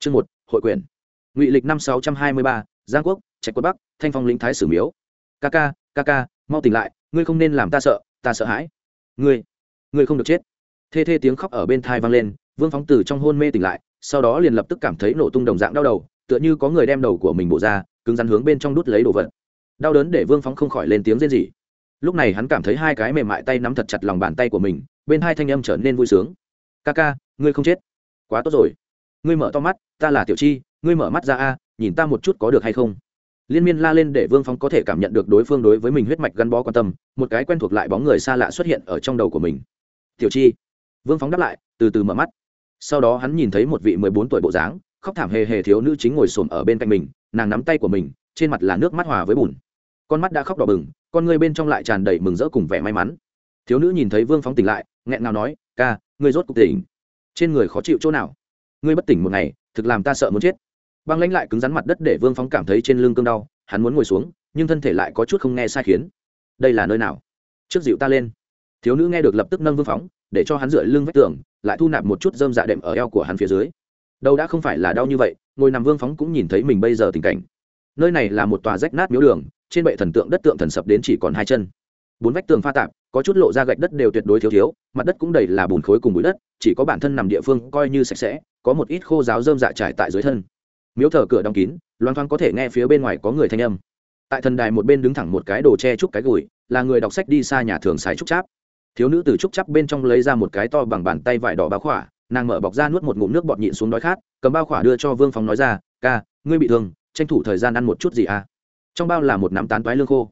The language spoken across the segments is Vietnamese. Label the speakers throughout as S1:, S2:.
S1: chương một, hội quyền. Ngụy lịch năm sáu trăm hai mươi ba, giang quốc, trạch quân bắc, thanh phong lĩnh thái sử miếu. Ca ca ca ca, mau tỉnh lại, ngươi không nên làm ta sợ ta sợ hãi. Ngươi ngươi không được chết. Thê thê tiếng khóc ở bên thai vang lên, vương phóng từ trong hôn mê tỉnh lại, sau đó liền lập tức cảm thấy nổ tung đồng dạng đau đầu, tựa như có người đem đầu của mình bộ ra, cứng rắn hướng bên trong đút lấy đồ vật. Đau đớn để vương phóng không khỏi lên tiếng rên rỉ. Lúc này hắn cảm thấy hai cái mềm mại tay nắm thật chặt lòng bàn tay của mình, bên hai thanh âm trở nên vui sướng. Ca ca, ngươi không chết. Quá tốt rồi ngươi mở to mắt, ta là tiểu chi, ngươi mở mắt ra a, nhìn ta một chút có được hay không? Liên miên la lên để vương Phong có thể cảm nhận được đối phương đối với mình huyết mạch gắn bó quan tâm, một cái quen thuộc lại bóng người xa lạ xuất hiện ở trong đầu của mình. Tiểu chi. Vương phóng đáp lại, từ từ mở mắt. Sau đó hắn nhìn thấy một vị mười bốn tuổi bộ dáng, khóc thảm hề hề thiếu nữ chính ngồi xổm ở bên cạnh mình, nàng nắm tay của mình, trên mặt là nước mắt hòa với bùn. Con mắt đã khóc đỏ bừng, con người bên trong lại tràn đầy mừng rỡ cùng vẻ may mắn. Thiếu nữ nhìn thấy vương phóng tỉnh lại, nghẹn ngào nói, ca, ngươi rốt cục tỉnh. Trên người khó chịu chỗ nào? Ngươi bất tỉnh một ngày, thực làm ta sợ muốn chết. Băng lãnh lại cứng rắn mặt đất để vương phóng cảm thấy trên lưng cương đau, hắn muốn ngồi xuống, nhưng thân thể lại có chút không nghe sai khiến. Đây là nơi nào? Trước dịu ta lên. Thiếu nữ nghe được lập tức nâng vương phóng, để cho hắn dựa lưng vách tường, lại thu nạp một chút dơm dạ đệm ở eo của hắn phía dưới. Đâu đã không phải là đau như vậy, ngồi nằm vương phóng cũng nhìn thấy mình bây giờ tình cảnh. Nơi này là một tòa rách nát miếu đường, trên bệ thần tượng đất tượng thần sập đến chỉ còn hai chân. Bốn vách tường pha tạp có chút lộ ra gạch đất đều tuyệt đối thiếu thiếu, mặt đất cũng đầy là bùn khối cùng bụi đất, chỉ có bản thân nằm địa phương coi như sạch sẽ, có một ít khô giáo dơm dạ trải tại dưới thân. Miếu thờ cửa đóng kín loan thoáng có thể nghe phía bên ngoài có người thanh âm. Tại thần đài một bên đứng thẳng một cái đồ che trúc cái gùi, là người đọc sách đi xa nhà thường xài trúc cháp. Thiếu nữ từ trúc chắp bên trong lấy ra một cái to bằng bàn tay vải đỏ báo khỏa, nàng mở bọc ra nuốt một ngụm nước bọt nhịn xuống đói khát, cầm bao khỏa đưa cho vương phóng nói ra, ca, ngươi bị thương, tranh thủ thời gian ăn một chút gì à? Trong bao là một nắm tán toái lương khô.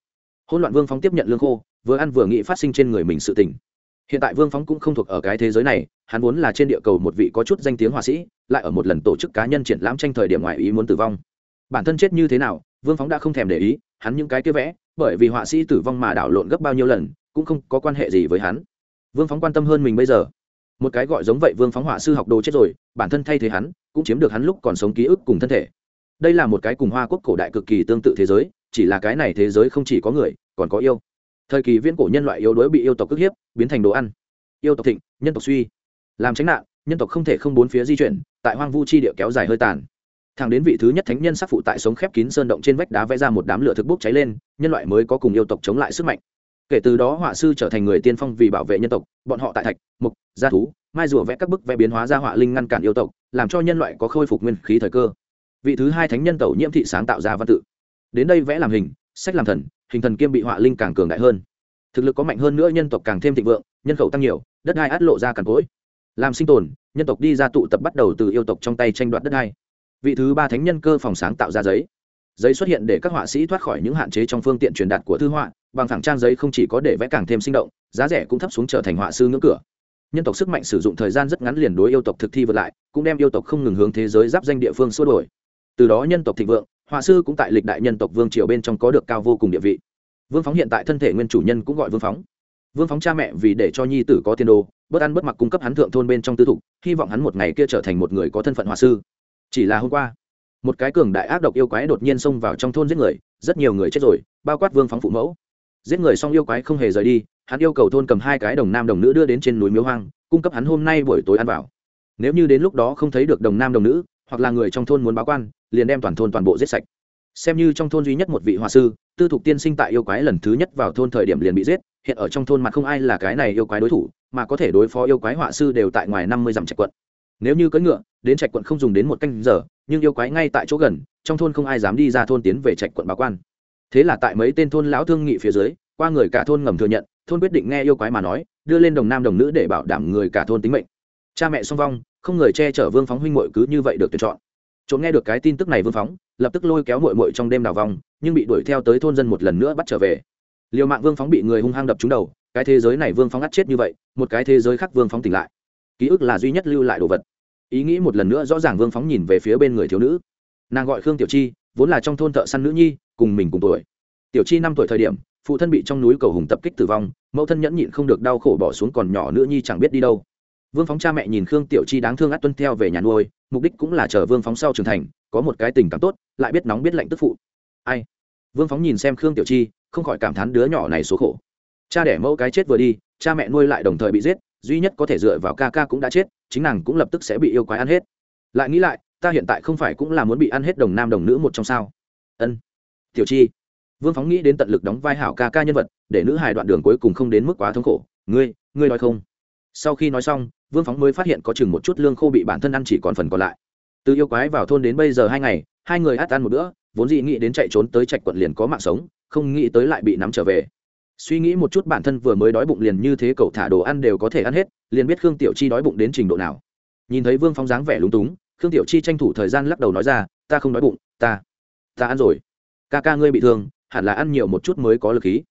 S1: Hôn loạn vương phóng tiếp nhận lương khô vừa ăn vừa nghĩ phát sinh trên người mình sự tình. Hiện tại vương phóng cũng không thuộc ở cái thế giới này, hắn vốn là trên địa cầu một vị có chút danh tiếng họa sĩ, lại ở một lần tổ chức cá nhân triển lãm tranh thời điểm ngoài ý muốn tử vong. Bản thân chết như thế nào, vương phóng đã không thèm để ý, hắn những cái kia vẽ, bởi vì họa sĩ tử vong mà đảo lộn gấp bao nhiêu lần, cũng không có quan hệ gì với hắn. Vương phóng quan tâm hơn mình bây giờ. Một cái gọi giống vậy vương phóng họa sư học đồ chết rồi, bản thân thay thế hắn, cũng chiếm được hắn lúc còn sống ký ức cùng thân thể. Đây là một cái cùng hoa quốc cổ đại cực kỳ tương tự thế giới, chỉ là cái này thế giới không chỉ có người, còn có yêu thời kỳ viễn cổ nhân loại yếu đuối bị yêu tộc cướp hiếp, biến thành đồ ăn. Yêu tộc thịnh, nhân tộc suy. Làm tránh nạn, nhân tộc không thể không bốn phía di chuyển, tại hoang vu chi địa kéo dài hơi tàn. Thẳng đến vị thứ nhất thánh nhân sắc phụ tại sống khép kín sơn động trên vách đá vẽ ra một đám lửa thực bốc cháy lên, nhân loại mới có cùng yêu tộc chống lại sức mạnh. Kể từ đó họa sư trở thành người tiên phong vì bảo vệ nhân tộc, bọn họ tại thạch, mục, gia thú, mai rùa vẽ các bức vẽ biến hóa ra họa linh ngăn cản yêu tộc, làm cho nhân loại có khôi phục nguyên khí thời cơ. Vị thứ hai thánh nhân tẩu nhiễm thị sáng tạo ra văn tự. Đến đây vẽ làm hình sách làm thần, hình thần kiêm bị họa linh càng cường đại hơn. Thực lực có mạnh hơn nữa nhân tộc càng thêm thịnh vượng, nhân khẩu tăng nhiều, đất đai át lộ ra càng cỗi. Làm sinh tồn, nhân tộc đi ra tụ tập bắt đầu từ yêu tộc trong tay tranh đoạt đất đai. Vị thứ ba thánh nhân cơ phòng sáng tạo ra giấy. Giấy xuất hiện để các họa sĩ thoát khỏi những hạn chế trong phương tiện truyền đạt của thư họa, bằng thẳng trang giấy không chỉ có để vẽ càng thêm sinh động, giá rẻ cũng thấp xuống trở thành họa sư ngưỡng cửa. Nhân tộc sức mạnh sử dụng thời gian rất ngắn liền đối yêu tộc thực thi vượt lại, cũng đem yêu tộc không ngừng hướng thế giới giáp danh địa phương xua đổi từ đó nhân tộc thịnh vượng họa sư cũng tại lịch đại nhân tộc vương triều bên trong có được cao vô cùng địa vị. Vương phóng hiện tại thân thể nguyên chủ nhân cũng gọi vương phóng. Vương phóng cha mẹ vì để cho nhi tử có tiền đồ, bất ăn bất mặc cung cấp hắn thượng thôn bên trong tư thục, hy vọng hắn một ngày kia trở thành một người có thân phận họa sư. Chỉ là hôm qua, một cái cường đại ác độc yêu quái đột nhiên xông vào trong thôn giết người, rất nhiều người chết rồi, bao quát vương phóng phụ mẫu. Giết người xong yêu quái không hề rời đi, hắn yêu cầu thôn cầm hai cái đồng nam đồng nữ đưa đến trên núi miếu hoang, cung cấp hắn hôm nay buổi tối ăn vào. Nếu như đến lúc đó không thấy được đồng nam đồng nữ, hoặc là người trong thôn muốn báo quan liền đem toàn thôn toàn bộ giết sạch. Xem như trong thôn duy nhất một vị hòa sư, tư thục tiên sinh tại yêu quái lần thứ nhất vào thôn thời điểm liền bị giết, hiện ở trong thôn mà không ai là cái này yêu quái đối thủ, mà có thể đối phó yêu quái họa sư đều tại ngoài năm mươi dặm trạch quận. Nếu như cưỡi ngựa, đến trạch quận không dùng đến một canh giờ, nhưng yêu quái ngay tại chỗ gần, trong thôn không ai dám đi ra thôn tiến về trạch quận báo quan. Thế là tại mấy tên thôn lão thương nghị phía dưới, qua người cả thôn ngầm thừa nhận, thôn quyết định nghe yêu quái mà nói, đưa lên đồng nam đồng nữ để bảo đảm người cả thôn tính mệnh. Cha mẹ song vong, không người che chở vương phóng huynh mội cứ như vậy được tuyển chọn trộm nghe được cái tin tức này vương phóng, lập tức lôi kéo mội mội trong đêm đào vòng, nhưng bị đuổi theo tới thôn dân một lần nữa bắt trở về. Liều mạng vương phóng bị người hung hăng đập trúng đầu, cái thế giới này vương phóng ắt chết như vậy, một cái thế giới khác vương phóng tỉnh lại. Ký ức là duy nhất lưu lại đồ vật. Ý nghĩ một lần nữa rõ ràng vương phóng nhìn về phía bên người thiếu nữ. Nàng gọi khương tiểu chi, vốn là trong thôn thợ săn nữ nhi, cùng mình cùng tuổi. Tiểu chi năm tuổi thời điểm, phụ thân bị trong núi cầu hùng tập kích tử vong, mẫu thân nhẫn nhịn không được đau khổ bỏ xuống còn nhỏ nữ nhi chẳng biết đi đâu vương phóng cha mẹ nhìn khương tiểu chi đáng thương át tuân theo về nhà nuôi, mục đích cũng là chờ vương phóng sau trưởng thành, có một cái tình cảm tốt, lại biết nóng biết lạnh tức phụ. Ai? Vương phóng nhìn xem khương tiểu chi, không khỏi cảm thán đứa nhỏ này số khổ. Cha đẻ mẫu cái chết vừa đi, cha mẹ nuôi lại đồng thời bị giết, duy nhất có thể dựa vào ca ca cũng đã chết, chính nàng cũng lập tức sẽ bị yêu quái ăn hết. Lại nghĩ lại, ta hiện tại không phải cũng là muốn bị ăn hết đồng nam đồng nữ một trong sao? Ân. Tiểu chi. Vương phóng nghĩ đến tận lực đóng vai hảo ca ca nhân vật, để nữ hài đoạn đường cuối cùng không đến mức quá thống khổ. Ngươi ngươi nói không. Sau khi nói xong vương phóng mới phát hiện có chừng một chút lương khô bị bản thân ăn chỉ còn phần còn lại. Từ yêu quái vào thôn đến bây giờ hai ngày, hai người át ăn một bữa, vốn dĩ nghĩ đến chạy trốn tới trạch quận liền có mạng sống, không nghĩ tới lại bị nắm trở về. Suy nghĩ một chút bản thân vừa mới đói bụng liền như thế cậu thả đồ ăn đều có thể ăn hết, liền biết khương tiểu chi đói bụng đến trình độ nào. Nhìn thấy vương phóng dáng vẻ lúng túng, khương tiểu chi tranh thủ thời gian lắc đầu nói ra, ta không đói bụng, ta ta ăn rồi. Ca ca ngươi bị thương, hẳn là ăn nhiều một chút mới có lực khí.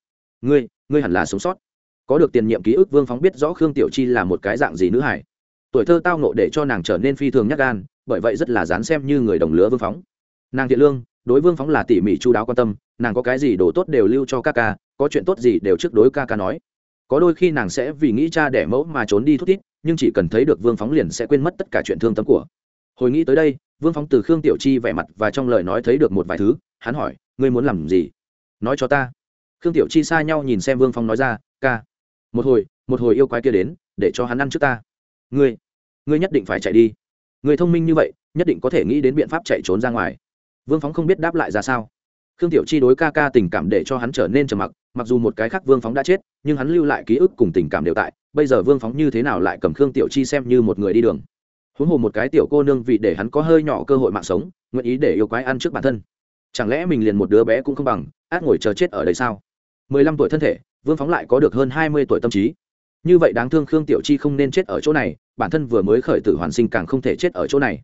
S1: Ngươi ngươi hẳn là sống sót có được tiền nhiệm ký ức, vương phóng biết rõ khương tiểu chi là một cái dạng gì nữ hải tuổi thơ tao nộ để cho nàng trở nên phi thường nhắc gan, bởi vậy rất là dán xem như người đồng lứa vương phóng. Nàng thiện lương, đối vương phóng là tỉ mỉ chu đáo quan tâm, nàng có cái gì đồ tốt đều lưu cho ca ca, có chuyện tốt gì đều trước đối ca ca nói. Có đôi khi nàng sẽ vì nghĩ cha đẻ mẫu mà trốn đi thút thít, nhưng chỉ cần thấy được vương phóng liền sẽ quên mất tất cả chuyện thương tâm của. Hồi nghĩ tới đây, vương phóng từ khương tiểu chi vẻ mặt và trong lời nói thấy được một vài thứ, hắn hỏi, ngươi muốn làm gì? Nói cho ta. Khương tiểu chi xa nhau nhìn xem vương phóng nói ra, ca một hồi một hồi yêu quái kia đến, để cho hắn ăn trước ta. Ngươi ngươi nhất định phải chạy đi. Người thông minh như vậy, nhất định có thể nghĩ đến biện pháp chạy trốn ra ngoài. Vương phóng không biết đáp lại ra sao. Khương tiểu chi đối ca ca tình cảm để cho hắn trở nên trầm mặc mặc dù một cái khác vương phóng đã chết, nhưng hắn lưu lại ký ức cùng tình cảm đều tại. Bây giờ vương phóng như thế nào lại cầm khương tiểu chi xem như một người đi đường? Huống hồ một cái tiểu cô nương vì để hắn có hơi nhỏ cơ hội mạng sống, nguyện ý để yêu quái ăn trước bản thân. Chẳng lẽ mình liền một đứa bé cũng không bằng, át ngồi chờ chết ở đây sao? Mười lăm tuổi thân thể vương phóng lại có được hơn hai mươi tuổi tâm trí. Như vậy đáng thương khương tiểu chi không nên chết ở chỗ này, bản thân vừa mới khởi tử hoàn sinh càng không thể chết ở chỗ này.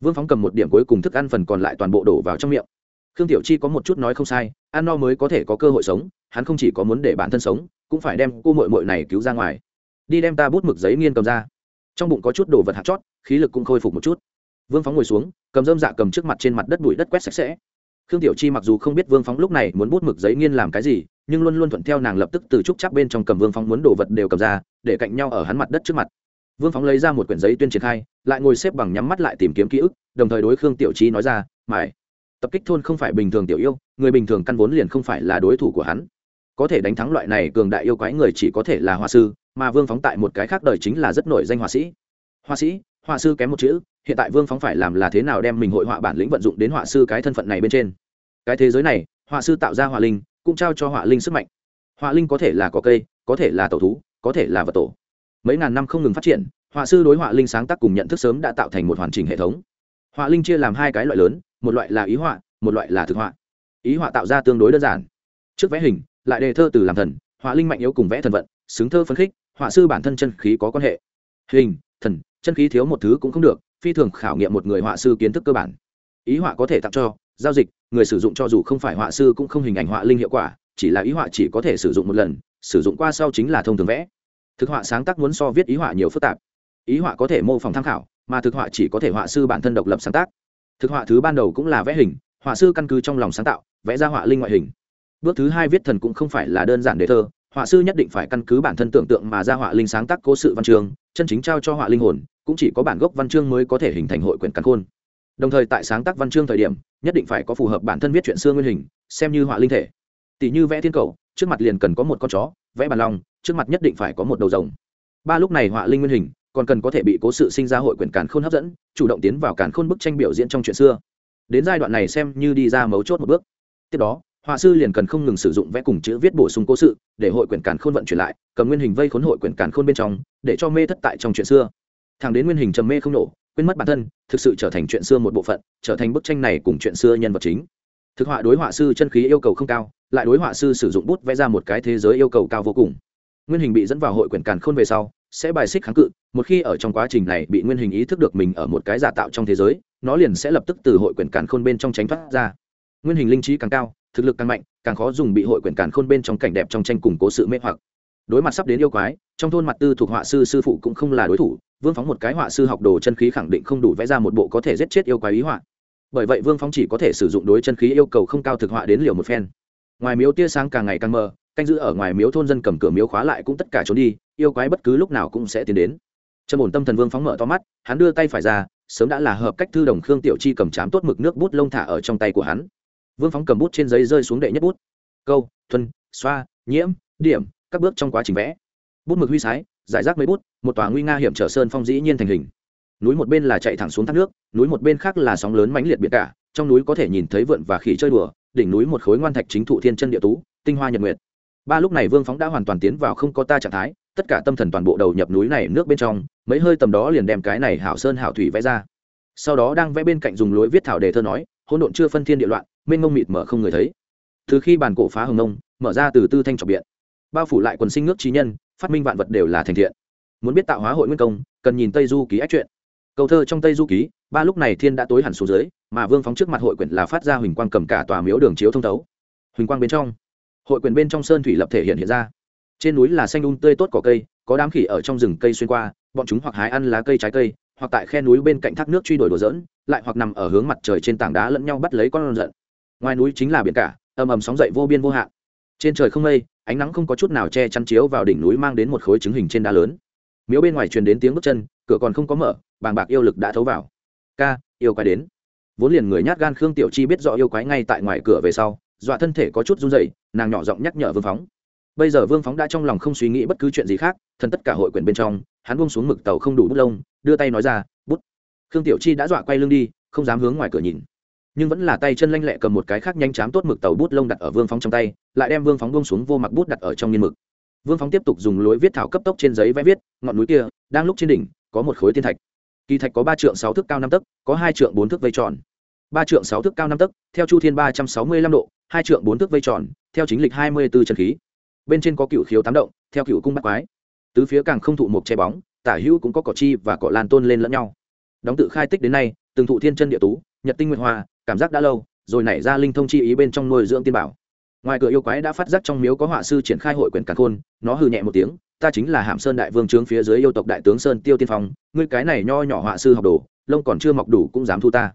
S1: Vương phóng cầm một điểm cuối cùng thức ăn phần còn lại toàn bộ đổ vào trong miệng. Khương tiểu chi có một chút nói không sai, ăn no mới có thể có cơ hội sống, hắn không chỉ có muốn để bản thân sống, cũng phải đem cô mội mội này cứu ra ngoài. Đi đem ta bút mực giấy nghiên cầm ra. Trong bụng có chút đồ vật hạt chót, khí lực cũng khôi phục một chút. Vương phóng ngồi xuống, cầm dơm dạ cầm trước mặt trên mặt đất bụi đất quét sạch sẽ. Khương tiểu chi mặc dù không biết vương phóng lúc này muốn bút mực giấy nghiên làm cái gì nhưng luôn luôn thuận theo nàng lập tức từ trúc chắc bên trong cầm vương phóng muốn đồ vật đều cầm ra, để cạnh nhau ở hắn mặt đất trước mặt. Vương phóng lấy ra một quyển giấy tuyên triển khai, lại ngồi xếp bằng nhắm mắt lại tìm kiếm ký ức, đồng thời đối khương tiểu trí nói ra mải tập kích thôn không phải bình thường tiểu yêu, người bình thường căn vốn liền không phải là đối thủ của hắn. Có thể đánh thắng loại này cường đại yêu quái người chỉ có thể là hoa sư, mà vương phóng tại một cái khác đời chính là rất nổi danh họa sĩ. Họa sĩ, họa sư kém một chữ, hiện tại vương phóng phải làm là thế nào đem mình hội họa bản lĩnh vận dụng đến họa sư cái thân phận này bên trên. Cái thế giới này, họa sư tạo ra họa linh cũng trao cho họa linh sức mạnh. Họa linh có thể là có cây, có thể là tổ thú, có thể là vật tổ. Mấy ngàn năm không ngừng phát triển, họa sư đối họa linh sáng tác cùng nhận thức sớm đã tạo thành một hoàn chỉnh hệ thống. Họa linh chia làm hai cái loại lớn, một loại là ý họa, một loại là thực họa. Ý họa tạo ra tương đối đơn giản. Trước vẽ hình, lại đề thơ từ làm thần, họa linh mạnh yếu cùng vẽ thần vận, xứng thơ phấn khích, họa sư bản thân chân khí có quan hệ. Hình, thần, chân khí thiếu một thứ cũng không được, phi thường khảo nghiệm một người họa sư kiến thức cơ bản. Ý họa có thể tặng cho giao dịch, người sử dụng cho dù không phải họa sư cũng không hình ảnh họa linh hiệu quả, chỉ là ý họa chỉ có thể sử dụng một lần, sử dụng qua sau chính là thông thường vẽ. Thực họa sáng tác muốn so viết ý họa nhiều phức tạp. Ý họa có thể mô phỏng tham khảo, mà thực họa chỉ có thể họa sư bản thân độc lập sáng tác. Thực họa thứ ban đầu cũng là vẽ hình, họa sư căn cứ trong lòng sáng tạo, vẽ ra họa linh ngoại hình. Bước thứ hai viết thần cũng không phải là đơn giản đề thơ, họa sư nhất định phải căn cứ bản thân tưởng tượng mà ra họa linh sáng tác cố sự văn chương, chân chính trao cho họa linh hồn, cũng chỉ có bản gốc văn chương mới có thể hình thành hội quyển căn khôn đồng thời tại sáng tác văn chương thời điểm, nhất định phải có phù hợp bản thân viết chuyện xưa nguyên hình, xem như họa linh thể. Tỷ như vẽ thiên cầu, trước mặt liền cần có một con chó, vẽ bàn long, trước mặt nhất định phải có một đầu rồng. Ba lúc này họa linh nguyên hình, còn cần có thể bị cố sự sinh ra hội quyển càn khôn hấp dẫn, chủ động tiến vào càn khôn bức tranh biểu diễn trong chuyện xưa. Đến giai đoạn này xem như đi ra mấu chốt một bước. Tiếp đó, họa sư liền cần không ngừng sử dụng vẽ cùng chữ viết bổ sung cố sự, để hội quyển càn khôn vận chuyển lại, cầm nguyên hình vây khốn hội quyển càn khôn bên trong, để cho mê thất tại trong chuyện xưa. Thằng đến nguyên hình trầm mê không nổ quên mất bản thân, thực sự trở thành chuyện xưa một bộ phận, trở thành bức tranh này cùng chuyện xưa nhân vật chính. Thực họa đối họa sư chân khí yêu cầu không cao, lại đối họa sư sử dụng bút vẽ ra một cái thế giới yêu cầu cao vô cùng. Nguyên hình bị dẫn vào hội quyển càn khôn về sau, sẽ bài xích kháng cự, một khi ở trong quá trình này bị nguyên hình ý thức được mình ở một cái giả tạo trong thế giới, nó liền sẽ lập tức từ hội quyển càn khôn bên trong tránh thoát ra. Nguyên hình linh trí càng cao, thực lực càng mạnh, càng khó dùng bị hội quyển càn khôn bên trong cảnh đẹp trong tranh củng cố sự mê hoặc. Đối mặt sắp đến yêu quái trong thôn mặt tư thuộc họa sư sư phụ cũng không là đối thủ, vương phóng một cái họa sư học đồ chân khí khẳng định không đủ vẽ ra một bộ có thể giết chết yêu quái ý họa. bởi vậy vương phóng chỉ có thể sử dụng đối chân khí yêu cầu không cao thực họa đến liều một phen. ngoài miếu tia sáng càng ngày càng mờ, canh giữ ở ngoài miếu thôn dân cầm cửa miếu khóa lại cũng tất cả trốn đi, yêu quái bất cứ lúc nào cũng sẽ tiến đến. Trầm ổn tâm thần vương phóng mở to mắt, hắn đưa tay phải ra, sớm đã là hợp cách thư đồng khương tiểu chi cầm chám tốt mực nước bút lông thả ở trong tay của hắn. vương phóng cầm bút trên giấy rơi xuống đệ nhất bút. câu, thuần, xoa, nhiễm, điểm, các bước trong quá trình vẽ bút mực huy sái, giải rác mấy bút, một tòa nguy nga hiểm trở sơn phong dĩ nhiên thành hình. Núi một bên là chạy thẳng xuống thác nước, núi một bên khác là sóng lớn mãnh liệt biển cả, trong núi có thể nhìn thấy vượn và khỉ chơi đùa, đỉnh núi một khối ngoan thạch chính thụ thiên chân địa tú, tinh hoa nhật nguyệt. Ba lúc này vương phóng đã hoàn toàn tiến vào không có ta trạng thái, tất cả tâm thần toàn bộ đầu nhập núi này nước bên trong, mấy hơi tầm đó liền đem cái này hảo sơn hảo thủy vẽ ra. Sau đó đang vẽ bên cạnh dùng lối viết thảo đề thơ nói, hỗn độn chưa phân thiên địa loạn, mênh mông mịt mở không người thấy. Từ khi bàn cổ phá hồng nông mở ra từ tư thanh trọc biện. Bao phủ lại quần sinh nước trí nhân phát minh vạn vật đều là thành thiện. Muốn biết tạo hóa hội nguyên công, cần nhìn tây du ký ách truyện. Câu thơ trong tây du ký, ba lúc này thiên đã tối hẳn xuống dưới, mà vương phóng trước mặt hội quyển là phát ra huỳnh quang cầm cả tòa miếu đường chiếu thông thấu. Huỳnh quang bên trong, hội quyển bên trong sơn thủy lập thể hiện hiện ra. Trên núi là xanh đun tươi tốt cỏ cây, có đám khỉ ở trong rừng cây xuyên qua, bọn chúng hoặc hái ăn lá cây trái cây, hoặc tại khe núi bên cạnh thác nước truy đuổi đồ dỡn lại hoặc nằm ở hướng mặt trời trên tảng đá lẫn nhau bắt lấy con lợn. Ngoài núi chính là biển cả, ầm ầm sóng dậy vô biên vô hạn trên trời không mây, ánh nắng không có chút nào che chắn chiếu vào đỉnh núi mang đến một khối trứng hình trên đá lớn. Miếu bên ngoài truyền đến tiếng bước chân, cửa còn không có mở, bàng bạc yêu lực đã thấu vào. Ca, yêu quái đến. Vốn liền người nhát gan khương tiểu chi biết rõ yêu quái ngay tại ngoài cửa về sau, dọa thân thể có chút run dậy nàng nhỏ giọng nhắc nhở vương phóng. Bây giờ vương phóng đã trong lòng không suy nghĩ bất cứ chuyện gì khác, thân tất cả hội quyển bên trong, hắn buông xuống mực tàu không đủ bút lông, đưa tay nói ra, bút. Khương tiểu chi đã dọa quay lưng đi, không dám hướng ngoài cửa nhìn nhưng vẫn là tay chân lanh lẹ cầm một cái khác nhanh chám tốt mực tàu bút lông đặt ở vương phóng trong tay, lại đem vương phóng buông xuống vô mặc bút đặt ở trong nghiên mực. Vương phóng tiếp tục dùng lối viết thảo cấp tốc trên giấy vẽ viết, ngọn núi kia, đang lúc trên đỉnh, có một khối tiên thạch. Kỳ thạch có ba trượng sáu thước cao năm tấc, có hai trượng bốn thước vây tròn. Ba trượng sáu thước cao năm tấc, theo chu thiên ba trăm sáu mươi lăm độ, hai trượng bốn thước vây tròn, theo chính lịch hai mươi b ố trần khí. Bên trên có cựu khiếu tám động, theo cựu cung bắt quái. Tứ phía càng không thụ một che bóng, tả hữu cũng có cỏ chi và cỏ lan tôn lên lẫn nhau. Đóng tự khai tích đến nay, từng thụ thiên chân địa tú, nhật tinh nguyện hoa cảm giác đã lâu, rồi nảy ra linh thông chi ý bên trong nuôi dưỡng tiên bảo. Ngoài cửa yêu quái đã phát giác trong miếu có họa sư triển khai hội quyền càn khôn, nó hừ nhẹ một tiếng, ta chính là hàm sơn đại vương trướng phía dưới yêu tộc đại tướng sơn tiêu tiên phong, ngươi cái này nho nhỏ họa sư học đồ, lông còn chưa mọc đủ cũng dám thu ta.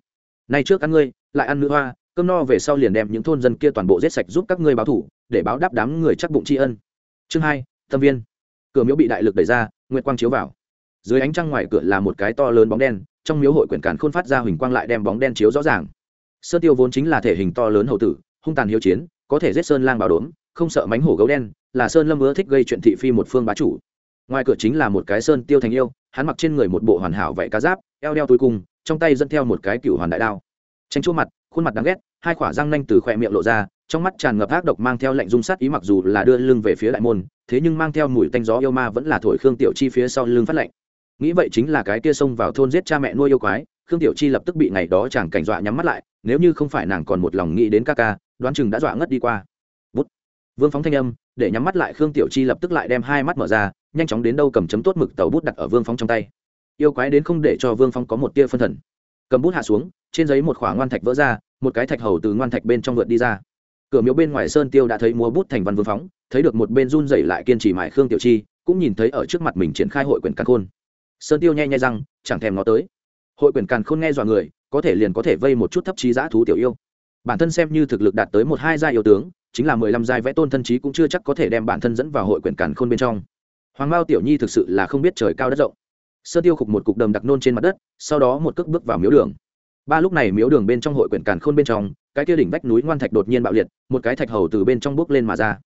S1: Nay trước ăn ngươi, lại ăn nữ hoa, cơm no về sau liền đem những thôn dân kia toàn bộ giết sạch giúp các ngươi báo thủ, để báo đáp đám người chắc bụng tri ân. Chương hai, tâm viên. Cửa miếu bị đại lực đẩy ra, nguyệt quang chiếu vào. Dưới ánh trăng ngoài cửa là một cái to lớn bóng đen, trong miếu hội quyển càn khôn phát ra huỳnh quang lại đem bóng đen chiếu rõ ràng sơn tiêu vốn chính là thể hình to lớn hầu tử, hung tàn hiếu chiến, có thể giết sơn lang bảo đốm, không sợ mánh hổ gấu đen, là sơn lâm ưa thích gây chuyện thị phi một phương bá chủ. Ngoài cửa chính là một cái sơn tiêu thành yêu, hắn mặc trên người một bộ hoàn hảo vạy cá giáp, eo đeo túi cung, trong tay dẫn theo một cái cựu hoàn đại đao. Tranh chỗ mặt, khuôn mặt đáng ghét, hai khỏa răng nanh từ khỏe miệng lộ ra, trong mắt tràn ngập ác độc mang theo lệnh dung sát ý mặc dù là đưa lưng về phía đại môn, thế nhưng mang theo mùi tanh gió yêu ma vẫn là thổi khương tiểu chi phía sau lưng phát lệnh nghĩ vậy chính là cái kia xông vào thôn giết cha mẹ nuôi yêu quái khương tiểu chi lập tức bị ngày đó chàng cảnh dọa nhắm mắt lại, nếu như không phải nàng còn một lòng nghĩ đến ca ca, đoán chừng đã dọa ngất đi qua. Bút. Vương phóng thanh âm, để nhắm mắt lại khương tiểu chi lập tức lại đem hai mắt mở ra, nhanh chóng đến đâu cầm chấm tốt mực tàu bút đặt ở vương phóng trong tay. Yêu quái đến không để cho vương phóng có một tia phân thần. Cầm bút hạ xuống, trên giấy một khoảng ngoan thạch vỡ ra, một cái thạch hầu từ ngoan thạch bên trong vượt đi ra. Cửa miếu bên ngoài sơn tiêu đã thấy múa bút thành văn vương phóng, thấy được một bên run dày lại kiên trì mải khương tiểu chi, cũng nhìn thấy ở trước mặt mình triển khai hội quyền căn khôn. Sơn tiêu nhẹ nhẹ răng, chẳng thèm nó tới hội quyền càn khôn nghe dọa người, có thể liền có thể vây một chút thấp trí giã thú tiểu yêu. Bản thân xem như thực lực đạt tới một hai giai yêu tướng, chính là mười lăm giai vẽ tôn thân trí cũng chưa chắc có thể đem bản thân dẫn vào hội quyền càn khôn bên trong. Hoàng mao tiểu nhi thực sự là không biết trời cao đất rộng. Sơ tiêu khục một cục đầm đặc nôn trên mặt đất, sau đó một cước bước vào miếu đường. Ba lúc này miếu đường bên trong hội quyển càn khôn bên trong, cái kia đỉnh vách núi ngoan thạch đột nhiên bạo liệt, một cái thạch hầu từ bên trong bước lên mà ra.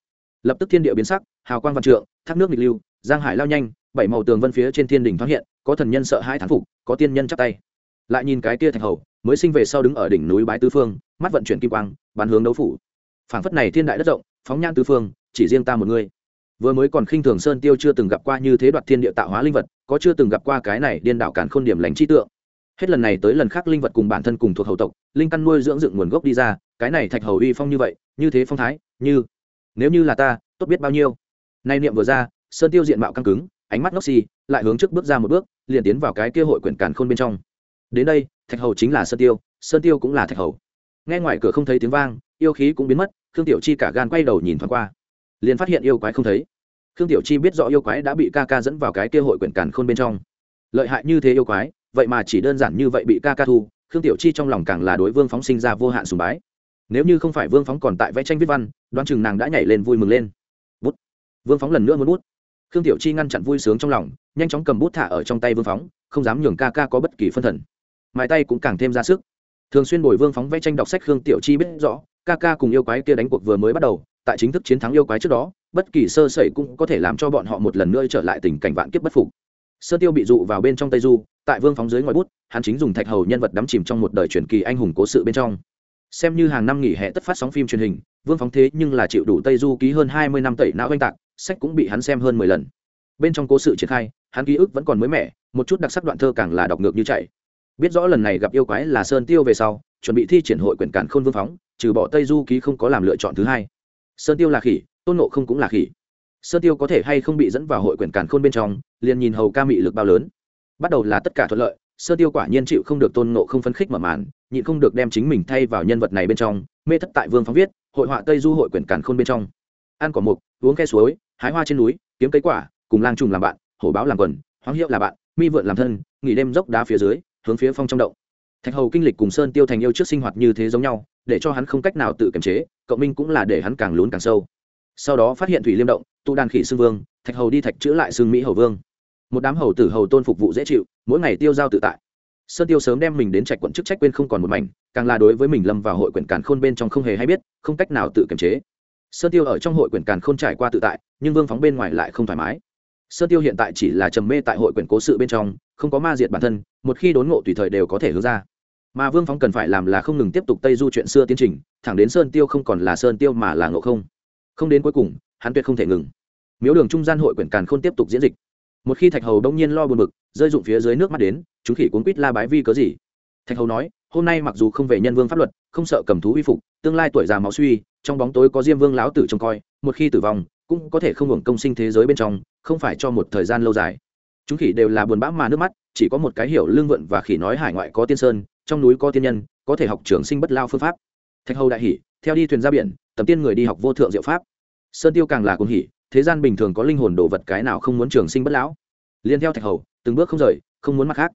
S1: Lập tức thiên địa biến sắc, hào quang văn trượng, thác nước nghịch lưu, giang hải lao nhanh bảy màu tường vân phía trên thiên đỉnh thoáng hiện, có thần nhân sợ hai thán phục, có tiên nhân chắp tay. Lại nhìn cái kia thạch hầu, mới sinh về sau đứng ở đỉnh núi bái tứ phương, mắt vận chuyển kim quang, bán hướng đấu phủ. Phảng phất này thiên đại đất rộng, phóng nhan tứ phương, chỉ riêng ta một người. Vừa mới còn khinh thường sơn tiêu chưa từng gặp qua như thế đoạt thiên địa tạo hóa linh vật, có chưa từng gặp qua cái này điên đảo cản khôn điểm lành chi tượng. Hết lần này tới lần khác linh vật cùng bản thân cùng thuộc hầu tộc, linh căn nuôi dưỡng dựng nguồn gốc đi ra, cái này thạch hầu uy phong như vậy, như thế phong thái, như, nếu như là ta, tốt biết bao nhiêu. Nay niệm vừa ra, sơn tiêu diện mạo căng cứng ánh mắt ngốc xì lại hướng trước bước ra một bước, liền tiến vào cái kia hội quyển càn khôn bên trong. Đến đây, thạch hầu chính là sơn tiêu sơn tiêu cũng là thạch hầu. Nghe ngoài cửa không thấy tiếng vang, yêu khí cũng biến mất, khương tiểu chi cả gan quay đầu nhìn thoáng qua, liền phát hiện yêu quái không thấy. Khương tiểu chi biết rõ yêu quái đã bị ca ca dẫn vào cái kia hội quyển càn khôn bên trong. Lợi hại như thế yêu quái, vậy mà chỉ đơn giản như vậy bị ca ca thu, khương tiểu chi trong lòng càng là đối vương phóng sinh ra vô hạn sùng bái. Nếu như không phải vương phóng còn tại vẽ tranh viết văn, đoán chừng nàng đã nhảy lên vui mừng lên. Bút. Vương phóng lần nữa muốn bút khương tiểu chi ngăn chặn vui sướng trong lòng, nhanh chóng cầm bút thả ở trong tay vương phóng, không dám nhường ca ca có bất kỳ phân thần. Mài tay cũng càng thêm ra sức. Thường xuyên bồi vương phóng vẽ tranh đọc sách khương tiểu chi biết rõ, ca ca cùng yêu quái kia đánh cuộc vừa mới bắt đầu, tại chính thức chiến thắng yêu quái trước đó, bất kỳ sơ sẩy cũng có thể làm cho bọn họ một lần nữa trở lại tình cảnh vạn kiếp bất phục. Sơ tiêu bị dụ vào bên trong tây du, tại vương phóng dưới ngoài bút, hắn chính dùng thạch hầu nhân vật đắm chìm trong một đời truyền kỳ anh hùng cố sự bên trong. Xem như hàng năm nghỉ hè tất phát sóng phim truyền hình, vương phóng thế nhưng là chịu đủ tây du ký hơn hai mươi năm tẩy não oanh tạc sách cũng bị hắn xem hơn mười lần. Bên trong cố sự triển khai, hắn ký ức vẫn còn mới mẻ, một chút đặc sắc đoạn thơ càng là đọc ngược như chạy. Biết rõ lần này gặp yêu quái là sơn tiêu về sau, chuẩn bị thi triển hội quyển cản khôn vương phóng, trừ bỏ tây du ký không có làm lựa chọn thứ hai. Sơn tiêu là khỉ, tôn nộ không cũng là khỉ. Sơn tiêu có thể hay không bị dẫn vào hội quyển cản khôn bên trong, liền nhìn hầu ca mị lực bao lớn. Bắt đầu là tất cả thuận lợi, sơn tiêu quả nhiên chịu không được tôn nộ không phấn khích mở màn, nhịn không được đem chính mình thay vào nhân vật này bên trong, mê thất tại vương phóng viết, hội họa tây du hội quyển cản khôn bên trong. Ăn cỏ mục, uống khe suối hái hoa trên núi, kiếm cây quả, cùng lang trùng làm bạn, hổ báo làm quần, hoáng hiệu là bạn, mi vượn làm thân, nghỉ đêm dốc đá phía dưới, hướng phía phong trong động. Thạch hầu kinh lịch cùng sơn tiêu thành yêu trước sinh hoạt như thế giống nhau, để cho hắn không cách nào tự kiềm chế, cộng minh cũng là để hắn càng lún càng sâu. Sau đó phát hiện thủy liêm động, tụ đàn khỉ xương vương, thạch hầu đi thạch chữa lại xương mỹ hầu vương. Một đám hầu tử hầu tôn phục vụ dễ chịu, mỗi ngày tiêu giao tự tại. Sơn tiêu sớm đem mình đến trạch quận chức trách quên không còn một mảnh, càng là đối với mình lâm vào hội quyển càn khôn bên trong không hề hay biết, không cách nào tự kiềm chế sơn tiêu ở trong hội quyển càn khôn trải qua tự tại, nhưng vương phóng bên ngoài lại không thoải mái. Sơn tiêu hiện tại chỉ là trầm mê tại hội quyển cố sự bên trong, không có ma diệt bản thân, một khi đốn ngộ tùy thời đều có thể hướng ra. Mà vương phóng cần phải làm là không ngừng tiếp tục tây du chuyện xưa tiến trình, thẳng đến sơn tiêu không còn là sơn tiêu mà là ngộ không. Không đến cuối cùng, hắn tuyệt không thể ngừng. Miếu đường trung gian hội quyển càn khôn tiếp tục diễn dịch. Một khi thạch hầu đông nhiên lo buồn bực, rơi dụng phía dưới nước mắt đến, chúng khỉ cuốn quýt la bái vi cớ gì? Thạch hầu nói hôm nay mặc dù không về nhân vương pháp luật, không sợ cầm thú uy phục, tương lai tuổi già máu suy, trong bóng tối có diêm vương lão tử trông coi, một khi tử vong, cũng có thể không hưởng công sinh thế giới bên trong, không phải cho một thời gian lâu dài. Chúng khỉ đều là buồn bã mà nước mắt, chỉ có một cái hiểu lương vượn và khỉ nói hải ngoại có tiên sơn, trong núi có tiên nhân, có thể học trường sinh bất lao phương pháp. Thạch hầu đại hỉ, theo đi thuyền ra biển, tầm tiên người đi học vô thượng diệu pháp. Sơn tiêu càng là cùng hỉ, thế gian bình thường có linh hồn đồ vật cái nào không muốn trường sinh bất lão? Liên theo thạch hầu, từng bước không rời, không muốn mặc khác.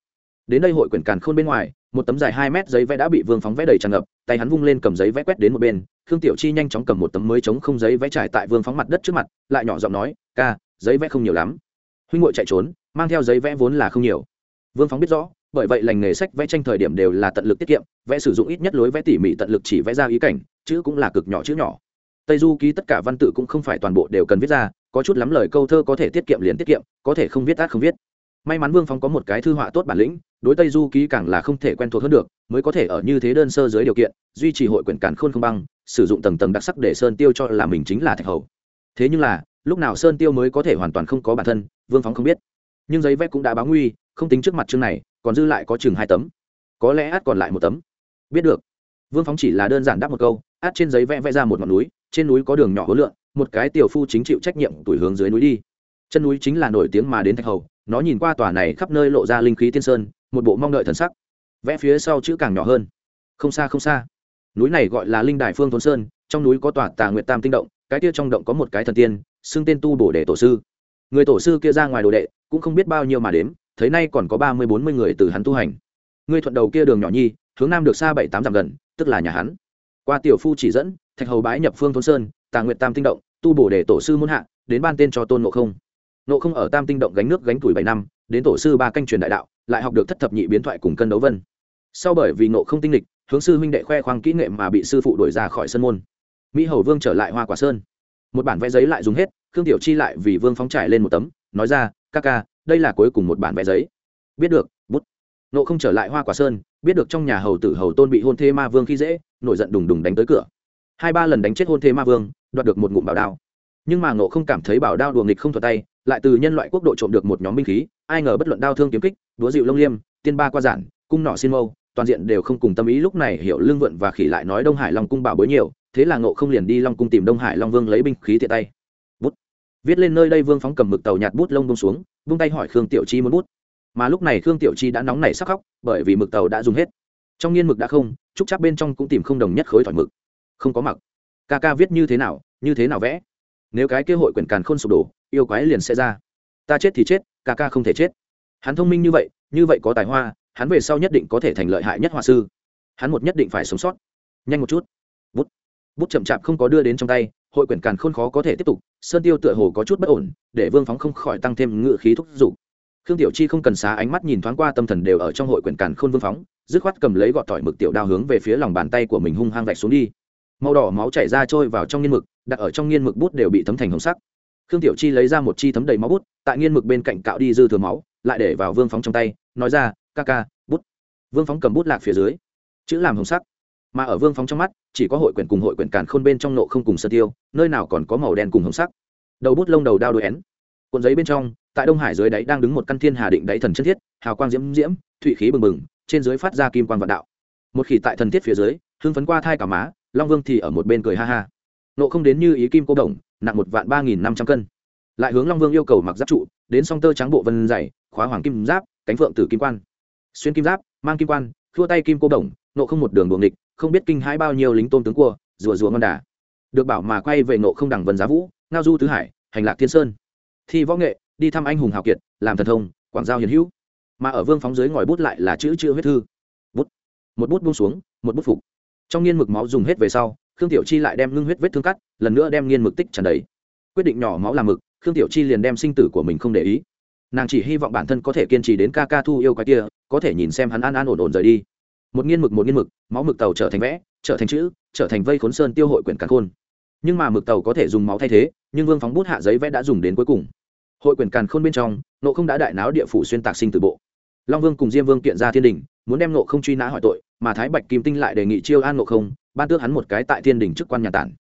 S1: Đến đây hội quyển càn khôn bên ngoài một tấm dài hai mét giấy vẽ đã bị vương phóng vẽ đầy tràn ngập, tay hắn vung lên cầm giấy vẽ quét đến một bên, khương tiểu chi nhanh chóng cầm một tấm mới chống không giấy vẽ trải tại vương phóng mặt đất trước mặt, lại nhỏ giọng nói, ca, giấy vẽ không nhiều lắm. Huynh ngội chạy trốn, mang theo giấy vẽ vốn là không nhiều. Vương phóng biết rõ, bởi vậy lành nghề sách vẽ tranh thời điểm đều là tận lực tiết kiệm, vẽ sử dụng ít nhất lối vẽ tỉ mỉ tận lực chỉ vẽ ra ý cảnh, chữ cũng là cực nhỏ chữ nhỏ. Tây du ký tất cả văn tự cũng không phải toàn bộ đều cần viết ra, có chút lắm lời câu thơ có thể tiết kiệm liền tiết kiệm, có thể không viết át không viết may mắn vương phong có một cái thư họa tốt bản lĩnh, đối tây du ký càng là không thể quen thuộc hơn được, mới có thể ở như thế đơn sơ dưới điều kiện, duy trì hội quyển cản khôn không băng, sử dụng tầng tầng đặc sắc để sơn tiêu cho là mình chính là thạch hầu. Thế nhưng là, lúc nào sơn tiêu mới có thể hoàn toàn không có bản thân, vương phóng không biết. Nhưng giấy vẽ cũng đã báo nguy, không tính trước mặt chương này, còn dư lại có chừng hai tấm. Có lẽ át còn lại một tấm. Biết được. Vương phóng chỉ là đơn giản đáp một câu, át trên giấy vẽ vẽ ra một ngọn núi, trên núi có đường nhỏ hối lượng một cái tiểu phu chính chịu trách nhiệm tuổi hướng dưới núi đi. Chân núi chính là nổi tiếng mà đến thạch hầu nó nhìn qua tòa này khắp nơi lộ ra linh khí tiên sơn, một bộ mong đợi thần sắc. Vẽ phía sau chữ càng nhỏ hơn. Không xa không xa. Núi này gọi là linh đài phương thôn sơn, trong núi có tòa tà nguyệt tam tinh động, cái kia trong động có một cái thần tiên, xưng tên tu bổ để tổ sư. Người tổ sư kia ra ngoài đồ đệ, cũng không biết bao nhiêu mà đếm, thấy nay còn có ba mươi bốn mươi người từ hắn tu hành. Người thuận đầu kia đường nhỏ nhi, hướng nam được xa bảy tám dặm gần, tức là nhà hắn. Qua tiểu phu chỉ dẫn, thạch hầu bái nhập phương thôn sơn, tà nguyệt tam tinh động, tu bổ để tổ sư muôn hạ, đến ban tên cho tôn ngộ không nộ không ở tam tinh động gánh nước gánh tuổi bảy năm, đến tổ sư ba canh truyền đại đạo, lại học được thất thập nhị biến thoại cùng cân đấu vân. Sau bởi vì nộ không tinh lịch, hướng sư huynh đệ khoe khoang kỹ nghệ mà bị sư phụ đuổi ra khỏi sân môn. Mỹ hầu vương trở lại hoa quả sơn. Một bản vẽ giấy lại dùng hết, khương tiểu chi lại vì vương phóng trải lên một tấm, nói ra, ca ca, đây là cuối cùng một bản vẽ giấy. Biết được, bút. Nộ không trở lại hoa quả sơn, biết được trong nhà hầu tử hầu tôn bị hôn thê ma vương khi dễ, nổi giận đùng đùng đánh tới cửa. Hai ba lần đánh chết hôn thê ma vương, đoạt được một ngụm bảo đao. Nhưng mà nộ không cảm thấy bảo đao đùa nghịch không thuật tay lại từ nhân loại quốc độ trộm được một nhóm binh khí, ai ngờ bất luận đao thương kiếm kích đúa dịu lông liêm, tiên ba qua giản, cung nỏ xin mâu, toàn diện đều không cùng tâm ý lúc này hiểu lương vượn và khỉ lại nói đông hải long cung bảo bối nhiều, thế là ngộ không liền đi long cung tìm đông hải long vương lấy binh khí tiện tay. Bút. Viết lên nơi đây vương phóng cầm mực tàu nhạt bút lông bông xuống, vung tay hỏi khương tiểu chi muốn bút. Mà lúc này khương tiểu chi đã nóng nảy sắc khóc, bởi vì mực tàu đã dùng hết. Trong nghiên mực đã không, trúc chắc bên trong cũng tìm không đồng nhất khối thỏi mực. Không có mặc. Ca ca viết như thế nào, như thế nào vẽ? Nếu cái kế hội quyển càn khôn sụp đổ yêu quái liền sẽ ra. Ta chết thì chết, ca ca không thể chết. Hắn thông minh như vậy như vậy có tài hoa, hắn về sau nhất định có thể thành lợi hại nhất họa sư. Hắn một nhất định phải sống sót. Nhanh một chút. Bút. Bút chậm chạp không có đưa đến trong tay, hội quyển càn khôn khó có thể tiếp tục, sơn tiêu tựa hồ có chút bất ổn, để vương phóng không khỏi tăng thêm ngự khí thúc giục. Khương tiểu chi không cần xá ánh mắt nhìn thoáng qua tâm thần đều ở trong hội quyển càn khôn vương phóng, dứt khoát cầm lấy gọt tỏi mực tiểu đao hướng về phía lòng bàn tay của mình hung hăng vạch xuống đi. Màu đỏ máu chảy ra trôi vào trong nghiên mực, đặt ở trong nghiên mực bút đều bị thấm thành hồng sắc khương tiểu chi lấy ra một chi thấm đầy máu bút, tại nghiên mực bên cạnh cạo đi dư thừa máu, lại để vào vương phóng trong tay, nói ra, ca ca, bút. Vương phóng cầm bút lạc phía dưới, chữ làm hồng sắc. Mà ở vương phóng trong mắt, chỉ có hội quyển cùng hội quyển càn khôn bên trong nộ không cùng sơ tiêu, nơi nào còn có màu đen cùng hồng sắc. Đầu bút lông đầu đao đôi én. Cuộn giấy bên trong, tại đông hải dưới đáy đang đứng một căn thiên hà định đáy thần chân thiết, hào quang diễm diễm, thụy khí bừng bừng, trên dưới phát ra kim quan vạn đạo. Một khỉ tại thần thiết phía dưới, hưng phấn qua thai cả má, long vương thì ở một bên cười ha ha nộ không đến như ý kim cô đồng, nặng một vạn ba nghìn năm trăm cân. Lại hướng long vương yêu cầu mặc giáp trụ, đến song tơ trắng bộ vân dày, khóa hoàng kim giáp, cánh phượng tử kim quan. Xuyên kim giáp, mang kim quan thua tay kim cô đồng, nộ không một đường buồng địch không biết kinh hãi bao nhiêu lính tôm tướng cua, rùa rùa ngon đà. Được bảo mà quay về nộ không đẳng vần giá vũ, ngao du tứ hải, hành lạc thiên sơn. Thi võ nghệ, đi thăm anh hùng hào kiệt, làm thần thông, quảng giao hiền hữu. Mà ở vương phóng dưới ngòi bút lại là chữ chữ huyết thư. Bút. Một bút buông xuống, một bút phục. Trong nghiên mực máu dùng hết về sau khương tiểu chi lại đem ngưng huyết vết thương cắt, lần nữa đem nghiên mực tích tràn đầy. Quyết định nhỏ máu làm mực, khương tiểu chi liền đem sinh tử của mình không để ý. Nàng chỉ hy vọng bản thân có thể kiên trì đến ca ca thu yêu cái kia, có thể nhìn xem hắn an an ổn ổn rời đi. Một nghiên mực, một nghiên mực, máu mực tàu trở thành vẽ, trở thành chữ, trở thành vây khốn sơn tiêu hội quyển càn khôn. Nhưng mà mực tàu có thể dùng máu thay thế, nhưng vương phóng bút hạ giấy vẽ đã dùng đến cuối cùng. Hội quyển càn khôn bên trong, nộ không đã đại náo địa phủ xuyên tạc sinh từ bộ. Long vương cùng diêm vương kiện ra thiên đình, muốn đem nộ không truy nã hỏi tội, mà thái bạch kim tinh lại đề nghị chiêu an nộ không ban tước hắn một cái tại thiên đình chức quan nhà tản.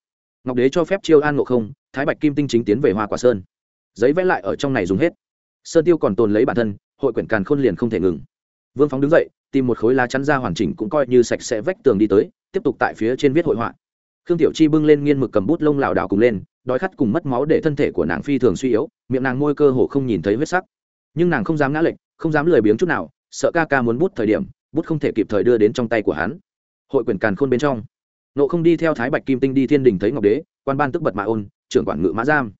S1: Ngọc đế cho phép chiêu an ngộ không, thái bạch kim tinh chính tiến về hoa quả sơn. Giấy vẽ lại ở trong này dùng hết. Sơn tiêu còn tồn lấy bản thân, hội quyển càn khôn liền không thể ngừng. Vương phóng đứng dậy, tìm một khối lá chắn ra hoàn chỉnh cũng coi như sạch sẽ vách tường đi tới, tiếp tục tại phía trên viết hội họa. Khương tiểu chi bưng lên nghiên mực cầm bút lông lảo đảo cùng lên, đói khát cùng mất máu để thân thể của nàng phi thường suy yếu, miệng nàng môi cơ hồ không nhìn thấy huyết sắc. Nhưng nàng không dám ngã lệch, không dám lười biếng chút nào, sợ ca ca muốn bút thời điểm, bút không thể kịp thời đưa đến trong tay của hắn. Hội quyển càn khôn bên trong nộ không đi theo thái bạch kim tinh đi thiên đình thấy ngọc đế, quan ban tức bật mạ ôn, trưởng quản ngự mã giam.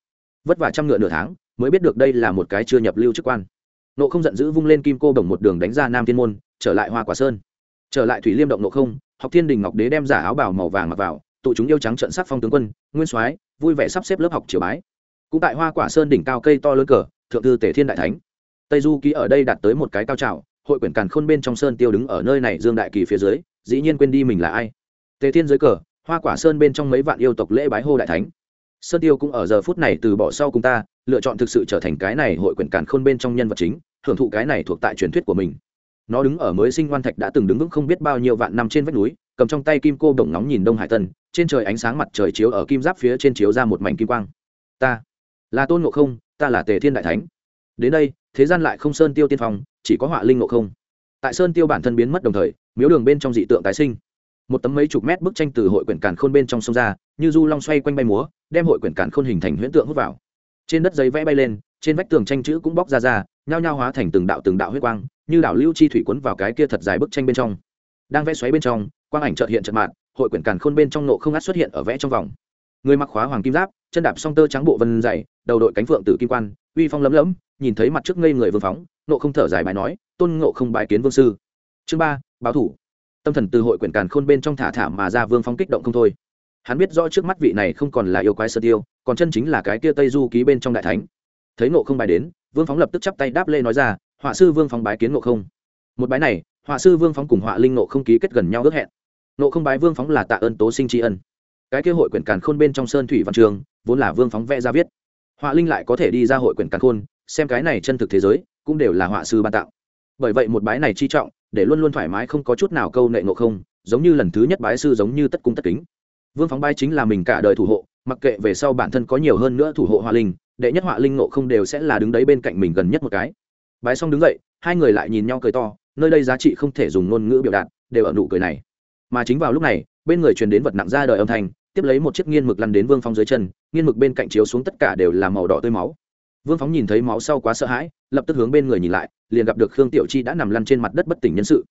S1: Vất vả trăm ngựa nửa tháng, mới biết được đây là một cái chưa nhập lưu chức quan. Nộ không giận dữ vung lên kim cô đồng một đường đánh ra nam thiên môn, trở lại hoa quả sơn. Trở lại thủy liêm động nộ không, học thiên đình ngọc đế đem giả áo bào màu vàng mặc vào, tụ chúng yêu trắng trận sắc phong tướng quân, nguyên soái, vui vẻ sắp xếp lớp học triều bái. Cũng tại hoa quả sơn đỉnh cao cây to lớn cờ, thượng thư tể thiên đại thánh. Tây du ký ở đây đạt tới một cái cao trào, hội quyển càn khôn bên trong sơn tiêu đứng ở nơi này dương đại kỳ phía dưới, dĩ nhiên quên đi mình là ai tề thiên dưới cờ, hoa quả sơn bên trong mấy vạn yêu tộc lễ bái hô đại thánh. Sơn tiêu cũng ở giờ phút này từ bỏ sau cùng ta, lựa chọn thực sự trở thành cái này hội quyển càn khôn bên trong nhân vật chính, hưởng thụ cái này thuộc tại truyền thuyết của mình. Nó đứng ở mới sinh ngoan thạch đã từng đứng vững không biết bao nhiêu vạn năm trên vách núi, cầm trong tay kim cô đồng nóng nhìn đông hải tân, trên trời ánh sáng mặt trời chiếu ở kim giáp phía trên chiếu ra một mảnh kim quang. Ta là tôn ngộ không, ta là tề thiên đại thánh. Đến đây, thế gian lại không sơn tiêu tiên phong, chỉ có họa linh ngộ không. Tại sơn tiêu bản thân biến mất đồng thời, miếu đường bên trong dị tượng tái sinh một tấm mấy chục mét bức tranh từ hội quyển càn khôn bên trong sông ra, như du long xoay quanh bay múa, đem hội quyển càn khôn hình thành huyễn tượng hút vào. Trên đất giấy vẽ bay lên, trên vách tường tranh chữ cũng bóc ra ra, nhao nhao hóa thành từng đạo từng đạo huyết quang, như đảo lưu chi thủy quấn vào cái kia thật dài bức tranh bên trong. Đang vẽ xoáy bên trong, quang ảnh trợt hiện trợt mạn hội quyển càn khôn bên trong nộ không ngắt xuất hiện ở vẽ trong vòng. Người mặc khóa hoàng kim giáp, chân đạp song tơ trắng bộ vân dày, đầu đội cánh phượng tử kim quan, uy phong lấm lấm, nhìn thấy mặt trước ngây người vương phóng, nộ không thở dài bài nói, tôn ngộ không bài kiến vương sư. Chương ba, báo thủ tâm thần từ hội quyển càn khôn bên trong thả thả mà ra vương phóng kích động không thôi. Hắn biết rõ trước mắt vị này không còn là yêu quái sơ tiêu, còn chân chính là cái kia tây du ký bên trong đại thánh. Thấy nộ không bài đến, vương phóng lập tức chắp tay đáp lê nói ra, họa sư vương phóng bái kiến nộ không. Một bái này, họa sư vương phóng cùng họa linh nộ không ký kết gần nhau ước hẹn. Nộ không bái vương phóng là tạ ơn tố sinh tri ân. Cái kia hội quyển càn khôn bên trong sơn thủy văn trường, vốn là vương phóng vẽ ra viết. Họa linh lại có thể đi ra hội quyển càn khôn, xem cái này chân thực thế giới, cũng đều là họa sư ban tạo. Bởi vậy một bái này chi trọng để luôn luôn thoải mái không có chút nào câu nệ nộ không, giống như lần thứ nhất bái sư giống như tất cung tất kính. Vương phóng bái chính là mình cả đời thủ hộ, mặc kệ về sau bản thân có nhiều hơn nữa thủ hộ họa linh, đệ nhất họa linh nộ không đều sẽ là đứng đấy bên cạnh mình gần nhất một cái. Bái xong đứng dậy, hai người lại nhìn nhau cười to, nơi đây giá trị không thể dùng ngôn ngữ biểu đạt, đều ở nụ cười này. Mà chính vào lúc này, bên người truyền đến vật nặng ra đời âm thanh, tiếp lấy một chiếc nghiên mực lăn đến vương phong dưới chân, nghiên mực bên cạnh chiếu xuống tất cả đều là màu đỏ tươi máu. Vương phóng nhìn thấy máu sau quá sợ hãi, lập tức hướng bên người nhìn lại liền gặp được khương tiểu chi đã nằm lăn trên mặt đất bất tỉnh nhân sự.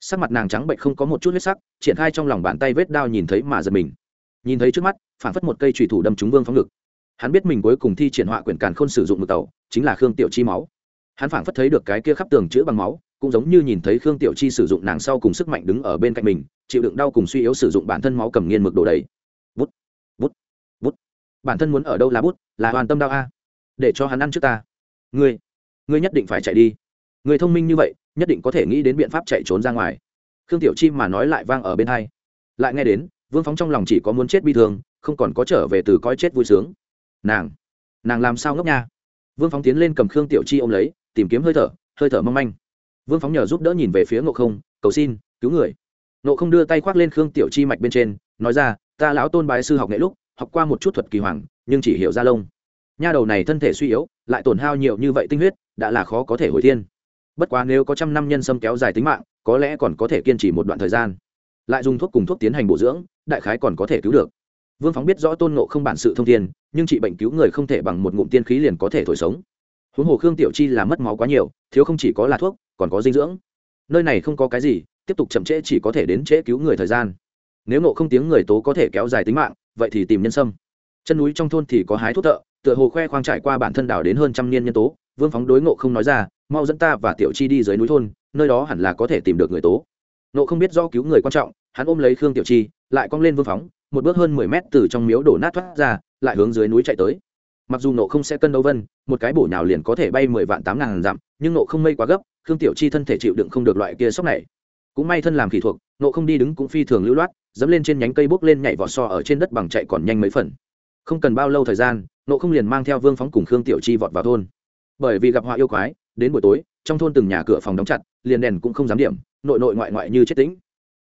S1: Sắc mặt nàng trắng bệnh không có một chút huyết sắc, triển khai trong lòng bàn tay vết đao nhìn thấy mà giật mình. Nhìn thấy trước mắt phản phất một cây trùy thủ đâm trúng vương phóng ngực. Hắn biết mình cuối cùng thi triển họa quyển càn khôn sử dụng mực tàu, chính là khương tiểu chi máu. Hắn phảng phất thấy được cái kia khắp tường chữ bằng máu, cũng giống như nhìn thấy khương tiểu chi sử dụng nàng sau cùng sức mạnh đứng ở bên cạnh mình, chịu đựng đau cùng suy yếu sử dụng bản thân máu cầm nghiên mực đồ đầy. Bút bút bút. Bản thân muốn ở đâu là bút? Là hoàn tâm đau a. Để cho hắn ăn trước ta. Ngươi ngươi nhất định phải chạy đi người thông minh như vậy, nhất định có thể nghĩ đến biện pháp chạy trốn ra ngoài. Khương tiểu chi mà nói lại vang ở bên hai. Lại nghe đến, vương phóng trong lòng chỉ có muốn chết bi thương, không còn có trở về từ coi chết vui sướng. Nàng nàng làm sao ngốc nha? Vương phóng tiến lên cầm khương tiểu chi ôm lấy, tìm kiếm hơi thở hơi thở mong manh. Vương phóng nhờ giúp đỡ nhìn về phía ngộ không, cầu xin, cứu người. Ngộ không đưa tay khoác lên khương tiểu chi mạch bên trên, nói ra, ta lão tôn bái sư học nghệ lúc, học qua một chút thuật kỳ hoàng, nhưng chỉ hiểu ra lông. Nha đầu này thân thể suy yếu, lại tổn hao nhiều như vậy tinh huyết, đã là khó có thể hồi thiên bất quá nếu có trăm năm nhân sâm kéo dài tính mạng, có lẽ còn có thể kiên trì một đoạn thời gian. Lại dùng thuốc cùng thuốc tiến hành bổ dưỡng, đại khái còn có thể cứu được. Vương phóng biết rõ tôn nộ không bản sự thông thiên, nhưng trị bệnh cứu người không thể bằng một ngụm tiên khí liền có thể thổi sống. Huống hồ khương tiểu chi là mất máu quá nhiều, thiếu không chỉ có là thuốc, còn có dinh dưỡng. Nơi này không có cái gì, tiếp tục chậm trễ chỉ có thể đến trễ cứu người thời gian. Nếu nộ không tiếng người tố có thể kéo dài tính mạng, vậy thì tìm nhân sâm. Chân núi trong thôn thì có hái thuốc thợ, tựa hồ khoe khoang trải qua bản thân đảo đến hơn trăm niên nhân tố, vương phóng đối ngộ không nói ra mau dẫn ta và tiểu chi đi dưới núi thôn, nơi đó hẳn là có thể tìm được người tố. Nộ không biết do cứu người quan trọng, hắn ôm lấy khương tiểu chi, lại cong lên vương phóng, một bước hơn mười mét từ trong miếu đổ nát thoát ra, lại hướng dưới núi chạy tới. Mặc dù nộ không sẽ cân đấu vân, một cái bổ nhào liền có thể bay mười vạn tám ngàn dặm, nhưng nộ không mây quá gấp, khương tiểu chi thân thể chịu đựng không được loại kia sốc này. Cũng may thân làm kỳ thuộc, nộ không đi đứng cũng phi thường lưu loát, dẫm lên trên nhánh cây bốc lên nhảy vỏ so ở trên đất bằng chạy còn nhanh mấy phần. Không cần bao lâu thời gian, nộ không liền mang theo vương phóng cùng khương tiểu chi vọt vào thôn. Bởi vì gặp họa yêu quái đến buổi tối, trong thôn từng nhà cửa phòng đóng chặt, liền đèn cũng không dám điểm, nội nội ngoại ngoại như chết tĩnh.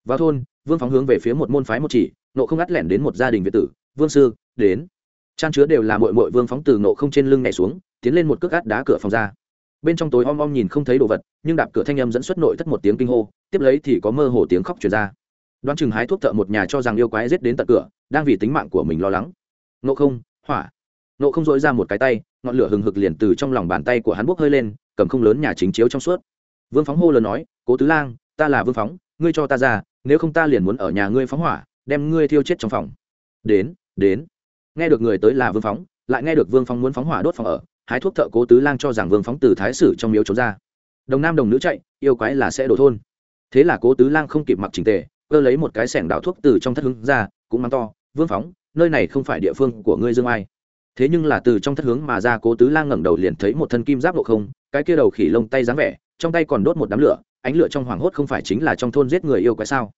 S1: Vào thôn, vương phóng hướng về phía một môn phái một chỉ, nộ không ngắt lẻn đến một gia đình việt tử, vương sư, đến. Trang chứa đều là mội mội vương phóng từ nộ không trên lưng nhảy xuống, tiến lên một cước át đá cửa phòng ra. Bên trong tối om om nhìn không thấy đồ vật, nhưng đạp cửa thanh âm dẫn xuất nội thất một tiếng kinh hô, tiếp lấy thì có mơ hồ tiếng khóc truyền ra. Đoán chừng hái thuốc thợ một nhà cho rằng yêu quái giết đến tận cửa, đang vì tính mạng của mình lo lắng. Nộ không, hỏa nộ không dội ra một cái tay, ngọn lửa hừng hực liền từ trong lòng bàn tay của hắn bốc hơi lên, cầm không lớn nhà chính chiếu trong suốt. Vương phóng hô lớn nói, cố tứ lang, ta là vương phóng, ngươi cho ta ra, nếu không ta liền muốn ở nhà ngươi phóng hỏa, đem ngươi thiêu chết trong phòng. Đến đến. Nghe được người tới là vương phóng, lại nghe được vương phóng muốn phóng hỏa đốt phòng ở, hái thuốc thợ cố tứ lang cho rằng vương phóng từ thái sử trong miếu trốn ra. Đồng nam đồng nữ chạy, yêu quái là sẽ đổ thôn. Thế là cố tứ lang không kịp mặc trình tề, cơ lấy một cái sẻng đào thuốc từ trong thất hướng ra, cũng mắng to, vương phóng, nơi này không phải địa phương của ngươi dương ai thế nhưng là từ trong thất hướng mà ra, cố tứ lang ngẩng đầu liền thấy một thân kim giáp độ không, cái kia đầu khỉ lông tay dáng vẻ, trong tay còn đốt một đám lửa, ánh lửa trong hoàng hốt không phải chính là trong thôn giết người yêu quái sao?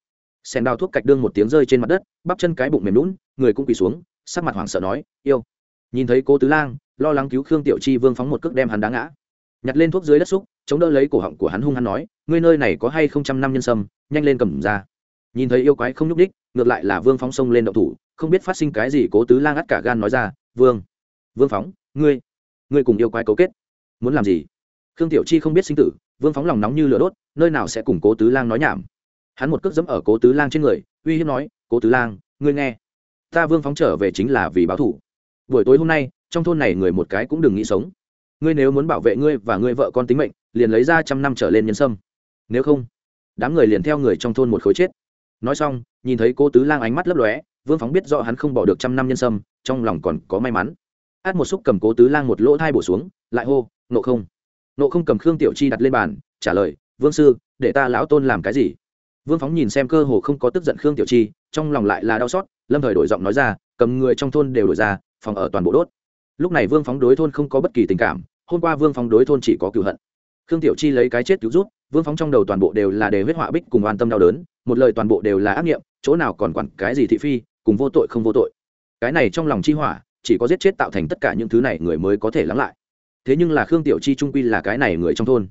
S1: Sen đào thuốc cạch đương một tiếng rơi trên mặt đất, bắp chân cái bụng mềm lún người cũng quỳ xuống, sắc mặt hoảng sợ nói, yêu. Nhìn thấy cố tứ lang, lo lắng cứu khương tiểu chi vương phóng một cước đem hắn đá ngã. Nhặt lên thuốc dưới đất xúc, chống đỡ lấy cổ họng của hắn hung hắn nói, ngươi nơi này có hay không trăm năm nhân sâm, nhanh lên cầm ra. Nhìn thấy yêu quái không nhúc đích ngược lại là vương phóng sông lên động thủ, không biết phát sinh cái gì, cố tứ lang ắt cả gan nói ra vương. Vương phóng, ngươi. Ngươi cùng yêu quái cấu kết. Muốn làm gì? Khương tiểu chi không biết sinh tử, vương phóng lòng nóng như lửa đốt, nơi nào sẽ cùng cố tứ lang nói nhảm? Hắn một cước dẫm ở cố tứ lang trên người, uy hiếp nói, cố tứ lang, ngươi nghe. Ta vương phóng trở về chính là vì báo thủ buổi tối hôm nay, trong thôn này người một cái cũng đừng nghĩ sống. Ngươi nếu muốn bảo vệ ngươi và ngươi vợ con tính mệnh, liền lấy ra trăm năm trở lên nhân sâm. Nếu không, đám người liền theo người trong thôn một khối chết. Nói xong, nhìn thấy cô tứ lang ánh mắt lấp lóe vương phóng biết rõ hắn không bỏ được trăm năm nhân sâm, trong lòng còn có may mắn. Át một xúc cầm cố tứ lang một lỗ thai bổ xuống, lại hô nộ không? Nộ không cầm khương tiểu chi đặt lên bàn, trả lời, vương sư, để ta lão tôn làm cái gì? Vương phóng nhìn xem cơ hồ không có tức giận khương tiểu chi, trong lòng lại là đau xót, lâm thời đổi giọng nói ra, cầm người trong thôn đều đổi ra, phòng ở toàn bộ đốt. Lúc này vương phóng đối thôn không có bất kỳ tình cảm, hôm qua vương phóng đối thôn chỉ có cựu hận. Khương tiểu chi lấy cái chết cứu rút, vương phóng trong đầu toàn bộ đều là đề huyết họa bích cùng oan tâm đau đớn, một lời toàn bộ đều là ác nghiệm, chỗ nào còn quản cái gì thị phi cùng vô tội không vô tội. Cái này trong lòng chi hỏa, chỉ có giết chết tạo thành tất cả những thứ này người mới có thể lắng lại. Thế nhưng là khương tiểu chi trung quy là cái này người trong thôn.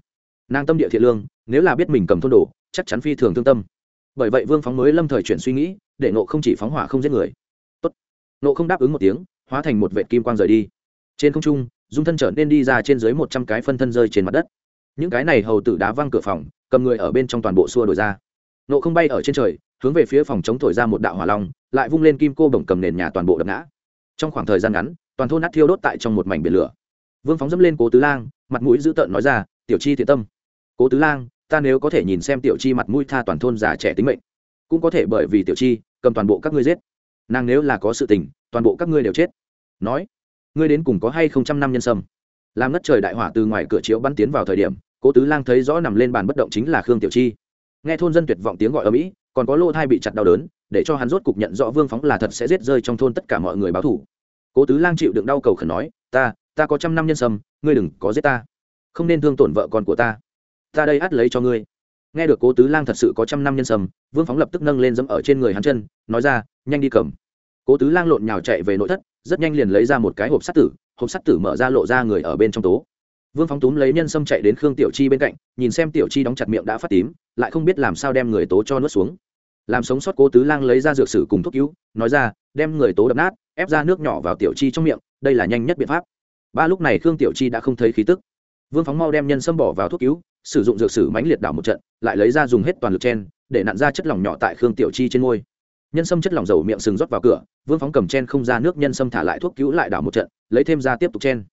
S1: Nàng tâm địa thiện lương, nếu là biết mình cầm thôn đồ, chắc chắn phi thường thương tâm. Bởi vậy vương phóng mới lâm thời chuyển suy nghĩ, để nộ không chỉ phóng hỏa không giết người. Tốt. nộ không đáp ứng một tiếng, hóa thành một vệ kim quang rời đi. Trên không trung, dung thân trở nên đi ra trên dưới một trăm cái phân thân rơi trên mặt đất. Những cái này hầu tử đá văng cửa phòng, cầm người ở bên trong toàn bộ xua đổi ra. Nộ không bay ở trên trời hướng về phía phòng chống thổi ra một đạo hỏa long, lại vung lên kim cô bổng cầm nền nhà toàn bộ đập ngã. Trong khoảng thời gian ngắn, toàn thôn nát thiêu đốt tại trong một mảnh biển lửa. Vương phóng dẫm lên cố tứ lang, mặt mũi dữ tợn nói ra, tiểu chi thiện tâm. Cố tứ lang, ta nếu có thể nhìn xem tiểu chi mặt mũi tha toàn thôn già trẻ tính mệnh, cũng có thể bởi vì tiểu chi, cầm toàn bộ các ngươi giết. Nàng nếu là có sự tình, toàn bộ các ngươi đều chết. Nói, ngươi đến cùng có hay không trăm năm nhân sâm? Làm ngất trời đại hỏa từ ngoài cửa chiếu bắn tiến vào thời điểm, cố tứ lang thấy rõ nằm lên bàn bất động chính là khương tiểu chi. Nghe thôn dân tuyệt vọng tiếng gọi ở mỹ còn có lô thai bị chặt đau đớn, để cho hắn rốt cục nhận rõ vương phóng là thật sẽ giết rơi trong thôn tất cả mọi người báo thủ. Cố tứ lang chịu đựng đau cầu khẩn nói, ta ta có trăm năm nhân sâm, ngươi đừng có giết ta. Không nên thương tổn vợ con của ta. Ta đây át lấy cho ngươi. Nghe được cố tứ lang thật sự có trăm năm nhân sâm, vương phóng lập tức nâng lên dẫm ở trên người hắn chân, nói ra, nhanh đi cầm. Cố tứ lang lộn nhào chạy về nội thất, rất nhanh liền lấy ra một cái hộp sắt tử, hộp sắt tử mở ra lộ ra người ở bên trong tố vương phóng túm lấy nhân sâm chạy đến khương tiểu chi bên cạnh, nhìn xem tiểu chi đóng chặt miệng đã phát tím, lại không biết làm sao đem người tố cho nuốt xuống. Làm sống sót cố tứ lang lấy ra dược sử cùng thuốc cứu, nói ra, đem người tố đập nát, ép ra nước nhỏ vào tiểu chi trong miệng, đây là nhanh nhất biện pháp. Ba lúc này khương tiểu chi đã không thấy khí tức. Vương phóng mau đem nhân sâm bỏ vào thuốc cứu, sử dụng dược sử mãnh liệt đảo một trận, lại lấy ra dùng hết toàn lực chen, để nặn ra chất lỏng nhỏ tại khương tiểu chi trên môi. Nhân sâm chất lỏng dầu miệng sừng rót vào cửa, vương phóng cầm chen không ra nước, nhân sâm thả lại thuốc cứu lại đảo một trận, lấy thêm ra tiếp tục chen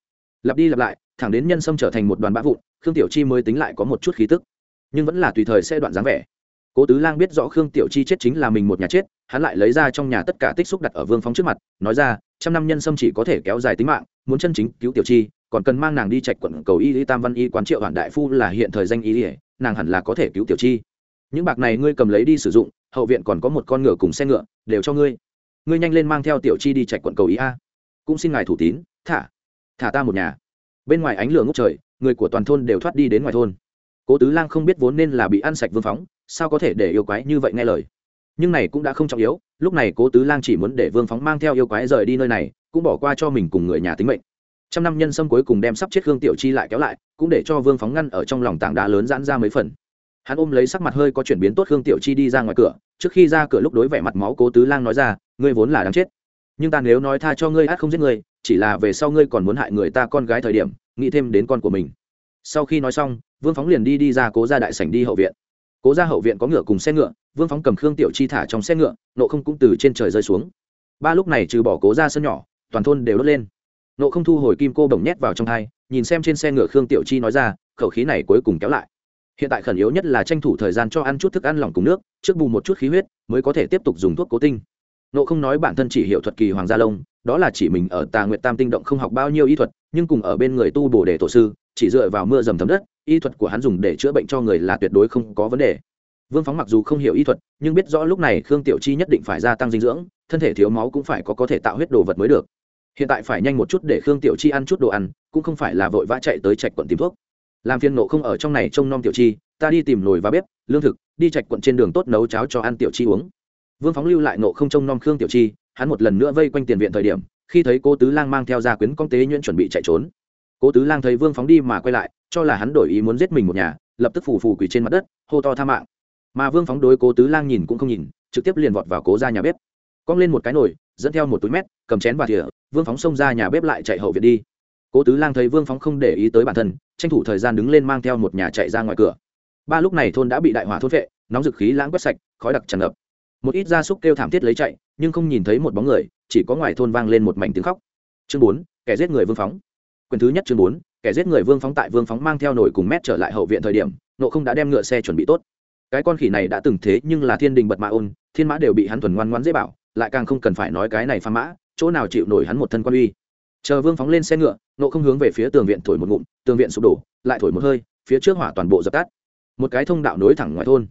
S1: lặp đi lặp lại, thẳng đến nhân sâm trở thành một đoàn bã vụn, khương tiểu chi mới tính lại có một chút khí tức. Nhưng vẫn là tùy thời sẽ đoạn dáng vẻ. Cố tứ lang biết rõ khương tiểu chi chết chính là mình một nhà chết, hắn lại lấy ra trong nhà tất cả tích xúc đặt ở vương phóng trước mặt, nói ra, trăm năm nhân sâm chỉ có thể kéo dài tính mạng, muốn chân chính cứu tiểu chi, còn cần mang nàng đi trạch quận cầu y y tam văn y quán triệu hoàn đại phu là hiện thời danh y ỉa nàng hẳn là có thể cứu tiểu chi. Những bạc này ngươi cầm lấy đi sử dụng, hậu viện còn có một con ngựa cùng xe ngựa, đều cho ngươi. Ngươi nhanh lên mang theo tiểu chi đi trạch quận cầu y a. Cũng xin ngài thủ tín, thả thả ta một nhà. Bên ngoài ánh lửa ngốc trời, người của toàn thôn đều thoát đi đến ngoài thôn. Cố tứ lang không biết vốn nên là bị ăn sạch vương phóng, sao có thể để yêu quái như vậy nghe lời. Nhưng này cũng đã không trọng yếu, lúc này cố tứ lang chỉ muốn để vương phóng mang theo yêu quái rời đi nơi này, cũng bỏ qua cho mình cùng người nhà tính mệnh. Trăm năm nhân sâm cuối cùng đem sắp chết hương tiểu chi lại kéo lại, cũng để cho vương phóng ngăn ở trong lòng tảng đá lớn giãn ra mấy phần. Hắn ôm lấy sắc mặt hơi có chuyển biến tốt hương tiểu chi đi ra ngoài cửa, trước khi ra cửa lúc đối vẻ mặt máu cố tứ lang nói ra, ngươi vốn là đáng chết, nhưng ta nếu nói tha cho ngươi, át không giết ngươi chỉ là về sau ngươi còn muốn hại người ta con gái thời điểm, nghĩ thêm đến con của mình. Sau khi nói xong, vương phóng liền đi đi ra cố ra đại sảnh đi hậu viện. Cố ra hậu viện có ngựa cùng xe ngựa, vương phóng cầm khương tiểu chi thả trong xe ngựa, nộ không cũng từ trên trời rơi xuống. Ba lúc này trừ bỏ cố ra sân nhỏ, toàn thôn đều đốt lên. Nộ không thu hồi kim cô bồng nhét vào trong thai, nhìn xem trên xe ngựa khương tiểu chi nói ra, khẩu khí này cuối cùng kéo lại. Hiện tại khẩn yếu nhất là tranh thủ thời gian cho ăn chút thức ăn lỏng cùng nước, trước bù một chút khí huyết, mới có thể tiếp tục dùng thuốc cố tinh. Nộ không nói bản thân chỉ hiệu thuật kỳ hoàng gia lông đó là chỉ mình ở tà nguyệt tam tinh động không học bao nhiêu y thuật, nhưng cùng ở bên người tu bổ đề tổ sư, chỉ dựa vào mưa dầm thấm đất, y thuật của hắn dùng để chữa bệnh cho người là tuyệt đối không có vấn đề. Vương phóng mặc dù không hiểu y thuật, nhưng biết rõ lúc này khương tiểu chi nhất định phải gia tăng dinh dưỡng, thân thể thiếu máu cũng phải có có thể tạo huyết đồ vật mới được. Hiện tại phải nhanh một chút để khương tiểu chi ăn chút đồ ăn, cũng không phải là vội vã chạy tới trạch quận tìm thuốc. Làm phiên nộ không ở trong này trông nom tiểu chi, ta đi tìm nồi và bếp, lương thực, đi trạch quận trên đường tốt nấu cháo cho ăn tiểu chi uống. Vương phóng lưu lại nộ không trông nom khương tiểu chi hắn một lần nữa vây quanh tiền viện thời điểm, khi thấy cô tứ lang mang theo gia quyến công tế nhuyễn chuẩn bị chạy trốn. Cô tứ lang thấy vương phóng đi mà quay lại, cho là hắn đổi ý muốn giết mình một nhà, lập tức phủ phủ quỳ trên mặt đất, hô to tha mạng. Mà vương phóng đối cố tứ lang nhìn cũng không nhìn, trực tiếp liền vọt vào cố ra nhà bếp. Cong lên một cái nồi, dẫn theo một túi mét, cầm chén và thìa, vương phóng xông ra nhà bếp lại chạy hậu viện đi. Cố tứ lang thấy vương phóng không để ý tới bản thân, tranh thủ thời gian đứng lên mang theo một nhà chạy ra ngoài cửa. Ba lúc này thôn đã bị đại hỏa thốt vệ nóng dực khí lãng quét sạch, khói đặc tràn ngập. Một ít gia súc kêu thảm thiết lấy chạy nhưng không nhìn thấy một bóng người, chỉ có ngoài thôn vang lên một mảnh tiếng khóc. Chương bốn, kẻ giết người vương phóng. Quyền thứ nhất chương bốn, kẻ giết người vương phóng tại vương phóng mang theo nổi cùng mét trở lại hậu viện thời điểm, nộ không đã đem ngựa xe chuẩn bị tốt. Cái con khỉ này đã từng thế nhưng là thiên đình bật mã ôn, thiên mã đều bị hắn thuần ngoan ngoãn dễ bảo, lại càng không cần phải nói cái này pha mã, chỗ nào chịu nổi hắn một thân quan uy. Chờ vương phóng lên xe ngựa, nộ không hướng về phía tường viện thổi một ngụm, tường viện sụp đổ, lại thổi một hơi, phía trước hỏa toàn bộ dập tắt. Một cái thông đạo nối thẳng ngoài thôn.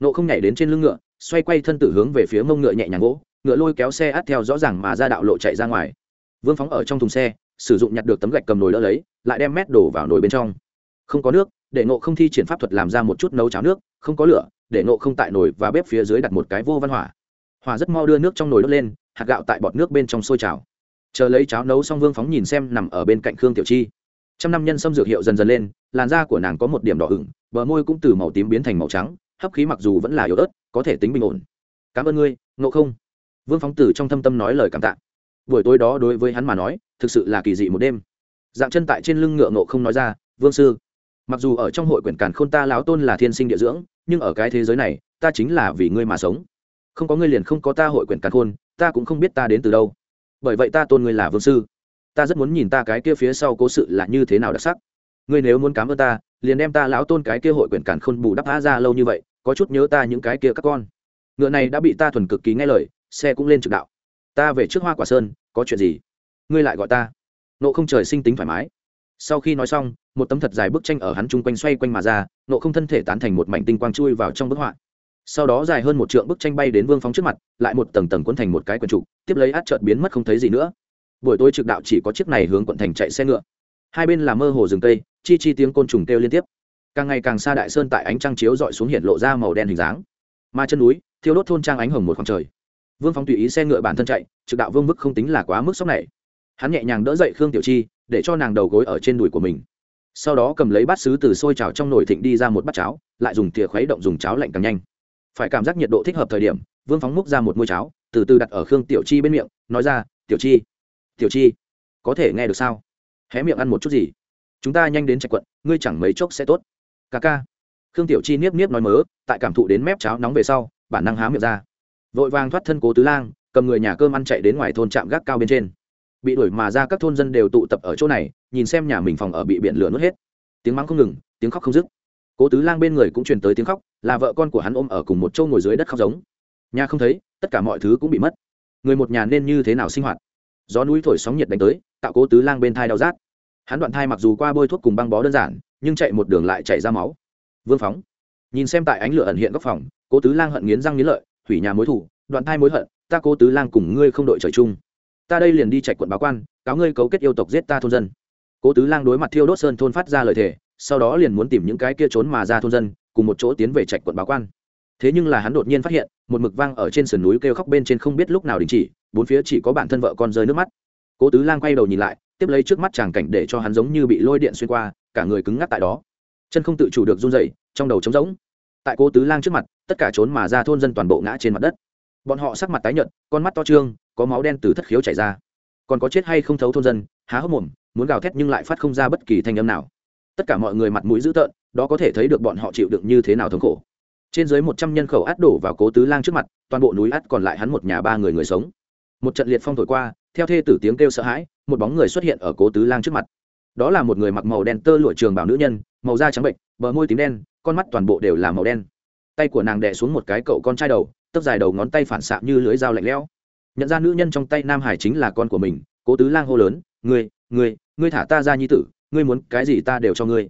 S1: Nộ không nhảy đến trên lưng ngựa, xoay quay thân tử hướng về phía mông ngựa nhẹ nhàng gỗ ngựa lôi kéo xe át theo rõ ràng mà ra đạo lộ chạy ra ngoài. Vương phóng ở trong thùng xe, sử dụng nhặt được tấm gạch cầm nồi đỡ lấy, lại đem mét đổ vào nồi bên trong. Không có nước, để nộ không thi triển pháp thuật làm ra một chút nấu cháo nước, không có lửa, để nộ không tại nồi và bếp phía dưới đặt một cái vô văn hỏa. Hỏa rất mau đưa nước trong nồi đốt lên, hạt gạo tại bọt nước bên trong sôi trào. Chờ lấy cháo nấu xong vương phóng nhìn xem nằm ở bên cạnh khương tiểu chi. Trăm năm nhân xâm dược hiệu dần dần lên, làn da của nàng có một điểm đỏ ửng, bờ môi cũng từ màu tím biến thành màu trắng, hấp khí mặc dù vẫn là yếu ớt, có thể tính bình ổn. Cảm ơn ngươi, ngộ không vương phóng tử trong thâm tâm nói lời cảm tạ. Buổi tối đó đối với hắn mà nói, thực sự là kỳ dị một đêm. Dạng chân tại trên lưng ngựa ngộ không nói ra, vương sư, mặc dù ở trong hội quyển càn khôn ta láo tôn là thiên sinh địa dưỡng, nhưng ở cái thế giới này, ta chính là vì ngươi mà sống. Không có ngươi liền không có ta hội quyển càn khôn, ta cũng không biết ta đến từ đâu. Bởi vậy ta tôn ngươi là vương sư. Ta rất muốn nhìn ta cái kia phía sau cố sự là như thế nào đặc sắc. Ngươi nếu muốn cám ơn ta, liền đem ta lão tôn cái kia hội quyển càn khôn bù đắp phá ra lâu như vậy, có chút nhớ ta những cái kia các con. Ngựa này đã bị ta thuần cực kỳ nghe lời xe cũng lên trực đạo. Ta về trước hoa quả sơn, có chuyện gì? Ngươi lại gọi ta. Nộ không trời sinh tính thoải mái. Sau khi nói xong, một tấm thật dài bức tranh ở hắn chung quanh xoay quanh mà ra, nộ không thân thể tán thành một mảnh tinh quang chui vào trong bức họa. Sau đó dài hơn một trượng bức tranh bay đến vương phóng trước mặt, lại một tầng tầng quấn thành một cái quần trục tiếp lấy át trợt biến mất không thấy gì nữa. Buổi tối trực đạo chỉ có chiếc này hướng quận thành chạy xe ngựa. Hai bên là mơ hồ rừng cây, chi chi tiếng côn trùng kêu liên tiếp. Càng ngày càng xa đại sơn tại ánh trăng chiếu dọi xuống hiện lộ ra màu đen hình dáng. Mà chân núi, thiêu đốt thôn trang ánh hồng một khoảng trời vương phong tùy ý xe ngựa bản thân chạy, trực đạo vương mức không tính là quá mức sốc này. Hắn nhẹ nhàng đỡ dậy khương tiểu chi, để cho nàng đầu gối ở trên đùi của mình. Sau đó cầm lấy bát xứ từ sôi trào trong nồi thịnh đi ra một bát cháo, lại dùng thìa khuấy động dùng cháo lạnh càng nhanh. Phải cảm giác nhiệt độ thích hợp thời điểm, vương phóng múc ra một môi cháo, từ từ đặt ở khương tiểu chi bên miệng, nói ra, tiểu chi tiểu chi, có thể nghe được sao? Hé miệng ăn một chút gì. Chúng ta nhanh đến trạch quận, ngươi chẳng mấy chốc sẽ tốt. Ca ca. Khương tiểu chi niếp niếp nói mớ, tại cảm thụ đến mép cháo nóng về sau, bản năng há miệng ra vội vàng thoát thân cố tứ lang, cầm người nhà cơm ăn chạy đến ngoài thôn trạm gác cao bên trên. Bị đuổi mà ra các thôn dân đều tụ tập ở chỗ này, nhìn xem nhà mình phòng ở bị biển lửa nuốt hết. Tiếng mắng không ngừng, tiếng khóc không dứt. Cố tứ lang bên người cũng truyền tới tiếng khóc, là vợ con của hắn ôm ở cùng một châu ngồi dưới đất khóc giống. Nhà không thấy, tất cả mọi thứ cũng bị mất. Người một nhà nên như thế nào sinh hoạt? Gió núi thổi sóng nhiệt đánh tới, tạo cố tứ lang bên thai đau rát. Hắn đoạn thai mặc dù qua bôi thuốc cùng băng bó đơn giản, nhưng chạy một đường lại chạy ra máu. Vương phóng. Nhìn xem tại ánh lửa ẩn hiện góc phòng, cố tứ lang hận nghiến răng nghiến lợi hủy nhà mối thủ, đoạn thai mối hận, ta cố tứ lang cùng ngươi không đội trời chung. Ta đây liền đi chạy quận báo quan, cáo ngươi cấu kết yêu tộc giết ta thôn dân. Cố tứ lang đối mặt thiêu đốt sơn thôn phát ra lời thề, sau đó liền muốn tìm những cái kia trốn mà ra thôn dân, cùng một chỗ tiến về trạch quận báo quan. Thế nhưng là hắn đột nhiên phát hiện, một mực vang ở trên sườn núi kêu khóc bên trên không biết lúc nào đình chỉ, bốn phía chỉ có bản thân vợ con rơi nước mắt. Cố tứ lang quay đầu nhìn lại, tiếp lấy trước mắt chàng cảnh để cho hắn giống như bị lôi điện xuyên qua, cả người cứng ngắc tại đó. Chân không tự chủ được run dậy trong đầu trống rỗng tại cố tứ lang trước mặt, tất cả trốn mà ra thôn dân toàn bộ ngã trên mặt đất. Bọn họ sắc mặt tái nhợt, con mắt to trương, có máu đen từ thất khiếu chảy ra. Còn có chết hay không thấu thôn dân, há hốc mồm, muốn gào thét nhưng lại phát không ra bất kỳ thanh âm nào. Tất cả mọi người mặt mũi dữ tợn, đó có thể thấy được bọn họ chịu đựng như thế nào thống khổ. Trên dưới một trăm nhân khẩu át đổ vào cố tứ lang trước mặt, toàn bộ núi át còn lại hắn một nhà ba người người sống. Một trận liệt phong thổi qua, theo thê tử tiếng kêu sợ hãi, một bóng người xuất hiện ở cố tứ lang trước mặt đó là một người mặc màu đen tơ lụa trường bảo nữ nhân, màu da trắng bệnh, bờ môi tím đen, con mắt toàn bộ đều là màu đen. Tay của nàng đè xuống một cái cậu con trai đầu tấp dài đầu ngón tay phản xạ như lưới dao lạnh lẽo. Nhận ra nữ nhân trong tay nam hải chính là con của mình, cố tứ lang hô lớn, ngươi ngươi ngươi thả ta ra nhi tử, ngươi muốn cái gì ta đều cho ngươi.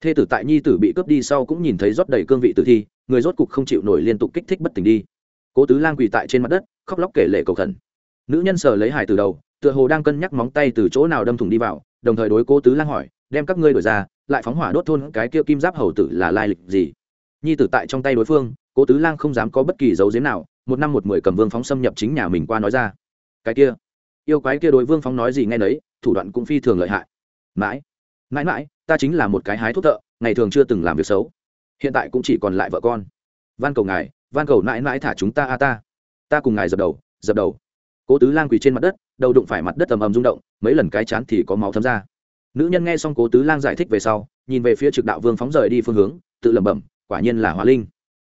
S1: Thê tử tại nhi tử bị cướp đi sau cũng nhìn thấy rót đầy cương vị tử thi, người rốt cục không chịu nổi liên tục kích thích bất tỉnh đi. Cố tứ lang quỳ tại trên mặt đất, khóc lóc kể lệ cầu khẩn. Nữ nhân sờ lấy hải từ đầu, tựa hồ đang cân nhắc móng tay từ chỗ nào đâm thủng đi vào đồng thời đối cố tứ lang hỏi, đem các ngươi đổi ra, lại phóng hỏa đốt thôn cái kia kim giáp hầu tử là lai lịch gì? Nhi tử tại trong tay đối phương, cố tứ lang không dám có bất kỳ dấu giếm nào, một năm một mười cầm vương phóng xâm nhập chính nhà mình qua nói ra. Cái kia, yêu quái kia đối vương phóng nói gì nghe nấy, thủ đoạn cũng phi thường lợi hại. Mãi mãi mãi, ta chính là một cái hái thuốc thợ, ngày thường chưa từng làm việc xấu. Hiện tại cũng chỉ còn lại vợ con. Van cầu ngài, van cầu mãi mãi thả chúng ta a ta. Ta cùng ngài dập đầu dập đầu. Cố tứ lang quỳ trên mặt đất đầu đụng phải mặt đất ầm ầm rung động, mấy lần cái chán thì có máu thấm ra. Nữ nhân nghe xong cố tứ lang giải thích về sau, nhìn về phía trực đạo vương phóng rời đi phương hướng, tự lẩm bẩm, quả nhiên là hóa linh.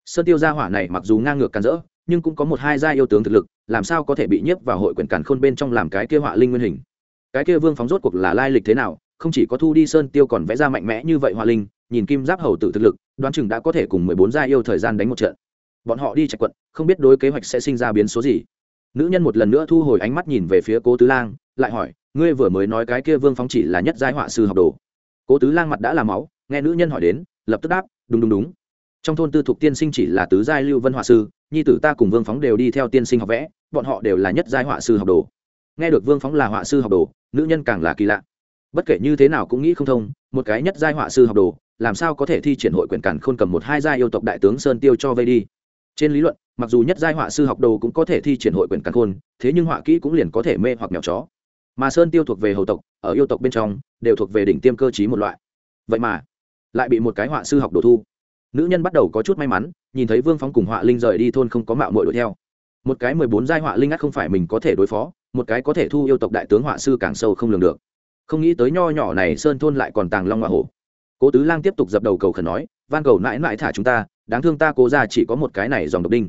S1: Sơn tiêu gia hỏa này mặc dù ngang ngược càn rỡ, nhưng cũng có một hai gia yêu tướng thực lực, làm sao có thể bị nhiếp vào hội quyển càn khôn bên trong làm cái kia họa linh nguyên hình? Cái kia vương phóng rốt cuộc là lai lịch thế nào, không chỉ có thu đi sơn tiêu còn vẽ ra mạnh mẽ như vậy họa linh, nhìn kim giáp hầu tử thực lực, đoán chừng đã có thể cùng mười bốn gia yêu thời gian đánh một trận. Bọn họ đi trạch quận, không biết đối kế hoạch sẽ sinh ra biến số gì nữ nhân một lần nữa thu hồi ánh mắt nhìn về phía cố tứ lang, lại hỏi, ngươi vừa mới nói cái kia vương phóng chỉ là nhất giai họa sư học đồ? Cố tứ lang mặt đã làm máu, nghe nữ nhân hỏi đến, lập tức đáp, đúng đúng đúng. Trong thôn tư thục tiên sinh chỉ là tứ giai lưu vân họa sư, nhi tử ta cùng vương phóng đều đi theo tiên sinh học vẽ, bọn họ đều là nhất giai họa sư học đồ. Nghe được vương phóng là họa sư học đồ, nữ nhân càng là kỳ lạ. Bất kể như thế nào cũng nghĩ không thông, một cái nhất giai họa sư học đồ, làm sao có thể thi triển hội quyền cản khôn cầm một hai giai yêu tộc đại tướng sơn tiêu cho vây đi? Trên lý luận mặc dù nhất giai họa sư học đồ cũng có thể thi triển hội quyển càn khôn, thế nhưng họa kỹ cũng liền có thể mê hoặc mèo chó. Mà sơn tiêu thuộc về hầu tộc, ở yêu tộc bên trong, đều thuộc về đỉnh tiêm cơ chí một loại. Vậy mà, lại bị một cái họa sư học đồ thu. Nữ nhân bắt đầu có chút may mắn, nhìn thấy vương phóng cùng họa linh rời đi thôn không có mạo mội đuổi theo. Một cái mười bốn giai họa linh ắt không phải mình có thể đối phó, một cái có thể thu yêu tộc đại tướng họa sư càng sâu không lường được. Không nghĩ tới nho nhỏ này sơn thôn lại còn tàng long hoa hổ. Cố tứ lang tiếp tục dập đầu cầu khẩn nói, van cầu mãi mãi thả chúng ta, đáng thương ta cố ra chỉ có một cái này dòng độc đinh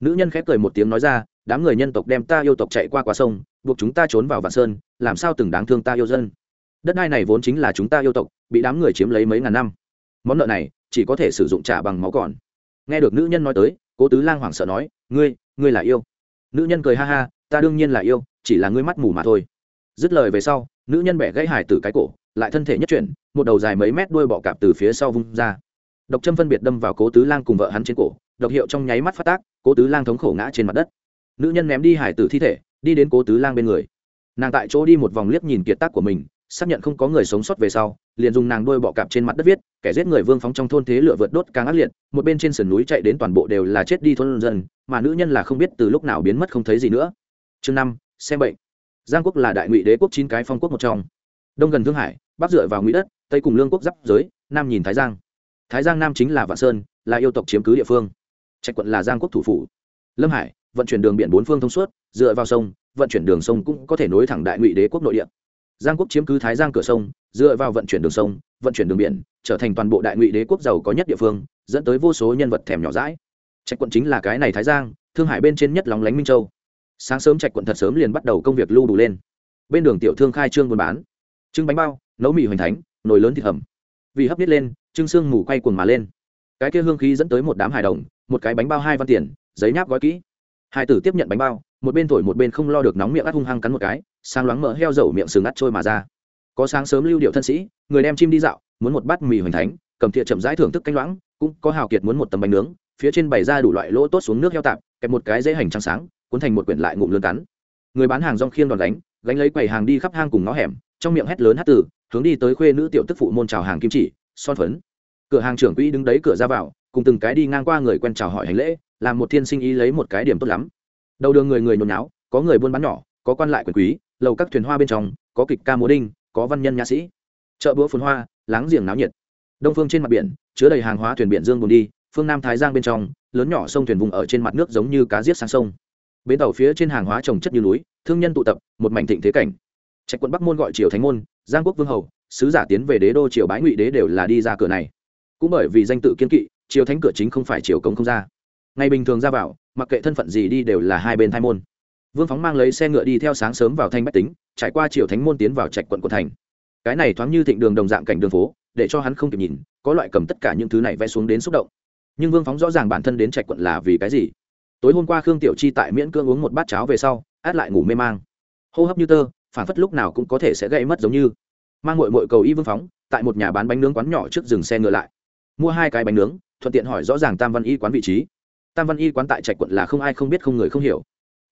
S1: nữ nhân khép cười một tiếng nói ra, đám người nhân tộc đem ta yêu tộc chạy qua qua sông, buộc chúng ta trốn vào vạn sơn, làm sao từng đáng thương ta yêu dân. Đất đai này vốn chính là chúng ta yêu tộc, bị đám người chiếm lấy mấy ngàn năm. Món nợ này, chỉ có thể sử dụng trả bằng máu còn. Nghe được nữ nhân nói tới, cố tứ lang hoảng sợ nói, ngươi ngươi là yêu. Nữ nhân cười ha ha, ta đương nhiên là yêu, chỉ là ngươi mắt mù mà thôi. Dứt lời về sau, nữ nhân bẻ gãy hải từ cái cổ, lại thân thể nhất chuyển, một đầu dài mấy mét đuôi bọ cạp từ phía sau vung ra độc châm phân biệt đâm vào cố tứ lang cùng vợ hắn trên cổ, độc hiệu trong nháy mắt phát tác, cố tứ lang thống khổ ngã trên mặt đất. Nữ nhân ném đi hải tử thi thể, đi đến cố tứ lang bên người. Nàng tại chỗ đi một vòng liếc nhìn kiệt tác của mình, xác nhận không có người sống sót về sau, liền dùng nàng đôi bọ cạp trên mặt đất viết, kẻ giết người vương phóng trong thôn thế lửa vượt đốt càng ác liệt, một bên trên sườn núi chạy đến toàn bộ đều là chết đi thôn dân, mà nữ nhân là không biết từ lúc nào biến mất không thấy gì nữa. Chương năm, xem bệnh. Giang quốc là đại ngụy đế quốc chín cái phong quốc một trong. Đông gần thương hải, bắc dựa vào ngụy đất, tây cùng lương quốc giáp giới, nam nhìn thái giang thái giang nam chính là vạn sơn, là yêu tộc chiếm cứ địa phương. Trạch quận là giang quốc thủ phủ. Lâm hải, vận chuyển đường biển bốn phương thông suốt, dựa vào sông, vận chuyển đường sông cũng có thể nối thẳng đại ngụy đế quốc nội địa. Giang quốc chiếm cứ thái giang cửa sông, dựa vào vận chuyển đường sông, vận chuyển đường biển, trở thành toàn bộ đại ngụy đế quốc giàu có nhất địa phương, dẫn tới vô số nhân vật thèm nhỏ rãi trạch quận chính là cái này thái giang, thương hải bên trên nhất lóng lánh minh châu. Sáng sớm trạch quận thật sớm liền bắt đầu công việc lưu đủ lên. Bên đường tiểu thương khai trương buôn bán. Trưng bánh bao, nấu mì hoành thánh, nồi lớn thịt hầm. Vì hấp biết lên trưng xương mù quay cuồng mà lên. Cái kia hương khí dẫn tới một đám hài đồng, một cái bánh bao hai văn tiền, giấy nháp gói kỹ. Hai tử tiếp nhận bánh bao, một bên thổi một bên không lo được nóng miệng ắt hung hăng cắn một cái, sáng loáng mỡ heo dầu miệng sừng ắt trôi mà ra. Có sáng sớm lưu điệu thân sĩ, người đem chim đi dạo, muốn một bát mì hoành thánh, cầm thiện chậm rãi thưởng thức canh loãng, cũng có hào kiệt muốn một tấm bánh nướng, phía trên bày ra đủ loại lỗ tốt xuống nước heo tạp, kẹp một cái dễ hành trắng sáng, cuốn thành một quyển lại ngụm lươn cắn. Người bán hàng rong khiêng đòn đánh, gánh lấy quầy hàng đi khắp hang cùng ngõ hẻm, trong miệng hét lớn hát tử hướng đi tới khuê nữ tiểu tức phụ môn chào hàng kim chỉ son phấn. Cửa hàng trưởng quỹ đứng đấy cửa ra vào, cùng từng cái đi ngang qua người quen chào hỏi hành lễ, làm một thiên sinh ý lấy một cái điểm tốt lắm. Đầu đường người người nhốn náo có người buôn bán nhỏ, có quan lại quyền quý, lầu các thuyền hoa bên trong, có kịch ca múa đinh, có văn nhân nhã sĩ. Chợ búa phun hoa, láng giềng náo nhiệt. Đông phương trên mặt biển, chứa đầy hàng hóa thuyền biển dương buồn đi, phương nam thái giang bên trong, lớn nhỏ sông thuyền vùng ở trên mặt nước giống như cá giết sang sông. Bến tàu phía trên hàng hóa trồng chất như núi, thương nhân tụ tập, một mảnh thịnh thế cảnh. Trạch quận bắc môn gọi triều thánh môn, giang quốc vương hầu sứ giả tiến về đế đô triều bái ngụy đế đều là đi ra cửa này. Cũng bởi vì danh tự kiên kỵ, triều thánh cửa chính không phải triều cống không ra. Ngày bình thường ra vào, mặc kệ thân phận gì đi đều là hai bên thai môn. Vương phóng mang lấy xe ngựa đi theo sáng sớm vào thanh bách tính, trải qua triều thánh môn tiến vào trạch quận quận thành. Cái này thoáng như thịnh đường đồng dạng cảnh đường phố, để cho hắn không kịp nhìn, có loại cầm tất cả những thứ này vẽ xuống đến xúc động. Nhưng vương phóng rõ ràng bản thân đến trạch quận là vì cái gì? Tối hôm qua khương tiểu chi tại miễn cương uống một bát cháo về sau, át lại ngủ mê mang. Hô hấp như tơ phản phất lúc nào cũng có thể sẽ gây mất giống như mang mội mội cầu y vương phóng, tại một nhà bán bánh nướng quán nhỏ trước dừng xe ngựa lại. Mua hai cái bánh nướng, thuận tiện hỏi rõ ràng tam văn y quán vị trí. Tam văn y quán tại trạch quận là không ai không biết, không người không hiểu.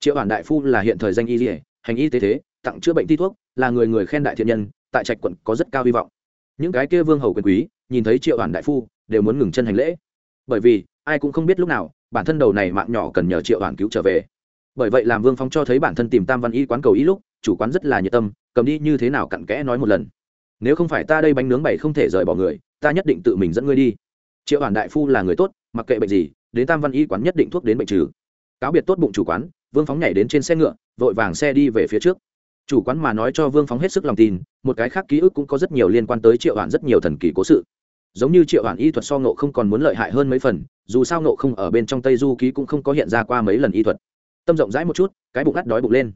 S1: Triệu bản đại phu là hiện thời danh y dỉa hành y tế thế, tặng chữa bệnh thi thuốc, là người người khen đại thiện nhân, tại trạch quận có rất cao hy vọng. Những cái kia vương hầu quyền quý, nhìn thấy triệu bản đại phu, đều muốn ngừng chân hành lễ. Bởi vì, ai cũng không biết lúc nào, bản thân đầu này mạng nhỏ cần nhờ triệu bản cứu trở về. Bởi vậy làm vương phong cho thấy bản thân tìm tam văn y quán cầu ý lúc, chủ quán rất là nhiệt tâm, cầm đi như thế nào cặn kẽ nói một lần nếu không phải ta đây bánh nướng bảy không thể rời bỏ người, ta nhất định tự mình dẫn ngươi đi. Triệu hoàn đại phu là người tốt, mặc kệ bệnh gì, đến tam văn y quán nhất định thuốc đến bệnh trừ. Cáo biệt tốt bụng chủ quán, vương phóng nhảy đến trên xe ngựa, vội vàng xe đi về phía trước. Chủ quán mà nói cho vương phóng hết sức lòng tin, một cái khác ký ức cũng có rất nhiều liên quan tới triệu hoàn rất nhiều thần kỳ cố sự. Giống như triệu hoàn y thuật so ngộ không còn muốn lợi hại hơn mấy phần, dù sao ngộ không ở bên trong tây du ký cũng không có hiện ra qua mấy lần y thuật. Tâm rộng rãi một chút, cái bụng ắt đói bụng lên.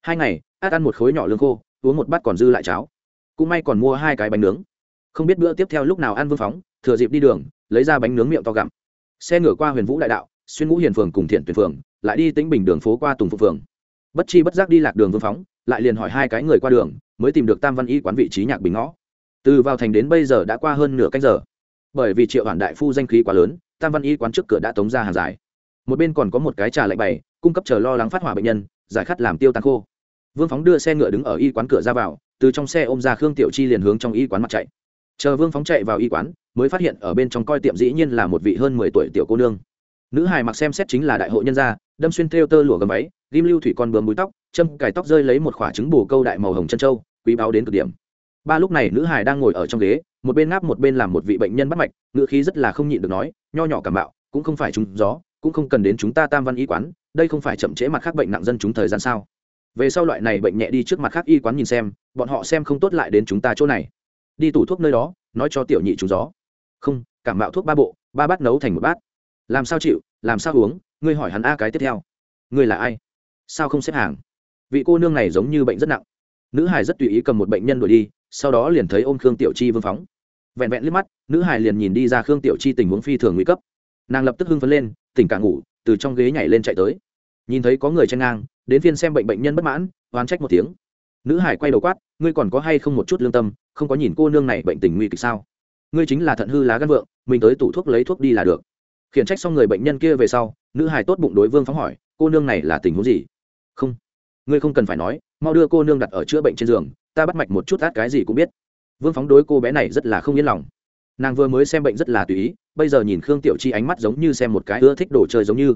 S1: Hai ngày át ăn một khối nhỏ lương khô, uống một bát còn dư lại cháo cũng may còn mua hai cái bánh nướng. Không biết bữa tiếp theo lúc nào ăn vương phóng, thừa dịp đi đường, lấy ra bánh nướng miệng to gặm. Xe ngửa qua huyền vũ đại đạo, xuyên ngũ hiền phường cùng thiện tuyển phường, lại đi tính bình đường phố qua tùng phụ phường. Bất chi bất giác đi lạc đường vương phóng, lại liền hỏi hai cái người qua đường, mới tìm được tam văn y quán vị trí nhạc bình ngõ. Từ vào thành đến bây giờ đã qua hơn nửa canh giờ. Bởi vì triệu hoàn đại phu danh khí quá lớn, tam văn y quán trước cửa đã tống ra hàng dài. Một bên còn có một cái trà lạnh bày, cung cấp chờ lo lắng phát hỏa bệnh nhân, giải khát làm tiêu tan khô. Vương phóng đưa xe ngựa đứng ở y quán cửa ra vào từ trong xe ôm ra khương tiểu chi liền hướng trong y quán mặt chạy. Chờ vương phóng chạy vào y quán, mới phát hiện ở bên trong coi tiệm dĩ nhiên là một vị hơn mười tuổi tiểu cô nương. Nữ hài mặc xem xét chính là đại hội nhân gia, đâm xuyên theo tơ lụa gầm váy, ghim lưu thủy con bướm búi tóc, châm cài tóc rơi lấy một khoả trứng bù câu đại màu hồng chân trâu quý báo đến cực điểm. Ba lúc này nữ hài đang ngồi ở trong ghế, một bên ngáp một bên làm một vị bệnh nhân bắt mạch ngựa khí rất là không nhịn được nói, nho nhỏ cảm bạo, cũng không phải chúng gió, cũng không cần đến chúng ta tam văn y quán, đây không phải chậm trễ mặt khác bệnh nặng dân chúng thời gian sao? Về sau loại này bệnh nhẹ đi trước mặt khác y quán nhìn xem, bọn họ xem không tốt lại đến chúng ta chỗ này. Đi tủ thuốc nơi đó, nói cho tiểu nhị trúng gió. Không, cảm mạo thuốc ba bộ, ba bát nấu thành một bát. Làm sao chịu, làm sao uống, ngươi hỏi hắn a cái tiếp theo. Ngươi là ai? Sao không xếp hàng? Vị cô nương này giống như bệnh rất nặng. Nữ hải rất tùy ý cầm một bệnh nhân đuổi đi, sau đó liền thấy ôm khương tiểu chi vương phóng. Vẹn vẹn liếc mắt, nữ hải liền nhìn đi ra khương tiểu chi tình huống phi thường nguy cấp. Nàng lập tức hưng phấn lên, tỉnh cả ngủ, từ trong ghế nhảy lên chạy tới. Nhìn thấy có người chen ngang đến phiên xem bệnh bệnh nhân bất mãn, oán trách một tiếng. Nữ hải quay đầu quát, ngươi còn có hay không một chút lương tâm, không có nhìn cô nương này bệnh tình nguy kịch sao? Ngươi chính là thận hư lá gan vượng, mình tới tủ thuốc lấy thuốc đi là được. Khiển trách xong người bệnh nhân kia về sau, nữ hải tốt bụng đối vương phóng hỏi, cô nương này là tình huống gì? Không, ngươi không cần phải nói, mau đưa cô nương đặt ở chữa bệnh trên giường, ta bắt mạch một chút át cái gì cũng biết. Vương phóng đối cô bé này rất là không yên lòng. Nàng vừa mới xem bệnh rất là tùy ý, bây giờ nhìn khương tiểu chi ánh mắt giống như xem một cái ưa thích đồ chơi giống như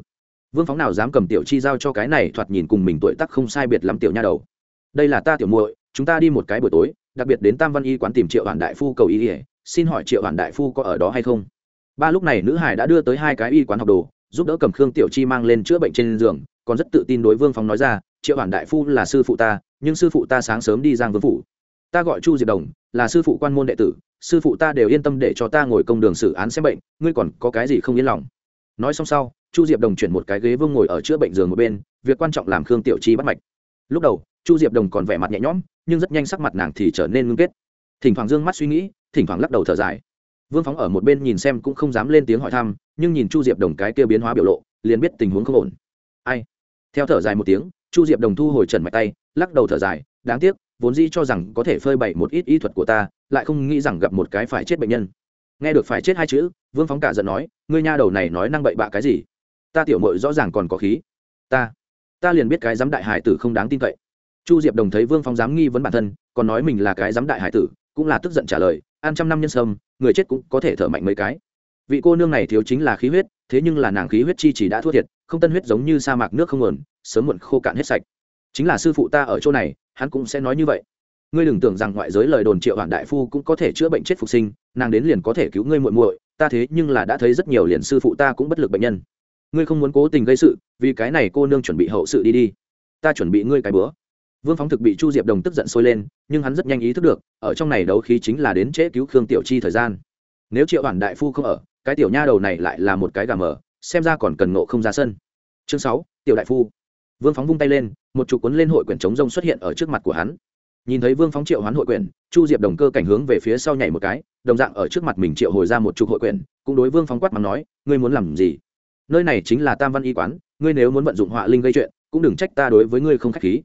S1: vương phóng nào dám cầm tiểu chi giao cho cái này thoạt nhìn cùng mình tuổi tắc không sai biệt lắm tiểu nha đầu. Đây là ta tiểu muội, chúng ta đi một cái buổi tối, đặc biệt đến tam văn y quán tìm triệu hoàn đại phu cầu y ỉa xin hỏi triệu hoàn đại phu có ở đó hay không? Ba lúc này nữ hải đã đưa tới hai cái y quán học đồ, giúp đỡ cầm khương tiểu chi mang lên chữa bệnh trên giường, còn rất tự tin đối vương phóng nói ra, triệu hoàn đại phu là sư phụ ta, nhưng sư phụ ta sáng sớm đi giang vương phủ. Ta gọi chu diệp đồng, là sư phụ quan môn đệ tử, sư phụ ta đều yên tâm để cho ta ngồi công đường xử án xem bệnh, ngươi còn có cái gì không yên lòng? Nói xong sau chu diệp đồng chuyển một cái ghế vương ngồi ở chữa bệnh giường một bên, việc quan trọng làm khương tiểu chi bắt mạch. Lúc đầu, chu diệp đồng còn vẻ mặt nhẹ nhõm, nhưng rất nhanh sắc mặt nàng thì trở nên ngưng kết. Thỉnh thoảng d ư ơ n g mắt suy nghĩ, thỉnh thoảng lắc đầu thở dài. Vương phóng ở một bên nhìn xem cũng không dám lên tiếng hỏi thăm, nhưng nhìn chu diệp đồng cái kia biến hóa biểu lộ, liền biết tình huống không ổn. Ai? Theo thở dài một tiếng, chu diệp đồng thu hồi trần mạch tay, lắc đầu thở dài, đáng tiếc, vốn dĩ cho rằng có thể phơi bày một ít ý thuật của ta, lại không nghĩ rằng gặp một cái phải chết bệnh nhân. Nghe được phải chết hai chữ, vương phóng cả giận nói, ngươi nha đầu này nói năng bậy bạ cái gì? Ta tiểu mội rõ ràng còn có khí. Ta ta liền biết cái giám đại hải tử không đáng tin cậy. Chu diệp đồng thấy vương Phong dám nghi vấn bản thân, còn nói mình là cái giám đại hải tử, cũng là tức giận trả lời ăn trăm năm nhân sâm, người chết cũng có thể thở mạnh mấy cái. Vị cô nương này thiếu chính là khí huyết, thế nhưng là nàng khí huyết chi chỉ đã thua thiệt, không tân huyết giống như sa mạc nước không nguồn sớm muộn khô cạn hết sạch. Chính là sư phụ ta ở chỗ này, hắn cũng sẽ nói như vậy. Ngươi đừng tưởng rằng ngoại giới lời đồn triệu hoàn đại phu cũng có thể chữa bệnh chết phục sinh, nàng đến liền có thể cứu ngươi muội muội, ta thế nhưng là đã thấy rất nhiều liền sư phụ ta cũng bất lực bệnh nhân ngươi không muốn cố tình gây sự, vì cái này cô nương chuẩn bị hậu sự đi đi. Ta chuẩn bị ngươi cái bữa. Vương phóng thực bị chu diệp đồng tức giận sôi lên, nhưng hắn rất nhanh ý thức được, ở trong này đấu khí chính là đến trễ cứu khương tiểu chi thời gian. Nếu triệu hoàn đại phu không ở, cái tiểu nha đầu này lại là một cái gà mờ, xem ra còn cần nộ không ra sân. Chương sáu, tiểu đại phu. Vương phóng vung tay lên, một chục cuốn lên hội quyển chống rông xuất hiện ở trước mặt của hắn. Nhìn thấy vương phóng triệu hoán hội quyển, chu diệp đồng cơ cảnh hướng về phía sau nhảy một cái, đồng dạng ở trước mặt mình triệu hồi ra một chục hội quyển, cũng đối vương phóng quát mắng nói, ngươi muốn làm gì? Nơi này chính là tam văn y quán, ngươi nếu muốn vận dụng họa linh gây chuyện, cũng đừng trách ta đối với ngươi không k h á c h khí.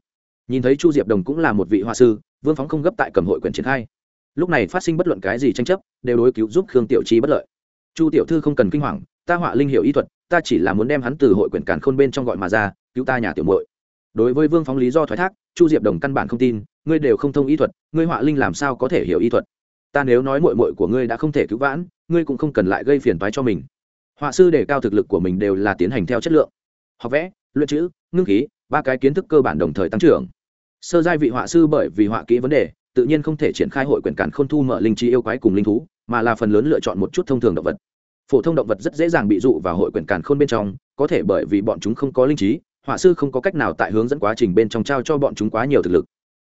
S1: Nhìn thấy chu diệp đồng cũng là một vị họa sư, vương phóng không gấp tại cầm hội quyển triển khai. Lúc này phát sinh bất luận cái gì tranh chấp, đều đối cứu giúp khương tiểu chi bất lợi. Chu tiểu thư không cần kinh hoàng, ta họa linh hiểu y thuật, ta chỉ là muốn đem hắn từ hội quyển càn khôn bên trong gọi mà ra, cứu ta nhà tiểu muội. Đối với vương phóng lý do thoái thác, chu diệp đồng căn bản không tin, ngươi đều không thông y thuật, ngươi họa linh làm sao có thể hiểu y thuật? Ta nếu nói mội mội của ngươi đã không thể cứu vãn, ngươi cũng không cần lại gây phiền toái cho mình họa sư đề cao thực lực của mình đều là tiến hành theo chất lượng. Học vẽ, luyện chữ, ngưng khí, ba cái kiến thức cơ bản đồng thời tăng trưởng. Sơ giai vị họa sư bởi vì họa kỹ vấn đề, tự nhiên không thể triển khai hội quyển cản k h ô n thu mở linh trí yêu quái cùng linh thú, mà là phần lớn lựa chọn một chút thông thường động vật. Phổ thông động vật rất dễ dàng bị dụ vào hội quyển cản khôn bên trong, có thể bởi vì bọn chúng không có linh trí, họa sư không có cách nào tại hướng dẫn quá trình bên trong trao cho bọn chúng quá nhiều thực lực.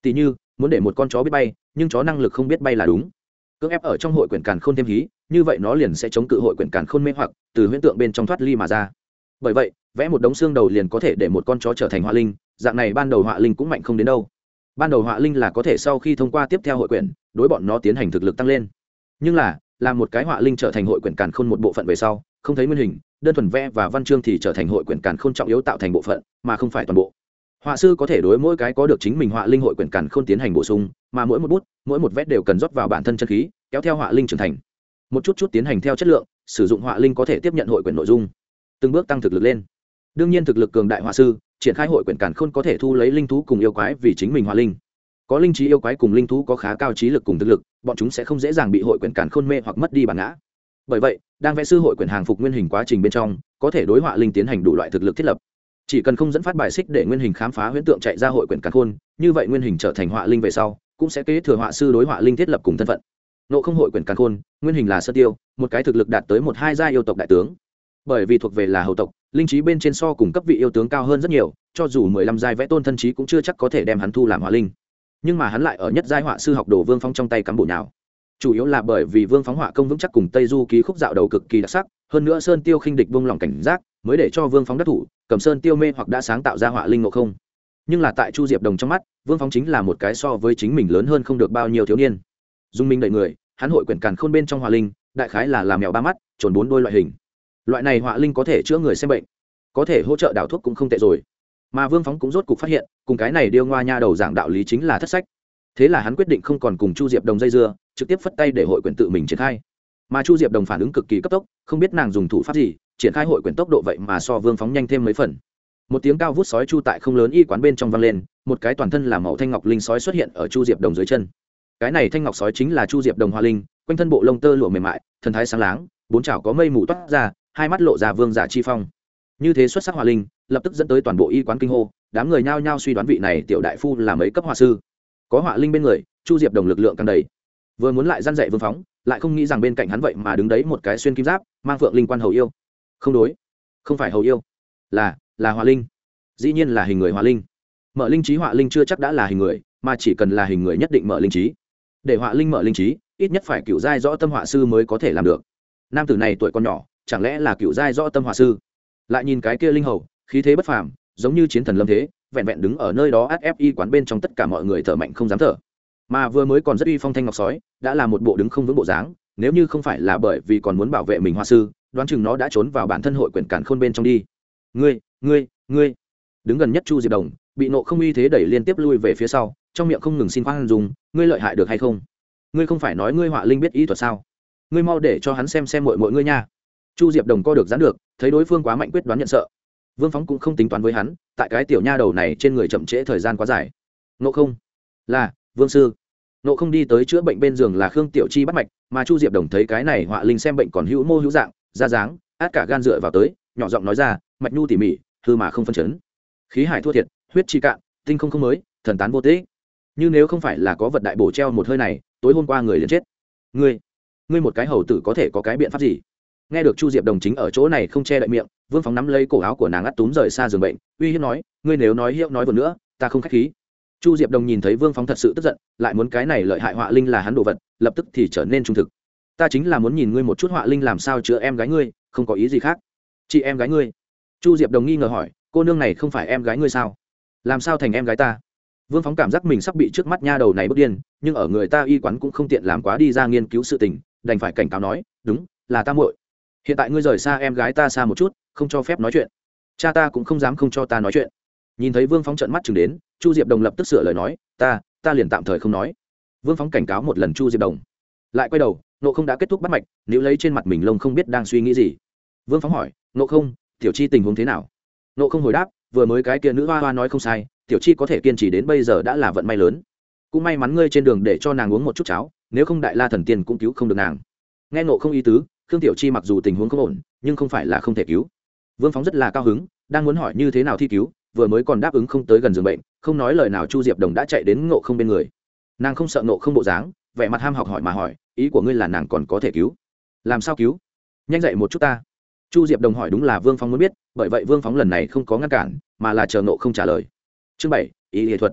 S1: Tỉ như, muốn để một con chó biết bay, nhưng chó năng lực không biết bay là đúng cưỡng ép ở trong hội quyển càn khôn thêm hí, như vậy nó liền sẽ chống cự hội quyển càn khôn mê hoặc, từ huyễn tượng bên trong thoát ly mà ra. Bởi vậy, vẽ một đống xương đầu liền có thể để một con chó trở thành họa linh, dạng này ban đầu họa linh cũng mạnh không đến đâu. Ban đầu họa linh là có thể sau khi thông qua tiếp theo hội quyển, đối bọn nó tiến hành thực lực tăng lên. Nhưng là, làm một cái họa linh trở thành hội quyển càn khôn một bộ phận về sau, không thấy nguyên hình, đơn thuần vẽ và văn chương thì trở thành hội quyển càn khôn trọng yếu tạo thành bộ phận, mà không phải toàn bộ họa sư có thể đối mỗi cái có được chính mình họa linh hội quyển cản khôn tiến hành bổ sung, mà mỗi một bút, mỗi một vét đều cần rót vào bản thân chân khí, kéo theo họa linh trưởng thành. Một chút chút tiến hành theo chất lượng, sử dụng họa linh có thể tiếp nhận hội quyển nội dung. Từng bước tăng thực lực lên. Đương nhiên thực lực cường đại họa sư, triển khai hội quyển cản khôn có thể thu lấy linh thú cùng yêu quái vì chính mình họa linh. Có linh trí yêu quái cùng linh thú có khá cao trí lực cùng thực lực, bọn chúng sẽ không dễ dàng bị hội quyển cản khôn mê hoặc mất đi bản ngã. Bởi vậy, đang vẽ sư hội quyển hàng phục nguyên hình quá trình bên trong, có thể đối họa linh tiến hành đủ loại thực lực thiết lập chỉ cần không dẫn phát bài xích để nguyên hình khám phá huyễn tượng chạy ra hội quyển càn khôn, như vậy nguyên hình trở thành họa linh về sau, cũng sẽ kế thừa họa sư đối họa linh thiết lập cùng thân phận. Nộ không hội quyển càn khôn, nguyên hình là sơ tiêu, một cái thực lực đạt tới một hai gia yêu tộc đại tướng. Bởi vì thuộc về là hầu tộc, linh trí bên trên so cùng cấp vị yêu tướng cao hơn rất nhiều, cho dù mười lăm giai vẽ tôn thân trí cũng chưa chắc có thể đem hắn thu làm hỏa linh. Nhưng mà hắn lại ở nhất giai họa sư học đồ vương phong trong tay cắm bộ nào chủ yếu là bởi vì vương phóng họa công vững chắc cùng tây du ký khúc dạo đầu cực kỳ đặc sắc, hơn nữa sơn tiêu khinh địch buông lòng cảnh giác mới để cho vương phóng đắc thủ, cầm sơn tiêu mê hoặc đã sáng tạo ra họa linh ngộ không. Nhưng là tại chu diệp đồng trong mắt, vương phóng chính là một cái so với chính mình lớn hơn không được bao nhiêu thiếu niên. Dung minh đợi người, hắn hội quyển càn khôn bên trong họa linh, đại khái là làm mèo ba mắt, trồn bốn đôi loại hình. Loại này họa linh có thể chữa người xem bệnh, có thể hỗ trợ đảo thuốc cũng không tệ rồi. Mà vương phóng cũng rốt cục phát hiện, cùng cái này điêu ngoa nha đầu giảng đạo lý chính là thất sách. Thế là hắn quyết định không còn cùng chu diệp đồng dây dưa, trực tiếp phất tay để hội quyền tự mình triển khai. Mà chu diệp đồng phản ứng cực kỳ cấp tốc, không biết nàng dùng thủ pháp gì triển khai hội quyển tốc độ vậy mà so vương phóng nhanh thêm mấy phần. Một tiếng cao vút sói chu tại không lớn y quán bên trong vang lên, một cái toàn thân làm màu thanh ngọc linh sói xuất hiện ở chu diệp đồng dưới chân. Cái này thanh ngọc sói chính là chu diệp đồng hoa linh, quanh thân bộ lông tơ lụa mềm mại, thần thái sáng láng, bốn chảo có mây mù toát ra, hai mắt lộ ra vương giả chi phong. Như thế xuất sắc hòa linh, lập tức dẫn tới toàn bộ y quán kinh hô, đám người nhao nhao suy đoán vị này tiểu đại phu là mấy cấp họa sư. Có họa linh bên người, chu diệp đồng lực lượng càng đầy. Vừa muốn lại g i a n dạy vương phóng, lại không nghĩ rằng bên cạnh hắn vậy mà đứng đấy một cái xuyên kim giáp, mang phượng linh quan hầu yêu không đối. Không phải hầu yêu. Là là hòa linh. Dĩ nhiên là hình người hòa linh. Mở linh trí họa linh chưa chắc đã là hình người, mà chỉ cần là hình người nhất định mở linh trí. Để họa linh mở linh trí, ít nhất phải cựu giai rõ tâm họa sư mới có thể làm được. Nam tử này tuổi còn nhỏ, chẳng lẽ là cựu giai rõ tâm họa sư? Lại nhìn cái kia linh hầu, khí thế bất phàm, giống như chiến thần lâm thế, vẹn vẹn đứng ở nơi đó sfi quán bên trong tất cả mọi người thở mạnh không dám thở. Mà vừa mới còn rất uy phong thanh ngọc sói, đã là một bộ đứng không vững bộ dáng nếu như không phải là bởi vì còn muốn bảo vệ mình hoa sư, đoán chừng nó đã trốn vào bản thân hội quyển cản khôn bên trong đi. Ngươi ngươi ngươi. Đứng gần nhất chu diệp đồng, bị nộ không uy thế đẩy liên tiếp lui về phía sau, trong miệng không ngừng xin khoan dùng ngươi lợi hại được hay không? Ngươi không phải nói ngươi họa linh biết ý thuật sao? Ngươi mau để cho hắn xem xem mọi mọi ngươi nha. Chu diệp đồng co được dán được, thấy đối phương quá mạnh quyết đoán nhận sợ. Vương phóng cũng không tính toán với hắn, tại cái tiểu nha đầu này trên người chậm trễ thời gian quá dài. Nộ không? Là, vương sư nộ không đi tới chữa bệnh bên giường là khương tiểu chi bắt mạch, mà chu diệp đồng thấy cái này họa linh xem bệnh còn hữu mô hữu dạng da dáng, át cả gan dựa vào tới, nhỏ giọng nói ra, mạch nhu tỉ mỉ, hư mà không phân chấn. Khí hải thua thiệt, huyết chi cạn, tinh không không mới, thần tán vô tế như nếu không phải là có vật đại bổ treo một hơi này, tối hôm qua người liền chết. Ngươi ngươi một cái hầu tử có thể có cái biện pháp gì? Nghe được chu diệp đồng chính ở chỗ này không che đậy miệng, vương phóng nắm lấy cổ áo của nàng ắt túm rời xa giường bệnh, uy hiếp nói, ngươi nếu nói hiệu nói vừa nữa, ta không k h á c h khí chu diệp đồng nhìn thấy vương phóng thật sự tức giận, lại muốn cái này lợi hại họa linh là hắn đồ vật, lập tức thì trở nên trung thực. Ta chính là muốn nhìn ngươi một chút họa linh làm sao chữa em gái ngươi, không có ý gì khác. Chị em gái ngươi. Chu diệp đồng nghi ngờ hỏi, cô nương này không phải em gái ngươi sao? Làm sao thành em gái ta? Vương phóng cảm giác mình sắp bị trước mắt nha đầu này bước điên, nhưng ở người ta y quán cũng không tiện làm quá đi ra nghiên cứu sự tình, đành phải cảnh cáo nói, đúng, là ta muội. Hiện tại ngươi rời xa em gái ta xa một chút, không cho phép nói chuyện. Cha ta cũng không dám không cho ta nói chuyện nhìn thấy vương phóng trận mắt chừng đến, chu diệp đồng lập tức sửa lời nói, ta ta liền tạm thời không nói. Vương phóng cảnh cáo một lần chu diệp đồng. Lại quay đầu, nộ không đã kết thúc bắt mạch, nếu lấy trên mặt mình lông không biết đang suy nghĩ gì. Vương phóng hỏi, nộ không, tiểu chi tình huống thế nào? Nộ không hồi đáp, vừa mới cái kia nữ hoa hoa nói không sai, tiểu chi có thể kiên trì đến bây giờ đã là vận may lớn. Cũng may mắn ngươi trên đường để cho nàng uống một chút cháo, nếu không đại la thần tiên cũng cứu không được nàng. Nghe nộ không ý tứ, khương tiểu chi mặc dù tình huống không ổn, nhưng không phải là không thể cứu. Vương phóng rất là cao hứng, đang muốn hỏi như thế nào thi cứu vừa mới còn đáp ứng không tới gần giường bệnh, không nói lời nào chu diệp đồng đã chạy đến ngộ không bên người. Nàng không sợ ngộ không bộ dáng, vẻ mặt ham học hỏi mà hỏi, ý của ngươi là nàng còn có thể cứu? Làm sao cứu? Nhanh dậy một chút ta. Chu diệp đồng hỏi đúng là vương phóng muốn biết, bởi vậy vương phóng lần này không có ngăn cản, mà là chờ ngộ không trả lời. Chương bảy, ý nghệ thuật.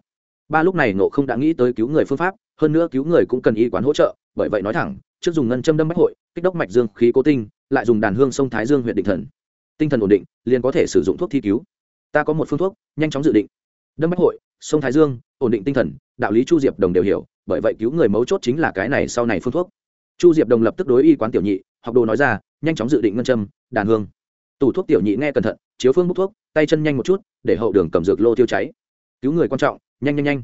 S1: Ba lúc này ngộ không đã nghĩ tới cứu người phương pháp, hơn nữa cứu người cũng cần y quán hỗ trợ, bởi vậy nói thẳng, trước dùng ngân châm đâm bách hội, kích đốc mạch dương khí cố tinh, lại dùng đàn hương sông thái dương huyện định thần. Tinh thần ổn định, liền có thể sử dụng thuốc thi cứu ta có một phương thuốc, nhanh chóng dự định. Đâm bách hội, sông thái dương, ổn định tinh thần, đạo lý chu diệp đồng đều hiểu, bởi vậy cứu người mấu chốt chính là cái này sau này phương thuốc. Chu diệp đồng lập tức đối y quán tiểu nhị, học đồ nói ra, nhanh chóng dự định ngân châm, đàn hương. Tủ thuốc tiểu nhị nghe cẩn thận, chiếu phương bút thuốc, tay chân nhanh một chút, để hậu đường cầm dược lô tiêu cháy. Cứu người quan trọng, nhanh nhanh nhanh.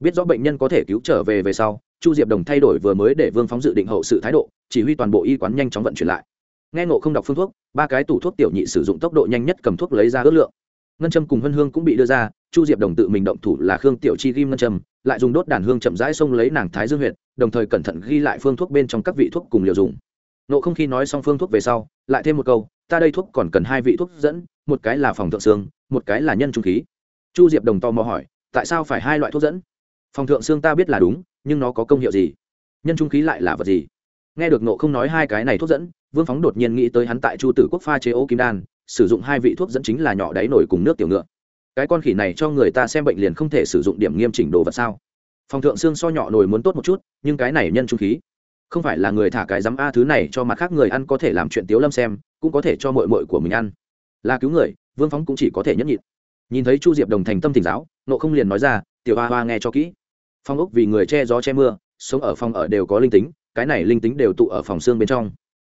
S1: Biết rõ bệnh nhân có thể cứu trở về về sau, chu diệp đồng thay đổi vừa mới để vương phóng dự định hậu sự thái độ, chỉ huy toàn bộ y quán nhanh chóng vận chuyển lại. Nghe ngộ không đọc phương thuốc, ba cái tủ thuốc tiểu nhị sử dụng tốc độ nhanh nhất cầm thuốc lấy ra ước lượng ngân châm cùng hân hương cũng bị đưa ra, chu diệp đồng tự mình động thủ là khương tiểu chi ghim ngân châm, lại dùng đốt đàn hương chậm rãi xông lấy nàng thái dương huyệt, đồng thời cẩn thận ghi lại phương thuốc bên trong các vị thuốc cùng liều dùng. Nộ không khi nói xong phương thuốc về sau, lại thêm một câu, ta đây thuốc còn cần hai vị thuốc dẫn, một cái là phòng thượng xương, một cái là nhân trung khí. Chu diệp đồng to mò hỏi, tại sao phải hai loại thuốc dẫn? Phòng thượng xương ta biết là đúng, nhưng nó có công hiệu gì? Nhân trung khí lại là vật gì? Nghe được nộ không nói hai cái này thuốc dẫn, vương phóng đột nhiên nghĩ tới hắn tại chu tử quốc pha chế ô kim đan sử dụng hai vị thuốc dẫn chính là nhỏ đáy nổi cùng nước tiểu ngựa. Cái con khỉ này cho người ta xem bệnh liền không thể sử dụng điểm nghiêm chỉnh đồ vật sao? Phòng thượng xương so nhỏ nổi muốn tốt một chút, nhưng cái này nhân trung khí. Không phải là người thả cái dám a thứ này cho mặt khác người ăn có thể làm chuyện tiếu lâm xem, cũng có thể cho mội mội của mình ăn. Là cứu người, vương phóng cũng chỉ có thể nhấp nhịn. Nhìn thấy chu diệp đồng thành tâm thỉnh giáo, nộ không liền nói ra, tiểu hoa hoa nghe cho kỹ. Phong ốc vì người che gió che mưa, sống ở phòng ở đều có linh tính, cái này linh tính đều tụ ở phòng xương bên trong.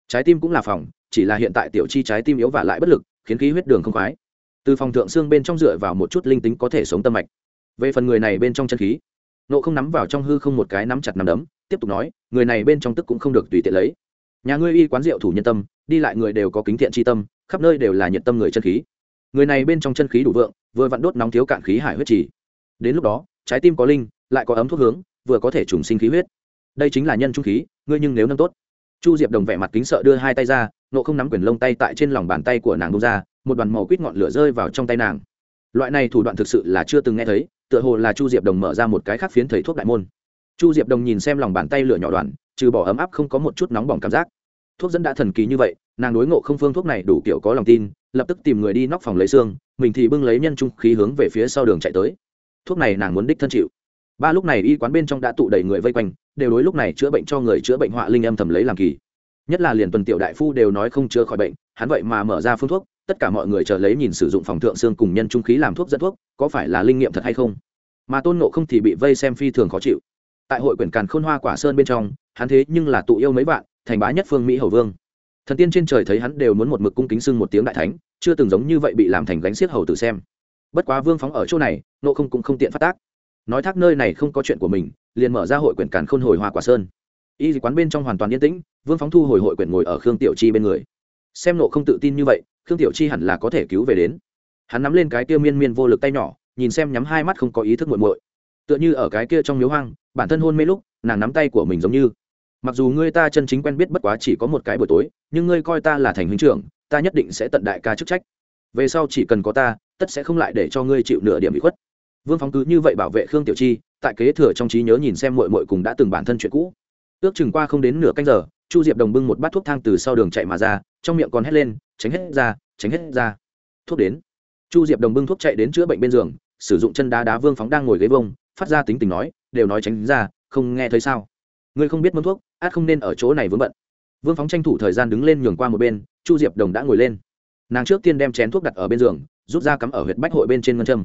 S1: Trái tim cũng là phòng chỉ là hiện tại tiểu chi trái tim yếu và lại bất lực, khiến khí huyết đường không khoái. Từ phòng thượng xương bên trong dựa vào một chút linh tính có thể sống tâm mạch. Về phần người này bên trong chân khí, nộ không nắm vào trong hư không một cái nắm chặt nắm đấm, tiếp tục nói, người này bên trong tức cũng không được tùy tiện lấy. Nhà ngươi y quán rượu thủ nhân tâm, đi lại người đều có kính thiện tri tâm, khắp nơi đều là nhiệt tâm người chân khí. Người này bên trong chân khí đủ vượng, vừa vặn đốt nóng thiếu cạn khí hải huyết trì. Đến lúc đó, trái tim có linh, lại có ấm thuốc hướng, vừa có thể trùng sinh khí huyết. Đây chính là nhân trung khí, ngươi nhưng nếu nâng tốt chu diệp đồng vẻ mặt kính sợ đưa hai tay ra, nộ không nắm quyền lông tay tại trên lòng bàn tay của nàng bông ra, một đoàn màu quýt ngọn lửa rơi vào trong tay nàng. Loại này thủ đoạn thực sự là chưa từng nghe thấy, tựa hồ là chu diệp đồng mở ra một cái khác phiến thầy thuốc đại môn. Chu diệp đồng nhìn xem lòng bàn tay lửa nhỏ đoàn trừ bỏ ấm áp không có một chút nóng bỏng cảm giác. Thuốc dẫn đã thần kỳ như vậy, nàng đối ngộ không phương thuốc này đủ kiểu có lòng tin, lập tức tìm người đi nóc phòng lấy xương, mình thì bưng lấy nhân trung khí hướng về phía sau đường chạy tới. Thuốc này nàng muốn đích thân chịu ba lúc này y quán bên trong đã tụ đầy người vây quanh đều đối lúc này chữa bệnh cho người chữa bệnh họa linh âm thầm lấy làm kỳ nhất là liền tuần tiểu đại phu đều nói không chữa khỏi bệnh hắn vậy mà mở ra phương thuốc tất cả mọi người chờ lấy nhìn sử dụng phòng thượng xương cùng nhân trung khí làm thuốc dẫn thuốc có phải là linh nghiệm thật hay không mà tôn nộ không thì bị vây xem phi thường khó chịu tại hội quyển càn khôn hoa quả sơn bên trong hắn thế nhưng là tụ yêu mấy vạn thành bá nhất phương mỹ hầu vương thần tiên trên trời thấy hắn đều muốn một mực cung kính sưng một tiếng đại thánh chưa từng giống như vậy bị làm thành gánh xiết hầu tử xem bất quá vương phóng ở chỗ này nộ không cũng không tiện phát tác nói thác nơi này không có chuyện của mình, liền mở ra hội quyển càn khôn hồi hoa quả sơn. Y quán bên trong hoàn toàn yên tĩnh, vương phóng thu hồi hội quyển ngồi ở khương tiểu chi bên người. Xem nộ không tự tin như vậy, khương tiểu chi hẳn là có thể cứu về đến. Hắn nắm lên cái kia miên miên vô lực tay nhỏ, nhìn xem nhắm hai mắt không có ý thức muội muội. Tựa như ở cái kia trong miếu hoang, bản thân hôn mê lúc, nàng nắm tay của mình giống như. Mặc dù ngươi ta chân chính quen biết bất quá chỉ có một cái buổi tối, nhưng ngươi coi ta là thành huynh trưởng, ta nhất định sẽ tận đại ca chức trách. Về sau chỉ cần có ta, tất sẽ không lại để cho ngươi chịu nửa điểm bị khuất vương phóng cứ như vậy bảo vệ khương tiểu chi, tại kế thừa trong trí nhớ nhìn xem mội mội cùng đã từng bản thân chuyện cũ. Ước chừng qua không đến nửa canh giờ, chu diệp đồng bưng một bát thuốc thang từ sau đường chạy mà ra, trong miệng còn hét lên, tránh hết ra, tránh hết ra. Thuốc đến. Chu diệp đồng bưng thuốc chạy đến chữa bệnh bên giường, sử dụng chân đá đá vương phóng đang ngồi ghế vông, phát ra tính tình nói, đều nói tránh ra, không nghe thấy sao? Ngươi không biết mâm thuốc, át không nên ở chỗ này vướng bận. Vương phóng tranh thủ thời gian đứng lên nhường qua một bên, chu diệp đồng đã ngồi lên. Nàng trước tiên đem chén thuốc đặt ở bên giường, rút ra cắm ở huyệt bách hội bên trên ngân châm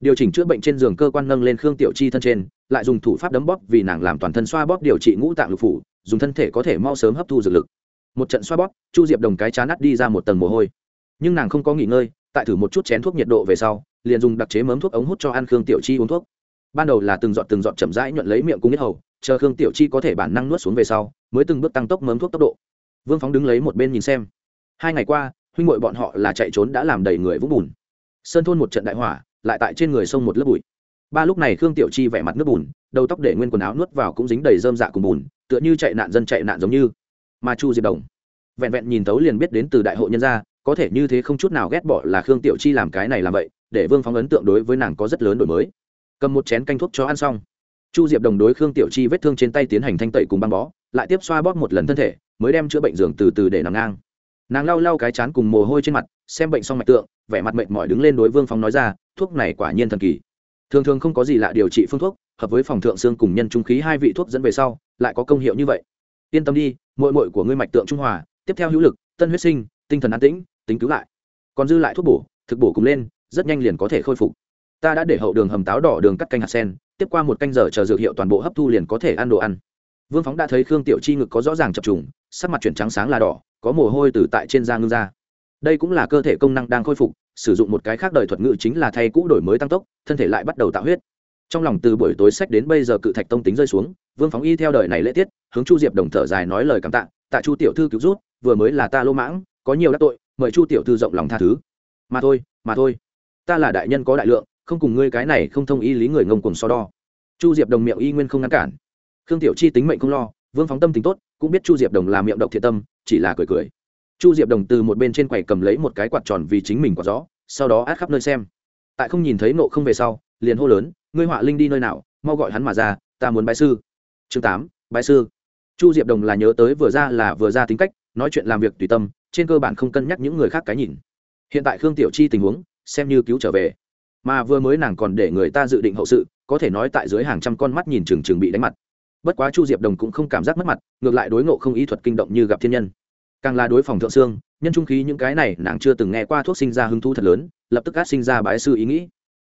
S1: điều chỉnh chữa bệnh trên giường cơ quan nâng lên khương tiểu chi thân trên, lại dùng thủ pháp đấm bóp vì nàng làm toàn thân xoa bóp điều trị ngũ tạng lục phủ, dùng thân thể có thể mau sớm hấp thu dược lực. Một trận xoa bóp, chu diệp đồng cái chán nát đi ra một tầng mồ hôi. Nhưng nàng không có nghỉ ngơi, tại thử một chút chén thuốc nhiệt độ về sau, liền dùng đặc chế mớm thuốc ống hút cho ăn khương tiểu chi uống thuốc. Ban đầu là từng giọt từng giọt chậm rãi nhuận lấy miệng cung nhất hầu, chờ khương tiểu chi có thể bản năng nuốt xuống về sau, mới từng bước tăng tốc mớm thuốc tốc độ. Vương phóng đứng lấy một bên nhìn xem. Hai ngày qua, huynh ngội bọn họ là chạy trốn đã làm đầy người vũng bùn. Sơn thôn một trận đại hỏa lại tại trên người sông một lớp bụi. Ba lúc này khương tiểu chi vẻ mặt nước bùn, đầu tóc để nguyên quần áo nuốt vào cũng dính đầy dơm dạ cùng bùn, tựa như chạy nạn dân chạy nạn giống như. Mà chu diệp đồng, vẹn vẹn nhìn tấu liền biết đến từ đại hội nhân gia, có thể như thế không chút nào ghét bỏ là khương tiểu chi làm cái này làm vậy, để vương phóng ấn tượng đối với nàng có rất lớn đổi mới. Cầm một chén canh thuốc cho ăn xong. Chu diệp đồng đối khương tiểu chi vết thương trên tay tiến hành thanh tẩy cùng băng bó, lại tiếp xoa bóp một lần thân thể, mới đem chữa bệnh giường từ từ để nằm ngang. Nàng lau lau cái chán cùng mồ hôi trên mặt, xem bệnh xong mạch tượng vẻ mặt mệt mỏi đứng lên đối vương phóng nói ra, thuốc này quả nhiên thần kỳ. Thường thường không có gì lạ điều trị phương thuốc, hợp với phòng thượng xương cùng nhân trung khí hai vị thuốc dẫn về sau, lại có công hiệu như vậy. Yên tâm đi mội mội của ngươi mạch tượng trung hòa, tiếp theo hữu lực, tân huyết sinh, tinh thần an tĩnh, tính cứu lại. Còn dư lại thuốc bổ, thực bổ cùng lên, rất nhanh liền có thể khôi phục. Ta đã để hậu đường hầm táo đỏ đường cắt canh hạt sen, tiếp qua một canh giờ chờ dược hiệu toàn bộ hấp thu liền có thể ăn đồ ăn. Vương phóng đã thấy khương tiểu chi ngực có rõ ràng chập trùng, sắc mặt chuyển trắng sáng là đỏ, có mồ hôi từ tại trên da ngưng ra đây cũng là cơ thể công năng đang khôi phục, sử dụng một cái khác đời thuật ngữ chính là thay cũ đổi mới tăng tốc, thân thể lại bắt đầu tạo huyết. Trong lòng từ buổi tối sách đến bây giờ cự thạch tông tính rơi xuống, vương phóng y theo đời này lễ tiết, hướng chu diệp đồng thở dài nói lời cảm tạ tạ chu tiểu thư cứu rút vừa mới là ta lô mãng, có nhiều đắc tội, mời chu tiểu thư rộng lòng tha thứ. Mà thôi mà thôi, ta là đại nhân có đại lượng, không cùng ngươi cái này không thông y lý người ngông cùng so đo. Chu diệp đồng miệng y nguyên không ngăn cản. Khương tiểu chi tính mệnh không lo, vương phóng tâm tính tốt, cũng biết chu diệp đồng là miệng độc thiện tâm, chỉ là cười cười chu diệp đồng từ một bên trên quầy cầm lấy một cái quạt tròn vì chính mình quạt gió, sau đó át khắp nơi xem. Tại không nhìn thấy nộ không về sau, liền hô lớn, ngươi họa linh đi nơi nào, mau gọi hắn mà ra, ta muốn bái sư. Chương tám, bái sư. Chu diệp đồng là nhớ tới vừa ra là vừa ra tính cách, nói chuyện làm việc tùy tâm, trên cơ bản không cân nhắc những người khác cái nhìn. Hiện tại khương tiểu chi tình huống, xem như cứu trở về. Mà vừa mới nàng còn để người ta dự định hậu sự, có thể nói tại dưới hàng trăm con mắt nhìn chừng chừng bị đánh mặt. Bất quá chu diệp đồng cũng không cảm giác mất mặt, ngược lại đối ngộ không ý thuật kinh động như gặp thiên nhân càng là đối phòng thượng xương, nhân trung khí những cái này nàng chưa từng nghe qua thuốc sinh ra hứng thú thật lớn, lập tức át sinh ra bái sư ý nghĩ.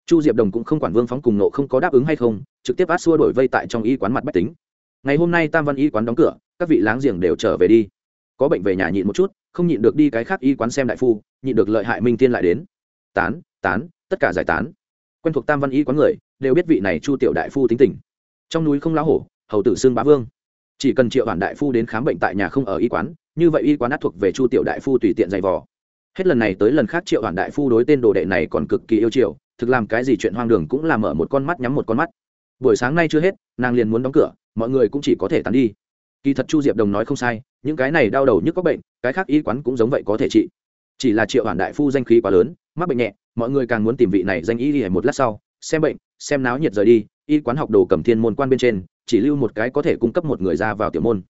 S1: Chu diệp đồng cũng không quản vương phóng cùng nộ không có đáp ứng hay không, trực tiếp át xua đổi vây tại trong y quán mặt bách tính. Ngày hôm nay tam văn y quán đóng cửa, các vị láng giềng đều trở về đi. Có bệnh về nhà nhịn một chút, không nhịn được đi cái khác y quán xem đại phu, nhịn được lợi hại minh tiên lại đến. Tán tán, tất cả giải tán. Quen thuộc tam văn y quán người, đều biết vị này chu tiểu đại phu tính tình. Trong núi không lá hổ, hầu tử xương bá vương. Chỉ cần triệu hoàn đại phu đến khám bệnh tại nhà không ở y quán như vậy y quán át thuộc về chu tiểu đại phu tùy tiện giày vò. Hết lần này tới lần khác triệu hoàn đại phu đối tên đồ đệ này còn cực kỳ yêu chiều, thực làm cái gì chuyện hoang đường cũng làm mở một con mắt nhắm một con mắt. Buổi sáng nay chưa hết nàng liền muốn đóng cửa mọi người cũng chỉ có thể tán đi. Kỳ thật chu diệp đồng nói không sai những cái này đau đầu nhức có bệnh cái khác y quán cũng giống vậy có thể trị. Chỉ là triệu hoàn đại phu danh khí quá lớn mắc bệnh nhẹ mọi người càng muốn tìm vị này danh y đi một lát sau xem bệnh xem náo nhiệt rời đi y quán học đồ cầm thiên môn quan bên trên chỉ lưu một cái có thể cung cấp một người ra vào tiểu môn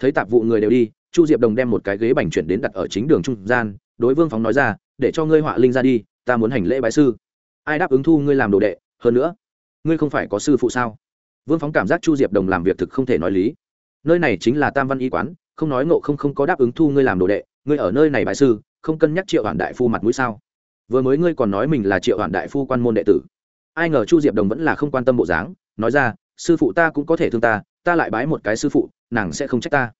S1: thấy tạp vụ người đều đi, chu diệp đồng đem một cái ghế bành chuyển đến đặt ở chính đường trung gian, đối vương phóng nói ra, để cho ngươi họa linh ra đi, ta muốn hành lễ bái sư. Ai đáp ứng thu ngươi làm đồ đệ, hơn nữa, ngươi không phải có sư phụ sao? Vương phóng cảm giác chu diệp đồng làm việc thực không thể nói lý. Nơi này chính là tam văn y quán, không nói ngộ không không có đáp ứng thu ngươi làm đồ đệ, ngươi ở nơi này bại sư, không cân nhắc triệu hoàn đại phu mặt mũi sao? Vừa mới ngươi còn nói mình là triệu hoàn đại phu quan môn đệ tử. Ai ngờ chu diệp đồng vẫn là không quan tâm bộ dáng, nói ra, sư phụ ta cũng có thể thương ta ta lại bái một cái sư phụ nàng sẽ không trách ta.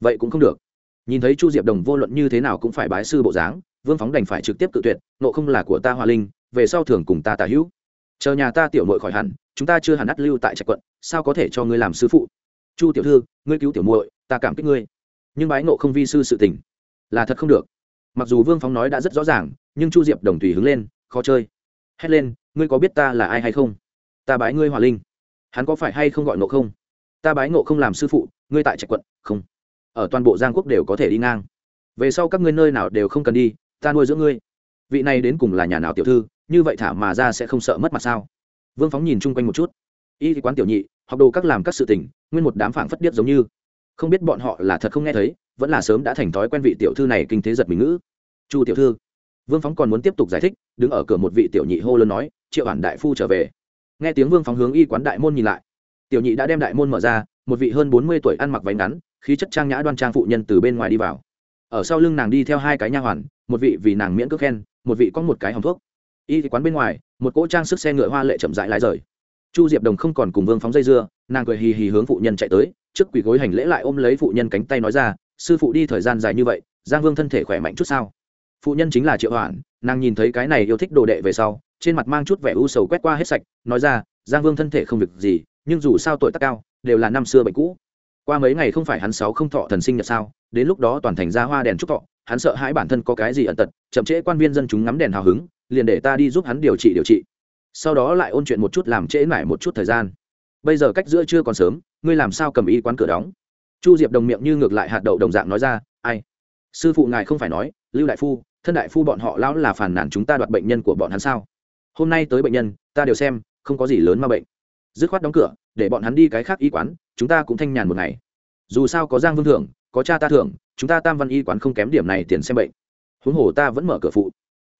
S1: Vậy cũng không được. Nhìn thấy chu diệp đồng vô luận như thế nào cũng phải bái sư bộ dáng, vương phóng đành phải trực tiếp cự tuyệt nộ không là của ta hoa linh, về sau thường cùng ta tả hữu. Chờ nhà ta tiểu mội khỏi hẳn, chúng ta chưa hẳn ắt lưu tại trạch quận, sao có thể cho ngươi làm sư phụ? Chu tiểu thư, ngươi cứu tiểu muội, ta cảm kích ngươi. Nhưng bái nộ không vi sư sự tình là thật không được. Mặc dù vương phóng nói đã rất rõ ràng, nhưng chu diệp đồng tùy hứng lên, khó chơi. Hét lên, ngươi có biết ta là ai hay không? Ta bái ngươi hòa linh. Hắn có phải hay không gọi nộ không? Ta bái ngộ không làm sư phụ, ngươi tại trạch quận, không. Ở toàn bộ giang quốc đều có thể đi ngang. Về sau các ngươi nơi nào đều không cần đi, ta nuôi dưỡng ngươi. Vị này đến cùng là nhà nào tiểu thư, như vậy thả mà ra sẽ không sợ mất mặt sao? Vương phóng nhìn chung quanh một chút. Y quán tiểu nhị, học đồ các làm các sự tình, nguyên một đám phảng phất điếc giống như. Không biết bọn họ là thật không nghe thấy, vẫn là sớm đã thành thói quen vị tiểu thư này kinh thế giật mình ngữ. Chu tiểu thư. Vương phóng còn muốn tiếp tục giải thích, đứng ở cửa một vị tiểu nhị hô lớn nói, triệu bản đại phu trở về. Nghe tiếng vương phóng hướng y quán đại môn nhìn lại tiểu nhị đã đem đại môn mở ra một vị hơn bốn mươi tuổi ăn mặc váy ngắn khí chất trang nhã đoan trang phụ nhân từ bên ngoài đi vào. Ở sau lưng nàng đi theo hai cái nha hoàn một vị vì nàng miễn cước khen một vị có một cái hòng thuốc. Y quán bên ngoài một cỗ trang sức xe ngựa hoa lệ chậm rãi lái rời. Chu diệp đồng không còn cùng vương phóng dây dưa nàng cười hì hì hướng phụ nhân chạy tới trước quỳ gối hành lễ lại ôm lấy phụ nhân cánh tay nói ra sư phụ đi thời gian dài như vậy giang vương thân thể khỏe mạnh chút sao? Phụ nhân chính là triệu hoàn, nàng nhìn thấy cái này yêu thích đồ đệ về sau trên mặt mang chút vẻ u sầu quét qua hết sạch nói ra giang vương thân thể không việc gì nhưng dù sao tuổi tác cao, đều là năm xưa bệnh cũ. Qua mấy ngày không phải hắn sáu không thọ thần sinh nhật sao, đến lúc đó toàn thành ra hoa đèn trúc thọ, hắn sợ hãi bản thân có cái gì ẩn tật, chậm trễ quan viên dân chúng ngắm đèn hào hứng, liền để ta đi giúp hắn điều trị điều trị. Sau đó lại ôn chuyện một chút làm trễ mãi một chút thời gian. Bây giờ cách giữa chưa còn sớm, ngươi làm sao cầm y quán cửa đóng? Chu diệp đồng miệng như ngược lại hạt đậu đồng dạng nói ra, ai? Sư phụ ngài không phải nói, lưu đại phu, thân đại phu bọn họ lão là phản nản chúng ta đoạt bệnh nhân của bọn hắn sao? Hôm nay tới bệnh nhân, ta đều xem, không có gì lớn mà bệnh dứt khoát đóng cửa, để bọn hắn đi cái khác y quán, chúng ta cũng thanh nhàn một ngày. Dù sao có giang vương thưởng, có cha ta thưởng, chúng ta tam văn y quán không kém điểm này tiền xem bệnh. Huống hồ ta vẫn mở cửa phụ.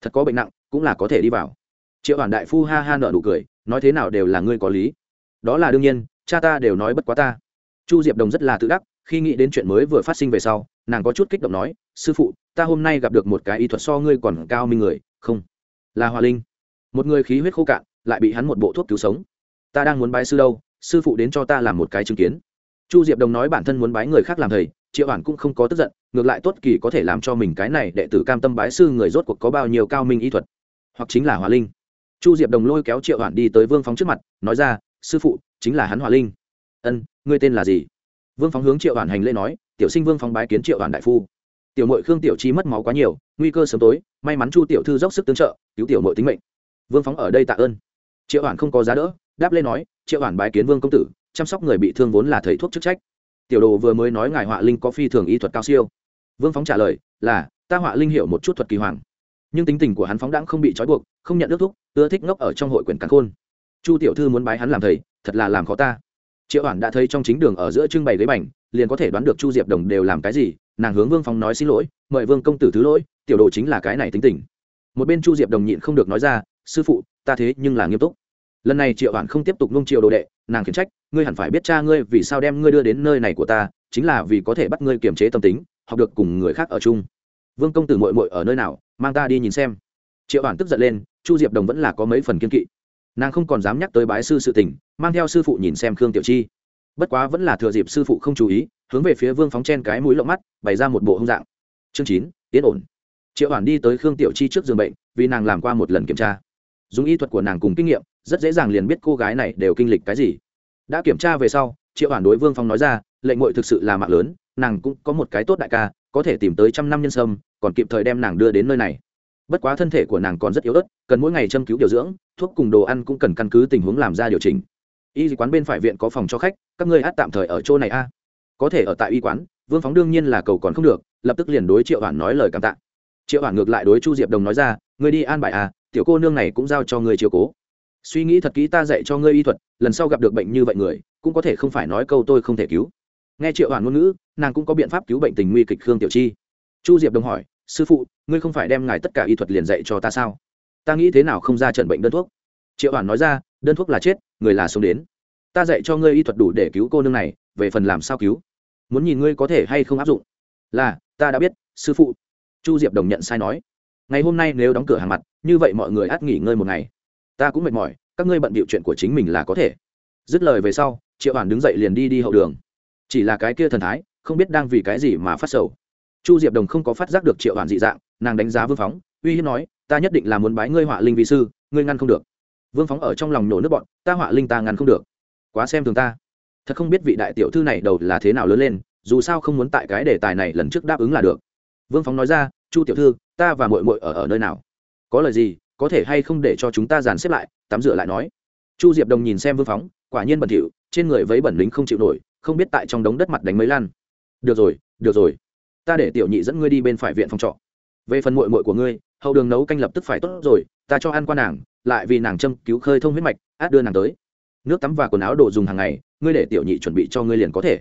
S1: Thật có bệnh nặng, cũng là có thể đi vào. Triệu hoàn đại phu ha ha nợ nụ cười, nói thế nào đều là ngươi có lý. Đó là đương nhiên, cha ta đều nói bất quá ta. Chu diệp đồng rất là tự đắc, khi nghĩ đến chuyện mới vừa phát sinh về sau, nàng có chút kích động nói, sư phụ, ta hôm nay gặp được một cái y thuật so ngươi còn cao minh người, không, là hòa linh. Một người khí huyết khô cạn, lại bị hắn một bộ thuốc cứu sống ta đang muốn bái sư đâu, sư phụ đến cho ta làm một cái chứng kiến. Chu diệp đồng nói bản thân muốn bái người khác làm thầy, triệu bản cũng không có tức giận, ngược lại tốt kỳ có thể làm cho mình cái này đệ tử cam tâm bái sư người rốt cuộc có bao nhiêu cao minh y thuật. Hoặc chính là hòa linh. Chu diệp đồng lôi kéo triệu hoàn đi tới vương phóng trước mặt, nói ra, sư phụ, chính là hắn hòa linh. Ân, ngươi tên là gì? Vương phóng hướng triệu hoàn hành lễ nói, tiểu sinh vương phóng bái kiến triệu hoàn đại phu. Tiểu mội khương tiểu chi mất máu quá nhiều, nguy cơ sớm tối, may mắn chu tiểu thư dốc sức tương trợ, cứu tiểu mội tính mệnh. Vương phóng ở đây tạ ơn. Triệu hoàn không có giá đỡ đáp lên nói, triệu bản bái kiến vương công tử, chăm sóc người bị thương vốn là thầy thuốc chức trách. Tiểu đồ vừa mới nói ngài họa linh có phi thường y thuật cao siêu. Vương phóng trả lời là, ta họa linh hiểu một chút thuật kỳ hoàng, nhưng tính tình của hắn phóng đãng không bị trói buộc, không nhận ước thúc, ưa thích ngốc ở trong hội quyển cắn khôn. Chu tiểu thư muốn bái hắn làm thầy, thật là làm khó ta. Triệu bản đã thấy trong chính đường ở giữa trưng bày ghế bành, liền có thể đoán được chu diệp đồng đều làm cái gì, nàng hướng vương phóng nói, xin lỗi, mời vương công tử thứ lỗi, tiểu đồ chính là cái này tính tình. Một bên chu diệp đồng nhịn không được nói ra, sư phụ, ta thế nhưng là nghiêm túc lần này triệu hoàn không tiếp tục nung triệu đồ đệ, nàng khiển trách, ngươi hẳn phải biết cha ngươi vì sao đem ngươi đưa đến nơi này của ta, chính là vì có thể bắt ngươi kiềm chế tâm tính, học được cùng người khác ở chung. Vương công tử mội mội ở nơi nào, mang ta đi nhìn xem. Triệu hoàn tức giận lên, chu diệp đồng vẫn là có mấy phần kiên kỵ. Nàng không còn dám nhắc tới bái sư sự tình, mang theo sư phụ nhìn xem khương tiểu chi. Bất quá vẫn là thừa dịp sư phụ không chú ý, hướng về phía vương phóng chen cái mũi lộng mắt, bày ra một bộ hông dạng. Chương chín tiến ổn. Triệu hoàn đi tới khương tiểu chi trước giường bệnh, vì nàng làm qua một lần kiểm tra. Dùng y thuật của nàng cùng kinh nghiệm rất dễ dàng liền biết cô gái này đều kinh lịch cái gì. Đã kiểm tra về sau, triệu hoàn đối vương phong nói ra, lệnh ngội thực sự là mạng lớn, nàng cũng có một cái tốt đại ca, có thể tìm tới trăm năm nhân sâm, còn kịp thời đem nàng đưa đến nơi này. Bất quá thân thể của nàng còn rất yếu ớt, cần mỗi ngày châm cứu điều dưỡng, thuốc cùng đồ ăn cũng cần căn cứ tình huống làm ra điều chỉnh. Y quán bên phải viện có phòng cho khách, các ngươi hát tạm thời ở chỗ này a. Có thể ở tại y quán, vương phóng đương nhiên là cầu còn không được, lập tức liền đối triệu hoàn nói lời cảm tạ. Triệu hoàn ngược lại đối chu diệp đồng nói ra người đi an bài à tiểu cô nương này cũng giao cho người chiều cố suy nghĩ thật kỹ ta dạy cho ngươi y thuật, lần sau gặp được bệnh như vậy người, cũng có thể không phải nói câu tôi không thể cứu. Nghe triệu hoàn ngôn ngữ, nàng cũng có biện pháp cứu bệnh tình nguy kịch khương tiểu chi. Chu diệp đồng hỏi, sư phụ, ngươi không phải đem ngài tất cả y thuật liền dạy cho ta sao? Ta nghĩ thế nào không ra trận bệnh đơn thuốc? Triệu hoàn nói ra, đơn thuốc là chết, người là sống đến. Ta dạy cho ngươi y thuật đủ để cứu cô nương này, về phần làm sao cứu? Muốn nhìn ngươi có thể hay không áp dụng. Là, ta đã biết, sư phụ. Chu diệp đồng nhận sai nói. Ngày hôm nay nếu đóng cửa hàng mặt, như vậy mọi người át nghỉ ngơi một ngày ta cũng mệt mỏi, các ngươi bận bịu chuyện của chính mình là có thể. Dứt lời về sau, triệu hoàn đứng dậy liền đi đi hậu đường. Chỉ là cái kia thần thái, không biết đang vì cái gì mà phát sầu. Chu diệp đồng không có phát giác được triệu hoàn dị dạng, nàng đánh giá vương phóng, uy hiếp nói, ta nhất định là muốn bái ngươi họa linh vi sư, ngươi ngăn không được. Vương phóng ở trong lòng nổ nước bọn, ta họa linh ta ngăn không được. Quá xem thường ta. Thật không biết vị đại tiểu thư này đầu là thế nào lớn lên, dù sao không muốn tại cái đề tài này lần trước đáp ứng là được. Vương phóng nói ra, chu tiểu thư, ta và mội mội ở ở nơi nào? Có lời gì có thể hay không để cho chúng ta dàn xếp lại, tắm rửa lại nói. Chu diệp đồng nhìn xem vương phóng, quả nhiên bẩn thỉu, trên người vấy bẩn lính không chịu nổi, không biết tại trong đống đất mặt đánh mấy lan được rồi được rồi. Ta để tiểu nhị dẫn ngươi đi bên phải viện phòng trọ. Về phần mội mội của ngươi, hậu đường nấu canh lập tức phải tốt rồi, ta cho ăn qua nàng, lại vì nàng châm cứu khơi thông huyết mạch, át đưa nàng tới. Nước tắm và quần áo đồ dùng hàng ngày, ngươi để tiểu nhị chuẩn bị cho ngươi liền có thể.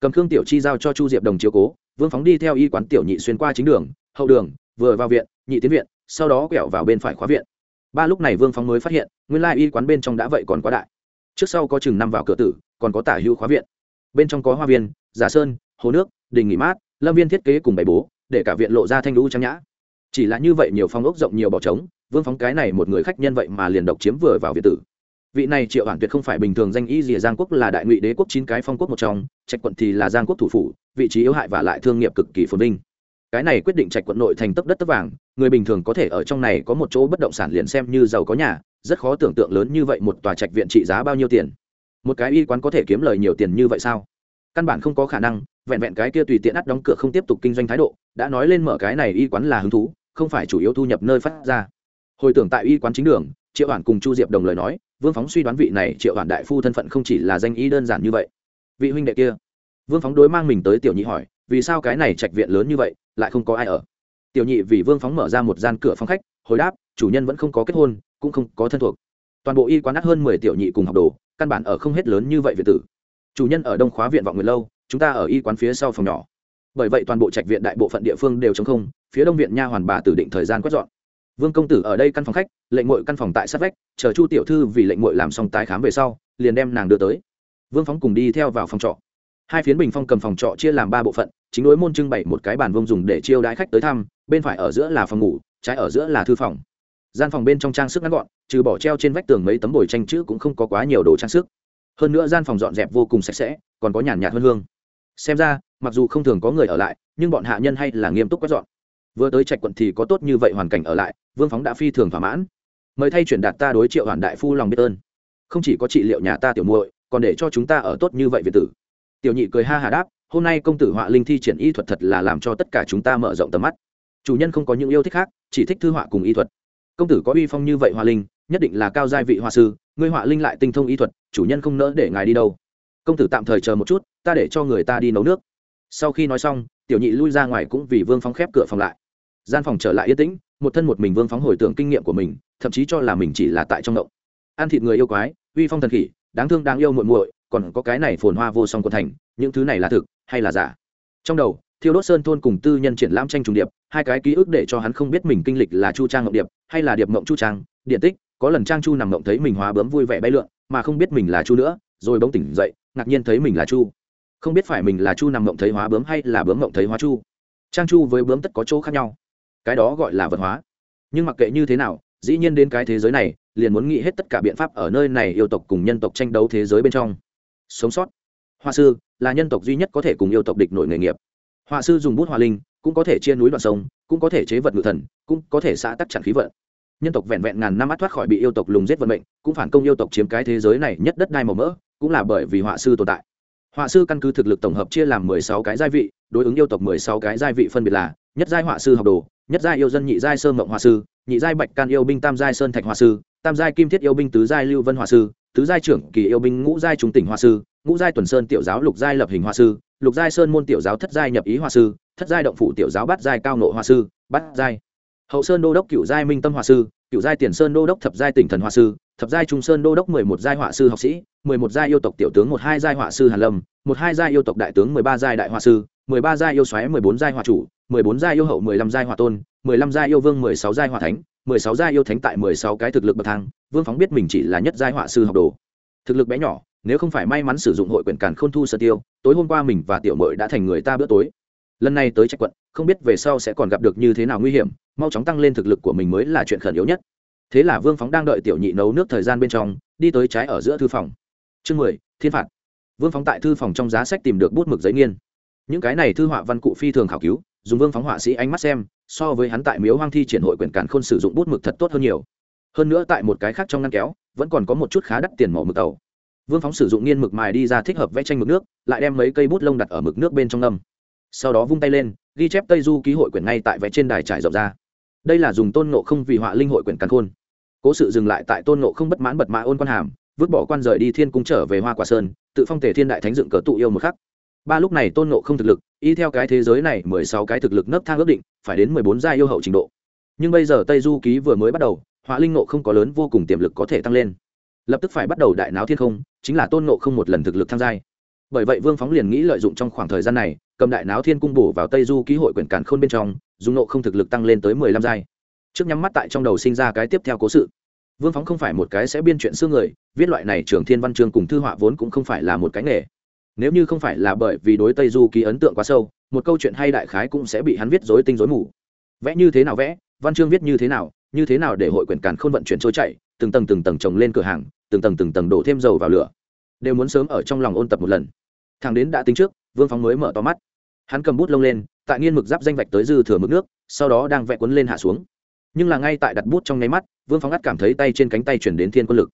S1: Cầm khương tiểu chi giao cho chu diệp đồng chiếu cố, vương phóng đi theo y quán tiểu nhị xuyên qua chính đường, hậu đường, vừa vào viện, nhị tiến viện sau đó quẹo vào bên phải khóa viện. Ba lúc này vương phóng mới phát hiện, nguyên lai y quán bên trong đã vậy còn quá đại. Trước sau có chừng năm vào cửa tử, còn có tả hữu khóa viện. Bên trong có hoa viên, giả sơn, hồ nước, đình nghỉ mát, lâm viên thiết kế cùng bày bố, để cả viện lộ ra thanh lũ trang nhã. Chỉ là như vậy nhiều phong ốc rộng nhiều bỏ trống, vương phóng cái này một người khách nhân vậy mà liền độc chiếm vừa vào viện tử. Vị này triệu hoàn tuyệt không phải bình thường danh y rìa giang quốc là đại ngụy đế quốc chín cái phong quốc một trong, trạch quận thì là giang quốc thủ phủ, vị trí yếu hại và lại thương nghiệp cực kỳ phồn vinh cái này quyết định trạch quận nội thành tấp đất tấp vàng, người bình thường có thể ở trong này có một chỗ bất động sản liền xem như giàu có nhà, rất khó tưởng tượng lớn như vậy một tòa trạch viện trị giá bao nhiêu tiền. Một cái y quán có thể kiếm lời nhiều tiền như vậy sao? Căn bản không có khả năng, vẹn vẹn cái kia tùy tiện ắt đóng cửa không tiếp tục kinh doanh thái độ, đã nói lên mở cái này y quán là hứng thú, không phải chủ yếu thu nhập nơi phát ra. Hồi tưởng tại y quán chính đường, triệu hoàn cùng chu diệp đồng lời nói, vương phóng suy đoán vị này triệu hoàn đại phu thân phận không chỉ là danh y đơn giản như vậy. Vị huynh đệ kia. Vương phóng đối mang mình tới tiểu nhị hỏi, vì sao cái này trạch viện lớn như vậy lại không có ai ở. Tiểu nhị vì vương phóng mở ra một gian cửa phòng khách, hồi đáp, chủ nhân vẫn không có kết hôn, cũng không có thân thuộc. Toàn bộ y quán nát hơn mười tiểu nhị cùng học đồ, căn bản ở không hết lớn như vậy việt tử. Chủ nhân ở đông khóa viện vọng người lâu, chúng ta ở y quán phía sau phòng nhỏ. Bởi vậy toàn bộ trạch viện đại bộ phận địa phương đều chống không, phía đông viện nha hoàn bà tử định thời gian quét dọn. Vương công tử ở đây căn phòng khách, lệnh ngội căn phòng tại sát vách, chờ chu tiểu thư vì lệnh ngội làm xong tái khám về sau, liền đem nàng đưa tới. Vương phóng cùng đi theo vào phòng trọ hai phiến bình phong cầm phòng trọ chia làm ba bộ phận, chính đối môn trưng bày một cái bàn vông dùng để chiêu đãi khách tới thăm, bên phải ở giữa là phòng ngủ, trái ở giữa là thư phòng. Gian phòng bên trong trang sức ngắn gọn, trừ bỏ treo trên vách tường mấy tấm bồi tranh chữ cũng không có quá nhiều đồ trang sức. Hơn nữa gian phòng dọn dẹp vô cùng sạch sẽ, còn có nhàn nhạt hơn hương. Xem ra, mặc dù không thường có người ở lại, nhưng bọn hạ nhân hay là nghiêm túc quét dọn. Vừa tới trạch quận thì có tốt như vậy hoàn cảnh ở lại, vương phóng đã phi thường thỏa mãn. Mời thay chuyển đạt ta đối triệu hoàn đại phu lòng biết ơn. Không chỉ có trị liệu nhà ta tiểu muội, còn để cho chúng ta ở tốt như vậy việt tử tiểu nhị cười ha hà đáp, hôm nay công tử họa linh thi triển y thuật thật là làm cho tất cả chúng ta mở rộng tầm mắt. Chủ nhân không có những yêu thích khác, chỉ thích thư họa cùng y thuật. Công tử có uy phong như vậy họa linh, nhất định là cao giai vị họa sư, ngươi họa linh lại tinh thông y thuật, chủ nhân không nỡ để ngài đi đâu. Công tử tạm thời chờ một chút, ta để cho người ta đi nấu nước. Sau khi nói xong, tiểu nhị lui ra ngoài cũng vì vương phóng khép cửa phòng lại. Gian phòng trở lại yên tĩnh, một thân một mình vương phóng hồi tưởng kinh nghiệm của mình, thậm chí cho là mình chỉ là tại trong động. Ăn thịt người yêu quái, uy phong thần khỉ, đáng thương đáng yêu muội muội còn có cái này phồn hoa vô song của thành, những thứ này là thực hay là giả? Trong đầu, thiêu đốt sơn thôn cùng tư nhân triển lãm tranh trùng điệp, hai cái ký ức để cho hắn không biết mình kinh lịch là chu trang ngọc điệp hay là điệp mộng chu trang, điện tích, có lần trang chu nằm ngộng thấy mình hóa bướm vui vẻ bay lượn, mà không biết mình là chu nữa, rồi bỗng tỉnh dậy, ngạc nhiên thấy mình là chu. Không biết phải mình là chu nằm ngộng thấy hóa bướm hay là bướm ngộng thấy hóa chu. Trang chu với bướm tất có chỗ khác nhau. Cái đó gọi là vật hóa. Nhưng mặc kệ như thế nào, dĩ nhiên đến cái thế giới này, liền muốn nghĩ hết tất cả biện pháp ở nơi này yêu tộc cùng nhân tộc tranh đấu thế giới bên trong sống sót. Họa sư là nhân tộc duy nhất có thể cùng yêu tộc địch nội nghề nghiệp. Họa sư dùng bút họa linh, cũng có thể chia núi đoạn sông, cũng có thể chế vật ngự thần, cũng có thể xã tắc chặn khí vận. Nhân tộc vẹn vẹn ngàn năm át thoát khỏi bị yêu tộc lùng giết vận mệnh, cũng phản công yêu tộc chiếm cái thế giới này nhất đất đai màu mỡ, cũng là bởi vì họa sư tồn tại. Họa sư căn cứ thực lực tổng hợp chia làm mười sáu cái giai vị, đối ứng yêu tộc mười sáu cái giai vị phân biệt là nhất giai họa sư học đồ, nhất giai yêu dân nhị giai sơ mộng họa sư, nhị giai bạch can yêu binh tam giai sơn thạch họa sư, tam giai kim thiết yêu binh tứ giai lưu vân họa sư tứ giai trưởng kỳ yêu binh ngũ giai trung tỉnh hoa sư, ngũ giai tuần sơn tiểu giáo lục giai lập hình hoa sư, lục giai sơn môn tiểu giáo thất giai nhập ý hoa sư, thất giai động phủ tiểu giáo bát giai cao nộ hoa sư, bát giai. Hậu sơn đô đốc cựu giai minh tâm hoa sư cựu giai tiền sơn đô đốc thập giai tỉnh thần hoa sư, thập giai trung sơn đô đốc mười một giai họa sư học sĩ, mười một giai yêu tộc tiểu tướng một hai giai họa sư hàn lâm, một hai giai yêu tộc đại tướng mười ba giai đại họa sư, mười ba giai yêu xoáy mười bốn giai họa chủ, mười bốn giai yêu hậu mười lăm giai họa tôn mười lăm giai yêu vương, mười sáu giai hỏa thánh, mười sáu giai yêu thánh tại mười sáu cái thực lực bậc thang, vương phóng biết mình chỉ là nhất giai họa sư học đồ. Thực lực bé nhỏ, nếu không phải may mắn sử dụng hội quyển càn khôn thu sơ tiêu, tối hôm qua mình và tiểu mội đã thành người ta bữa tối. Lần này tới trạch quận, không biết về sau sẽ còn gặp được như thế nào nguy hiểm, mau chóng tăng lên thực lực của mình mới là chuyện khẩn yếu nhất. Thế là vương phóng đang đợi tiểu nhị nấu nước thời gian bên trong, đi tới trái ở giữa thư phòng. Chương mười, thiên phạt. Vương phóng tại thư phòng trong giá sách tìm được bút mực giấy nghiên. Những cái này thư họa văn cụ phi thường khảo cứu, dùng vương phóng họa sĩ ánh mắt xem so với hắn tại miếu hoang thi triển hội quyển càn khôn sử dụng bút mực thật tốt hơn nhiều. Hơn nữa tại một cái khác trong ngăn kéo, vẫn còn có một chút khá đắt tiền mỏ mực tàu. Vương phóng sử dụng nghiên mực mài đi ra thích hợp vẽ tranh mực nước, lại đem mấy cây bút lông đặt ở mực nước bên trong ngâm. Sau đó vung tay lên, ghi chép tây du ký hội quyển ngay tại vẽ trên đài trải rộng ra. Đây là dùng tôn nộ không vì họa linh hội quyển càn khôn. Cố sự dừng lại tại tôn nộ không bất mãn bật mã ôn quan hàm, vứt bỏ quan rời đi thiên cung trở về hoa quả sơn, tự phong tề thiên đại thánh dựng cờ tụ yêu một khắc ba lúc này tôn nộ không thực lực, y theo cái thế giới này mười sáu cái thực lực nấp thang ước định, phải đến mười bốn gia yêu hậu trình độ. Nhưng bây giờ tây du ký vừa mới bắt đầu họa linh nộ không có lớn vô cùng tiềm lực có thể tăng lên. Lập tức phải bắt đầu đại náo thiên không, chính là tôn nộ không một lần thực lực tham gia bởi vậy vương phóng liền nghĩ lợi dụng trong khoảng thời gian này, cầm đại náo thiên cung bổ vào tây du ký hội quyển càn khôn bên trong, dùng nộ không thực lực tăng lên tới mười lăm giai. Trước nhắm mắt tại trong đầu sinh ra cái tiếp theo cố sự. Vương phóng không phải một cái sẽ biên chuyện xương người, viết loại này trường thiên văn chương cùng thư họa vốn cũng không phải là một cái nghề nếu như không phải là bởi vì đối tây du ký ấn tượng quá sâu, một câu chuyện hay đại khái cũng sẽ bị hắn viết dối tinh dối mù. Vẽ như thế nào vẽ, văn chương viết như thế nào, như thế nào để hội quyển càn không vận chuyển trôi chảy, từng tầng từng tầng trồng lên cửa hàng, từng tầng từng tầng đổ thêm dầu vào lửa. Đều muốn sớm ở trong lòng ôn tập một lần. Thằng đến đã tính trước, vương phóng mới mở to mắt. Hắn cầm bút lông lên, tại nghiên mực giáp danh vạch tới dư thừa mực nước, sau đó đang vẽ cuốn lên hạ xuống. Nhưng là ngay tại đặt bút trong nháy mắt, vương phóng ắt cảm thấy tay trên cánh tay chuyển đến thiên quân lực.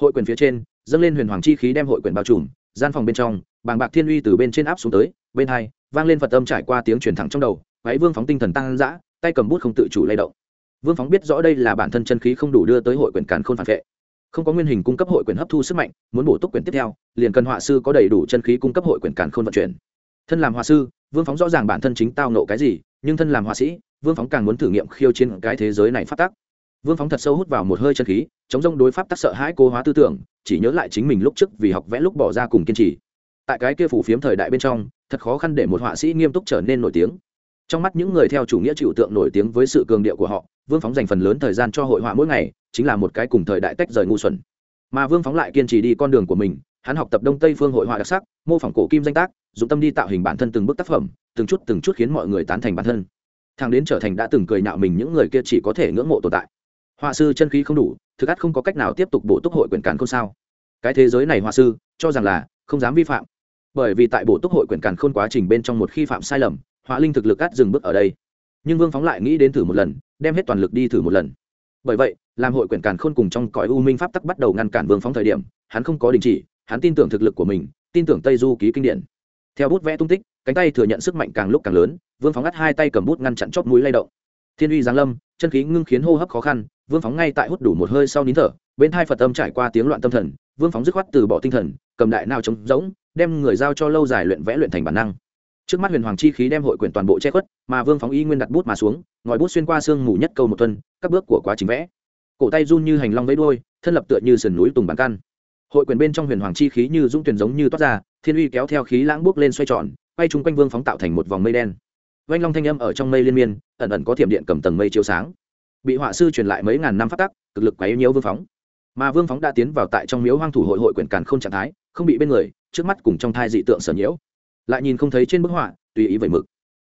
S1: Hội quyền phía trên, dâng lên huyền hoàng chi khí đem hội quyền bao trùm, gian phòng bên trong bàng bạc thiên uy từ bên trên áp xuống tới, bên hai, vang lên phật âm trải qua tiếng truyền thẳng trong đầu váy vương phóng tinh thần tăng dã, tay cầm bút không tự chủ lay động. Vương phóng biết rõ đây là bản thân chân khí không đủ đưa tới hội quyền càn khôn phản vệ. Không có nguyên hình cung cấp hội quyền hấp thu sức mạnh, muốn bổ túc quyền tiếp theo, liền cần họa sư có đầy đủ chân khí cung cấp hội quyền càn khôn vận chuyển. Thân làm họa sư, vương phóng rõ ràng bản thân chính tao nộ cái gì, nhưng thân làm họa sĩ, vương phóng càng muốn thử nghiệm khiêu chiến cái thế giới này phát tắc. Vương phóng thật sâu hút vào một hơi chân khí, chống rông đối pháp tắc sợ hãi cố hóa tư tưởng, chỉ nhớ lại chính mình lúc trước vì học vẽ lúc bỏ ra cùng kiên trì tại cái kia phủ phiếm thời đại bên trong, thật khó khăn để một họa sĩ nghiêm túc trở nên nổi tiếng. Trong mắt những người theo chủ nghĩa trừu tượng nổi tiếng với sự cường điệu của họ, vương phóng dành phần lớn thời gian cho hội họa mỗi ngày, chính là một cái cùng thời đại tách rời ngu xuẩn. Mà vương phóng lại kiên trì đi con đường của mình, hắn học tập đông tây phương hội họa đặc sắc, mô phỏng cổ kim danh tác, dụng tâm đi tạo hình bản thân từng bức tác phẩm, từng chút từng chút khiến mọi người tán thành bản thân. Thằng đến trở thành đã từng cười nhạo mình những người kia chỉ có thể ngưỡng mộ tồn tại. Họa sư chân khí không đủ, thực ắt không có cách nào tiếp tục bổ túc hội quyền càn không sao. Cái thế giới này họa sư, cho rằng là không dám vi phạm bởi vì tại bổ túc hội quyền càn khôn quá trình bên trong một khi phạm sai lầm, họa linh thực lực cắt dừng bước ở đây. Nhưng vương phóng lại nghĩ đến thử một lần, đem hết toàn lực đi thử một lần. Bởi vậy, làm hội quyền càn khôn cùng trong cõi u minh pháp tắc bắt đầu ngăn cản vương phóng thời điểm, hắn không có đình chỉ, hắn tin tưởng thực lực của mình, tin tưởng tây du ký kinh điển. Theo bút vẽ tung tích, cánh tay thừa nhận sức mạnh càng lúc càng lớn, vương phóng ngắt hai tay cầm bút ngăn chặn chóp mũi lay động. Thiên uy giáng lâm, chân khí ngưng khiến hô hấp khó khăn, vương phóng ngay tại hút đủ một hơi sau nín thở, bên hai phật tâm trải qua tiếng loạn tâm thần, vương phóng dứt khoát từ bỏ tinh thần, cầm đại nào trống rỗng đem người giao cho lâu dài luyện vẽ luyện thành bản năng. Trước mắt huyền hoàng chi khí đem hội quyển toàn bộ che khuất, mà vương phóng y nguyên đặt bút mà xuống, ngòi bút xuyên qua sương mù nhất câu một tuần, các bước của quá trình vẽ. Cổ tay run như hành long vẫy đôi thân lập tựa như sườn núi tùng bản căn. Hội quyền bên trong huyền hoàng chi khí như dũng tuyển giống như toát ra, thiên uy kéo theo khí lãng bước lên xoay tròn, quay chung quanh vương phóng tạo thành một vòng mây đen. Vanh long thanh âm ở trong mây liên miên, ẩn ẩn có thiểm điện cầm tầng mây chiếu sáng. Bị họa sư truyền lại mấy ngàn năm phát tắc, cực lực quấy nhiễu vương phóng. Mà vương phóng đã tiến vào tại trong miếu hoang thủ hội hội quyền càn không trạng thái, không bị bên người trước mắt cùng trong thai dị tượng sở nhiễu, lại nhìn không thấy trên bức họa, tùy ý vậy mực.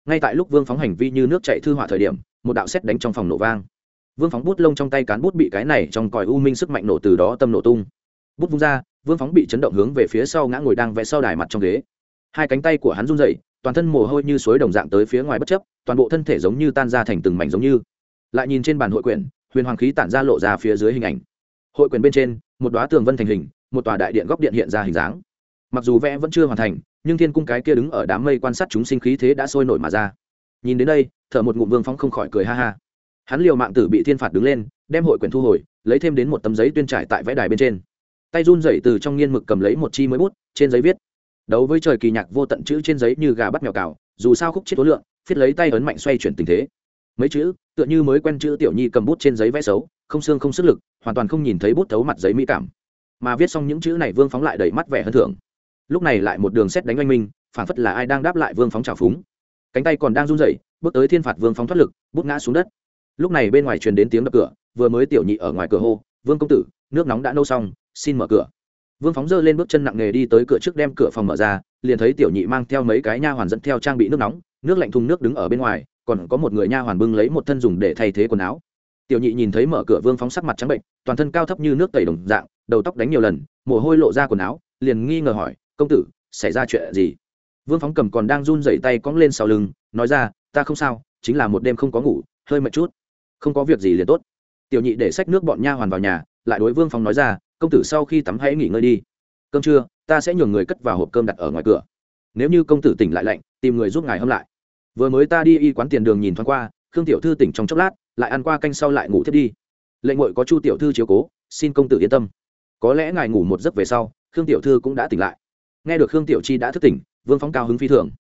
S1: Ngay tại lúc vương phóng hành vi như nước chạy thư họa thời điểm, một đạo xét đánh trong phòng nổ vang. Vương phóng bút lông trong tay cán bút bị cái này trong còi u minh sức mạnh nổ từ đó tâm nổ tung. Bút vung ra, vương phóng bị chấn động hướng về phía sau ngã ngồi đang vẽ sau đài mặt trong ghế. Hai cánh tay của hắn run rẩy, toàn thân mồ hôi như suối đồng dạng tới phía ngoài bất chấp, toàn bộ thân thể giống như tan ra thành từng mảnh giống như. Lại nhìn trên bàn hội quyển, huyền hoàng khí tản ra lộ ra phía dưới hình ảnh. Hội quyển bên trên, một đoá tường vân thành hình, một tòa đại điện góc điện hiện ra hình dáng mặc dù vẽ vẫn chưa hoàn thành, nhưng thiên cung cái kia đứng ở đám mây quan sát chúng sinh khí thế đã sôi nổi mà ra. Nhìn đến đây, thở một ngụm vương phóng không khỏi cười ha ha. Hắn liều mạng tử bị thiên phạt đứng lên, đem hội quyển thu hồi, lấy thêm đến một tấm giấy tuyên trải tại vẽ đài bên trên. Tay run rẩy từ trong nghiên mực cầm lấy một chi mới bút, trên giấy viết. Đấu với trời kỳ nhạc vô tận chữ trên giấy như gà bắt mèo cào, dù sao khúc chết tối lượng viết lấy tay ấn mạnh xoay chuyển tình thế. Mấy chữ, tựa như mới quen chữ tiểu nhi cầm bút trên giấy vẽ xấu, không xương không sức lực, hoàn toàn không nhìn thấy bút thấu mặt giấy mỹ cảm. Mà viết xong những chữ này vương phóng lại đầy mắt vẻ hơn thưởng lúc này lại một đường xét đánh oanh minh phản phất là ai đang đáp lại vương phóng trào phúng. Cánh tay còn đang run rẩy, bước tới thiên phạt vương phóng thoát lực, bút ngã xuống đất. Lúc này bên ngoài truyền đến tiếng đập cửa, vừa mới tiểu nhị ở ngoài cửa hô, vương công tử, nước nóng đã nâu xong, xin mở cửa. Vương phóng giơ lên bước chân nặng nề đi tới cửa trước đem cửa phòng mở ra, liền thấy tiểu nhị mang theo mấy cái nha hoàn dẫn theo trang bị nước nóng, nước lạnh thùng nước đứng ở bên ngoài, còn có một người nha hoàn bưng lấy một thân dùng để thay thế quần áo. Tiểu nhị nhìn thấy mở cửa vương phóng sắc mặt trắng bệnh, toàn thân cao thấp như nước tẩy đồng dạng, đầu tóc đánh nhiều lần, mồ hôi lộ ra quần áo, liền nghi ngờ hỏi công tử, xảy ra chuyện gì? Vương phóng cầm còn đang run dậy tay cõng lên sau lưng, nói ra, ta không sao, chính là một đêm không có ngủ, hơi mệt chút. Không có việc gì liền tốt. Tiểu nhị để xách nước bọn nha hoàn vào nhà, lại đối vương phóng nói ra, công tử sau khi tắm hãy nghỉ ngơi đi. Cơm trưa, ta sẽ nhường người cất vào hộp cơm đặt ở ngoài cửa. Nếu như công tử tỉnh lại lạnh, tìm người giúp ngài hâm lại. Vừa mới ta đi y quán tiền đường nhìn thoáng qua, khương tiểu thư tỉnh trong chốc lát, lại ăn qua canh sau lại ngủ thiết đi. Lệnh ngội có chu tiểu thư chiếu cố, xin công tử yên tâm. Có lẽ ngài ngủ một giấc về sau, khương tiểu thư cũng đã tỉnh lại nghe được khương tiểu chi đã thức tỉnh, vương phóng cao hứng phi thường.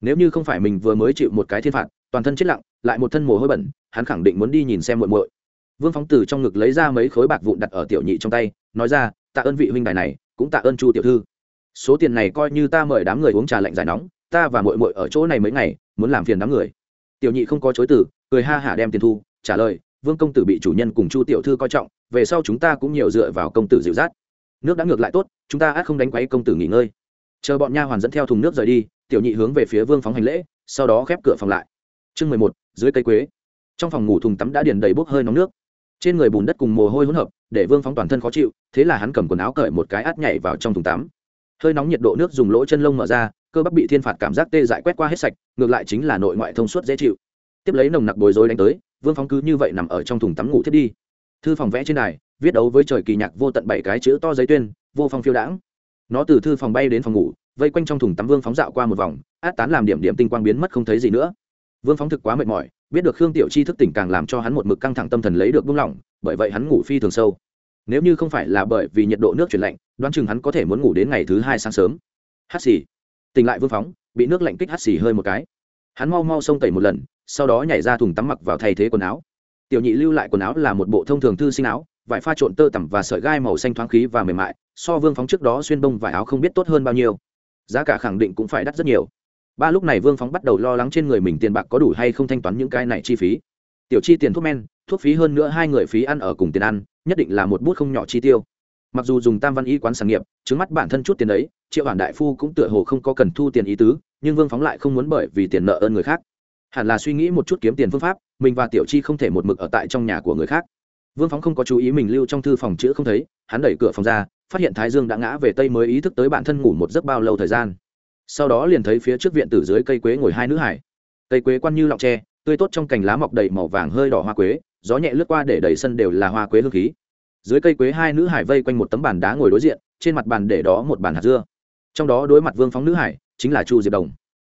S1: Nếu như không phải mình vừa mới chịu một cái thiên phạt, toàn thân chết lặng, lại một thân mồ hôi bẩn, hắn khẳng định muốn đi nhìn xem muội muội. Vương phóng từ trong ngực lấy ra mấy khối bạc vụn đặt ở tiểu nhị trong tay, nói ra, tạ ơn vị huynh đài này, cũng tạ ơn chu tiểu thư. Số tiền này coi như ta mời đám người uống trà lạnh giải nóng, ta và muội muội ở chỗ này mấy ngày, muốn làm phiền đám người. Tiểu nhị không có chối từ, cười ha hả đem tiền thu, trả lời, vương công tử bị chủ nhân cùng chu tiểu thư coi trọng, về sau chúng ta cũng nhiều dựa vào công tử dịu dắt. Nước đã ngược lại tốt, chúng ta át không đánh quấy công tử nghỉ ngơi chờ bọn nha hoàn dẫn theo thùng nước rời đi, tiểu nhị hướng về phía vương phóng hành lễ, sau đó khép cửa phòng lại. Chương mười một, dưới cây quế. Trong phòng ngủ thùng tắm đã điền đầy bốc hơi nóng nước. Trên người bùn đất cùng mồ hôi hỗn hợp, để vương phóng toàn thân khó chịu, thế là hắn cầm quần áo cởi một cái át nhảy vào trong thùng tắm. Hơi nóng nhiệt độ nước dùng lỗ chân lông mở ra, cơ bắp bị thiên phạt cảm giác tê dại quét qua hết sạch, ngược lại chính là nội ngoại thông suốt dễ chịu. Tiếp lấy nồng nặc bồi dối đánh tới, vương phóng cứ như vậy nằm ở trong thùng tắm ngủ thiết đi. Thư phòng vẽ trên đài, viết đấu với trời kỳ nhạc vô tận bảy cái chữ to giấy tuyên, vô phong phiêu đãng nó từ thư phòng bay đến phòng ngủ, vây quanh trong thùng tắm vương phóng dạo qua một vòng, át tán làm điểm điểm tinh quang biến mất không thấy gì nữa. Vương phóng thực quá mệt mỏi, biết được khương tiểu chi thức tỉnh càng làm cho hắn một mực căng thẳng tâm thần lấy được buông lỏng, bởi vậy hắn ngủ phi thường sâu. Nếu như không phải là bởi vì nhiệt độ nước chuyển lạnh, đoán chừng hắn có thể muốn ngủ đến ngày thứ hai sáng sớm. Hát xì. Tỉnh lại vương phóng, bị nước lạnh kích hát xì hơi một cái. Hắn mau mau xông tẩy một lần, sau đó nhảy ra thùng tắm mặc vào thay thế quần áo. Tiểu nhị lưu lại quần áo là một bộ thông thường thư sinh áo vải pha trộn tơ tằm và sợi gai màu xanh thoáng khí và mềm mại, so vương phóng trước đó xuyên bông vải áo không biết tốt hơn bao nhiêu. Giá cả khẳng định cũng phải đắt rất nhiều. Ba lúc này vương phóng bắt đầu lo lắng trên người mình tiền bạc có đủ hay không thanh toán những cái này chi phí. Tiểu chi tiền thuốc men, thuốc phí hơn nữa hai người phí ăn ở cùng tiền ăn, nhất định là một bút không nhỏ chi tiêu. Mặc dù dùng tam văn y quán sản nghiệp trứng mắt bản thân chút tiền đấy, triệu bản đại phu cũng tựa hồ không có cần thu tiền ý tứ, nhưng vương phóng lại không muốn bởi vì tiền nợ ơn người khác. Hẳn là suy nghĩ một chút kiếm tiền phương pháp, mình và tiểu chi không thể một mực ở tại trong nhà của người khác vương phóng không có chú ý mình lưu trong thư phòng chữ không thấy, hắn đẩy cửa phòng ra, phát hiện thái dương đã ngã về tây mới ý thức tới bản thân ngủ một giấc bao lâu thời gian. Sau đó liền thấy phía trước viện tử dưới cây quế ngồi hai nữ hải. Cây quế quan như lọng tre, tươi tốt trong cành lá mọc đầy màu vàng hơi đỏ hoa quế, gió nhẹ lướt qua để đầy sân đều là hoa quế hương khí. Dưới cây quế hai nữ hải vây quanh một tấm bàn đá ngồi đối diện, trên mặt bàn để đó một bàn hạt dưa. Trong đó đối mặt vương phóng nữ hải, chính là chu diệp đồng.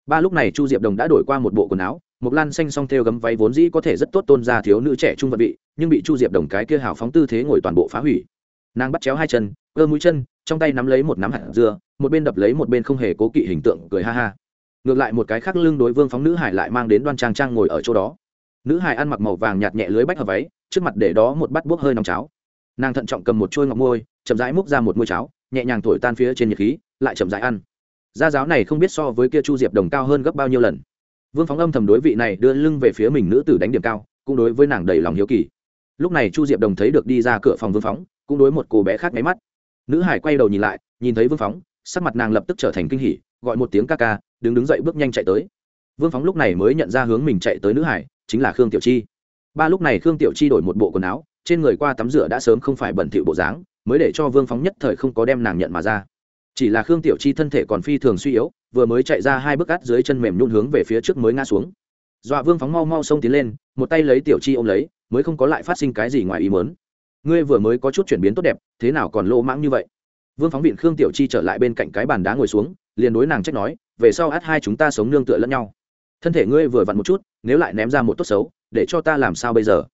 S1: Ba lúc này chu diệp đồng đã đổi qua một bộ quần áo một lan xanh song theo gấm váy vốn dĩ có thể rất tốt tôn ra thiếu nữ trẻ trung vật vị nhưng bị chu diệp đồng cái kia hào phóng tư thế ngồi toàn bộ phá hủy. Nàng bắt chéo hai chân, cơ mũi chân, trong tay nắm lấy một nắm hạt dưa, một bên đập lấy một bên không hề cố kỵ hình tượng, cười ha ha. Ngược lại một cái khác lưng đối vương phóng nữ hải lại mang đến đoan trang trang ngồi ở chỗ đó. Nữ hải ăn mặc màu vàng nhạt nhẹ lưới bách hợp váy, trước mặt để đó một bát bốc hơi nóng cháo. Nàng thận trọng cầm một trôi ngọc môi chậm rãi múc ra một môi cháo, nhẹ nhàng thổi tan phía trên nhiệt khí, lại chậm rãi ăn. Gia giáo này không biết so với kia chu diệp đồng cao hơn gấp bao nhiêu lần. Vương phóng âm thầm đối vị này đưa lưng về phía mình nữ tử đánh điểm cao, cũng đối với nàng đầy lòng hiếu kỳ lúc này chu diệp đồng thấy được đi ra cửa phòng vương phóng, cũng đối một cô bé khác máy mắt. Nữ hải quay đầu nhìn lại, nhìn thấy vương phóng, sắc mặt nàng lập tức trở thành kinh hỉ, gọi một tiếng ca ca, đứng đứng dậy bước nhanh chạy tới. Vương phóng lúc này mới nhận ra hướng mình chạy tới nữ hải, chính là khương tiểu chi. Ba lúc này khương tiểu chi đổi một bộ quần áo, trên người qua tắm rửa đã sớm không phải bẩn thỉu bộ dáng, mới để cho vương phóng nhất thời không có đem nàng nhận mà ra. Chỉ là khương tiểu chi thân thể còn phi thường suy yếu, vừa mới chạy ra hai bước cắt dưới chân mềm nhún hướng về phía trước mới ngã xuống. Dọa vương phóng mau mau xông tiến lên, một tay lấy tiểu chi ôm lấy mới không có lại phát sinh cái gì ngoài ý mớn ngươi vừa mới có chút chuyển biến tốt đẹp, thế nào còn lỗ mãng như vậy? Vương phóng viện khương tiểu chi trở lại bên cạnh cái bàn đá ngồi xuống, liền đối nàng trách nói, về sau át hai chúng ta sống nương tựa lẫn nhau. Thân thể ngươi vừa vặn một chút, nếu lại ném ra một tốt xấu, để cho ta làm sao bây giờ?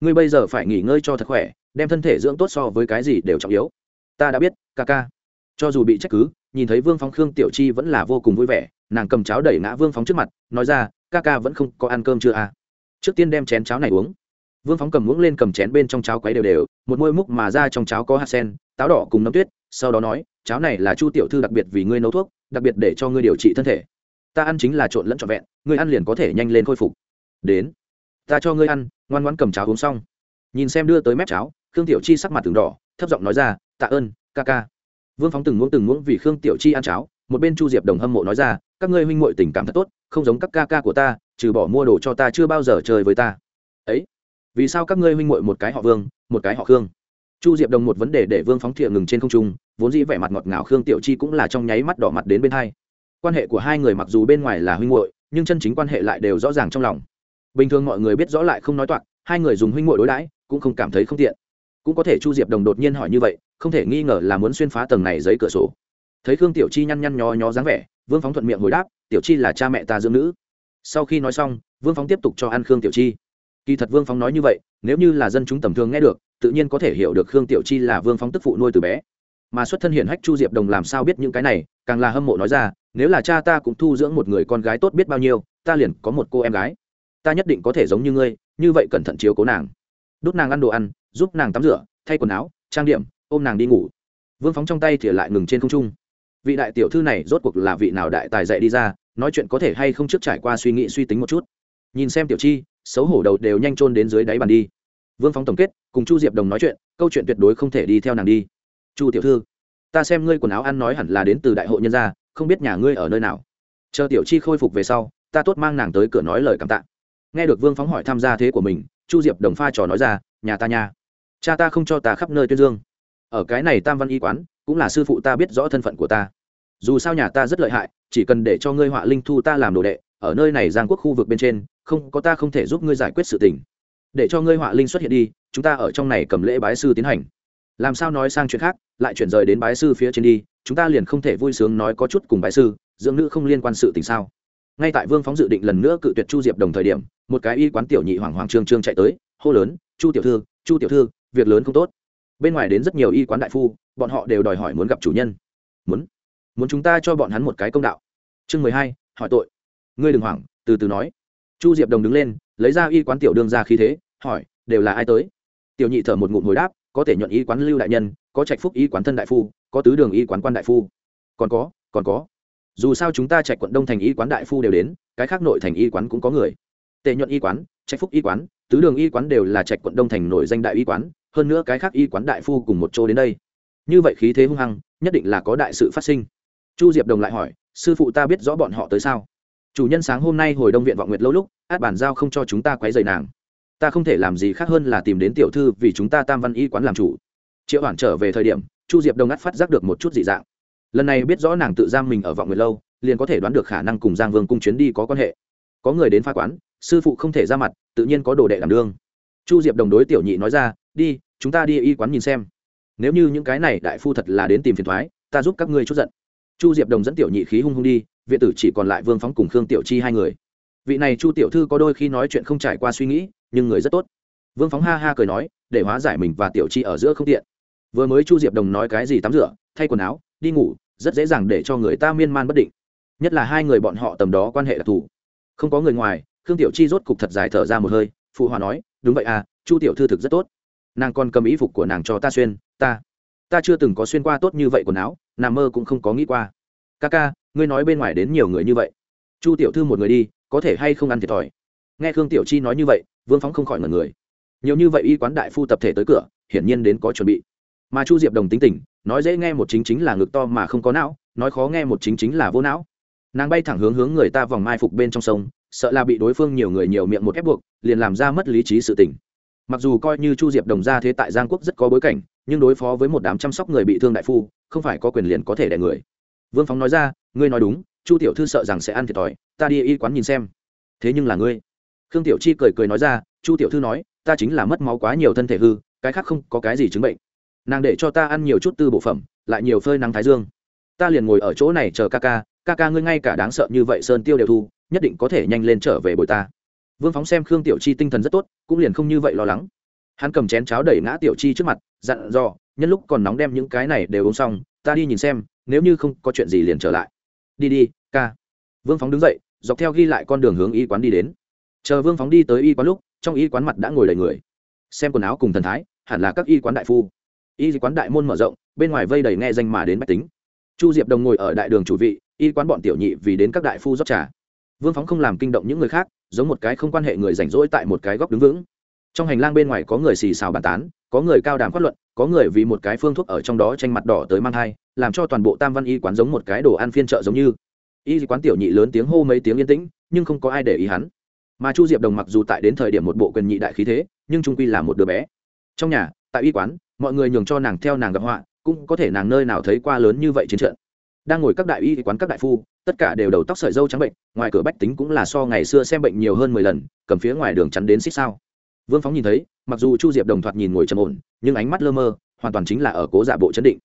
S1: Ngươi bây giờ phải nghỉ ngơi cho thật khỏe, đem thân thể dưỡng tốt so với cái gì đều trọng yếu. Ta đã biết, ca ca. Cho dù bị trách cứ, nhìn thấy vương phóng khương tiểu chi vẫn là vô cùng vui vẻ, nàng cầm cháo đẩy ngã vương phóng trước mặt, nói ra, ca ca vẫn không có ăn cơm chưa à? Trước tiên đem chén cháo này uống vương phóng cầm muỗng lên cầm chén bên trong cháo quấy đều đều, một môi múc mà ra trong cháo có hạt sen, táo đỏ cùng nấm tuyết, sau đó nói, cháo này là chu tiểu thư đặc biệt vì ngươi nấu thuốc, đặc biệt để cho ngươi điều trị thân thể. Ta ăn chính là trộn lẫn trọn vẹn, ngươi ăn liền có thể nhanh lên khôi phục. Đến, ta cho ngươi ăn. Ngoan ngoãn cầm cháo uống xong. Nhìn xem đưa tới mép cháo, khương tiểu chi sắc mặt từng đỏ, thấp giọng nói ra, tạ ơn, ca ca. Vương phóng từng muỗng từng muỗng vì khương tiểu chi ăn cháo, một bên chu diệp đồng hâm mộ nói ra, các ngươi huynh muội tình cảm thật tốt, không giống các ca ca của ta, trừ bỏ mua đồ cho ta chưa bao giờ chơi với ta. Ấy vì sao các ngươi huynh muội một cái họ vương, một cái họ khương? Chu diệp đồng một vấn đề để vương phóng thiện ngừng trên không trung, vốn dĩ vẻ mặt ngọt ngào khương tiểu chi cũng là trong nháy mắt đỏ mặt đến bên hai. Quan hệ của hai người mặc dù bên ngoài là huynh muội, nhưng chân chính quan hệ lại đều rõ ràng trong lòng. Bình thường mọi người biết rõ lại không nói toạc, hai người dùng huynh muội đối đãi, cũng không cảm thấy không tiện. Cũng có thể chu diệp đồng đột nhiên hỏi như vậy, không thể nghi ngờ là muốn xuyên phá tầng này giấy cửa sổ. Thấy khương tiểu chi nhăn nhăn nhó nhó dáng vẻ, vương phóng thuận miệng hồi đáp, tiểu chi là cha mẹ ta dưỡng nữ. Sau khi nói xong, vương phóng tiếp tục cho ăn khương tiểu chi kỳ thật vương phóng nói như vậy, nếu như là dân chúng tầm thường nghe được, tự nhiên có thể hiểu được khương tiểu chi là vương phóng tức phụ nuôi từ bé. Mà xuất thân hiển hách chu diệp đồng làm sao biết những cái này, càng là hâm mộ nói ra, nếu là cha ta cũng thu dưỡng một người con gái tốt biết bao nhiêu, ta liền có một cô em gái. Ta nhất định có thể giống như ngươi, như vậy cẩn thận chiếu cố nàng. Đút nàng ăn đồ ăn, giúp nàng tắm rửa, thay quần áo, trang điểm, ôm nàng đi ngủ. Vương phóng trong tay thì lại ngừng trên không trung. Vị đại tiểu thư này rốt cuộc là vị nào đại tài dạy đi ra, nói chuyện có thể hay không trước trải qua suy nghĩ suy tính một chút. Nhìn xem tiểu chi xấu hổ đầu đều nhanh chôn đến dưới đáy bàn đi. Vương phóng tổng kết, cùng chu diệp đồng nói chuyện, câu chuyện tuyệt đối không thể đi theo nàng đi. Chu tiểu thư, ta xem ngươi quần áo ăn nói hẳn là đến từ đại hội nhân gia, không biết nhà ngươi ở nơi nào. Chờ tiểu chi khôi phục về sau, ta tốt mang nàng tới cửa nói lời cảm tạ. Nghe được vương phóng hỏi tham gia thế của mình, chu diệp đồng pha trò nói ra, nhà ta nha. Cha ta không cho ta khắp nơi tuyên dương. Ở cái này tam văn y quán, cũng là sư phụ ta biết rõ thân phận của ta. Dù sao nhà ta rất lợi hại, chỉ cần để cho ngươi họa linh thu ta làm đồ đệ, ở nơi này giang quốc khu vực bên trên không, có ta không thể giúp ngươi giải quyết sự tình. Để cho ngươi họa linh xuất hiện đi, chúng ta ở trong này cầm lễ bái sư tiến hành. Làm sao nói sang chuyện khác, lại chuyển rời đến bái sư phía trên đi, chúng ta liền không thể vui sướng nói có chút cùng bái sư, dưỡng nữ không liên quan sự tình sao? Ngay tại vương phóng dự định lần nữa cự tuyệt chu diệp đồng thời điểm, một cái y quán tiểu nhị hoàng hoàng trương trương chạy tới, hô lớn, chu tiểu thư, chu tiểu thư, việc lớn không tốt. Bên ngoài đến rất nhiều y quán đại phu, bọn họ đều đòi hỏi muốn gặp chủ nhân. Muốn muốn chúng ta cho bọn hắn một cái công đạo. Chương mười hai, hỏi tội. Ngươi đừng hoảng, từ từ nói chu diệp đồng đứng lên, lấy ra y quán tiểu đương ra khí thế, hỏi, đều là ai tới? Tiểu nhị thở một ngụm hồi đáp, có thể nhuận y quán lưu đại nhân, có trạch phúc y quán thân đại phu, có tứ đường y quán quan đại phu. Còn có còn có. Dù sao chúng ta trạch quận đông thành y quán đại phu đều đến, cái khác nội thành y quán cũng có người. Tệ nhuận y quán, trạch phúc y quán, tứ đường y quán đều là trạch quận đông thành nổi danh đại y quán, hơn nữa cái khác y quán đại phu cùng một chỗ đến đây. Như vậy khí thế hung hăng, nhất định là có đại sự phát sinh. Chu diệp đồng lại hỏi, sư phụ ta biết rõ bọn họ tới sao? Chủ nhân sáng hôm nay hồi đông viện vọng nguyệt lâu lúc, át bản giao không cho chúng ta quấy rầy nàng. Ta không thể làm gì khác hơn là tìm đến tiểu thư vì chúng ta tam văn y quán làm chủ. Triệu hoàn trở về thời điểm, chu diệp đông ngắt phát giác được một chút dị dạng. Lần này biết rõ nàng tự giam mình ở vọng nguyệt lâu, liền có thể đoán được khả năng cùng giang vương cung chuyến đi có quan hệ. Có người đến phá quán, sư phụ không thể ra mặt, tự nhiên có đồ đệ làm đương. Chu diệp đồng đối tiểu nhị nói ra, đi, chúng ta đi y quán nhìn xem. Nếu như những cái này đại phu thật là đến tìm phiền thoái, ta giúp các ngươi chút giận. Chu diệp đồng dẫn tiểu nhị khí hung hung đi viện tử chỉ còn lại vương phóng cùng khương tiểu chi hai người. Vị này chu tiểu thư có đôi khi nói chuyện không trải qua suy nghĩ, nhưng người rất tốt. Vương phóng ha ha cười nói, để hóa giải mình và tiểu chi ở giữa không tiện. Vừa mới chu diệp đồng nói cái gì tắm rửa, thay quần áo, đi ngủ, rất dễ dàng để cho người ta miên man bất định. Nhất là hai người bọn họ tầm đó quan hệ đặc thù. Không có người ngoài, khương tiểu chi rốt cục thật dài thở ra một hơi, phụ hòa nói, đúng vậy à chu tiểu thư thực rất tốt. Nàng còn cầm ý phục của nàng cho ta xuyên, ta ta chưa từng có xuyên qua tốt như vậy quần áo, nằm mơ cũng không có nghĩ qua. Ca ca ngươi nói bên ngoài đến nhiều người như vậy. Chu tiểu thư một người đi, có thể hay không ăn thiệt thòi? Nghe khương tiểu chi nói như vậy, vương phóng không khỏi ngần người. Nhiều như vậy y quán đại phu tập thể tới cửa, hiển nhiên đến có chuẩn bị. Mà chu diệp đồng tính tình, nói dễ nghe một chính chính là ngực to mà không có não, nói khó nghe một chính chính là vô não. Nàng bay thẳng hướng hướng người ta vòng mai phục bên trong sông, sợ là bị đối phương nhiều người nhiều miệng một ép buộc, liền làm ra mất lý trí sự tình. Mặc dù coi như chu diệp đồng ra thế tại giang quốc rất có bối cảnh, nhưng đối phó với một đám chăm sóc người bị thương đại phu, không phải có quyền liền có thể đẻ người vương phóng nói ra, ngươi nói đúng, chu tiểu thư sợ rằng sẽ ăn thiệt thòi, ta đi y quán nhìn xem. Thế nhưng là ngươi. Khương tiểu chi cười cười nói ra, chu tiểu thư nói, ta chính là mất máu quá nhiều thân thể hư, cái khác không có cái gì chứng bệnh. Nàng để cho ta ăn nhiều chút tư bộ phẩm, lại nhiều phơi nắng thái dương. Ta liền ngồi ở chỗ này chờ ca ca ca ca ngươi ngay cả đáng sợ như vậy sơn tiêu đều thu, nhất định có thể nhanh lên trở về bồi ta. Vương phóng xem khương tiểu chi tinh thần rất tốt, cũng liền không như vậy lo lắng. Hắn cầm chén cháo đẩy ngã tiểu chi trước mặt, dặn dò, nhân lúc còn nóng đem những cái này đều uống xong, ta đi nhìn xem nếu như không có chuyện gì liền trở lại. Đi đi, ca. Vương phóng đứng dậy, dọc theo ghi lại con đường hướng y quán đi đến. Chờ vương phóng đi tới y quán lúc, trong y quán mặt đã ngồi đầy người. Xem quần áo cùng thần thái, hẳn là các y quán đại phu. Y quán đại môn mở rộng, bên ngoài vây đầy nghe danh mà đến bách tính. Chu diệp đồng ngồi ở đại đường chủ vị, y quán bọn tiểu nhị vì đến các đại phu rót trà. Vương phóng không làm kinh động những người khác, giống một cái không quan hệ người rảnh rỗi tại một cái góc đứng vững. Trong hành lang bên ngoài có người xì xào bàn tán, có người cao đàm phát luận, có người vì một cái phương thuốc ở trong đó tranh mặt đỏ tới mang thai làm cho toàn bộ tam văn y quán giống một cái đồ ăn phiên chợ giống như. Y quán tiểu nhị lớn tiếng hô mấy tiếng yên tĩnh, nhưng không có ai để ý hắn. Mà chu diệp đồng mặc dù tại đến thời điểm một bộ quyền nhị đại khí thế, nhưng trung quy là một đứa bé. Trong nhà, tại y quán, mọi người nhường cho nàng theo nàng gặp họa, cũng có thể nàng nơi nào thấy qua lớn như vậy chiến trận. Đang ngồi các đại y quán các đại phu, tất cả đều đầu tóc sợi dâu trắng bệnh, ngoài cửa bách tính cũng là so ngày xưa xem bệnh nhiều hơn mười lần, cầm phía ngoài đường chắn đến xích sao. Vương phóng nhìn thấy, mặc dù chu diệp đồng thoạt nhìn ngồi trầm ổn, nhưng ánh mắt lơ mơ, hoàn toàn chính là ở cố giả bộ chấn định.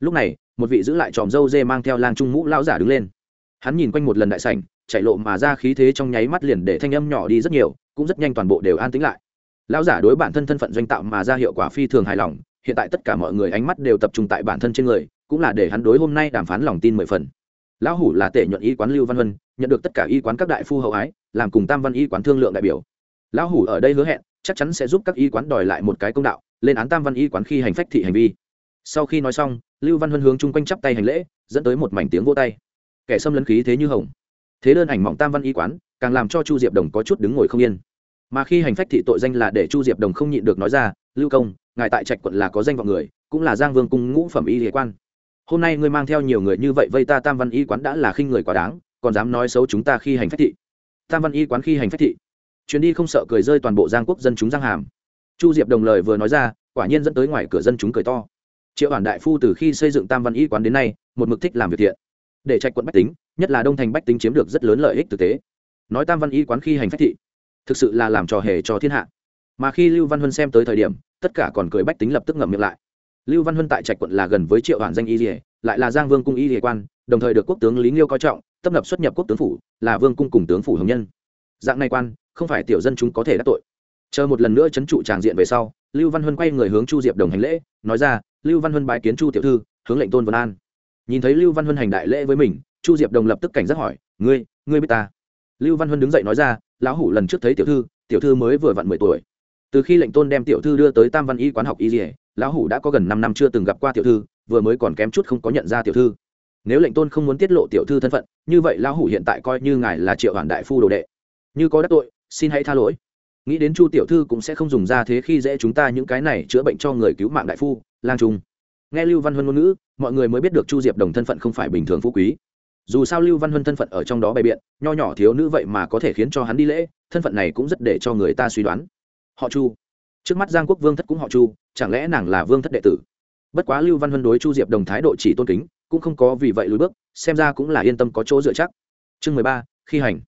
S1: Lúc này một vị giữ lại tròm dâu dê mang theo lang trung mũ lao giả đứng lên. Hắn nhìn quanh một lần đại sảnh, chạy lộ mà ra khí thế trong nháy mắt liền để thanh âm nhỏ đi rất nhiều, cũng rất nhanh toàn bộ đều an tĩnh lại. Lão giả đối bản thân thân phận doanh tạo mà ra hiệu quả phi thường hài lòng, hiện tại tất cả mọi người ánh mắt đều tập trung tại bản thân trên người, cũng là để hắn đối hôm nay đàm phán lòng tin mười phần. Lão hủ là tể nhuận y quán lưu văn vân nhận được tất cả y quán các đại phu hậu ái, làm cùng tam văn y quán thương lượng đại biểu. Lão hủ ở đây hứa hẹn, chắc chắn sẽ giúp các y quán đòi lại một cái công đạo, lên án tam văn y quán khi hành phách thị hành vi sau khi nói xong, lưu văn huân hướng chung quanh chắp tay hành lễ, dẫn tới một mảnh tiếng vô tay. Kẻ xâm lấn khí thế như hồng. Thế đơn ảnh mỏng tam văn y quán, càng làm cho chu diệp đồng có chút đứng ngồi không yên. Mà khi hành phách thị tội danh là để chu diệp đồng không nhịn được nói ra, lưu công, ngài tại trạch quận là có danh vọng người, cũng là giang vương cung ngũ phẩm y liên quan. Hôm nay ngươi mang theo nhiều người như vậy vây ta tam văn y quán đã là khinh người quá đáng, còn dám nói xấu chúng ta khi hành phách thị. Tam văn y quán khi hành phách thị, chuyến đi không sợ cười rơi toàn bộ giang quốc dân chúng giang hàm. Chu diệp đồng lời vừa nói ra, quả nhiên dẫn tới ngoài cửa dân chúng cười to triệu bản đại phu từ khi xây dựng tam văn y quán đến nay, một mực thích làm việc thiện. Để trạch quận bách tính, nhất là đông thành bách tính chiếm được rất lớn lợi ích thực tế. Nói tam văn y quán khi hành phách thị, thực sự là làm trò hề cho thiên hạ. Mà khi lưu văn huân xem tới thời điểm, tất cả còn cười bách tính lập tức ngậm miệng lại. Lưu văn huân tại trạch quận là gần với triệu hoàn danh y dỉa lại là giang vương cung y dỉa quan, đồng thời được quốc tướng lý nghiêu coi trọng, tấp nập xuất nhập quốc tướng phủ, là vương cung cùng tướng phủ hồng nhân. Dạng này quan, không phải tiểu dân chúng có thể đắc tội chờ một lần nữa chấn trụ tràng diện về sau, lưu văn huân quay người hướng chu diệp đồng hành lễ, nói ra, lưu văn huân bái kiến chu tiểu thư, hướng lệnh tôn vân an. Nhìn thấy lưu văn huân hành đại lễ với mình, chu diệp đồng lập tức cảnh giác hỏi, ngươi ngươi biết ta? Lưu văn huân đứng dậy nói ra, lão hủ lần trước thấy tiểu thư tiểu thư mới vừa vặn mười tuổi. Từ khi lệnh tôn đem tiểu thư đưa tới tam văn y quán học y dỉa lão hủ đã có gần năm năm chưa từng gặp qua tiểu thư, vừa mới còn kém chút không có nhận ra tiểu thư. Nếu lệnh tôn không muốn tiết lộ tiểu thư thân phận, như vậy lão hủ hiện tại coi như ngài là triệu hoàn đại phu đồ đệ. Như có đắc tội, xin hãy tha lỗi nghĩ đến chu tiểu thư cũng sẽ không dùng ra thế khi dễ chúng ta những cái này chữa bệnh cho người cứu mạng đại phu, lang trung. Nghe lưu văn huân ngôn ngữ, mọi người mới biết được chu diệp đồng thân phận không phải bình thường phú quý. Dù sao lưu văn huân thân phận ở trong đó bày biện, nho nhỏ thiếu nữ vậy mà có thể khiến cho hắn đi lễ, thân phận này cũng rất để cho người ta suy đoán. Họ chu. Trước mắt giang quốc vương thất cũng họ chu, chẳng lẽ nàng là vương thất đệ tử? Bất quá lưu văn huân đối chu diệp đồng thái độ chỉ tôn kính, cũng không có vì vậy lùi bước, xem ra cũng là yên tâm có chỗ dựa chắc. Chương mười ba, khi hành.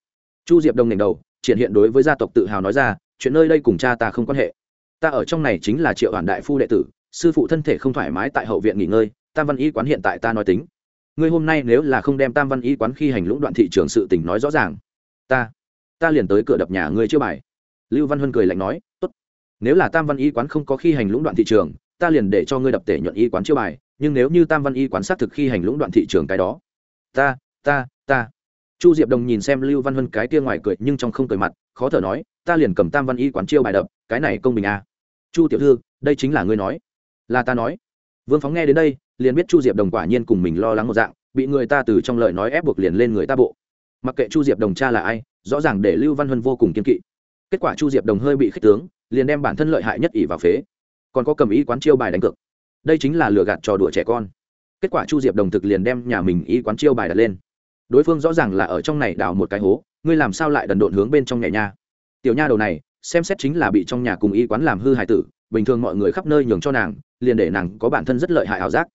S1: Chu diệp đồng nền đầu, triển hiện đối với gia tộc tự hào nói ra chuyện nơi đây cùng cha ta không quan hệ. Ta ở trong này chính là triệu đoàn đại phu đệ tử, sư phụ thân thể không thoải mái tại hậu viện nghỉ ngơi, tam văn y quán hiện tại ta nói tính. Ngươi hôm nay nếu là không đem tam văn y quán khi hành lũng đoạn thị trường sự tình nói rõ ràng, ta ta liền tới cửa đập nhà ngươi chưa bài. Lưu văn huân cười lạnh nói, tốt. Nếu là tam văn y quán không có khi hành lũng đoạn thị trường, ta liền để cho ngươi đập tể nhuận y quán chưa bài, nhưng nếu như tam văn y quán xác thực khi hành lũng đoạn thị trường cái đó, ta ta ta. Chu diệp đồng nhìn xem lưu văn huân cái tia ngoài cười nhưng trong không cười mặt khó thở nói, ta liền cầm tam văn y quán chiêu bài đập, cái này công bình à. chu tiểu thư, đây chính là ngươi nói. Là ta nói. Vương phóng nghe đến đây, liền biết chu diệp đồng quả nhiên cùng mình lo lắng một dạng, bị người ta từ trong lời nói ép buộc liền lên người ta bộ. Mặc kệ chu diệp đồng cha là ai, rõ ràng để lưu văn huân vô cùng kiên kỵ. Kết quả chu diệp đồng hơi bị khích tướng, liền đem bản thân lợi hại nhất ỷ vào phế. Còn có cầm ý quán chiêu bài đánh cược. Đây chính là lừa gạt trò đùa trẻ con. Kết quả chu diệp đồng thực liền đem nhà mình ý quán chiêu bài đặt lên. Đối phương rõ ràng là ở trong này đào một cái hố ngươi làm sao lại đần độn hướng bên trong nhảy nha? Tiểu nha đầu này, xem xét chính là bị trong nhà cùng y quán làm hư hại tử, bình thường mọi người khắp nơi nhường cho nàng, liền để nàng có bản thân rất lợi hại ảo giác.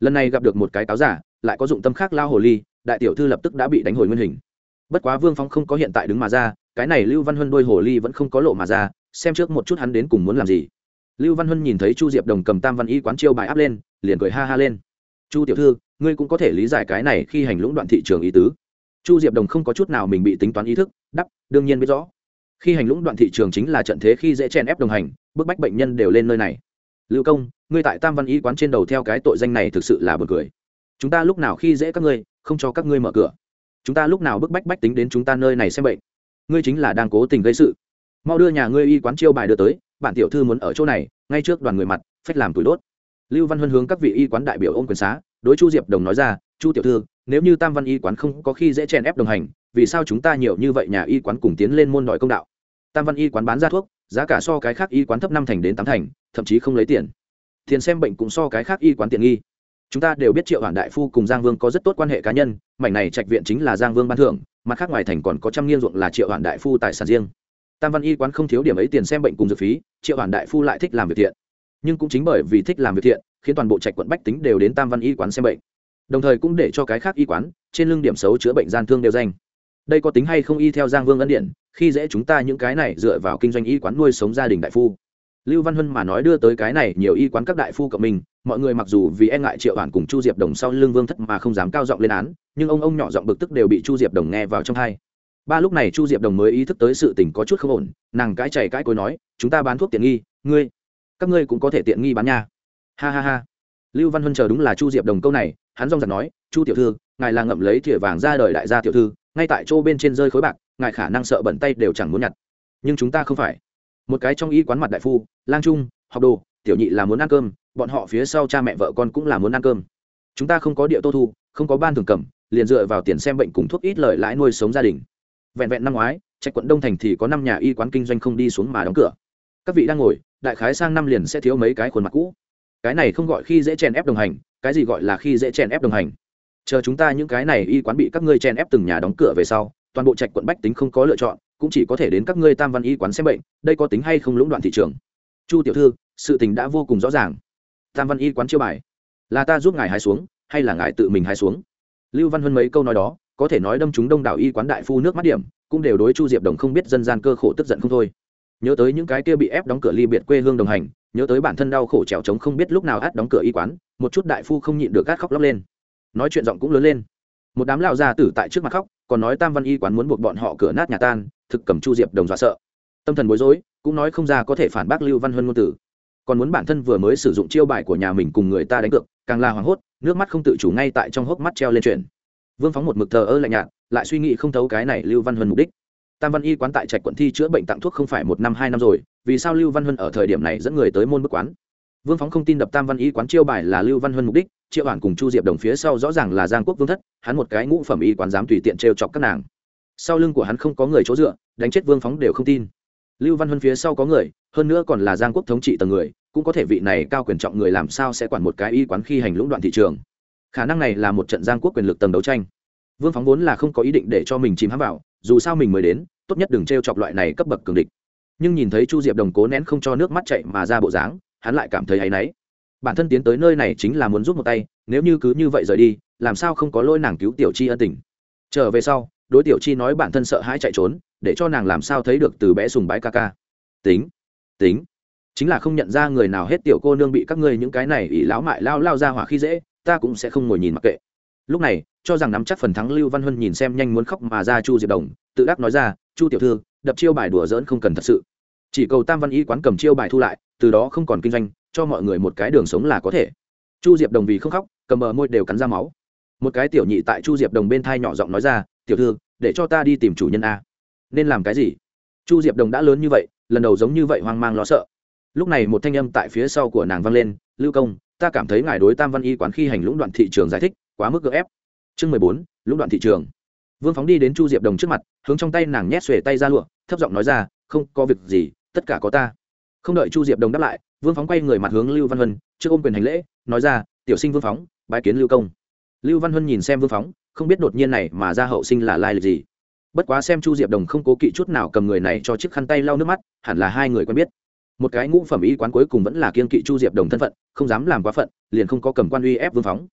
S1: Lần này gặp được một cái cáo giả, lại có dụng tâm khác lao hồ ly, đại tiểu thư lập tức đã bị đánh hồi nguyên hình. Bất quá vương phong không có hiện tại đứng mà ra, cái này lưu văn huân đôi hồ ly vẫn không có lộ mà ra, xem trước một chút hắn đến cùng muốn làm gì. Lưu văn huân nhìn thấy chu diệp đồng cầm tam văn y quán chiêu bài áp lên, liền cười ha ha lên. Chu tiểu thư, ngươi cũng có thể lý giải cái này khi hành lũng đoạn thị trường ý tứ chu diệp đồng không có chút nào mình bị tính toán ý thức đắp đương nhiên biết rõ. Khi hành lũng đoạn thị trường chính là trận thế khi dễ chen ép đồng hành, bức bách bệnh nhân đều lên nơi này. Lưu công, ngươi tại tam văn y quán trên đầu theo cái tội danh này thực sự là bật cười. Chúng ta lúc nào khi dễ các ngươi, không cho các ngươi mở cửa. Chúng ta lúc nào bức bách bách tính đến chúng ta nơi này xem bệnh. Ngươi chính là đang cố tình gây sự. Mau đưa nhà ngươi y quán chiêu bài đưa tới, bạn tiểu thư muốn ở chỗ này, ngay trước đoàn người mặt, phách làm tuổi đốt. Lưu văn huân hướng các vị y quán đại biểu ôm quyền xá, đối chu diệp đồng nói ra, chu tiểu thư nếu như tam văn y quán không có khi dễ chèn ép đồng hành, vì sao chúng ta nhiều như vậy nhà y quán cùng tiến lên môn đòi công đạo? Tam văn y quán bán ra thuốc, giá cả so cái khác y quán thấp năm thành đến tám thành, thậm chí không lấy tiền. Tiền xem bệnh cũng so cái khác y quán tiện nghi. Chúng ta đều biết triệu hoàn đại phu cùng giang vương có rất tốt quan hệ cá nhân, mảnh này trạch viện chính là giang vương ban thưởng, mặt khác ngoài thành còn có trăm nghiên ruộng là triệu hoàn đại phu tài sản riêng. Tam văn y quán không thiếu điểm ấy tiền xem bệnh cùng dược phí, triệu hoàn đại phu lại thích làm việc thiện. Nhưng cũng chính bởi vì thích làm việc thiện, khiến toàn bộ trạch quận bách tính đều đến tam văn y quán xem bệnh đồng thời cũng để cho cái khác y quán trên lưng điểm xấu chữa bệnh gian thương đều danh. Đây có tính hay không y theo giang vương ân điện khi dễ chúng ta những cái này dựa vào kinh doanh y quán nuôi sống gia đình đại phu. Lưu văn huân mà nói đưa tới cái này nhiều y quán các đại phu cộng mình, mọi người mặc dù vì e ngại triệu bản cùng chu diệp đồng sau lưng vương thất mà không dám cao giọng lên án, nhưng ông ông nhỏ giọng bực tức đều bị chu diệp đồng nghe vào trong hai ba lúc này chu diệp đồng mới ý thức tới sự tình có chút không ổn, nàng cãi chảy cãi cối nói, chúng ta bán thuốc tiện nghi, ngươi, các ngươi cũng có thể tiện nghi bán nha. Ha ha ha. Lưu văn huân chờ đúng là chu diệp đồng câu này hắn rong giật nói, chu tiểu thư, ngài là ngậm lấy thìa vàng ra đời đại gia tiểu thư, ngay tại chỗ bên trên rơi khối bạc, ngài khả năng sợ bẩn tay đều chẳng muốn nhặt. Nhưng chúng ta không phải. Một cái trong y quán mặt đại phu, lang trung, học đồ, tiểu nhị là muốn ăn cơm, bọn họ phía sau cha mẹ vợ con cũng là muốn ăn cơm. Chúng ta không có địa tô thu, không có ban thường cầm, liền dựa vào tiền xem bệnh cùng thuốc ít lợi lãi nuôi sống gia đình. Vẹn vẹn năm ngoái, trạch quận đông thành thì có năm nhà y quán kinh doanh không đi xuống mà đóng cửa. Các vị đang ngồi, đại khái sang năm liền sẽ thiếu mấy cái khuôn mặt cũ. Cái này không gọi khi dễ chèn ép đồng hành cái gì gọi là khi dễ chèn ép đồng hành? Chờ chúng ta những cái này y quán bị các ngươi chèn ép từng nhà đóng cửa về sau, toàn bộ trạch quận bách tính không có lựa chọn, cũng chỉ có thể đến các ngươi tam văn y quán xem bệnh, đây có tính hay không lũng đoạn thị trường? Chu tiểu thư, sự tình đã vô cùng rõ ràng. Tam văn y quán chiêu bài, là ta giúp ngài hái xuống, hay là ngài tự mình hái xuống? Lưu văn huân mấy câu nói đó, có thể nói đâm chúng đông đảo y quán đại phu nước mắt điểm, cũng đều đối chu diệp đồng không biết dân gian cơ khổ tức giận không thôi. Nhớ tới những cái kia bị ép đóng cửa ly biệt quê hương đồng hành nhớ tới bản thân đau khổ trèo trống không biết lúc nào át đóng cửa y quán, một chút đại phu không nhịn được gắt khóc lóc lên. Nói chuyện giọng cũng lớn lên. Một đám lao gia tử tại trước mặt khóc, còn nói tam văn y quán muốn buộc bọn họ cửa nát nhà tan, thực cầm chu diệp đồng dọa sợ. Tâm thần bối rối, cũng nói không ra có thể phản bác lưu văn huân ngôn tử. Còn muốn bản thân vừa mới sử dụng chiêu bài của nhà mình cùng người ta đánh cược, càng là hoảng hốt, nước mắt không tự chủ ngay tại trong hốc mắt treo lên chuyện. Vương phóng một mực thờ ơ lạnh nhạt, lại suy nghĩ không thấu cái này lưu văn huân mục đích. Tam văn y quán tại trạch quận thi chữa bệnh tặng thuốc không phải một năm hai năm rồi vì sao lưu văn huân ở thời điểm này dẫn người tới môn bức quán? Vương phóng không tin đập tam văn y quán chiêu bài là lưu văn huân mục đích, triệu hoàn cùng chu diệp đồng phía sau rõ ràng là giang quốc vương thất, hắn một cái ngũ phẩm y quán dám tùy tiện trêu chọc các nàng. Sau lưng của hắn không có người chỗ dựa, đánh chết vương phóng đều không tin. Lưu văn huân phía sau có người, hơn nữa còn là giang quốc thống trị tầng người, cũng có thể vị này cao quyền trọng người làm sao sẽ quản một cái y quán khi hành lũng đoạn thị trường. Khả năng này là một trận giang quốc quyền lực tầng đấu tranh. Vương phóng vốn là không có ý định để cho mình chìm hãm vào, dù sao mình mới đến, tốt nhất đừng t r e o chọc loại này cấp bậc cường địch nhưng nhìn thấy chu diệp đồng cố nén không cho nước mắt chạy mà ra bộ dáng, hắn lại cảm thấy áy náy. Bản thân tiến tới nơi này chính là muốn giúp một tay, nếu như cứ như vậy rời đi, làm sao không có lôi nàng cứu tiểu chi ân tình? Trở về sau, đối tiểu chi nói bản thân sợ hãi chạy trốn, để cho nàng làm sao thấy được từ bé sùng bái ca ca. Tính tính, chính là không nhận ra người nào hết tiểu cô nương bị các ngươi những cái này ỷ lão mại lao lao ra hỏa khi dễ, ta cũng sẽ không ngồi nhìn mặc kệ. Lúc này, cho rằng nắm chắc phần thắng lưu văn huân nhìn xem nhanh muốn khóc mà ra chu diệp đồng, tự đắc nói ra, chu tiểu thư đập chiêu bài đùa dỡn không cần thật sự. Chỉ cầu tam văn y quán cầm chiêu bài thu lại, từ đó không còn kinh doanh, cho mọi người một cái đường sống là có thể. Chu diệp đồng vì không khóc, cầm bờ môi đều cắn ra máu. Một cái tiểu nhị tại chu diệp đồng bên thai nhỏ giọng nói ra, tiểu thư, để cho ta đi tìm chủ nhân a. Nên làm cái gì? Chu diệp đồng đã lớn như vậy, lần đầu giống như vậy hoang mang lo sợ. Lúc này một thanh âm tại phía sau của nàng vang lên, lưu công, ta cảm thấy ngài đối tam văn y quán khi hành lũng đoạn thị trường giải thích, quá mức gỡ ép. Chương mười bốn, lũng đoạn thị trường vương phóng đi đến chu diệp đồng trước mặt, hướng trong tay nàng nhét xuề tay ra lụa, thấp giọng nói ra, không, có việc gì, tất cả có ta. Không đợi chu diệp đồng đáp lại, vương phóng quay người mặt hướng lưu văn huân, trước ôm quyền hành lễ, nói ra, tiểu sinh vương phóng, bái kiến lưu công. Lưu văn huân nhìn xem vương phóng, không biết đột nhiên này mà ra hậu sinh là lai lịch gì. Bất quá xem chu diệp đồng không cố kỵ chút nào cầm người này cho chiếc khăn tay lau nước mắt, hẳn là hai người quen biết. Một cái ngũ phẩm ý quán cuối cùng vẫn là kiên kỵ chu diệp đồng thân phận, không dám làm quá phận, liền không có cầm quan uy ép vương phóng.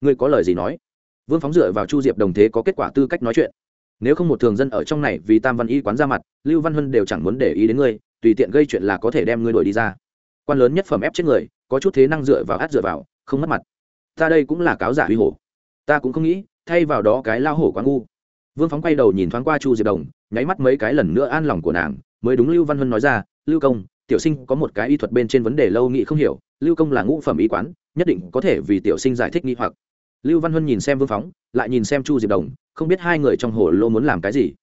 S1: Ngươi có lời gì nói? Vương phóng dựa vào chu diệp đồng thế có kết quả tư cách nói chuyện nếu không một thường dân ở trong này vì tam văn y quán ra mặt lưu văn huân đều chẳng muốn để ý đến ngươi tùy tiện gây chuyện là có thể đem ngươi đuổi đi ra quan lớn nhất phẩm ép chết người có chút thế năng dựa vào át dựa vào không mất mặt ta đây cũng là cáo giả huy hổ ta cũng không nghĩ thay vào đó cái lao hổ quá ngu vương phóng quay đầu nhìn thoáng qua chu diệp đồng nháy mắt mấy cái lần nữa an lòng của nàng mới đúng lưu văn huân nói ra lưu công tiểu sinh có một cái y thuật bên trên vấn đề lâu nghị không hiểu lưu công là ngũ phẩm y quán nhất định có thể vì tiểu sinh giải thích nghi hoặc lưu văn huân nhìn xem vương phóng, lại nhìn xem chu diệp đồng, không biết hai người trong hồ lô muốn làm cái gì.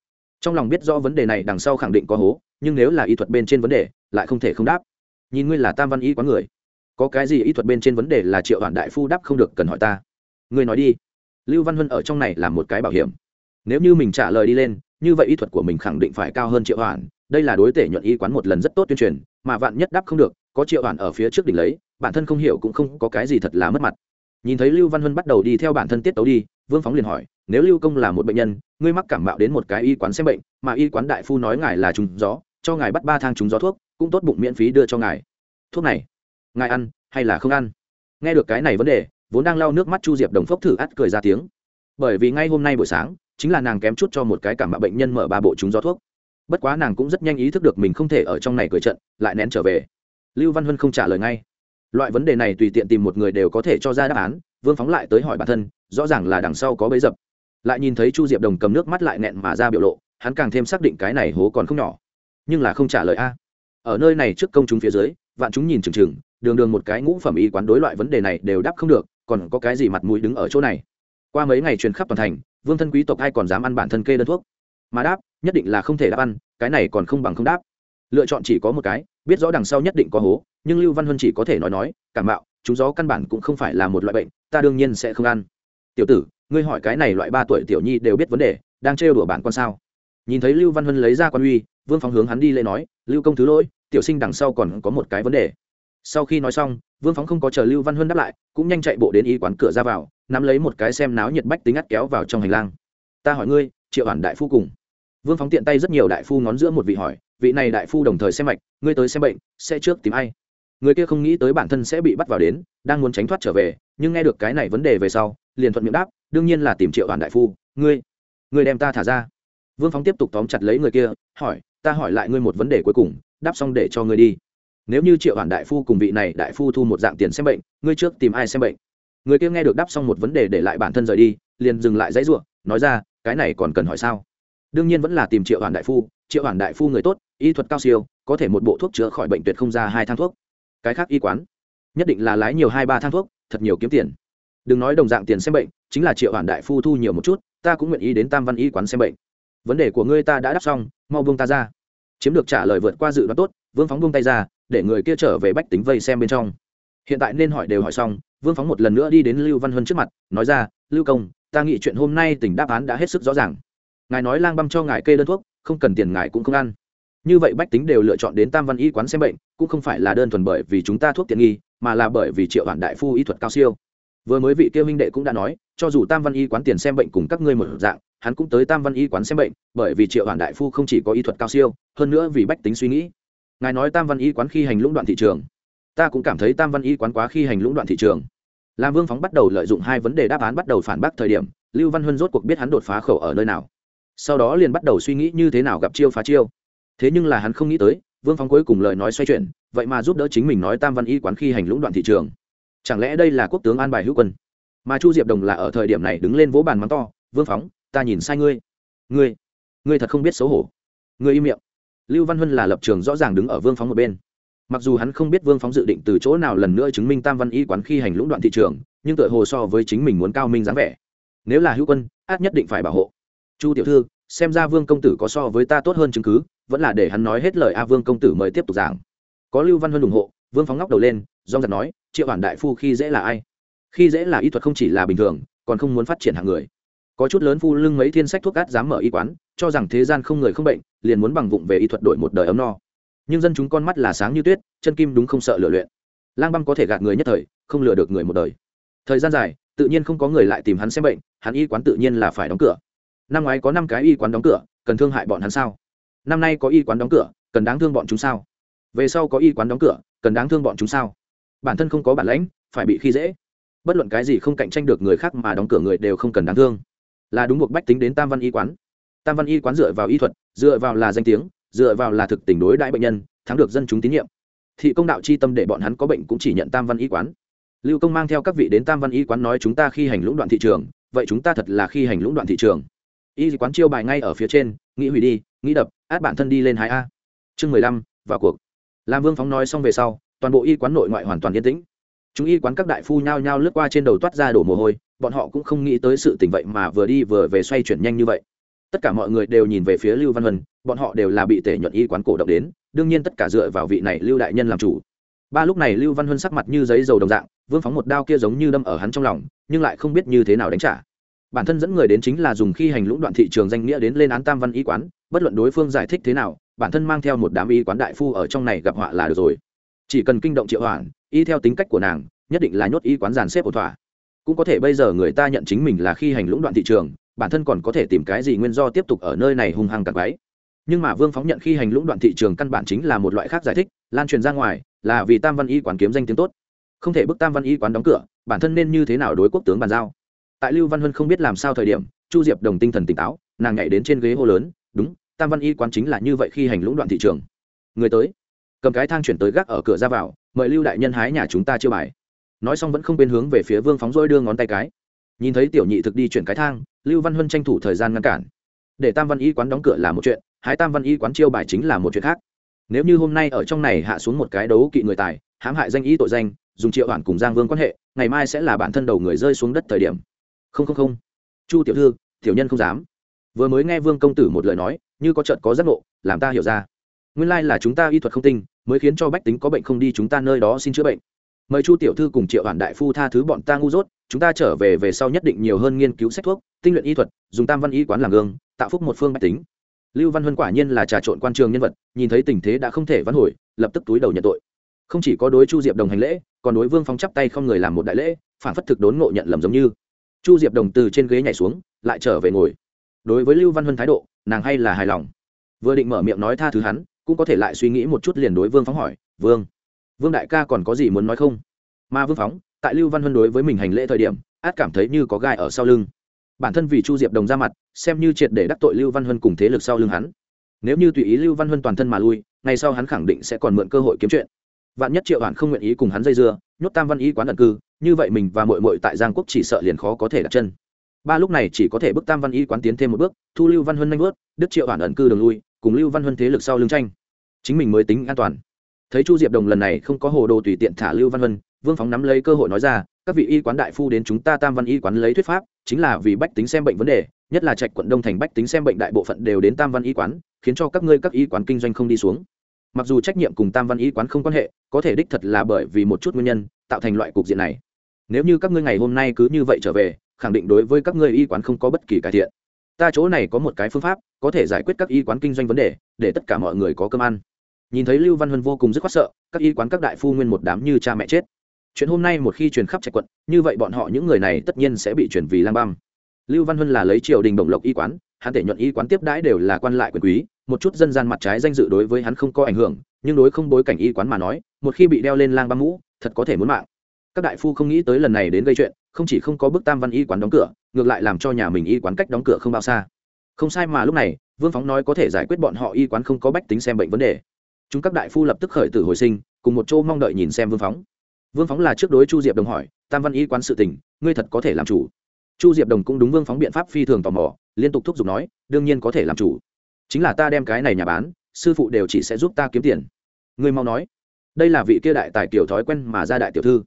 S1: Trong lòng biết rõ vấn đề này đằng sau khẳng định có hố, nhưng nếu là y thuật bên trên vấn đề, lại không thể không đáp. Nhìn ngươi là tam văn y quán người, có cái gì y thuật bên trên vấn đề là triệu hoàn đại phu đáp không được cần hỏi ta. Ngươi nói đi. Lưu văn huân ở trong này là một cái bảo hiểm. Nếu như mình trả lời đi lên, như vậy y thuật của mình khẳng định phải cao hơn triệu hoàn đây là đối tể nhuận y quán một lần rất tốt tuyên truyền, mà vạn nhất đáp không được, có triệu hoàn ở phía trước đỉnh lấy, bản thân không hiểu cũng không có cái gì thật là mất mặt nhìn thấy lưu văn huân bắt đầu đi theo bản thân tiết tấu đi, vương phóng liền hỏi, nếu lưu công là một bệnh nhân, ngươi mắc cảm mạo đến một cái y quán xem bệnh, mà y quán đại phu nói ngài là trúng gió, cho ngài bắt ba thang trúng gió thuốc, cũng tốt bụng miễn phí đưa cho ngài. Thuốc này, ngài ăn hay là không ăn? Nghe được cái này vấn đề, vốn đang lau nước mắt chu diệp đồng phốc thử ắt cười ra tiếng. Bởi vì ngay hôm nay buổi sáng, chính là nàng kém chút cho một cái cảm mạo bệnh nhân mở ba bộ trúng gió thuốc. Bất quá nàng cũng rất nhanh ý thức được mình không thể ở trong này cười trận, lại nén trở về. Lưu văn huân không trả lời ngay loại vấn đề này tùy tiện tìm một người đều có thể cho ra đáp án, vương phóng lại tới hỏi bản thân, rõ ràng là đằng sau có bấy dập. Lại nhìn thấy chu diệp đồng cầm nước mắt lại nẹn mà ra biểu lộ, hắn càng thêm xác định cái này hố còn không nhỏ. Nhưng là không trả lời a. Ở nơi này trước công chúng phía dưới, vạn chúng nhìn chừng chừng, đường đường một cái ngũ phẩm y quán đối loại vấn đề này đều đáp không được, còn có cái gì mặt mũi đứng ở chỗ này? Qua mấy ngày truyền khắp toàn thành, vương thân quý tộc ai còn dám ăn bản thân kê đơn thuốc? Mà đáp, nhất định là không thể đáp ăn, cái này còn không bằng không đáp. Lựa chọn chỉ có một cái, biết rõ đằng sau nhất định có hố nhưng lưu văn huân chỉ có thể nói nói, cảm mạo, chúng gió căn bản cũng không phải là một loại bệnh, ta đương nhiên sẽ không ăn. Tiểu tử, ngươi hỏi cái này loại ba tuổi tiểu nhi đều biết vấn đề, đang trêu đùa bản con sao? Nhìn thấy lưu văn huân lấy ra quan uy, vương phóng hướng hắn đi lễ nói, lưu công thứ lỗi, tiểu sinh đằng sau còn có một cái vấn đề. Sau khi nói xong, vương phóng không có chờ lưu văn huân đáp lại, cũng nhanh chạy bộ đến y quán cửa ra vào, nắm lấy một cái xem náo nhiệt bách tính ngắt kéo vào trong hành lang. Ta hỏi ngươi, triệu hẳn đại phu cùng. Vương phóng tiện tay rất nhiều đại phu ngón giữa một vị hỏi, vị này đại phu đồng thời xem mạch, ngươi tới xem bệnh, sẽ trước tìm ai? Người kia không nghĩ tới bản thân sẽ bị bắt vào đến, đang muốn tránh thoát trở về, nhưng nghe được cái này vấn đề về sau, liền thuận miệng đáp, đương nhiên là tìm triệu đoàn đại phu, ngươi ngươi đem ta thả ra. Vương phóng tiếp tục tóm chặt lấy người kia, hỏi, ta hỏi lại ngươi một vấn đề cuối cùng, đáp xong để cho ngươi đi. Nếu như triệu đoàn đại phu cùng vị này đại phu thu một dạng tiền xem bệnh, ngươi trước tìm ai xem bệnh? Người kia nghe được đáp xong một vấn đề để lại bản thân rời đi, liền dừng lại dãy ruộng, nói ra, cái này còn cần hỏi sao? Đương nhiên vẫn là tìm triệu đoàn đại phu, triệu đoàn đại phu người tốt, y thuật cao siêu, có thể một bộ thuốc chữa khỏi bệnh tuyệt không ra hai thang thuốc cái khác y quán. Nhất định là lái nhiều hai ba thang thuốc, thật nhiều kiếm tiền. Đừng nói đồng dạng tiền xem bệnh, chính là triệu hoàn đại phu thu nhiều một chút, ta cũng nguyện ý đến tam văn y quán xem bệnh. Vấn đề của ngươi ta đã đáp xong, mau buông ta ra. Chiếm được trả lời vượt qua dự đoán tốt, vương phóng buông tay ra, để người kia trở về bách tính vây xem bên trong. Hiện tại nên hỏi đều hỏi xong, vương phóng một lần nữa đi đến lưu văn huân trước mặt, nói ra, lưu công, ta nghĩ chuyện hôm nay tỉnh đáp án đã hết sức rõ ràng. Ngài nói lang băm cho ngài kê đơn thuốc, không cần tiền ngài cũng không ăn. Như vậy bách tính đều lựa chọn đến tam văn y quán xem bệnh cũng không phải là đơn thuần bởi vì chúng ta thuốc tiện nghi, mà là bởi vì triệu hoàn đại phu y thuật cao siêu. Vừa mới vị kêu minh đệ cũng đã nói, cho dù tam văn y quán tiền xem bệnh cùng các ngươi một dạng, hắn cũng tới tam văn y quán xem bệnh, bởi vì triệu hoàn đại phu không chỉ có y thuật cao siêu, hơn nữa vì bách tính suy nghĩ. Ngài nói tam văn y quán khi hành lũng đoạn thị trường. Ta cũng cảm thấy tam văn y quán quá khi hành lũng đoạn thị trường. Làm vương phóng bắt đầu lợi dụng hai vấn đề đáp án bắt đầu phản bác thời điểm, lưu văn huân rốt cuộc biết hắn đột phá khẩu ở nơi nào. Sau đó liền bắt đầu suy nghĩ như thế nào gặp chiêu phá chiêu. Thế nhưng là hắn không nghĩ tới vương phóng cuối cùng lời nói xoay chuyển, vậy mà giúp đỡ chính mình nói tam văn y quán khi hành lũng đoạn thị trường. Chẳng lẽ đây là quốc tướng an bài hữu quân? Mà chu diệp đồng là ở thời điểm này đứng lên vỗ bàn mắng to, vương phóng, ta nhìn sai ngươi. Ngươi ngươi thật không biết xấu hổ. Ngươi im miệng. Lưu văn huân là lập trường rõ ràng đứng ở vương phóng một bên. Mặc dù hắn không biết vương phóng dự định từ chỗ nào lần nữa chứng minh tam văn y quán khi hành lũng đoạn thị trường, nhưng tựa hồ so với chính mình muốn cao minh dáng vẻ. Nếu là hữu quân, át nhất định phải bảo hộ. Chu tiểu thư xem ra vương công tử có so với ta tốt hơn chứng cứ, vẫn là để hắn nói hết lời a vương công tử mời tiếp tục giảng. Có lưu văn huân ủng hộ, vương phóng ngóc đầu lên dong giật nói, triệu bản đại phu khi dễ là ai? Khi dễ là y thuật không chỉ là bình thường, còn không muốn phát triển hạng người. Có chút lớn phu lưng mấy thiên sách thuốc cát dám mở y quán, cho rằng thế gian không người không bệnh, liền muốn bằng vụng về y thuật đổi một đời ấm no. Nhưng dân chúng con mắt là sáng như tuyết, chân kim đúng không sợ lựa luyện. Lang băng có thể gạt người nhất thời, không lừa được người một đời. Thời gian dài, tự nhiên không có người lại tìm hắn xem bệnh, hắn y quán tự nhiên là phải đóng cửa năm ngoái có năm cái y quán đóng cửa, cần thương hại bọn hắn sao? Năm nay có y quán đóng cửa, cần đáng thương bọn chúng sao? Về sau có y quán đóng cửa, cần đáng thương bọn chúng sao? Bản thân không có bản lãnh, phải bị khi dễ. Bất luận cái gì không cạnh tranh được người khác mà đóng cửa người đều không cần đáng thương. Là đúng buộc bách tính đến tam văn y quán. Tam văn y quán dựa vào y thuật, dựa vào là danh tiếng, dựa vào là thực tình đối đại bệnh nhân, thắng được dân chúng tín nhiệm. Thị công đạo chi tâm để bọn hắn có bệnh cũng chỉ nhận tam văn y quán. Lưu công mang theo các vị đến tam văn y quán nói chúng ta khi hành lũng đoạn thị trường, vậy chúng ta thật là khi hành lũng đoạn thị trường y quán chiêu bài ngay ở phía trên, nghĩ hủy đi, nghĩ đập, át bản thân đi lên hai a. Chương mười lăm, vào cuộc. Làm vương phóng nói xong về sau, toàn bộ y quán nội ngoại hoàn toàn yên tĩnh. Chúng y quán các đại phu nhao nhao lướt qua trên đầu toát ra đổ mồ hôi, bọn họ cũng không nghĩ tới sự tình vậy mà vừa đi vừa về xoay chuyển nhanh như vậy. Tất cả mọi người đều nhìn về phía lưu văn huân, bọn họ đều là bị tể nhuận y quán cổ động đến, đương nhiên tất cả dựa vào vị này lưu đại nhân làm chủ. Ba lúc này lưu văn huân sắc mặt như giấy dầu đồng dạng, vương phóng một đao kia giống như đâm ở hắn trong lòng, nhưng lại không biết như thế nào đánh trả bản thân dẫn người đến chính là dùng khi hành lũng đoạn thị trường danh nghĩa đến lên án tam văn y quán, bất luận đối phương giải thích thế nào, bản thân mang theo một đám y quán đại phu ở trong này gặp họa là được rồi. Chỉ cần kinh động triệu hoàn y theo tính cách của nàng, nhất định là nhốt y quán giàn xếp ổn thỏa. Cũng có thể bây giờ người ta nhận chính mình là khi hành lũng đoạn thị trường, bản thân còn có thể tìm cái gì nguyên do tiếp tục ở nơi này hung hăng cặp váy nhưng mà vương phóng nhận khi hành lũng đoạn thị trường căn bản chính là một loại khác giải thích, lan truyền ra ngoài, là vì tam văn y quán kiếm danh tiếng tốt. Không thể bức tam văn y quán đóng cửa, bản thân nên như thế nào đối quốc tướng bàn giao? Tại lưu văn huân không biết làm sao thời điểm, chu diệp đồng tinh thần tỉnh táo, nàng nhảy đến trên ghế hô lớn, đúng, tam văn y quán chính là như vậy khi hành lũng đoạn thị trường. Người tới. Cầm cái thang chuyển tới gác ở cửa ra vào, mời lưu đại nhân hái nhà chúng ta chưa bài. Nói xong vẫn không bên hướng về phía vương phóng rôi đưa ngón tay cái. Nhìn thấy tiểu nhị thực đi chuyển cái thang, lưu văn huân tranh thủ thời gian ngăn cản. Để tam văn y quán đóng cửa là một chuyện, hái tam văn y quán chiêu bài chính là một chuyện khác. Nếu như hôm nay ở trong này hạ xuống một cái đấu kỵ người tài, hãm hại danh y tội danh, dùng triệu bản cùng giang vương quan hệ, ngày mai sẽ là bản thân đầu người rơi xuống đất thời điểm không không không. Chu tiểu thư, tiểu nhân không dám. Vừa mới nghe vương công tử một lời nói, như có trận có giác ngộ, làm ta hiểu ra. Nguyên lai là chúng ta y thuật không tinh, mới khiến cho bách tính có bệnh không đi chúng ta nơi đó xin chữa bệnh. Mời chu tiểu thư cùng triệu hoàn đại phu tha thứ bọn ta ngu dốt, chúng ta trở về về sau nhất định nhiều hơn nghiên cứu sách thuốc, tinh luyện y thuật, dùng tam văn y quán làm gương, tạo phúc một phương bách tính. Lưu văn huân quả nhiên là trà trộn quan trường nhân vật, nhìn thấy tình thế đã không thể văn hồi, lập tức túi đầu nhận tội. Không chỉ có đối chu diệp đồng hành lễ, còn đối vương phong chắp tay không người làm một đại lễ, phản phất thực đốn ngộ nhận lầm giống như chu diệp đồng từ trên ghế nhảy xuống, lại trở về ngồi. Đối với lưu văn huân thái độ, nàng hay là hài lòng. Vừa định mở miệng nói tha thứ hắn, cũng có thể lại suy nghĩ một chút liền đối vương phóng hỏi, vương vương đại ca còn có gì muốn nói không? Mà vương phóng, tại lưu văn huân đối với mình hành lễ thời điểm, át cảm thấy như có gai ở sau lưng. Bản thân vì chu diệp đồng ra mặt, xem như triệt để đắc tội lưu văn huân cùng thế lực sau lưng hắn. Nếu như tùy ý lưu văn huân toàn thân mà lui ngay sau hắn khẳng định sẽ còn mượn cơ hội kiếm chuyện vạn nhất triệu hoàn không nguyện ý cùng hắn dây dưa, nhốt tam văn y quán ẩn cư, như vậy mình và mội mội tại giang quốc chỉ sợ liền khó có thể đặt chân. Ba lúc này chỉ có thể bước tam văn y quán tiến thêm một bước, thu lưu văn huân nanh vớt đức triệu hoàn ẩn cư đường lui, cùng lưu văn huân thế lực sau lưng tranh. Chính mình mới tính an toàn. Thấy chu diệp đồng lần này không có hồ đồ tùy tiện thả lưu văn huân, vương phóng nắm lấy cơ hội nói ra, các vị y quán đại phu đến chúng ta tam văn y quán lấy thuyết pháp, chính là vì bách tính xem bệnh vấn đề, nhất là trạch quận đông thành bách tính xem bệnh đại bộ phận đều đến tam văn y quán, khiến cho các ngươi các y quán kinh doanh không đi xuống mặc dù trách nhiệm cùng tam văn y quán không quan hệ, có thể đích thật là bởi vì một chút nguyên nhân, tạo thành loại cục diện này. Nếu như các ngươi ngày hôm nay cứ như vậy trở về, khẳng định đối với các ngươi y quán không có bất kỳ cải thiện. Ta chỗ này có một cái phương pháp, có thể giải quyết các y quán kinh doanh vấn đề, để tất cả mọi người có cơm ăn. Nhìn thấy lưu văn huân vô cùng dứt khoát sợ, các y quán các đại phu nguyên một đám như cha mẹ chết. Chuyện hôm nay một khi truyền khắp trạch quận, như vậy bọn họ những người này tất nhiên sẽ bị chuyển vì lang băm. Lưu văn huân là lấy triều đình bổng lộc y quán hắn thể nhuận y quán tiếp đãi đều là quan lại quyền quý, một chút dân gian mặt trái danh dự đối với hắn không có ảnh hưởng, nhưng đối không bối cảnh y quán mà nói, một khi bị đeo lên lang băm mũ, thật có thể muốn mạng. Các đại phu không nghĩ tới lần này đến gây chuyện, không chỉ không có bức tam văn y quán đóng cửa, ngược lại làm cho nhà mình y quán cách đóng cửa không bao xa. Không sai mà lúc này, vương phóng nói có thể giải quyết bọn họ y quán không có bách tính xem bệnh vấn đề. Chúng các đại phu lập tức khởi tử hồi sinh, cùng một chỗ mong đợi nhìn xem vương phóng. Vương phóng là trước đối chu diệp đồng hỏi, tam văn y quán sự tình, ngươi thật có thể làm chủ? Chu diệp đồng cũng đúng vương phóng biện pháp phi thường tò mò liên tục thúc giục nói, đương nhiên có thể làm chủ. Chính là ta đem cái này nhà bán, sư phụ đều chỉ sẽ giúp ta kiếm tiền. Ngươi mau nói. Đây là vị kia đại tài kiểu thói quen mà ra đại tiểu thư.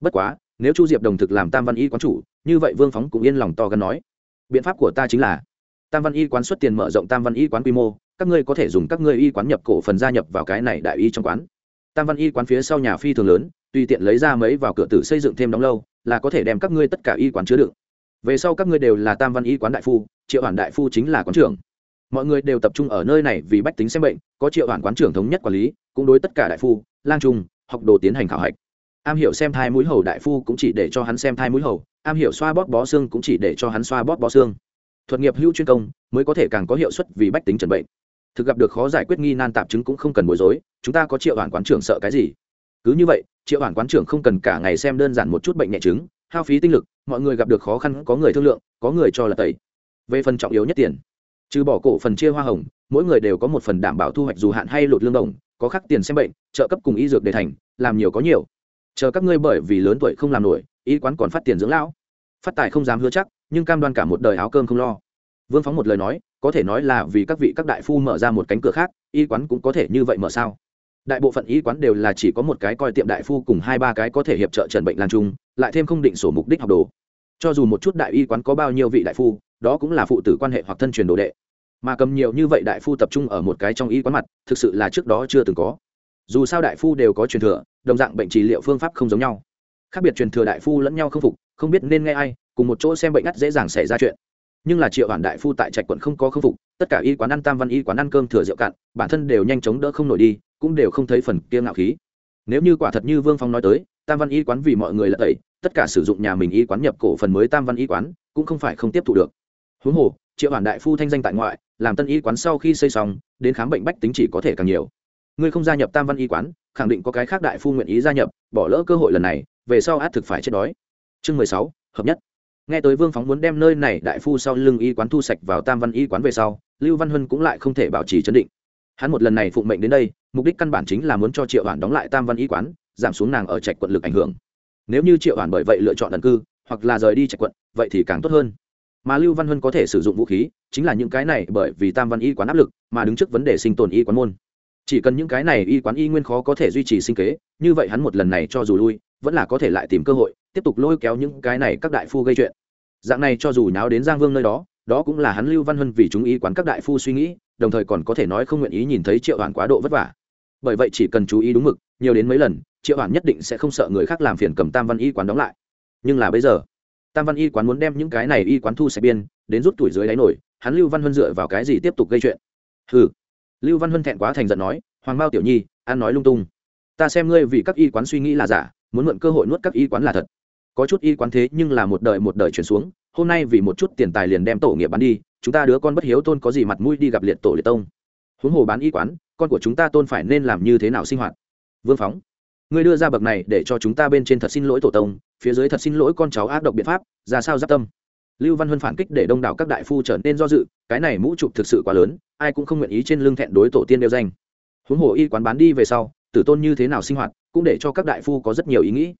S1: Bất quá, nếu chu diệp đồng thực làm tam văn y quán chủ, như vậy vương phóng cũng yên lòng to gần nói. Biện pháp của ta chính là, tam văn y quán xuất tiền mở rộng tam văn y quán quy mô, các ngươi có thể dùng các ngươi y quán nhập cổ phần gia nhập vào cái này đại y trong quán. Tam văn y quán phía sau nhà phi thường lớn, tùy tiện lấy ra mấy vào cửa tử xây dựng thêm đóng lâu, là có thể đem các ngươi tất cả y quán chứa đựng về sau các ngươi đều là tam văn y quán đại phu, triệu hoàn đại phu chính là quán trưởng. Mọi người đều tập trung ở nơi này vì bách tính xem bệnh, có triệu hoàn quán trưởng thống nhất quản lý, cũng đối tất cả đại phu, lang trung, học đồ tiến hành khảo hạch. Am hiểu xem thai mũi hầu đại phu cũng chỉ để cho hắn xem thai mũi hầu, am hiểu xoa bóp bó xương cũng chỉ để cho hắn xoa bóp bó xương. Thuật nghiệp hữu chuyên công, mới có thể càng có hiệu suất vì bách tính trần bệnh. Thực gặp được khó giải quyết nghi nan tạp chứng cũng không cần bối rối, chúng ta có triệu hoàn quán trưởng sợ cái gì? Cứ như vậy, triệu hoàn quán trưởng không cần cả ngày xem đơn giản một chút bệnh nhẹ chứng hao phí tinh lực, mọi người gặp được khó khăn, có người thương lượng, có người cho là tẩy. Về phần trọng yếu nhất tiền, trừ bỏ cổ phần chia hoa hồng, mỗi người đều có một phần đảm bảo thu hoạch dù hạn hay lột lương đồng, có khắc tiền xem bệnh, trợ cấp cùng y dược để thành, làm nhiều có nhiều. Chờ các ngươi bởi vì lớn tuổi không làm nổi, y quán còn phát tiền dưỡng lão. Phát tài không dám hứa chắc, nhưng cam đoan cả một đời áo cơm không lo. Vương phóng một lời nói, có thể nói là vì các vị các đại phu mở ra một cánh cửa khác, y quán cũng có thể như vậy mở sao? Đại bộ phận y quán đều là chỉ có một cái coi tiệm đại phu cùng hai ba cái có thể hiệp trợ trần bệnh lan trung, lại thêm không định sổ mục đích học đồ. Cho dù một chút đại y quán có bao nhiêu vị đại phu, đó cũng là phụ tử quan hệ hoặc thân truyền đồ đệ. Mà cầm nhiều như vậy đại phu tập trung ở một cái trong y quán mặt, thực sự là trước đó chưa từng có. Dù sao đại phu đều có truyền thừa, đồng dạng bệnh trị liệu phương pháp không giống nhau. Khác biệt truyền thừa đại phu lẫn nhau không phục, không biết nên nghe ai, cùng một chỗ xem bệnh ngắt dễ dàng xảy ra chuyện. Nhưng là triệu hoàn đại phu tại trạch quận không có khâm phục, tất cả y quán ăn tam văn y quán ăn cơm thừa rượu cạn, bản thân đều nhanh chóng đỡ không nổi đi cũng đều không thấy phần kia ngạo khí. Nếu như quả thật như vương phong nói tới, tam văn y quán vì mọi người là tẩy, tất cả sử dụng nhà mình y quán nhập cổ phần mới tam văn y quán, cũng không phải không tiếp thu được. Huống hồ, triệu hoàn đại phu thanh danh tại ngoại, làm tân y quán sau khi xây xong, đến khám bệnh bách tính chỉ có thể càng nhiều. Ngươi không gia nhập tam văn y quán, khẳng định có cái khác đại phu nguyện ý gia nhập, bỏ lỡ cơ hội lần này, về sau át thực phải chết đói. Chương mười sáu, hợp nhất. Nghe tới vương phóng muốn đem nơi này đại phu sau lưng y quán thu sạch vào tam văn y quán về sau, lưu văn huân cũng lại không thể bảo trì chấn định. Hắn một lần này phụng mệnh đến đây mục đích căn bản chính là muốn cho triệu hoàn đóng lại tam văn y quán, giảm xuống nàng ở trạch quận lực ảnh hưởng. Nếu như triệu hoàn bởi vậy lựa chọn ẩn cư, hoặc là rời đi trạch quận, vậy thì càng tốt hơn. Mà lưu văn huân có thể sử dụng vũ khí, chính là những cái này bởi vì tam văn y quán áp lực mà đứng trước vấn đề sinh tồn y quán môn. Chỉ cần những cái này y quán y nguyên khó có thể duy trì sinh kế, như vậy hắn một lần này cho dù lui, vẫn là có thể lại tìm cơ hội, tiếp tục lôi kéo những cái này các đại phu gây chuyện. Dạng này cho dù nháo đến giang vương nơi đó đó cũng là hắn lưu văn huân vì chúng y quán các đại phu suy nghĩ, đồng thời còn có thể nói không nguyện ý nhìn thấy triệu hoàn quá độ vất vả bởi vậy chỉ cần chú ý đúng mực, nhiều đến mấy lần, triệu hoàn nhất định sẽ không sợ người khác làm phiền cầm tam văn y quán đóng lại. Nhưng là bây giờ, tam văn y quán muốn đem những cái này y quán thu sạch biên, đến rút tuổi dưới đáy nổi, hắn lưu văn huân dựa vào cái gì tiếp tục gây chuyện? Ừ lưu văn huân thẹn quá thành giận nói, hoàng bao tiểu nhi an nói lung tung. Ta xem ngươi vì các y quán suy nghĩ là giả, muốn mượn cơ hội nuốt các y quán là thật. Có chút y quán thế nhưng là một đời một đời chuyển xuống, hôm nay vì một chút tiền tài liền đem tổ nghiệp bán đi, chúng ta đứa con bất hiếu tôn có gì mặt mũi đi gặp liệt tổ liệt tông. Huống hồ bán y quán con của chúng ta tôn phải nên làm như thế nào sinh hoạt? Vương phóng, ngươi đưa ra bậc này để cho chúng ta bên trên thật xin lỗi tổ tông, phía dưới thật xin lỗi con cháu ác độc biện pháp, ra sao giáp tâm? Lưu văn huân phản kích để đông đảo các đại phu trở nên do dự, cái này mũ chụp thực sự quá lớn, ai cũng không nguyện ý trên lưng thẹn đối tổ tiên đeo danh. Huống hồ y quán bán đi về sau, tử tôn như thế nào sinh hoạt, cũng để cho các đại phu có rất nhiều ý nghĩ.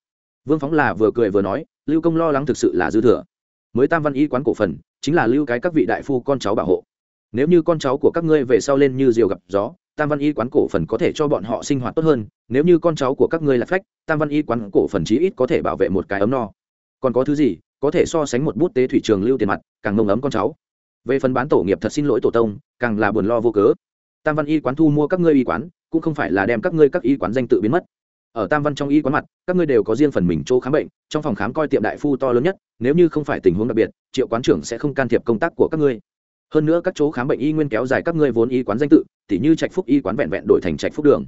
S1: Vương phóng là vừa cười vừa nói, lưu công lo lắng thực sự là dư thừa. Mới tam văn y quán cổ phần, chính là lưu cái các vị đại phu con cháu bảo hộ. Nếu như con cháu của các ngươi về sau lên như diều gặp gió tam văn y quán cổ phần có thể cho bọn họ sinh hoạt tốt hơn, nếu như con cháu của các ngươi là phách, tam văn y quán cổ phần chí ít có thể bảo vệ một cái ấm no. Còn có thứ gì, có thể so sánh một bút tế thủy trường lưu tiền mặt, càng nồng ấm con cháu. Về phần bán tổ nghiệp thật xin lỗi tổ tông, càng là buồn lo vô cớ. Tam văn y quán thu mua các ngươi y quán, cũng không phải là đem các ngươi các y quán danh tự biến mất. Ở tam văn trong y quán mặt, các ngươi đều có riêng phần mình chỗ khám bệnh, trong phòng khám coi tiệm đại phu to lớn nhất, nếu như không phải tình huống đặc biệt, triệu quán trưởng sẽ không can thiệp công tác của các ngươi hơn nữa các chỗ khám bệnh y nguyên kéo dài các ngươi vốn y quán danh tự, tỉ như trạch phúc y quán vẹn vẹn đổi thành trạch phúc đường.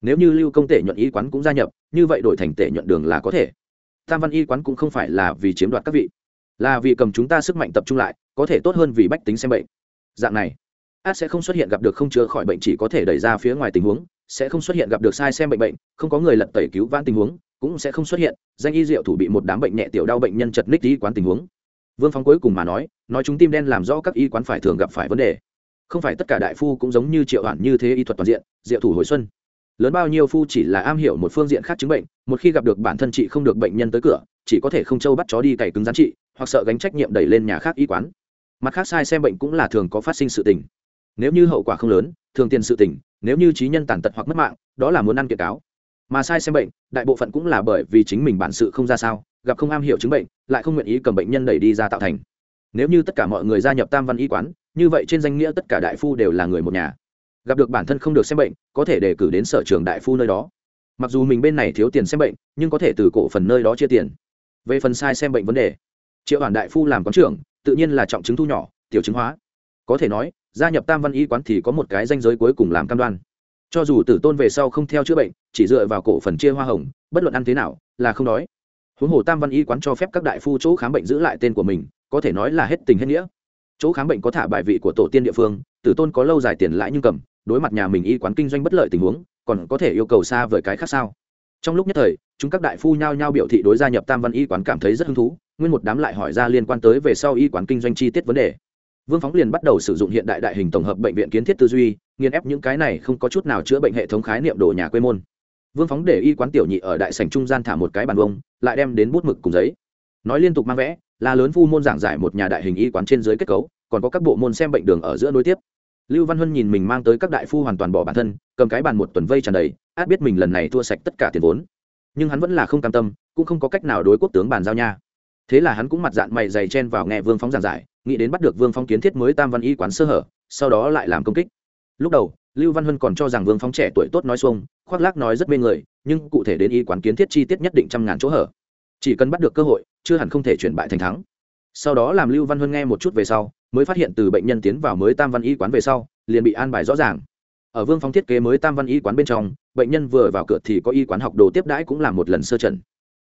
S1: Nếu như lưu công tể nhuận y quán cũng gia nhập, như vậy đổi thành tể nhuận đường là có thể. Tam văn y quán cũng không phải là vì chiếm đoạt các vị, là vì cầm chúng ta sức mạnh tập trung lại, có thể tốt hơn vì bách tính xem bệnh. Dạng này, át sẽ không xuất hiện gặp được không chữa khỏi bệnh chỉ có thể đẩy ra phía ngoài tình huống, sẽ không xuất hiện gặp được sai xem bệnh bệnh, không có người lật tẩy cứu vãn tình huống, cũng sẽ không xuất hiện, danh y diệu thủ bị một đám bệnh nhẹ tiểu đau bệnh nhân chật ních y quán tình huống vương phong cuối cùng mà nói nói chúng tim đen làm rõ các y quán phải thường gặp phải vấn đề. Không phải tất cả đại phu cũng giống như triệu hoàn như thế y thuật toàn diện, diệu thủ hồi xuân. Lớn bao nhiêu phu chỉ là am hiểu một phương diện khác chứng bệnh, một khi gặp được bản thân chị không được bệnh nhân tới cửa, chỉ có thể không châu bắt chó đi cày cứng rắn trị, hoặc sợ gánh trách nhiệm đẩy lên nhà khác y quán. Mặt khác sai xem bệnh cũng là thường có phát sinh sự tình. Nếu như hậu quả không lớn, thường tiền sự tình, nếu như trí nhân tàn tật hoặc mất mạng, đó là muốn ăn kiện cáo. Mà sai xem bệnh, đại bộ phận cũng là bởi vì chính mình bản sự không ra sao gặp không am hiểu chứng bệnh, lại không nguyện ý cầm bệnh nhân đẩy đi ra tạo thành. Nếu như tất cả mọi người gia nhập tam văn y quán, như vậy trên danh nghĩa tất cả đại phu đều là người một nhà. Gặp được bản thân không được xem bệnh, có thể đề cử đến sở trường đại phu nơi đó. Mặc dù mình bên này thiếu tiền xem bệnh, nhưng có thể từ cổ phần nơi đó chia tiền. Về phần sai xem bệnh vấn đề, triệu hoàn đại phu làm quán trưởng, tự nhiên là trọng chứng thu nhỏ, tiểu chứng hóa. Có thể nói, gia nhập tam văn y quán thì có một cái danh giới cuối cùng làm cam đoan. Cho dù tử tôn về sau không theo chữa bệnh, chỉ dựa vào cổ phần chia hoa hồng, bất luận ăn thế nào, là không đói huống hồ tam văn y quán cho phép các đại phu chỗ khám bệnh giữ lại tên của mình, có thể nói là hết tình hết nghĩa. Chỗ khám bệnh có thả bài vị của tổ tiên địa phương, tử tôn có lâu dài tiền lãi nhưng cầm, đối mặt nhà mình y quán kinh doanh bất lợi tình huống, còn có thể yêu cầu xa vời cái khác sao? Trong lúc nhất thời, chúng các đại phu nhao nhao biểu thị đối gia nhập tam văn y quán cảm thấy rất hứng thú, nguyên một đám lại hỏi ra liên quan tới về sau y quán kinh doanh chi tiết vấn đề. Vương phóng liền bắt đầu sử dụng hiện đại đại hình tổng hợp bệnh viện kiến thiết tư duy nghiên ép những cái này không có chút nào chữa bệnh hệ thống khái niệm đồ nhà quê môn vương phóng để y quán tiểu nhị ở đại sảnh trung gian thả một cái bàn bông lại đem đến bút mực cùng giấy. Nói liên tục mang vẽ, là lớn phu môn giảng giải một nhà đại hình y quán trên dưới kết cấu, còn có các bộ môn xem bệnh đường ở giữa nối tiếp. Lưu văn huân nhìn mình mang tới các đại phu hoàn toàn bỏ bản thân, cầm cái bàn một tuần vây tràn đầy, át biết mình lần này thua sạch tất cả tiền vốn. Nhưng hắn vẫn là không cam tâm, cũng không có cách nào đối quốc tướng bàn giao nha. Thế là hắn cũng mặt dạng mày dày chen vào nghe vương phóng giảng giải, nghĩ đến bắt được vương phong kiến thiết mới tam văn y quán sơ hở, sau đó lại làm công kích. Lúc đầu, lưu văn huân còn cho rằng vương phong trẻ tuổi tốt nói xuông khoác lác nói rất mê người, nhưng cụ thể đến y quán kiến thiết chi tiết nhất định trăm ngàn chỗ hở. Chỉ cần bắt được cơ hội, chưa hẳn không thể chuyển bại thành thắng. Sau đó làm lưu văn huân nghe một chút về sau, mới phát hiện từ bệnh nhân tiến vào mới tam văn y quán về sau, liền bị an bài rõ ràng. Ở vương Phong thiết kế mới tam văn y quán bên trong, bệnh nhân vừa vào cửa thì có y quán học đồ tiếp đãi cũng là một lần sơ trần.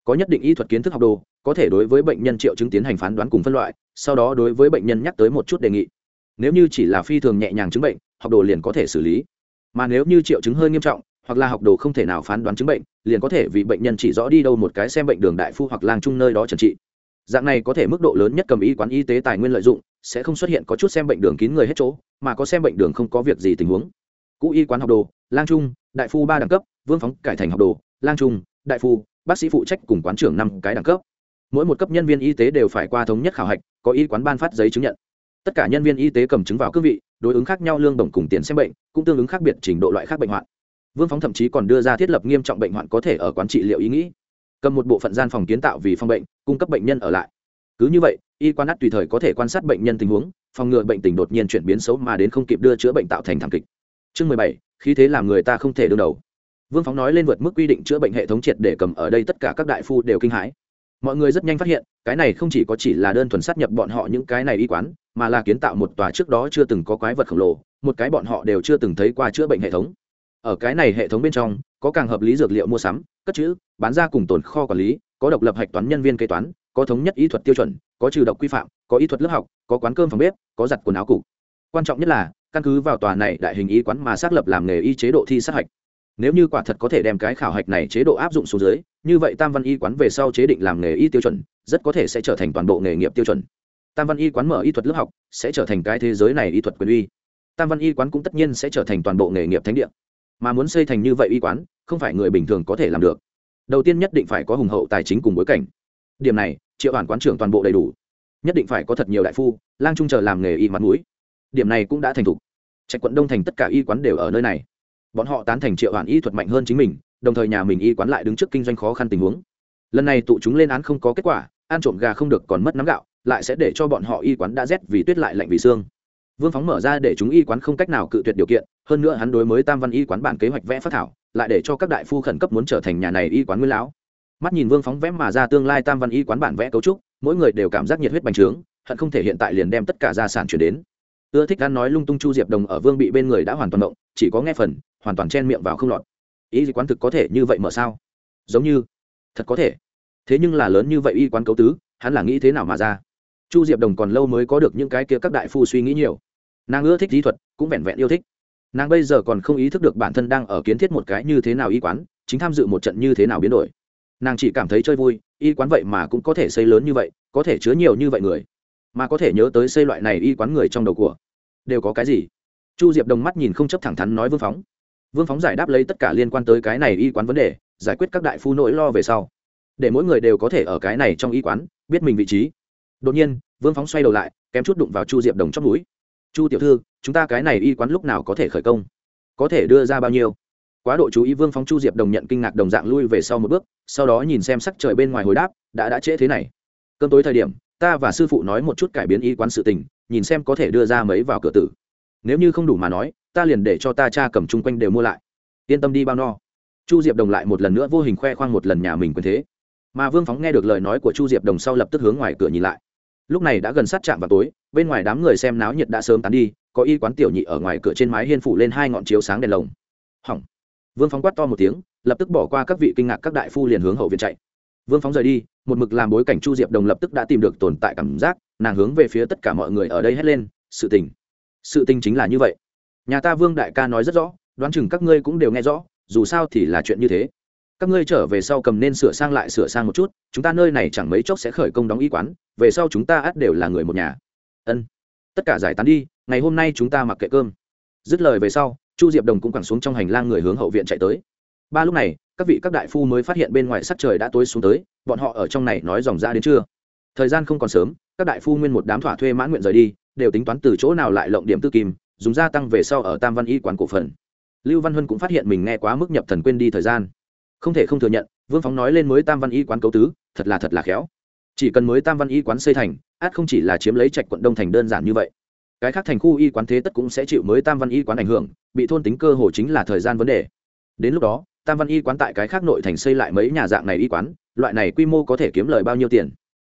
S1: Có nhất định y thuật kiến thức học đồ, có thể đối với bệnh nhân triệu chứng tiến hành phán đoán cùng phân loại, sau đó đối với bệnh nhân nhắc tới một chút đề nghị. Nếu như chỉ là phi thường nhẹ nhàng chứng bệnh, học đồ liền có thể xử lý. Mà nếu như triệu chứng hơi nghiêm trọng hoặc là học đồ không thể nào phán đoán chứng bệnh, liền có thể vì bệnh nhân chỉ rõ đi đâu một cái xem bệnh đường đại phu hoặc lang chung nơi đó trần trị. Dạng này có thể mức độ lớn nhất cầm y quán y tế tài nguyên lợi dụng, sẽ không xuất hiện có chút xem bệnh đường kín người hết chỗ, mà có xem bệnh đường không có việc gì tình huống. Cũ y quán học đồ, lang trung, đại phu ba đẳng cấp, vương phóng cải thành học đồ, lang trung, đại phu, bác sĩ phụ trách cùng quán trưởng năm cái đẳng cấp. Mỗi một cấp nhân viên y tế đều phải qua thống nhất khảo hạch, có y quán ban phát giấy chứng nhận. Tất cả nhân viên y tế cầm chứng vào cương vị, đối ứng khác nhau lương đồng cùng tiền xem bệnh, cũng tương ứng khác biệt trình độ loại khác bệnh hoạn vương phóng thậm chí còn đưa ra thiết lập nghiêm trọng bệnh hoạn có thể ở quán trị liệu ý nghĩ. Cầm một bộ phận gian phòng kiến tạo vì phòng bệnh, cung cấp bệnh nhân ở lại. Cứ như vậy, y quan át tùy thời có thể quan sát bệnh nhân tình huống, phòng ngừa bệnh tình đột nhiên chuyển biến xấu mà đến không kịp đưa chữa bệnh tạo thành thảm kịch. Chương mười bảy, khí thế làm người ta không thể đương đầu. Vương phóng nói lên vượt mức quy định chữa bệnh hệ thống triệt để cầm ở đây tất cả các đại phu đều kinh hãi. Mọi người rất nhanh phát hiện, cái này không chỉ có chỉ là đơn thuần sát nhập bọn họ những cái này y quán, mà là kiến tạo một tòa trước đó chưa từng có quái vật khổng lồ, một cái bọn họ đều chưa từng thấy qua chữa bệnh hệ thống ở cái này hệ thống bên trong, có càng hợp lý dược liệu mua sắm, cất chữ, bán ra cùng tồn kho quản lý, có độc lập hạch toán nhân viên kế toán, có thống nhất y thuật tiêu chuẩn, có trừ độc quy phạm, có y thuật lớp học, có quán cơm phòng bếp, có giặt quần áo cục quan trọng nhất là, căn cứ vào tòa này đại hình y quán mà xác lập làm nghề y chế độ thi sát hạch. Nếu như quả thật có thể đem cái khảo hạch này chế độ áp dụng xuống dưới, như vậy tam văn y quán về sau chế định làm nghề y tiêu chuẩn, rất có thể sẽ trở thành toàn bộ nghề nghiệp tiêu chuẩn. Tam văn y quán mở y thuật lớp học, sẽ trở thành cái thế giới này y thuật quyền uy. Tam văn y quán cũng tất nhiên sẽ trở thành toàn bộ nghề nghiệp thánh địa mà muốn xây thành như vậy y quán, không phải người bình thường có thể làm được. Đầu tiên nhất định phải có hùng hậu tài chính cùng bối cảnh. Điểm này, triệu bản quán trưởng toàn bộ đầy đủ. Nhất định phải có thật nhiều đại phu, lang trung chờ làm nghề y mặt mũi. Điểm này cũng đã thành thục. Trạch quận đông thành tất cả y quán đều ở nơi này. Bọn họ tán thành triệu bản y thuật mạnh hơn chính mình, đồng thời nhà mình y quán lại đứng trước kinh doanh khó khăn tình huống. Lần này tụ chúng lên án không có kết quả, ăn trộm gà không được còn mất nắm gạo, lại sẽ để cho bọn họ y quán đã rét vì tuyết lại lạnh vì xương. Vương phóng mở ra để chúng y quán không cách nào cự tuyệt điều kiện hơn nữa hắn đối mới tam văn y quán bản kế hoạch vẽ phát thảo, lại để cho các đại phu khẩn cấp muốn trở thành nhà này y quán nguyên lão. Mắt nhìn vương phóng vẽ mà ra tương lai tam văn y quán bản vẽ cấu trúc, mỗi người đều cảm giác nhiệt huyết bành trướng, hận không thể hiện tại liền đem tất cả gia sản chuyển đến. Ưa thích ăn nói lung tung chu diệp đồng ở vương bị bên người đã hoàn toàn động, chỉ có nghe phần, hoàn toàn chen miệng vào không lọt. Ý quán thực có thể như vậy mở sao? Giống như, thật có thể. Thế nhưng là lớn như vậy y quán cấu tứ, hắn là nghĩ thế nào mà ra? Chu diệp đồng còn lâu mới có được những cái kia các đại phu suy nghĩ nhiều. Nàng ưa thích lý thuật, cũng vẹn vẹn yêu thích nàng bây giờ còn không ý thức được bản thân đang ở kiến thiết một cái như thế nào y quán, chính tham dự một trận như thế nào biến đổi. Nàng chỉ cảm thấy chơi vui, y quán vậy mà cũng có thể xây lớn như vậy, có thể chứa nhiều như vậy người. Mà có thể nhớ tới xây loại này y quán người trong đầu của. Đều có cái gì? Chu diệp đồng mắt nhìn không chấp thẳng thắn nói vương phóng. Vương phóng giải đáp lấy tất cả liên quan tới cái này y quán vấn đề, giải quyết các đại phu nỗi lo về sau. Để mỗi người đều có thể ở cái này trong y quán, biết mình vị trí. Đột nhiên, vương phóng xoay đầu lại, kém chút đụng vào chu diệp đồng chót núi chu tiểu thư, chúng ta cái này y quán lúc nào có thể khởi công? Có thể đưa ra bao nhiêu? Quá độ chú ý vương phóng chu diệp đồng nhận kinh ngạc đồng dạng lui về sau một bước, sau đó nhìn xem sắc trời bên ngoài hồi đáp, đã đã trễ thế này. Cơn tối thời điểm, ta và sư phụ nói một chút cải biến y quán sự tình, nhìn xem có thể đưa ra mấy vào cửa tử. Nếu như không đủ mà nói, ta liền để cho ta cha cầm chung quanh đều mua lại. Yên tâm đi bao no. Chu diệp đồng lại một lần nữa vô hình khoe khoang một lần nhà mình quyền thế. Mà vương phóng nghe được lời nói của chu diệp đồng sau lập tức hướng ngoài cửa nhìn lại lúc này đã gần sát trạm vào tối, bên ngoài đám người xem náo nhiệt đã sớm tán đi, có y quán tiểu nhị ở ngoài cửa trên mái hiên phủ lên hai ngọn chiếu sáng đèn lồng. Hỏng. Vương phóng quát to một tiếng, lập tức bỏ qua các vị kinh ngạc, các đại phu liền hướng hậu viện chạy. Vương phóng rời đi, một mực làm bối cảnh chu diệp đồng lập tức đã tìm được tồn tại cảm giác, nàng hướng về phía tất cả mọi người ở đây hét lên, sự tình. Sự tình chính là như vậy. Nhà ta vương đại ca nói rất rõ, đoán chừng các ngươi cũng đều nghe rõ, dù sao thì là chuyện như thế các ngươi trở về sau cầm nên sửa sang lại sửa sang một chút, chúng ta nơi này chẳng mấy chốc sẽ khởi công đóng y quán, về sau chúng ta ắt đều là người một nhà. Ân, tất cả giải tán đi, ngày hôm nay chúng ta mặc kệ cơm. Dứt lời về sau, chu diệp đồng cũng quẳng xuống trong hành lang người hướng hậu viện chạy tới. Ba lúc này, các vị các đại phu mới phát hiện bên ngoài sắc trời đã tối xuống tới, bọn họ ở trong này nói dòng ra đến trưa. Thời gian không còn sớm, các đại phu nguyên một đám thỏa thuê mãn nguyện rời đi, đều tính toán từ chỗ nào lại lộng điểm tư kim, dùng gia tăng về sau ở tam văn y quán cổ phần. Lưu văn huân cũng phát hiện mình nghe quá mức nhập thần quên đi thời gian không thể không thừa nhận, vương phóng nói lên mới tam văn y quán cấu tứ, thật là thật là khéo. Chỉ cần mới tam văn y quán xây thành, át không chỉ là chiếm lấy trạch quận đông thành đơn giản như vậy. Cái khác thành khu y quán thế tất cũng sẽ chịu mới tam văn y quán ảnh hưởng, bị thôn tính cơ hồ chính là thời gian vấn đề. Đến lúc đó, tam văn y quán tại cái khác nội thành xây lại mấy nhà dạng này y quán, loại này quy mô có thể kiếm lời bao nhiêu tiền?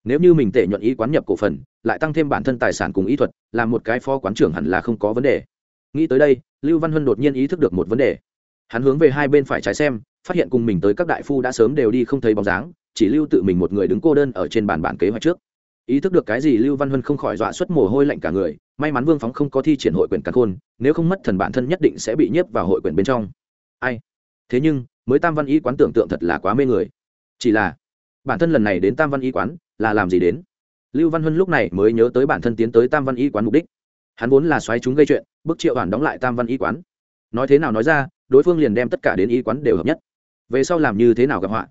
S1: Nếu như mình tệ nhuận y quán nhập cổ phần, lại tăng thêm bản thân tài sản cùng y thuật, làm một cái phó quán trưởng hẳn là không có vấn đề. Nghĩ tới đây, lưu văn huân đột nhiên ý thức được một vấn đề. Hắn hướng về hai bên phải trái xem phát hiện cùng mình tới các đại phu đã sớm đều đi không thấy bóng dáng, chỉ lưu tự mình một người đứng cô đơn ở trên bàn bản kế hoạch trước. Ý thức được cái gì lưu văn huân không khỏi dọa xuất mồ hôi lạnh cả người, may mắn vương phóng không có thi triển hội quyền cắn khôn, nếu không mất thần bản thân nhất định sẽ bị nhiếp vào hội quyền bên trong. Ai? Thế nhưng, mới tam văn y quán tưởng tượng thật là quá mê người. Chỉ là, bản thân lần này đến tam văn y quán là làm gì đến? Lưu văn huân lúc này mới nhớ tới bản thân tiến tới tam văn y quán mục đích. Hắn vốn là xoáy chúng gây chuyện, bức triệu hoàn đóng lại tam văn y quán. Nói thế nào nói ra, đối phương liền đem tất cả đến y quán đều hợp nhất về sau làm như thế nào gặp họa?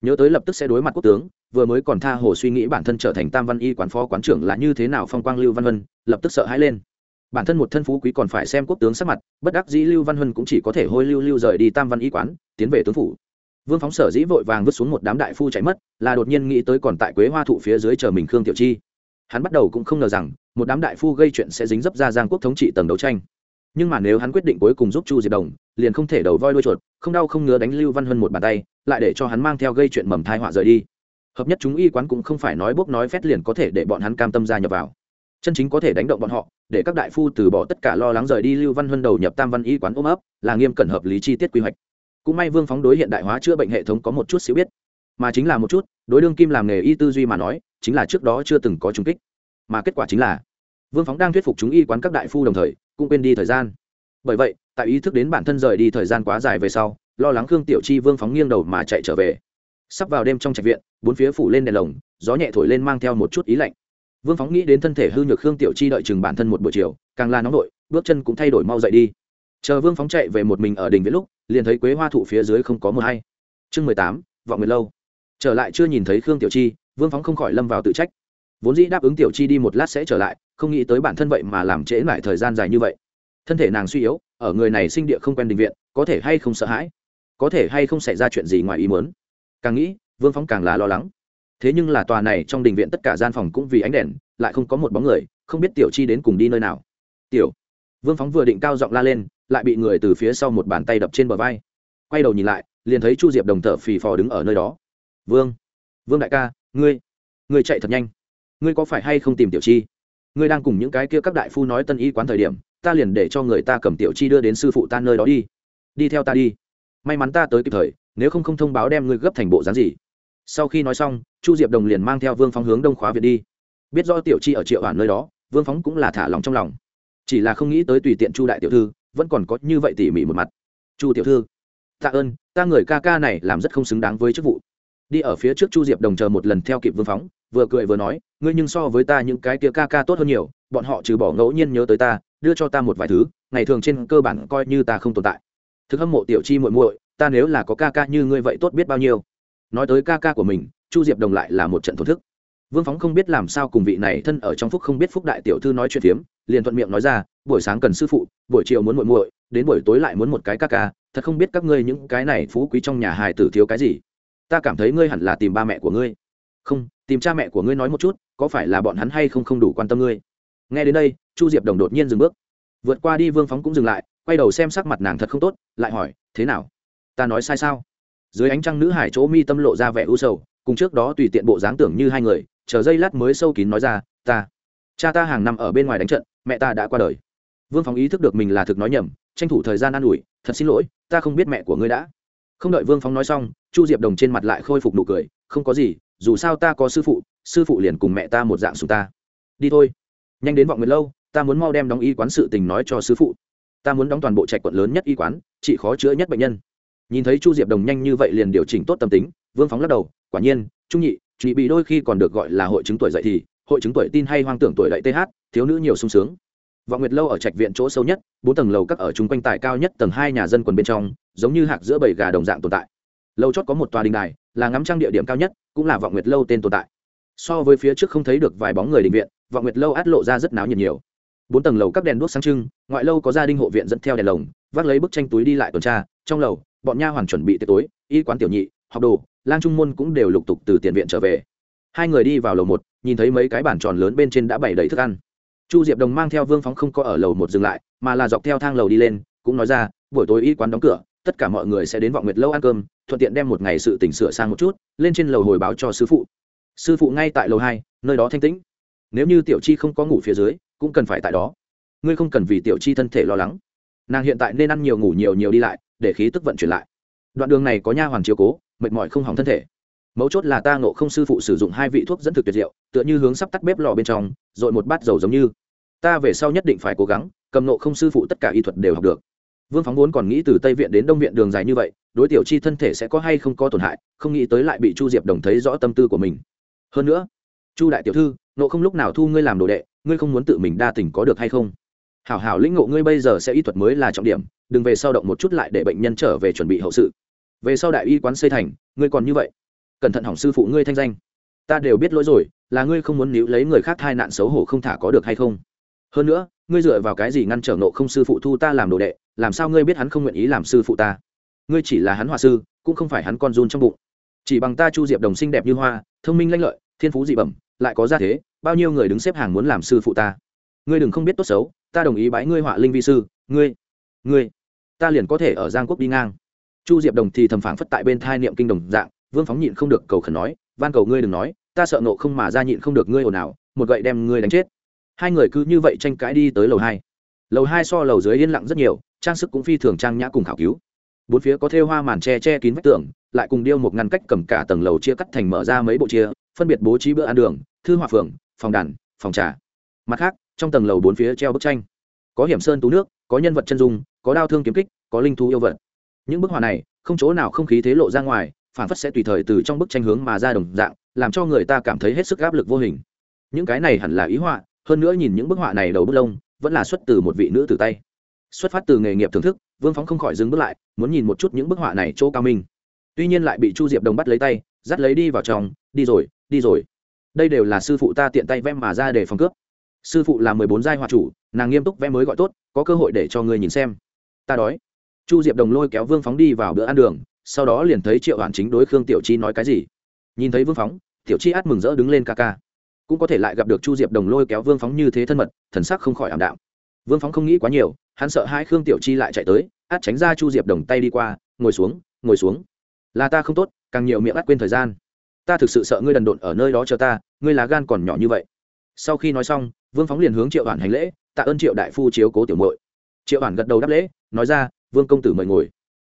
S1: Nhớ tới lập tức sẽ đối mặt quốc tướng, vừa mới còn tha hồ suy nghĩ bản thân trở thành tam văn y quán phó quán trưởng là như thế nào phong quang lưu văn vân lập tức sợ hãi lên. Bản thân một thân phú quý còn phải xem quốc tướng sắc mặt, bất đắc dĩ lưu văn vân cũng chỉ có thể hôi lưu lưu rời đi tam văn y quán, tiến về tướng phủ. Vương phóng sở dĩ vội vàng vứt xuống một đám đại phu chạy mất, là đột nhiên nghĩ tới còn tại quế hoa thụ phía dưới chờ mình khương tiểu chi. Hắn bắt đầu cũng không ngờ rằng, một đám đại phu gây chuyện sẽ dính dấp ra giang quốc thống trị tầng đấu tranh. Nhưng mà nếu hắn quyết định cuối cùng giúp chu diệp đồng liền không thể đầu voi đuôi chuột, không đau không ngứa đánh lưu văn hân một bàn tay, lại để cho hắn mang theo gây chuyện mầm thai họa rời đi. Hợp nhất chúng y quán cũng không phải nói bốc nói phét liền có thể để bọn hắn cam tâm gia nhập vào. Chân chính có thể đánh động bọn họ, để các đại phu từ bỏ tất cả lo lắng rời đi lưu văn hân đầu nhập tam văn y quán ôm ấp, là nghiêm cẩn hợp lý chi tiết quy hoạch. Cũng may vương phóng đối hiện đại hóa chữa bệnh hệ thống có một chút xíu biết. Mà chính là một chút, đối đương kim làm nghề y tư duy mà nói, chính là trước đó chưa từng có trung kích. Mà kết quả chính là, vương phóng đang thuyết phục chúng y quán các đại phu đồng thời, cũng quên đi thời gian bởi vậy, tại ý thức đến bản thân rời đi thời gian quá dài về sau, lo lắng khương tiểu chi vương phóng nghiêng đầu mà chạy trở về. Sắp vào đêm trong trạch viện, bốn phía phủ lên đèn lồng, gió nhẹ thổi lên mang theo một chút ý lạnh. Vương phóng nghĩ đến thân thể hư nhược khương tiểu chi đợi chừng bản thân một buổi chiều, càng là nóng nổi bước chân cũng thay đổi mau dậy đi. Chờ vương phóng chạy về một mình ở đình viễn lúc, liền thấy quế hoa thụ phía dưới không có mờ hay chương mười tám, vọng nguyệt lâu. Trở lại chưa nhìn thấy khương tiểu chi, vương phóng không khỏi lâm vào tự trách. Vốn dĩ đáp ứng tiểu chi đi một lát sẽ trở lại, không nghĩ tới bản thân vậy mà làm trễ lại thời gian dài như vậy thân thể nàng suy yếu, ở người này sinh địa không quen định viện, có thể hay không sợ hãi? Có thể hay không xảy ra chuyện gì ngoài ý muốn? Càng nghĩ, vương phóng càng là lo lắng. Thế nhưng là tòa này trong đình viện tất cả gian phòng cũng vì ánh đèn, lại không có một bóng người, không biết tiểu chi đến cùng đi nơi nào. Tiểu, vương phóng vừa định cao giọng la lên, lại bị người từ phía sau một bàn tay đập trên bờ vai. Quay đầu nhìn lại, liền thấy chu diệp đồng thợ phì phò đứng ở nơi đó. Vương vương đại ca, ngươi ngươi chạy thật nhanh. Ngươi có phải hay không tìm tiểu chi? Ngươi đang cùng những cái kia các đại phu nói tân y quán thời điểm ta liền để cho người ta cầm tiểu chi đưa đến sư phụ ta nơi đó đi. Đi theo ta đi. May mắn ta tới kịp thời, nếu không không thông báo đem ngươi gấp thành bộ dáng gì. Sau khi nói xong, chu diệp đồng liền mang theo vương phóng hướng đông khóa viện đi. Biết do tiểu chi ở triệu hoàn nơi đó, vương phóng cũng là thả lòng trong lòng. Chỉ là không nghĩ tới tùy tiện chu đại tiểu thư, vẫn còn có như vậy tỉ mỉ một mặt. Chu tiểu thư, tạ ơn, ta người ca ca này làm rất không xứng đáng với chức vụ. Đi ở phía trước chu diệp đồng chờ một lần theo kịp vương phóng, vừa cười vừa nói, ngươi nhưng so với ta những cái kia ca ca tốt hơn nhiều bọn họ trừ bỏ ngẫu nhiên nhớ tới ta, đưa cho ta một vài thứ, ngày thường trên cơ bản coi như ta không tồn tại. Thực hâm mộ tiểu chi muội muội, ta nếu là có ca ca như ngươi vậy tốt biết bao nhiêu. Nói tới ca ca của mình, chu diệp đồng lại là một trận thổn thức. Vương phóng không biết làm sao cùng vị này thân ở trong phúc không biết phúc đại tiểu thư nói chuyện phiếm, liền thuận miệng nói ra, buổi sáng cần sư phụ, buổi chiều muốn muội muội, đến buổi tối lại muốn một cái ca ca, thật không biết các ngươi những cái này phú quý trong nhà hài tử thiếu cái gì. Ta cảm thấy ngươi hẳn là tìm ba mẹ của ngươi. Không, tìm cha mẹ của ngươi nói một chút, có phải là bọn hắn hay không không đủ quan tâm ngươi? Nghe đến đây, chu diệp đồng đột nhiên dừng bước. Vượt qua đi, vương phóng cũng dừng lại, quay đầu xem sắc mặt nàng thật không tốt, lại hỏi, thế nào? Ta nói sai sao? Dưới ánh trăng nữ hải chỗ mi tâm lộ ra vẻ u sầu, cùng trước đó tùy tiện bộ dáng tưởng như hai người, chờ giây lát mới sâu kín nói ra, ta, cha ta hàng năm ở bên ngoài đánh trận, mẹ ta đã qua đời. Vương phóng ý thức được mình là thực nói nhầm, tranh thủ thời gian an ủi, thật xin lỗi, ta không biết mẹ của ngươi đã. Không đợi vương phóng nói xong, chu diệp đồng trên mặt lại khôi phục nụ cười, không có gì, dù sao ta có sư phụ sư phụ liền cùng mẹ ta một dạng sùng ta. Đi thôi nhanh đến vọng nguyệt lâu, ta muốn mau đem đóng y quán sự tình nói cho sư phụ. Ta muốn đóng toàn bộ trạch quận lớn nhất y quán chỉ khó chữa nhất bệnh nhân. Nhìn thấy chu diệp đồng nhanh như vậy liền điều chỉnh tốt tâm tính, vương phóng lắc đầu, quả nhiên, trung nhị chị bị đôi khi còn được gọi là hội chứng tuổi dậy thì, hội chứng tuổi tin hay hoang tưởng tuổi đậy th thiếu nữ nhiều sung sướng. Vọng nguyệt lâu ở trạch viện chỗ sâu nhất, bốn tầng lầu các ở chung quanh tại cao nhất tầng hai nhà dân quần bên trong, giống như hạc giữa bầy gà đồng dạng tồn tại. Lâu chót có một tòa đình đài, là ngắm trang địa điểm cao nhất, cũng là vọng nguyệt lâu tên tồn tại. So với phía trước không thấy được vài bóng người định viện vọng nguyệt lâu át lộ ra rất náo nhiệt nhiều. Bốn tầng lầu các đèn đuốc sáng trưng, ngoại lâu có gia đình hộ viện dẫn theo đèn lồng, vác lấy bức tranh túi đi lại tuần tra, trong lầu, bọn nha hoàn chuẩn bị tiệc tối, y quán tiểu nhị, học đồ, lang trung môn cũng đều lục tục từ tiền viện trở về. Hai người đi vào lầu một, nhìn thấy mấy cái bàn tròn lớn bên trên đã bày đầy thức ăn. Chu diệp đồng mang theo vương phóng không có ở lầu một dừng lại, mà là dọc theo thang lầu đi lên, cũng nói ra, buổi tối y quán đóng cửa, tất tất cả mọi người sẽ đến vọng nguyệt lâu ăn cơm, thuận tiện đem một ngày sự tỉnh sửa sang một chút, lên trên lầu hồi báo cho sư phụ. Sư phụ ngay tại lầu hai, nơi đó thanh tĩnh nếu như tiểu chi không có ngủ phía dưới, cũng cần phải tại đó. Ngươi không cần vì tiểu chi thân thể lo lắng. Nàng hiện tại nên ăn nhiều ngủ nhiều nhiều đi lại, để khí tức vận chuyển lại. Đoạn đường này có nha hoàn chiếu cố, mệt mỏi không hỏng thân thể. Mấu chốt là ta ngộ không sư phụ sử dụng hai vị thuốc dẫn thực tuyệt diệu, tựa như hướng sắp tắt bếp lò bên trong, rồi một bát dầu giống như. Ta về sau nhất định phải cố gắng, cầm nộ không sư phụ tất cả y thuật đều học được. Vương phóng vốn còn nghĩ từ tây viện đến đông viện đường dài như vậy, đối tiểu chi thân thể sẽ có hay không có tổn hại, không nghĩ tới lại bị chu diệp đồng thấy rõ tâm tư của mình. Hơn nữa, chu đại tiểu thư nộ không lúc nào thu ngươi làm đồ đệ, ngươi không muốn tự mình đa tình có được hay không? Hảo hảo lĩnh ngộ ngươi bây giờ sẽ y thuật mới là trọng điểm, đừng về sau động một chút lại để bệnh nhân trở về chuẩn bị hậu sự. Về sau đại y quán xây thành, ngươi còn như vậy. Cẩn thận hỏng sư phụ ngươi thanh danh. Ta đều biết lỗi rồi, là ngươi không muốn níu lấy người khác thai nạn xấu hổ không thả có được hay không? Hơn nữa, ngươi dựa vào cái gì ngăn trở nộ không sư phụ thu ta làm đồ đệ, làm sao ngươi biết hắn không nguyện ý làm sư phụ ta? Ngươi chỉ là hắn hòa sư, cũng không phải hắn con run trong bụng. Chỉ bằng ta chu diệp đồng sinh đẹp như hoa, thông minh lanh lợi, thiên phú dị bẩm, lại có gia thế bao nhiêu người đứng xếp hàng muốn làm sư phụ ta? Ngươi đừng không biết tốt xấu, ta đồng ý bái ngươi họa linh vi sư, ngươi ngươi, ta liền có thể ở giang quốc đi ngang. Chu diệp đồng thì thầm phảng phất tại bên thai niệm kinh đồng dạng, vương phóng nhịn không được cầu khẩn nói, van cầu ngươi đừng nói, ta sợ nộ không mà ra nhịn không được ngươi ồn ào, một gậy đem ngươi đánh chết. Hai người cứ như vậy tranh cãi đi tới lầu hai. Lầu hai so lầu dưới yên lặng rất nhiều, trang sức cũng phi thường trang nhã cùng khảo cứu. Bốn phía có thêu hoa màn tre che kín vách tường, lại cùng điêu một ngăn cách cầm cả tầng lầu chia cắt thành mở ra mấy bộ chia phân biệt bố trí bữa ăn đường, thư họa phường, phòng đàn, phòng trà. Mặt khác, trong tầng lầu bốn phía treo bức tranh. Có hiểm sơn tú nước, có nhân vật chân dung, có đao thương kiếm kích, có linh thú yêu vật. Những bức họa này, không chỗ nào không khí thế lộ ra ngoài, phản phất sẽ tùy thời từ trong bức tranh hướng mà ra đồng dạng, làm cho người ta cảm thấy hết sức áp lực vô hình. Những cái này hẳn là ý họa, hơn nữa nhìn những bức họa này đầu bút lông, vẫn là xuất từ một vị nữ từ tay. Xuất phát từ nghề nghiệp thưởng thức, vương phóng không khỏi dừng bước lại, muốn nhìn một chút những bức họa này chỗ cao minh. Tuy nhiên lại bị chu diệp đồng bắt lấy tay dắt lấy đi vào trong, đi rồi đi rồi. Đây đều là sư phụ ta tiện tay vẽ mà ra để phòng cướp. Sư phụ là mười bốn giai hòa chủ, nàng nghiêm túc vẽ mới gọi tốt, có cơ hội để cho người nhìn xem. Ta đói. Chu diệp đồng lôi kéo vương phóng đi vào bữa ăn đường, sau đó liền thấy triệu hoàn chính đối khương tiểu chi nói cái gì. Nhìn thấy vương phóng, tiểu chi át mừng rỡ đứng lên ca ca. Cũng có thể lại gặp được chu diệp đồng lôi kéo vương phóng như thế thân mật, thần sắc không khỏi ảm đạm. Vương phóng không nghĩ quá nhiều, hắn sợ hai khương tiểu chi lại chạy tới, át tránh ra chu diệp đồng tay đi qua, ngồi xuống ngồi xuống là ta không tốt, càng nhiều miệng ắt quên thời gian. Ta thực sự sợ ngươi đần độn ở nơi đó chờ ta, ngươi lá gan còn nhỏ như vậy. Sau khi nói xong, vương phóng liền hướng triệu đoàn hành lễ, tạ ơn triệu đại phu chiếu cố tiểu muội. Triệu đoàn gật đầu đáp lễ, nói ra, vương công tử mời ngồi.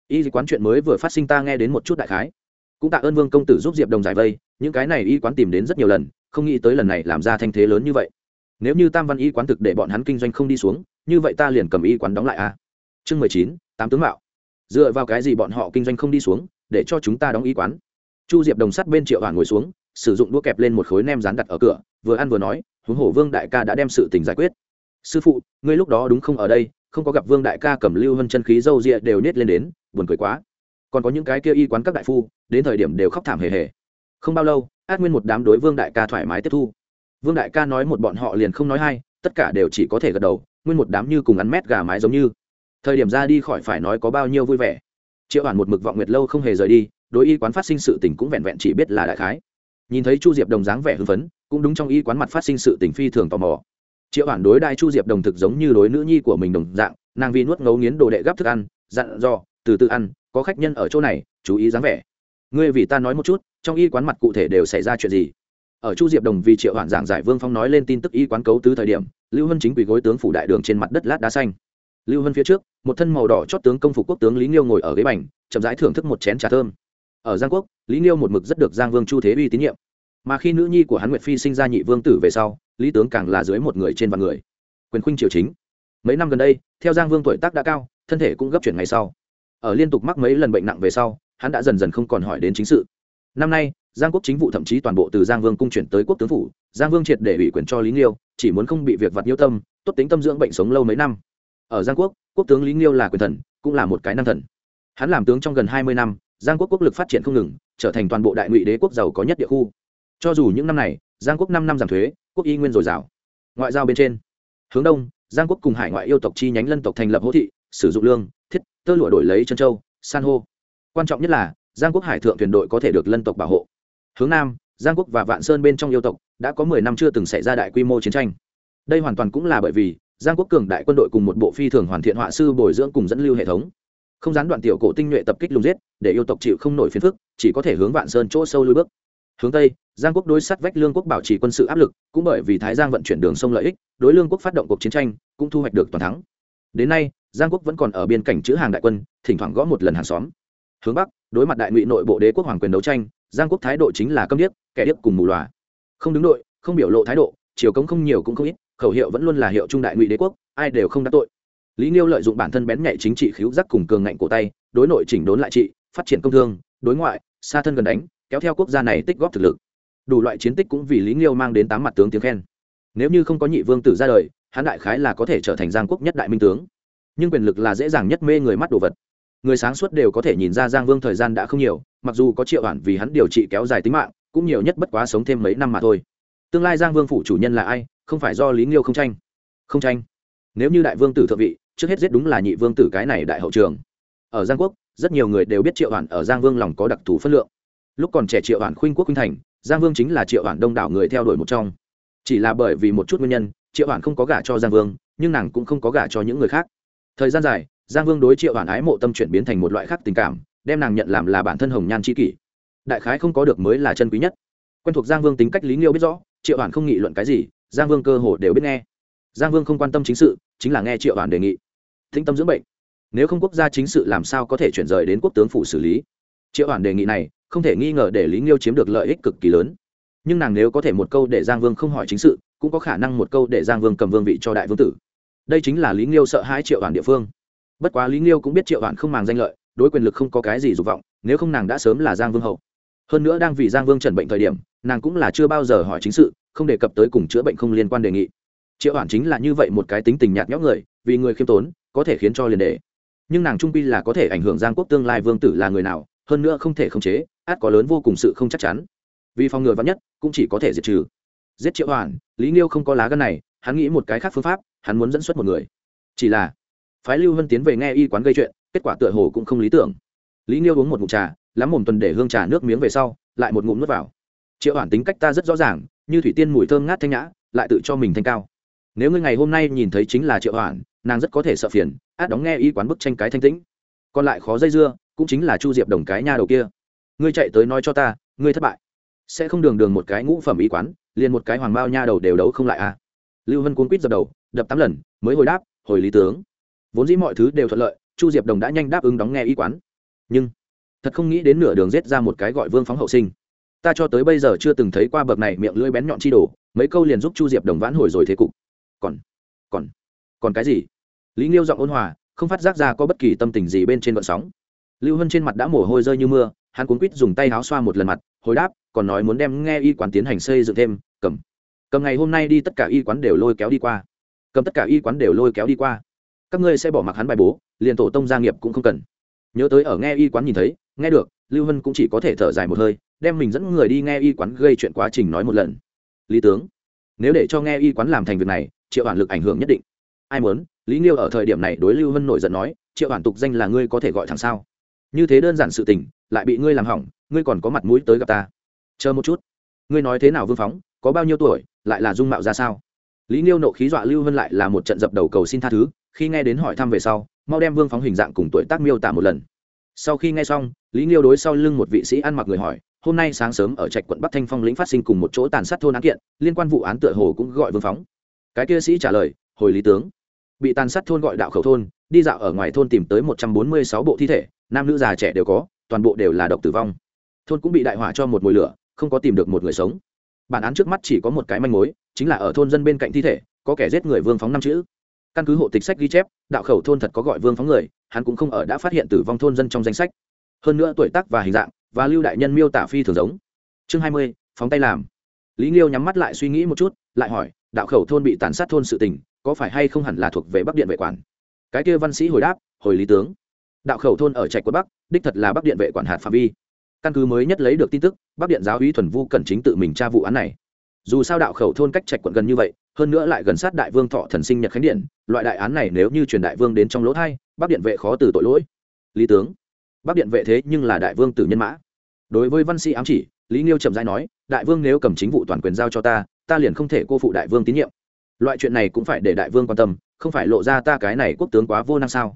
S1: Y quán chuyện mới vừa phát sinh ta nghe đến một chút đại khái. Cũng tạ ơn vương công tử giúp diệp đồng giải vây, những cái này y quán tìm đến rất nhiều lần, không nghĩ tới lần này làm ra thanh thế lớn như vậy. Nếu như tam văn y quán thực để bọn hắn kinh doanh không đi xuống, như vậy ta liền cầm y quán đóng lại a. À? chương mười chín, tám tướng mạo. Dựa vào cái gì bọn họ kinh doanh không đi xuống để cho chúng ta đóng y quán. Chu diệp đồng sắt bên triệu hoàn ngồi xuống sử dụng đũa kẹp lên một khối nem rán đặt ở cửa vừa ăn vừa nói huống hồ vương đại ca đã đem sự tình giải quyết. Sư phụ ngươi lúc đó đúng không ở đây không có gặp vương đại ca cầm lưu hơn chân khí dâu rịa đều nết lên đến buồn cười quá. Còn có những cái kia y quán các đại phu đến thời điểm đều khóc thảm hề hề. Không bao lâu át nguyên một đám đối vương đại ca thoải mái tiếp thu. Vương đại ca nói một bọn họ liền không nói hay, tất cả đều chỉ có thể gật đầu nguyên một đám như cùng ăn mét gà mái giống như. Thời điểm ra đi khỏi phải nói có bao nhiêu vui vẻ triệu hoàn một mực vọng nguyệt lâu không hề rời đi, đối y quán phát sinh sự tình cũng vẹn vẹn chỉ biết là đại khái. Nhìn thấy chu diệp đồng dáng vẻ hưng phấn, cũng đúng trong y quán mặt phát sinh sự tình phi thường tò mò. Triệu hoàn đối đại chu diệp đồng thực giống như đối nữ nhi của mình đồng dạng, nàng vì nuốt ngấu nghiến đồ đệ gắp thức ăn, dặn dò, từ từ ăn, có khách nhân ở chỗ này, chú ý dáng vẻ. Ngươi vì ta nói một chút, trong y quán mặt cụ thể đều xảy ra chuyện gì? Ở chu diệp đồng vì triệu Hoàn giảng giải vương phong nói lên tin tức y quán cấu tứ thời điểm, lưu hân chính quỳ gối tướng phủ đại đường trên mặt đất lát đá xanh lưu hân phía trước, một thân màu đỏ chót tướng công phục quốc tướng lý nghiêu ngồi ở ghế bành, chậm rãi thưởng thức một chén trà thơm. Ở giang quốc, lý nghiêu một mực rất được giang vương chu thế uy tín nhiệm. Mà khi nữ nhi của hắn nguyệt phi sinh ra nhị vương tử về sau, lý tướng càng là dưới một người trên vạn người. Quyền khuynh triều chính. Mấy năm gần đây, theo giang vương tuổi tác đã cao, thân thể cũng gấp chuyển ngày sau. Ở liên tục mắc mấy lần bệnh nặng về sau, hắn đã dần dần không còn hỏi đến chính sự. Năm nay, giang quốc chính vụ thậm chí toàn bộ từ giang vương cung chuyển tới quốc tướng phủ, giang vương triệt để ủy quyền cho lý nghiêu, chỉ muốn không bị việc vặt nhiêu tâm, tốt tính tâm dưỡng bệnh sống lâu mấy năm ở giang quốc quốc tướng lý nghiêu là quyền thần, cũng là một cái năng thần. Hắn làm tướng trong gần hai mươi năm, giang quốc quốc lực phát triển không ngừng, trở thành toàn bộ đại ngụy đế quốc giàu có nhất địa khu. Cho dù những năm này, giang quốc năm năm giảm thuế, quốc y nguyên dồi dào. Ngoại giao bên trên, hướng đông, giang quốc cùng hải ngoại yêu tộc chi nhánh lân tộc thành lập hỗ thị, sử dụng lương, thiết, tơ lụa đổi lấy chân châu, san hô. Quan trọng nhất là, giang quốc hải thượng thuyền đội có thể được lân tộc bảo hộ. Hướng nam, giang quốc và vạn sơn bên trong yêu tộc, đã có mười năm chưa từng xảy ra đại quy mô chiến tranh. Đây hoàn toàn cũng là bởi vì giang quốc cường đại quân đội cùng một bộ phi thường hoàn thiện họa sư bồi dưỡng cùng dẫn lưu hệ thống. Không gián đoạn tiểu cổ tinh nhuệ tập kích lùng giết, để yêu tộc chịu không nổi phiền phức, chỉ có thể hướng vạn sơn chỗ sâu lui bước. Hướng tây, giang quốc đối sát vách lương quốc bảo trì quân sự áp lực, cũng bởi vì thái giang vận chuyển đường sông lợi ích, đối lương quốc phát động cuộc chiến tranh, cũng thu hoạch được toàn thắng. Đến nay, giang quốc vẫn còn ở biên cảnh chữ hàng đại quân, thỉnh thoảng gõ một lần hàng xóm. Hướng bắc, đối mặt đại ngụy nội bộ đế quốc hoàng quyền đấu tranh, giang quốc thái độ chính là câm điếc, kẻ điếc cùng mù loà. Không đứng đội, không biểu lộ thái độ, chiều cống không nhiều cũng không ít khẩu hiệu vẫn luôn là hiệu trung đại ngụy đế quốc, ai đều không đắc tội. Lý nghiêu lợi dụng bản thân bén nhạy chính trị khiếu giác cùng cường ngạnh cổ tay, đối nội chỉnh đốn lại trị, phát triển công thương, đối ngoại xa thân gần đánh, kéo theo quốc gia này tích góp thực lực. Đủ loại chiến tích cũng vì lý nghiêu mang đến tám mặt tướng tiếng khen. Nếu như không có nhị vương tử ra đời hán đại khái là có thể trở thành giang quốc nhất đại minh tướng. Nhưng quyền lực là dễ dàng nhất mê người mắt đồ vật. Người sáng suốt đều có thể nhìn ra giang vương thời gian đã không nhiều, mặc dù có triệu bản vì hắn điều trị kéo dài tính mạng, cũng nhiều nhất bất quá sống thêm mấy năm mà thôi tương lai giang vương phủ chủ nhân là ai, không phải do lý nghiêu không tranh. Không tranh. Nếu như đại vương tử thượng vị, trước hết giết đúng là nhị vương tử cái này đại hậu trường. Ở giang quốc, rất nhiều người đều biết triệu hoàn ở giang vương lòng có đặc thù phân lượng. Lúc còn trẻ triệu hoàn khuynh quốc khuynh thành, giang vương chính là triệu hoàn đông đảo người theo đuổi một trong. Chỉ là bởi vì một chút nguyên nhân, triệu hoàn không có gả cho giang vương, nhưng nàng cũng không có gả cho những người khác. Thời gian dài, giang vương đối triệu hoàn ái mộ tâm chuyển biến thành một loại khác tình cảm, đem nàng nhận làm là bản thân hồng nhan c kỷ. Đại khái không có được mới là chân quý nhất. Quen thuộc giang vương tính cách lý nghiêu biết rõ triệu hoàn không nghị luận cái gì, giang vương cơ hồ đều biết nghe. Giang vương không quan tâm chính sự, chính là nghe triệu hoàn đề nghị. Thinh tâm dưỡng bệnh. Nếu không quốc gia chính sự làm sao có thể chuyển rời đến quốc tướng phủ xử lý? Triệu hoàn đề nghị này, không thể nghi ngờ để lý nghiêu chiếm được lợi ích cực kỳ lớn. Nhưng nàng nếu có thể một câu để giang vương không hỏi chính sự, cũng có khả năng một câu để giang vương cầm vương vị cho đại vương tử. Đây chính là lý nghiêu sợ hãi triệu hoàn địa phương. Bất quá lý nghiêu cũng biết triệu hoàn không màng danh lợi, đối quyền lực không có cái gì dục vọng, nếu không nàng đã sớm là giang vương hậu hơn nữa đang vì giang vương trần bệnh thời điểm, nàng cũng là chưa bao giờ hỏi chính sự, không đề cập tới cùng chữa bệnh không liên quan đề nghị. Triệu hoàn chính là như vậy một cái tính tình nhạt nhẽo người, vì người khiêm tốn, có thể khiến cho liền đề. Nhưng nàng trung pi là có thể ảnh hưởng giang quốc tương lai vương tử là người nào, hơn nữa không thể khống chế, át có lớn vô cùng sự không chắc chắn. Vì phòng ngừa vắn nhất, cũng chỉ có thể diệt trừ. Giết triệu hoàn lý nghiêu không có lá gân này, hắn nghĩ một cái khác phương pháp, hắn muốn dẫn xuất một người. Chỉ là, phái lưu hân tiến về nghe y quán gây chuyện, kết quả tựa hồ cũng không lý tưởng. Lý nghiêu uống một mụt trà lắm mồm tuần để hương trà nước miếng về sau, lại một ngụm nước vào. Triệu hoàn tính cách ta rất rõ ràng, như thủy tiên mùi thơm ngát thanh nhã, lại tự cho mình thanh cao. Nếu ngươi ngày hôm nay nhìn thấy chính là triệu hoàn nàng rất có thể sợ phiền, át đóng nghe y quán bức tranh cái thanh tĩnh. Còn lại khó dây dưa, cũng chính là chu diệp đồng cái nha đầu kia. Ngươi chạy tới nói cho ta, ngươi thất bại. Sẽ không đường đường một cái ngũ phẩm y quán, liền một cái hoàng bao nha đầu đều đấu không lại à? Lưu vân cuốn quýt dập đầu, đập tám lần, mới hồi đáp, hồi lý tướng. Vốn dĩ mọi thứ đều thuận lợi, chu diệp đồng đã nhanh đáp ứng đóng nghe y quán. Nhưng thật không nghĩ đến nửa đường rết ra một cái gọi vương phóng hậu sinh. Ta cho tới bây giờ chưa từng thấy qua bậc này miệng lưỡi bén nhọn chi đồ, mấy câu liền giúp chu diệp đồng vãn hồi rồi thế cục. Còn còn còn cái gì? Lý nghiêu giọng ôn hòa, không phát giác ra có bất kỳ tâm tình gì bên trên vận sóng. Lưu hân trên mặt đã mồ hôi rơi như mưa, hắn cuốn quýt dùng tay áo xoa một lần mặt, hồi đáp, còn nói muốn đem nghe y quán tiến hành xây dựng thêm, cầm. Cầm ngày hôm nay đi tất cả y quán đều lôi kéo đi qua. Cầm tất cả y quán đều lôi kéo đi qua. Các ngươi sẽ bỏ mặc hắn bài bố, liền tổ tông gia nghiệp cũng không cần. Nhớ tới ở nghe y quán nhìn thấy nghe được, lưu hân cũng chỉ có thể thở dài một hơi, đem mình dẫn người đi nghe y quán gây chuyện quá trình nói một lần. Lý tướng, nếu để cho nghe y quán làm thành việc này, triệu hoàn lực ảnh hưởng nhất định. Ai muốn? Lý nghiêu ở thời điểm này đối lưu hân nổi giận nói, triệu hoàn tục danh là ngươi có thể gọi thằng sao? Như thế đơn giản sự tình, lại bị ngươi làm hỏng, ngươi còn có mặt mũi tới gặp ta. Chờ một chút. Ngươi nói thế nào vương phóng, có bao nhiêu tuổi, lại là dung mạo ra sao? Lý nghiêu nộ khí dọa lưu hân lại là một trận dập đầu cầu xin tha thứ, khi nghe đến hỏi thăm về sau, mau đem vương phóng hình dạng cùng tuổi tác miêu tả một lần sau khi nghe xong, lý nghiêu đối sau lưng một vị sĩ ăn mặc người hỏi, hôm nay sáng sớm ở trạch quận bắc thanh phong lĩnh phát sinh cùng một chỗ tàn sát thôn án kiện, liên quan vụ án tựa hồ cũng gọi vương phóng. Cái kia sĩ trả lời, hồi lý tướng. Bị tàn sát thôn gọi đạo khẩu thôn, đi dạo ở ngoài thôn tìm tới một trăm bốn mươi sáu bộ thi thể, nam nữ già trẻ đều có, toàn bộ đều là độc tử vong. Thôn cũng bị đại hỏa cho một mùi lửa, không có tìm được một người sống. Bản án trước mắt chỉ có một cái manh mối, chính là ở thôn dân bên cạnh thi thể, có kẻ giết người vương phóng năm chữ căn cứ hộ tịch sách ghi chép, đạo khẩu thôn thật có gọi vương phóng người, hắn cũng không ở đã phát hiện tử vong thôn dân trong danh sách. Hơn nữa tuổi tác và hình dạng, và lưu đại nhân miêu tả phi thường giống. Chương hai mươi, phóng tay làm. Lý nghiêu nhắm mắt lại suy nghĩ một chút, lại hỏi, đạo khẩu thôn bị tàn sát thôn sự tình, có phải hay không hẳn là thuộc về bắc điện vệ quản? Cái kia văn sĩ hồi đáp, hồi lý tướng. Đạo khẩu thôn ở trạch quận bắc, đích thật là bắc điện vệ quản hạt phạm vi. Căn cứ mới nhất lấy được tin tức, bắc điện giáo uý thuần vu cần chính tự mình tra vụ án này. Dù sao đạo khẩu thôn cách trạch quận gần như vậy hơn nữa lại gần sát đại vương thọ thần sinh nhật khánh điện, loại đại án này nếu như truyền đại vương đến trong lỗ thai, bắc điện vệ khó từ tội lỗi. Lý tướng, bắc điện vệ thế nhưng là đại vương tử nhân mã. Đối với văn sĩ ám chỉ, lý nghiêu trầm dai nói, đại vương nếu cầm chính vụ toàn quyền giao cho ta ta liền không thể cô phụ đại vương tín nhiệm. Loại chuyện này cũng phải để đại vương quan tâm, không phải lộ ra ta cái này quốc tướng quá vô năng sao?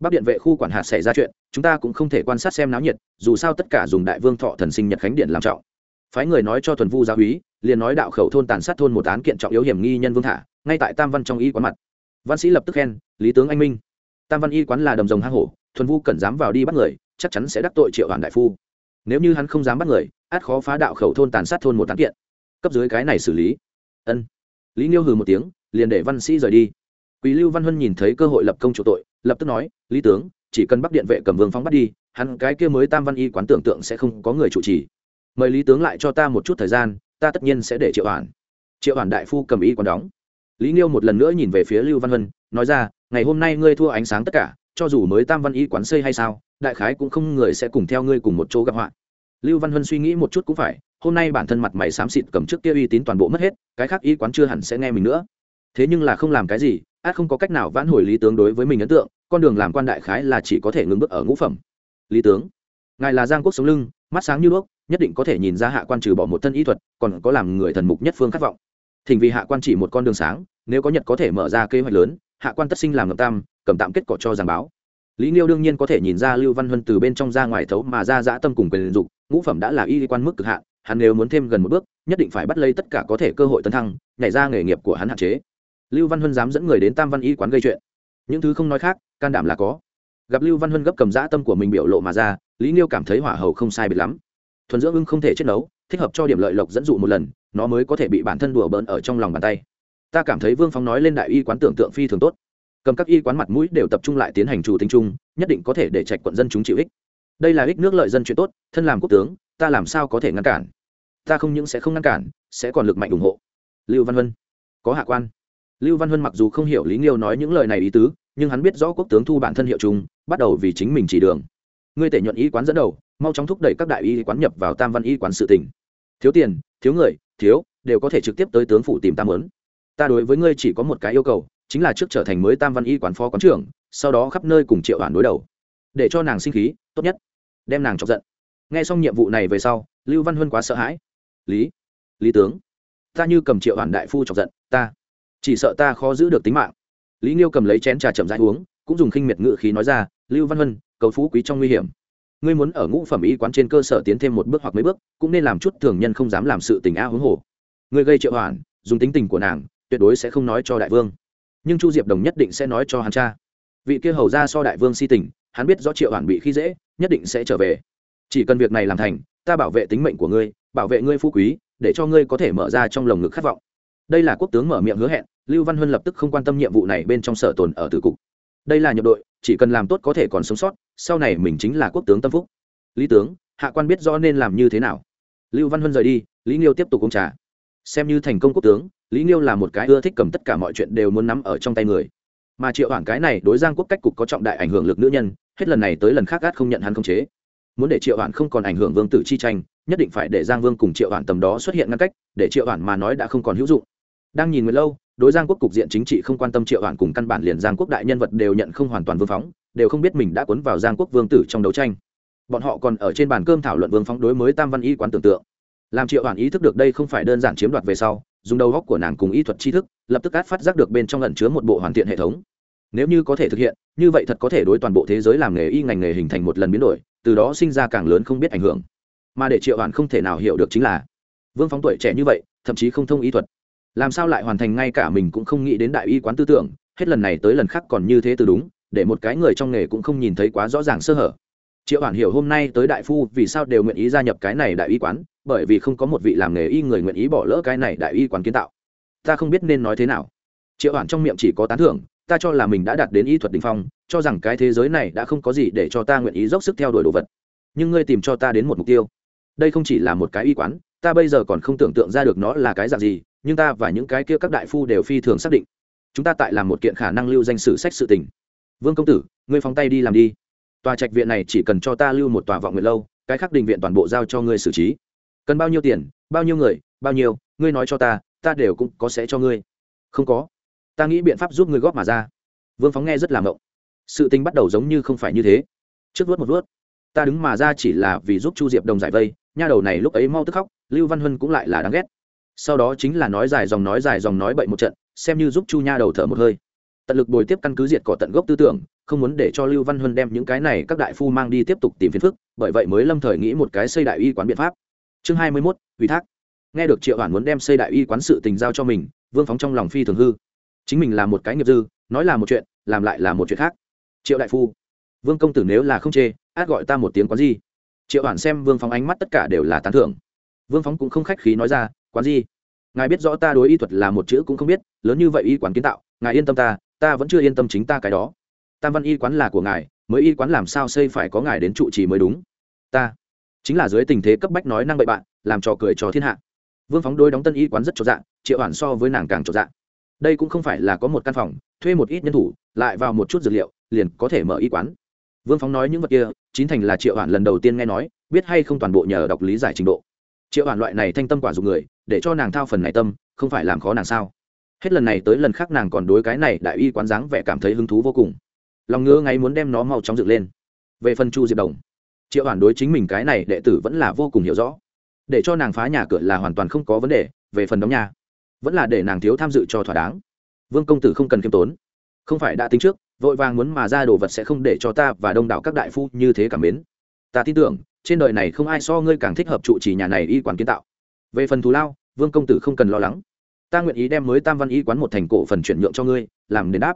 S1: Bắc điện vệ khu quản hạt xảy ra chuyện, chúng ta cũng không thể quan sát xem náo nhiệt, dù sao tất cả dùng đại vương thọ thần sinh nhật khánh điện làm trọng phái người nói cho thuần vu giáo úy liền nói đạo khẩu thôn tàn sát thôn một án kiện trọng yếu hiểm nghi nhân vương thả, ngay tại tam văn trong y quán mặt. Văn sĩ lập tức khen, lý tướng anh minh, tam văn y quán là đầm rồng hang hổ, thuần vu cần dám vào đi bắt người, chắc chắn sẽ đắc tội triệu hoàn đại phu. Nếu như hắn không dám bắt người, át khó phá đạo khẩu thôn tàn sát thôn một án kiện. Cấp dưới cái này xử lý. Ân. Lý nghiêu hừ một tiếng, liền để văn sĩ rời đi. Quý lưu văn huân nhìn thấy cơ hội lập công chủ tội, lập tức nói, lý tướng, chỉ cần bắc điện vệ cầm vương phóng bắt đi, hắn cái kia mới tam văn y quán tưởng tượng sẽ không có người chủ trì mời lý tướng lại cho ta một chút thời gian ta tất nhiên sẽ để triệu hoàn triệu hoàn đại phu cầm y quán đóng. Lý nghiêu một lần nữa nhìn về phía lưu văn Hân, nói ra ngày hôm nay ngươi thua ánh sáng tất cả cho dù mới tam văn y quán xây hay sao đại khái cũng không người sẽ cùng theo ngươi cùng một chỗ gặp họa. Lưu văn Hân suy nghĩ một chút cũng phải hôm nay bản thân mặt mày xám xịt cầm trước kia uy tín toàn bộ mất hết cái khác y quán chưa hẳn sẽ nghe mình nữa. Thế nhưng là không làm cái gì át không có cách nào vãn hồi lý tướng đối với mình ấn tượng con đường làm quan đại khái là chỉ có thể ngừng bước ở ngũ phẩm. Lý tướng ngài là giang quốc sống lưng mắt sáng như đuốc nhất định có thể nhìn ra hạ quan trừ bỏ một thân y thuật, còn có làm người thần mục nhất phương khát vọng. Thỉnh vì hạ quan chỉ một con đường sáng, nếu có nhật có thể mở ra kế hoạch lớn, hạ quan tất sinh làm ngậm tam, cầm tạm kết cỏ cho giảng báo. Lý nghiêu đương nhiên có thể nhìn ra lưu văn huân từ bên trong ra ngoài thấu mà ra dã tâm cùng quyền dục, ngũ phẩm đã là y quan mức cực hạn, hắn nếu muốn thêm gần một bước, nhất định phải bắt lấy tất cả có thể cơ hội tấn thăng, nhảy ra nghề nghiệp của hắn hạn chế. Lưu văn huân dám dẫn người đến tam văn y quán gây chuyện. Những thứ không nói khác, can đảm là có. Gặp lưu văn huân gấp cầm dã tâm của mình biểu lộ mà ra, lý nghiêu cảm thấy hỏa hầu không sai biệt lắm thuần dưỡng ưng không thể chết nấu, thích hợp cho điểm lợi lộc dẫn dụ một lần, nó mới có thể bị bản thân đùa bỡn ở trong lòng bàn tay. Ta cảm thấy vương phong nói lên đại y quán tưởng tượng phi thường tốt. Cầm các y quán mặt mũi đều tập trung lại tiến hành chủ tính chung, nhất định có thể để trạch quận dân chúng chịu ích. Đây là ích nước lợi dân chuyện tốt, thân làm quốc tướng, ta làm sao có thể ngăn cản? Ta không những sẽ không ngăn cản, sẽ còn lực mạnh ủng hộ. Lưu văn huân, có hạ quan. Lưu văn huân mặc dù không hiểu lý nghiêu nói những lời này ý tứ, nhưng hắn biết rõ quốc tướng thu bản thân hiệu chung, bắt đầu vì chính mình chỉ đường. Ngươi tể nhuận y quán dẫn đầu mau chóng thúc đẩy các đại y quán nhập vào tam văn y quán sự tỉnh thiếu tiền, thiếu người, thiếu, đều có thể trực tiếp tới tướng phủ tìm tam lớn ta đối với ngươi chỉ có một cái yêu cầu, chính là trước trở thành mới tam văn y quán phó quán trưởng, sau đó khắp nơi cùng triệu đoàn đối đầu. Để cho nàng sinh khí, tốt nhất. Đem nàng chọc giận. Nghe xong nhiệm vụ này về sau, lưu văn huân quá sợ hãi. Lý lý tướng, ta như cầm triệu đoàn đại phu chọc giận, ta chỉ sợ ta khó giữ được tính mạng. Lý nghiêu cầm lấy chén trà chậm rãi uống, cũng dùng khinh miệt ngự khí nói ra, lưu văn huân, cầu phú quý trong nguy hiểm ngươi muốn ở ngũ phẩm y quán trên cơ sở tiến thêm một bước hoặc mấy bước, cũng nên làm chút thường nhân không dám làm sự tình a huống hồ. Ngươi gây triệu hoàn dùng tính tình của nàng, tuyệt đối sẽ không nói cho đại vương. Nhưng chu diệp đồng nhất định sẽ nói cho hắn cha. Vị kia hầu ra so đại vương si tình, hắn biết rõ triệu hoàn bị khi dễ, nhất định sẽ trở về. Chỉ cần việc này làm thành, ta bảo vệ tính mệnh của ngươi, bảo vệ ngươi phú quý, để cho ngươi có thể mở ra trong lồng ngực khát vọng. Đây là quốc tướng mở miệng hứa hẹn, lưu văn huân lập tức không quan tâm nhiệm vụ này bên trong sở tồn ở tử cục đây là nhập đội, chỉ cần làm tốt có thể còn sống sót, sau này mình chính là quốc tướng tâm phúc. Lý tướng, hạ quan biết rõ nên làm như thế nào. Lưu văn huân rời đi, lý nghiêu tiếp tục công trà. Xem như thành công quốc tướng, lý nghiêu là một cái ưa thích cầm tất cả mọi chuyện đều muốn nắm ở trong tay người. Mà triệu hoảng cái này đối giang quốc cách cục có trọng đại ảnh hưởng lực nữ nhân, hết lần này tới lần khác gắt không nhận hắn không chế. Muốn để triệu hoảng không còn ảnh hưởng vương tử chi tranh, nhất định phải để giang vương cùng triệu hoảng tầm đó xuất hiện ngăn cách, để triệu hoảng mà nói đã không còn hữu dụng. Đang nhìn người lâu đối giang quốc cục diện chính trị không quan tâm triệu hoảng cùng căn bản liền giang quốc đại nhân vật đều nhận không hoàn toàn vương phóng, đều không biết mình đã cuốn vào giang quốc vương tử trong đấu tranh. Bọn họ còn ở trên bàn cơm thảo luận vương phóng đối mới tam văn y quán tưởng tượng. Làm triệu hoảng ý thức được đây không phải đơn giản chiếm đoạt về sau, dùng đầu góc của nàng cùng y thuật tri thức, lập tức át phát giác được bên trong ẩn chứa một bộ hoàn thiện hệ thống. Nếu như có thể thực hiện, như vậy thật có thể đối toàn bộ thế giới làm nghề y ngành nghề hình thành một lần biến đổi, từ đó sinh ra càng lớn không biết ảnh hưởng. Mà để triệu hoàn không thể nào hiểu được chính là, vương phóng tuổi trẻ như vậy, thậm chí không thông y thuật làm sao lại hoàn thành ngay cả mình cũng không nghĩ đến đại y quán tư tưởng, hết lần này tới lần khác còn như thế từ đúng, để một cái người trong nghề cũng không nhìn thấy quá rõ ràng sơ hở. Triệu hoàn hiểu hôm nay tới đại phu vì sao đều nguyện ý gia nhập cái này đại y quán, bởi vì không có một vị làm nghề y người nguyện ý bỏ lỡ cái này đại y quán kiến tạo. Ta không biết nên nói thế nào. Triệu hoàn trong miệng chỉ có tán thưởng, ta cho là mình đã đạt đến y thuật đ ỉ n h phong, cho rằng cái thế giới này đã không có gì để cho ta nguyện ý dốc sức theo đuổi đồ vật. Nhưng ngươi tìm cho ta đến một mục tiêu. Đây không chỉ là một cái y quán, ta bây giờ còn không tưởng tượng ra được nó là cái dạng gì nhưng ta và những cái kia các đại phu đều phi thường xác định. Chúng ta tại làm một kiện khả năng lưu danh sử sách sự tình. Vương công tử, ngươi phóng tay đi làm đi. Tòa trạch viện này chỉ cần cho ta lưu một tòa vọng nguyện lâu, cái khác đình viện toàn bộ giao cho ngươi xử trí. Cần bao nhiêu tiền, bao nhiêu người, bao nhiêu, ngươi nói cho ta ta đều cũng có sẽ cho ngươi. Không có. Ta nghĩ biện pháp giúp ngươi góp mà ra. Vương phóng nghe rất làm ngộng. Sự tình bắt đầu giống như không phải như thế. Trước vớt một vớt ta đứng mà ra chỉ là vì giúp chu diệp đồng giải vây, nha đầu này lúc ấy mau tức khóc, lưu văn huân cũng lại là đáng ghét sau đó chính là nói dài dòng nói dài dòng nói bậy một trận, xem như giúp chu nha đầu thở một hơi. Tận lực bồi tiếp căn cứ diệt cỏ tận gốc tư tưởng, không muốn để cho lưu văn huân đem những cái này các đại phu mang đi tiếp tục tìm phiền phức, bởi vậy mới lâm thời nghĩ một cái xây đại y quán biện pháp. Chương hai mươi mốt, ủy thác. Nghe được triệu hoàn muốn đem xây đại y quán sự tình giao cho mình, vương phóng trong lòng phi thường hư. Chính mình là một cái nghiệp dư, nói là một chuyện, làm lại là một chuyện khác. Triệu đại phu, vương công tử nếu là không chê, át gọi ta một tiếng quán gì? Triệu hoàn xem vương phóng ánh mắt tất cả đều là tán thưởng. Vương phóng cũng không khách khí nói ra quán gì? Ngài biết rõ ta đối y thuật là một chữ cũng không biết, lớn như vậy y quán kiến tạo, ngài yên tâm ta ta vẫn chưa yên tâm chính ta cái đó. Tam văn y quán là của ngài, mới y quán làm sao xây phải có ngài đến trụ trì mới đúng? Ta, chính là dưới tình thế cấp bách nói năng bậy bạn, làm trò cười cho thiên hạ. Vương phóng đôi đóng tân y quán rất trọn dạng triệu hoàn so với nàng càng trọn dạng đây cũng không phải là có một căn phòng, thuê một ít nhân thủ, lại vào một chút dược liệu, liền có thể mở y quán. Vương phóng nói những vật kia chính thành là triệu hoàn lần đầu tiên nghe nói, biết hay không toàn bộ nhờ đọc lý giải trình độ triệu hoàn loại này thanh tâm quả dụng người, để cho nàng thao phần này tâm, không phải làm khó nàng sao? Hết lần này tới lần khác nàng còn đối cái này đại y quán dáng vẻ cảm thấy hứng thú vô cùng. Lòng ngứa ngay muốn đem nó mau chóng dựng lên. Về phần chu diệp đồng, triệu hoàn đối chính mình cái này đệ tử vẫn là vô cùng hiểu rõ. Để cho nàng phá nhà cửa là hoàn toàn không có vấn đề, về phần đóng nhà, vẫn là để nàng thiếu tham dự cho thỏa đáng. Vương công tử không cần k i ê m tốn. Không phải đã tính trước, vội vàng muốn mà ra đồ vật sẽ không để cho ta và đông đảo các đại phu như thế cảm mến. Ta tin tưởng trên đời này không ai so ngươi càng thích hợp trụ trì nhà này y quán kiến tạo. Về phần thù lao, vương công tử không cần lo lắng. Ta nguyện ý đem mới tam văn y quán một thành cổ phần chuyển nhượng cho ngươi, làm nền đáp.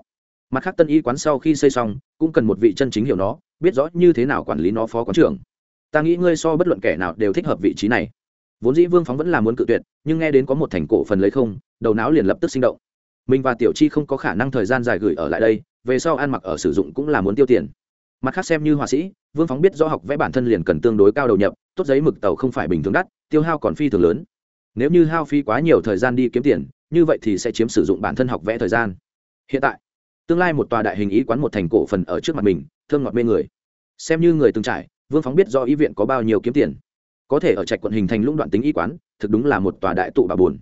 S1: Mặt khác tân y quán sau khi xây xong, cũng cần một vị chân chính hiểu nó, biết rõ như thế nào quản lý nó phó quán trưởng. Ta nghĩ ngươi so bất luận kẻ nào đều thích hợp vị trí này. Vốn dĩ vương phóng vẫn là muốn cự tuyệt, nhưng nghe đến có một thành cổ phần lấy không, đầu não liền lập tức sinh động. Mình và tiểu chi không có khả năng thời gian dài gửi ở lại đây, về sau ăn mặc ở sử dụng cũng là muốn tiêu tiền mặt khác xem như họa sĩ, vương phóng biết do học vẽ bản thân liền cần tương đối cao đầu nhập, tốt giấy mực tàu không phải bình thường đắt, tiêu hao còn phi thường lớn. Nếu như hao phí quá nhiều thời gian đi kiếm tiền, như vậy thì sẽ chiếm sử dụng bản thân học vẽ thời gian. Hiện tại, tương lai một tòa đại hình ý quán một thành cổ phần ở trước mặt mình thương ngọt mê người. Xem như người từng trải, vương phóng biết do ý viện có bao nhiêu kiếm tiền. Có thể ở trạch quận hình thành lũng đoạn tính y quán, thực đúng là một tòa đại tụ bà buồn.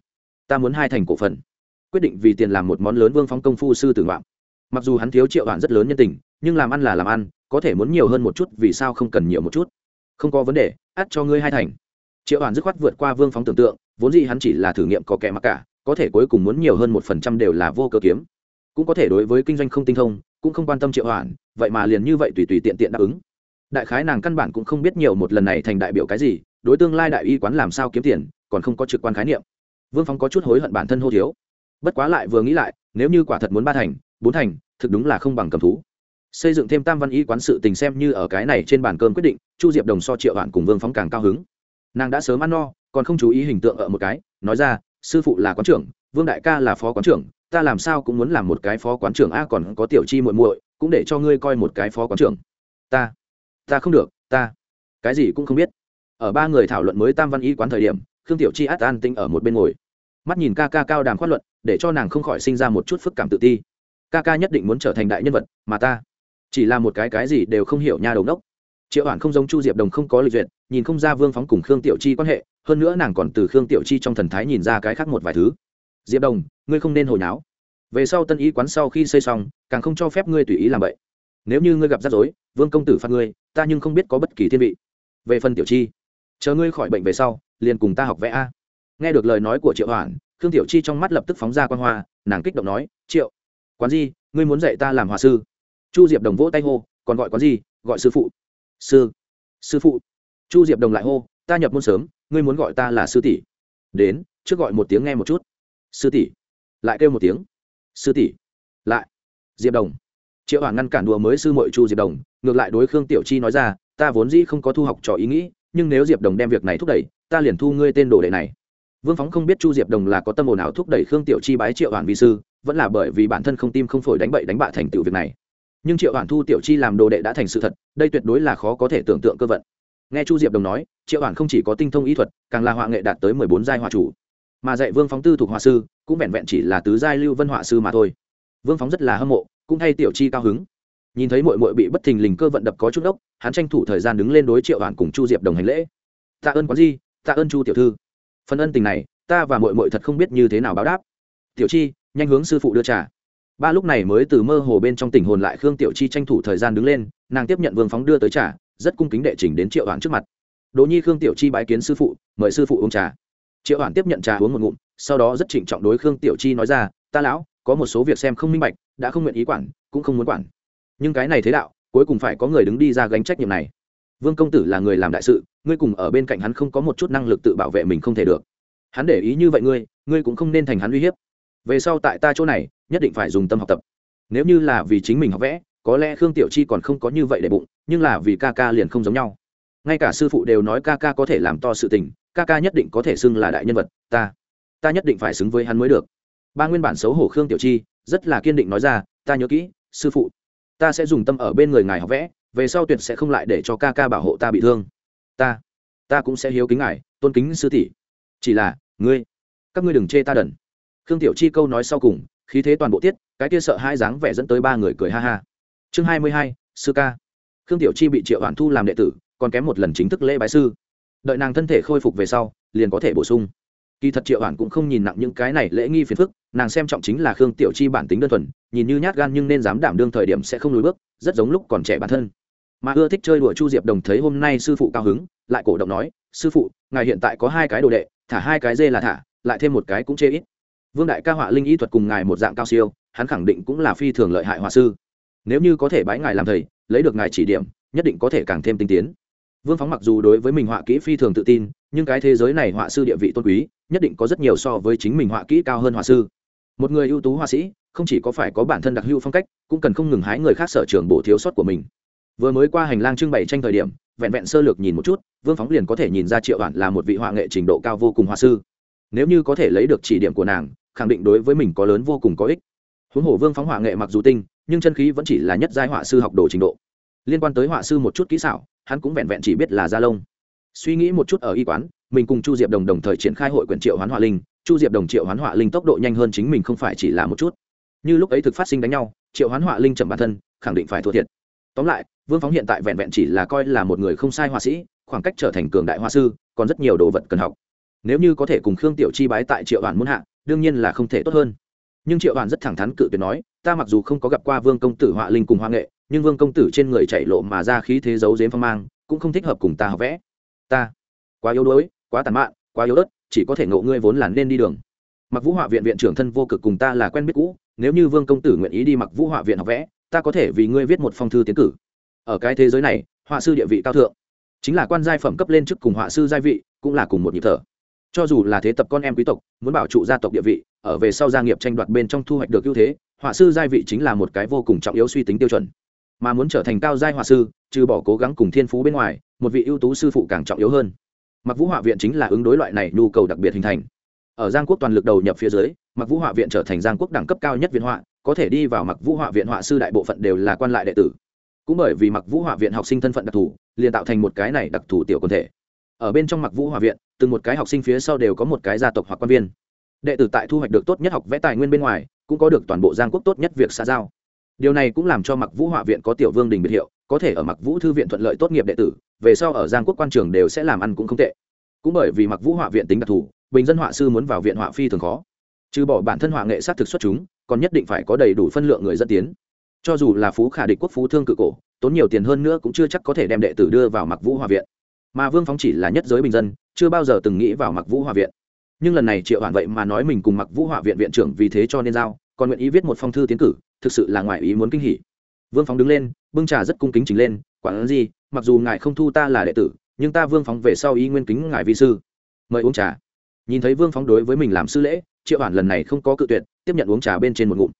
S1: Ta muốn hai thành cổ phần. Quyết định vì tiền làm một món lớn vương phóng công phu sư tử ngoạm. Mặc dù hắn thiếu triệu đoạn rất lớn nhân tình, nhưng làm ăn là làm ăn có thể muốn nhiều hơn một chút, vì sao không cần nhiều một chút? Không có vấn đề, ắt cho ngươi hai thành. Triệu hoàn dứt khoát vượt qua vương phóng tưởng tượng, vốn gì hắn chỉ là thử nghiệm có kẻ mặc cả, có thể cuối cùng muốn nhiều hơn một phần trăm đều là vô cơ kiếm. Cũng có thể đối với kinh doanh không tinh thông, cũng không quan tâm triệu hoàn vậy mà liền như vậy tùy tùy tiện tiện đáp ứng. Đại khái nàng căn bản cũng không biết nhiều một lần này thành đại biểu cái gì, đối tương lai đại y quán làm sao kiếm tiền, còn không có trực quan khái niệm. Vương phong có chút hối hận bản thân hô thiếu. Bất quá lại vừa nghĩ lại, nếu như quả thật muốn ba thành, bốn thành, thực đúng là không bằng cầm thú xây dựng thêm tam văn y quán sự tình xem như ở cái này trên bàn cơm quyết định, chu diệp đồng so triệu bạn cùng vương phóng càng cao hứng. Nàng đã sớm ăn no, còn không chú ý hình tượng ở một cái, nói ra, sư phụ là quán trưởng, vương đại ca là phó quán trưởng, ta làm sao cũng muốn làm một cái phó quán trưởng a, còn có tiểu chi muội muội, cũng để cho ngươi coi một cái phó quán trưởng. Ta ta không được, ta, cái gì cũng không biết. Ở ba người thảo luận mới tam văn y quán thời điểm, khương tiểu chi át an tinh ở một bên ngồi. Mắt nhìn ca ca cao đàm khoát luận, để cho nàng không khỏi sinh ra một chút phức cảm tự ti. Ca ca nhất định muốn trở thành đại nhân vật, mà ta chỉ là một cái cái gì đều không hiểu nha đầu đốc. Triệu hoàn không giống chu diệp đồng không có lịch duyệt, nhìn không ra vương phóng cùng khương tiểu chi quan hệ, hơn nữa nàng còn từ khương tiểu chi trong thần thái nhìn ra cái khác một vài thứ. Diệp đồng, ngươi không nên hồi náo. Về sau tân ý quán sau khi xây xong, càng không cho phép ngươi tùy ý làm vậy. Nếu như ngươi gặp rắc rối, vương công tử phạt ngươi, ta nhưng không biết có bất kỳ thiên vị. Về phần tiểu chi, chờ ngươi khỏi bệnh về sau, liền cùng ta học vẽ a. Nghe được lời nói của triệu hoàn khương tiểu chi trong mắt lập tức phóng ra quan hoa, nàng kích động nói, triệu, quán gì? Ngươi muốn dạy ta làm hòa sư? Chu diệp đồng vỗ tay hô, còn gọi có gì? Gọi sư phụ. Sư sư phụ. Chu diệp đồng lại hô, ta nhập môn sớm, ngươi muốn gọi ta là sư tỷ. Đến, trước gọi một tiếng nghe một chút. Sư tỷ. Lại kêu một tiếng. Sư tỷ. Lại, diệp đồng. Triệu hoàng ngăn cản đùa mới sư mội chu diệp đồng, ngược lại đối khương tiểu chi nói ra, ta vốn dĩ không có thu học trò ý nghĩ, nhưng nếu diệp đồng đem việc này thúc đẩy, ta liền thu ngươi tên đồ đệ này. Vương phóng không biết chu diệp đồng là có tâm ồn ào thúc đẩy khương tiểu chi bái triệu hoàn vi sư, vẫn là bởi vì bản thân không tim không phổi đánh bậy đánh bạ thành tựu việc này nhưng triệu hoàn thu tiểu chi làm đồ đệ đã thành sự thật, đây tuyệt đối là khó có thể tưởng tượng cơ vận. Nghe chu diệp đồng nói, triệu hoàn không chỉ có tinh thông ý thuật, càng là họa nghệ đạt tới mười bốn giai họa chủ. Mà dạy vương phóng tư thuộc họa sư, cũng vẹn vẹn chỉ là tứ giai lưu vân họa sư mà thôi. Vương phóng rất là hâm mộ, cũng thay tiểu chi cao hứng. Nhìn thấy mội mội bị bất thình lình cơ vận đập có chút ốc, hắn tranh thủ thời gian đứng lên đối triệu hoàn cùng chu diệp đồng hành lễ. Tạ ơn quán di, tạ ơn chu tiểu thư. Phần ân tình này, ta và mội mội thật không biết như thế nào báo đáp. Tiểu chi, nhanh hướng sư phụ đưa trả ba lúc này mới từ mơ hồ bên trong tình hồn lại khương tiểu chi tranh thủ thời gian đứng lên, nàng tiếp nhận vương phóng đưa tới trà, rất cung kính đệ trình đến triệu hoàn trước mặt. Đỗ nhi khương tiểu chi bái kiến sư phụ, mời sư phụ uống trà. Triệu hoàn tiếp nhận trà uống một ngụm, sau đó rất trịnh trọng đối khương tiểu chi nói ra, ta lão, có một số việc xem không minh bạch, đã không nguyện ý quản, cũng không muốn quản. Nhưng cái này thế đạo, cuối cùng phải có người đứng đi ra gánh trách nhiệm này. Vương công tử là người làm đại sự, ngươi cùng ở bên cạnh hắn không có một chút năng lực tự bảo vệ mình không thể được. Hắn để ý như vậy ngươi ngươi cũng không nên thành hắn uy hiếp về sau tại ta chỗ này, nhất định phải dùng tâm học tập. Nếu như là vì chính mình học vẽ, có lẽ khương tiểu chi còn không có như vậy để bụng, nhưng là vì ca ca liền không giống nhau. Ngay cả sư phụ đều nói ca ca có thể làm to sự tình, ca ca nhất định có thể xưng là đại nhân vật, ta ta nhất định phải xứng với hắn mới được. Ba nguyên bản xấu hổ khương tiểu chi, rất là kiên định nói ra, ta nhớ kỹ, sư phụ, ta sẽ dùng tâm ở bên người ngài học vẽ, về sau tuyệt sẽ không lại để cho ca ca bảo hộ ta bị thương. Ta ta cũng sẽ hiếu kính ngài, tôn kính sư tỷ. Chỉ là, ngươi, các ngươi đừng chê ta đần khương tiểu chi câu nói sau cùng, khí thế toàn bộ tiết, cái kia sợ hai dáng vẻ dẫn tới ba người cười ha ha. Chương hai mươi hai, sư ca. Khương tiểu chi bị triệu hoàn thu làm đệ tử, còn kém một lần chính thức lễ bái sư. Đợi nàng thân thể khôi phục về sau, liền có thể bổ sung. Kỳ thật triệu hoàn cũng không nhìn nặng những cái này lễ nghi phiền phức, nàng xem trọng chính là khương tiểu chi bản tính đơn thuần, nhìn như nhát gan nhưng nên dám đảm đương thời điểm sẽ không lùi bước, rất giống lúc còn trẻ bản thân. Mà ưa thích chơi đùa chu diệp đồng thấy hôm nay sư phụ cao hứng, lại cổ động nói, sư phụ, ngài hiện tại có hai cái đồ đệ, thả hai cái dê là thả, lại thêm một cái cũng chê ít vương đại ca họa linh y thuật cùng ngài một dạng cao siêu, hắn khẳng định cũng là phi thường lợi hại họa sư. Nếu như có thể bái ngài làm thầy, lấy được ngài chỉ điểm, nhất định có thể càng thêm tinh tiến. Vương phóng mặc dù đối với mình họa kỹ phi thường tự tin, nhưng cái thế giới này họa sư địa vị tôn quý, nhất định có rất nhiều so với chính mình họa kỹ cao hơn họa sư. Một người ưu tú họa sĩ, không chỉ có phải có bản thân đặc hữu phong cách, cũng cần không ngừng hái người khác sở trường bổ thiếu sót của mình. Vừa mới qua hành lang trưng bày tranh thời điểm, vẹn vẹn sơ lược nhìn một chút, vương phóng liền có thể nhìn ra triệu hoạn là một vị họa nghệ trình độ cao vô cùng họa sư. Nếu như có thể lấy được chỉ điểm của nàng khẳng định đối với mình có lớn vô cùng có ích. Huống hồ vương phóng hỏa nghệ mặc dù tinh, nhưng chân khí vẫn chỉ là nhất giai họa sư học đồ trình độ. Liên quan tới họa sư một chút kỹ xảo, hắn cũng vẹn vẹn chỉ biết là gia lông. Suy nghĩ một chút ở y quán, mình cùng chu diệp đồng đồng thời triển khai hội quyển triệu hoán họa linh. Chu diệp đồng triệu hoán họa linh tốc độ nhanh hơn chính mình không phải chỉ là một chút. Như lúc ấy thực phát sinh đánh nhau, triệu hoán họa linh chậm bản thân, khẳng định phải thua thiệt. Tóm lại, vương phóng hiện tại vẹn vẹn chỉ là coi là một người không sai họa sĩ, khoảng cách trở thành cường đại họa sư, còn rất nhiều đồ vật cần học. Nếu như có thể cùng khương tiểu chi bái tại triệu đoàn muôn hạ đương nhiên là không thể tốt hơn. Nhưng triệu hoàn rất thẳng thắn cự tuyệt nói, ta mặc dù không có gặp qua vương công tử họa linh cùng hoa nghệ, nhưng vương công tử trên người chạy lộ mà ra khí thế giấu dếm phong mang, cũng không thích hợp cùng ta học vẽ. Ta, quá yếu đuối, quá tàn mạn, quá yếu ớt, chỉ có thể ngộ ngươi vốn là nên đi đường. Mặc vũ họa viện viện trưởng thân vô cực cùng ta là quen biết cũ, nếu như vương công tử nguyện ý đi mặc vũ họa viện học vẽ, ta có thể vì ngươi viết một phong thư tiến cử. Ở cái thế giới này, họa sư địa vị cao thượng, chính là quan giai phẩm cấp lên chức cùng họa sư giai vị, cũng là cùng một nhịp thở cho dù là thế tập con em quý tộc, muốn bảo trụ gia tộc địa vị, ở về sau gia nghiệp tranh đoạt bên trong thu hoạch được ưu thế, họa sư giai vị chính là một cái vô cùng trọng yếu suy tính tiêu chuẩn. Mà muốn trở thành cao giai họa sư, trừ bỏ cố gắng cùng thiên phú bên ngoài, một vị ưu tú sư phụ càng trọng yếu hơn. Mặc vũ họa viện chính là ứng đối loại này nhu cầu đặc biệt hình thành. Ở giang quốc toàn lực đầu nhập phía dưới, mặc vũ họa viện trở thành giang quốc đẳng cấp cao nhất viện họa, có thể đi vào mặc vũ họa viện họa sư đại bộ phận đều là quan lại đệ tử. Cũng bởi vì mặc vũ họa viện học sinh thân phận đặc thù, liền tạo thành một cái này đặc thù tiểu quần thể ở bên trong mặc vũ hòa viện, từng một cái học sinh phía sau đều có một cái gia tộc hoặc quan viên. Đệ tử tại thu hoạch được tốt nhất học vẽ tài nguyên bên ngoài, cũng có được toàn bộ giang quốc tốt nhất việc xa giao. Điều này cũng làm cho mặc vũ họa viện có tiểu vương đình biệt hiệu, có thể ở mặc vũ thư viện thuận lợi tốt nghiệp đệ tử, về sau ở giang quốc quan trường đều sẽ làm ăn cũng không tệ. Cũng bởi vì mặc vũ họa viện tính đặc thù, bình dân họa sư muốn vào viện họa phi thường khó. Trừ bỏ bản thân họa nghệ sát thực xuất chúng, còn nhất định phải có đầy đủ phân lượng người dẫn tiến. Cho dù là phú khả địch quốc phú thương cự cổ, tốn nhiều tiền hơn nữa cũng chưa chắc có thể đem đệ tử đưa vào mặc vũ họa viện mà vương phóng chỉ là nhất giới bình dân, chưa bao giờ từng nghĩ vào mặc vũ hòa viện. Nhưng lần này triệu hoàn vậy mà nói mình cùng mặc vũ hòa viện viện trưởng vì thế cho nên giao, còn nguyện ý viết một phong thư tiến cử, thực sự là ngoài ý muốn kinh hỉ. Vương phóng đứng lên, bưng trà rất cung kính chỉnh lên quản gì, mặc dù ngài không thu ta là đệ tử, nhưng ta vương phóng về sau ý nguyên kính ngài vi sư. Mời uống trà. Nhìn thấy vương phóng đối với mình làm sư lễ, triệu hoàn lần này không có cự tuyệt, tiếp nhận uống trà bên trên một ngụm.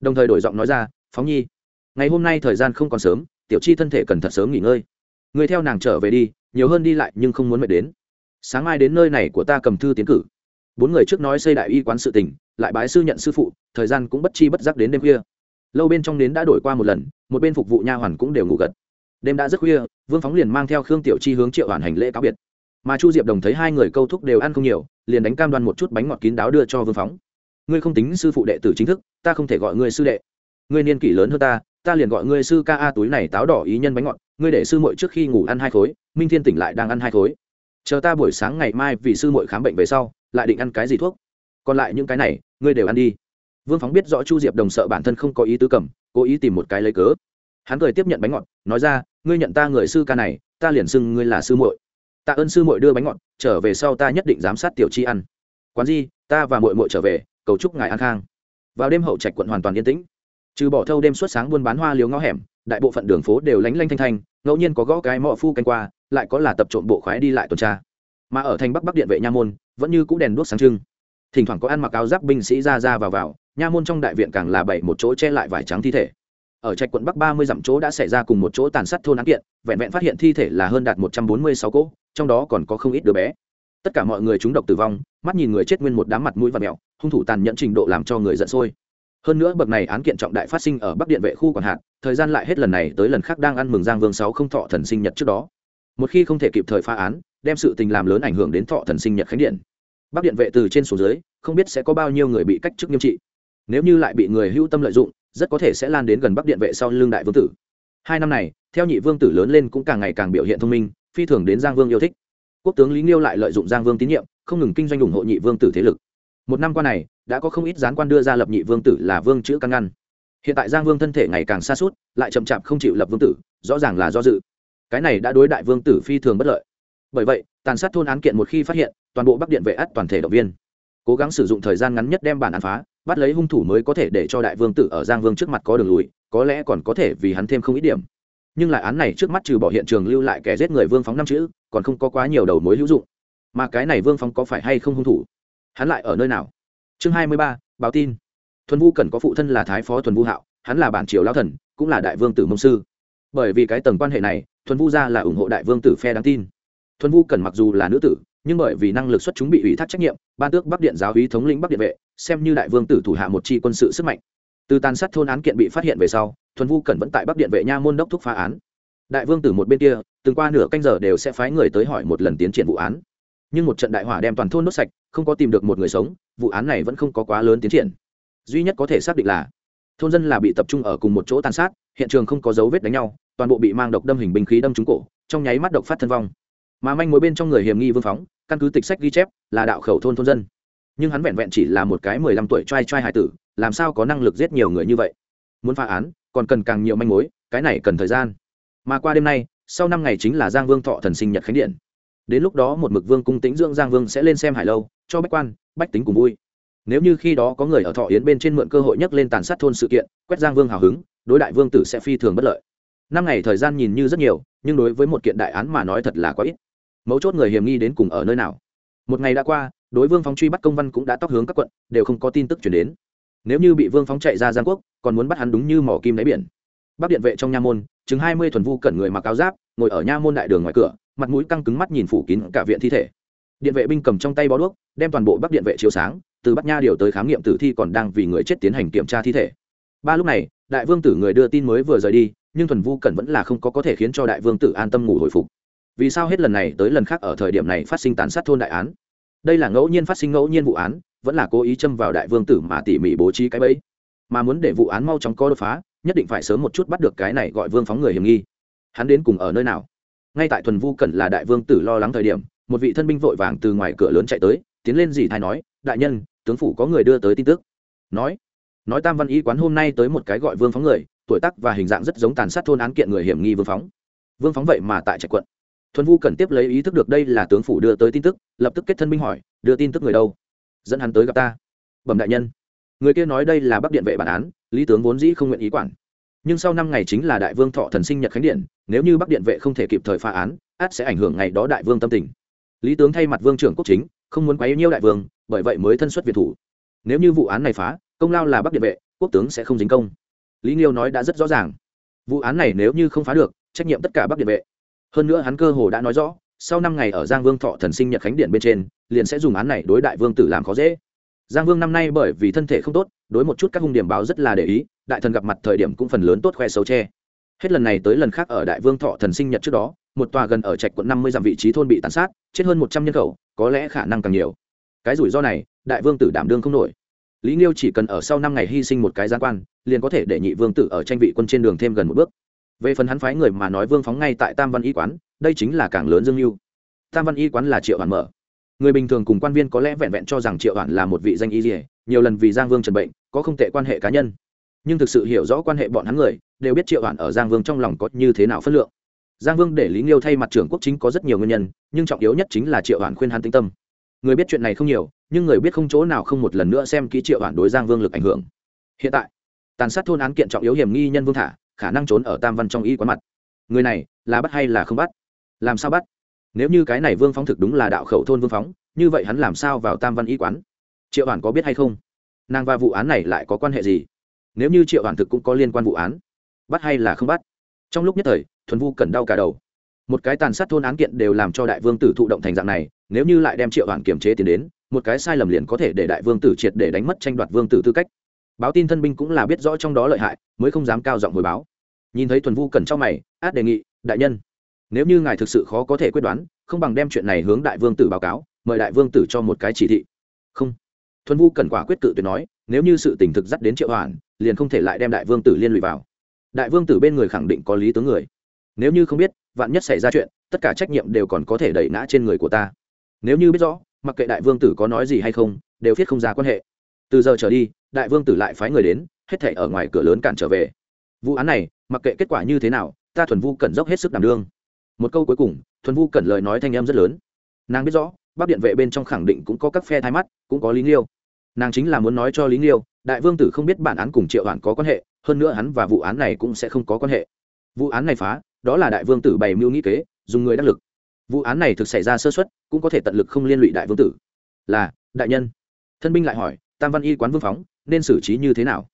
S1: Đồng thời đổi giọng nói ra, phóng nhi, ngày hôm nay thời gian không còn sớm, tiểu chi thân thể cần thật sớm nghỉ ngơi người theo nàng trở về đi, nhiều hơn đi lại nhưng không muốn mệt đến. Sáng mai đến nơi này của ta cầm thư tiến cử. Bốn người trước nói xây đại y quán sự tình, lại bái sư nhận sư phụ, thời gian cũng bất chi bất giác đến đêm khuya. Lâu bên trong đến đã đổi qua một lần, một bên phục vụ nha hoàn cũng đều ngủ gật. Đêm đã rất khuya, vương phóng liền mang theo khương tiểu chi hướng triệu hoàn hành lễ cáo biệt. Mà chu diệp đồng thấy hai người câu thúc đều ăn không nhiều, liền đánh cam đoan một chút bánh ngọt kín đáo đưa cho vương phóng. Ngươi không tính sư phụ đệ tử chính thức, ta không thể gọi ngươi sư đệ. Ngươi niên kỷ lớn hơn ta ta liền gọi ngươi sư ca a túi này táo đỏ ý nhân bánh ngọt ngươi để sư muội trước khi ngủ ăn hai khối, minh thiên tỉnh lại đang ăn hai khối. Chờ ta buổi sáng ngày mai vì sư muội khám bệnh về sau, lại định ăn cái gì thuốc? Còn lại những cái này, ngươi đều ăn đi. Vương phóng biết rõ chu diệp đồng sợ bản thân không có ý tứ cầm, cố ý tìm một cái lấy cớ. Hắn cười tiếp nhận bánh ngọt, nói ra, ngươi nhận ta người sư ca này, ta liền xưng ngươi là sư muội. Tạ ơn sư muội đưa bánh ngọt, trở về sau ta nhất định giám sát tiểu chi ăn. Quán di ta và muội muội trở về, cầu chúc ngài an khang. Vào đêm hậu trạch quận hoàn toàn yên tĩnh. Trừ bỏ thâu đêm suốt sáng buôn bán hoa liếu ngõ hẻm đại bộ phận đường phố đều lánh lanh thanh thanh, ngẫu nhiên có gõ cái mọ phu canh qua, lại có là tập trộm bộ khoái đi lại tuần tra. Mà ở thành bắc bắc điện vệ nha môn, vẫn như cũ đèn đuốc sáng trưng. Thỉnh thoảng có ăn mặc áo giáp binh sĩ ra ra vào vào, nha môn trong đại viện càng là bảy một chỗ che lại vải trắng thi thể. Ở trạch quận bắc ba mươi dặm chỗ đã xảy ra cùng một chỗ tàn sát thôn án kiện, vẹn vẹn phát hiện thi thể là hơn đạt một trăm bốn mươi sáu cỗ, trong đó còn có không ít đứa bé. Tất cả mọi người trúng độc tử vong, mắt nhìn người chết nguyên một đám mặt mũi và mẹo, hung thủ tàn nhẫn trình độ làm cho người giận sôi hơn nữa bậc này án kiện trọng đại phát sinh ở bắc điện vệ khu còn hạn, thời gian lại hết lần này tới lần khác đang ăn mừng giang vương sáu không thọ thần sinh nhật trước đó. Một khi không thể kịp thời phá án đem sự tình làm lớn ảnh hưởng đến thọ thần sinh nhật khánh điện. Bắc điện vệ từ trên xuống dưới không biết sẽ có bao nhiêu người bị cách chức nghiêm trị. Nếu như lại bị người hữu tâm lợi dụng rất có thể sẽ lan đến gần bắc điện vệ sau lương đại vương tử. Hai năm này theo nhị vương tử lớn lên cũng càng ngày càng biểu hiện thông minh phi thường đến giang vương yêu thích. Quốc tướng lý nghiêu lại lợi dụng giang vương tín nhiệm không ngừng kinh doanh ủng hộ nhị vương tử thế lực. Một năm qua này đã có không ít gián quan đưa ra lập nhị vương tử là vương chữ căn ngăn. Hiện tại giang vương thân thể ngày càng xa suốt lại chậm chạp không chịu lập vương tử, rõ ràng là do dự. Cái này đã đối đại vương tử phi thường bất lợi. Bởi vậy, tàn sát thôn án kiện một khi phát hiện, toàn bộ bắc điện vệ ắt toàn thể động viên. Cố gắng sử dụng thời gian ngắn nhất đem bản án phá, bắt lấy hung thủ mới có thể để cho đại vương tử ở giang vương trước mặt có đường lùi, có lẽ còn có thể vì hắn thêm không ít điểm. Nhưng lại án này trước mắt trừ bỏ hiện trường lưu lại kẻ giết người vương phóng năm chữ, còn không có quá nhiều đầu mối hữu dụng. Mà cái này vương phóng có phải hay không hung thủ? Hắn lại ở nơi nào? Chương hai mươi ba, báo tin. Thuần vu cần có phụ thân là thái phó thuần vu hạo, hắn là bản triều lao thần, cũng là đại vương tử mông sư. Bởi vì cái tầng quan hệ này, thuần vu gia là ủng hộ đại vương tử phe đáng tin. Thuần vu cần mặc dù là nữ tử, nhưng bởi vì năng lực xuất chúng bị ủy thác trách nhiệm, ban tước bắc điện giáo hí thống lĩnh bắc điện vệ, xem như đại vương tử thủ hạ một chi quân sự sức mạnh. Từ tàn sát thôn án kiện bị phát hiện về sau, thuần vu cần vẫn tại bắc điện vệ nha môn đốc thúc phá án. Đại vương tử một bên kia, từng qua nửa canh giờ đều sẽ phái người tới hỏi một lần tiến triển vụ án nhưng một trận đại hỏa đem toàn thôn đốt sạch, không có tìm được một người sống, vụ án này vẫn không có quá lớn tiến triển. Duy nhất có thể xác định là, thôn dân là bị tập trung ở cùng một chỗ tàn sát, hiện trường không có dấu vết đánh nhau, toàn bộ bị mang độc đâm hình binh khí đâm trúng cổ, trong nháy mắt độc phát thân vong. Mà manh mối bên trong người hiểm nghi vương phóng, căn cứ tịch sách ghi chép, là đạo khẩu thôn thôn dân. Nhưng hắn vẹn vẹn chỉ là một cái mười lăm tuổi trai trai hải tử, làm sao có năng lực giết nhiều người như vậy? Muốn phá án, còn cần càng nhiều manh mối, cái này cần thời gian. Mà qua đêm nay, sau năm ngày chính là giang vương thọ thần sinh nhật khánh điện đến lúc đó một mực vương cung tĩnh dưỡng giang vương sẽ lên xem hải lâu, cho bách quan, bách tính cùng vui. Nếu như khi đó có người ở thọ yến bên trên mượn cơ hội nhắc lên tàn sát thôn sự kiện, quét giang vương hào hứng, đối đại vương tử sẽ phi thường bất lợi. Năm ngày thời gian nhìn như rất nhiều, nhưng đối với một kiện đại án mà nói thật là quá ít. Mấu chốt người hiểm nghi đến cùng ở nơi nào? Một ngày đã qua, đối vương phóng truy bắt công văn cũng đã tóc hướng các quận, đều không có tin tức chuyển đến. Nếu như bị vương phóng chạy ra giang quốc, còn muốn bắt hắn đúng như mỏ kim đáy biển bắc điện vệ trong nha môn chứng hai mươi thuần vu cẩn người mặc áo giáp, ngồi ở nha môn đại đường ngoài cửa, mặt mũi căng cứng mắt nhìn phủ kín cả viện thi thể. Điện vệ binh cầm trong tay bó đuốc, đem toàn bộ bắc điện vệ chiếu sáng, từ bắc nha điều tới khám nghiệm tử thi còn đang vì người chết tiến hành kiểm tra thi thể. Ba lúc này, đại vương tử người đưa tin mới vừa rời đi, nhưng thuần vu cẩn vẫn là không có có thể khiến cho đại vương tử an tâm ngủ hồi phục. Vì sao hết lần này tới lần khác ở thời điểm này phát sinh tàn sát thôn đại án? Đây là ngẫu nhiên phát sinh ngẫu nhiên vụ án, vẫn là cố ý châm vào đại vương tử mà tỉ mỉ bố trí cái bẫy. Mà muốn để vụ án mau chóng có đột phá nhất định phải sớm một chút bắt được cái này gọi vương phóng người hiểm nghi. Hắn đến cùng ở nơi nào? Ngay tại thuần vu cẩn là đại vương tử lo lắng thời điểm, một vị thân binh vội vàng từ ngoài cửa lớn chạy tới, tiến lên dì thái nói, đại nhân, tướng phủ có người đưa tới tin tức. Nói nói tam văn y quán hôm nay tới một cái gọi vương phóng người, tuổi tác và hình dạng rất giống tàn sát thôn án kiện người hiểm nghi vương phóng. Vương phóng vậy mà tại trạch quận. Thuần vu cần tiếp lấy ý thức được đây là tướng phủ đưa tới tin tức, lập tức kết thân binh hỏi, đưa tin tức người đâu? Dẫn hắn tới gặp ta. Bẩm đại nhân. Người kia nói đây là bắc điện vệ bản án lý tướng vốn dĩ không nguyện ý quản. Nhưng sau năm ngày chính là đại vương thọ thần sinh nhật khánh điện, nếu như bắc điện vệ không thể kịp thời phá án át sẽ ảnh hưởng ngày đó đại vương tâm tình. Lý tướng thay mặt vương trưởng quốc chính, không muốn quấy nhiêu đại vương, bởi vậy mới thân xuất việt thủ. Nếu như vụ án này phá, công lao là bắc điện vệ, quốc tướng sẽ không dính công. Lý nghiêu nói đã rất rõ ràng. Vụ án này nếu như không phá được, trách nhiệm tất cả bắc điện vệ. Hơn nữa hắn cơ hồ đã nói rõ, sau năm ngày ở giang vương thọ thần sinh nhật khánh điện bên trên, liền sẽ dùng án này đối đại vương tử làm khó dễ giang vương năm nay bởi vì thân thể không tốt, đối một chút các hung điểm báo rất là để ý, đại thần gặp mặt thời điểm cũng phần lớn tốt khoe xấu tre hết lần này tới lần khác ở đại vương thọ thần sinh nhật trước đó, một tòa gần ở trạch quận năm mươi dặm vị trí thôn bị tàn sát, chết hơn một trăm nhân khẩu, có lẽ khả năng càng nhiều. Cái rủi ro này, đại vương tử đảm đương không nổi. Lý nghiêu chỉ cần ở sau năm ngày hy sinh một cái gián quan, liền có thể để nhị vương tử ở tranh vị quân trên đường thêm gần một bước. Về phần hắn phái người mà nói vương phóng ngay tại tam văn y quán, đây chính là càng lớn dương mưu. Tam văn y quán là triệu hoàn mở người bình thường cùng quan viên có lẽ vẹn vẹn cho rằng triệu hoàn là một vị danh y dỉa nhiều lần vì giang vương trần bệnh, có không tệ quan hệ cá nhân. Nhưng thực sự hiểu rõ quan hệ bọn hắn người, đều biết triệu hoàn ở giang vương trong lòng có như thế nào phân lượng. Giang vương để lý nghiêu thay mặt trưởng quốc chính có rất nhiều nguyên nhân, nhưng trọng yếu nhất chính là triệu hoàn khuyên hắn tinh tâm. Người biết chuyện này không nhiều, nhưng người biết không chỗ nào không một lần nữa xem kỹ triệu hoàn đối giang vương lực ảnh hưởng. Hiện tại, tàn sát thôn án kiện trọng yếu hiểm nghi nhân vương thả, khả năng trốn ở tam văn trong y quán mặt. Người này là bắt hay là không bắt? Làm sao bắt? Nếu như cái này vương phóng thực đúng là đạo khẩu thôn vương phóng, như vậy hắn làm sao vào tam văn y quán? Triệu hoàn có biết hay không? Nàng và vụ án này lại có quan hệ gì? Nếu như triệu hoàn thực cũng có liên quan vụ án, bắt hay là không bắt? Trong lúc nhất thời, thuần vu cần đau cả đầu. Một cái tàn sát thôn án kiện đều làm cho đại vương tử thụ động thành dạng này, nếu như lại đem triệu hoàn kiềm chế tiến đến, một cái sai lầm liền có thể để đại vương tử triệt để đánh mất tranh đoạt vương tử tư cách. Báo tin thân binh cũng là biết rõ trong đó lợi hại, mới không dám cao giọng hồi báo. Nhìn thấy thuần vu cần cho mày, át đề nghị, đại nhân nếu như ngài thực sự khó có thể quyết đoán, không bằng đem chuyện này hướng đại vương tử báo cáo, mời đại vương tử cho một cái chỉ thị. Không. Thuần vu cần quả quyết cự tuyệt nói, nếu như sự tình thực dắt đến triệu hoàn liền không thể lại đem đại vương tử liên lụy vào. Đại vương tử bên người khẳng định có lý tướng người. Nếu như không biết, vạn nhất xảy ra chuyện, tất cả trách nhiệm đều còn có thể đẩy ngã trên người của ta. Nếu như biết rõ, mặc kệ đại vương tử có nói gì hay không, đều thiết không ra quan hệ. Từ giờ trở đi, đại vương tử lại phái người đến, hết thể ở ngoài cửa lớn cản trở về. Vụ án này, mặc kệ kết quả như thế nào, ta thuần vu cần dốc hết sức đảm đương một câu cuối cùng, thuần vu cẩn lời nói thanh em rất lớn. Nàng biết rõ bắc điện vệ bên trong khẳng định cũng có các phe thái mắt, cũng có lý nghiêu. Nàng chính là muốn nói cho lý nghiêu, đại vương tử không biết bản án cùng triệu hoàn có quan hệ, hơn nữa hắn và vụ án này cũng sẽ không có quan hệ. Vụ án này phá, đó là đại vương tử bày mưu nghĩ kế, dùng người đắc lực. Vụ án này thực xảy ra sơ xuất cũng có thể tận lực không liên lụy đại vương tử. Là, đại nhân. Thân binh lại hỏi, tam văn y quán vương phóng, nên xử trí như thế nào?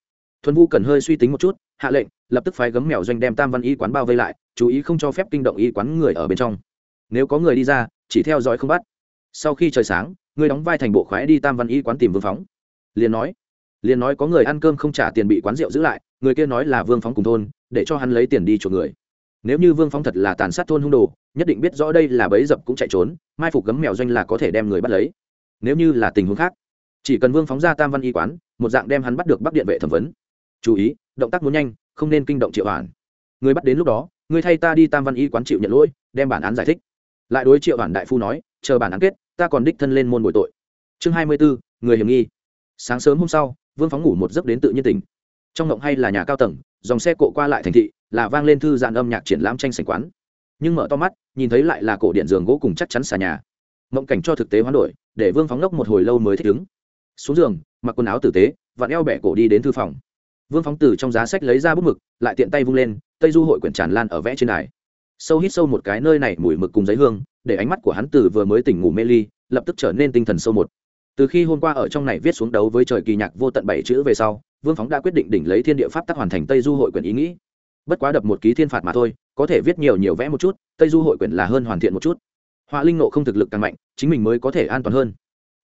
S1: Thuần vu cần hơi suy tính một chút, hạ lệnh, lập tức phái gấm mèo doanh đem tam văn y quán bao vây lại, chú ý không cho phép kinh động y quán người ở bên trong. Nếu có người đi ra, chỉ theo dõi không bắt. Sau khi trời sáng, người đóng vai thành bộ khoái đi tam văn y quán tìm vương phóng. Liền nói liền nói có người ăn cơm không trả tiền bị quán rượu giữ lại, người kia nói là vương phóng cùng thôn, để cho hắn lấy tiền đi chuộc người. Nếu như vương phóng thật là tàn sát thôn hung đồ, nhất định biết rõ đây là bấy dập cũng chạy trốn, mai phục gấm mèo doanh là có thể đem người bắt lấy. Nếu như là tình huống khác, chỉ cần vương phóng ra tam văn y quán, một dạng đem hắn bắt được bắc điện vệ thẩm vấn chú ý, động tác muốn nhanh, không nên kinh động triệu hoàn người bắt đến lúc đó, người thay ta đi tam văn y quán chịu nhận lỗi, đem bản án giải thích. Lại đối triệu hoàn đại phu nói, chờ bản án kết, ta còn đích thân lên môn bồi tội. Chương hai mươi bốn người hiểm nghi. Sáng sớm hôm sau, vương phóng ngủ một giấc đến tự nhiên tỉnh. Trong ngộng hay là nhà cao tầng, dòng xe cộ qua lại thành thị, là vang lên thư dàn âm nhạc triển lãm tranh sành quán. Nhưng mở to mắt, nhìn thấy lại là cổ điện giường gỗ cùng chắc chắn xà nhà. Mộng cảnh cho thực tế hoán đổi, để vương phóng ngốc một hồi lâu mới thích ứng. Xuống giường, mặc quần áo tử tế, vặn eo bẻ cổ đi đến thư phòng vương phóng từ trong giá sách lấy ra bút mực, lại tiện tay vung lên, tây du hội quyển tràn lan ở vẽ trên đài. Sâu hít sâu một cái nơi này mùi mực cùng giấy hương, để ánh mắt của hắn từ vừa mới tỉnh ngủ mê ly, lập tức trở nên tinh thần sâu một. Từ khi hôm qua ở trong này viết xuống đấu với trời kỳ nhạc vô tận bảy chữ về sau, vương phóng đã quyết định đỉnh lấy thiên địa pháp tắc hoàn thành tây du hội quyển ý nghĩ. Bất quá đập một ký thiên phạt mà thôi, có thể viết nhiều nhiều vẽ một chút, tây du hội quyển là hơn hoàn thiện một chút. Họa linh nộ không thực lực càng mạnh, chính mình mới có thể an toàn hơn.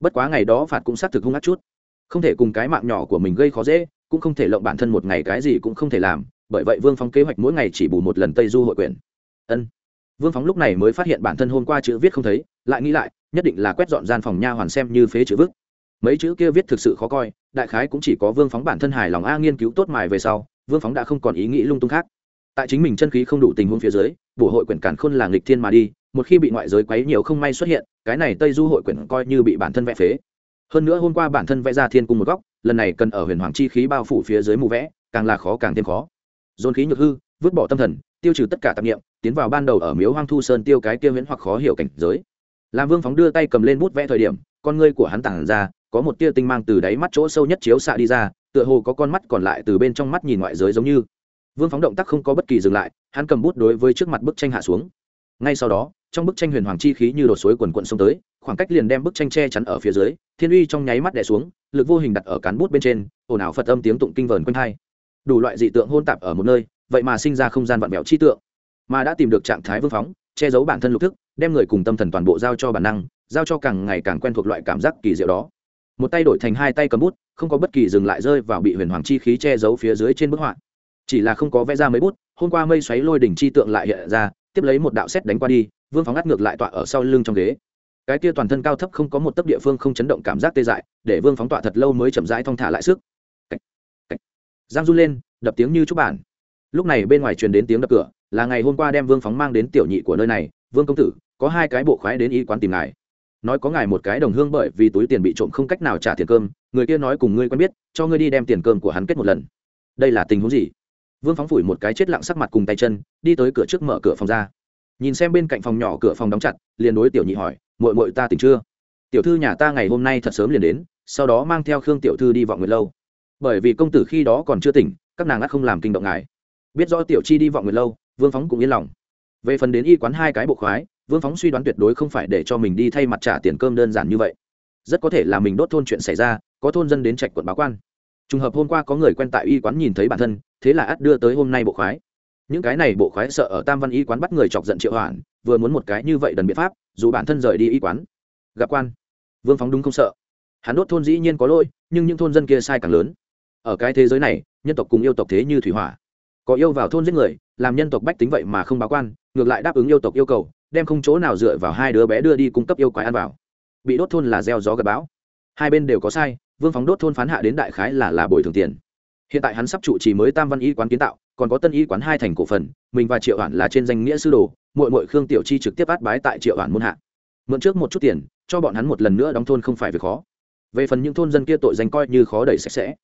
S1: Bất quá ngày đó phạt cũng xác thực hung ác chút. Không thể cùng cái mạng nhỏ của mình gây khó dễ cũng không thể lộng bản thân một ngày cái gì cũng không thể làm, bởi vậy vương phóng kế hoạch mỗi ngày chỉ bù một lần tây du hội quyển ân. Vương phóng lúc này mới phát hiện bản thân hôm qua chữ viết không thấy, lại nghĩ lại, nhất định là quét dọn gian phòng nha hoàn xem như phế chữ vứt mấy chữ kia viết thực sự khó coi, đại khái cũng chỉ có vương phóng bản thân hài lòng a nghiên cứu tốt mài về sau, vương phóng đã không còn ý nghĩ lung tung khác. Tại chính mình chân khí không đủ tình huống phía dưới, bổ hội quyển cản khôn là nghịch thiên mà đi, một khi bị ngoại giới quấy nhiều không may xuất hiện, cái này tây du hội quyển coi như bị bản thân vẽ phế. Hơn nữa hôm qua bản thân vẽ ra thiên cung một góc lần này cần ở huyền hoàng chi khí bao phủ phía dưới mù vẽ, càng là khó càng thêm khó. Dồn khí nhược hư, vứt bỏ tâm thần, tiêu trừ tất cả tạp nghiệm tiến vào ban đầu ở miếu hoang thu sơn tiêu cái tiêu huyễn hoặc khó hiểu cảnh giới. Làm vương phóng đưa tay cầm lên bút vẽ thời điểm, con ngươi của hắn tản ra, có một tia tinh mang từ đáy mắt chỗ sâu nhất chiếu xạ đi ra, tựa hồ có con mắt còn lại từ bên trong mắt nhìn ngoại giới giống như. Vương phóng động tác không có bất kỳ dừng lại, hắn cầm bút đối với trước mặt bức tranh hạ xuống. Ngay sau đó, trong bức tranh huyền hoàng chi khí như đột suối quần quận xông tới, khoảng cách liền đem bức tranh che chắn ở phía dưới, thiên uy trong nháy mắt đẻ xuống lực vô hình đặt ở cán bút bên trên, ồn ào phật âm tiếng tụng kinh vờn quanh hai. Đủ loại dị tượng hôn tạp ở một nơi, vậy mà sinh ra không gian vặn vẹo chi tượng. Mà đã tìm được trạng thái vương phóng, che giấu bản thân lục thức, đem người cùng tâm thần toàn bộ giao cho bản năng, giao cho càng ngày càng quen thuộc loại cảm giác kỳ diệu đó. Một tay đổi thành hai tay cầm bút, không có bất kỳ dừng lại rơi vào bị huyền hoàng chi khí che giấu phía dưới trên bức họa. Chỉ là không có vẽ ra mấy bút, hôm qua mây xoáy lôi đỉnh chi tượng lại hiện ra, tiếp lấy một đạo xét đánh qua đi, vương phóng ngắt ngược lại tọa ở sau lưng trong ghế cái kia toàn thân cao thấp không có một tấc địa phương không chấn động cảm giác tê dại, để vương phóng tọa thật lâu mới chậm rãi thong thả lại sức. Giang run lên, đập tiếng như chúc bản. Lúc này bên ngoài truyền đến tiếng đập cửa, là ngày hôm qua đem vương phóng mang đến tiểu nhị của nơi này. Vương công tử, có hai cái bộ khoái đến y quán tìm ngài. Nói có ngài một cái đồng hương bởi vì túi tiền bị trộm không cách nào trả tiền cơm, người kia nói cùng ngươi quen biết, cho ngươi đi đem tiền cơm của hắn kết một lần. Đây là tình huống gì? Vương phóng phủi một cái chết lặng sắc mặt cùng tay chân, đi tới cửa trước mở cửa phòng ra. Nhìn xem bên cạnh phòng nhỏ cửa phòng đóng chặt, liền đối tiểu nhị hỏi mội mội ta tỉnh chưa? Tiểu thư nhà ta ngày hôm nay thật sớm liền đến, sau đó mang theo khương tiểu thư đi vọng nguyệt lâu. Bởi vì công tử khi đó còn chưa tỉnh, các nàng ắt không làm kinh động ngài. Biết rõ tiểu chi đi vọng nguyệt lâu, vương phóng cũng yên lòng. Về phần đến y quán hai cái bộ khoái, vương phóng suy đoán tuyệt đối không phải để cho mình đi thay mặt trả tiền cơm đơn giản như vậy. Rất có thể là mình đốt thôn chuyện xảy ra, có thôn dân đến trạch quận báo quan. Trùng hợp hôm qua có người quen tại y quán nhìn thấy bản thân, thế là ắt đưa tới hôm nay bộ khoái những cái này bộ khoái sợ ở tam văn y quán bắt người chọc giận triệu hoản, vừa muốn một cái như vậy đần biện pháp, dù bản thân rời đi y quán. Gặp quan. Vương phóng đúng không sợ. Hắn đốt thôn dĩ nhiên có lỗi, nhưng những thôn dân kia sai càng lớn. Ở cái thế giới này, nhân tộc cùng yêu tộc thế như thủy hỏa. Có yêu vào thôn giết người, làm nhân tộc bách tính vậy mà không báo quan, ngược lại đáp ứng yêu tộc yêu cầu, đem không chỗ nào dựa vào hai đứa bé đưa đi cung cấp yêu quái ăn vào. Bị đốt thôn là gieo gió gặp bão. Hai bên đều có sai, vương phóng đốt thôn phán hạ đến đại khái là là bồi thường tiền. Hiện tại hắn sắp trụ trì mới tam văn y quán kiến tạo còn có tân y quán hai thành cổ phần, mình và triệu hoản là trên danh nghĩa sư đồ mội mội khương tiểu chi trực tiếp át bái tại triệu hoản môn hạ. Mượn trước một chút tiền, cho bọn hắn một lần nữa đóng thôn không phải việc khó. Về phần những thôn dân kia tội danh coi như khó đẩy sạch sẽ.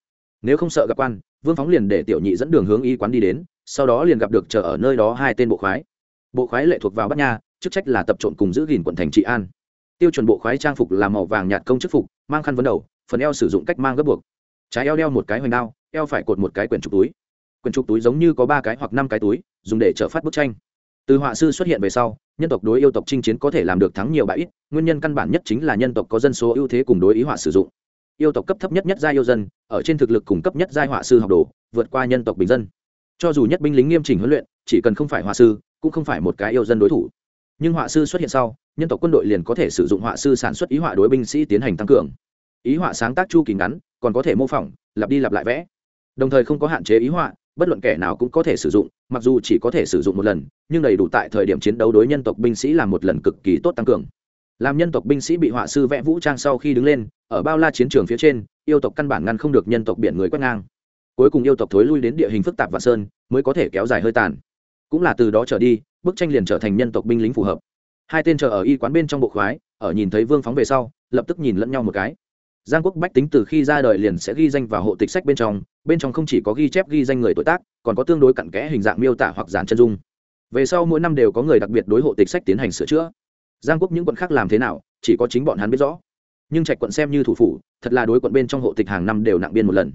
S1: Nếu không sợ gặp quan, vương phóng liền để tiểu nhị dẫn đường hướng y quán đi đến, sau đó liền gặp được chờ ở nơi đó hai tên bộ khoái. Bộ khoái lệ thuộc vào bát nha, chức trách là tập trộn cùng giữ gìn quận thành trị an. Tiêu chuẩn bộ khoái trang phục là màu vàng nhạt công chức phục, mang khăn vấn đầu, phần eo sử dụng cách mang gấp buộc. Trái eo đeo một cái hoành đao, eo phải cột một cái quyển trục túi quyển trục túi giống như có ba cái hoặc năm cái túi, dùng để chở phát bức tranh. Từ họa sư xuất hiện về sau, nhân tộc đối yêu tộc chinh chiến có thể làm được thắng nhiều bãi ít, nguyên nhân căn bản nhất chính là nhân tộc có dân số ưu thế cùng đối ý họa sử dụng. Yêu tộc cấp thấp nhất nhất gia yêu dân, ở trên thực lực cùng cấp nhất giai họa sư học đồ, vượt qua nhân tộc bình dân. Cho dù nhất binh lính nghiêm chỉnh huấn luyện, chỉ cần không phải họa sư, cũng không phải một cái yêu dân đối thủ. Nhưng họa sư xuất hiện sau, nhân tộc quân đội liền có thể sử dụng họa sư sản xuất ý họa đối binh sĩ tiến hành tăng cường. Ý họa sáng tác chu kỳ ngắn, còn có thể mô phỏng, lặp đi lặp lại vẽ. Đồng thời không có hạn chế ý họa bất luận kẻ nào cũng có thể sử dụng, mặc dù chỉ có thể sử dụng một lần, nhưng đầy đủ tại thời điểm chiến đấu đối nhân tộc binh sĩ là một lần cực kỳ tốt tăng cường. Làm nhân tộc binh sĩ bị họa sư vẽ vũ trang sau khi đứng lên, ở bao la chiến trường phía trên, yêu tộc căn bản ngăn không được nhân tộc biển người quét ngang. Cuối cùng yêu tộc thối lui đến địa hình phức tạp và sơn, mới có thể kéo dài hơi tàn. Cũng là từ đó trở đi, bức tranh liền trở thành nhân tộc binh lính phù hợp. Hai tên chờ ở y quán bên trong bộ khoái, ở nhìn thấy vương phóng về sau, lập tức nhìn lẫn nhau một cái giang quốc bách tính từ khi ra đời liền sẽ ghi danh vào hộ tịch sách bên trong bên trong không chỉ có ghi chép ghi danh người tuổi tác, còn có tương đối cặn kẽ hình dạng miêu tả hoặc giản chân dung. Về sau mỗi năm đều có người đặc biệt đối hộ tịch sách tiến hành sửa chữa. Giang quốc những quận khác làm thế nào, chỉ có chính bọn hắn biết rõ. Nhưng trạch quận xem như thủ phủ, thật là đối quận bên trong hộ tịch hàng năm đều nặng biên một lần.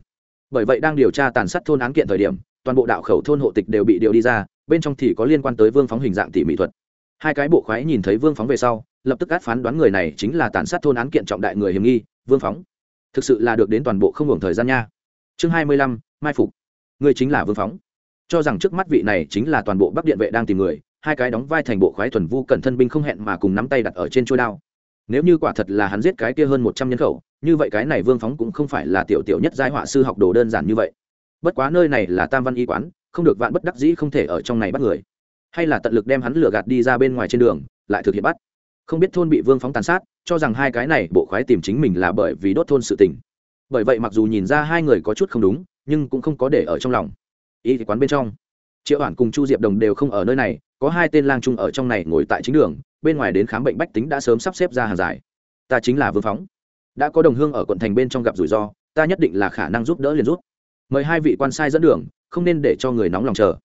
S1: Bởi vậy đang điều tra tàn sát thôn án kiện thời điểm, toàn bộ đạo khẩu thôn hộ tịch đều bị điều đi ra, bên trong thì có liên quan tới vương phóng hình dạng tỉ mỹ thuật. Hai cái bộ khoái nhìn thấy vương phóng về sau, lập tức át phán đoán người này chính là tàn sát thôn án kiện trọng đại người hiểm nghi vương phóng. Thực sự là được đến toàn bộ không hưởng thời gian nha. Chương hai mươi lăm, mai phục. Người chính là vương phóng. Cho rằng trước mắt vị này chính là toàn bộ bắc điện vệ đang tìm người, hai cái đóng vai thành bộ khoái thuần vu cẩn thân binh không hẹn mà cùng nắm tay đặt ở trên trôi đao. Nếu như quả thật là hắn giết cái kia hơn một trăm nhân khẩu, như vậy cái này vương phóng cũng không phải là tiểu tiểu nhất giai họa sư học đồ đơn giản như vậy. Bất quá nơi này là tam văn y quán, không được vạn bất đắc dĩ không thể ở trong này bắt người. Hay là tận lực đem hắn lừa gạt đi ra bên ngoài trên đường, lại thực hiện bắt. Không biết thôn bị vương phóng tàn sát cho rằng hai cái này bộ khoái tìm chính mình là bởi vì đốt thôn sự tình. Bởi vậy mặc dù nhìn ra hai người có chút không đúng, nhưng cũng không có để ở trong lòng. Y quán bên trong. Triệu hoàn cùng chu diệp đồng đều không ở nơi này, có hai tên lang trung ở trong này ngồi tại chính đường, bên ngoài đến khám bệnh bách tính đã sớm sắp xếp ra hàng dài. Ta chính là vương phóng. Đã có đồng hương ở quận thành bên trong gặp rủi ro, ta nhất định là khả năng giúp đỡ liền rút mời hai vị quan sai dẫn đường, không nên để cho người nóng lòng chờ.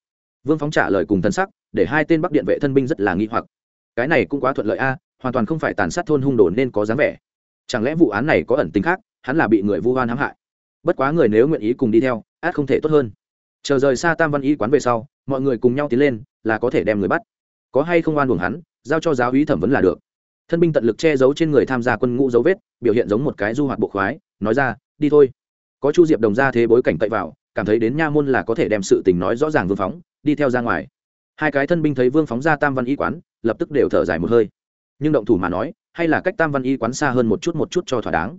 S1: Vương phóng trả lời cùng thân sắc, để hai tên bắc điện vệ thân binh rất là nghi hoặc. Cái này cũng quá thuận lợi a hoàn toàn không phải tàn sát thôn hung đồn nên có dáng vẻ. Chẳng lẽ vụ án này có ẩn tính khác, hắn là bị người vu hoan hãm hại? Bất quá người nếu nguyện ý cùng đi theo, át không thể tốt hơn. Chờ rời xa tam văn y quán về sau, mọi người cùng nhau tiến lên, là có thể đem người bắt. Có hay không oan buồng hắn, giao cho giáo úy thẩm vấn là được. Thân binh tận lực che giấu trên người tham gia quân ngũ dấu vết, biểu hiện giống một cái du hoạt bộ khoái, nói ra, đi thôi. Có chu diệp đồng ra thế bối cảnh cậy vào, cảm thấy đến nha môn là có thể đem sự tình nói rõ ràng vương phóng, đi theo ra ngoài. Hai cái thân binh thấy vương phóng ra tam văn y quán, lập tức đều thở dài một hơi nhưng động thủ mà nói, hay là cách tam văn y quán xa hơn một chút một chút cho thỏa đáng.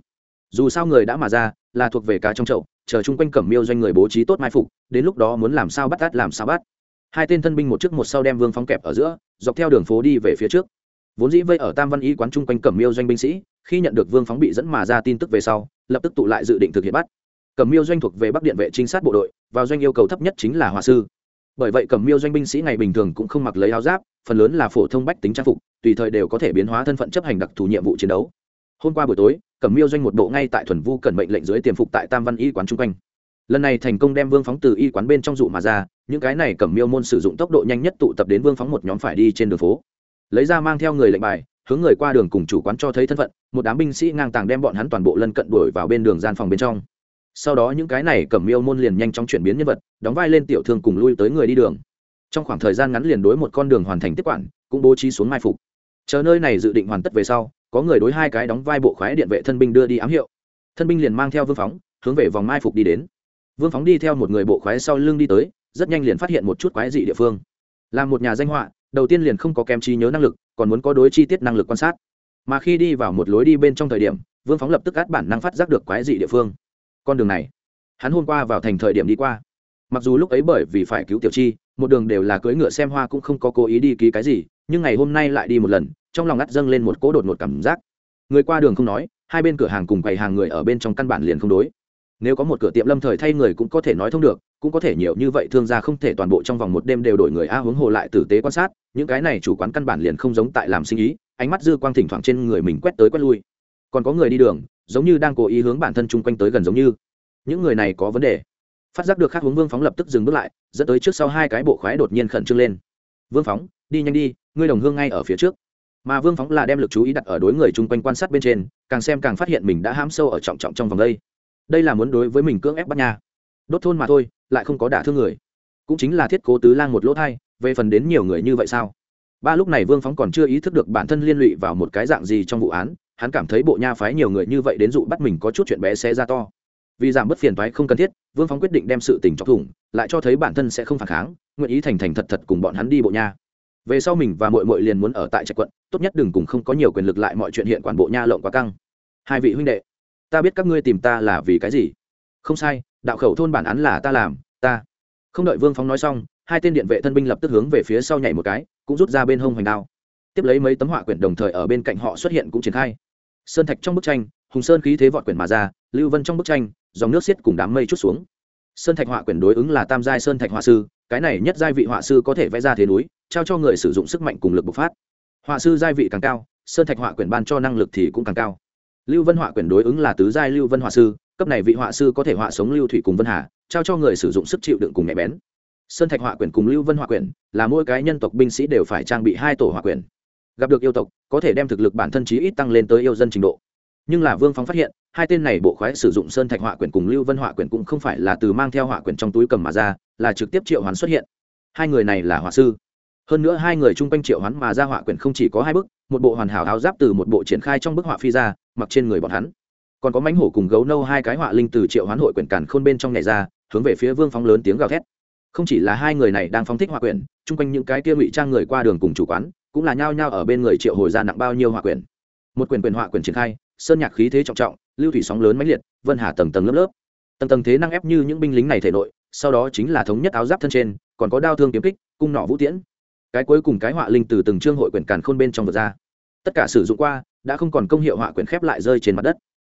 S1: Dù sao người đã mà ra, là thuộc về cá trong chậu, chờ chung quanh cẩm miêu doanh người bố trí tốt mai phục, đến lúc đó muốn làm sao bắt tát làm sao bắt. Hai tên thân binh một trước một sau đem vương phóng kẹp ở giữa, dọc theo đường phố đi về phía trước. Vốn dĩ vây ở tam văn y quán chung quanh cẩm miêu doanh binh sĩ, khi nhận được vương phóng bị dẫn mà ra tin tức về sau, lập tức tụ lại dự định thực hiện bắt. Cẩm miêu doanh thuộc về bắc điện vệ trinh sát bộ đội, vào doanh yêu cầu thấp nhất chính là hòa sư bởi vậy cẩm miêu doanh binh sĩ ngày bình thường cũng không mặc lấy áo giáp, phần lớn là phổ thông bách tính trang phục, tùy thời đều có thể biến hóa thân phận chấp hành đặc thù nhiệm vụ chiến đấu. Hôm qua buổi tối cẩm miêu doanh một bộ ngay tại thuần vu cần mệnh lệnh dưới tiềm phục tại tam văn y quán chung quanh. Lần này thành công đem vương phóng từ y quán bên trong dụ mà ra, những cái này cẩm miêu môn sử dụng tốc độ nhanh nhất tụ tập đến vương phóng một nhóm phải đi trên đường phố. Lấy ra mang theo người lệnh bài, hướng người qua đường cùng chủ quán cho thấy thân phận, một đám binh sĩ ngang tàng đem bọn hắn toàn bộ lân cận đuổi vào bên đường gian phòng bên trong sau đó những cái này cầm miêu môn liền nhanh chóng chuyển biến nhân vật, đóng vai lên tiểu thương cùng lui tới người đi đường. Trong khoảng thời gian ngắn liền đối một con đường hoàn thành tiếp quản, cũng bố trí xuống mai phục. Chờ nơi này dự định hoàn tất về sau, có người đối hai cái đóng vai bộ khoái điện vệ thân binh đưa đi ám hiệu. Thân binh liền mang theo vương phóng, hướng về vòng mai phục đi đến. Vương phóng đi theo một người bộ khoái sau lưng đi tới, rất nhanh liền phát hiện một chút quái dị địa phương. Là một nhà danh họa, đầu tiên liền không có kém trí nhớ năng lực, còn muốn có đối chi tiết năng lực quan sát. Mà khi đi vào một lối đi bên trong thời điểm, vương phóng lập tức át bản năng phát giác được quái dị địa phương con đường này. Hắn hôm qua vào thành thời điểm đi qua. Mặc dù lúc ấy bởi vì phải cứu tiểu chi, một đường đều là cưỡi ngựa xem hoa cũng không có cố ý đi ký cái gì, nhưng ngày hôm nay lại đi một lần, trong lòng ngắt dâng lên một cỗ đột một cảm giác. Người qua đường không nói, hai bên cửa hàng cùng quầy hàng người ở bên trong căn bản liền không đối. Nếu có một cửa tiệm lâm thời thay người cũng có thể nói thông được, cũng có thể nhiều như vậy thương gia không thể toàn bộ trong vòng một đêm đều đổi người a hướng hồ lại tử tế quan sát, những cái này chủ quán căn bản liền không giống tại làm sinh ý, ánh mắt dư quang thỉnh thoảng trên người mình quét tới quét lui. Còn có người đi đường giống như đang cố ý hướng bản thân chung quanh tới gần giống như. Những người này có vấn đề. Phát giác được khác hướng vương phóng lập tức dừng bước lại, dẫn tới trước sau hai cái bộ khoái đột nhiên khẩn trương lên. Vương phóng, đi nhanh đi, ngươi đồng hương ngay ở phía trước. Mà vương phóng là đem lực chú ý đặt ở đối người chung quanh quan sát bên trên, càng xem càng phát hiện mình đã ham sâu ở trọng trọng trong vòng đây. Đây là muốn đối với mình cưỡng ép bắt nhà đốt thôn mà thôi, lại không có đả thương người. Cũng chính là thiết cố tứ lang một lỗ thai, về phần đến nhiều người như vậy sao? Ba lúc này vương phóng còn chưa ý thức được bản thân liên lụy vào một cái dạng gì trong vụ án hắn cảm thấy bộ nha phái nhiều người như vậy đến dụ bắt mình có chút chuyện bé xé ra to. Vì giảm bớt phiền toái không cần thiết, vương phóng quyết định đem sự tình chọc thủng, lại cho thấy bản thân sẽ không phản kháng, nguyện ý thành thành thật thật cùng bọn hắn đi bộ nha. Về sau mình và mội mội liền muốn ở tại trạch quận, tốt nhất đừng cùng không có nhiều quyền lực lại mọi chuyện hiện quản bộ nha lộng quá căng. Hai vị huynh đệ, ta biết các ngươi tìm ta là vì cái gì? Không sai, đạo khẩu thôn bản án là ta làm, ta. Không đợi vương phóng nói xong, hai tên điện vệ thân binh lập tức hướng về phía sau nhảy một cái, cũng rút ra bên hông hoành đao. Tiếp lấy mấy tấm họa quyển đồng thời ở bên cạnh họ xuất hiện cũng triển khai sơn thạch trong bức tranh, hùng sơn khí thế vọt quyển mà ra, lưu vân trong bức tranh, dòng nước xiết cùng đám mây chút xuống. Sơn thạch họa quyển đối ứng là tam giai sơn thạch họa sư, cái này nhất giai vị họa sư có thể vẽ ra thế núi, trao cho người sử dụng sức mạnh cùng lực bộc phát. Họa sư giai vị càng cao, sơn thạch họa quyển ban cho năng lực thì cũng càng cao. Lưu vân họa quyển đối ứng là tứ giai lưu vân họa sư, cấp này vị họa sư có thể họa sống lưu thủy cùng vân hà, trao cho người sử dụng sức chịu đựng cùng nhạy bén. Sơn thạch họa quyển cùng lưu vân họa quyển là mỗi cái nhân tộc binh sĩ đều phải trang bị hai tổ họa quyển gặp được yêu tộc, có thể đem thực lực bản thân chí ít tăng lên tới yêu dân trình độ. Nhưng là vương phóng phát hiện, hai tên này bộ khoái sử dụng sơn thạch họa quyển cùng lưu vân họa quyển cũng không phải là từ mang theo họa quyển trong túi cầm mà ra, là trực tiếp triệu hoán xuất hiện. Hai người này là họa sư. Hơn nữa hai người chung quanh triệu hoán mà ra họa quyển không chỉ có hai bức, một bộ hoàn hảo áo giáp từ một bộ triển khai trong bức họa phi ra, mặc trên người bọn hắn. Còn có mánh hổ cùng gấu nâu hai cái họa linh từ triệu hoán hội quyển cản khôn bên trong này ra, hướng về phía vương phóng lớn tiếng gào thét. Không chỉ là hai người này đang phóng thích họa quyển, chung quanh những cái kia ngụy trang người qua đường cùng chủ quán cũng là nhao nhao ở bên người triệu hồi ra nặng bao nhiêu hỏa quyền một quyền quyền hỏa quyền triển khai, sơn nhạc khí thế trọng trọng, lưu thủy sóng lớn mãnh liệt, vân hà tầng tầng lớp lớp. Tầng tầng thế năng ép như những binh lính này thể nội, sau đó chính là thống nhất áo giáp thân trên, còn có đao thương kiếm kích, cung nỏ vũ tiễn. Cái cuối cùng cái họa linh từ từng chương hội quyền càn khôn bên trong vượt ra. Tất cả sử dụng qua, đã không còn công hiệu họa quyền khép lại rơi trên mặt đất.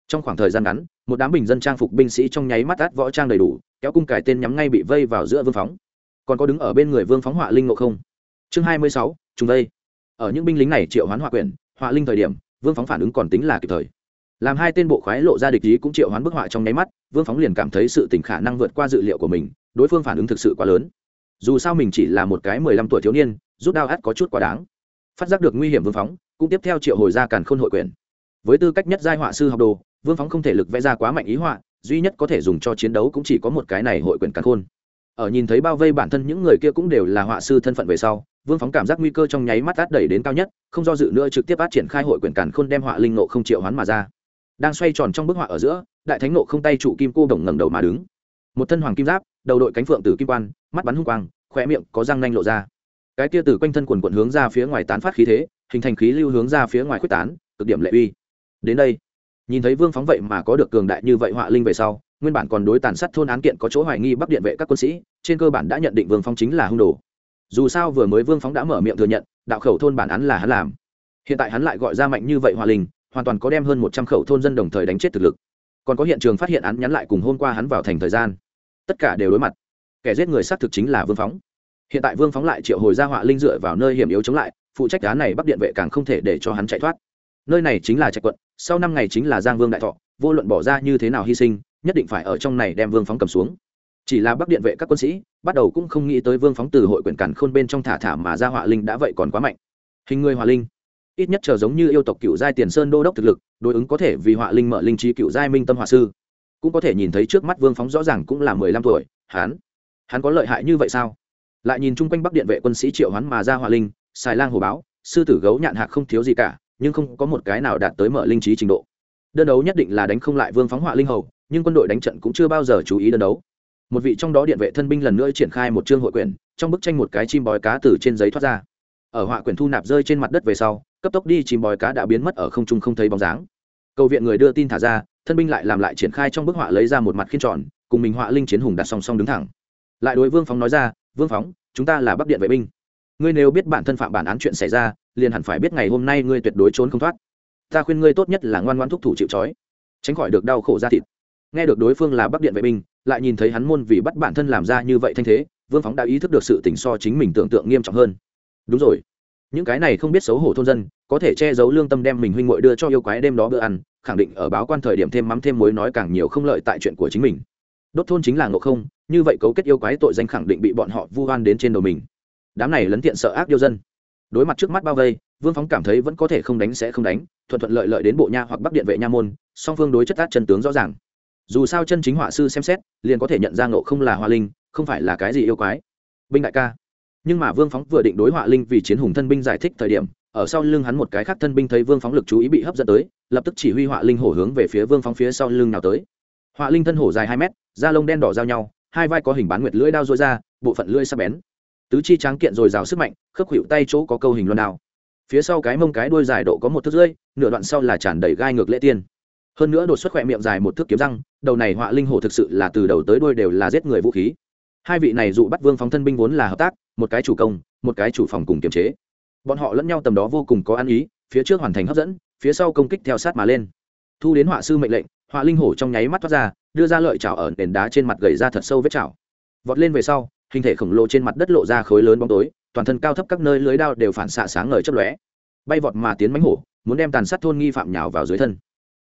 S1: Trong khoảng thời gian ngắn, một đám bình dân trang phục binh sĩ trong nháy mắt át võ trang đầy đủ, kéo cung cải tên nhắm ngay bị vây vào giữa vương phóng. Còn có đứng ở bên người vương phóng họa linh ngộ không? Chương hai mươi sáu chúng đây ở những binh lính này triệu hoán hỏa quyển họa linh thời điểm, vương phóng phản ứng còn tính là kịp thời. Làm hai tên bộ khoái lộ ra địch ý cũng triệu hoán bức họa trong nháy mắt, vương phóng liền cảm thấy sự tỉnh khả năng vượt qua dự liệu của mình, đối phương phản ứng thực sự quá lớn. Dù sao mình chỉ là một cái mười lăm tuổi thiếu niên, rút đao át có chút quá đáng. Phát giác được nguy hiểm vương phóng, cũng tiếp theo triệu hồi ra càn khôn hội quyền với tư cách nhất giai họa sư học đồ, vương phóng không thể lực vẽ ra quá mạnh ý họa, duy nhất có thể dùng cho chiến đấu cũng chỉ có một cái này hội quyền càn khôn ở nhìn thấy bao vây bản thân những người kia cũng đều là họa sư thân phận về sau, vương phóng cảm giác nguy cơ trong nháy mắt át đẩy đến cao nhất, không do dự nữa trực tiếp át triển khai hội quyển càn khôn đem họa linh nộ không triệu hoán mà ra. Đang xoay tròn trong bức họa ở giữa, đại thánh nộ không tay trụ kim cô đồng ngẩng đầu mà đứng. Một thân hoàng kim giáp, đầu đội cánh phượng từ kim quan, mắt bắn hung quang khỏe miệng có răng nanh lộ ra. Cái tia từ quanh thân quần quận hướng ra phía ngoài tán phát khí thế, hình thành khí lưu hướng ra phía ngoài quyết tán, cực điểm lệ uy. Đến đây, nhìn thấy vương phóng vậy mà có được cường đại như vậy họa linh về sau nguyên bản còn đối tàn sát thôn án kiện có chỗ hoài nghi bắc điện vệ các quân sĩ, trên cơ bản đã nhận định vương phóng chính là hung đồ. Dù sao vừa mới vương phóng đã mở miệng thừa nhận, đạo khẩu thôn bản án là hắn làm. Hiện tại hắn lại gọi ra mạnh như vậy hòa linh, hoàn toàn có đem hơn một trăm khẩu thôn dân đồng thời đánh chết thực lực. Còn có hiện trường phát hiện án nhắn lại cùng hôm qua hắn vào thành thời gian. Tất cả đều đối mặt. Kẻ giết người xác thực chính là vương phóng hiện tại vương phóng lại triệu hồi ra họa linh dựa vào nơi hiểm yếu chống lại, phụ trách đá này bắc điện vệ càng không thể để cho hắn chạy thoát. Nơi này chính là trạch quận, sau năm ngày chính là giang vương đại thọ vô luận bỏ ra như thế nào hy sinh nhất định phải ở trong này đem vương phóng cầm xuống. Chỉ là bắc điện vệ các quân sĩ bắt đầu cũng không nghĩ tới vương phóng từ hội quyển cản khôn bên trong thả thả mà ra họa linh đã vậy còn quá mạnh. Hình người họa linh ít nhất chờ giống như yêu tộc cựu giai tiền sơn đô đốc thực lực đối ứng có thể vì họa linh mở linh trí cựu giai minh tâm họa sư. Cũng có thể nhìn thấy trước mắt vương phóng rõ ràng cũng là mười lăm tuổi Hán, hắn có lợi hại như vậy sao? Lại nhìn chung quanh bắc điện vệ quân sĩ triệu hắn mà ra hỏa linh xài lang hồ báo sư tử gấu nhạn hạc không thiếu gì cả nhưng không có một cái nào đạt tới mở linh trí trình độ đơn đấu nhất định là đánh không lại vương phóng hỏa linh hầu, nhưng quân đội đánh trận cũng chưa bao giờ chú ý đơn đấu. Một vị trong đó điện vệ thân binh lần nữa triển khai một chương hội quyển trong bức tranh một cái chim bói cá từ trên giấy thoát ra. Ở họa quyển thu nạp rơi trên mặt đất về sau, cấp tốc đi, chim bói cá đã biến mất ở không trung không thấy bóng dáng. Cầu viện người đưa tin thả ra, thân binh lại làm lại triển khai trong bức họa lấy ra một mặt khiên tròn, cùng mình họa linh chiến hùng đặt song song đứng thẳng. Lại đối vương phóng nói ra, vương phóng, chúng ta là bắc điện vệ binh. Ngươi nếu biết bản thân phạm bản án chuyện xảy ra, liền hẳn phải biết ngày hôm nay ngươi tuyệt đối trốn không thoát ta khuyên ngươi tốt nhất là ngoan ngoan thúc thủ chịu trói, tránh khỏi được đau khổ ra thịt. Nghe được đối phương là bắc điện vệ binh, lại nhìn thấy hắn môn vì bắt bản thân làm ra như vậy thanh thế, vương phóng đã ý thức được sự tình so chính mình tưởng tượng nghiêm trọng hơn. Đúng rồi, những cái này không biết xấu hổ thôn dân, có thể che giấu lương tâm đem mình huynh ngội đưa cho yêu quái đêm đó bữa ăn, khẳng định ở báo quan thời điểm thêm mắm thêm muối nói càng nhiều không lợi tại chuyện của chính mình. Đốt thôn chính là ngộ không, như vậy cấu kết yêu quái tội danh khẳng định bị bọn họ vu oan đến trên đầu mình. Đám này lấn tiện sợ ác yêu dân. Đối mặt trước mắt bao vây, vương phóng cảm thấy vẫn có thể không đánh sẽ không đánh thuận thuận lợi lợi đến bộ nha hoặc bắc điện vệ nha môn, song phương đối chất át chân tướng rõ ràng. Dù sao chân chính họa sư xem xét, liền có thể nhận ra ngộ không là hoa linh, không phải là cái gì yêu quái. Binh đại ca. Nhưng mà vương phóng vừa định đối họa linh vì chiến hùng thân binh giải thích thời điểm, ở sau lưng hắn một cái khác thân binh thấy vương phóng lực chú ý bị hấp dẫn tới, lập tức chỉ huy họa linh hổ hướng về phía vương phóng phía sau lưng nào tới. Họa linh thân hổ dài hai mét, da lông đen đỏ giao nhau, hai vai có hình bán nguyệt lưỡi đao dối ra, bộ phận lưỡi sắc bén. Tứ chi tráng kiện rồi rào sức mạnh, khớp hiệu tay chỗ có câu hình loan đao phía sau cái mông cái đuôi dài độ có một thước rưỡi, nửa đoạn sau là tràn đầy gai ngược lễ tiên. Hơn nữa đột xuất khỏe miệng dài một thước kiếm răng, đầu này họa linh hổ thực sự là từ đầu tới đuôi đều là giết người vũ khí. Hai vị này dụ bắt vương phóng thân binh vốn là hợp tác, một cái chủ công, một cái chủ phòng cùng kiềm chế. Bọn họ lẫn nhau tầm đó vô cùng có ăn ý, phía trước hoàn thành hấp dẫn, phía sau công kích theo sát mà lên. Thu đến họa sư mệnh lệnh, họa linh hổ trong nháy mắt thoát ra, đưa ra lợi chảo ở nền đá trên mặt gầy ra thật sâu vết chảo. Vọt lên về sau, hình thể khổng lồ trên mặt đất lộ ra khối lớn bóng tối toàn thân cao thấp các nơi lưới đao đều phản xạ sáng ngời chấp lóe. Bay vọt mà tiến mánh hổ, muốn đem tàn sát thôn nghi phạm nhào vào dưới thân.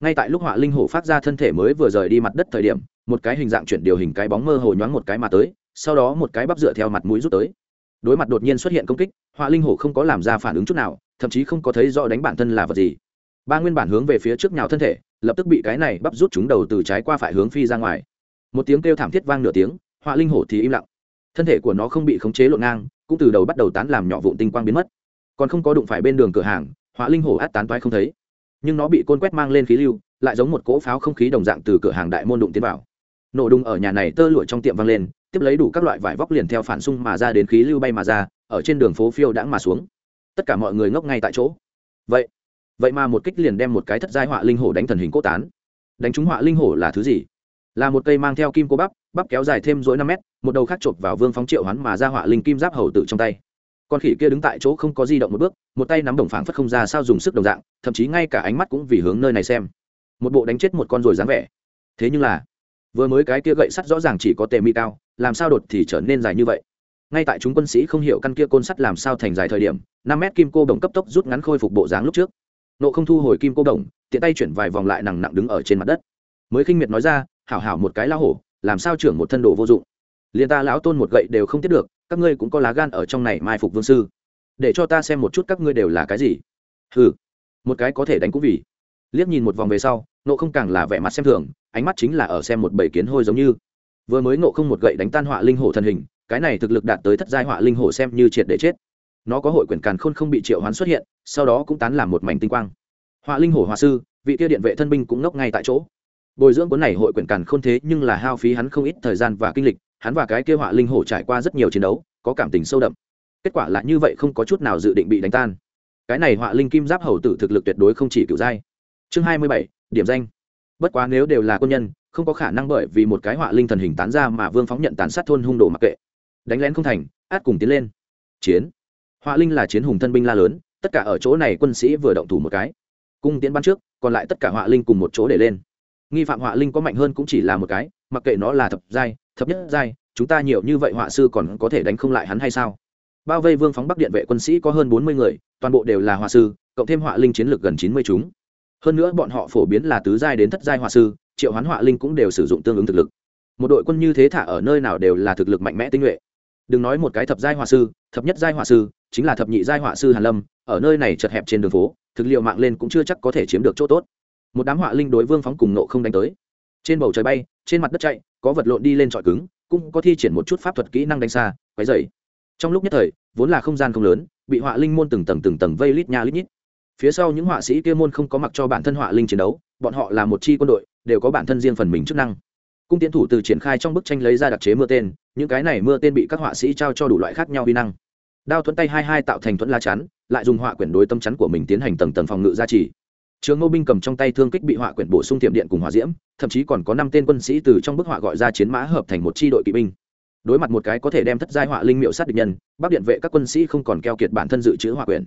S1: Ngay tại lúc họa linh hổ phát ra thân thể mới vừa rời đi mặt đất thời điểm, một cái hình dạng chuyển điều hình cái bóng mơ hồ nhoáng một cái mà tới, sau đó một cái bắp dựa theo mặt mũi rút tới. Đối mặt đột nhiên xuất hiện công kích, họa linh hổ không có làm ra phản ứng chút nào, thậm chí không có thấy rõ đánh bản thân là vật gì. Ba nguyên bản hướng về phía trước nhào thân thể, lập tức bị cái này bắp rút chúng đầu từ trái qua phải hướng phi ra ngoài. Một tiếng kêu thảm thiết vang nửa tiếng, họa linh hổ thì im lặng thân thể của nó không bị khống chế lộn ngang, cũng từ đầu bắt đầu tán làm nhỏ vụn tinh quang biến mất. Còn không có đụng phải bên đường cửa hàng, hỏa linh hổ át tán toái không thấy. Nhưng nó bị côn quét mang lên khí lưu, lại giống một cỗ pháo không khí đồng dạng từ cửa hàng đại môn đụng tiến vào. Nổ đùng ở nhà này tơ lụa trong tiệm vang lên, tiếp lấy đủ các loại vải vóc liền theo phản xung mà ra đến khí lưu bay mà ra, ở trên đường phố phiêu đãng mà xuống. Tất cả mọi người ngốc ngay tại chỗ. Vậy vậy mà một kích liền đem một cái thất giai họa linh hổ đánh thần hình cốt tán. Đánh trúng họa linh hổ là thứ gì? Là một cây mang theo kim cô bắp bắp kéo dài thêm dối năm mét, một đầu khác chộp vào vương phóng triệu hoán mà ra họa linh kim giáp hầu tự trong tay. Con khỉ kia đứng tại chỗ không có di động một bước, một tay nắm đồng phảng phất không ra sao dùng sức đồng dạng, thậm chí ngay cả ánh mắt cũng vì hướng nơi này xem. Một bộ đánh chết một con rồi dáng vẻ. Thế nhưng là, vừa mới cái kia gậy sắt rõ ràng chỉ có tề mi cao, làm sao đột thì trở nên dài như vậy? Ngay tại chúng quân sĩ không hiểu căn kia côn sắt làm sao thành dài thời điểm, năm mét kim cô đồng cấp tốc rút ngắn khôi phục bộ dáng lúc trước. Nộ không thu hồi kim cô đồng, tiện tay chuyển vài vòng lại nặng nặng đứng ở trên mặt đất. Mới khinh miệt nói ra hảo hảo một cái lao hổ, làm sao trưởng một thân đồ vô dụng. Liền ta lão tôn một gậy đều không tiếp được, các ngươi cũng có lá gan ở trong này mai phục vương sư. Để cho ta xem một chút các ngươi đều là cái gì. Hừ, một cái có thể đánh cũng vì. Liếc nhìn một vòng về sau nộ không càng là vẻ mặt xem thường, ánh mắt chính là ở xem một bầy kiến hôi giống như. Vừa mới nộ không một gậy đánh tan họa linh hổ thân hình, cái này thực lực đạt tới thất giai họa linh hổ xem như triệt để chết. Nó có hội quyền càn khôn không bị triệu hoán xuất hiện, sau đó cũng tán làm một mảnh tinh quang. Họa linh hổ họa sư, vị tiêu điện vệ thân binh cũng ngốc ngay tại chỗ bồi dưỡng cuốn này hội quyển càn khôn thế nhưng là hao phí hắn không ít thời gian và kinh lịch, hắn và cái kia họa linh hổ trải qua rất nhiều chiến đấu, có cảm tình sâu đậm. Kết quả là như vậy không có chút nào dự định bị đánh tan. Cái này họa linh kim giáp hầu tử thực lực tuyệt đối không chỉ cựu giai chương hai mươi bảy, điểm danh. Bất quá nếu đều là quân nhân, không có khả năng bởi vì một cái họa linh thần hình tán ra mà vương phóng nhận tán sát thôn hung đồ mặc kệ. Đánh lén không thành, át cùng tiến lên. Chiến. Họa linh là chiến hùng thân binh la lớn, tất cả ở chỗ này quân sĩ vừa động thủ một cái. Cung tiến bắn trước, còn lại tất cả họa linh cùng một chỗ để lên nghi phạm họa linh có mạnh hơn cũng chỉ là một cái, mặc kệ nó là thập giai, thập nhất giai, chúng ta nhiều như vậy họa sư còn có thể đánh không lại hắn hay sao? Bao vây vương phóng bắc điện vệ quân sĩ có hơn bốn mươi người, toàn bộ đều là họa sư, cộng thêm họa linh chiến lược gần chín mươi chúng. Hơn nữa bọn họ phổ biến là tứ giai đến thất giai họa sư, triệu hoán họa linh cũng đều sử dụng tương ứng thực lực. Một đội quân như thế thả ở nơi nào đều là thực lực mạnh mẽ tinh nhuệ. Đừng nói một cái thập giai họa sư, thập nhất giai họa sư, chính là thập nhị giai họa sư hàn lâm, ở nơi này chật hẹp trên đường phố, thực liệu mạng lên cũng chưa chắc có thể chiếm được chỗ tốt một đám họa linh đối vương phóng cùng nộ không đánh tới. Trên bầu trời bay, trên mặt đất chạy, có vật lộn đi lên trọi cứng, cũng có thi triển một chút pháp thuật kỹ năng đánh xa quái dày trong lúc nhất thời, vốn là không gian không lớn, bị họa linh môn từng tầng từng tầng vây lít nha lít nhít. Phía sau những họa sĩ kia môn không có mặc cho bản thân họa linh chiến đấu, bọn họ là một chi quân đội, đều có bản thân riêng phần mình chức năng. Cung tiến thủ từ triển khai trong bức tranh lấy ra đặc chế mưa tên, những cái này mưa tên bị các họa sĩ trao cho đủ loại khác nhau vi năng. Đao thuẫn tay hai hai tạo thành thuẫn la chắn, lại dùng họa quyển đối tâm chắn của mình tiến hành tầng tầng phòng ngự gia trì trường ngô binh cầm trong tay thương kích bị họa quyển bổ sung tiệm điện cùng hỏa diễm, thậm chí còn có năm tên quân sĩ từ trong bức họa gọi ra chiến mã hợp thành một tri đội kỵ binh. Đối mặt một cái có thể đem thất giai họa linh miệu sát địch nhân, bắc điện vệ các quân sĩ không còn keo kiệt bản thân dự trữ họa quyển.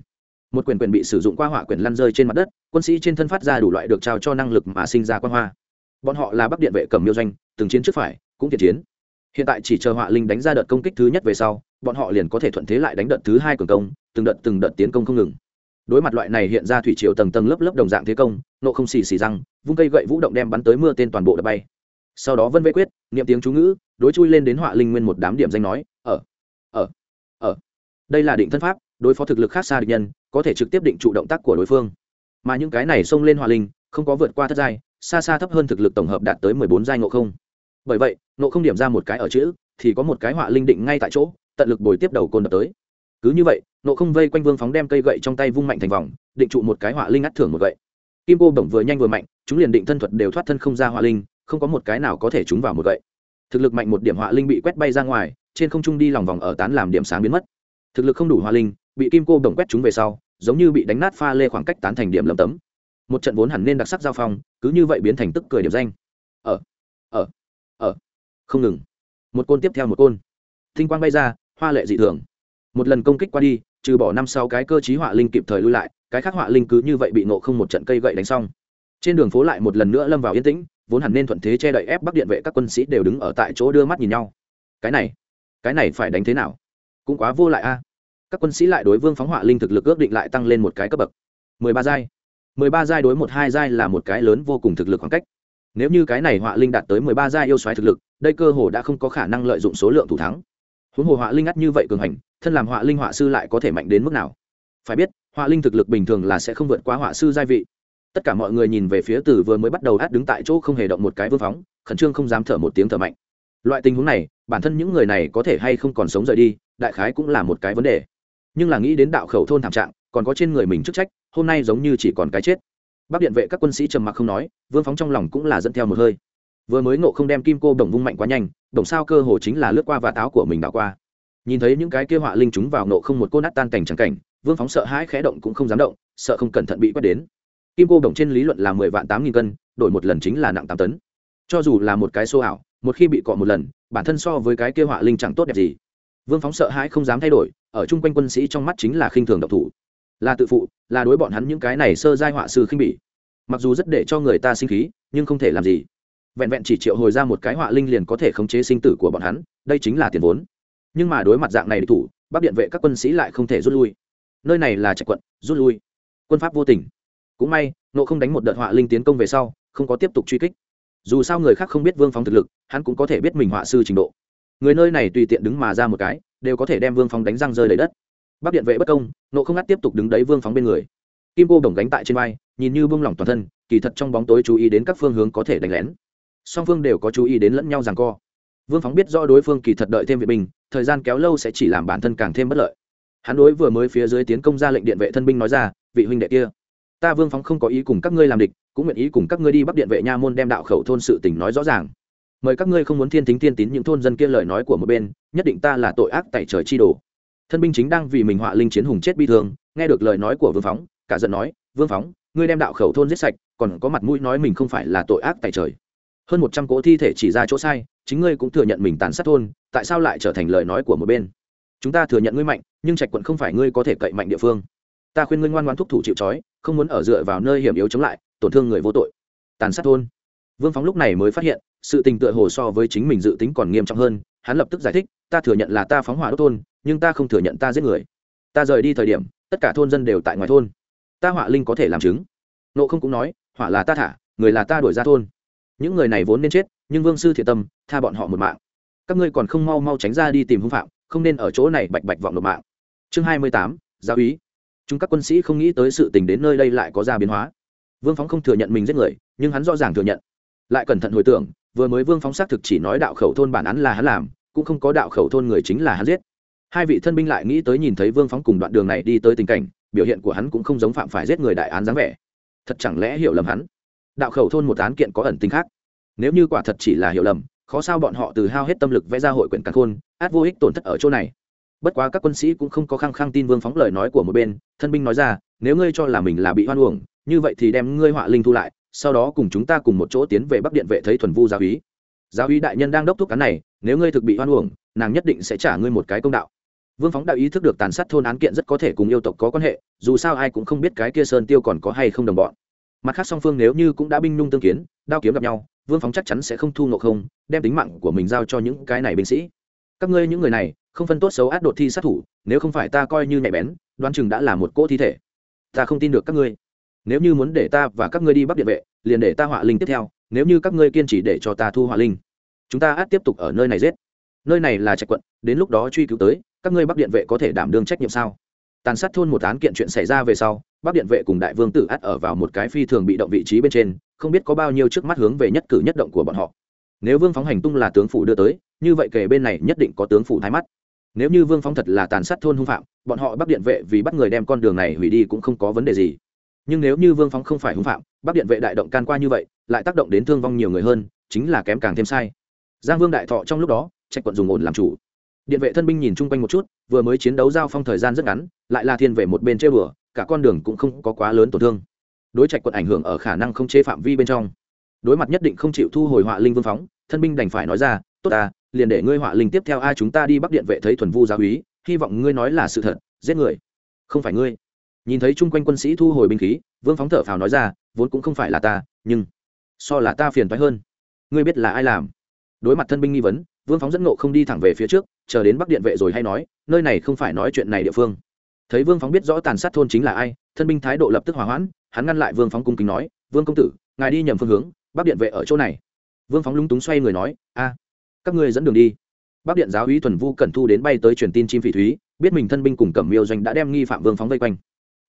S1: Một quyển quyển bị sử dụng qua họa quyển lăn rơi trên mặt đất, quân sĩ trên thân phát ra đủ loại được trao cho năng lực mà sinh ra quan hoa. Bọn họ là bắc điện vệ cầm miêu doanh, từng chiến trước phải, cũng thiện chiến. Hiện tại chỉ chờ họa linh đánh ra đợt công kích thứ nhất về sau, bọn họ liền có thể thuận thế lại đánh đợt thứ hai cường công, từng đợt từng đợt tiến công không ngừng đối mặt loại này hiện ra thủy triều tầng tầng lớp lớp đồng dạng thế công nộ không xì xì răng, vung cây gậy vũ động đem bắn tới mưa tên toàn bộ đập bay. Sau đó vân vây quyết, niệm tiếng chú ngữ, đối chui lên đến họa linh nguyên một đám điểm danh nói ở ở ở đây là định thân pháp, đối phó thực lực khác xa địch nhân, có thể trực tiếp định trụ động tác của đối phương. Mà những cái này xông lên họa linh, không có vượt qua thất giai, xa xa thấp hơn thực lực tổng hợp đạt tới mười bốn giai ngộ không. Bởi vậy, ngộ không điểm ra một cái ở chữ, thì có một cái họa linh định ngay tại chỗ, tận lực bồi tiếp đầu côn đập tới cứ như vậy, nộ không vây quanh vương phóng đem cây gậy trong tay vung mạnh thành vòng, định trụ một cái họa linh ắt thưởng một gậy. Kim cô bổng vừa nhanh vừa mạnh, chúng liền định thân thuật đều thoát thân không ra họa linh, không có một cái nào có thể trúng vào một gậy. Thực lực mạnh một điểm họa linh bị quét bay ra ngoài, trên không trung đi lòng vòng ở tán làm điểm sáng biến mất. Thực lực không đủ họa linh, bị kim cô bổng quét chúng về sau, giống như bị đánh nát pha lê khoảng cách tán thành điểm lầm tấm. Một trận vốn hẳn nên đặc sắc giao phong, cứ như vậy biến thành tức cười điểm danh. Ở ở ở không ngừng. Một côn tiếp theo một côn. Thinh quang bay ra, hoa lệ dị thường một lần công kích qua đi, trừ bỏ năm sáu cái cơ chí họa linh kịp thời lui lại, cái khác họa linh cứ như vậy bị nộ không một trận cây gậy đánh xong. Trên đường phố lại một lần nữa lâm vào yên tĩnh, vốn hẳn nên thuận thế che đậy ép bắc điện vệ các quân sĩ đều đứng ở tại chỗ đưa mắt nhìn nhau. Cái này cái này phải đánh thế nào? Cũng quá vô lại a. Các quân sĩ lại đối vương phóng họa linh thực lực ước định lại tăng lên một cái cấp bậc. Mười ba giai. Mười ba giai đối một hai giai là một cái lớn vô cùng thực lực khoảng cách. Nếu như cái này họa linh đạt tới mười ba giai yêu xoáy thực lực, đây cơ hồ đã không có khả năng lợi dụng số lượng thủ thắng. Huống hồ họa linh ắt như vậy cường hành thân làm họa linh họa sư lại có thể mạnh đến mức nào? Phải biết, họa linh thực lực bình thường là sẽ không vượt qua họa sư gia vị. Tất cả mọi người nhìn về phía từ vừa mới bắt đầu át đứng tại chỗ không hề động một cái vương phóng, khẩn trương không dám thở một tiếng thở mạnh. Loại tình huống này, bản thân những người này có thể hay không còn sống rời đi, đại khái cũng là một cái vấn đề. Nhưng là nghĩ đến đạo khẩu thôn thảm trạng, còn có trên người mình chức trách, hôm nay giống như chỉ còn cái chết. Bắc điện vệ các quân sĩ trầm mặc không nói, vương phóng trong lòng cũng là dẫn theo một hơi. Vừa mới ngộ không đem kim cô đồng vung mạnh quá nhanh, đồng sao cơ hồ chính là lướt qua và táo của mình đảo qua nhìn thấy những cái kia họa linh chúng vào nộ không một cô nát tan cảnh trắng cảnh, vương phóng sợ hãi khẽ động cũng không dám động, sợ không cẩn thận bị quét đến. Kim cô đồng trên lý luận là mười vạn tám nghìn cân, đổi một lần chính là nặng tám tấn. Cho dù là một cái xô ảo, một khi bị cọ một lần, bản thân so với cái kia họa linh chẳng tốt đẹp gì. Vương phóng sợ hãi không dám thay đổi, ở chung quanh quân sĩ trong mắt chính là khinh thường độc thủ. Là tự phụ, là đối bọn hắn những cái này sơ giai họa sư khinh bỉ. Mặc dù rất để cho người ta sinh khí, nhưng không thể làm gì. Vẹn vẹn chỉ triệu hồi ra một cái họa linh liền có thể khống chế sinh tử của bọn hắn, đây chính là tiền vốn nhưng mà đối mặt dạng này địch thủ, bắc điện vệ các quân sĩ lại không thể rút lui. Nơi này là trạch quận, rút lui. Quân pháp vô tình. Cũng may nộ không đánh một đợt họa linh tiến công về sau, không có tiếp tục truy kích. Dù sao người khác không biết vương phong thực lực, hắn cũng có thể biết mình họa sư trình độ. Người nơi này tùy tiện đứng mà ra một cái, đều có thể đem vương phong đánh răng rơi lấy đất. Bắc điện vệ bất công nộ không ngắt tiếp tục đứng đấy vương phóng bên người. Kim cô đồng gánh tại trên vai, nhìn như bông lỏng toàn thân, kỳ thật trong bóng tối chú ý đến các phương hướng có thể đánh lén. Song phương đều có chú ý đến lẫn nhau rằng co vương phóng biết do đối phương kỳ thật đợi thêm viện binh, thời gian kéo lâu sẽ chỉ làm bản thân càng thêm bất lợi. Hắn đối vừa mới phía dưới tiến công ra lệnh điện vệ thân binh nói ra, vị huynh đệ kia, ta vương phóng không có ý cùng các ngươi làm địch, cũng nguyện ý cùng các ngươi đi bắc điện vệ nha môn đem đạo khẩu thôn sự tình nói rõ ràng. Mời các ngươi không muốn thiên tính thiên tín những thôn dân kia lời nói của một bên, nhất định ta là tội ác tại trời chi đồ. Thân binh chính đang vì mình họa linh chiến hùng chết bi thương, nghe được lời nói của vương phóng, cả giận nói, vương phóng, ngươi đem đạo khẩu thôn giết sạch, còn có mặt mũi nói mình không phải là tội ác tại trời. Hơn một trăm cỗ thi thể chỉ ra chỗ sai chính ngươi cũng thừa nhận mình tàn sát thôn, tại sao lại trở thành lời nói của một bên? Chúng ta thừa nhận ngươi mạnh, nhưng trạch quận không phải ngươi có thể cậy mạnh địa phương. Ta khuyên ngươi ngoan ngoan thúc thủ chịu trói, không muốn ở dựa vào nơi hiểm yếu chống lại, tổn thương người vô tội. Tàn sát thôn. Vương phóng lúc này mới phát hiện, sự tình tựa hồ so với chính mình dự tính còn nghiêm trọng hơn, hắn lập tức giải thích, ta thừa nhận là ta phóng hỏa đốt thôn, nhưng ta không thừa nhận ta giết người. Ta rời đi thời điểm, tất cả thôn dân đều tại ngoài thôn. Ta họa linh có thể làm chứng. Nộ không cũng nói họa là ta thả, người là ta đuổi ra thôn. Những người này vốn nên chết nhưng vương sư thiện tâm, tha bọn họ một mạng. Các ngươi còn không mau mau tránh ra đi tìm hung phạm, không nên ở chỗ này bạch bạch vọng nộp mạng. Chương hai mươi tám, giáo ý. Chúng các quân sĩ không nghĩ tới sự tình đến nơi đây lại có ra biến hóa. Vương phóng không thừa nhận mình giết người, nhưng hắn rõ ràng thừa nhận. Lại cẩn thận hồi tưởng, vừa mới vương phóng xác thực chỉ nói đạo khẩu thôn bản án là hắn làm, cũng không có đạo khẩu thôn người chính là hắn giết. Hai vị thân binh lại nghĩ tới nhìn thấy vương phóng cùng đoạn đường này đi tới tình cảnh, biểu hiện của hắn cũng không giống phạm phải giết người đại án dáng vẻ. Thật chẳng lẽ hiểu lầm hắn? Đạo khẩu thôn một án kiện có ẩn tính khác? Nếu như quả thật chỉ là hiểu lầm, khó sao bọn họ từ hao hết tâm lực vẽ ra hội quyển cắn khôn, át vô ích tổn thất ở chỗ này. Bất quá các quân sĩ cũng không có khăng khăng tin vương phóng lời nói của một bên, thân binh nói ra, nếu ngươi cho là mình là bị hoan uổng, như vậy thì đem ngươi họa linh thu lại, sau đó cùng chúng ta cùng một chỗ tiến về bắc điện vệ thấy thuần vu giáo úy. Giáo úy đại nhân đang đốc thúc cán này, nếu ngươi thực bị hoan uổng, nàng nhất định sẽ trả ngươi một cái công đạo. Vương phóng đạo ý thức được tàn sát thôn án kiện rất có thể cùng yêu tộc có quan hệ, dù sao ai cũng không biết cái kia sơn tiêu còn có hay không đồng bọn. Mặt khác song phương nếu như cũng đã binh nung tương kiến, đao kiếm gặp nhau vương phóng chắc chắn sẽ không thu ngộ không, đem tính mạng của mình giao cho những cái này binh sĩ. Các ngươi những người này, không phân tốt xấu át đột thi sát thủ, nếu không phải ta coi như nhạy bén, đoán chừng đã là một cỗ thi thể. Ta không tin được các ngươi. Nếu như muốn để ta và các ngươi đi bắc điện vệ, liền để ta họa linh tiếp theo, nếu như các ngươi kiên trì để cho ta thu họa linh. Chúng ta át tiếp tục ở nơi này giết. Nơi này là trạch quận, đến lúc đó truy cứu tới, các ngươi bắc điện vệ có thể đảm đương trách nhiệm sao? Tàn sát thôn một án kiện chuyện xảy ra về sau bắc điện vệ cùng đại vương tử át ở vào một cái phi thường bị động vị trí bên trên, không biết có bao nhiêu trước mắt hướng về nhất cử nhất động của bọn họ. Nếu vương phóng hành tung là tướng phủ đưa tới, như vậy kể bên này nhất định có tướng phủ thái mắt. Nếu như vương phóng thật là tàn sát thôn hung phạm, bọn họ bắc điện vệ vì bắt người đem con đường này hủy đi cũng không có vấn đề gì. Nhưng nếu như vương phóng không phải hung phạm, bắc điện vệ đại động can qua như vậy, lại tác động đến thương vong nhiều người hơn, chính là kém càng thêm sai. Giang vương đại thọ trong lúc đó trạch quận dùng ổn làm chủ. Điện vệ thân binh nhìn chung quanh một chút, vừa mới chiến đấu giao phong thời gian rất ngắn, lại là thiên về một bên chơi bừa cả con đường cũng không có quá lớn tổn thương. Đối trạch quận ảnh hưởng ở khả năng không chế phạm vi bên trong. Đối mặt nhất định không chịu thu hồi họa linh vương phóng, thân binh đành phải nói ra, tốt ta, liền để ngươi họa linh tiếp theo ai chúng ta đi bắc điện vệ thấy thuần vu giáo úy, hy vọng ngươi nói là sự thật, giết người. Không phải ngươi. Nhìn thấy chung quanh quân sĩ thu hồi binh khí, vương phóng thở phào nói ra, vốn cũng không phải là ta, nhưng so là ta phiền thoái hơn. Ngươi biết là ai làm? Đối mặt thân binh nghi vấn, vương phóng dẫn nộ không đi thẳng về phía trước, chờ đến bắc điện vệ rồi hay nói, nơi này không phải nói chuyện này địa phương thấy vương phóng biết rõ tàn sát thôn chính là ai, thân binh thái độ lập tức hỏa hoãn, hắn ngăn lại vương phóng cung kính nói, vương công tử, ngài đi nhầm phương hướng, bắc điện vệ ở chỗ này. Vương phóng lúng túng xoay người nói, a, các ngươi dẫn đường đi. Bắc điện giáo úy thuần vu cẩn thu đến bay tới truyền tin chim phỉ thúy, biết mình thân binh cùng cẩm miêu doanh đã đem nghi phạm vương phóng vây quanh.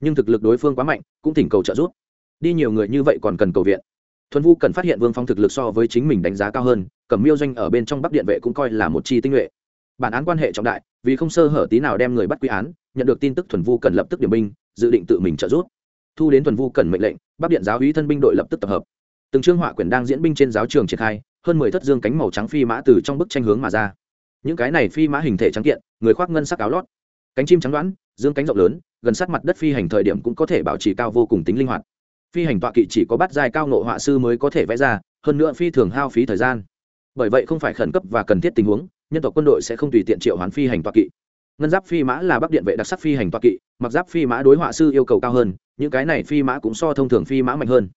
S1: Nhưng thực lực đối phương quá mạnh, cũng thỉnh cầu trợ giúp. Đi nhiều người như vậy còn cần cầu viện. Thuần vu cần phát hiện vương phong thực lực so với chính mình đánh giá cao hơn, cẩm miêu doanh ở bên trong bắc điện vệ cũng coi là một chi tinh nhuệ bản án quan hệ trọng đại, vì không sơ hở tí nào đem người bắt quy án, nhận được tin tức thuần vu cần lập tức điểm binh, dự định tự mình trợ giúp. Thu đến thuần vu cần mệnh lệnh, bắc điện giáo hí thân binh đội lập tức tập hợp. Từng trương họa quyển đang diễn binh trên giáo trường triển khai, hơn mười thất dương cánh màu trắng phi mã từ trong bức tranh hướng mà ra. Những cái này phi mã hình thể trắng kiện, người khoác ngân sắc áo lót, cánh chim trắng đoán, dương cánh rộng lớn, gần sát mặt đất phi hành thời điểm cũng có thể bảo trì cao vô cùng tính linh hoạt. Phi hành tọa kỵ chỉ có bắt dài cao nộ họa sư mới có thể vẽ ra, hơn nữa phi thường hao phí thời gian. Bởi vậy không phải khẩn cấp và cần thiết tình huống nhân tộc quân đội sẽ không tùy tiện triệu hoán phi hành toa kỵ. Ngân giáp phi mã là bắc điện vệ đặc sắc phi hành toa kỵ, mặc giáp phi mã đối họa sư yêu cầu cao hơn, những cái này phi mã cũng so thông thường phi mã mạnh hơn.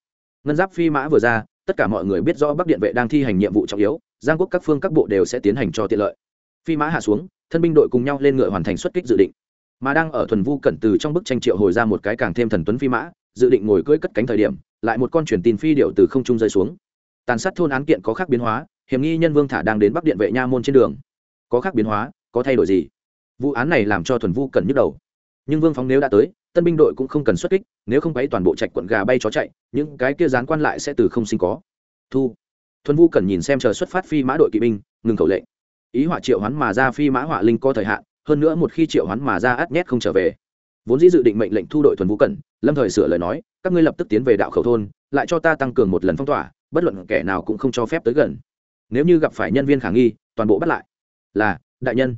S1: Ngân giáp phi mã vừa ra, tất cả mọi người biết rõ bắc điện vệ đang thi hành nhiệm vụ trọng yếu, giang quốc các phương các bộ đều sẽ tiến hành cho tiện lợi. Phi mã hạ xuống, thân binh đội cùng nhau lên ngựa hoàn thành xuất kích dự định. Mà đang ở thuần vu cẩn từ trong bức tranh triệu hồi ra một cái càng thêm thần tuấn phi mã, dự định ngồi cưỡi cất cánh thời điểm, lại một con truyền tin phi điệu từ không trung rơi xuống. Tàn sát thôn án kiện có khác biến hóa hiểm nghi nhân vương thả đang đến bắc điện vệ nha môn trên đường. Có khác biến hóa, có thay đổi gì? Vụ án này làm cho thuần vu cần nhức đầu. Nhưng vương phóng nếu đã tới, tân binh đội cũng không cần xuất kích, nếu không quấy toàn bộ trạch quận gà bay chó chạy, những cái kia gián quan lại sẽ từ không sinh có. Thu. Thuần vu cần nhìn xem chờ xuất phát phi mã đội kỵ binh, ngừng khẩu lệnh. Ý họa triệu hoán mà ra phi mã họa linh có thời hạn, hơn nữa một khi triệu hoán mà ra át nhét không trở về. Vốn dĩ dự định mệnh lệnh thu đội thuần vũ cẩn lâm thời sửa lời nói, các ngươi lập tức tiến về đạo khẩu thôn, lại cho ta tăng cường một lần phong tỏa, bất luận kẻ nào cũng không cho phép tới gần nếu như gặp phải nhân viên khả nghi, toàn bộ bắt lại. Là, đại nhân.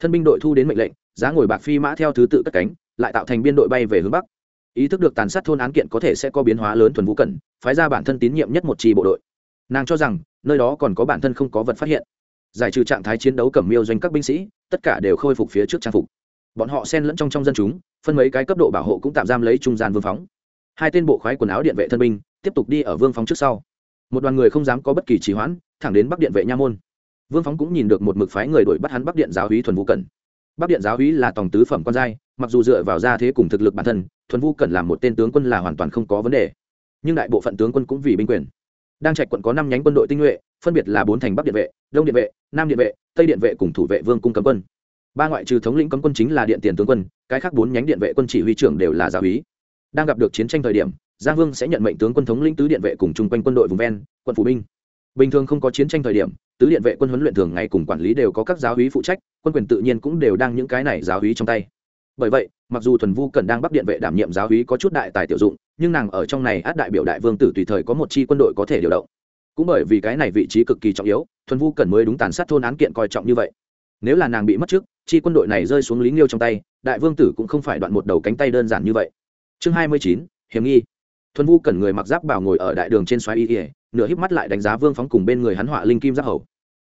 S1: Thân binh đội thu đến mệnh lệnh, giá ngồi bạc phi mã theo thứ tự cất cánh, lại tạo thành biên đội bay về hướng bắc. Ý thức được tàn sát thôn án kiện có thể sẽ có biến hóa lớn thuần vũ cẩn, phái ra bản thân tín nhiệm nhất một trì bộ đội. Nàng cho rằng, nơi đó còn có bản thân không có vật phát hiện. Giải trừ trạng thái chiến đấu cẩm miêu doanh các binh sĩ, tất cả đều khôi phục phía trước trang phục. Bọn họ xen lẫn trong trong dân chúng, phân mấy cái cấp độ bảo hộ cũng tạm giam lấy trung gian vương phóng. Hai tên bộ khoái quần áo điện vệ thân binh, tiếp tục đi ở vương phóng trước sau. Một đoàn người không dám có bất kỳ trì hoãn thẳng đến bắc điện vệ nha môn. Vương phóng cũng nhìn được một mực phái người đuổi bắt hắn bắc điện giáo hí thuần vũ cẩn. Bắc điện giáo hí là tổng tứ phẩm quan giai, mặc dù dựa vào gia thế cùng thực lực bản thân, thuần vũ cẩn làm một tên tướng quân là hoàn toàn không có vấn đề. Nhưng đại bộ phận tướng quân cũng vì binh quyền. Đang trạch quận có năm nhánh quân đội tinh nhuệ, phân biệt là bốn thành bắc điện vệ, đông điện vệ, nam điện vệ, tây điện vệ cùng thủ vệ vương cung cấm quân. Ba ngoại trừ thống lĩnh cấm quân chính là điện tiền tướng quân, cái khác bốn nhánh điện vệ quân chỉ huy trưởng đều là giáo úy đang gặp được chiến tranh thời điểm, giang vương sẽ nhận mệnh tướng quân thống lĩnh tứ điện vệ cùng chung quanh quân đội vùng ven, quận phủ binh bình thường không có chiến tranh thời điểm, tứ điện vệ quân huấn luyện thường ngày cùng quản lý đều có các giáo hí phụ trách, quân quyền tự nhiên cũng đều đang những cái này giáo hí trong tay. Bởi vậy, mặc dù thuần vu cần đang bắc điện vệ đảm nhiệm giáo hí có chút đại tài tiểu dụng, nhưng nàng ở trong này át đại biểu đại vương tử tùy thời có một chi quân đội có thể điều động. Cũng bởi vì cái này vị trí cực kỳ trọng yếu, thuần vu cần mới đúng tàn sát thôn án kiện coi trọng như vậy. Nếu là nàng bị mất trước, chi quân đội này rơi xuống lý nghiêu trong tay, đại vương tử cũng không phải đoạn một đầu cánh tay đơn giản như vậy. Chương hai mươi chín, hiểm nghi. Thuần vu cần người mặc giáp bảo ngồi ở đại đường trên xoáy y ỉa nửa híp mắt lại đánh giá vương phóng cùng bên người hắn họa linh kim giáp hầu.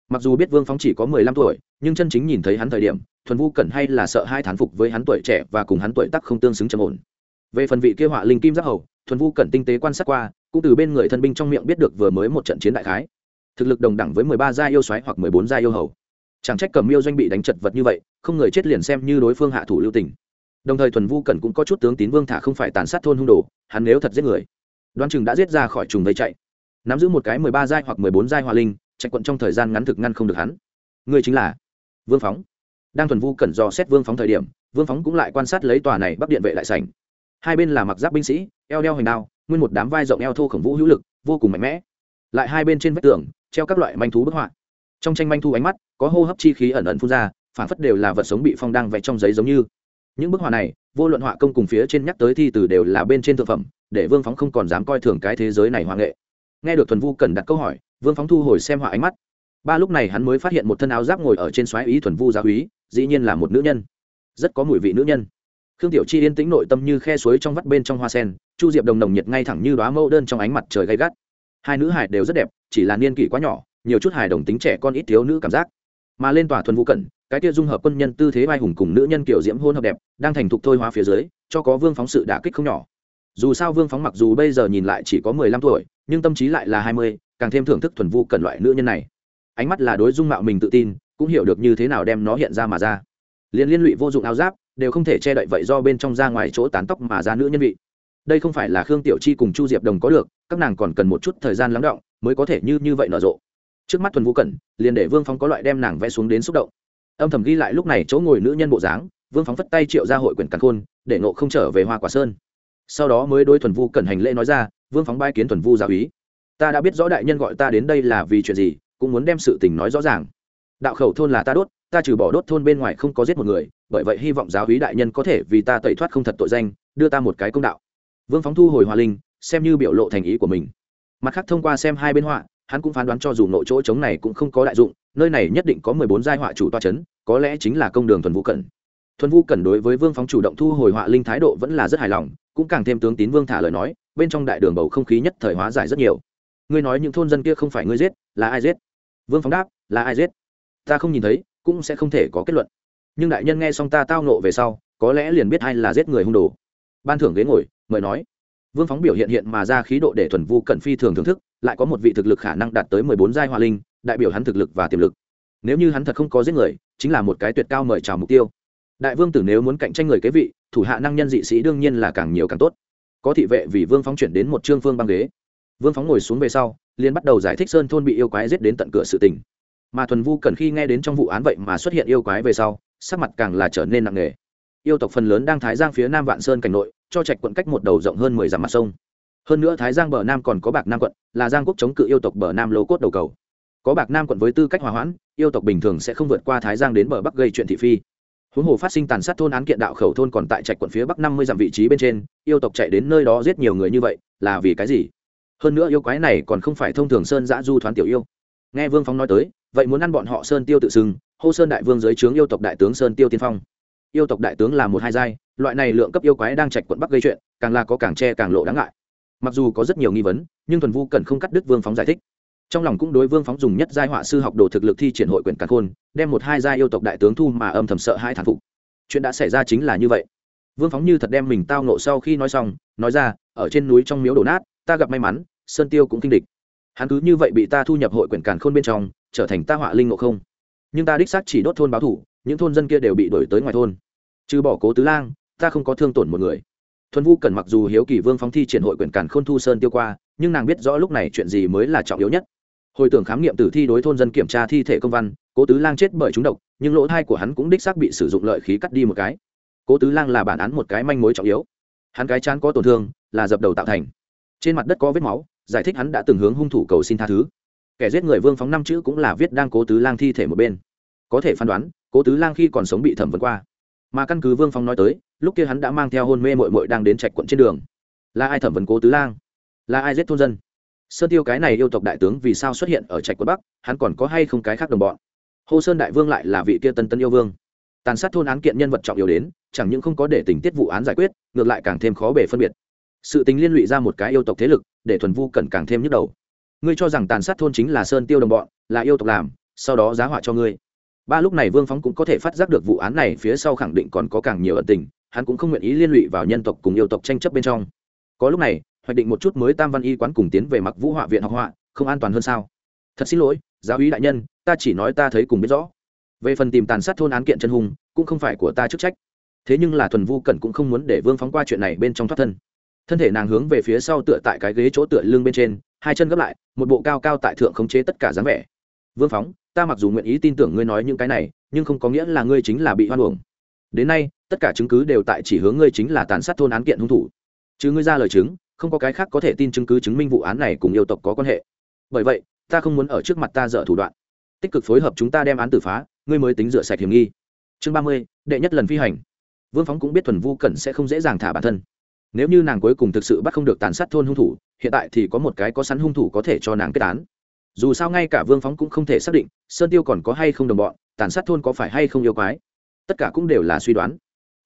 S1: Mặc dù biết vương phóng chỉ có mười lăm tuổi, nhưng chân chính nhìn thấy hắn thời điểm, thuần vu cẩn hay là sợ hai thán phục với hắn tuổi trẻ và cùng hắn tuổi tắc không tương xứng trầm ổn. Về phần vị kia họa linh kim giáp hầu, thuần vu cẩn tinh tế quan sát qua, cũng từ bên người thân binh trong miệng biết được vừa mới một trận chiến đại khái. Thực lực đồng đẳng với mười ba gia yêu xoáy hoặc mười bốn gia yêu hầu. Chẳng trách cầm miêu doanh bị đánh chật vật như vậy, không người chết liền xem như đối phương hạ thủ lưu tình. Đồng thời thuần vu cẩn cũng có chút tướng tín vương thả không phải tàn sát thôn hung đồ, hắn nếu thật giết người đoan chừng đã giết ra khỏi trùng vây chạy nắm giữ một cái mười ba giai hoặc mười bốn giai hòa linh trạch quận trong thời gian ngắn thực ngăn không được hắn. Người chính là vương phóng. Đang thuần vu cẩn dò xét vương phóng thời điểm, vương phóng cũng lại quan sát lấy tòa này bắc điện vệ lại sảnh. Hai bên là mặc giáp binh sĩ, eo đeo hành đao, nguyên một đám vai rộng eo thô khổng vũ hữu lực, vô cùng mạnh mẽ. Lại hai bên trên vách tường, treo các loại manh thú bức họa. Trong tranh manh thu ánh mắt, có hô hấp chi khí ẩn ẩn phun ra phản phất đều là vật sống bị phong đang vẽ trong giấy giống như. Những bức họa này, vô luận họa công cùng phía trên nhắc tới thi từ đều là bên trên thực phẩm, để vương phóng không còn dám coi thường cái thế giới này hoa nghệ nghe được thuần vu cần đặt câu hỏi, vương phóng thu hồi xem họa ánh mắt. Ba lúc này hắn mới phát hiện một thân áo giáp ngồi ở trên xoáy ý thuần vu gia húy dĩ nhiên là một nữ nhân. Rất có mùi vị nữ nhân. Khương tiểu chi yên tĩnh nội tâm như khe suối trong vắt bên trong hoa sen, chu diệp đồng nồng nhiệt ngay thẳng như đoá mẫu đơn trong ánh mặt trời gay gắt. Hai nữ hải đều rất đẹp, chỉ là niên kỷ quá nhỏ, nhiều chút hài đồng tính trẻ con ít thiếu nữ cảm giác. Mà lên tòa thuần vũ cẩn cái kia dung hợp quân nhân tư thế vai hùng cùng nữ nhân kiểu diễm hôn hợp đẹp, đang thành thục thôi hóa phía dưới, cho có vương phóng sự đả kích không nhỏ dù sao vương phóng mặc dù bây giờ nhìn lại chỉ có mười lăm tuổi, nhưng tâm trí lại là hai mươi, càng thêm thưởng thức thuần vũ cần loại nữ nhân này. Ánh mắt là đối dung mạo mình tự tin, cũng hiểu được như thế nào đem nó hiện ra mà ra. Liên liên lụy vô dụng áo giáp, đều không thể che đậy vậy do bên trong ra ngoài chỗ tán tóc mà ra nữ nhân vị. Đây không phải là khương tiểu chi cùng chu diệp đồng có được, các nàng còn cần một chút thời gian lắng động, mới có thể như như vậy nở rộ. Trước mắt thuần vũ cẩn liền để vương phóng có loại đem nàng vẽ xuống đến xúc động. Âm thầm ghi lại lúc này chỗ ngồi nữ nhân bộ dáng, vương phóng phất tay triệu ra hội quyển cắn khôn, để nộ không trở về hoa quả sơn sau đó mới đôi thuần vu cẩn hành lễ nói ra, vương phóng bai kiến thuần vu giáo ý ta đã biết rõ đại nhân gọi ta đến đây là vì chuyện gì, cũng muốn đem sự tình nói rõ ràng. Đạo khẩu thôn là ta đốt, ta trừ bỏ đốt thôn bên ngoài không có giết một người, bởi vậy hy vọng giáo hí đại nhân có thể vì ta tẩy thoát không thật tội danh, đưa ta một cái công đạo. Vương phóng thu hồi hòa linh, xem như biểu lộ thành ý của mình. Mặt khác thông qua xem hai bên họa, hắn cũng phán đoán cho dù nội chỗ trống này cũng không có đại dụng, nơi này nhất định có mười bốn giai họa chủ toa c h ấ n có lẽ chính là công đường thuần vũ cẩn. Thuần vũ cẩn đối với vương phóng chủ động thu hồi họa linh thái độ vẫn là rất hài lòng cũng càng thêm tướng tín vương thả lời nói, bên trong đại đường bầu không khí nhất thời hóa giải rất nhiều. Ngươi nói những thôn dân kia không phải ngươi giết, là ai giết? Vương phóng đáp, là ai giết? Ta không nhìn thấy, cũng sẽ không thể có kết luận. Nhưng đại nhân nghe xong ta tao nộ về sau, có lẽ liền biết ai là giết người hung đồ. Ban thưởng ghế ngồi, mời nói. Vương phóng biểu hiện hiện mà ra khí độ để thuần vu cận phi thường thưởng thức, lại có một vị thực lực khả năng đạt tới mười bốn giai hoa linh, đại biểu hắn thực lực và tiềm lực. Nếu như hắn thật không có giết người, chính là một cái tuyệt cao mời chào mục tiêu. Đại vương tử nếu muốn cạnh tranh người kế vị thủ hạ năng nhân dị sĩ đương nhiên là càng nhiều càng tốt. Có thị vệ vì vương phóng chuyển đến một trương phương băng ghế. Vương phóng ngồi xuống về sau, liền bắt đầu giải thích sơn thôn bị yêu quái giết đến tận cửa sự tình. Mà thuần vu cần khi nghe đến trong vụ án vậy mà xuất hiện yêu quái về sau, sắc mặt càng là trở nên nặng nề. Yêu tộc phần lớn đang thái giang phía nam vạn sơn cảnh nội, cho trạch quận cách một đầu rộng hơn mười dặm mặt sông. Hơn nữa thái giang bờ nam còn có bạc nam quận, là giang quốc chống cự yêu tộc bờ nam lô cốt đầu cầu. Có bạc nam quận với tư cách hòa hoãn, yêu tộc bình thường sẽ không vượt qua thái giang đến bờ bắc gây chuyện thị phi huống hồ phát sinh tàn sát thôn án kiện đạo khẩu thôn còn tại trạch quận phía bắc năm mươi dặm vị trí bên trên, yêu tộc chạy đến nơi đó giết nhiều người như vậy, là vì cái gì? Hơn nữa yêu quái này còn không phải thông thường sơn giã du thoán tiểu yêu. Nghe vương phong nói tới, vậy muốn ăn bọn họ sơn tiêu tự xưng, hô sơn đại vương dưới trướng yêu tộc đại tướng sơn tiêu tiên phong. Yêu tộc đại tướng là một hai giai, loại này lượng cấp yêu quái đang trạch quận bắc gây chuyện, càng là có càng che càng lộ đáng ngại. Mặc dù có rất nhiều nghi vấn, nhưng thuần vu cần không cắt đứt vương phóng giải thích trong lòng cũng đối vương phóng dùng nhất giai họa sư học đồ thực lực thi triển hội quyền càn khôn, đem một hai giai yêu tộc đại tướng thu mà âm thầm sợ hai thản phục. Chuyện đã xảy ra chính là như vậy. Vương phóng như thật đem mình tao nộ sau khi nói xong, nói ra, ở trên núi trong miếu đổ nát, ta gặp may mắn, sơn tiêu cũng kinh địch. Hắn cứ như vậy bị ta thu nhập hội quyền càn khôn bên trong, trở thành ta họa linh ngộ không. Nhưng ta đích xác chỉ đốt thôn báo thủ, những thôn dân kia đều bị đổi tới ngoài thôn. Trừ bỏ cố tứ lang, ta không có thương tổn một người. Thuần vu cần mặc dù hiếu kỳ vương phóng thi triển hội quyền cản khôn thu sơn tiêu qua, nhưng nàng biết rõ lúc này chuyện gì mới là trọng yếu nhất hồi tưởng khám nghiệm tử thi đối thôn dân kiểm tra thi thể công văn, cố tứ lang chết bởi trúng độc, nhưng lỗ thai của hắn cũng đích xác bị sử dụng lợi khí cắt đi một cái. Cố tứ lang là bản án một cái manh mối trọng yếu. Hắn cái chán có tổn thương, là dập đầu tạo thành. Trên mặt đất có vết máu, giải thích hắn đã từng hướng hung thủ cầu xin tha thứ. Kẻ giết người vương phóng năm chữ cũng là viết đang cố tứ lang thi thể một bên. Có thể phán đoán, cố tứ lang khi còn sống bị thẩm vấn qua. Mà căn cứ vương phóng nói tới, lúc kia hắn đã mang theo hôn mê mội mội đang đến trạch quận trên đường. Là ai thẩm vấn cố tứ lang? Là ai giết thôn dân? Sơn tiêu cái này yêu tộc đại tướng vì sao xuất hiện ở trạch quận bắc, hắn còn có hay không cái khác đồng bọn? Hồ sơn đại vương lại là vị kia tân tân yêu vương. Tàn sát thôn án kiện nhân vật trọng yếu đến, chẳng những không có để tình tiết vụ án giải quyết, ngược lại càng thêm khó bể phân biệt. Sự tính liên lụy ra một cái yêu tộc thế lực, để thuần vu cần càng thêm nhức đầu. Ngươi cho rằng tàn sát thôn chính là sơn tiêu đồng bọn, là yêu tộc làm, sau đó giá họa cho ngươi. Ba lúc này vương phóng cũng có thể phát giác được vụ án này phía sau khẳng định còn có càng nhiều ẩn tình, hắn cũng không nguyện ý liên lụy vào nhân tộc cùng yêu tộc tranh chấp bên trong. Có lúc này hoạch định một chút mới tam văn y quán cùng tiến về mặc vũ họa viện học họa, không an toàn hơn sao? Thật xin lỗi, giáo úy đại nhân, ta chỉ nói ta thấy cùng biết rõ. Về phần tìm tàn sát thôn án kiện chân hùng cũng không phải của ta chức trách. Thế nhưng là thuần vu cẩn cũng không muốn để vương phóng qua chuyện này bên trong thoát thân. Thân thể nàng hướng về phía sau tựa tại cái ghế chỗ tựa lưng bên trên, hai chân gấp lại, một bộ cao cao tại thượng khống chế tất cả dáng vẻ. Vương phóng, ta mặc dù nguyện ý tin tưởng ngươi nói những cái này, nhưng không có nghĩa là ngươi chính là bị hoan uổng. Đến nay, tất cả chứng cứ đều tại chỉ hướng ngươi chính là tàn sát thôn án kiện hung thủ. Chứ ngươi ra lời chứng không có cái khác có thể tin chứng cứ chứng minh vụ án này cùng yêu tộc có quan hệ. Bởi vậy, ta không muốn ở trước mặt ta dở thủ đoạn. Tích cực phối hợp chúng ta đem án tử phá, ngươi mới tính rửa sạch hiểm nghi. Chương ba mươi, đệ nhất lần phi hành. Vương phóng cũng biết thuần vu cẩn sẽ không dễ dàng thả bản thân. Nếu như nàng cuối cùng thực sự bắt không được tàn sát thôn hung thủ, hiện tại thì có một cái có sẵn hung thủ có thể cho nàng kết án. Dù sao ngay cả vương phóng cũng không thể xác định sơn tiêu còn có hay không đồng bọn, tàn sát thôn có phải hay không yêu quái. Tất cả cũng đều là suy đoán.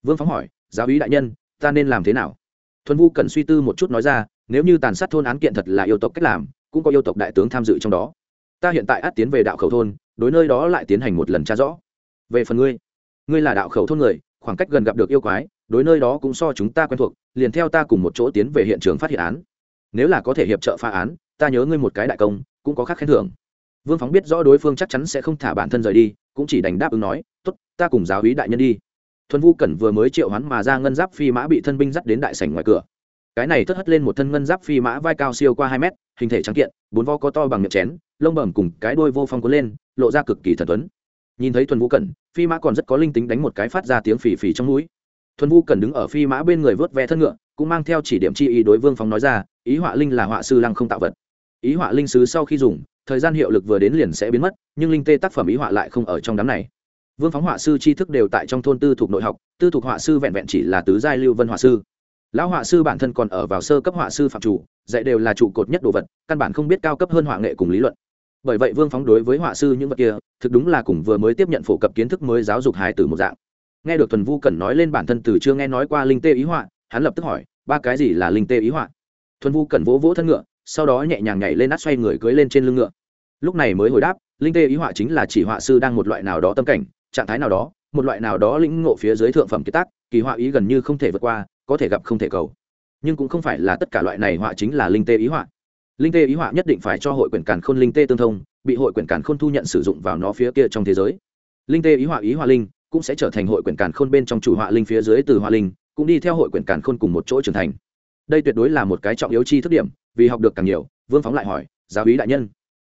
S1: Vương phóng hỏi, giáo ý đại nhân, ta nên làm thế nào? Thuần vu cần suy tư một chút nói ra, nếu như tàn sát thôn án kiện thật là yêu tộc cách làm, cũng có yêu tộc đại tướng tham dự trong đó. Ta hiện tại át tiến về đạo khẩu thôn, đối nơi đó lại tiến hành một lần tra rõ. Về phần ngươi ngươi là đạo khẩu thôn người, khoảng cách gần gặp được yêu quái, đối nơi đó cũng so chúng ta quen thuộc, liền theo ta cùng một chỗ tiến về hiện trường phát hiện án. Nếu là có thể hiệp trợ phá án, ta nhớ ngươi một cái đại công, cũng có khác khen thưởng. Vương phóng biết rõ đối phương chắc chắn sẽ không thả bản thân rời đi, cũng chỉ đành đáp ứng nói t ố t ta cùng giáo hí đại nhân đi thuần vu cẩn vừa mới triệu hoán mà ra ngân giáp phi mã bị thân binh dắt đến đại sảnh ngoài cửa. Cái này thất hất lên một thân ngân giáp phi mã vai cao siêu qua hai mét, hình thể trắng kiện, bốn vo có to bằng miệng chén, lông bẩm cùng cái đôi vô phong cuốn lên, lộ ra cực kỳ thần tuấn. Nhìn thấy thuần vũ cẩn, phi mã còn rất có linh tính đánh một cái phát ra tiếng phì phì trong mũi thuần vũ cẩn đứng ở phi mã bên người vớt ve thân ngựa, cũng mang theo chỉ điểm chi ý đối vương phong nói ra, ý họa linh là họa sư lăng không tạo vật. Ý họa linh sứ sau khi dùng, thời gian hiệu lực vừa đến liền sẽ biến mất, nhưng linh tê tác phẩm ý họa lại không ở trong đám này vương phóng họa sư tri thức đều tại trong thôn tư thuộc nội học, tư thuộc họa sư vẹn vẹn chỉ là tứ giai lưu vân họa sư. Lão họa sư bản thân còn ở vào sơ cấp họa sư phạm chủ, dạy đều là trụ cột nhất đồ vật, căn bản không biết cao cấp hơn họa nghệ cùng lý luận. Bởi vậy vương phóng đối với họa sư những vật kia, thực đúng là cùng vừa mới tiếp nhận phổ cập kiến thức mới giáo dục hài từ một dạng. Nghe được thuần vu cẩn nói lên bản thân từ chưa nghe nói qua linh tê ý họa, hắn lập tức hỏi, ba cái gì là linh tê ý họa? Thuần vu cẩn vỗ vỗ thân ngựa, sau đó nhẹ nhàng nhảy lên nát xoay người cưới lên trên lưng ngựa. Lúc này mới hồi đáp, linh tê ý họa chính là chỉ họa sư đang một loại nào đó tâm cảnh trạng thái nào đó, một loại nào đó lĩnh ngộ phía dưới thượng phẩm kiệt tác, kỳ họa ý gần như không thể vượt qua, có thể gặp không thể cầu. Nhưng cũng không phải là tất cả loại này họa chính là linh tê ý họa. Linh tê ý họa nhất định phải cho hội quyển càn khôn linh tê tương thông, bị hội quyển càn khôn thu nhận sử dụng vào nó phía kia trong thế giới. Linh tê ý họa ý họa linh cũng sẽ trở thành hội quyển càn khôn bên trong chủ họa linh phía dưới từ họa linh, cũng đi theo hội quyển càn khôn cùng một chỗ trưởng thành. Đây tuyệt đối là một cái trọng yếu chi thức điểm, vì học được càng nhiều, vương phóng lại hỏi, giáo ý đại nhân,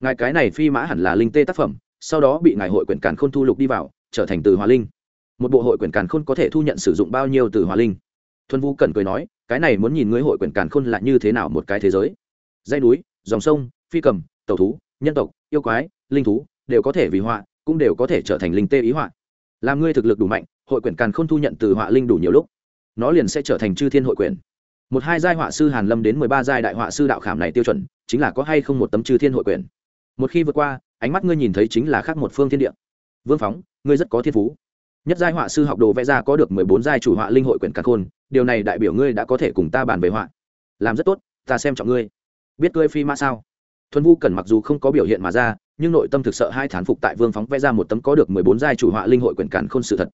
S1: ngài cái này phi mã hẳn là linh tê tác phẩm, sau đó bị ngài hội quyển càn khôn thu lục đi vào trở thành từ hòa linh. Một bộ hội quyển càn khôn có thể thu nhận sử dụng bao nhiêu từ hòa linh? Thuần vũ cần cười nói, cái này muốn nhìn ngươi hội quyển càn khôn là như thế nào một cái thế giới. Dây núi, dòng sông, phi cầm tàu thú, nhân tộc, yêu quái, linh thú đều có thể vì họa, cũng đều có thể trở thành linh tê ý họa. Làm ngươi thực lực đủ mạnh, hội quyển càn khôn thu nhận từ họa linh đủ nhiều lúc, nó liền sẽ trở thành chư thiên hội quyển. Một hai giai họa sư hàn lâm đến mười ba giai đại họa sư đạo khảm này tiêu chuẩn, chính là có hay không một tấm chư thiên hội quyển. Một khi vượt qua, ánh mắt ngươi nhìn thấy chính là khác một phương thiên địa. Vương phóng ngươi rất có thiên phú. Nhất giai họa sư học đồ vẽ ra có được mười bốn giai chủ họa linh hội quyển càn khôn, điều này đại biểu ngươi đã có thể cùng ta bàn về họa. Làm rất tốt, ta xem trọng ngươi. Biết ngươi phi mã sao? Thuần vu cần mặc dù không có biểu hiện mà ra, nhưng nội tâm thực sợ hai thán phục tại vương phóng vẽ ra một tấm có được mười bốn giai chủ họa linh hội quyển cản khôn sự thật.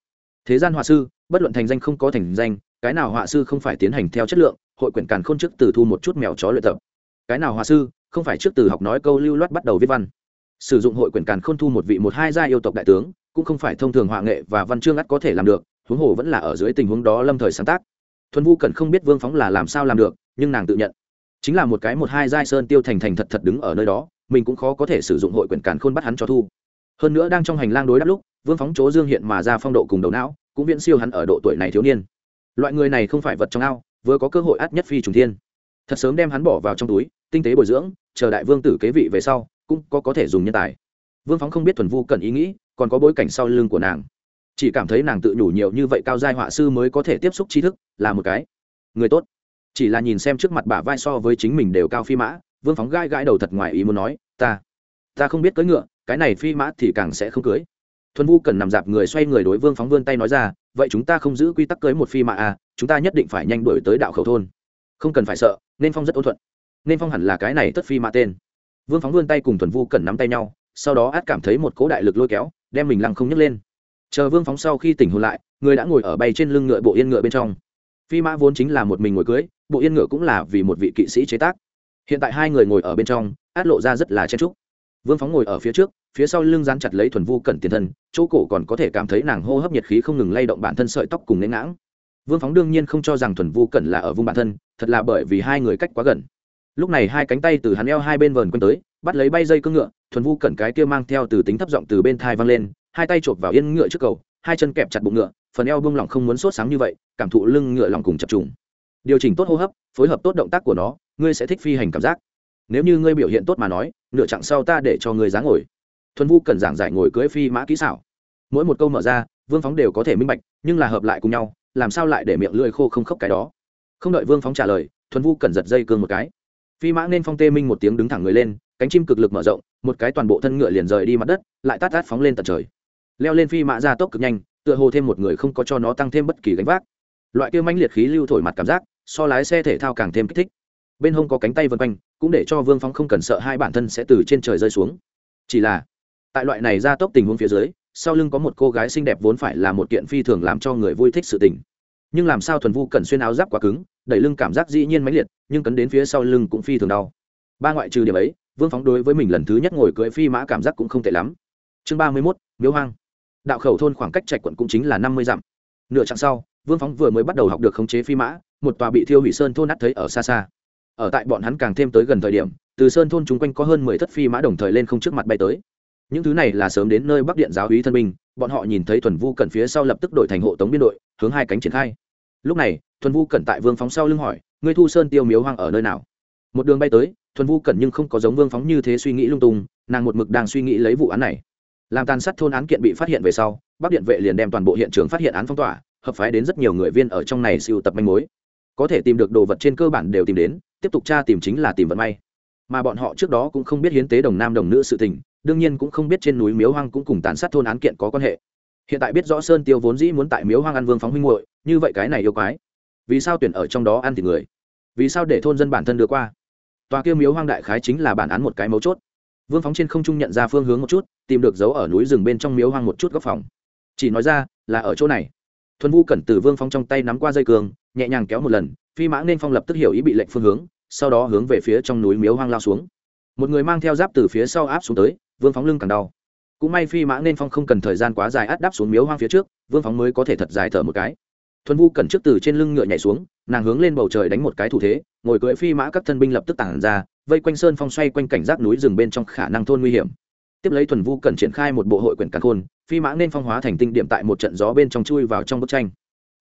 S1: Thế gian họa sư, bất luận thành danh không có thành danh, cái nào họa sư không phải tiến hành theo chất lượng, hội quyển cản khôn trước từ thu một chút mèo chó luyện tập. Cái nào họa sư, không phải trước từ học nói câu lưu loát bắt đầu viết văn. Sử dụng hội quyển càn khôn thu một vị một hai gia yêu tộc đại tướng cũng không phải thông thường họa nghệ và văn chương ắt có thể làm được, huống hồ vẫn là ở dưới tình huống đó lâm thời sáng tác. Thuần vu cần không biết vương phóng là làm sao làm được, nhưng nàng tự nhận, chính là một cái một hai giai sơn tiêu thành thành thật thật đứng ở nơi đó, mình cũng khó có thể sử dụng hội quyển càn khôn bắt hắn cho thu. Hơn nữa đang trong hành lang đối đáp lúc, vương phóng chỗ dương hiện mà ra phong độ cùng đầu não, cũng viễn siêu hắn ở độ tuổi này thiếu niên. Loại người này không phải vật trong ao, vừa có cơ hội át nhất phi trùng thiên. Thật sớm đem hắn bỏ vào trong túi, tinh tế bồi dưỡng, chờ đại vương tử kế vị về sau, cũng có có thể dùng nhân tài. Vương phóng không biết thuần vu cần ý nghĩ còn có bối cảnh sau lưng của nàng. Chỉ cảm thấy nàng tự nhủ nhiều như vậy cao giai họa sư mới có thể tiếp xúc tri thức, là một cái. Người tốt. Chỉ là nhìn xem trước mặt bả vai so với chính mình đều cao phi mã, vương phóng gai gãi đầu thật ngoài ý muốn nói, ta ta không biết cưỡi ngựa, cái này phi mã thì càng sẽ không cưới thuần vu cần nằm dạp người xoay người đối vương phóng vươn tay nói ra, vậy chúng ta không giữ quy tắc cưới một phi mã à chúng ta nhất định phải nhanh đuổi tới đạo khẩu thôn. Không cần phải sợ, nên phong rất ôn thuận. Nên phong hẳn là cái này tất phi mã tên. Vương phóng vươn tay cùng thuần vu cần nắm tay nhau, sau đó át cảm thấy một cỗ đại lực lôi kéo đem mình lăng không nhấc lên. Chờ vương phóng sau khi tỉnh hồn lại, người đã ngồi ở bay trên lưng ngựa bộ yên ngựa bên trong. Phi mã vốn chính là một mình ngồi cưới, bộ yên ngựa cũng là vì một vị kỵ sĩ chế tác. Hiện tại hai người ngồi ở bên trong, át lộ ra rất là chen trúc vương phóng ngồi ở phía trước, phía sau lưng dán chặt lấy thuần vu cẩn tiền thân, chỗ cổ còn có thể cảm thấy nàng hô hấp nhiệt khí không ngừng lay động bản thân sợi tóc cùng nến ngãng. Vương phóng đương nhiên không cho rằng thuần vu cẩn là ở vùng bản thân, thật là bởi vì hai người cách quá gần. Lúc này hai cánh tay từ hắn eo hai bên vờn quanh tới bắt lấy bay dây cương ngựa, thuần vu cẩn cái kia mang theo từ tính thấp giọng từ bên thai văng lên, hai tay chộp vào yên ngựa trước cầu, hai chân kẹp chặt bụng ngựa, phần eo bông lỏng không muốn sốt sáng như vậy, cảm thụ lưng ngựa lòng cùng chập trùng. Điều chỉnh tốt hô hấp, phối hợp tốt động tác của nó, ngươi sẽ thích phi hành cảm giác. Nếu như ngươi biểu hiện tốt mà nói, nửa chặng sau ta để cho ngươi dáng ngồi. Thuần vu cần giảng giải ngồi cưới phi mã kỹ xảo. Mỗi một câu mở ra, vương phóng đều có thể minh bạch, nhưng là hợp lại cùng nhau, làm sao lại để miệng lưỡi khô không khóc cái đó? Không đợi vương phóng trả lời, thuần vu cần giật dây cương một cái. Phi mã nên phong tê minh một tiếng đứng thẳng người lên cánh chim cực lực mở rộng, một cái toàn bộ thân ngựa liền rời đi mặt đất, lại tát tát phóng lên tận trời. Leo lên phi mã ra tốc cực nhanh, tựa hồ thêm một người không có cho nó tăng thêm bất kỳ gánh vác. Loại kia manh liệt khí lưu thổi mặt cảm giác, so lái xe thể thao càng thêm kích thích. Bên hông có cánh tay vân quanh, cũng để cho vương phóng không cần sợ hai bản thân sẽ từ trên trời rơi xuống. Chỉ là, tại loại này ra tốc tình huống phía dưới, sau lưng có một cô gái xinh đẹp vốn phải là một kiện phi thường làm cho người vui thích sự tình. Nhưng làm sao thuần vu cần xuyên áo giáp quá cứng, đẩy lưng cảm giác dĩ nhiên mãnh liệt, nhưng cấn đến phía sau lưng cũng phi thường đau. Ba ngoại trừ điểm ấy vương phóng đối với mình lần thứ nhất ngồi cưỡi phi mã cảm giác cũng không tệ lắm. Chương ba mươi mốt miếu hoang. Đạo khẩu thôn khoảng cách trạch quận cũng chính là năm mươi dặm. Nửa chặng sau, vương phóng vừa mới bắt đầu học được khống chế phi mã, một tòa bị thiêu hủy sơn thôn nát thấy ở xa xa. Ở tại bọn hắn càng thêm tới gần thời điểm, từ sơn thôn chung quanh có hơn mười thất phi mã đồng thời lên không trước mặt bay tới. Những thứ này là sớm đến nơi bắc điện giáo hí thân binh, bọn họ nhìn thấy thuần vu cẩn phía sau lập tức đổi thành hộ tống biên đội, hướng hai cánh triển khai. Lúc này, thuần vu cẩn tại vương phóng sau lưng hỏi, ngươi thu sơn tiêu miếu hoang ở nơi nào? Một đường bay tới thuần vu cẩn nhưng không có giống vương phóng như thế suy nghĩ lung tung, nàng một mực đang suy nghĩ lấy vụ án này. Làm tàn sát thôn án kiện bị phát hiện về sau, bắc điện vệ liền đem toàn bộ hiện trường phát hiện án phong tỏa, hợp phái đến rất nhiều người viên ở trong này siêu tập manh mối. Có thể tìm được đồ vật trên cơ bản đều tìm đến, tiếp tục tra tìm chính là tìm vận may. Mà bọn họ trước đó cũng không biết hiến tế đồng nam đồng nữ sự tình, đương nhiên cũng không biết trên núi miếu hoang cũng cùng tàn sát thôn án kiện có quan hệ. Hiện tại biết rõ sơn tiêu vốn dĩ muốn tại miếu hoang ăn vương phóng huynh muội, như vậy cái này yêu quái. Vì sao tuyển ở trong đó ăn thịt người? Vì sao để thôn dân bản thân đưa qua? Tòa kia miếu hoang đại khái chính là bản án một cái mấu chốt. Vương phóng trên không trung nhận ra phương hướng một chút, tìm được dấu ở núi rừng bên trong miếu hoang một chút góc phòng. Chỉ nói ra, là ở chỗ này. Thuần vu cẩn từ vương phóng trong tay nắm qua dây cường, nhẹ nhàng kéo một lần, phi mã nên phong lập tức hiểu ý bị lệnh phương hướng, sau đó hướng về phía trong núi miếu hoang lao xuống. Một người mang theo giáp từ phía sau áp xuống tới, vương phóng lưng càng đau. Cũng may phi mã nên phong không cần thời gian quá dài áp đáp xuống miếu hoang phía trước, vương phóng mới có thể thật dài thở một cái. Thuần vu cẩn trước từ trên lưng ngựa nhảy xuống, nàng hướng lên bầu trời đánh một cái thủ thế ngồi cưỡi phi mã các thân binh lập tức tản ra, vây quanh sơn phong xoay quanh cảnh giác núi rừng bên trong khả năng thôn nguy hiểm. Tiếp lấy thuần vu cẩn triển khai một bộ hội quyển càn khôn, phi mã nên phong hóa thành tinh điểm tại một trận gió bên trong chui vào trong bức tranh.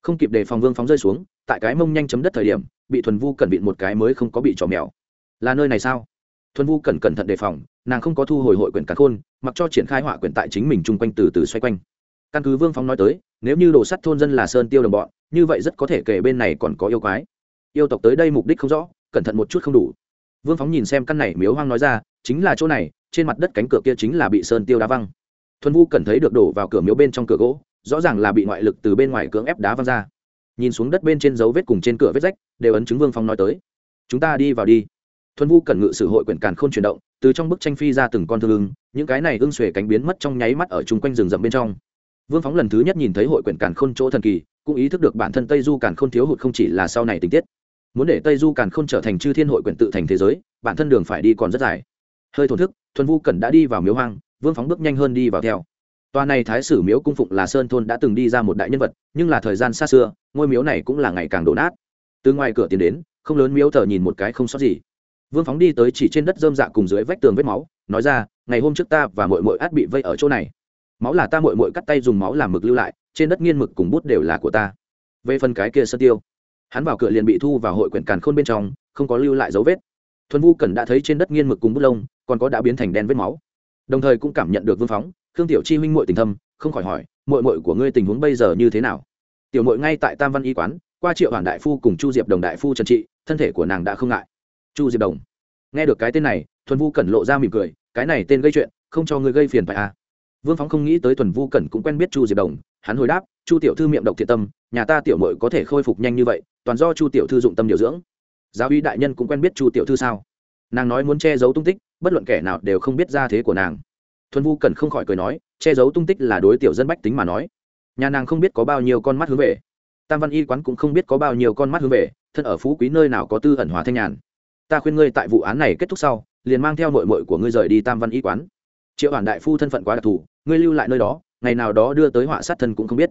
S1: Không kịp để phòng vương phóng rơi xuống, tại cái mông nhanh chấm đất thời điểm, bị thuần vu cẩn vịn một cái mới không có bị trò mèo. Là nơi này sao? Thuần vu cẩn cẩn thận đề phòng, nàng không có thu hồi hội quyển càn khôn, mặc cho triển khai họa quyển tại chính mình chung quanh từ từ xoay quanh. Căn cứ vương phóng nói tới, nếu như đồ sắt thôn dân là sơn tiêu đồng bọn, như vậy rất có thể kể bên này còn có yêu quái yêu tộc tới đây mục đích không rõ, cẩn thận một chút không đủ. Vương phóng nhìn xem căn này miếu hoang nói ra, chính là chỗ này, trên mặt đất cánh cửa kia chính là bị sơn tiêu đá văng. Thuần vu cần thấy được đổ vào cửa miếu bên trong cửa gỗ, rõ ràng là bị ngoại lực từ bên ngoài cưỡng ép đá văng ra. Nhìn xuống đất bên trên dấu vết cùng trên cửa vết rách, đều ấn chứng vương phong nói tới. Chúng ta đi vào đi. Thuần vu cần ngự sử hội quyển càn k h ô n chuyển động, từ trong bức tranh phi ra từng con thương ưng, những cái này ưng xuề cánh biến mất trong nháy mắt ở chung quanh rừng rậm bên trong vương phóng lần thứ nhất nhìn thấy hội quyển càn khôn chỗ thần kỳ, cũng ý thức được bản thân tây du càn khôn thiếu hụt không chỉ là sau này tình tiết. Muốn để tây du càn khôn trở thành chư thiên hội quyển tự thành thế giới, bản thân đường phải đi còn rất dài. Hơi thổn thức, thuần vu cẩn đã đi vào miếu hoang, vương phóng bước nhanh hơn đi vào theo. Tòa này thái sử miếu cung phụng là sơn thôn đã từng đi ra một đại nhân vật, nhưng là thời gian xa xưa, ngôi miếu này cũng là ngày càng đổ nát. Từ ngoài cửa tiến đến, không lớn miếu thờ nhìn một cái không sót gì. Vương phóng đi tới chỉ trên đất dơm dạ cùng dưới vách tường vết máu, nói ra, ngày hôm trước ta và mội mội át bị vây ở chỗ này máu là ta mội mội cắt tay dùng máu làm mực lưu lại, trên đất nghiên mực cùng bút đều là của ta. Về phần cái kia sơ tiêu, hắn vào cửa liền bị thu vào hội quyển càn khôn bên trong, không có lưu lại dấu vết. Thuần vu cần đã thấy trên đất nghiên mực cùng bút lông, còn có đã biến thành đen vết máu. Đồng thời cũng cảm nhận được vương phóng, khương tiểu chi huynh muội tình thâm, không khỏi hỏi, muội muội của ngươi tình huống bây giờ như thế nào? Tiểu muội ngay tại tam văn y quán, qua triệu hoàng đại phu cùng chu diệp đồng đại phu trần trị, thân thể của nàng đã không ngại. Chu diệp đồng. Nghe được cái tên này, thuần vu cẩn lộ ra mỉm cười, cái này tên gây chuyện, không cho ngươi gây phiền phải à? Vương phóng không nghĩ tới tuần vu cẩn cũng quen biết chu diệp đồng. Hắn hồi đáp, chu tiểu thư miệng độc thiện tâm, nhà ta tiểu mội có thể khôi phục nhanh như vậy, toàn do chu tiểu thư dụng tâm điều dưỡng. Giáo uy đại nhân cũng quen biết chu tiểu thư sao? Nàng nói muốn che giấu tung tích, bất luận kẻ nào đều không biết ra thế của nàng. Thuần vu cần không khỏi cười nói, che giấu tung tích là đối tiểu dân bách tính mà nói. Nhà nàng không biết có bao nhiêu con mắt hướng về. Tam văn y quán cũng không biết có bao nhiêu con mắt hướng về, thân ở phú quý nơi nào có tư ẩn hòa thanh nhàn. Ta khuyên ngươi tại vụ án này kết thúc sau, liền mang theo nội mội của ngươi rời đi tam văn y quán triệu hoàn đại phu thân phận quá đặc thù, ngươi lưu lại nơi đó, ngày nào đó đưa tới họa sát thân cũng không biết.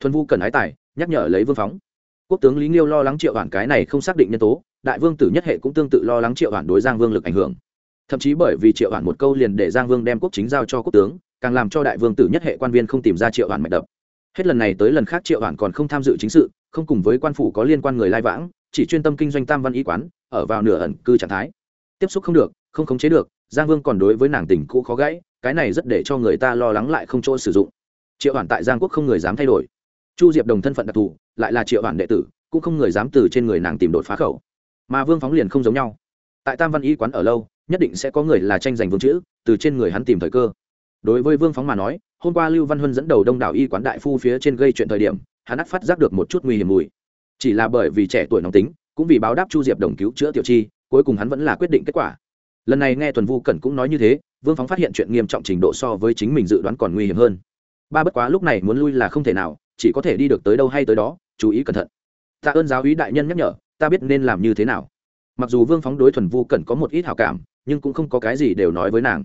S1: Thuần vu cần ái tài, nhắc nhở lấy vương phóng. Quốc tướng lý nghiêu lo lắng triệu hoàn cái này không xác định nhân tố, đại vương tử nhất hệ cũng tương tự lo lắng triệu hoàn đối giang vương lực ảnh hưởng. Thậm chí bởi vì triệu hoàn một câu liền để giang vương đem quốc chính giao cho quốc tướng, càng làm cho đại vương tử nhất hệ quan viên không tìm ra triệu hoàn mạch đập. Hết lần này tới lần khác triệu hoàn còn không tham dự chính sự, không cùng với quan phủ có liên quan người lai vãng, chỉ chuyên tâm kinh doanh tam văn y quán, ở vào nửa ẩn cư trạng thái. Tiếp xúc không được, không khống chế được giang vương còn đối với nàng tình cũ khó gãy, cái này rất để cho người ta lo lắng lại không chỗ sử dụng. Triệu hoàn tại giang quốc không người dám thay đổi. Chu diệp đồng thân phận đặc thù, lại là triệu hoàn đệ tử, cũng không người dám từ trên người nàng tìm đột phá khẩu. Mà vương phóng liền không giống nhau. Tại tam văn y quán ở lâu, nhất định sẽ có người là tranh giành vương chữ, từ trên người hắn tìm thời cơ. Đối với vương phóng mà nói, hôm qua lưu văn huân dẫn đầu đông đảo y quán đại phu phía trên gây chuyện thời điểm, hắn ắt phát giác được một chút nguy hiểm mùi. Chỉ là bởi vì trẻ tuổi nóng tính, cũng vì báo đáp chu diệp đồng cứu chữa tiểu chi, cuối cùng hắn vẫn là quyết định kết quả lần này nghe tuần vu cẩn cũng nói như thế, vương phóng phát hiện chuyện nghiêm trọng trình độ so với chính mình dự đoán còn nguy hiểm hơn. Ba bất quá lúc này muốn lui là không thể nào, chỉ có thể đi được tới đâu hay tới đó, chú ý cẩn thận. Tạ ơn giáo ý đại nhân nhắc nhở, ta biết nên làm như thế nào. Mặc dù vương phóng đối thuần vu cẩn có một ít hảo cảm, nhưng cũng không có cái gì đều nói với nàng.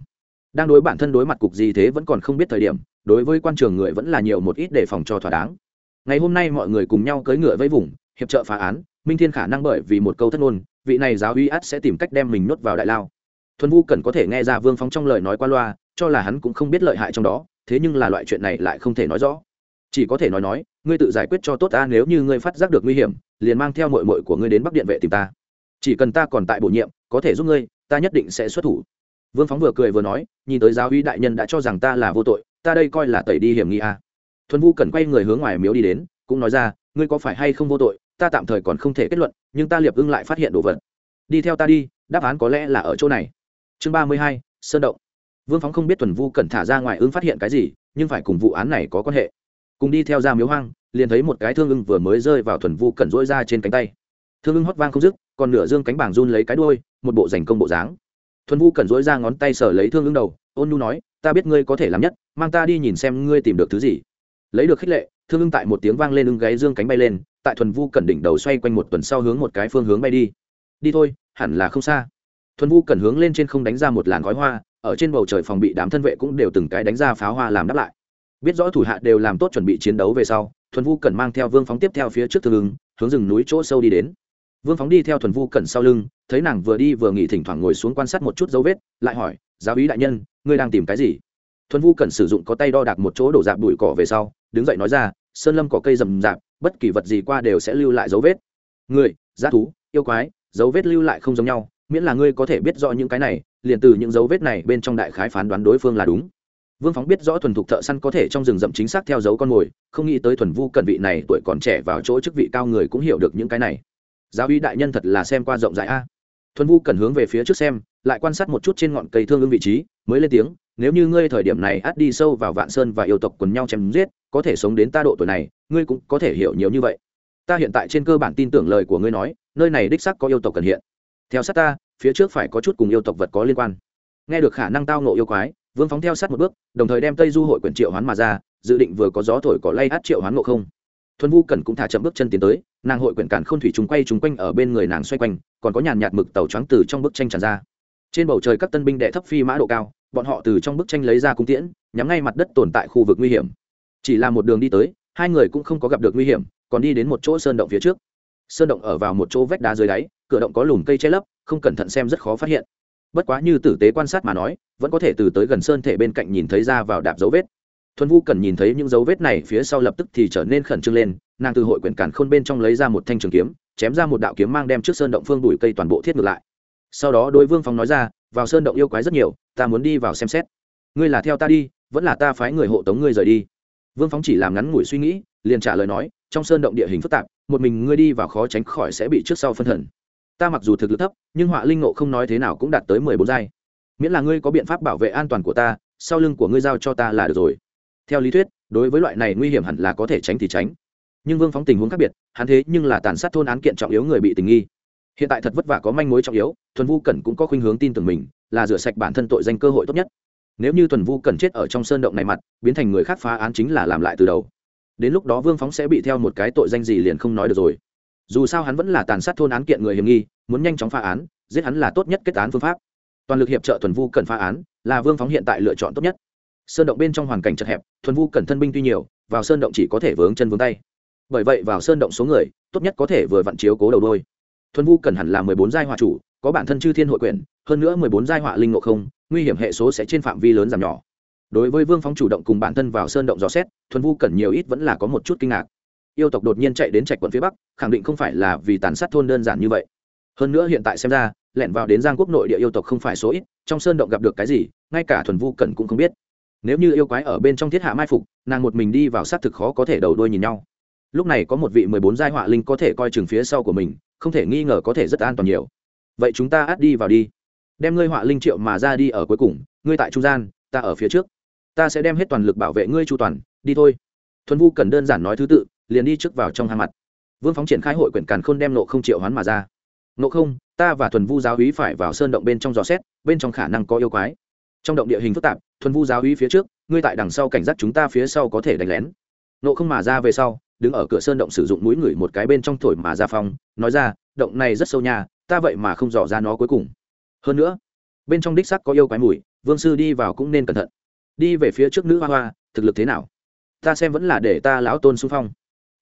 S1: Đang đối bản thân đối mặt cục gì thế vẫn còn không biết thời điểm, đối với quan trường người vẫn là nhiều một ít để phòng cho thỏa đáng. Ngày hôm nay mọi người cùng nhau cưỡi ngựa với vùng, hiệp trợ phá án, minh thiên khả năng bởi vì một câu thất ngôn, vị này giáo uy át sẽ tìm cách đem mình nuốt vào đại lao thuần vu cần có thể nghe ra vương phóng trong lời nói qua loa, cho là hắn cũng không biết lợi hại trong đó, thế nhưng là loại chuyện này lại không thể nói rõ. Chỉ có thể nói nói, ngươi tự giải quyết cho tốt ta, nếu như ngươi phát giác được nguy hiểm, liền mang theo mội mội của ngươi đến bắc điện vệ tìm ta. Chỉ cần ta còn tại bổ nhiệm, có thể giúp ngươi, ta nhất định sẽ xuất thủ. Vương phóng vừa cười vừa nói, nhìn tới giáo uy đại nhân đã cho rằng ta là vô tội, ta đây coi là tẩy đi hiểm nghi a à. thuần vu cần quay người hướng ngoài miếu đi đến, cũng nói ra, ngươi có phải hay không vô tội, ta tạm thời còn không thể kết luận, nhưng ta liệp ưng lại phát hiện đồ vật. Đi theo ta đi, đáp án có lẽ là ở chỗ này chương ba mươi hai, sơn động. Vương phóng không biết tuần vu cần thả ra ngoài ưng phát hiện cái gì, nhưng phải cùng vụ án này có quan hệ. Cùng đi theo ra miếu hoang, liền thấy một cái thương ưng vừa mới rơi vào thuần vu cẩn rỗi ra trên cánh tay. Thương ưng hót vang không dứt, còn nửa dương cánh bảng run lấy cái đuôi, một bộ giành công bộ dáng. Thuần vu cẩn rỗi ra ngón tay sở lấy thương ưng đầu, ôn nu nói, ta biết ngươi có thể làm nhất, mang ta đi nhìn xem ngươi tìm được thứ gì. Lấy được khích lệ, thương ưng tại một tiếng vang lên ưng gáy dương cánh bay lên, tại thuần vu cẩn đỉnh đầu xoay quanh một tuần sau hướng một cái phương hướng bay đi. Đi thôi, hẳn là không xa thuần vu cẩn hướng lên trên không đánh ra một làn khói hoa, ở trên bầu trời phòng bị đám thân vệ cũng đều từng cái đánh ra pháo hoa làm đáp lại. Biết rõ thủ hạ đều làm tốt chuẩn bị chiến đấu về sau, thuần vu cẩn mang theo vương phóng tiếp theo phía trước thương ứng, hướng rừng núi chỗ sâu đi đến. Vương phóng đi theo thuần vu cẩn sau lưng, thấy nàng vừa đi vừa nghỉ thỉnh thoảng ngồi xuống quan sát một chút dấu vết, lại hỏi, giáo ý đại nhân, ngươi đang tìm cái gì? Thuần vu cẩn sử dụng có tay đo đạc một chỗ đổ dạp bụi cỏ về sau, đứng dậy nói ra, sơn lâm có cây rầm rạp, bất kỳ vật gì qua đều sẽ lưu lại dấu vết. Người g thú, yêu quái, dấu vết lưu lại không giống nhau miễn là ngươi có thể biết rõ những cái này, liền từ những dấu vết này bên trong đại khái phán đoán đối phương là đúng. Vương phóng biết rõ thuần thục thợ săn có thể trong rừng rậm chính xác theo dấu con mồi, không nghĩ tới thuần vu cận vị này tuổi còn trẻ vào chỗ chức vị cao người cũng hiểu được những cái này. Giáo uy đại nhân thật là xem qua rộng rãi a. Thuần vu cần hướng về phía trước xem, lại quan sát một chút trên ngọn cây thương ưng vị trí, mới lên tiếng, nếu như ngươi thời điểm này át đi sâu vào vạn sơn và yêu tộc quần nhau chém giết, có thể sống đến ta độ tuổi này, ngươi cũng có thể hiểu nhiều như vậy. Ta hiện tại trên cơ bản tin tưởng lời của ngươi nói, nơi này đích sắc có yêu tộc cần hiện theo sát ta, phía trước phải có chút cùng yêu tộc vật có liên quan. Nghe được khả năng tao nộ yêu quái, vương phóng theo sát một bước, đồng thời đem tây du hội quyển triệu hoán mà ra, dự định vừa có gió thổi có lay át triệu hoán ngộ không. Thuần vu cần cũng thả chậm bước chân tiến tới, nàng hội quyển cản k h ô n thủy chúng quay chúng quanh ở bên người nàng xoay quanh, còn có nhàn nhạt mực tàu trắng từ trong bức tranh tràn ra. Trên bầu trời các tân binh đệ thấp phi mã độ cao, bọn họ từ trong bức tranh lấy ra cung tiễn, nhắm ngay mặt đất tồn tại khu vực nguy hiểm. Chỉ là một đường đi tới, hai người cũng không có gặp được nguy hiểm, còn đi đến một chỗ sơn động phía trước. Sơn động ở vào một chỗ vách đá dưới đáy cửa động có lùm cây che lấp, không cẩn thận xem rất khó phát hiện. Bất quá như tử tế quan sát mà nói, vẫn có thể từ tới gần sơn thể bên cạnh nhìn thấy ra vào đạp dấu vết. Thuần vu cần nhìn thấy những dấu vết này phía sau lập tức thì trở nên khẩn trương lên, nàng từ hội quyển cản khôn bên trong lấy ra một thanh trường kiếm, chém ra một đạo kiếm mang đem trước sơn động phương đùi cây toàn bộ thiết ngược lại. Sau đó đối vương phong nói ra, vào sơn động yêu quái rất nhiều, ta muốn đi vào xem xét. Ngươi là theo ta đi, vẫn là ta phái người hộ tống ngươi rời đi. Vương phóng chỉ làm ngắn ngủi suy nghĩ, liền trả lời nói, trong sơn động địa hình phức tạp, một mình ngươi đi vào khó tránh khỏi sẽ bị trước sau phân thần ta mặc dù thực lực thấp, nhưng họa linh ngộ không nói thế nào cũng đạt tới mười bốn giai. Miễn là ngươi có biện pháp bảo vệ an toàn của ta, sau lưng của ngươi giao cho ta là được rồi. Theo lý thuyết, đối với loại này nguy hiểm hẳn là có thể tránh thì tránh. Nhưng vương phóng tình huống khác biệt, hắn thế nhưng là tàn sát thôn án kiện trọng yếu người bị tình nghi. Hiện tại thật vất vả có manh mối trọng yếu, thuần vu cẩn cũng có khuynh hướng tin tưởng mình, là rửa sạch bản thân tội danh cơ hội tốt nhất. Nếu như thuần vu cẩn chết ở trong sơn động này mặt, biến thành người khác phá án chính là làm lại từ đầu. Đến lúc đó vương phóng sẽ bị theo một cái tội danh gì liền không nói được rồi dù sao hắn vẫn là tàn sát thôn án kiện người hiểm nghi, muốn nhanh chóng phá án, giết hắn là tốt nhất kết án phương pháp. Toàn lực hiệp trợ thuần vu cần phá án, là vương phóng hiện tại lựa chọn tốt nhất. Sơn động bên trong hoàn cảnh chật hẹp, thuần vu cần thân binh tuy nhiều, vào sơn động chỉ có thể vướng chân vướng tay. Bởi vậy vào sơn động số người, tốt nhất có thể vừa vặn chiếu cố đầu đôi. Thuần vu cần hẳn là mười bốn giai họa chủ, có bản thân chư thiên hội quyền, hơn nữa mười bốn giai họa linh ngộ không, nguy hiểm hệ số sẽ trên phạm vi lớn giảm nhỏ. Đối với vương phóng chủ động cùng bản thân vào sơn động dò xét, thuần vu cần nhiều ít vẫn là có một chút kinh ngạc yêu tộc đột nhiên chạy đến trạch quận phía bắc, khẳng định không phải là vì tàn sát thôn đơn giản như vậy. Hơn nữa hiện tại xem ra, lẻn vào đến giang quốc nội địa yêu tộc không phải số ít, trong sơn động gặp được cái gì, ngay cả thuần vu cần cũng không biết. Nếu như yêu quái ở bên trong thiết hạ mai phục, nàng một mình đi vào xác thực khó có thể đầu đuôi nhìn nhau. Lúc này có một vị mười bốn giai họa linh có thể coi chừng phía sau của mình, không thể nghi ngờ có thể rất an toàn nhiều. Vậy chúng ta át đi vào đi. Đem ngươi họa linh triệu mà ra đi ở cuối cùng, ngươi tại trung gian, ta ở phía trước. Ta sẽ đem hết toàn lực bảo vệ ngươi chu toàn, đi thôi. Thuần vu cần đơn giản nói thứ tự liền đi trước vào trong hang mặt. Vương phóng triển khai hội quyển càn khôn đem nộ không triệu hoán mà ra. Nộ không, ta và thuần vu giáo hí phải vào sơn động bên trong dò xét, bên trong khả năng có yêu quái. Trong động địa hình phức tạp, thuần vu giáo hí phía trước, ngươi tại đằng sau cảnh giác chúng ta phía sau có thể đánh lén. Nộ không mà ra về sau, đứng ở cửa sơn động sử dụng mũi ngửi một cái bên trong thổi mà ra phong, nói ra, động này rất sâu nhà ta vậy mà không dò ra nó cuối cùng. Hơn nữa, bên trong đích sắc có yêu quái mùi, vương sư đi vào cũng nên cẩn thận. Đi về phía trước nữ hoa hoa, thực lực thế nào? Ta xem vẫn là để ta lão tôn xung phong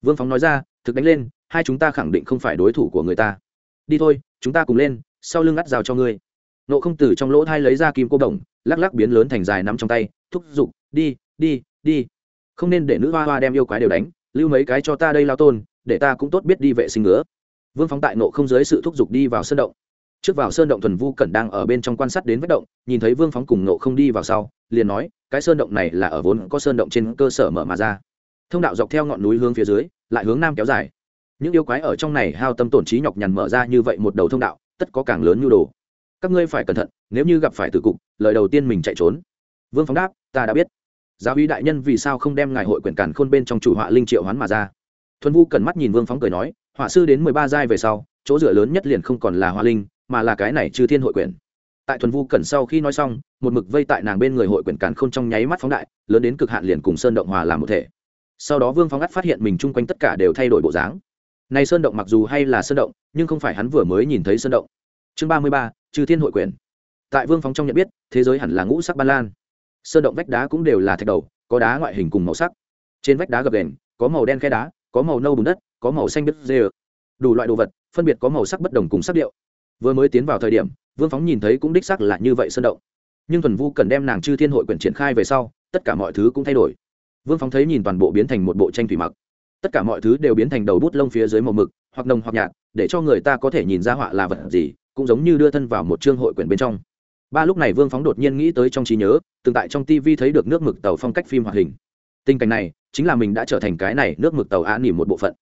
S1: vương phóng nói ra, thực đánh lên, hai chúng ta khẳng định không phải đối thủ của người ta. Đi thôi, chúng ta cùng lên, sau lưng ngắt rào cho ngươi. Nộ không từ trong lỗ thai lấy ra kim cô đồng, lắc lắc biến lớn thành dài nắm trong tay, thúc giục, đi đi đi. Không nên để nữ hoa hoa đem yêu quái đều đánh, lưu mấy cái cho ta đây lao tôn, để ta cũng tốt biết đi vệ sinh nữa. vương phóng tại nộ không dưới sự thúc giục đi vào sơn động. Trước vào sơn động thuần vu cẩn đang ở bên trong quan sát đến vết động, nhìn thấy vương phóng cùng nộ không đi vào sau, liền nói, cái sơn động này là ở vốn có sơn động trên cơ sở mở mà ra thông đạo dọc theo ngọn núi hướng phía dưới, lại hướng nam kéo dài. Những yêu quái ở trong này hao tâm tổn trí nhọc nhằn mở ra như vậy một đầu thông đạo, tất có càng lớn nhu đồ. Các ngươi phải cẩn thận, nếu như gặp phải tử cục, lời đầu tiên mình chạy trốn. Vương phóng đáp, ta đã biết. Giáo uy đại nhân vì sao không đem ngài hội quyển cản khôn bên trong chủ họa linh triệu hoán mà ra? Thuần vu cần mắt nhìn vương phóng cười nói, họa sư đến mười ba giai về sau, chỗ dựa lớn nhất liền không còn là hoa linh, mà là cái này trừ thiên hội quyển. Tại thuần vu cẩn sau khi nói xong, một mực vây tại nàng bên người hội quyển cản k h ô n trong nháy mắt phóng đại, lớn đến cực hạn liền cùng sơn động hòa làm một thể sau đó vương phóng ắt phát hiện mình chung quanh tất cả đều thay đổi bộ dáng. Này sơn động mặc dù hay là sơn động, nhưng không phải hắn vừa mới nhìn thấy sơn động. Chương ba mươi ba, trừ thiên hội quyển tại vương phóng trong nhận biết, thế giới hẳn là ngũ sắc ban lan. Sơn động vách đá cũng đều là thạch đầu, có đá ngoại hình cùng màu sắc. Trên vách đá gập đền có màu đen khe đá, có màu nâu bùn đất, có màu xanh bít dê đủ loại đồ vật, phân biệt có màu sắc bất đồng cùng sắc điệu. Vừa mới tiến vào thời điểm, vương phóng nhìn thấy cũng đích sắc là như vậy sơn động. Nhưng thuần vu cần đem nàng chư thiên hội quyển triển khai về sau, tất cả mọi thứ cũng thay đổi vương phóng thấy nhìn toàn bộ biến thành một bộ tranh thủy mặc. Tất cả mọi thứ đều biến thành đầu bút lông phía dưới màu mực, hoặc nồng hoặc nhạt, để cho người ta có thể nhìn ra họa là vật gì, cũng giống như đưa thân vào một chương hội quyển bên trong. Ba lúc này vương phóng đột nhiên nghĩ tới trong trí nhớ, từng tại trong tv thấy được nước mực tàu phong cách phim hoạt hình. Tình cảnh này, chính là mình đã trở thành cái này nước mực tàu á nỉ một bộ phận.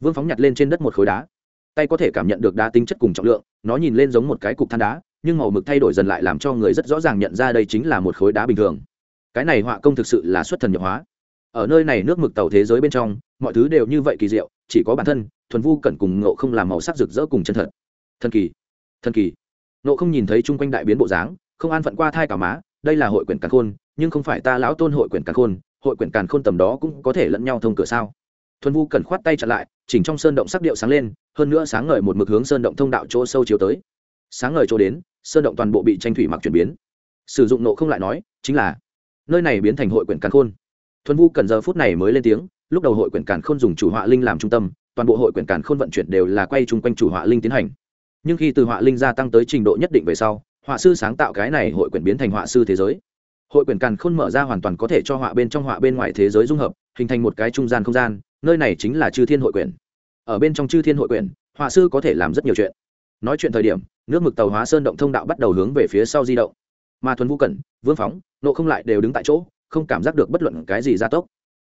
S1: Vương phóng nhặt lên trên đất một khối đá. Tay có thể cảm nhận được đá tính chất cùng trọng lượng, nó nhìn lên giống một cái cục than đá, nhưng màu mực thay đổi dần lại làm cho người rất rõ ràng nhận ra đây chính là một khối đá bình thường. Cái này họa công thực sự là xuất thần nhập hóa ở nơi này nước mực tàu thế giới bên trong, mọi thứ đều như vậy kỳ diệu, chỉ có bản thân, thuần vu cẩn cùng ngộ không làm màu sắc rực rỡ cùng chân thật. Thần kỳ thần kỳ. Ngộ không nhìn thấy chung quanh đại biến bộ dáng, không an phận qua thai cả má, đây là hội quyển càn khôn, nhưng không phải ta lão tôn hội quyển càn khôn, hội quyển càn khôn tầm đó cũng có thể lẫn nhau thông cửa sao? Thuần vu cẩn khoát tay chặn lại, chỉnh trong sơn động sắc điệu sáng lên, hơn nữa sáng ngời một mực hướng sơn động thông đạo chỗ sâu chiều tới. Sáng ngời chỗ đến, sơn động toàn bộ bị tranh thủy mặc chuyển biến. Sử dụng nộ không lại nói, chính là, nơi này biến thành hội quyển càn khôn thuần vu cần giờ phút này mới lên tiếng, lúc đầu hội quyển càn khôn dùng chủ họa linh làm trung tâm, toàn bộ hội quyển càn khôn vận chuyển đều là quay chung quanh chủ họa linh tiến hành. Nhưng khi từ họa linh gia tăng tới trình độ nhất định về sau, họa sư sáng tạo cái này hội quyển biến thành họa sư thế giới. Hội quyển càn khôn mở ra hoàn toàn có thể cho họa bên trong họa bên ngoài thế giới dung hợp, hình thành một cái trung gian không gian, nơi này chính là chư thiên hội quyển. Ở bên trong chư thiên hội quyển, họa sư có thể làm rất nhiều chuyện. Nói chuyện thời điểm, nước mực tàu hóa sơn động thông đạo bắt đầu hướng về phía sau di động. Mà thuần vũ cẩn vương phóng, nộ không lại đều đứng tại chỗ không cảm giác được bất luận cái gì gia tốc.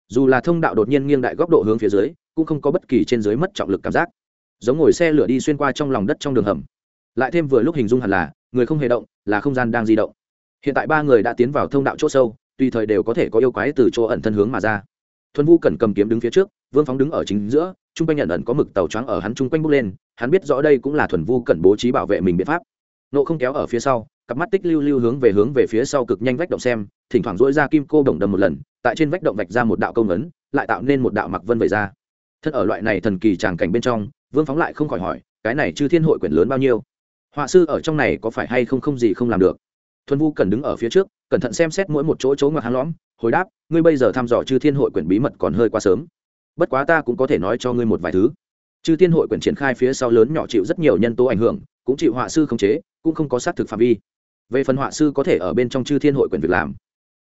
S1: Dù là thông đạo đột nhiên nghiêng đại góc độ hướng phía dưới, cũng không có bất kỳ trên dưới mất trọng lực cảm giác. Giống ngồi xe lửa đi xuyên qua trong lòng đất trong đường hầm. Lại thêm vừa lúc hình dung hẳn là, người không hề động, là không gian đang di động. Hiện tại ba người đã tiến vào thông đạo chỗ sâu, tùy thời đều có thể có yêu quái từ chỗ ẩn thân hướng mà ra. Thuần Vu cẩn cầm kiếm đứng phía trước, vương phóng đứng ở chính giữa, chung quanh nhận ẩn có mực tàu choáng ở hắn chung quanh bốc lên, hắn biết rõ đây cũng là thuần vu cẩn bố trí bảo vệ mình biện pháp. Nộ không kéo ở phía sau cặp mắt tích lưu lưu hướng về hướng về phía sau cực nhanh vách động xem, thỉnh thoảng dỗi ra kim cô đồng đầm một lần, tại trên vách động vạch ra một đạo công ấn, lại tạo nên một đạo mặc vân về ra. Thân ở loại này thần kỳ tràng cảnh bên trong, vương phóng lại không khỏi hỏi, cái này chư thiên hội quyển lớn bao nhiêu? Họa sư ở trong này có phải hay không không gì không làm được? Thuần vu cần đứng ở phía trước, cẩn thận xem xét mỗi một chỗ chỗ ngoặc hang lõm, hồi đáp, ngươi bây giờ thăm dò chư thiên hội quyển bí mật còn hơi quá sớm. Bất quá ta cũng có thể nói cho ngươi một vài thứ. Chư thiên hội quyển triển khai phía sau lớn nhỏ chịu rất nhiều nhân tố ảnh hưởng, cũng chịu họa sư khống chế, cũng không có xác thực phạm vi về phần họa sư có thể ở bên trong chư thiên hội Quyền việc làm.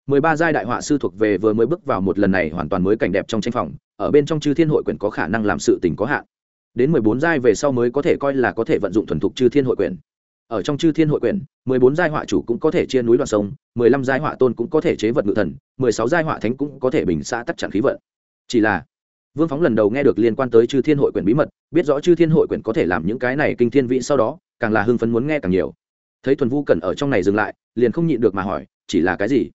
S1: Mười ba giai đại họa sư thuộc về vừa mới bước vào một lần này hoàn toàn mới cảnh đẹp trong tranh phòng ở bên trong chư thiên hội Quyền có khả năng làm sự tình có hạn. Đến mười bốn giai về sau mới có thể coi là có thể vận dụng thuần thục chư thiên hội Quyền. ở trong chư thiên hội Quyền, mười bốn giai họa chủ cũng có thể chia núi đoạn sông mười lăm giai họa tôn cũng có thể chế vật ngự thần mười sáu giai họa thánh cũng có thể bình xã tắc chặn khí vận. Chỉ là vương phóng lần đầu nghe được liên quan tới chư thiên hội Quyền bí mật biết rõ chư thiên hội Quyền có thể làm những cái này kinh thiên vị sau đó càng là hưng phấn muốn nghe càng nhiều thấy thuần vu cần ở trong này dừng lại, liền không nhịn được mà hỏi, chỉ là cái gì?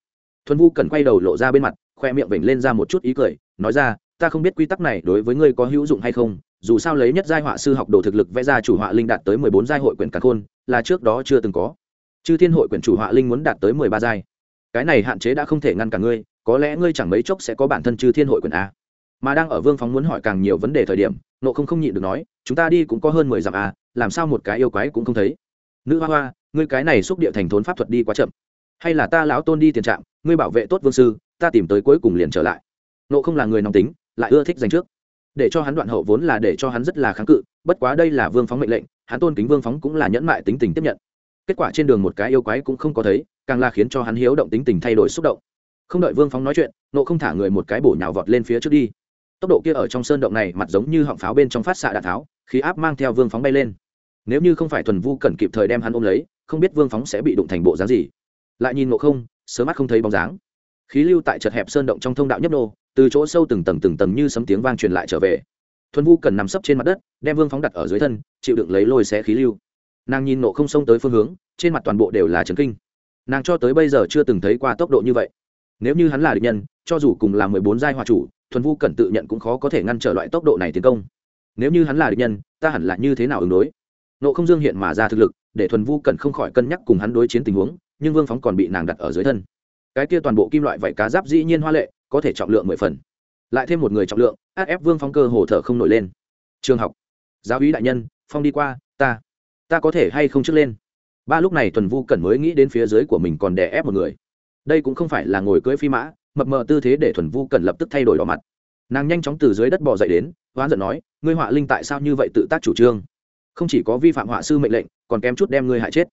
S1: Thuần vu cần quay đầu lộ ra bên mặt, khoe miệng vểnh lên ra một chút ý cười, nói ra, ta không biết quy tắc này đối với ngươi có hữu dụng hay không, dù sao lấy nhất giai họa sư học đồ thực lực vẽ ra chủ họa linh đạt tới mười bốn giai hội quyển cả khôn, là trước đó chưa từng có. Chư thiên hội quyển chủ họa linh muốn đạt tới mười ba giai. Cái này hạn chế đã không thể ngăn cả ngươi, có lẽ ngươi chẳng mấy chốc sẽ có bản thân chư thiên hội quyển a. Mà đang ở vương phóng muốn hỏi càng nhiều vấn đề thời điểm nộ không không nhịn được nói, chúng ta đi cũng có hơn mười dặm à làm sao một cái yêu quái cũng không thấy? Nữ hoa hoa ngươi cái này xúc địa thành thốn pháp thuật đi quá chậm. Hay là ta lão tôn đi tiền trạm, ngươi bảo vệ tốt vương sư, ta tìm tới cuối cùng liền trở lại. Nộ không là người nóng tính, lại ưa thích giành trước. Để cho hắn đoạn hậu vốn là để cho hắn rất là kháng cự, bất quá đây là vương phóng mệnh lệnh, hắn tôn kính vương phóng cũng là nhẫn mại tính tình tiếp nhận. Kết quả trên đường một cái yêu quái cũng không có thấy, càng là khiến cho hắn hiếu động tính tình thay đổi xúc động. Không đợi vương phóng nói chuyện nộ không thả người một cái bổ nhào vọt lên phía trước đi. Tốc độ kia ở trong sơn động này, mặt giống như họng pháo bên trong phát xạ đạn tháo, khí áp mang theo vương phóng bay lên nếu như không phải thuần vu cần kịp thời đem hắn ôm lấy, không biết vương phóng sẽ bị đụng thành bộ dáng gì. Lại nhìn ngộ không, sớm mắt không thấy bóng dáng. Khí lưu tại chật hẹp sơn động trong thông đạo nhấp nô, từ chỗ sâu từng tầng từng tầng như sấm tiếng vang truyền lại trở về. Thuần vu cần nằm sấp trên mặt đất, đem vương phóng đặt ở dưới thân, chịu đựng lấy lôi xé khí lưu. Nàng nhìn nộ không xông tới phương hướng, trên mặt toàn bộ đều là trấn kinh. Nàng cho tới bây giờ chưa từng thấy qua tốc độ như vậy. Nếu như hắn là địch nhân, cho dù cùng là mười bốn giai hòa chủ, thuần vu cần tự nhận cũng khó có thể ngăn trở loại tốc độ này tiến công. Nếu như hắn là địch nhân, ta hẳn là như thế nào ứng đối? Nộ không dương hiện mà ra thực lực, để thuần vu cần không khỏi cân nhắc cùng hắn đối chiến tình huống, nhưng vương phóng còn bị nàng đặt ở dưới thân. Cái kia toàn bộ kim loại vảy cá giáp dĩ nhiên hoa lệ, có thể trọng lượng mười phần. Lại thêm một người trọng lượng áp ép vương phóng cơ hồ thở không nổi lên. Trường học. Giáo úy đại nhân, phong đi qua, ta. Ta có thể hay không trước lên? Ba lúc này thuần vu cần mới nghĩ đến phía dưới của mình còn đè ép một người. Đây cũng không phải là ngồi cưỡi phi mã, mập mờ tư thế để thuần vu cần lập tức thay đổi đỏ mặt. Nàng nhanh chóng từ dưới đất bỏ dậy đến oán giận nói, ngươi họa linh tại sao như vậy tự tác chủ trương? Không chỉ có vi phạm họa sư mệnh lệnh, còn kém chút đem ngươi hại chết.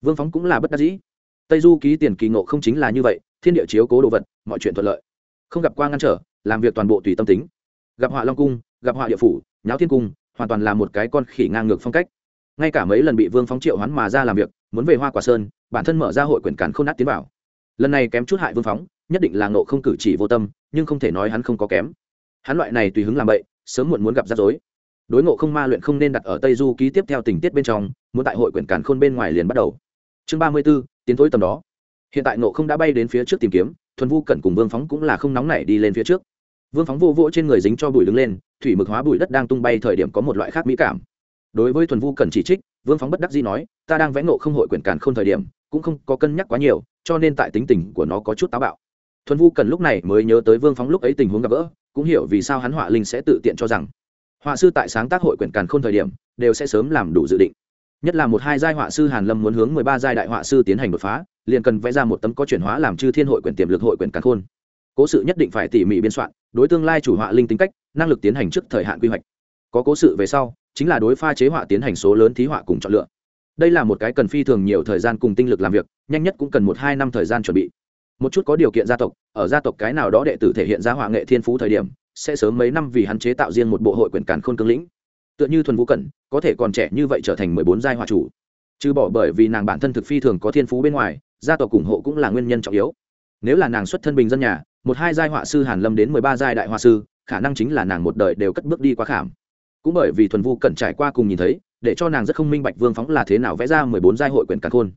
S1: Vương phóng cũng là bất đắc dĩ. Tây du ký tiền kỳ ngộ không chính là như vậy, thiên địa chiếu cố đồ vật, mọi chuyện thuận lợi. Không gặp qua ngăn trở, làm việc toàn bộ tùy tâm tính. Gặp họa long cung, gặp họa địa phủ, nháo thiên cung, hoàn toàn là một cái con khỉ ngang ngược phong cách. Ngay cả mấy lần bị vương phóng triệu hoán mà ra làm việc, muốn về hoa quả sơn, bản thân mở ra hội quyển cản không nát tiến vào. Lần này kém chút hại vương phóng, nhất định là ngộ không cử chỉ vô tâm, nhưng không thể nói hắn không có kém. Hắn loại này tùy hứng làm bậy, sớm muộn muốn gặp rắc rối đối ngộ không ma luyện không nên đặt ở tây du ký tiếp theo tình tiết bên trong, muốn tại hội quyển càn khôn bên ngoài liền bắt đầu. Chương ba mươi b ố tiến thối tầm đó. Hiện tại ngộ không đã bay đến phía trước tìm kiếm, thuần vu cẩn cùng vương phóng cũng là không nóng nảy đi lên phía trước. Vương phóng vô vỗ trên người dính cho bụi đứng lên, thủy mực hóa bụi đất đang tung bay thời điểm có một loại khác mỹ cảm. Đối với thuần vu cẩn chỉ trích, vương phóng bất đắc dĩ nói, ta đang vẽ ngộ không hội quyển càn khôn thời điểm, cũng không có cân nhắc quá nhiều, cho nên tại tính tình của nó có chút táo bạo. Thuần vu cần lúc này mới nhớ tới vương phóng lúc ấy tình huống gặp gỡ, cũng hiểu vì sao hắn họa linh sẽ tự tiện cho rằng họa sư tại sáng tác hội quyển càn khôn thời điểm, đều sẽ sớm làm đủ dự định. Nhất là một hai giai họa sư hàn lâm muốn hướng mười ba giai đại họa sư tiến hành đột phá, liền cần vẽ ra một tấm có chuyển hóa làm chư thiên hội quyển tiềm lực hội quyển càn khôn. Cố sự nhất định phải tỉ mỉ biên soạn, đối tương lai chủ họa linh tính cách, năng lực tiến hành trước thời hạn quy hoạch. Có cố sự về sau, chính là đối pha chế họa tiến hành số lớn thí họa cùng chọn lựa. Đây là một cái cần phi thường nhiều thời gian cùng tinh lực làm việc, nhanh nhất cũng cần một hai năm thời gian chuẩn bị. Một chút có điều kiện gia tộc, ở gia tộc cái nào đó đệ tử thể hiện ra họa nghệ thiên phú thời điểm sẽ sớm mấy năm vì hắn chế tạo riêng một bộ hội quyền càn khôn cương lĩnh. Tựa như thuần vũ cẩn, có thể còn trẻ như vậy trở thành mười bốn giai hòa chủ. Trừ bỏ bởi vì nàng bản thân thực phi thường có thiên phú bên ngoài, gia tộc ủng hộ cũng là nguyên nhân trọng yếu. Nếu là nàng xuất thân bình dân nhà, một hai giai họa sư hàn lâm đến mười ba giai đại họa sư, khả năng chính là nàng một đời đều cất bước đi qua khảm. Cũng bởi vì thuần vu cẩn trải qua cùng nhìn thấy, để cho nàng rất không minh bạch vương phóng là thế nào vẽ ra mười bốn giai hội quyền càn khôn.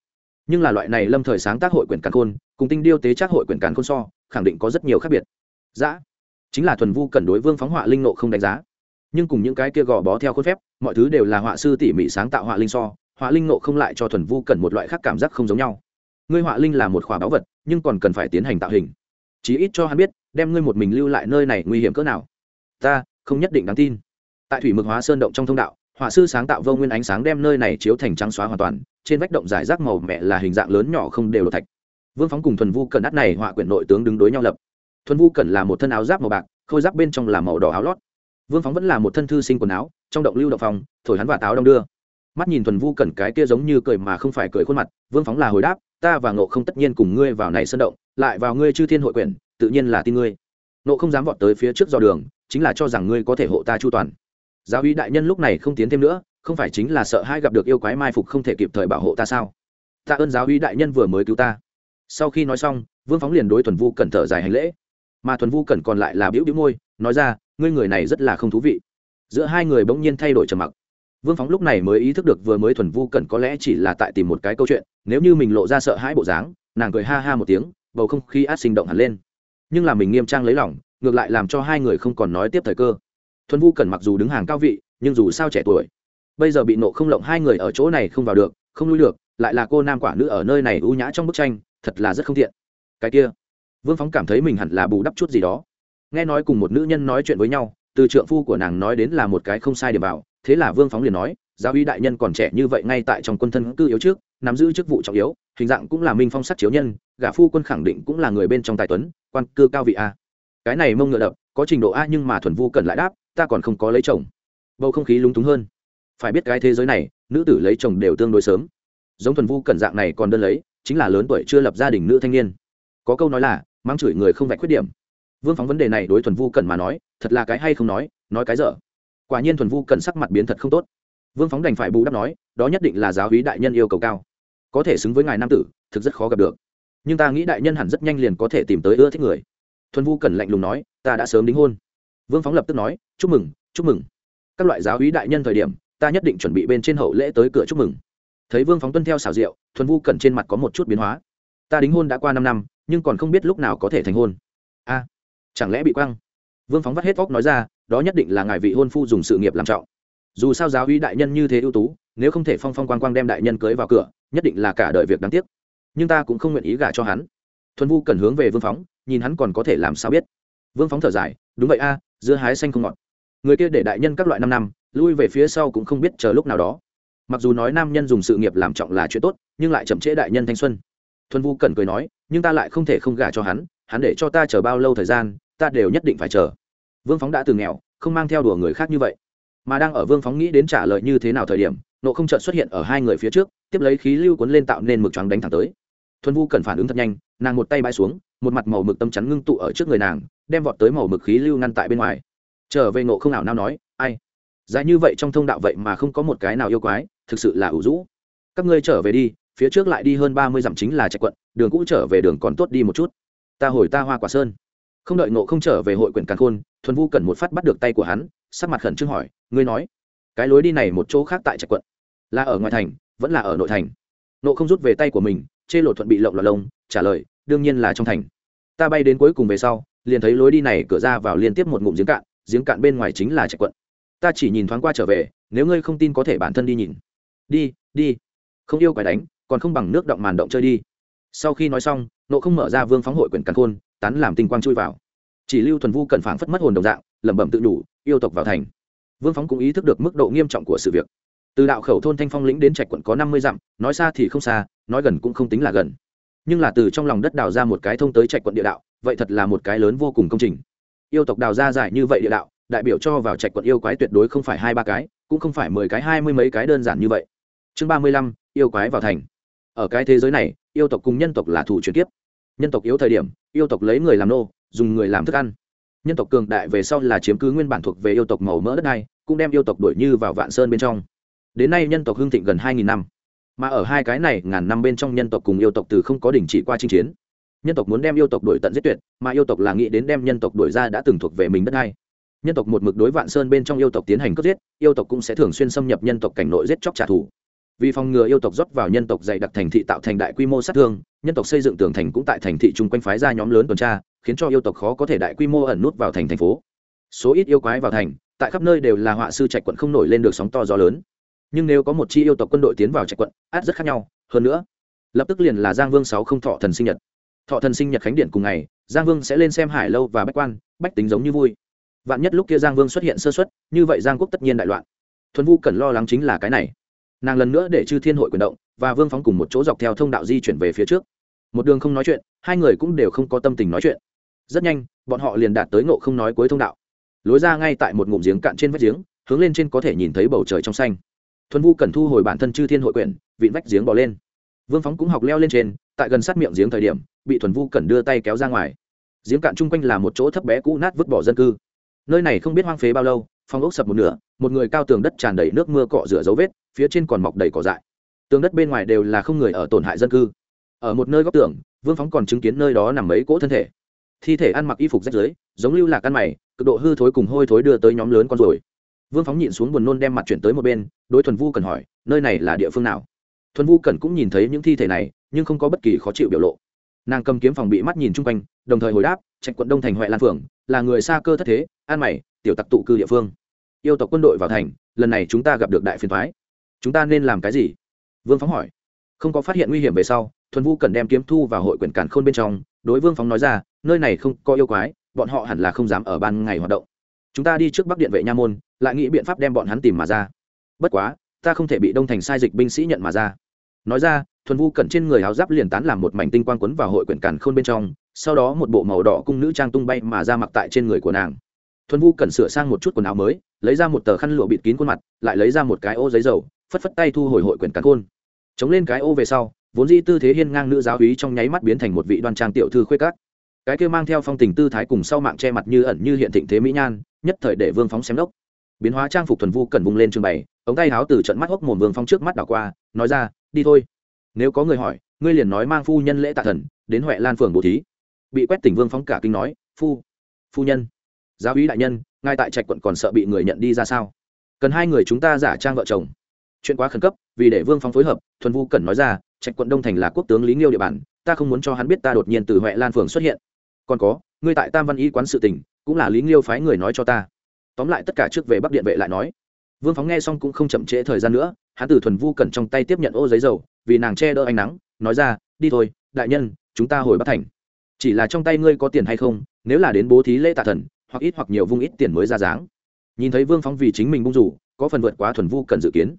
S1: Nhưng là loại này lâm thời sáng tác hội quyền càn khôn, cùng tinh điêu tế trác hội quyền càn khôn so, khẳng định có rất nhiều khác biệt. Dã chính là thuần vu cẩn đối vương phóng họa linh nộ không đánh giá. Nhưng cùng những cái kia gò bó theo khuôn phép, mọi thứ đều là họa sư tỉ mỉ sáng tạo họa linh so, họa linh nộ không lại cho thuần vu cẩn một loại khác cảm giác không giống nhau. Ngươi họa linh là một khỏa báu vật, nhưng còn cần phải tiến hành tạo hình. Chí ít cho hắn biết, đem ngươi một mình lưu lại nơi này nguy hiểm cỡ nào. Ta, không nhất định đáng tin. Tại thủy mực hóa sơn động trong thông đạo, họa sư sáng tạo vô nguyên ánh sáng đem nơi này chiếu thành trắng xóa hoàn toàn, trên vách động giải rác màu mẹ là hình dạng lớn nhỏ không đều đột thạch. Vương phóng cùng thuần vu cẩn đắt này họa quyển nội tướng đứng đối nhau lập thuần vu cẩn là một thân áo giáp màu bạc, khôi giáp bên trong là màu đỏ áo lót. Vương phóng vẫn là một thân thư sinh quần áo, trong động lưu động phòng, thổi hắn và táo đông đưa. Mắt nhìn thuần vu cẩn cái kia giống như cười mà không phải cười khuôn mặt, vương phóng là hồi đáp, ta và ngộ không tất nhiên cùng ngươi vào này sân động, lại vào ngươi chư thiên hội quyển, tự nhiên là tin ngươi. Nộ không dám vọt tới phía trước do đường, chính là cho rằng ngươi có thể hộ ta chu toàn. Giáo uy đại nhân lúc này không tiến thêm nữa, không phải chính là sợ hai gặp được yêu quái mai phục không thể kịp thời bảo hộ ta sao? Ta ơn giáo uy đại nhân vừa mới cứu ta. Sau khi nói xong, vương phóng liền đối thuần vu cẩn thở dài hành lễ mà thuần vu cẩn còn lại là biểu biểu môi, nói ra, ngươi người này rất là không thú vị. Giữa hai người bỗng nhiên thay đổi trầm mặc. Vương phóng lúc này mới ý thức được vừa mới thuần vu cẩn có lẽ chỉ là tại tìm một cái câu chuyện, nếu như mình lộ ra sợ hãi bộ dáng, nàng cười ha ha một tiếng, bầu không khí át sinh động hẳn lên. Nhưng là mình nghiêm trang lấy lòng, ngược lại làm cho hai người không còn nói tiếp thời cơ. Thuần vu cẩn mặc dù đứng hàng cao vị, nhưng dù sao trẻ tuổi, bây giờ bị nộ không lộng hai người ở chỗ này không vào được, không lui được, lại là cô nam quả nữ ở nơi này ưu nhã trong bức tranh, thật là rất không thiện cái kia vương phóng cảm thấy mình hẳn là bù đắp chút gì đó. Nghe nói cùng một nữ nhân nói chuyện với nhau, từ trượng phu của nàng nói đến là một cái không sai điểm bảo thế là vương phóng liền nói, giáo uy đại nhân còn trẻ như vậy ngay tại trong quân thân cư yếu trước, nắm giữ chức vụ trọng yếu, hình dạng cũng là minh phong sắc chiếu nhân, gả phu quân khẳng định cũng là người bên trong tài tuấn, quan cư cao vị a. Cái này mông ngựa đập, có trình độ a nhưng mà thuần vu cần lại đáp, ta còn không có lấy chồng. Bầu không khí lúng túng hơn. Phải biết cái thế giới này, nữ tử lấy chồng đều tương đối sớm. Giống thuần vu cẩn dạng này còn đơn lấy, chính là lớn tuổi chưa lập gia đình nữ thanh niên. Có câu nói là mắng chửi người không vạch khuyết điểm. Vương phóng vấn đề này đối thuần vu cẩn mà nói, thật là cái hay không nói nói cái dở. Quả nhiên thuần vu cẩn sắc mặt biến thật không tốt. Vương phóng đành phải bù đắp nói, đó nhất định là giáo hí đại nhân yêu cầu cao. Có thể xứng với ngài nam tử, thực rất khó gặp được. Nhưng ta nghĩ đại nhân hẳn rất nhanh liền có thể tìm tới ưa thích người. Thuần vu cẩn lạnh lùng nói, ta đã sớm đính hôn. Vương phóng lập tức nói, chúc mừng chúc mừng. Các loại giáo hí đại nhân thời điểm, ta nhất định chuẩn bị bên trên hậu lễ tới cửa chúc mừng. Thấy vương phóng tuân theo xảo diệu, thuần vu cẩn trên mặt có một chút biến hóa. Ta đính hôn đã qua năm năm nhưng còn không biết lúc nào có thể thành hôn. A chẳng lẽ bị quăng? Vương phóng vắt hết óc nói ra đó nhất định là ngài vị hôn phu dùng sự nghiệp làm trọng. Dù sao giáo uy đại nhân như thế ưu tú nếu không thể phong phong quang quang đem đại nhân cưới vào cửa nhất định là cả đời việc đáng tiếc. Nhưng ta cũng không nguyện ý gả cho hắn. Thuần vu cần hướng về vương phóng nhìn hắn còn có thể làm sao biết. Vương phóng thở dài đúng vậy a à, dưa hái xanh không ngọt. Người kia để đại nhân các loại năm năm lui về phía sau cũng không biết chờ lúc nào đó. Mặc dù nói nam nhân dùng sự nghiệp làm trọng là chuyện tốt nhưng lại chậm trễ đại nhân thanh xuân thuần vu cần cười nói, nhưng ta lại không thể không gả cho hắn hắn để cho ta chờ bao lâu thời gian, ta đều nhất định phải chờ. Vương phóng đã từ nghèo, không mang theo đùa người khác như vậy. Mà đang ở vương phóng nghĩ đến trả lời như thế nào thời điểm, nộ không trợn xuất hiện ở hai người phía trước, tiếp lấy khí lưu cuốn lên tạo nên mực trắng đánh thẳng tới. Thuần vu cần phản ứng thật nhanh, nàng một tay bãi xuống, một mặt màu mực tâm chắn ngưng tụ ở trước người nàng, đem vọt tới màu mực khí lưu ngăn tại bên ngoài. Trở về nộ không nào nào nói, ai? Dài như vậy trong thông đạo vậy mà không có một cái nào yêu quái, thực sự là ủ rũ. Các ngươi trở về đi phía trước lại đi hơn ba mươi dặm chính là trạch quận, đường cũ trở về đường còn tốt đi một chút. Ta hồi ta hoa quả sơn. Không đợi nộ không trở về hội quyển càn khôn, thuần vu cần một phát bắt được tay của hắn, sắc mặt khẩn trương hỏi, ngươi nói, cái lối đi này một chỗ khác tại trạch quận, là ở ngoài thành, vẫn là ở nội thành? Nộ không rút về tay của mình, chê lộ thuận bị lộng lọt lông, trả lời, đương nhiên là trong thành. Ta bay đến cuối cùng về sau, liền thấy lối đi này cửa ra vào liên tiếp một ngụm giếng cạn giếng cạn bên ngoài chính là trạch quận. Ta chỉ nhìn thoáng qua trở về, nếu ngươi không tin có thể bản thân đi nhìn. Đi đi. Không yêu quái đánh còn không bằng nước động màn động chơi đi. Sau khi nói xong, nộ không mở ra vương phóng hội quyển càn khôn, tán làm tinh quang chui vào. Chỉ lưu thuần vu cần phảng phất mất hồn đồng dạng, lẩm bẩm tự đủ, yêu tộc vào thành. Vương phóng cũng ý thức được mức độ nghiêm trọng của sự việc. Từ đạo khẩu thôn thanh phong lĩnh đến trạch quận có năm mươi dặm, nói xa thì không xa, nói gần cũng không tính là gần. Nhưng là từ trong lòng đất đào ra một cái thông tới trạch quận địa đạo, vậy thật là một cái lớn vô cùng công trình. Yêu tộc đào ra dài như vậy địa đạo, đại biểu cho vào trạch quận yêu quái tuyệt đối không phải hai ba cái, cũng không phải mười cái, hai mươi mấy cái đơn giản như vậy. Chương ba mươi lăm, yêu quái vào thành ở cái thế giới này, yêu tộc cùng nhân tộc là thủ chuyển tiếp nhân tộc yếu thời điểm, yêu tộc lấy người làm nô, dùng người làm thức ăn. Nhân tộc cường đại về sau là chiếm cứ nguyên bản thuộc về yêu tộc màu mỡ đất này, cũng đem yêu tộc đuổi như vào vạn sơn bên trong. Đến nay nhân tộc hương thịnh gần hai nghìn năm. Mà ở hai cái này ngàn năm bên trong nhân tộc cùng yêu tộc từ không có đình chỉ qua chinh chiến. Nhân tộc muốn đem yêu tộc đổi tận giết tuyệt, mà yêu tộc là nghĩ đến đem nhân tộc đổi ra đã từng thuộc về mình đất hay nhân tộc một mực đối vạn sơn bên trong yêu tộc tiến hành cướp giết, yêu tộc cũng sẽ thường xuyên xâm nhập nhân tộc cảnh nội giết chóc trả thù vì phòng ngừa yêu tộc rót vào nhân tộc dày đặc thành thị tạo thành đại quy mô sát thương, nhân tộc xây dựng tường thành cũng tại thành thị chung quanh phái ra nhóm lớn tuần tra, khiến cho yêu tộc khó có thể đại quy mô ẩn nút vào thành thành phố. Số ít yêu quái vào thành, tại khắp nơi đều là họa sư trạch quận không nổi lên được sóng to gió lớn. Nhưng nếu có một chi yêu tộc quân đội tiến vào trạch quận, át rất khác nhau, hơn nữa, lập tức liền là giang vương sáu không thọ thần sinh nhật. Thọ thần sinh nhật khánh điện cùng ngày, giang vương sẽ lên xem hải lâu và bách quan, bách tính giống như vui. Vạn nhất lúc kia giang vương xuất hiện sơ xuất như vậy giang quốc tất nhiên đại loạn. Thuần vu cần lo lắng chính là cái này nàng lần nữa để chư thiên hội quyền động và vương phóng cùng một chỗ dọc theo thông đạo di chuyển về phía trước. Một đường không nói chuyện, hai người cũng đều không có tâm tình nói chuyện. Rất nhanh, bọn họ liền đạt tới ngộ không nói cuối thông đạo. Lối ra ngay tại một ngụm giếng cạn trên vách giếng, hướng lên trên có thể nhìn thấy bầu trời trong xanh. Thuần vu cần thu hồi bản thân chư thiên hội quyển vịn vách giếng bỏ lên. Vương phóng cũng học leo lên trên, tại gần sát miệng giếng thời điểm, bị thuần vu cần đưa tay kéo ra ngoài. Giếng cạn chung quanh là một chỗ thấp bé cũ nát vứt bỏ dân cư. Nơi này không biết hoang phế bao lâu phong ốc sập một nửa, một người cao tường đất tràn đầy nước mưa cọ rửa dấu vết phía trên còn mọc đầy cỏ dại. Tường đất bên ngoài đều là không người ở tổn hại dân cư. Ở một nơi góc tường, vương phóng còn chứng kiến nơi đó nằm mấy cỗ thân thể. Thi thể ăn mặc y phục rách rưới, giống lưu lạc ăn mày, cực độ hư thối cùng hôi thối đưa tới nhóm lớn con rồi vương phóng nhịn xuống buồn nôn đem mặt chuyển tới một bên, đối thuần vu cần hỏi, nơi này là địa phương nào? Thuần vu cần cũng nhìn thấy những thi thể này, nhưng không có bất kỳ khó chịu biểu lộ. Nàng cầm kiếm phòng bị mắt nhìn chung quanh, đồng thời hồi đáp, trạch quận đông thành huệ lan phường là người xa cơ thất thế, an mày, tiểu tặc tụ cư địa phương. Yêu tộc quân đội vào thành, lần này chúng ta gặp được đại phiền thoái chúng ta nên làm cái gì? Vương phóng hỏi. Không có phát hiện nguy hiểm về sau, thuần vu cần đem kiếm thu vào hội quyển cản khôn bên trong. Đối vương phóng nói ra, nơi này không có yêu quái, bọn họ hẳn là không dám ở ban ngày hoạt động. Chúng ta đi trước bắc điện vệ nha môn, lại nghĩ biện pháp đem bọn hắn tìm mà ra. Bất quá, ta không thể bị đông thành sai dịch binh sĩ nhận mà ra. Nói ra, thuần vu cẩn trên người áo giáp liền tán làm một mảnh tinh quang quấn vào hội quyển càn khôn bên trong, sau đó một bộ màu đỏ cung nữ trang tung bay mà ra mặc tại trên người của nàng. Thuần vu cẩn sửa sang một chút quần áo mới, lấy ra một tờ khăn lụa bịt kín khuôn mặt, lại lấy ra một cái ô giấy dầu phất phất tay thu hồi hội quyển càn khôn. Chống lên cái ô về sau, vốn di tư thế hiên ngang nữ giáo úy trong nháy mắt biến thành một vị đoan trang tiểu thư khuê cát cái kia mang theo phong tình tư thái cùng sau mạng che mặt như ẩn như hiện thịnh thế mỹ nhan, nhất thời để vương phóng xem đốc. Biến hóa trang phục thuần vu cần vung lên trưng bày, ống tay háo từ trận mắt hốc mồm vương phóng trước mắt đảo qua, nói ra, đi thôi. Nếu có người hỏi, ngươi liền nói mang phu nhân lễ tạ thần, đến huệ lan phường bố thí. Bị quét tỉnh vương phóng cả kinh nói, phu phu nhân, giáo úy đại nhân, ngay tại trạch quận còn sợ bị người nhận đi ra sao? Cần hai người chúng ta giả trang vợ chồng chuyện quá khẩn cấp, vì để vương Phong phối hợp, thuần vu cần nói ra, trạch quận đông thành là quốc tướng lý nghiêu địa bàn, ta không muốn cho hắn biết ta đột nhiên từ huệ lan phường xuất hiện. Còn có, ngươi tại tam văn y quán sự tình, cũng là lý nghiêu phái người nói cho ta. Tóm lại tất cả trước về bắc điện vệ lại nói. Vương phóng nghe xong cũng không chậm trễ thời gian nữa, hắn từ thuần vu cẩn trong tay tiếp nhận ô giấy dầu, vì nàng che đỡ ánh nắng, nói ra, đi thôi, đại nhân, chúng ta hồi bắc thành. Chỉ là trong tay ngươi có tiền hay không, nếu là đến bố thí lễ tạ thần, hoặc ít hoặc nhiều vung ít tiền mới ra dáng. Nhìn thấy vương phóng vì chính mình bung rủ, có phần vượt quá thuần vu cần dự kiến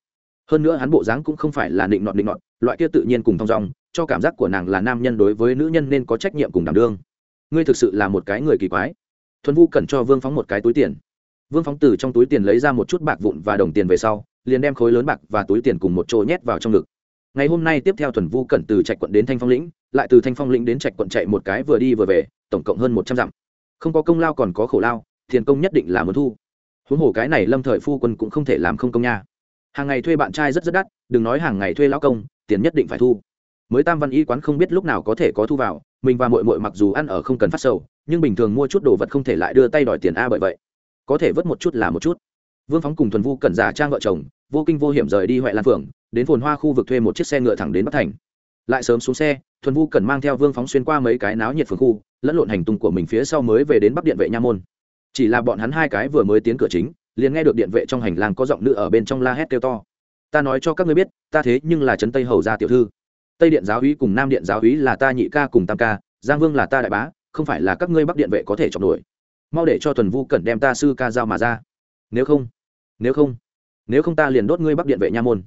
S1: hơn nữa hắn bộ dáng cũng không phải là định nọt định nọt, loại kia tự nhiên cùng thong dong, cho cảm giác của nàng là nam nhân đối với nữ nhân nên có trách nhiệm cùng đảm đương. Ngươi thực sự là một cái người kỳ quái. Thuần vu cần cho vương phóng một cái túi tiền. Vương phóng từ trong túi tiền lấy ra một chút bạc vụn và đồng tiền về sau, liền đem khối lớn bạc và túi tiền cùng một chỗ nhét vào trong ngực. Ngày hôm nay tiếp theo thuần vu cần từ trạch quận đến thanh phong lĩnh, lại từ thanh phong lĩnh đến trạch quận chạy một cái vừa đi vừa về, tổng cộng hơn một trăm dặm. Không có công lao còn có khổ lao, tiền công nhất định là muốn thu. Huống hồ cái này lâm thời phu quân cũng không thể làm không công nha hàng ngày thuê bạn trai rất rất đắt, đừng nói hàng ngày thuê lão công, tiền nhất định phải thu. Mới tam văn y quán không biết lúc nào có thể có thu vào, mình và mội mội mặc dù ăn ở không cần phát sầu, nhưng bình thường mua chút đồ vật không thể lại đưa tay đòi tiền a bởi vậy. Có thể vớt một chút là một chút. Vương phóng cùng thuần vu cần giả trang vợ chồng, vô kinh vô hiểm rời đi huệ lan phường đến phồn hoa khu vực thuê một chiếc xe ngựa thẳng đến bắc thành. Lại sớm xuống xe, thuần vu cần mang theo vương phóng xuyên qua mấy cái náo nhiệt phường khu, lẫn lộn hành tung của mình phía sau mới về đến bắc điện vệ nha môn. Chỉ là bọn hắn hai cái vừa mới tiến cửa chính liền nghe được điện vệ trong hành lang có giọng nữ ở bên trong la hét kêu to. Ta nói cho các ngươi biết, ta thế nhưng là trấn tây hầu gia tiểu thư. Tây điện giáo úy cùng nam điện giáo úy là ta nhị ca cùng tam ca, giang vương là ta đại bá, không phải là các ngươi bắc điện vệ có thể chọn đuổi. Mau để cho thuần vu cẩn đem ta sư ca giao mà ra. Nếu không nếu không nếu không ta liền đốt ngươi bắc điện vệ nha môn.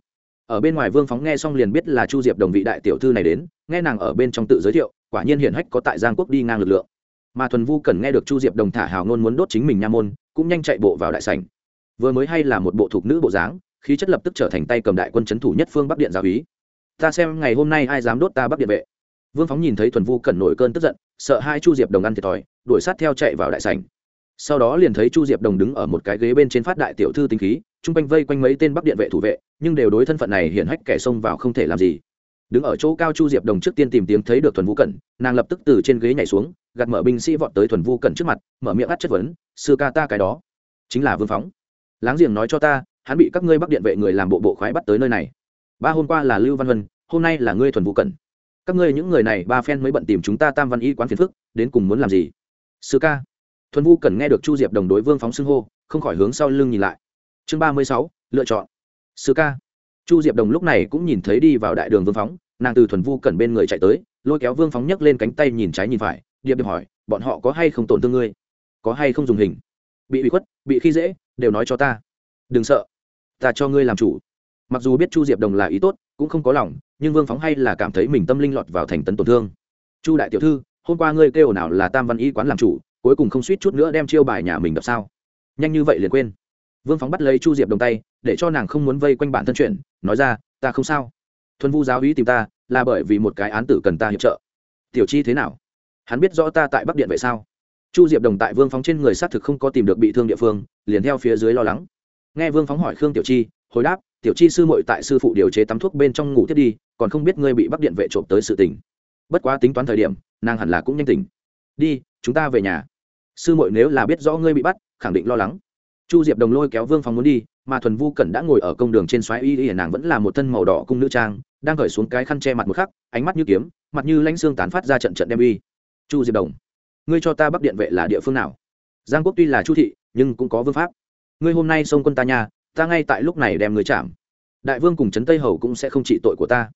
S1: Ở bên ngoài vương phóng nghe xong liền biết là chu diệp đồng vị đại tiểu thư này đến, nghe nàng ở bên trong tự giới thiệu, quả nhiên hiển hách có tại giang quốc đi ngang lực lượng. Mà thuần vu cần nghe được chu diệp đồng thả hào ngôn muốn đốt chính mình nha môn, cũng nhanh chạy bộ vào đại sảnh vừa mới hay là một bộ thuộc nữ bộ dáng, khí chất lập tức trở thành tay cầm đại quân c h ấ n thủ nhất phương bắc điện giáo ý ta xem ngày hôm nay ai dám đốt ta bắc điện vệ. Vương phóng nhìn thấy thuần vu cẩn nổi cơn tức giận, sợ hai chu diệp đồng ăn thiệt thòi, đuổi sát theo chạy vào đại sảnh. Sau đó liền thấy chu diệp đồng đứng ở một cái ghế bên trên phát đại tiểu thư tinh khí, chung quanh vây quanh mấy tên bắc điện vệ thủ vệ, nhưng đều đối thân phận này hiển hách kẻ xông vào không thể làm gì. Đứng ở chỗ cao chu diệp đồng trước tiên tìm tiếng thấy được thuần vũ cẩn, nàng lập tức từ trên ghế nhảy xuống, gạt mở binh sĩ vọt tới thuần vũ cẩn trước mặt, mở miệng ắt chất vấn, sư ca ta cái đó. Chính là vương phóng láng giềng nói cho ta, hắn bị các ngươi bắc điện vệ người làm bộ bộ khoái bắt tới nơi này. Ba hôm qua là lưu văn vân hôm nay là ngươi thuần vũ cẩn. Các ngươi những người này, ba phen mới bận tìm chúng ta tam văn y quán phiền phức, đến cùng muốn làm gì? Sư ca. Thuần vũ cẩn nghe được chu diệp đồng đối vương phóng xưng hô, không khỏi hướng sau lưng nhìn lại. Chương ba mươi sáu, lựa chọn. Sư ca. Chu diệp đồng lúc này cũng nhìn thấy đi vào đại đường vương phóng, nàng từ thuần vu cẩn bên người chạy tới, lôi kéo vương phóng nhấc lên cánh tay nhìn trái nhìn phải, điệp điệp hỏi, bọn họ có hay không tổn thương ngươi? Có hay không dùng hình? Bị bị khuất, bị khi dễ đều nói cho ta. Đừng sợ, ta cho ngươi làm chủ. Mặc dù biết chu diệp đồng là ý tốt, cũng không có lòng, nhưng vương phóng hay là cảm thấy mình tâm linh lọt vào thành tấn tổn thương. Chu đại tiểu thư, hôm qua ngươi kêu nào là tam văn y quán làm chủ, cuối cùng không suýt chút nữa đem chiêu bài nhà mình đập sao? Nhanh như vậy liền quên. Vương phóng bắt lấy chu diệp đồng tay, để cho nàng không muốn vây quanh bản thân chuyện, nói ra, ta không sao. Thuần vu giáo ý tìm ta, là bởi vì một cái án tử cần ta hiệp trợ. Tiểu chi thế nào? Hắn biết rõ ta tại bắc điện vậy sao? Chu diệp đồng tại vương phóng trên người xác thực không có tìm được bị thương địa phương, liền theo phía dưới lo lắng. Nghe vương phóng hỏi khương tiểu chi, hồi đáp, tiểu chi sư mội tại sư phụ điều chế tắm thuốc bên trong ngủ thiết đi, còn không biết ngươi bị bắc điện vệ trộm tới sự tình. Bất quá tính toán thời điểm, nàng hẳn là cũng nhanh tỉnh. Đi, chúng ta về nhà. Sư mội nếu là biết rõ ngươi bị bắt, khẳng định lo lắng. Chu diệp đồng lôi kéo vương phóng muốn đi, mà thuần vu cẩn đã ngồi ở công đường trên xoáy y y, nàng vẫn là một thân màu đỏ cung nữ trang, đang cởi xuống cái khăn che mặt một khắc, ánh mắt như kiếm, mặt như lãnh xương tán phát ra trận trận đem uy. Chu diệp đồng ngươi cho ta bắc điện vệ là địa phương nào? Giang quốc tuy là chu thị, nhưng cũng có vương pháp. Ngươi hôm nay xông quân ta nhà, ta ngay tại lúc này đem ngươi chạm. Đại vương cùng trấn tây hầu cũng sẽ không trị tội của ta.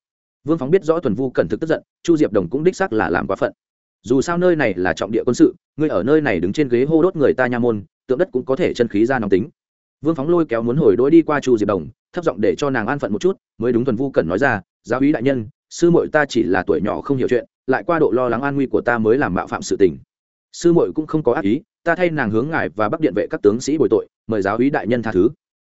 S1: Vương phóng biết rõ thuần vu cẩn thực tức giận, chu diệp đồng cũng đích xác là làm quá phận. Dù sao nơi này là trọng địa quân sự, ngươi ở nơi này đứng trên ghế hô đốt người ta nha môn, tượng đất cũng có thể chân khí ra nóng tính. Vương phóng lôi kéo muốn hồi đỗi đi qua chu diệp đồng, thấp giọng để cho nàng an phận một chút, mới đúng thuần vu cẩn nói ra, giáo ý đại nhân, sư muội ta chỉ là tuổi nhỏ không hiểu chuyện, lại qua độ lo lắng an nguy của ta mới làm mạo phạm sự tình sư muội cũng không có ác ý, ta thay nàng hướng ngài và bắc điện vệ các tướng sĩ bồi tội, mời giáo úy đại nhân tha thứ.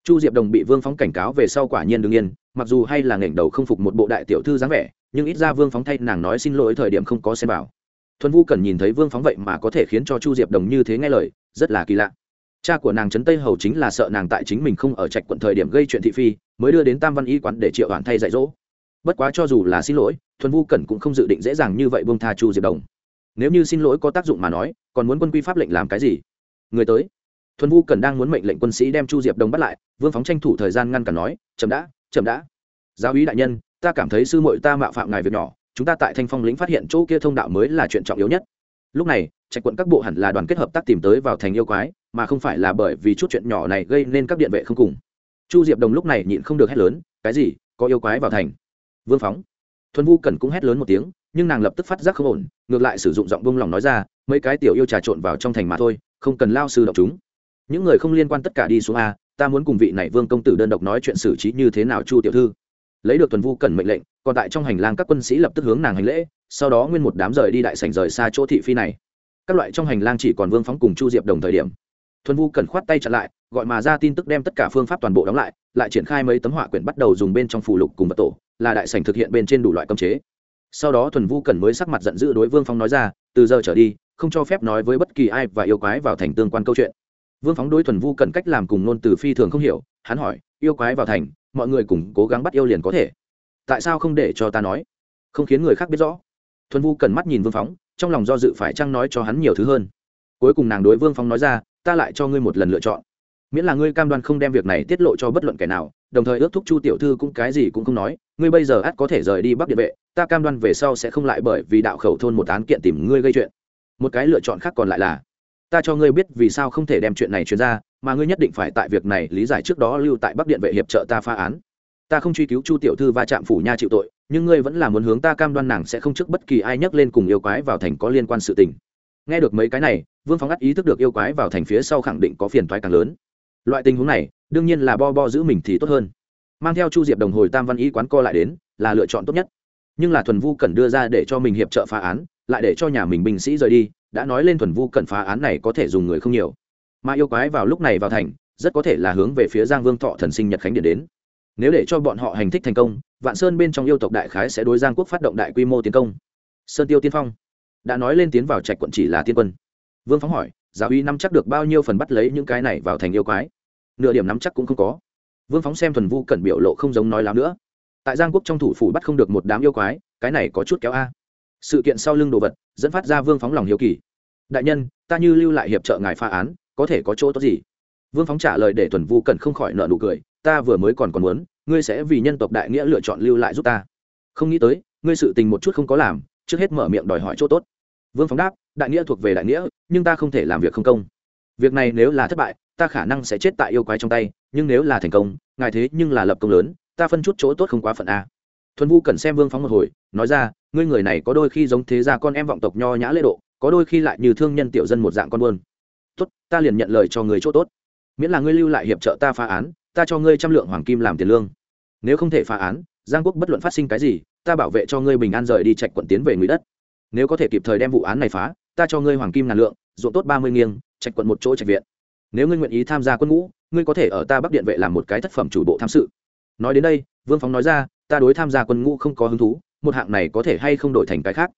S1: Chu diệp đồng bị vương phóng cảnh cáo về sau quả nhiên đương nhiên mặc dù hay là nghển đầu không phục một bộ đại tiểu thư dáng vẻ, nhưng ít ra vương phóng thay nàng nói xin lỗi thời điểm không có xem vào. Thuần vu cần nhìn thấy vương phóng vậy mà có thể khiến cho chu diệp đồng như thế nghe lời, rất là kỳ lạ. Cha của nàng trấn tây hầu chính là sợ nàng tại chính mình không ở trạch quận thời điểm gây chuyện thị phi, mới đưa đến tam văn y quán để triệu hoàn thay dạy dỗ. Bất quá cho dù là xin lỗi, thuần vu cẩn cũng không dự định dễ dàng như vậy bông tha chu diệp đồng nếu như xin lỗi có tác dụng mà nói, còn muốn quân quy pháp lệnh làm cái gì? Người tới. Thuần vu Cần đang muốn mệnh lệnh quân sĩ đem chu diệp đồng bắt lại, vương phóng tranh thủ thời gian ngăn cản nói, chậm đã chậm đã. Giáo úy đại nhân, ta cảm thấy sư mội ta mạo phạm ngài việc nhỏ, chúng ta tại thanh phong lĩnh phát hiện chỗ kia thông đạo mới là chuyện trọng yếu nhất. Lúc này, trạch quận các bộ hẳn là đoàn kết hợp tác tìm tới vào thành yêu quái, mà không phải là bởi vì chút chuyện nhỏ này gây nên các điện vệ không cùng. Chu diệp đồng lúc này nhịn không được hét lớn, cái gì? Có yêu quái vào thành? Vương phóng. Thuần vu cần cũng hét lớn một tiếng nhưng nàng lập tức phát giác không ổn, ngược lại sử dụng giọng bông lòng nói ra, mấy cái tiểu yêu trà trộn vào trong thành mà thôi, không cần lao sư động chúng. Những người không liên quan tất cả đi xuống a, ta muốn cùng vị này vương công tử đơn độc nói chuyện xử trí như thế nào chu tiểu thư. Lấy được tuần vu cần mệnh lệnh, còn tại trong hành lang các quân sĩ lập tức hướng nàng hành lễ, sau đó nguyên một đám rời đi đại sảnh rời xa chỗ thị phi này. Các loại trong hành lang chỉ còn vương phóng cùng chu diệp đồng thời điểm. Thuần vu cần khoát tay chặn lại, gọi mà ra tin tức đem tất cả phương pháp toàn bộ đóng lại lại triển khai mấy tấm họa quyển bắt đầu dùng bên trong phù lục cùng vật tổ, là đại sảnh thực hiện bên trên đủ loại cơm chế sau đó thuần vu cần mới sắc mặt giận dữ đối vương phong nói ra, từ giờ trở đi, không cho phép nói với bất kỳ ai và yêu quái vào thành tương quan câu chuyện. Vương phóng đối thuần vu cần cách làm cùng nôn từ phi thường không hiểu, hắn hỏi, yêu quái vào thành, mọi người cùng cố gắng bắt yêu liền có thể. Tại sao không để cho ta nói? Không khiến người khác biết rõ. Thuần vu cần mắt nhìn vương phóng, trong lòng do dự phải chăng nói cho hắn nhiều thứ hơn. Cuối cùng nàng đối vương phóng nói ra, ta lại cho ngươi một lần lựa chọn. Miễn là ngươi cam đoan không đem việc này tiết lộ cho bất luận kẻ nào đồng thời ước thúc chu tiểu thư cũng cái gì cũng không nói, ngươi bây giờ ắt có thể rời đi bắc địa vệ, ta cam đoan về sau sẽ không lại bởi vì đạo khẩu thôn một án kiện tìm ngươi gây chuyện. Một cái lựa chọn khác còn lại là, ta cho ngươi biết vì sao không thể đem chuyện này truyền ra, mà ngươi nhất định phải tại việc này lý giải trước đó lưu tại bắc điện vệ hiệp trợ ta phá án. Ta không truy cứu chu tiểu thư va chạm phủ nha chịu tội, nhưng ngươi vẫn là muốn hướng ta cam đoan nàng sẽ không trước bất kỳ ai nhắc lên cùng yêu quái vào thành có liên quan sự tình. Nghe được mấy cái này, vương phóng ắt ý thức được yêu quái vào thành phía sau khẳng định có phiền thoái càng lớn. Loại tình huống này đương nhiên là bo bo giữ mình thì tốt hơn. Mang theo chu diệp đồng hồi tam văn y quán co lại đến, là lựa chọn tốt nhất. Nhưng là thuần vu cần đưa ra để cho mình hiệp trợ phá án, lại để cho nhà mình binh sĩ rời đi, đã nói lên thuần vu cần phá án này có thể dùng người không nhiều. Mà yêu quái vào lúc này vào thành, rất có thể là hướng về phía giang vương thọ thần sinh nhật khánh điện đến. Nếu để cho bọn họ hành thích thành công, vạn sơn bên trong yêu tộc đại khái sẽ đối giang quốc phát động đại quy mô tiến công. Sơn tiêu tiên phong đã nói lên tiến vào trạch quận chỉ là tiên quân. Vương phóng hỏi, giáo uy nắm chắc được bao nhiêu phần bắt lấy những cái này vào thành yêu quái? Nửa điểm nắm chắc cũng không có. Vương phóng xem thuần vu cẩn biểu lộ không giống nói lắm nữa. Tại giang quốc trong thủ phủ bắt không được một đám yêu quái, cái này có chút kéo a. Sự kiện sau lưng đồ vật, dẫn phát ra vương phóng lòng hiếu kỳ. Đại nhân, ta như lưu lại hiệp trợ ngài phá án, có thể có chỗ tốt gì? Vương phóng trả lời để thuần vu cẩn không khỏi nợ nụ cười, ta vừa mới còn còn muốn, ngươi sẽ vì nhân tộc đại nghĩa lựa chọn lưu lại giúp ta. Không nghĩ tới, ngươi sự tình một chút không có làm, trước hết mở miệng đòi hỏi chỗ tốt. Vương phóng đáp, đại nghĩa thuộc về đại nghĩa, nhưng ta không thể làm việc không công. Việc này nếu là thất bại ta khả năng sẽ chết tại yêu quái trong tay, nhưng nếu là thành công, ngài thế nhưng là lập công lớn, ta phân chút chỗ tốt không quá phận a thuần vu cần xem vương phóng một hồi, nói ra, ngươi người này có đôi khi giống thế gia con em vọng tộc nho nhã lễ độ, có đôi khi lại như thương nhân tiểu dân một dạng con buôn. Tốt, ta liền nhận lời cho người chỗ tốt. Miễn là ngươi lưu lại hiệp trợ ta phá án, ta cho ngươi trăm lượng hoàng kim làm tiền lương. Nếu không thể phá án, giang quốc bất luận phát sinh cái gì, ta bảo vệ cho ngươi bình an rời đi trạch quận tiến về người đất. Nếu có thể kịp thời đem vụ án này phá, ta cho ngươi hoàng kim ngàn lượng, ruộng tốt ba mươi nghiêng, trạch quận một chỗ trạch viện nếu ngươi nguyện ý tham gia quân ngũ, ngươi có thể ở ta bắc điện vệ làm một cái thất phẩm chủ bộ tham sự. Nói đến đây, vương phóng nói ra, ta đối tham gia quân ngũ không có hứng thú, một hạng này có thể hay không đổi thành cái khác?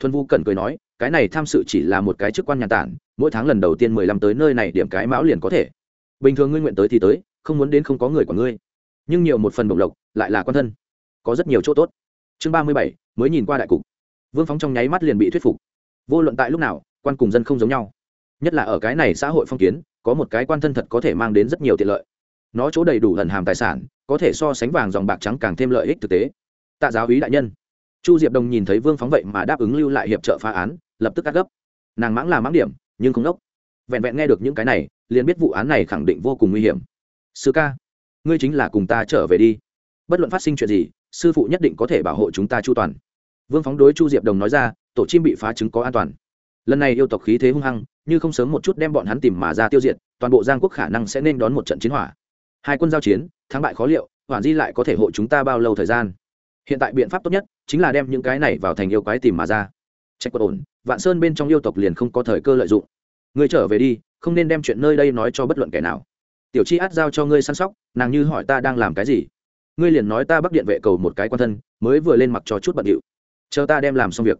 S1: Thuần vu cẩn cười nói, cái này tham sự chỉ là một cái chức quan nhà tản, mỗi tháng lần đầu tiên mười lăm tới nơi này điểm cái mão liền có thể. Bình thường ngươi nguyện tới thì tới, không muốn đến không có người của ngươi. Nhưng nhiều một phần bổng lộc, lại là quan thân. Có rất nhiều chỗ tốt. Chương ba mươi bảy, mới nhìn qua đại cục. Vương phóng trong nháy mắt liền bị thuyết phục. Vô luận tại lúc nào, quan cùng dân không giống nhau. Nhất là ở cái này xã hội phong kiến có một cái quan thân thật có thể mang đến rất nhiều tiện lợi. Nó chỗ đầy đủ lần hàm tài sản, có thể so sánh vàng dòng bạc trắng càng thêm lợi ích thực tế. Tạ giáo ý đại nhân. Chu diệp đồng nhìn thấy vương phóng vậy mà đáp ứng lưu lại hiệp trợ phá án, lập tức cắt gấp. Nàng mãng là mãng điểm, nhưng không đốc. Vẹn vẹn nghe được những cái này, liền biết vụ án này khẳng định vô cùng nguy hiểm. Sư ca, ngươi chính là cùng ta trở về đi. Bất luận phát sinh chuyện gì, sư phụ nhất định có thể bảo hộ chúng ta chu toàn. Vương phóng đối chu diệp đồng nói ra, tổ chim bị phá chứng có an toàn. Lần này yêu tộc khí thế hung hăng như không sớm một chút đem bọn hắn tìm mà ra tiêu diệt, toàn bộ giang quốc khả năng sẽ nên đón một trận chiến hỏa. Hai quân giao chiến, thắng bại khó liệu hoàn di lại có thể hộ chúng ta bao lâu thời gian? Hiện tại biện pháp tốt nhất chính là đem những cái này vào thành yêu quái tìm mà ra. Trách quật ổn, vạn sơn bên trong yêu tộc liền không có thời cơ lợi dụng. Ngươi trở về đi, không nên đem chuyện nơi đây nói cho bất luận kẻ nào. Tiểu chi át giao cho ngươi săn sóc, nàng như hỏi ta đang làm cái gì? Ngươi liền nói ta bắc điện vệ cầu một cái quan thân, mới vừa lên mặc cho chút bận điệu. Chờ ta đem làm xong việc,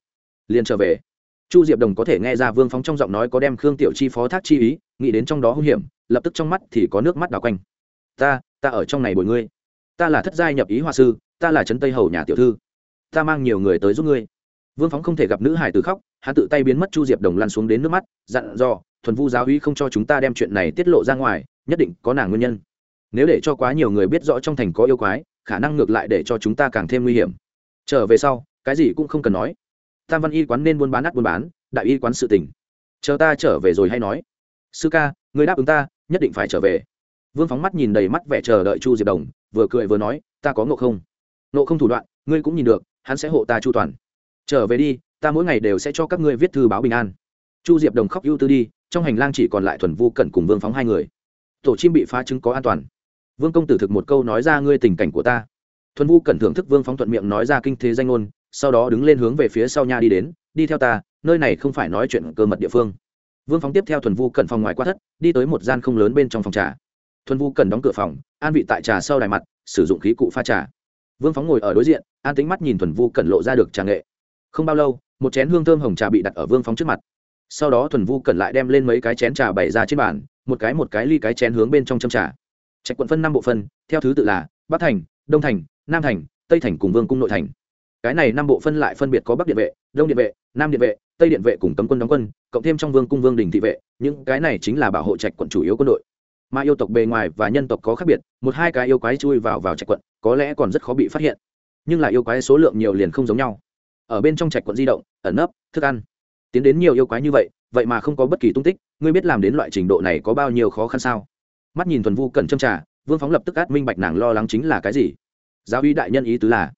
S1: liền trở về chu diệp đồng có thể nghe ra vương phóng trong giọng nói có đem khương tiểu chi phó thác chi ý, nghĩ đến trong đó hung hiểm, lập tức trong mắt thì có nước mắt đào quanh. Ta ta ở trong này bồi ngươi. Ta là thất giai nhập ý Hoa sư, ta là trấn tây hầu nhà tiểu thư. Ta mang nhiều người tới giúp ngươi. Vương phóng không thể gặp nữ hải tử khóc, hắn tự tay biến mất chu diệp đồng lăn xuống đến nước mắt, dặn dò, thuần vu giáo uy không cho chúng ta đem chuyện này tiết lộ ra ngoài, nhất định có nàng nguyên nhân. Nếu để cho quá nhiều người biết rõ trong thành có yêu quái, khả năng ngược lại để cho chúng ta càng thêm nguy hiểm. Trở về sau, cái gì cũng không cần nói tam văn y quán nên buôn bán át buôn bán, đại y quán sự tình. Chờ ta trở về rồi hay nói. Sư ca, người đáp ứng ta, nhất định phải trở về. Vương phóng mắt nhìn đầy mắt vẻ chờ đợi chu diệp đồng, vừa cười vừa nói, ta có ngộ không? Ngộ không thủ đoạn, ngươi cũng nhìn được, hắn sẽ hộ ta chu toàn. Trở về đi, ta mỗi ngày đều sẽ cho các ngươi viết thư báo bình an. Chu diệp đồng khóc ưu tư đi, trong hành lang chỉ còn lại thuần vu cẩn cùng vương phóng hai người. Tổ chim bị phá chứng có an toàn. Vương công tử thực một câu nói ra ngươi tình cảnh của ta. Thuần vu cẩn thưởng thức vương phóng thuận miệng nói ra kinh thế danh ngôn sau đó đứng lên hướng về phía sau nha đi đến, đi theo ta, nơi này không phải nói chuyện cơ mật địa phương. Vương phóng tiếp theo thuần vu cẩn phòng ngoài qua thất, đi tới một gian không lớn bên trong phòng trà. Thuần vu cẩn đóng cửa phòng, an vị tại trà sau đài mặt, sử dụng khí cụ pha trà. Vương phóng ngồi ở đối diện, an tính mắt nhìn thuần vu cẩn lộ ra được trà nghệ. Không bao lâu, một chén hương thơm hồng trà bị đặt ở vương phóng trước mặt. Sau đó thuần vu cẩn lại đem lên mấy cái chén trà bày ra trên bàn, một cái một cái ly cái chén hướng bên trong châm trà. Trạch quận phân năm bộ phân, theo thứ tự là bắc thành, đông thành, nam thành, tây thành cùng vương cung nội thành cái này năm bộ phân lại phân biệt có bắc điện vệ, đông điện vệ, nam điện vệ, tây điện vệ cùng cấm quân đóng quân, cộng thêm trong vương cung vương đình thị vệ, những cái này chính là bảo hộ trạch quận chủ yếu quân đội. Mà yêu tộc bề ngoài và nhân tộc có khác biệt, một hai cái yêu quái chui vào vào trạch quận, có lẽ còn rất khó bị phát hiện. Nhưng là yêu quái số lượng nhiều liền không giống nhau. Ở bên trong trạch quận di động, ẩn nấp, thức ăn. Tiến đến nhiều yêu quái như vậy vậy mà không có bất kỳ tung tích, ngươi biết làm đến loại trình độ này có bao nhiêu khó khăn sao? Mắt nhìn thuần vu cần châm trả vương phóng lập tức át minh bạch nàng lo lắng chính là cái gì. Giáo uy đại nhân ý tứ là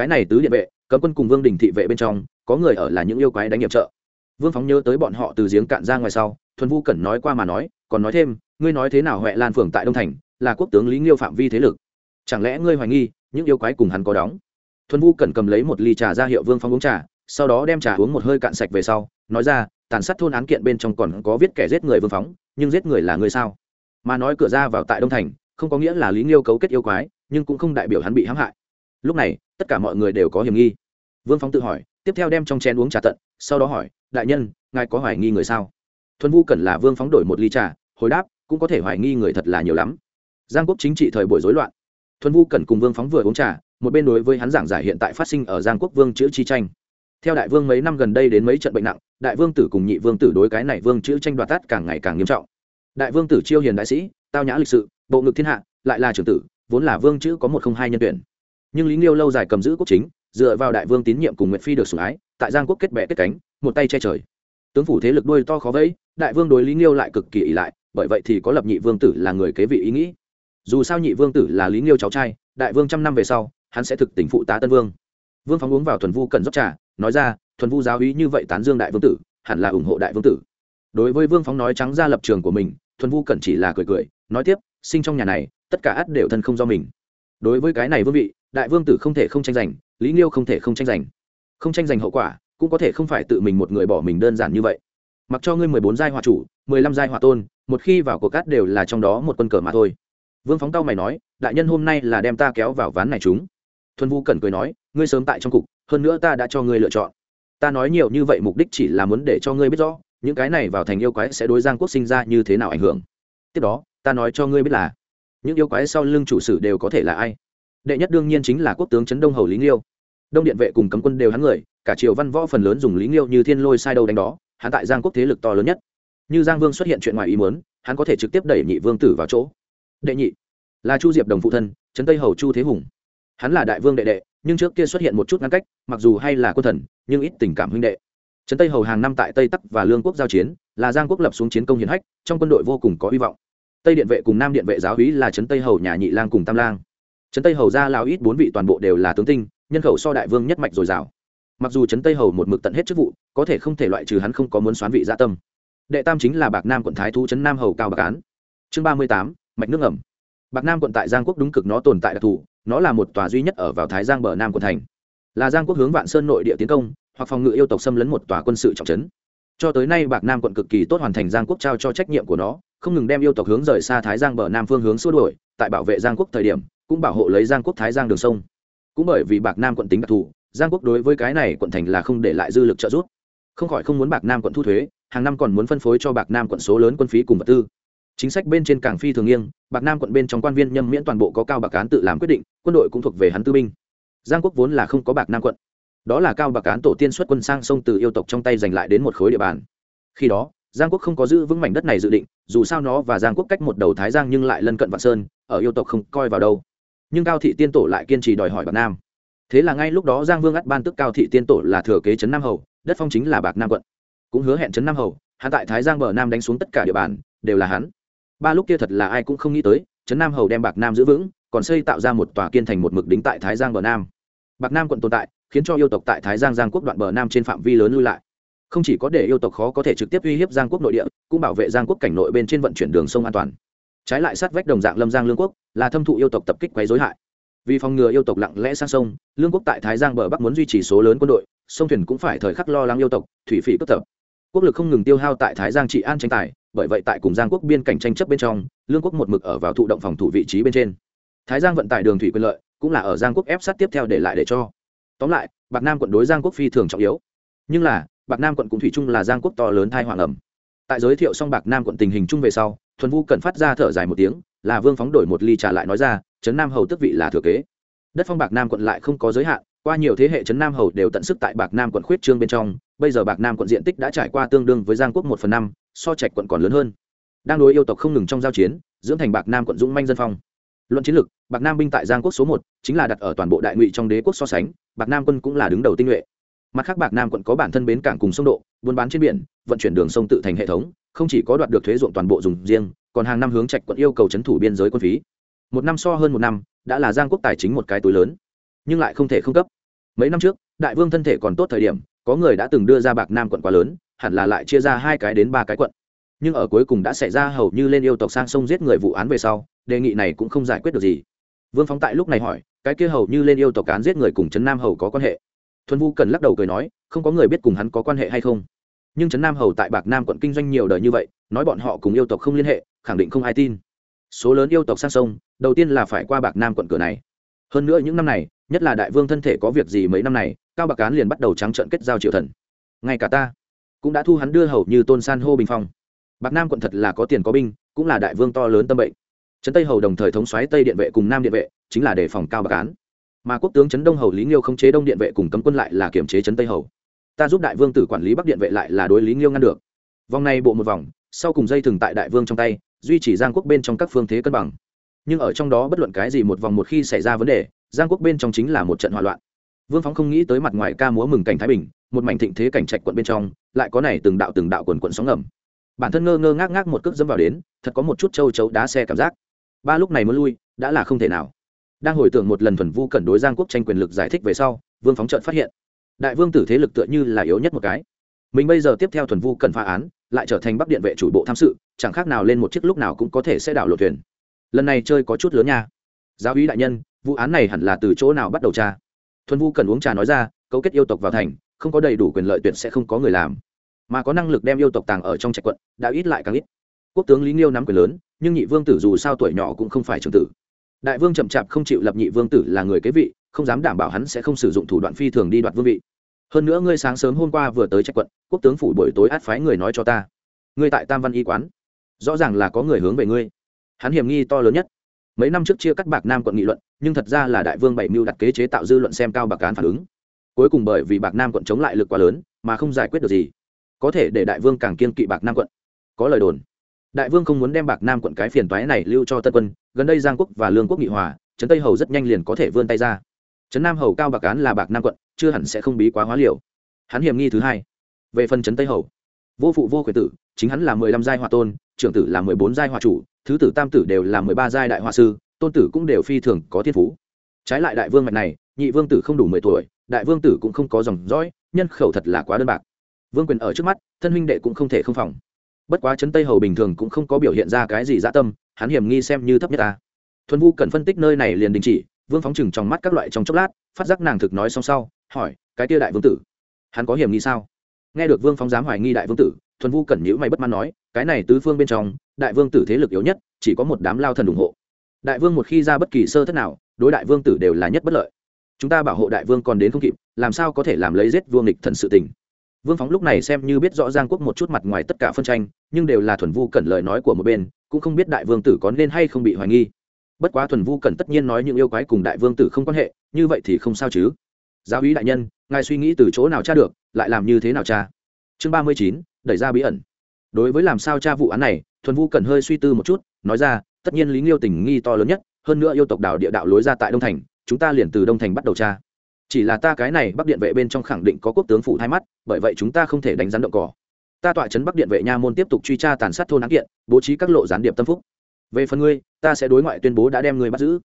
S1: cái này tứ điện vệ, cấm quân cùng vương đình thị vệ bên trong, có người ở là những yêu quái đánh nghiệp trợ. Vương phóng nhớ tới bọn họ từ giếng cạn ra ngoài sau, thuần vu cẩn nói qua mà nói, còn nói thêm, ngươi nói thế nào huệ lan phường tại đông thành, là quốc tướng lý nghiêu phạm vi thế lực. Chẳng lẽ ngươi hoài nghi, những yêu quái cùng hắn có đóng? Thuần vu cẩn cầm lấy một ly trà ra hiệu vương Phóng uống trà, sau đó đem trà uống một hơi cạn sạch về sau, nói ra, tàn sát thôn án kiện bên trong còn có viết kẻ giết người vương phóng, nhưng giết người là người sao? Mà nói cửa ra vào tại đông thành, không có nghĩa là lý nghiêu cấu kết yêu quái, nhưng cũng không đại biểu hắn bị hãm hại lúc này, tất cả mọi người đều có hiểm nghi. Vương phóng tự hỏi, tiếp theo đem trong chén uống trà tận, sau đó hỏi, đại nhân, ngài có hoài nghi người sao? Thuần vu cần là vương phóng đổi một ly trà, hồi đáp, cũng có thể hoài nghi người thật là nhiều lắm. Giang quốc chính trị thời buổi rối loạn. Thuần vu cần cùng vương phóng vừa uống trà, một bên đối với hắn giảng giải hiện tại phát sinh ở giang quốc vương chữ chi tranh. Theo đại vương mấy năm gần đây đến mấy trận bệnh nặng, đại vương tử cùng nhị vương tử đối cái này vương chữ tranh đoạt tát càng ngày càng nghiêm trọng. Đại vương tử chiêu hiền đại sĩ, tao nhã lịch sự, bộ ngực thiên hạ, lại là trưởng tử, vốn là vương chữ có một không hai nhân tuyển nhưng lý nghiêu lâu dài cầm giữ quốc chính, dựa vào đại vương tín nhiệm cùng nguyệt phi được sủng ái, tại giang quốc kết bệ kết cánh, một tay che trời. Tướng phủ thế lực đuôi to khó vẫy, đại vương đối lý nghiêu lại cực kỳ ỷ lại, bởi vậy thì có lập nhị vương tử là người kế vị ý nghĩ. Dù sao nhị vương tử là lý nghiêu cháu trai, đại vương trăm năm về sau, hắn sẽ thực tình phụ tá tân vương. Vương phóng uống vào thuần vu cần rót trà, nói ra, thuần vu giáo ý như vậy tán dương đại vương tử, hẳn là ủng hộ đại vương tử. Đối với vương phóng nói trắng ra lập trường của mình, thuần vu cần chỉ là cười cười, nói tiếp, sinh trong nhà này, tất cả ắt đều thân không do mình. Đối với cái này vương vị đại vương tử không thể không tranh giành, lý nghiêu không thể không tranh giành. Không tranh giành hậu quả, cũng có thể không phải tự mình một người bỏ mình đơn giản như vậy. Mặc cho ngươi mười bốn giai hòa chủ, mười lăm giai hòa tôn, một khi vào cuộc cát đều là trong đó một quân cờ mà thôi. Vương phóng tao mày nói, đại nhân hôm nay là đem ta kéo vào ván này chúng. Thuần vu cẩn cười nói, ngươi sớm tại trong cục, hơn nữa ta đã cho ngươi lựa chọn. Ta nói nhiều như vậy mục đích chỉ là muốn để cho ngươi biết rõ, những cái này vào thành yêu quái sẽ đối giang quốc sinh ra như thế nào ảnh hưởng. Tiếp đó, ta nói cho ngươi biết là, những yêu quái sau lưng chủ sử đều có thể là ai? Đệ nhất đương nhiên chính là quốc tướng trấn đông hầu lý nghiêu. Đông điện vệ cùng cấm quân đều hắn người, cả triều văn võ phần lớn dùng lý nghiêu như thiên lôi sai đâu đánh đó, hắn tại giang quốc thế lực to lớn nhất. Như giang vương xuất hiện chuyện ngoài ý muốn, hắn có thể trực tiếp đẩy nhị vương tử vào chỗ. Đệ nhị, là chu diệp đồng phụ thân trấn tây hầu chu thế hùng. Hắn là đại vương đệ đệ, nhưng trước kia xuất hiện một chút ngăn cách, mặc dù hay là quân thần, nhưng ít tình cảm huynh đệ. Trấn tây hầu hàng năm tại tây tắc và lương quốc giao chiến, là giang quốc lập xuống chiến công hiển hách, trong quân đội vô cùng có hy vọng. Tây điện vệ cùng nam điện vệ giáo hí là trấn tây hầu nhà nhị lang cùng tam lang trấn tây hầu gia lao ít bốn vị toàn bộ đều là tướng tinh, nhân khẩu so đại vương nhất mạch dồi dào. Mặc dù trấn tây hầu một mực tận hết chức vụ, có thể không thể loại trừ hắn không có muốn xoán vị gia tâm. Đệ tam chính là bạc nam quận thái thu trấn nam hầu cao bạc án. Chương ba mươi tám, mạch nước ẩm bạc nam quận tại giang quốc đúng cực nó tồn tại đặc thù, nó là một tòa duy nhất ở vào thái giang bờ nam quận thành. Là giang quốc hướng vạn sơn nội địa tiến công, hoặc phòng ngự yêu tộc xâm lấn một tòa quân sự trọng trấn. Cho tới nay bạc nam quận cực kỳ tốt hoàn thành giang quốc trao cho trách nhiệm của nó, không ngừng đem yêu tộc hướng rời xa thái giang bờ nam phương hướng xua đuổi, tại bảo vệ giang quốc thời điểm cũng bảo hộ lấy giang quốc thái giang đường sông. Cũng bởi vì bạc nam quận tính đặc thù, giang quốc đối với cái này quận thành là không để lại dư lực trợ giúp. Không khỏi không muốn bạc nam quận thu thuế, hàng năm còn muốn phân phối cho bạc nam quận số lớn quân phí cùng vật tư. Chính sách bên trên cảng phi thường nghiêng, bạc nam quận bên trong quan viên nhâm miễn toàn bộ có cao bạc cán tự làm quyết định, quân đội cũng thuộc về hắn tư binh. Giang quốc vốn là không có bạc nam quận. Đó là cao bạc cán tổ tiên xuất quân sang sông từ yêu tộc trong tay giành lại đến một khối địa bàn. Khi đó, giang quốc không có giữ vững mảnh đất này dự định, dù sao nó và giang quốc cách một đầu thái giang nhưng lại lân cận vạn sơn, ở yêu tộc không coi vào đâu nhưng cao thị tiên tổ lại kiên trì đòi hỏi bạc nam thế là ngay lúc đó giang vương ắt ban tức cao thị tiên tổ là thừa kế trấn nam hầu đất phong chính là bạc nam quận cũng hứa hẹn trấn nam hầu hắn tại thái giang bờ nam đánh xuống tất cả địa bàn đều là hắn ba lúc kia thật là ai cũng không nghĩ tới trấn nam hầu đem bạc nam giữ vững còn xây tạo ra một tòa kiên thành một mực đính tại thái giang bờ nam bạc nam quận tồn tại khiến cho yêu tộc tại thái giang giang quốc đoạn bờ nam trên phạm vi lớn lui lại không chỉ có để yêu tộc khó có thể trực tiếp uy hiếp giang quốc nội địa cũng bảo vệ giang quốc cảnh nội bên trên vận chuyển đường sông an toàn trái lại sát vách đồng dạng lâm giang lương quốc, là thâm thụ yêu tộc tập kích quấy dối hại. Vì phòng ngừa yêu tộc lặng lẽ sang sông, lương quốc tại thái giang bờ bắc muốn duy trì số lớn quân đội, sông thuyền cũng phải thời khắc lo lắng yêu tộc, thủy phỉ cất tập. Quốc lực không ngừng tiêu hao tại thái giang trị an tranh tài, bởi vậy tại cùng giang quốc biên cảnh tranh chấp bên trong, lương quốc một mực ở vào thụ động phòng thủ vị trí bên trên. Thái giang vận tải đường thủy quyền lợi, cũng là ở giang quốc ép sát tiếp theo để lại để cho. Tóm lại, bạc nam quận đối giang quốc phi thường trọng yếu. Nhưng là, bạc nam quận cũng thủy chung là giang quốc to lớn thai hoàng ẩm. Tại giới thiệu xong bạc nam quận tình hình chung về sau thuần vu cần phát ra thở dài một tiếng, là vương phóng đổi một ly trà lại nói ra, trấn nam hầu tức vị là thừa kế. Đất phong bạc nam quận lại không có giới hạn, qua nhiều thế hệ trấn nam hầu đều tận sức tại bạc nam quận khuyết trương bên trong, bây giờ bạc nam quận diện tích đã trải qua tương đương với giang quốc một phần năm, so trạch quận còn lớn hơn. Đang đối yêu tộc không ngừng trong giao chiến, dưỡng thành bạc nam quận dũng manh dân phong. Luận chiến lược, bạc nam binh tại giang quốc số một, chính là đặt ở toàn bộ đại ngụy trong đế quốc so sánh, bạc nam quân cũng là đứng đầu tinh nhuệ mặt khác bạc nam quận có bản thân bến cảng cùng sông độ, buôn bán trên biển, vận chuyển đường sông tự thành hệ thống, không chỉ có đoạt được thuế ruộng toàn bộ dùng riêng, còn hàng năm hướng trạch quận yêu cầu c h ấ n thủ biên giới quân phí. Một năm so hơn một năm, đã là giang quốc tài chính một cái túi lớn, nhưng lại không thể không cấp. Mấy năm trước, đại vương thân thể còn tốt thời điểm, có người đã từng đưa ra bạc nam quận quá lớn, hẳn là lại chia ra hai cái đến ba cái quận. Nhưng ở cuối cùng đã xảy ra hầu như lên yêu tộc sang sông giết người vụ án về sau, đề nghị này cũng không giải quyết được gì. Vương phóng tại lúc này hỏi, cái kia hầu như lên yêu tộc án giết người cùng trấn nam hầu có quan hệ? Thuần vu cần lắc đầu cười nói, không có người biết cùng hắn có quan hệ hay không. Nhưng trấn nam hầu tại bạc nam quận kinh doanh nhiều đời như vậy, nói bọn họ cùng yêu tộc không liên hệ, khẳng định không ai tin. Số lớn yêu tộc sang sông, đầu tiên là phải qua bạc nam quận cửa này. Hơn nữa những năm này, nhất là đại vương thân thể có việc gì mấy năm này, cao bạc cán liền bắt đầu trắng trợn kết giao triệu thần. Ngay cả ta cũng đã thu hắn đưa hầu như tôn san hô bình phong. Bạc nam quận thật là có tiền có binh, cũng là đại vương to lớn tâm bệnh. Trấn tây hầu đồng thời thống xoáy tây điện vệ cùng nam điện vệ, chính là đề phòng cao bạc án mà quốc tướng trấn đông hầu lý nghiêu không chế đông điện vệ cùng cấm quân lại là kiểm chế trấn tây hầu. Ta giúp đại vương tử quản lý bắc điện vệ lại là đối lý nghiêu ngăn được. Vòng này bộ một vòng, sau cùng dây thừng tại đại vương trong tay, duy trì giang quốc bên trong các phương thế cân bằng. Nhưng ở trong đó bất luận cái gì một vòng một khi xảy ra vấn đề, giang quốc bên trong chính là một trận hỏa loạn. Vương phóng không nghĩ tới mặt ngoài ca múa mừng cảnh thái bình, một mảnh thịnh thế cảnh trạch quận bên trong, lại có này từng đạo từng đạo quần quận sóng ngầm. Bản thân ngơ ngơ ngác ngác một cước dâm vào đến, thật có một chút châu chấu đá xe cảm giác. Ba lúc này muốn lui, đã là không thể nào đang hồi tưởng một lần thuần vu cẩn đối giang quốc tranh quyền lực giải thích về sau, vương phóng trợn phát hiện, đại vương tử thế lực tựa như là yếu nhất một cái. Mình bây giờ tiếp theo thuần vu cần phá án, lại trở thành bắc điện vệ chủ bộ tham sự, chẳng khác nào lên một chiếc lúc nào cũng có thể sẽ đảo lộ thuyền. Lần này chơi có chút lớn nha. Giáo ý đại nhân, vụ án này hẳn là từ chỗ nào bắt đầu tra? Thuần vu cần uống trà nói ra, cấu kết yêu tộc vào thành, không có đầy đủ quyền lợi tuyệt sẽ không có người làm. Mà có năng lực đem yêu tộc tàng ở trong trạch quận, đã ít lại càng ít. Quốc tướng lý nghiêu nắm quyền lớn, nhưng nhị vương tử dù sao tuổi nhỏ cũng không phải trường tử đại vương chậm chạp không chịu lập nhị vương tử là người kế vị, không dám đảm bảo hắn sẽ không sử dụng thủ đoạn phi thường đi đoạt vương vị. Hơn nữa ngươi sáng sớm hôm qua vừa tới trạch quận, quốc tướng phủ buổi tối át phái người nói cho ta. Ngươi tại tam văn y quán, rõ ràng là có người hướng về ngươi. Hắn hiểm nghi to lớn nhất. Mấy năm trước chia cắt bạc nam quận nghị luận, nhưng thật ra là đại vương bảy mưu đặt kế chế tạo dư luận xem cao bạc cán phản ứng. Cuối cùng bởi vì bạc nam quận chống lại lực quá lớn, mà không giải quyết được gì. Có thể để đại vương càng kiên kỵ bạc nam quận. Có lời đồn đại vương không muốn đem bạc nam quận cái phiền toái này lưu cho tân quân, gần đây giang quốc và lương quốc nghị hòa, trấn tây hầu rất nhanh liền có thể vươn tay ra. Trấn nam hầu cao bạc cán là bạc nam quận, chưa hẳn sẽ không bí quá hóa liều. Hắn hiểm nghi thứ hai. Về phần trấn tây hầu, vô phụ vô quyền tử, chính hắn là mười lăm giai hòa tôn, trưởng tử là mười bốn giai hòa chủ, thứ tử tam tử đều là mười ba giai đại hòa sư, tôn tử cũng đều phi thường có thiên phú. Trái lại đại vương mạch này, nhị vương tử không đủ mười tuổi, đại vương tử cũng không có dòng dõi, nhân khẩu thật là quá đơn bạc. Vương quyền ở trước mắt, thân huynh đệ cũng không thể không phòng bất quá trấn tây hầu bình thường cũng không có biểu hiện ra cái gì dã tâm, hắn hiểm nghi xem như thấp nhất ta. Thuần vu cần phân tích nơi này liền đình chỉ, vương phóng chừng trong mắt các loại trong chốc lát, phát giác nàng thực nói xong sau, hỏi, cái tia đại vương tử, hắn có hiểm nghi sao? Nghe được vương phóng dám hoài nghi đại vương tử, thuần vu cẩn nhữ mày bất mãn nói, cái này tứ phương bên trong, đại vương tử thế lực yếu nhất, chỉ có một đám lao thần ủng hộ. Đại vương một khi ra bất kỳ sơ thất nào, đối đại vương tử đều là nhất bất lợi. Chúng ta bảo hộ đại vương còn đến không kịp, làm sao có thể làm lấy giết vương nghịch thần sự tình? Vương phóng lúc này xem như biết rõ giang quốc một chút mặt ngoài tất cả phân tranh, nhưng đều là thuần vu cẩn lời nói của một bên, cũng không biết đại vương tử có nên hay không bị hoài nghi. Bất quá thuần vu cẩn tất nhiên nói những yêu quái cùng đại vương tử không quan hệ, như vậy thì không sao chứ. Giáo ý đại nhân, ngài suy nghĩ từ chỗ nào tra được, lại làm như thế nào cha chương ba mươi chín, đẩy ra bí ẩn. Đối với làm sao tra vụ án này, thuần vu cẩn hơi suy tư một chút, nói ra, tất nhiên lý nghiêu tình nghi to lớn nhất, hơn nữa yêu tộc đảo địa đạo lối ra tại đông thành, chúng ta liền từ đông thành bắt đầu tra chỉ là ta cái này bắc điện vệ bên trong khẳng định có quốc tướng phủ thay mắt, bởi vậy chúng ta không thể đánh rắn động cỏ. Ta tọa chấn bắc điện vệ nha môn tiếp tục truy tra tàn sát thôn án kiện, bố trí các lộ gián điệp tâm phúc. Về phần ngươi, ta sẽ đối ngoại tuyên bố đã đem ngươi bắt giữ.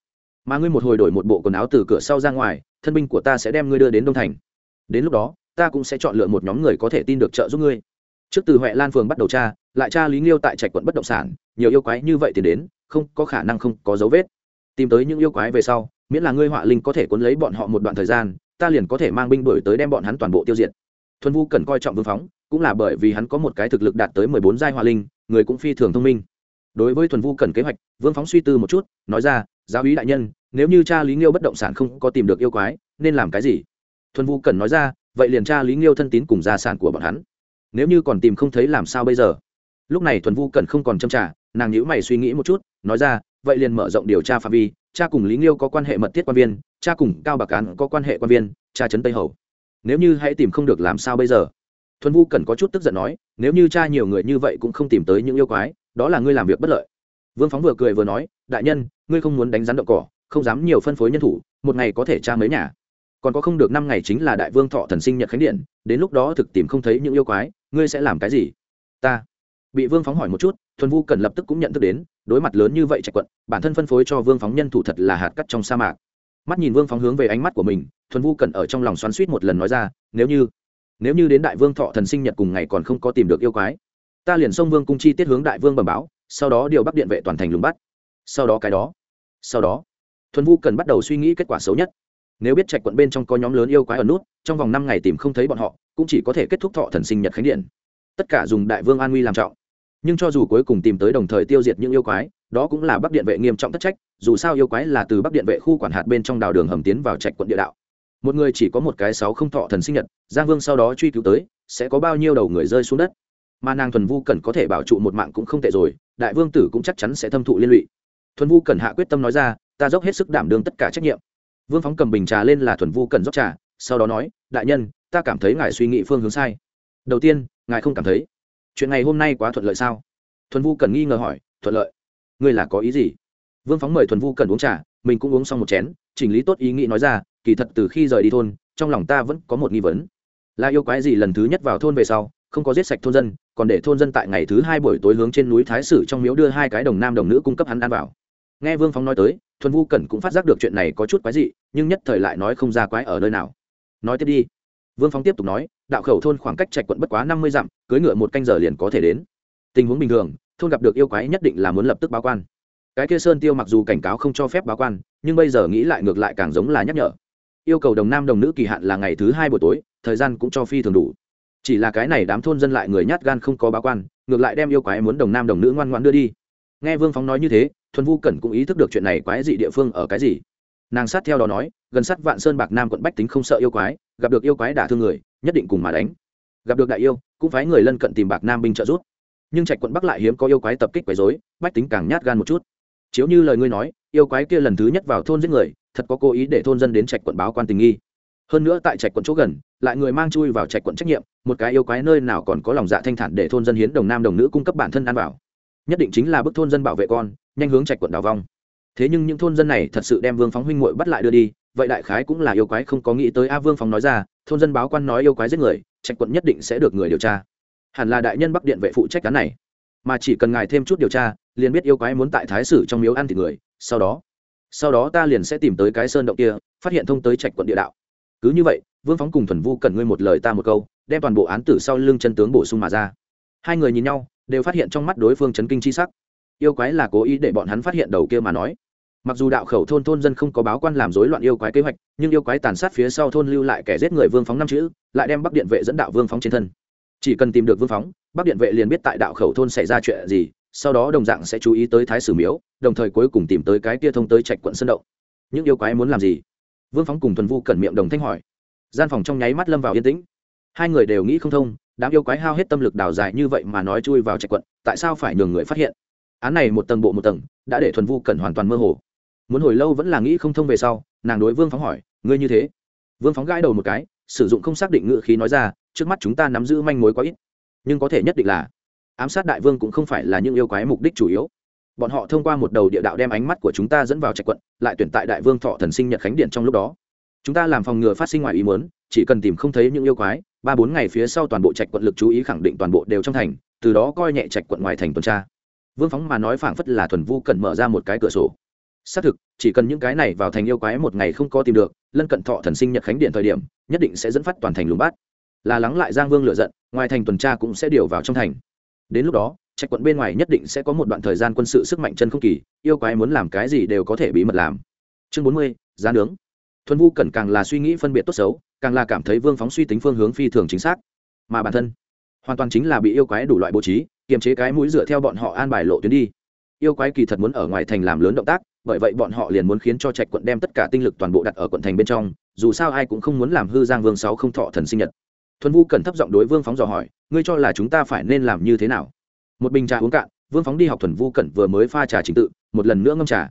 S1: Mà ngươi một hồi đổi một bộ quần áo từ cửa sau ra ngoài, thân binh của ta sẽ đem ngươi đưa đến đông thành. Đến lúc đó, ta cũng sẽ chọn lựa một nhóm người có thể tin được trợ giúp ngươi. Trước từ huệ lan phường bắt đầu tra, lại tra lý nghiêu tại trạch quận bất động sản, nhiều yêu quái như vậy thì đến, không có khả năng không có dấu vết tìm tới những yêu quái về sau, miễn là ngươi họa linh có thể cuốn lấy bọn họ một đoạn thời gian, ta liền có thể mang binh đuổi tới đem bọn hắn toàn bộ tiêu diệt. Thuần vu cần coi trọng vương phóng, cũng là bởi vì hắn có một cái thực lực đạt tới mười bốn giai họa linh, người cũng phi thường thông minh. Đối với thuần vu cần kế hoạch, vương phóng suy tư một chút, nói ra, giáo ý đại nhân, nếu như cha lý nghiêu bất động sản không có tìm được yêu quái, nên làm cái gì? Thuần vu cần nói ra, vậy liền cha lý nghiêu thân tín cùng gia sản của bọn hắn. Nếu như còn tìm không thấy làm sao bây giờ? Lúc này thuần vu cần không còn châm trả nàng nhữ mày suy nghĩ một chút, nói ra vậy liền mở rộng điều tra phạm vi, cha cùng lý nghiêu có quan hệ mật thiết quan viên, cha cùng cao bạc cán có quan hệ quan viên, cha trấn tây hầu. Nếu như hãy tìm không được làm sao bây giờ? Thuần vu cần có chút tức giận nói, nếu như cha nhiều người như vậy cũng không tìm tới những yêu quái, đó là ngươi làm việc bất lợi. Vương phóng vừa cười vừa nói, đại nhân, ngươi không muốn đánh rắn đậu cỏ, không dám nhiều phân phối nhân thủ, một ngày có thể tra mấy nhà. Còn có không được năm ngày chính là đại vương thọ thần sinh nhật khánh điện, đến lúc đó thực tìm không thấy những yêu quái, ngươi sẽ làm cái gì? Ta. Bị vương phóng hỏi một chút, thuần vu cần lập tức cũng nhận thức đến đối mặt lớn như vậy trạch quận, bản thân phân phối cho vương phóng nhân thủ thật là hạt cắt trong sa mạc. Mắt nhìn vương phóng hướng về ánh mắt của mình, thuần vu cần ở trong lòng xoắn suýt một lần nói ra, nếu như nếu như đến đại vương thọ thần sinh nhật cùng ngày còn không có tìm được yêu quái, ta liền xông vương cung chi tiết hướng đại vương bẩm báo, sau đó điều bắc điện vệ toàn thành lùng bắt. Sau đó cái đó, sau đó. Thuần vu cần bắt đầu suy nghĩ kết quả xấu nhất. Nếu biết trạch quận bên trong có nhóm lớn yêu quái ở nút, trong vòng năm ngày tìm không thấy bọn họ, cũng chỉ có thể kết thúc thọ thần sinh nhật khánh điện. Tất cả dùng đại vương an nguy làm trọng nhưng cho dù cuối cùng tìm tới đồng thời tiêu diệt những yêu quái, đó cũng là bắc điện vệ nghiêm trọng thất trách, dù sao yêu quái là từ bắc điện vệ khu quản hạt bên trong đào đường hầm tiến vào trạch quận địa đạo. Một người chỉ có một cái sáu không thọ thần sinh nhật, giang vương sau đó truy cứu tới, sẽ có bao nhiêu đầu người rơi xuống đất? Mà nàng thuần vu cần có thể bảo trụ một mạng cũng không tệ rồi, đại vương tử cũng chắc chắn sẽ thâm thụ liên lụy. Thuần vu cần hạ quyết tâm nói ra, ta dốc hết sức đảm đương tất cả trách nhiệm. Vương phóng cầm bình trà lên là thuần vu cần dốc trà, sau đó nói, đại nhân, ta cảm thấy ngài suy nghĩ phương hướng sai. Đầu tiên, ngài không cảm thấy chuyện này hôm nay quá thuận lợi sao? Thuần vu cần nghi ngờ hỏi, thuận lợi? Ngươi là có ý gì? Vương phóng mời thuần vu cần uống trà, mình cũng uống xong một chén, chỉnh lý tốt ý nghĩ nói ra, kỳ thật từ khi rời đi thôn, trong lòng ta vẫn có một nghi vấn. Là yêu quái gì lần thứ nhất vào thôn về sau, không có giết sạch thôn dân, còn để thôn dân tại ngày thứ hai buổi tối hướng trên núi thái sử trong miếu đưa hai cái đồng nam đồng nữ cung cấp hắn ăn vào. Nghe vương phóng nói tới, thuần vu cẩn cũng phát giác được chuyện này có chút quái dị, nhưng nhất thời lại nói không ra quái ở nơi nào. Nói tiếp đi. Vương phóng tiếp tục nói đạo khẩu thôn khoảng cách trạch quận bất quá năm mươi dặm cưới ngựa một canh giờ liền có thể đến. Tình huống bình thường, thôn gặp được yêu quái nhất định là muốn lập tức báo quan. Cái kia sơn tiêu mặc dù cảnh cáo không cho phép báo quan, nhưng bây giờ nghĩ lại ngược lại càng giống là nhắc nhở. Yêu cầu đồng nam đồng nữ kỳ hạn là ngày thứ hai buổi tối, thời gian cũng cho phi thường đủ. Chỉ là cái này đám thôn dân lại người nhát gan không có báo quan, ngược lại đem yêu quái muốn đồng nam đồng nữ ngoan ngoãn đưa đi. Nghe vương phóng nói như thế, thuần vu cẩn cũng ý thức được chuyện này quái dị địa phương ở cái gì. Nàng sát theo đó nói, gần sát vạn sơn bạc nam quận bách tính không sợ yêu quái, gặp được yêu quái đả thương người nhất định cùng mà đánh. Gặp được đại yêu, cũng phái người lân cận tìm bạc nam binh trợ giúp. Nhưng trạch quận bắc lại hiếm có yêu quái tập kích quấy dối bách tính càng nhát gan một chút. Chiếu như lời ngươi nói, yêu quái kia lần thứ nhất vào thôn giết người, thật có cố ý để thôn dân đến trạch quận báo quan tình nghi. Hơn nữa tại trạch quận chỗ gần, lại người mang chui vào trạch quận trách nhiệm, một cái yêu quái nơi nào còn có lòng dạ thanh thản để thôn dân hiến đồng nam đồng nữ cung cấp bản thân ăn vào. Nhất định chính là bức thôn dân bảo vệ con, nhanh hướng trạch quận đào vong thế nhưng những thôn dân này thật sự đem vương phóng huynh muội bắt lại đưa đi, vậy đại khái cũng là yêu quái không có nghĩ tới a vương phóng nói ra, thôn dân báo quan nói yêu quái giết người, trạch quận nhất định sẽ được người điều tra. Hẳn là đại nhân bắc điện vệ phụ trách cán này. Mà chỉ cần ngài thêm chút điều tra, liền biết yêu quái muốn tại thái sử trong miếu ăn thịt người, sau đó sau đó ta liền sẽ tìm tới cái sơn động kia, phát hiện thông tới trạch quận địa đạo. Cứ như vậy, vương phóng cùng thuần vu cần ngươi một lời ta một câu, đem toàn bộ án tử sau lưng chân tướng bổ sung mà ra. Hai người nhìn nhau, đều phát hiện trong mắt đối phương chấn kinh chi sắc. Yêu quái là cố ý để bọn hắn phát hiện đầu kia mà nói mặc dù đạo khẩu thôn thôn dân không có báo quan làm rối loạn yêu quái kế hoạch, nhưng yêu quái tàn sát phía sau thôn lưu lại kẻ giết người vương phóng năm chữ, lại đem bắc điện vệ dẫn đạo vương phóng trên thân. Chỉ cần tìm được vương phóng, bắc điện vệ liền biết tại đạo khẩu thôn xảy ra chuyện gì, sau đó đồng dạng sẽ chú ý tới thái sử miếu, đồng thời cuối cùng tìm tới cái kia thông tới trạch quận sơn động. Những yêu quái muốn làm gì? Vương phóng cùng thuần vu cẩn miệng đồng thanh hỏi. Gian phòng trong nháy mắt lâm vào yên tĩnh. Hai người đều nghĩ không thông, đám yêu quái hao hết tâm lực đào dài như vậy mà nói chui vào trạch quận, tại sao phải nhường người phát hiện? Án này một tầng bộ một tầng, đã để thuần vu cẩn hoàn toàn mơ hồ muốn hồi lâu vẫn là nghĩ không thông về sau, nàng đối vương phóng hỏi, ngươi như thế? Vương phóng gãi đầu một cái, sử dụng không xác định ngự khí nói ra, trước mắt chúng ta nắm giữ manh mối quá ít, nhưng có thể nhất định là ám sát đại vương cũng không phải là những yêu quái mục đích chủ yếu. Bọn họ thông qua một đầu địa đạo đem ánh mắt của chúng ta dẫn vào trạch quận, lại tuyển tại đại vương thọ thần sinh nhật khánh điện trong lúc đó. Chúng ta làm phòng ngừa phát sinh ngoài ý muốn, chỉ cần tìm không thấy những yêu quái, ba bốn ngày phía sau toàn bộ trạch quận lực chú ý khẳng định toàn bộ đều trong thành, từ đó coi nhẹ trạch quận ngoài thành tuần tra. Vương phóng mà nói phảng phất là thuần vu cần mở ra một cái cửa sổ xác thực, chỉ cần những cái này vào thành yêu quái một ngày không có tìm được, lân cận thọ thần sinh nhật khánh điện thời điểm, nhất định sẽ dẫn phát toàn thành lùng bát. Là lắng lại giang vương lựa giận, ngoài thành tuần tra cũng sẽ điều vào trong thành. Đến lúc đó, trạch quận bên ngoài nhất định sẽ có một đoạn thời gian quân sự sức mạnh chân không kỳ, yêu quái muốn làm cái gì đều có thể bí mật làm. Chương bốn mươi, giá nướng. Thuần vu cẩn càng là suy nghĩ phân biệt tốt xấu, càng là cảm thấy vương phóng suy tính phương hướng phi thường chính xác. Mà bản thân, hoàn toàn chính là bị yêu quái đủ loại bố trí, kiềm chế cái mũi dựa theo bọn họ an bài lộ tuyến đi. Yêu quái kỳ thật muốn ở ngoài thành làm lớn động tác bởi vậy bọn họ liền muốn khiến cho trạch quận đem tất cả tinh lực toàn bộ đặt ở quận thành bên trong, dù sao ai cũng không muốn làm hư giang vương sáu không thọ thần sinh nhật. Thuần vu cẩn thấp giọng đối vương phóng dò hỏi, ngươi cho là chúng ta phải nên làm như thế nào? Một bình trà uống cạn, vương phóng đi học thuần vu cẩn vừa mới pha trà trình tự, một lần nữa ngâm trà.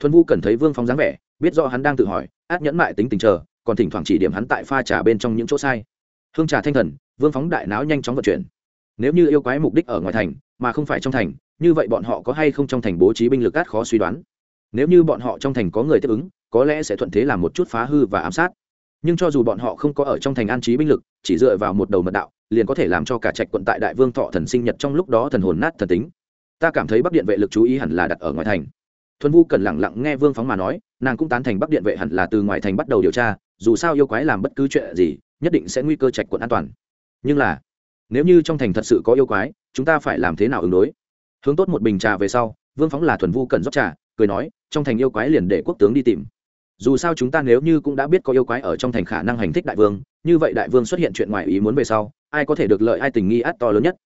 S1: Thuần vu cẩn thấy vương phóng dáng vẻ, biết rõ hắn đang tự hỏi, át nhẫn mại tính tình chờ, còn thỉnh thoảng chỉ điểm hắn tại pha trà bên trong những chỗ sai. Hương trà thanh thần, vương phóng đại não nhanh chóng vận chuyển. Nếu như yêu quái mục đích ở ngoài thành, mà không phải trong thành, như vậy bọn họ có hay không trong thành bố trí binh lực át khó suy đoán? Nếu như bọn họ trong thành có người tiếp ứng, có lẽ sẽ thuận thế làm một chút phá hư và ám sát. Nhưng cho dù bọn họ không có ở trong thành an trí binh lực, chỉ dựa vào một đầu mật đạo, liền có thể làm cho cả trạch quận tại đại vương thọ thần sinh nhật trong lúc đó thần hồn nát thần tính. Ta cảm thấy bắc điện vệ lực chú ý hẳn là đặt ở ngoài thành. Thuần vu cần lẳng lặng nghe vương phóng mà nói, nàng cũng tán thành bắc điện vệ hẳn là từ ngoài thành bắt đầu điều tra, dù sao yêu quái làm bất cứ chuyện gì, nhất định sẽ nguy cơ trạch quận an toàn. Nhưng là, nếu như trong thành thật sự có yêu quái, chúng ta phải làm thế nào ứng đối? Hướng tốt một bình trà về sau, vương phóng là thuần vu cần rót trà cười nói, trong thành yêu quái liền để quốc tướng đi tìm. Dù sao chúng ta nếu như cũng đã biết có yêu quái ở trong thành khả năng hành thích đại vương, như vậy đại vương xuất hiện chuyện ngoài ý muốn về sau, ai có thể được lợi ai tình nghi át to lớn nhất?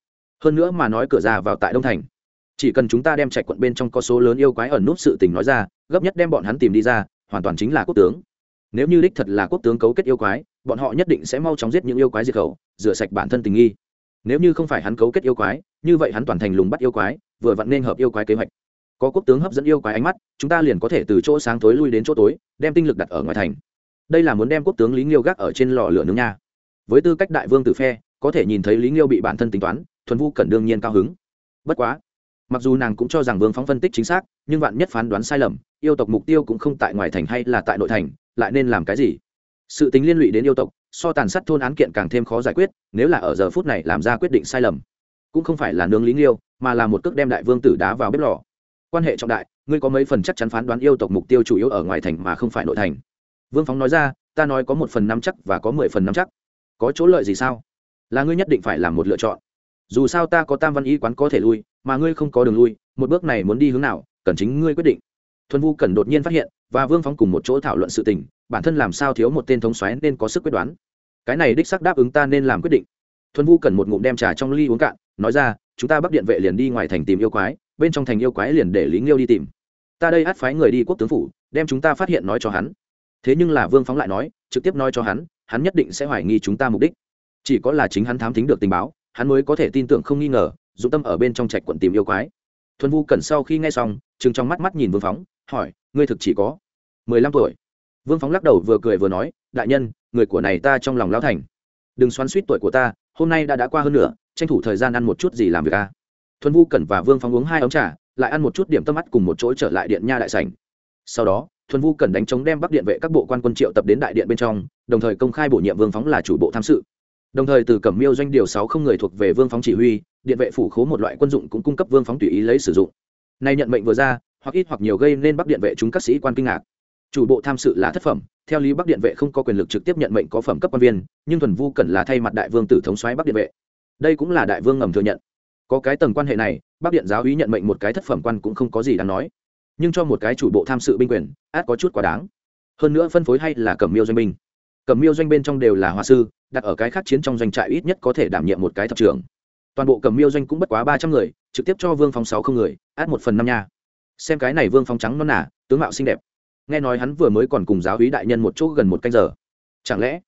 S1: Hơn nữa mà nói cửa ra vào tại đông thành. Chỉ cần chúng ta đem chạy quận bên trong có số lớn yêu quái ẩn nút sự tình nói ra, gấp nhất đem bọn hắn tìm đi ra, hoàn toàn chính là quốc tướng. Nếu như đích thật là quốc tướng cấu kết yêu quái, bọn họ nhất định sẽ mau chóng giết những yêu quái diệt khẩu, rửa sạch bản thân tình nghi. Nếu như không phải hắn cấu kết yêu quái, như vậy hắn toàn thành lùng bắt yêu quái, vừa vặn nên hợp yêu quái kế hoạch có quốc tướng hấp dẫn yêu quái ánh mắt, chúng ta liền có thể từ chỗ sáng tối lui đến chỗ tối, đem tinh lực đặt ở ngoài thành. Đây là muốn đem quốc tướng lý nghiêu gác ở trên lò lửa nướng nha. Với tư cách đại vương tử phe, có thể nhìn thấy lý nghiêu bị bản thân tính toán, thuần vu cần đương nhiên cao hứng. Bất quá, mặc dù nàng cũng cho rằng vương phóng phân tích chính xác, nhưng vạn nhất phán đoán sai lầm, yêu tộc mục tiêu cũng không tại ngoài thành hay là tại nội thành, lại nên làm cái gì? Sự tính liên lụy đến yêu tộc, so tàn sát thôn án kiện càng thêm khó giải quyết, nếu là ở giờ phút này làm ra quyết định sai lầm. Cũng không phải là nướng lý nghiêu, mà là một cước đem đại vương tử đá vào bếp lò quan hệ trọng đại, ngươi có mấy phần chắc chắn phán đoán yêu tộc mục tiêu chủ yếu ở ngoài thành mà không phải nội thành. Vương phóng nói ra, ta nói có một phần năm chắc và có mười phần năm chắc. Có chỗ lợi gì sao? Là ngươi nhất định phải làm một lựa chọn. Dù sao ta có tam văn y quán có thể lui, mà ngươi không có đường lui, một bước này muốn đi hướng nào, cần chính ngươi quyết định. Thuần vu cần đột nhiên phát hiện, và vương phóng cùng một chỗ thảo luận sự tình, bản thân làm sao thiếu một tên thống xoáy nên có sức quyết đoán. Cái này đích sắc đáp ứng ta nên làm quyết định. Thuần vu cần một ngụm đem trà trong ly uống cạn, nói ra, chúng ta bắc điện vệ liền đi ngoài thành tìm yêu quái bên trong thành yêu quái liền để lý nghiêu đi tìm ta đây át phái người đi quốc tướng phủ đem chúng ta phát hiện nói cho hắn thế nhưng là vương phóng lại nói trực tiếp nói cho hắn hắn nhất định sẽ hoài nghi chúng ta mục đích chỉ có là chính hắn thám thính được tình báo hắn mới có thể tin tưởng không nghi ngờ dũng tâm ở bên trong trạch quận tìm yêu quái thuần vu cẩn sau khi nghe xong chừng trong mắt mắt nhìn vương phóng hỏi ngươi thực chỉ có mười lăm tuổi vương phóng lắc đầu vừa cười vừa nói đại nhân người của này ta trong lòng lao thành đừng xoắn suýt tuổi của ta hôm nay đã đã qua hơn nửa tranh thủ thời gian ăn một chút gì làm việc a thuần vu cẩn và vương phóng uống hai ống trà, lại ăn một chút điểm tâm mắt cùng một chỗ trở lại điện nha đại sảnh. Sau đó, thuần vu Cẩn đánh chống đem bắc điện vệ các bộ quan quân triệu tập đến đại điện bên trong, đồng thời công khai bổ nhiệm vương phóng là chủ bộ tham sự. Đồng thời từ cẩm miêu doanh điều sáu không người thuộc về vương phóng chỉ huy, điện vệ phủ khố một loại quân dụng cũng cung cấp vương phóng tùy ý lấy sử dụng. Nay nhận mệnh vừa ra, hoặc ít hoặc nhiều gây nên bắc điện vệ chúng các sĩ quan kinh ngạc. Chủ bộ tham sự là thất phẩm, theo lý bắc điện vệ không có quyền lực trực tiếp nhận mệnh có phẩm cấp quan viên, nhưng thuần vu cần là thay mặt đại vương tử thống xoáy bắc điện vệ. Đây cũng là đại vương ngầm thừa nhận có cái tầng quan hệ này bắc điện giáo úy nhận mệnh một cái thất phẩm quan cũng không có gì đáng nói. Nhưng cho một cái chủ bộ tham sự binh quyền át có chút quá đáng. Hơn nữa phân phối hay là cẩm miêu doanh binh. Cẩm miêu doanh bên trong đều là hòa sư đặt ở cái khác chiến trong doanh trại ít nhất có thể đảm nhiệm một cái thập trưởng. Toàn bộ cẩm miêu doanh cũng bất quá ba trăm người trực tiếp cho vương phong sáu không người át một phần năm nha. Xem cái này vương phong trắng non nà, tướng mạo xinh đẹp. Nghe nói hắn vừa mới còn cùng giáo hí đại nhân một chỗ gần một canh giờ. Chẳng lẽ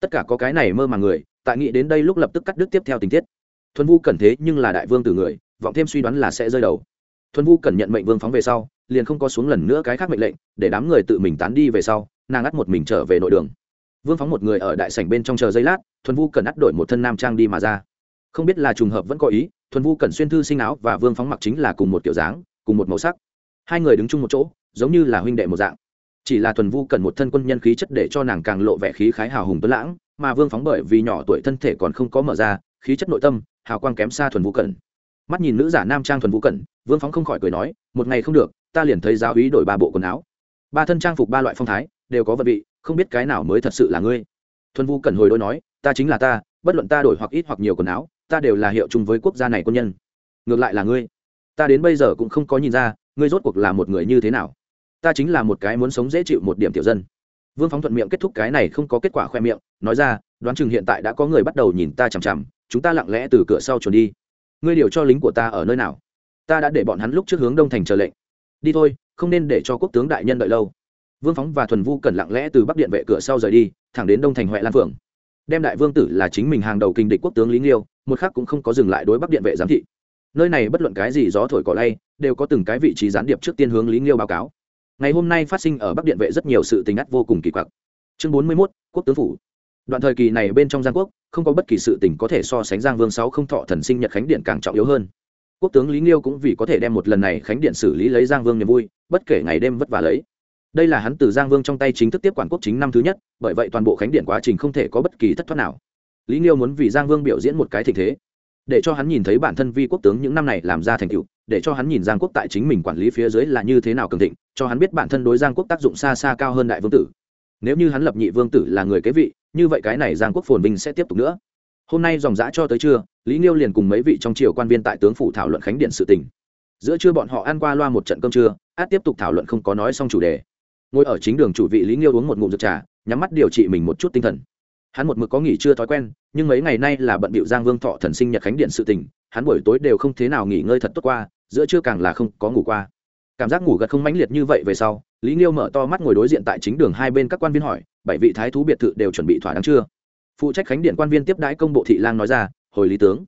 S1: tất cả có cái này mơ màng người tại nghĩ đến đây lúc lập tức cắt đứt tiếp theo tình tiết thuần vu cần thế nhưng là đại vương từ người, vọng thêm suy đoán là sẽ rơi đầu. Thuần vu cần nhận mệnh vương phóng về sau, liền không có xuống lần nữa cái khác mệnh lệnh, để đám người tự mình tán đi về sau, nàng ngắt một mình trở về nội đường. Vương phóng một người ở đại sảnh bên trong chờ giây lát, thuần vu cần ắt đổi một thân nam trang đi mà ra. Không biết là trùng hợp vẫn có ý, thuần vu cần xuyên thư sinh áo và vương phóng mặc chính là cùng một kiểu dáng, cùng một màu sắc. Hai người đứng chung một chỗ, giống như là huynh đệ một dạng. Chỉ là thuần vu cần một thân quân nhân khí chất để cho nàng càng lộ vẻ khí khái hào hùng tuấn lãng, mà vương phóng bởi vì nhỏ tuổi thân thể còn không có mở ra, khí chất nội tâm hào quang kém xa thuần vu Cẩn, mắt nhìn nữ giả nam trang thuần vũ cẩn vương phóng không khỏi cười nói một ngày không được ta liền thấy giáo úy đổi ba bộ quần áo. Ba thân trang phục ba loại phong thái đều có vật vị không biết cái nào mới thật sự là ngươi. Thuần vũ cẩn hồi đôi nói ta chính là ta bất luận ta đổi hoặc ít hoặc nhiều quần áo ta đều là hiệu chung với quốc gia này quân nhân. Ngược lại là ngươi. Ta đến bây giờ cũng không có nhìn ra ngươi rốt cuộc là một người như thế nào. Ta chính là một cái muốn sống dễ chịu một điểm tiểu dân. Vương phóng thuận miệng kết thúc cái này không có kết quả khoe miệng nói ra đoán chừng hiện tại đã có người bắt đầu nhìn ta chằm chằm chúng ta lặng lẽ từ cửa sau chuồn đi. Ngươi điều cho lính của ta ở nơi nào? Ta đã để bọn hắn lúc trước hướng đông thành chờ lệnh. Đi thôi, không nên để cho quốc tướng đại nhân đợi lâu. Vương phóng và thuần vu cần lặng lẽ từ bắc điện vệ cửa sau rời đi, thẳng đến đông thành huệ lan phượng. Đem đại vương tử là chính mình hàng đầu kinh địch quốc tướng lý nghiêu, một khác cũng không có dừng lại đối bắc điện vệ giám thị. Nơi này bất luận cái gì gió thổi cỏ lay, đều có từng cái vị trí gián điệp trước tiên hướng lý nghiêu báo cáo. Ngày hôm nay phát sinh ở bắc điện vệ rất nhiều sự tình ắt vô cùng kỳ quặc. Chương bốn mươi mốt, quốc tướng phủ đoạn thời kỳ này bên trong giang quốc, không có bất kỳ sự tình có thể so sánh giang vương sáu không thọ thần sinh nhật khánh điện càng trọng yếu hơn. Quốc tướng lý nghiêu cũng vì có thể đem một lần này khánh điện xử lý lấy giang vương niềm vui, bất kể ngày đêm vất vả lấy. Đây là hắn từ giang vương trong tay chính thức tiếp quản quốc chính năm thứ nhất, bởi vậy toàn bộ khánh điện quá trình không thể có bất kỳ thất thoát nào. Lý nghiêu muốn vì giang vương biểu diễn một cái tình thế, để cho hắn nhìn thấy bản thân vi quốc tướng những năm này làm ra thành tựu, để cho hắn nhìn giang quốc tại chính mình quản lý phía dưới là như thế nào cường thịnh, cho hắn biết bản thân đối giang quốc tác dụng xa xa cao hơn đại vương tử nếu như hắn lập nhị vương tử là người kế vị, như vậy cái này giang quốc phồn vinh sẽ tiếp tục nữa. Hôm nay dòng giã cho tới trưa, lý nghiêu liền cùng mấy vị trong triều quan viên tại tướng phủ thảo luận khánh điện sự tình. Giữa trưa bọn họ ăn qua loa một trận cơm trưa, át tiếp tục thảo luận không có nói xong chủ đề. Ngồi ở chính đường chủ vị lý nghiêu uống một ngụm rượu trà, nhắm mắt điều trị mình một chút tinh thần. Hắn một mực có nghỉ chưa thói quen, nhưng mấy ngày nay là bận bịu giang vương thọ thần sinh nhật khánh điện sự tình, hắn buổi tối đều không thế nào nghỉ ngơi thật tốt qua, giữa trưa càng là không có ngủ qua cảm giác ngủ gật không mãnh liệt như vậy về sau, lý nghiêu mở to mắt ngồi đối diện tại chính đường hai bên các quan viên hỏi, bảy vị thái thú biệt thự đều chuẩn bị thỏa đáng chưa? Phụ trách khánh điện quan viên tiếp đãi công bộ thị lang nói ra, hồi lý tướng.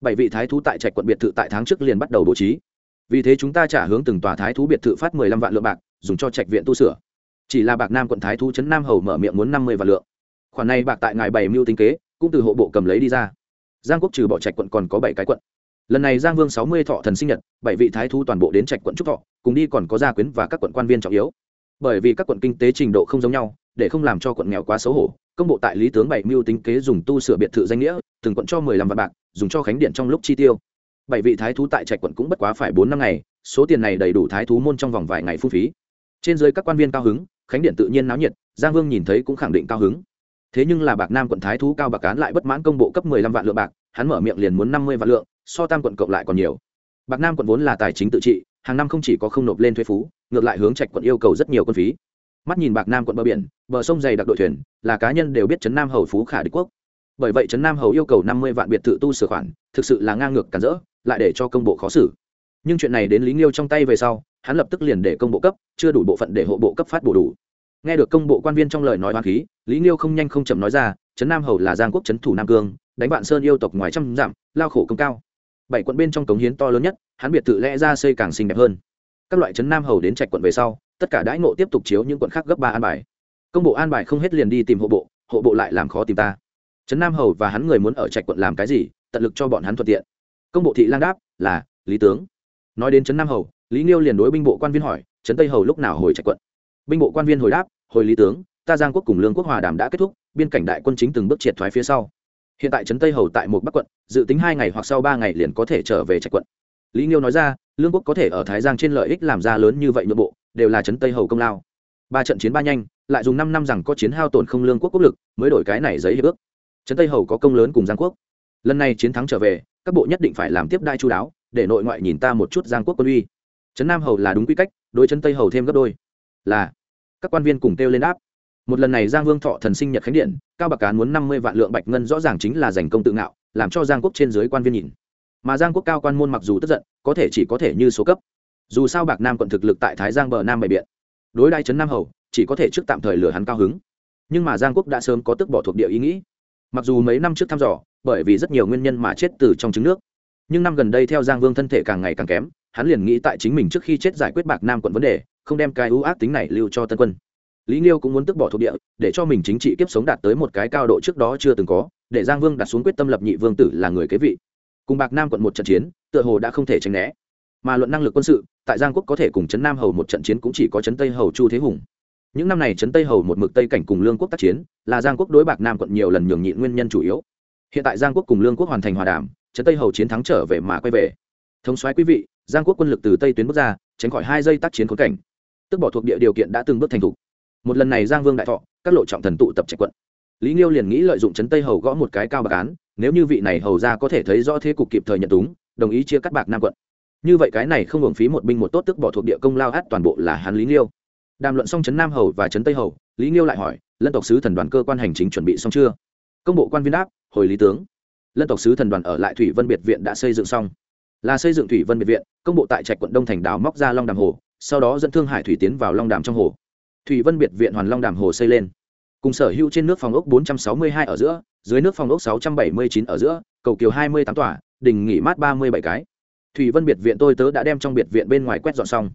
S1: Bảy vị thái thú tại trạch quận biệt thự tại tháng trước liền bắt đầu bố trí. Vì thế chúng ta trả hướng từng tòa thái thú biệt thự phát mười lăm vạn lượng bạc, dùng cho trạch viện tu sửa. Chỉ là bạc nam quận thái thú trấn nam hầu mở miệng muốn năm mươi vạn lượng. Khoản này bạc tại ngài bảy mưu tính kế, cũng từ hộ bộ cầm lấy đi ra. Giang quốc trừ bỏ trạch quận còn có bảy cái quận. Lần này giang vương sáu mươi thọ thần sinh nhật, bảy vị thái thú toàn bộ đến trạch quận trúc thọ cùng đi còn có gia quyến và các quận quan viên trọng yếu. Bởi vì các quận kinh tế trình độ không giống nhau, để không làm cho quận nghèo quá xấu hổ, công bộ tại lý tướng bảy mưu tính kế dùng tu sửa biệt thự danh nghĩa, từng quận cho mười lăm vạn bạc, dùng cho khánh điện trong lúc chi tiêu. Bảy vị thái thú tại trạch quận cũng bất quá phải bốn năm ngày, số tiền này đầy đủ thái thú môn trong vòng vài ngày phung phí. Trên dưới các quan viên cao hứng, khánh điện tự nhiên náo nhiệt, giang vương nhìn thấy cũng khẳng định cao hứng. Thế nhưng là bạc nam quận thái thú cao bạc cán lại bất mãn công bộ cấp mười lăm vạn lượng bạc, hắn mở miệng liền muốn năm mươi vạn lượng, so tam quận cộng lại còn nhiều bạc nam quận vốn là tài chính tự trị, hàng năm không chỉ có không nộp lên thuế phú, ngược lại hướng trạch quận yêu cầu rất nhiều quân phí. Mắt nhìn bạc nam quận bờ biển, bờ sông dày đặc đội thuyền, là cá nhân đều biết trấn nam hầu phú khả đế quốc. Bởi vậy trấn nam hầu yêu cầu năm mươi vạn biệt thự tu sửa khoản, thực sự là ngang ngược cản rỡ, lại để cho công bộ khó xử. Nhưng chuyện này đến lý nghiêu trong tay về sau, hắn lập tức liền để công bộ cấp, chưa đủ bộ phận để hộ bộ cấp phát bổ đủ. Nghe được công bộ quan viên trong lời nói hoa khí, lý nghiêu không nhanh không chậm nói ra, trấn nam hầu là giang quốc trấn thủ nam cương, đánh vạn sơn yêu tộc ngoài trăm dặm, lao khổ công cao bảy quận bên trong cống hiến to lớn nhất, hắn biệt thự lẽ ra xây càng xinh đẹp hơn. Các loại trấn nam hầu đến trạch quận về sau, tất cả đãi ngộ tiếp tục chiếu những quận khác gấp ba an bài. Công bộ an bài không hết liền đi tìm hộ bộ hộ bộ lại làm khó tìm ta. Trấn nam hầu và hắn người muốn ở trạch quận làm cái gì, tận lực cho bọn hắn thuận tiện. Công bộ thị lang đáp, là, lý tướng. Nói đến trấn nam hầu, lý nghiêu liền đối binh bộ quan viên hỏi, trấn tây hầu lúc nào hồi trạch quận? Binh bộ quan viên hồi đáp, hồi lý tướng, ta giang quốc cùng lương quốc hòa đàm đã kết thúc, biên cảnh đại quân chính từng bước triệt thoái phía sau hiện tại trấn tây hầu tại một bắc quận, dự tính hai ngày hoặc sau ba ngày liền có thể trở về trạch quận. Lý nghiêu nói ra, lương quốc có thể ở thái giang trên lợi ích làm ra lớn như vậy nội bộ, đều là trấn tây hầu công lao. Ba trận chiến ba nhanh, lại dùng năm năm rằng có chiến hao tổn không lương quốc quốc lực, mới đổi cái này giấy hiệp ước. Trấn tây hầu có công lớn cùng giang quốc. Lần này chiến thắng trở về, các bộ nhất định phải làm tiếp đai chú đáo, để nội ngoại nhìn ta một chút giang quốc quân uy. Trấn nam hầu là đúng quy cách, đối trấn tây hầu thêm gấp đôi. Là, các quan viên cùng kêu lên áp một lần này giang vương thọ thần sinh nhật khánh điện, cao bạc cán muốn năm mươi vạn lượng bạch ngân rõ ràng chính là giành công tự ngạo, làm cho giang quốc trên dưới quan viên nhìn. Mà giang quốc cao quan môn mặc dù tức giận, có thể chỉ có thể như số cấp. Dù sao bạc nam quận thực lực tại thái giang bờ nam bày biện. Đối đại trấn nam hầu, chỉ có thể trước tạm thời lừa hắn cao hứng. Nhưng mà giang quốc đã sớm có tức bỏ thuộc địa ý nghĩ. Mặc dù mấy năm trước thăm dò, bởi vì rất nhiều nguyên nhân mà chết từ trong trứng nước. Nhưng năm gần đây theo giang vương thân thể càng ngày càng kém, hắn liền nghĩ tại chính mình trước khi chết giải quyết bạc nam quận vấn đề, không đem cái ưu ác tính này lưu cho tân quân lý nghiêu cũng muốn tức bỏ thuộc địa, để cho mình chính trị kiếp sống đạt tới một cái cao độ trước đó chưa từng có, để giang vương đặt xuống quyết tâm lập nhị vương tử là người kế vị. Cùng bạc nam quận một trận chiến, tựa hồ đã không thể tránh né. Mà luận năng lực quân sự, tại giang quốc có thể cùng trấn nam hầu một trận chiến cũng chỉ có trấn tây hầu chu thế hùng. Những năm này trấn tây hầu một mực tây cảnh cùng lương quốc tác chiến, là giang quốc đối bạc nam quận nhiều lần nhường nhịn nguyên nhân chủ yếu. Hiện tại giang quốc cùng lương quốc hoàn thành hòa đàm, trấn tây hầu chiến thắng trở về mà quay về. Thống soái quý vị, giang quốc quân lực từ tây tuyến bước ra, tránh khỏi hai giây tác chiến khốn cảnh. Tức bỏ thuộc địa điều kiện đã từng bước thành thục một lần này giang vương đại thọ, các lộ trọng thần tụ tập trạch quận. Lý nghiêu liền nghĩ lợi dụng trấn tây hầu gõ một cái cao bạc án, nếu như vị này hầu ra có thể thấy rõ thế cục kịp thời nhận túng, đồng ý chia cắt bạc nam quận. Như vậy cái này không hưởng phí một binh một tốt tức bỏ thuộc địa công lao át toàn bộ là hắn lý nghiêu. Đàm luận xong trấn nam hầu và trấn tây hầu, lý nghiêu lại hỏi, lân tộc sứ thần đoàn cơ quan hành chính chuẩn bị xong chưa? Công bộ quan viên đáp, hồi lý tướng. Lân tộc sứ thần đoàn ở lại thủy vân biệt viện đã xây dựng xong. Là xây dựng thủy vân biệt viện, công bộ tại trạch quận đông thành đào móc ra long đàm hồ, sau đó dẫn thương hải thủy tiến vào long đàm trong hồ thủy vân biệt viện hoàn long đàm hồ xây lên. Cùng sở hữu trên nước phòng ốc 462 ở giữa, dưới nước phòng ốc 679 ở giữa, cầu kiều 28 tòa, đình nghỉ mát 37 cái. Thủy vân biệt viện tôi tớ đã đem trong biệt viện bên ngoài quét dọn xong.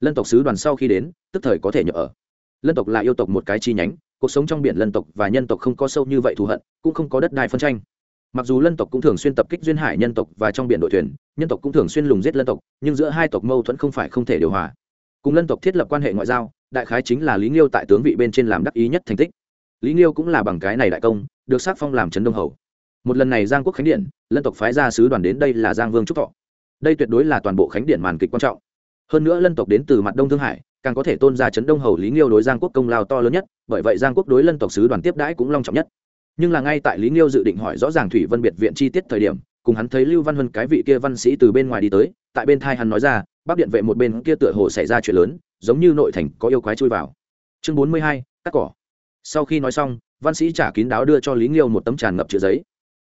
S1: Lân tộc sứ đoàn sau khi đến, tức thời có thể nhờ ở. Lân tộc là yêu tộc một cái chi nhánh, cuộc sống trong biển lân tộc và nhân tộc không có sâu như vậy thù hận, cũng không có đất đai phân tranh. Mặc dù lân tộc cũng thường xuyên tập kích duyên hải nhân tộc và trong biển đội thuyền, nhân tộc cũng thường xuyên lùng giết lân tộc, nhưng giữa hai tộc mâu thuẫn không phải không thể điều hòa cùng lân tộc thiết lập quan hệ ngoại giao, đại khái chính là lý nghiêu tại tướng vị bên trên làm đắc ý nhất thành tích. Lý nghiêu cũng là bằng cái này đại công, được sắc phong làm trấn đông hầu. Một lần này giang quốc khánh điện, lân tộc phái ra sứ đoàn đến đây là giang vương trúc thọ. Đây tuyệt đối là toàn bộ khánh điện màn kịch quan trọng. Hơn nữa lân tộc đến từ mặt đông thương hải, càng có thể tôn ra trấn đông hầu lý nghiêu đối giang quốc công lao to lớn nhất, bởi vậy giang quốc đối lân tộc sứ đoàn tiếp đãi cũng long trọng nhất. Nhưng là ngay tại lý nghiêu dự định hỏi rõ ràng thủy vân biệt viện chi tiết thời điểm cùng hắn thấy lưu văn huân cái vị kia văn sĩ từ bên ngoài đi tới, tại bên thai hắn nói ra bắc điện vệ một bên kia tựa hồ xảy ra chuyện lớn, giống như nội thành có yêu quái chui vào. Chương bốn mươi hai, cắt cỏ. Sau khi nói xong, văn sĩ trả kín đáo đưa cho lý nghiêu một tấm tràn ngập chữ giấy.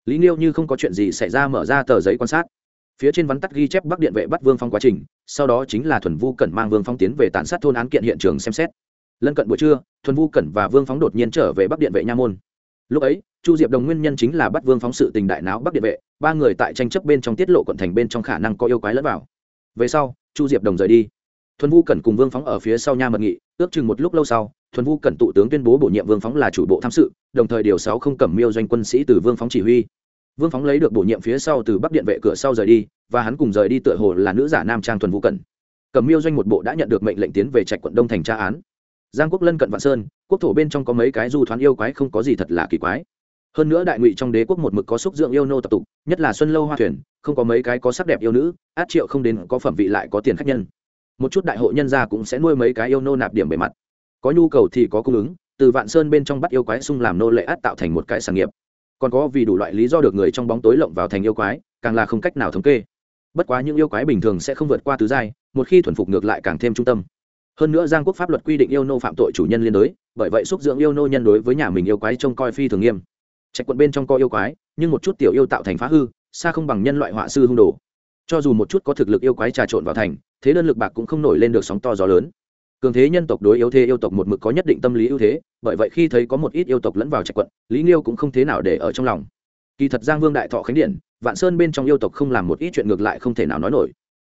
S1: Lý nghiêu như không có chuyện gì xảy ra mở ra tờ giấy quan sát. Phía trên vắn tắt ghi chép bắc điện vệ bắt vương phong quá trình, sau đó chính là thuần vu cẩn mang vương phong tiến về tàn sát thôn án kiện hiện trường xem xét. Lân cận buổi trưa, thuần vu cẩn và vương phóng đột nhiên trở về bắc điện vệ nha môn lúc ấy, chu diệp đồng nguyên nhân chính là bắt vương phóng sự tình đại não bắc điện vệ, ba người tại tranh chấp bên trong tiết lộ quận thành bên trong khả năng có yêu quái lẫn vào. Về sau, chu diệp đồng rời đi. Thuần vu cẩn cùng vương phóng ở phía sau nha mật nghị, ước chừng một lúc lâu sau, thuần vu cẩn tụ tướng tuyên bố bổ nhiệm vương phóng là chủ bộ tham sự, đồng thời điều sáu không cẩm miêu doanh quân sĩ từ vương phóng chỉ huy. Vương phóng lấy được bổ nhiệm phía sau từ bắc điện vệ cửa sau rời đi, và hắn cùng rời đi tựa hồ là nữ giả nam trang thuần vu cẩn. Cẩm miêu doanh một bộ đã nhận được mệnh lệnh tiến về trạch quận đông thành tra án. Giang quốc lân cận vạn sơn quốc thổ bên trong có mấy cái du thoán yêu quái không có gì thật là kỳ quái. Hơn nữa đại ngụy trong đế quốc một mực có xúc dưỡng yêu nô tập tục, nhất là xuân lâu hoa thuyền, không có mấy cái có sắc đẹp yêu nữ, át triệu không đến có phẩm vị lại có tiền khách nhân. Một chút đại hội nhân gia cũng sẽ nuôi mấy cái yêu nô nạp điểm bề mặt. Có nhu cầu thì có cung ứng, từ vạn sơn bên trong bắt yêu quái sung làm nô lệ át tạo thành một cái sản nghiệp. Còn có vì đủ loại lý do được người trong bóng tối lộng vào thành yêu quái, càng là không cách nào thống kê. Bất quá những yêu quái bình thường sẽ không vượt qua tứ giai, một khi thuần phục ngược lại càng thêm trung tâm. Hơn nữa giang quốc pháp luật quy định yêu nô phạm tội chủ nhân liên đối bởi vậy xúc dưỡng yêu nô nhân đối với nhà mình yêu quái trông coi phi thường nghiêm. Trạch quận bên trong coi yêu quái, nhưng một chút tiểu yêu tạo thành phá hư, xa không bằng nhân loại họa sư hung đồ. Cho dù một chút có thực lực yêu quái trà trộn vào thành, thế đơn lực bạc cũng không nổi lên được sóng to gió lớn. Cường thế nhân tộc đối yếu thế yêu tộc một mực có nhất định tâm lý ưu thế, bởi vậy khi thấy có một ít yêu tộc lẫn vào trạch quận, lý nghiêu cũng không thế nào để ở trong lòng. Kỳ thật giang vương đại thọ khánh điện vạn sơn bên trong yêu tộc không làm một ít chuyện ngược lại không thể nào nói nổi.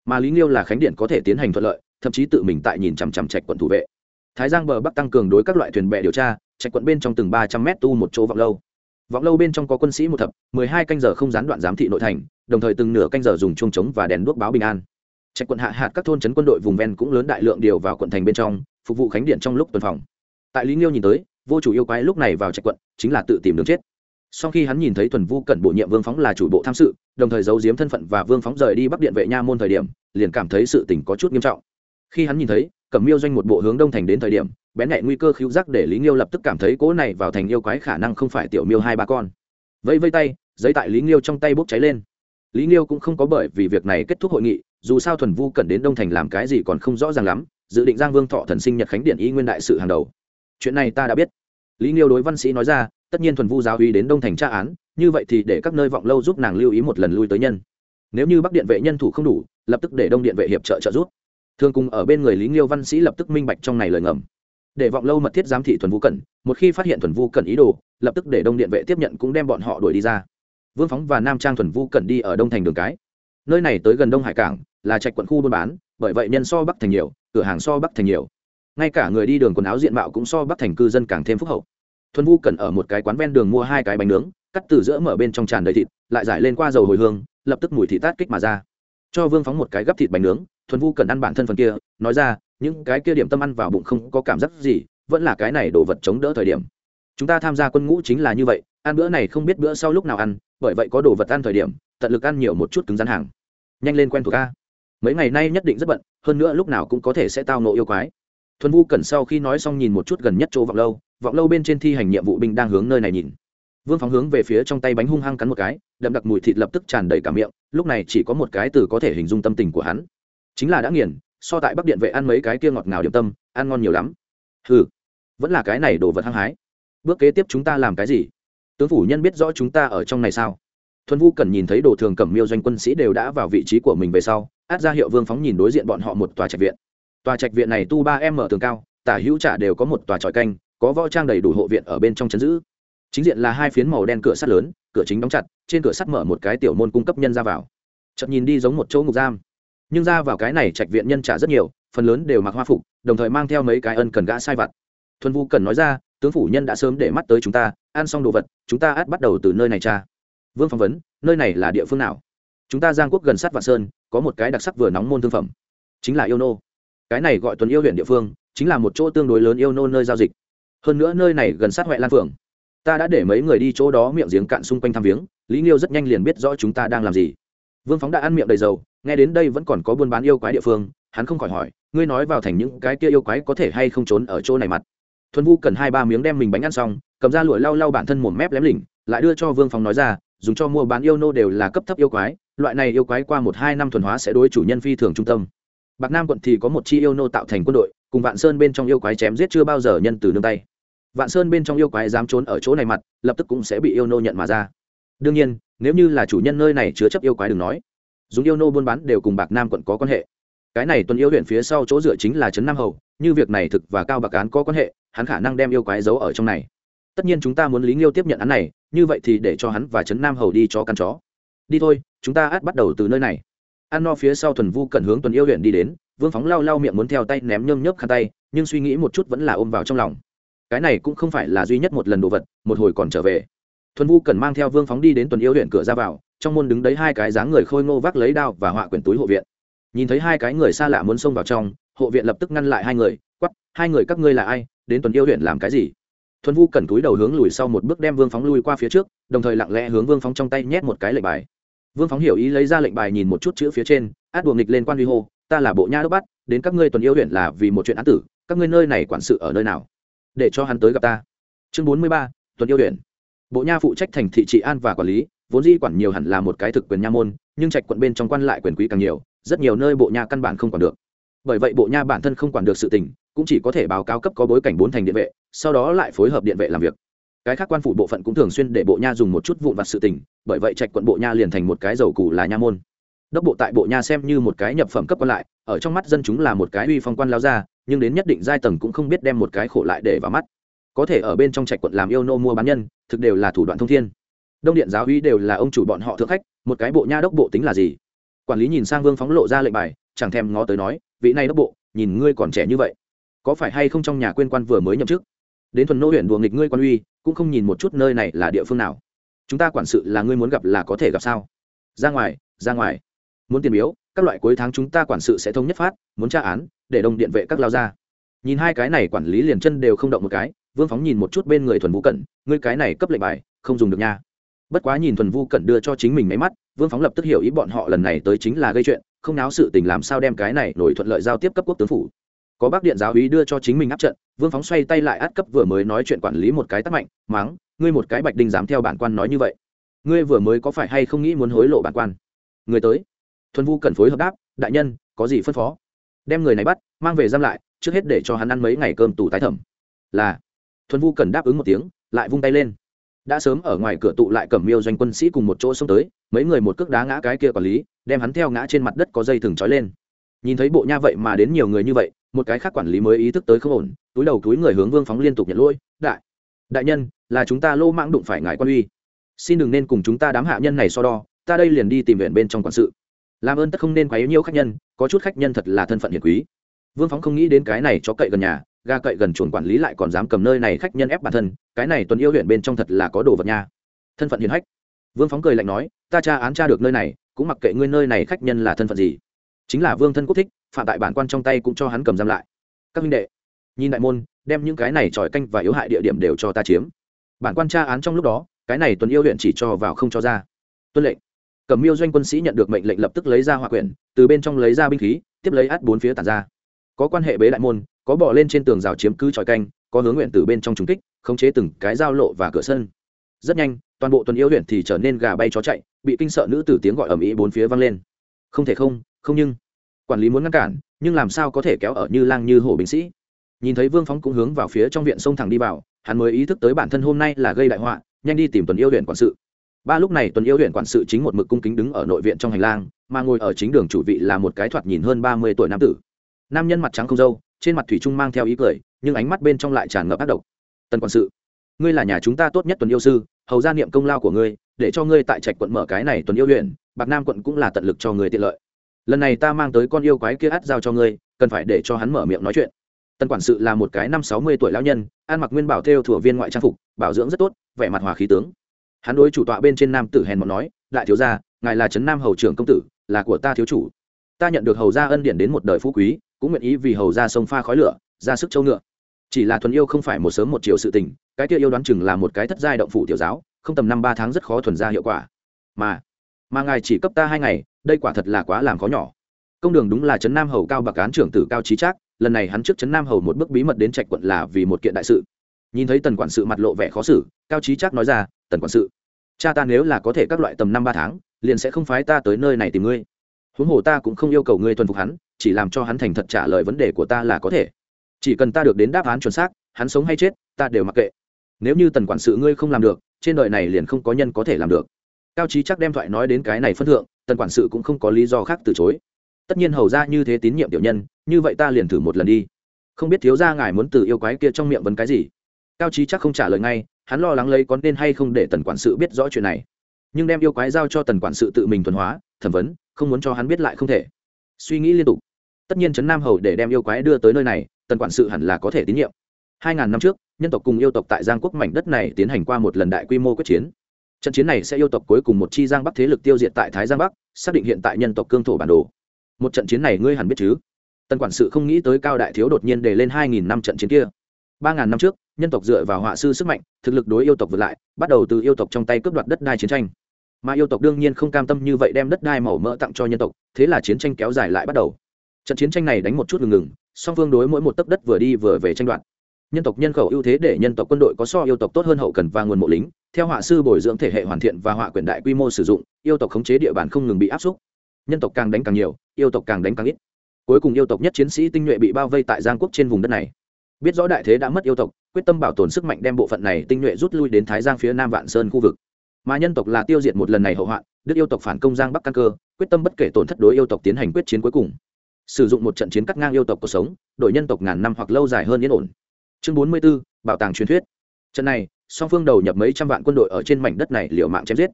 S1: Mà lý nghiêu là khánh điện có thể tiến hành thuận lợi, thậm chí tự mình tại nhìn chằm chằm trạch quận thủ vệ thái giang bờ bắc tăng cường đối các loại thuyền bè điều tra trạch quận bên trong từng ba trăm mét tu một chỗ vọng lâu. Vọng lâu bên trong có quân sĩ một thập, mười hai canh giờ không gián đoạn giám thị nội thành, đồng thời từng nửa canh giờ dùng chuông trống và đèn đuốc báo bình an. Trạch quận hạ hạt các thôn trấn quân đội vùng ven cũng lớn đại lượng điều vào quận thành bên trong, phục vụ khánh điện trong lúc tuần phòng. Tại lý nghiêu nhìn tới, vô chủ yêu quái lúc này vào trạch quận, chính là tự tìm đường chết. Sau khi hắn nhìn thấy thuần vu cẩn bổ nhiệm vương phóng là chủ bộ tham sự, đồng thời giấu giếm thân phận và vương phóng rời đi bắc điện vệ nha môn thời điểm, liền cảm thấy sự tình có chút nghiêm trọng. Khi hắn nhìn thấy cẩm miêu doanh một bộ hướng đông thành đến thời điểm, bén nhẹ nguy cơ khiêu giác để lý nghiêu lập tức cảm thấy cỗ này vào thành yêu quái khả năng không phải tiểu miêu hai ba con. Vẫy vây tay, giấy tại lý nghiêu trong tay bốc cháy lên. Lý nghiêu cũng không có bởi vì việc này kết thúc hội nghị, dù sao thuần vu cần đến đông thành làm cái gì còn không rõ ràng lắm, dự định giang vương thọ thần sinh nhật khánh điện y nguyên đại sự hàng đầu. Chuyện này ta đã biết. Lý nghiêu đối văn sĩ nói ra, tất nhiên thuần vu giáo uy đến đông thành tra án, như vậy thì để các nơi vọng lâu giúp nàng lưu ý một lần lui tới nhân. Nếu như bắc điện vệ nhân thủ không đủ, lập tức để đông điện vệ hiệp trợ trợ giúp thường cùng ở bên người lý nghiêu văn sĩ lập tức minh bạch trong này lời ngầm. Để vọng lâu mật thiết giám thị thuần vũ cẩn, một khi phát hiện thuần vũ cẩn ý đồ, lập tức để đông điện vệ tiếp nhận cũng đem bọn họ đuổi đi ra. Vương phóng và nam trang thuần vũ cẩn đi ở đông thành đường cái. Nơi này tới gần đông hải cảng, là trạch quận khu buôn bán, bởi vậy nhân so bắc thành nhiều, cửa hàng so bắc thành nhiều. Ngay cả người đi đường quần áo diện mạo cũng so bắc thành cư dân càng thêm phúc hậu. Thuần vũ cẩn ở một cái quán ven đường mua hai cái bánh nướng, cắt từ giữa mở bên trong tràn đầy thịt, lại giải lên qua dầu hồi hương, lập tức mùi thị tát kích mà ra. Cho vương phóng một cái gấp thịt bánh nướng thuần vu cần ăn bản thân phần kia, nói ra, những cái kia điểm tâm ăn vào bụng không có cảm giác gì, vẫn là cái này đồ vật chống đỡ thời điểm. Chúng ta tham gia quân ngũ chính là như vậy, ăn bữa này không biết bữa sau lúc nào ăn, bởi vậy có đồ vật ăn thời điểm, tận lực ăn nhiều một chút cứng rắn hàng. Nhanh lên quen thuộc ca mấy ngày nay nhất định rất bận, hơn nữa lúc nào cũng có thể sẽ tao nộ yêu quái. Thuần vu cần sau khi nói xong nhìn một chút gần nhất chỗ vọng lâu vọng lâu bên trên thi hành nhiệm vụ binh đang hướng nơi này nhìn. Vương phóng hướng về phía trong tay bánh hung hăng cắn một cái, đậm đặc mùi thịt lập tức tràn đầy cả miệng, lúc này chỉ có một cái từ có thể hình dung tâm tình của hắn chính là đã nghiền, so tại bắc điện vệ ăn mấy cái kia ngọt ngào điểm tâm, ăn ngon nhiều lắm. Ừ vẫn là cái này đồ vật hăng hái. Bước kế tiếp chúng ta làm cái gì? Tướng phủ nhân biết rõ chúng ta ở trong này sao? Thuần Vu cần nhìn thấy đồ thường cẩm miêu doanh quân sĩ đều đã vào vị trí của mình về sau, át ra hiệu vương phóng nhìn đối diện bọn họ một tòa trạch viện. Tòa trạch viện này tu ba em mở tường cao, tả hữu trả đều có một tòa tròi canh, có võ trang đầy đủ hộ viện ở bên trong chấn giữ. Chính diện là hai phiến màu đen cửa sắt lớn, cửa chính đóng chặt, trên cửa sắt mở một cái tiểu môn cung cấp nhân ra vào. Chậm nhìn đi giống một chỗ ngục giam nhưng ra vào cái này trạch viện nhân trả rất nhiều, phần lớn đều mặc hoa phục, đồng thời mang theo mấy cái ân cần gã sai vặt. Thuần vu cần nói ra, tướng phủ nhân đã sớm để mắt tới chúng ta, ăn xong đồ vật, chúng ta át bắt đầu từ nơi này cha vương phỏng vấn, nơi này là địa phương nào? Chúng ta giang quốc gần sát vạn sơn, có một cái đặc sắc vừa nóng môn thương phẩm, chính là yêu nô. Cái này gọi tuần yêu huyện địa phương, chính là một chỗ tương đối lớn yêu nô nơi giao dịch. Hơn nữa nơi này gần sát huệ lan phượng. Ta đã để mấy người đi chỗ đó miệng giếng cạn xung quanh thăm viếng, lý nghiêu rất nhanh liền biết rõ chúng ta đang làm gì vương phóng đã ăn miệng đầy dầu, nghe đến đây vẫn còn có buôn bán yêu quái địa phương, hắn không khỏi hỏi, ngươi nói vào thành những cái kia yêu quái có thể hay không trốn ở chỗ này mặt? Thuần vu cần hai ba miếng đem mình bánh ăn xong, cầm ra lụi lau lau bản thân mồm mép lém lỉnh, lại đưa cho vương phóng nói ra, dùng cho mua bán yêu nô đều là cấp thấp yêu quái, loại này yêu quái qua một hai năm thuần hóa sẽ đối chủ nhân phi thường trung tâm. Bạc nam quận thì có một chi yêu nô tạo thành quân đội, cùng vạn sơn bên trong yêu quái chém giết chưa bao giờ nhân từ nương tay. Vạn sơn bên trong yêu quái dám trốn ở chỗ này mặt, lập tức cũng sẽ bị yêu nô nhận mà ra đương nhiên, nếu như là chủ nhân nơi này chứa chấp yêu quái đừng nói, dùng yêu nô buôn bán đều cùng bạc nam quận có quan hệ. Cái này tuần yêu huyện phía sau chỗ dựa chính là trấn nam hầu, như việc này thực và cao bạc án có quan hệ, hắn khả năng đem yêu quái giấu ở trong này. Tất nhiên chúng ta muốn lý nghiêu tiếp nhận án này, như vậy thì để cho hắn và trấn nam hầu đi cho căn chó. Đi thôi, chúng ta át bắt đầu từ nơi này. Ăn no phía sau thuần vu cần hướng tuần yêu huyện đi đến, vương phóng lau lau miệng muốn theo tay ném nhơm nhớp khăn tay, nhưng suy nghĩ một chút vẫn là ôm vào trong lòng. Cái này cũng không phải là duy nhất một lần đồ vật, một hồi còn trở về thuần vu cần mang theo vương phóng đi đến tuần yêu huyện cửa ra vào, trong môn đứng đấy hai cái dáng người khôi ngô vác lấy đao và họa quyển túi hộ viện. Nhìn thấy hai cái người xa lạ muốn xông vào trong, hộ viện lập tức ngăn lại hai người quắp hai người các ngươi là ai? Đến tuần yêu huyện làm cái gì? Thuần vu cần túi đầu hướng lùi sau một bước đem vương phóng lui qua phía trước, đồng thời lặng lẽ hướng vương phóng trong tay nhét một cái lệnh bài. Vương phóng hiểu ý lấy ra lệnh bài nhìn một chút chữ phía trên, át buồng nghịch lên quan huy hô, ta là bộ nha đốc bắt, đến các ngươi tuần yêu huyện là vì một chuyện án tử, các ngươi nơi này quản sự ở nơi nào? Để cho hắn tới gặp ta. Chương bốn mươi ba, tuần yêu huyện bộ nha phụ trách thành thị trị an và quản lý, vốn di quản nhiều hẳn là một cái thực quyền nha môn, nhưng trạch quận bên trong quan lại quyền quý càng nhiều, rất nhiều nơi bộ nha căn bản không quản được. Bởi vậy bộ nha bản thân không quản được sự tình, cũng chỉ có thể báo cáo cấp có bối cảnh bốn thành điện vệ, sau đó lại phối hợp điện vệ làm việc. Cái khác quan phủ bộ phận cũng thường xuyên để bộ nha dùng một chút vụn vặt sự tình, bởi vậy trạch quận bộ nha liền thành một cái dầu củ là nha môn. Đốc bộ tại bộ nha xem như một cái nhập phẩm cấp quan lại, ở trong mắt dân chúng là một cái uy phong quan lao ra, nhưng đến nhất định giai tầng cũng không biết đem một cái khổ lại để vào mắt có thể ở bên trong trạch quận làm yêu nô mua bán nhân, thực đều là thủ đoạn thông thiên. Đông điện giáo uy đều là ông chủ bọn họ thượng khách, một cái bộ nha đốc bộ tính là gì? Quản lý nhìn sang vương phóng lộ ra lệnh bài, chẳng thèm ngó tới nói, vị này đốc bộ, nhìn ngươi còn trẻ như vậy, có phải hay không trong nhà quên quan vừa mới nhậm chức? Đến thuần nô huyện đùa nghịch ngươi quan uy, cũng không nhìn một chút nơi này là địa phương nào. Chúng ta quản sự là ngươi muốn gặp là có thể gặp sao? Ra ngoài ra ngoài. Muốn tiền biếu, các loại cuối tháng chúng ta quản sự sẽ thống nhất phát, muốn tra án, để đồng điện vệ các lao ra. Nhìn hai cái này quản lý liền chân đều không động một cái vương phóng nhìn một chút bên người thuần vũ cẩn, ngươi cái này cấp lệnh bài, không dùng được nha. Bất quá nhìn thuần vũ cẩn đưa cho chính mình máy mắt, vương phóng lập tức hiểu ý bọn họ lần này tới chính là gây chuyện, không náo sự tình làm sao đem cái này nổi thuận lợi giao tiếp cấp quốc tướng phủ. Có bác điện giáo úy đưa cho chính mình áp trận, vương phóng xoay tay lại át cấp vừa mới nói chuyện quản lý một cái tắc mạnh mắng ngươi một cái bạch đinh dám theo bản quan nói như vậy, ngươi vừa mới có phải hay không nghĩ muốn hối lộ bản quan? Người tới. Thuần vu cần phối hợp đáp, đại nhân, có gì phân phó? Đem người này bắt, mang về giam lại, trước hết để cho hắn ăn mấy ngày cơm tù tái thẩm. Là thuần vu cần đáp ứng một tiếng, lại vung tay lên. Đã sớm ở ngoài cửa tụ lại cầm miêu doanh quân sĩ cùng một chỗ xông tới, mấy người một cước đá ngã cái kia quản lý, đem hắn theo ngã trên mặt đất có dây thừng trói lên. Nhìn thấy bộ nha vậy mà đến nhiều người như vậy, một cái khác quản lý mới ý thức tới không ổn, túi đầu túi người hướng vương phóng liên tục nhận lỗi, đại đại nhân, là chúng ta lô mãng đụng phải ngài quan uy. Xin đừng nên cùng chúng ta đám hạ nhân này so đo, ta đây liền đi tìm viện bên trong quản sự. Làm ơn tất không nên quấy nhiễu khách nhân, có chút khách nhân thật là thân phận hiền quý. Vương phóng không nghĩ đến cái này cho cậy gần nhà ga cậy gần chuồn quản lý lại còn dám cầm nơi này khách nhân ép bản thân, cái này tuần yêu huyện bên trong thật là có đồ vật nha. Thân phận hiền hách. Vương phóng cười lạnh nói, ta tra án tra được nơi này, cũng mặc kệ ngươi nơi này khách nhân là thân phận gì. Chính là vương thân quốc thích, phạm tại bản quan trong tay cũng cho hắn cầm giam lại. Các huynh đệ, nhìn đại môn, đem những cái này tròi canh và yếu hại địa điểm đều cho ta chiếm. Bản quan tra án trong lúc đó, cái này tuần yêu huyện chỉ cho vào không cho ra. Tuân lệnh. Cầm miêu doanh quân sĩ nhận được mệnh lệnh lập tức lấy ra hỏa quyển, từ bên trong lấy ra binh khí, tiếp lấy át bốn phía tàn ra có quan hệ bế đại môn, có bỏ lên trên tường rào chiếm cứ tròi canh, có hướng nguyện từ bên trong trúng kích, khống chế từng cái giao lộ và cửa sân. Rất nhanh, toàn bộ tuần yêu huyện thì trở nên gà bay chó chạy, bị kinh sợ nữ tử tiếng gọi ầm ĩ bốn phía vang lên. Không thể không không nhưng. Quản lý muốn ngăn cản, nhưng làm sao có thể kéo ở như lang như hổ binh sĩ? Nhìn thấy vương phóng cũng hướng vào phía trong viện sông thẳng đi vào, hắn mới ý thức tới bản thân hôm nay là gây đại họa, nhanh đi tìm tuần yêu huyện quản sự. Ba lúc này tuần yêu huyện quản sự chính một mực cung kính đứng ở nội viện trong hành lang, mà ngồi ở chính đường chủ vị là một cái thoạt nhìn hơn ba mươi tuổi nam tử nam nhân mặt trắng không râu, trên mặt thủy trung mang theo ý cười nhưng ánh mắt bên trong lại tràn ngập ác độc. Tần quản sự ngươi là nhà chúng ta tốt nhất tuần yêu sư hầu gia niệm công lao của ngươi để cho ngươi tại trạch quận mở cái này tuần yêu luyện, bạc nam quận cũng là tận lực cho người tiện lợi. Lần này ta mang tới con yêu quái kia át giao cho ngươi cần phải để cho hắn mở miệng nói chuyện. Tần quản sự là một cái năm sáu mươi tuổi lão nhân ăn mặc nguyên bảo theo thủa viên ngoại trang phục bảo dưỡng rất tốt vẻ mặt hòa khí tướng. Hắn đối chủ tọa bên trên nam tử hèn một nói đại thiếu gia ngài là trấn nam hầu trưởng công tử là của ta thiếu chủ ta nhận được hầu gia ân điển đến một đời phú quý, cũng nguyện ý vì hầu gia sông pha khói lửa, ra sức châu ngựa. Chỉ là thuần yêu không phải một sớm một chiều sự tình, cái kia yêu đoán chừng là một cái thất giai động phủ tiểu giáo, không tầm năm ba tháng rất khó thuần ra hiệu quả. Mà mà ngài chỉ cấp ta hai ngày, đây quả thật là quá làm khó nhỏ. Công đường đúng là trấn nam hầu cao bạc cán trưởng tử cao trí trác, lần này hắn trước trấn nam hầu một bước bí mật đến trạch quận là vì một kiện đại sự. Nhìn thấy tần quản sự mặt lộ vẻ khó xử, cao trí trác nói ra, tần quản sự, cha ta nếu là có thể các loại tầm năm ba tháng, liền sẽ không phái ta tới nơi này tìm ngươi huống hồ ta cũng không yêu cầu ngươi tuân phục hắn, chỉ làm cho hắn thành thật trả lời vấn đề của ta là có thể. Chỉ cần ta được đến đáp án chuẩn xác, hắn sống hay chết, ta đều mặc kệ. Nếu như tần quản sự ngươi không làm được, trên đời này liền không có nhân có thể làm được. Cao trí chắc đem thoại nói đến cái này phân thượng, tần quản sự cũng không có lý do khác từ chối. Tất nhiên hầu ra như thế tín nhiệm tiểu nhân, như vậy ta liền thử một lần đi. Không biết thiếu ra ngài muốn từ yêu quái kia trong miệng vấn cái gì? Cao trí chắc không trả lời ngay, hắn lo lắng lấy có nên hay không để tần quản sự biết rõ chuyện này nhưng đem yêu quái giao cho tần quản sự tự mình thuần hóa, thẩm vấn, không muốn cho hắn biết lại không thể. Suy nghĩ liên tục. Tất nhiên trấn nam hầu để đem yêu quái đưa tới nơi này, tần quản sự hẳn là có thể tín nhiệm. Hai ngàn năm trước, nhân tộc cùng yêu tộc tại giang quốc mảnh đất này tiến hành qua một lần đại quy mô quyết chiến. Trận chiến này sẽ yêu tộc cuối cùng một chi giang bắc thế lực tiêu diệt tại thái giang bắc, xác định hiện tại nhân tộc cương thổ bản đồ. Một trận chiến này ngươi hẳn biết chứ? Tần quản sự không nghĩ tới cao đại thiếu đột nhiên để lên hai nghìn năm trận chiến kia. Ba ngàn năm trước, nhân tộc dựa vào họa sư sức mạnh, thực lực đối yêu tộc vượt lại, bắt đầu từ yêu tộc trong tay cướp đoạt đất đai chiến tranh mà yêu tộc đương nhiên không cam tâm như vậy đem đất đai màu mỡ tặng cho nhân tộc, thế là chiến tranh kéo dài lại bắt đầu. Trận chiến tranh này đánh một chút ngừng ngừng, song phương đối mỗi một tấc đất vừa đi vừa về tranh đoạt. Nhân tộc nhân khẩu ưu thế để nhân tộc quân đội có so yêu tộc tốt hơn hậu cần và nguồn mộ lính, theo họa sư bồi dưỡng thể hệ hoàn thiện và họa quyền đại quy mô sử dụng, yêu tộc khống chế địa bàn không ngừng bị áp xúc. Nhân tộc càng đánh càng nhiều, yêu tộc càng đánh càng ít. Cuối cùng yêu tộc nhất chiến sĩ tinh nhuệ bị bao vây tại giang quốc trên vùng đất này. Biết rõ đại thế đã mất yêu tộc, quyết tâm bảo tồn sức mạnh đem bộ phận này tinh nhuệ rút lui đến thái giang phía nam vạn sơn khu vực mà nhân tộc là tiêu diệt một lần này hậu hoạn đức yêu tộc phản công giang bắc căn cơ quyết tâm bất kể tổn thất đối yêu tộc tiến hành quyết chiến cuối cùng. Sử dụng một trận chiến cắt ngang yêu tộc cuộc sống đội nhân tộc ngàn năm hoặc lâu dài hơn yên ổn. Chương bốn mươi 44, bảo tàng truyền thuyết. Trận này song phương đầu nhập mấy trăm vạn quân đội ở trên mảnh đất này liều mạng chém giết.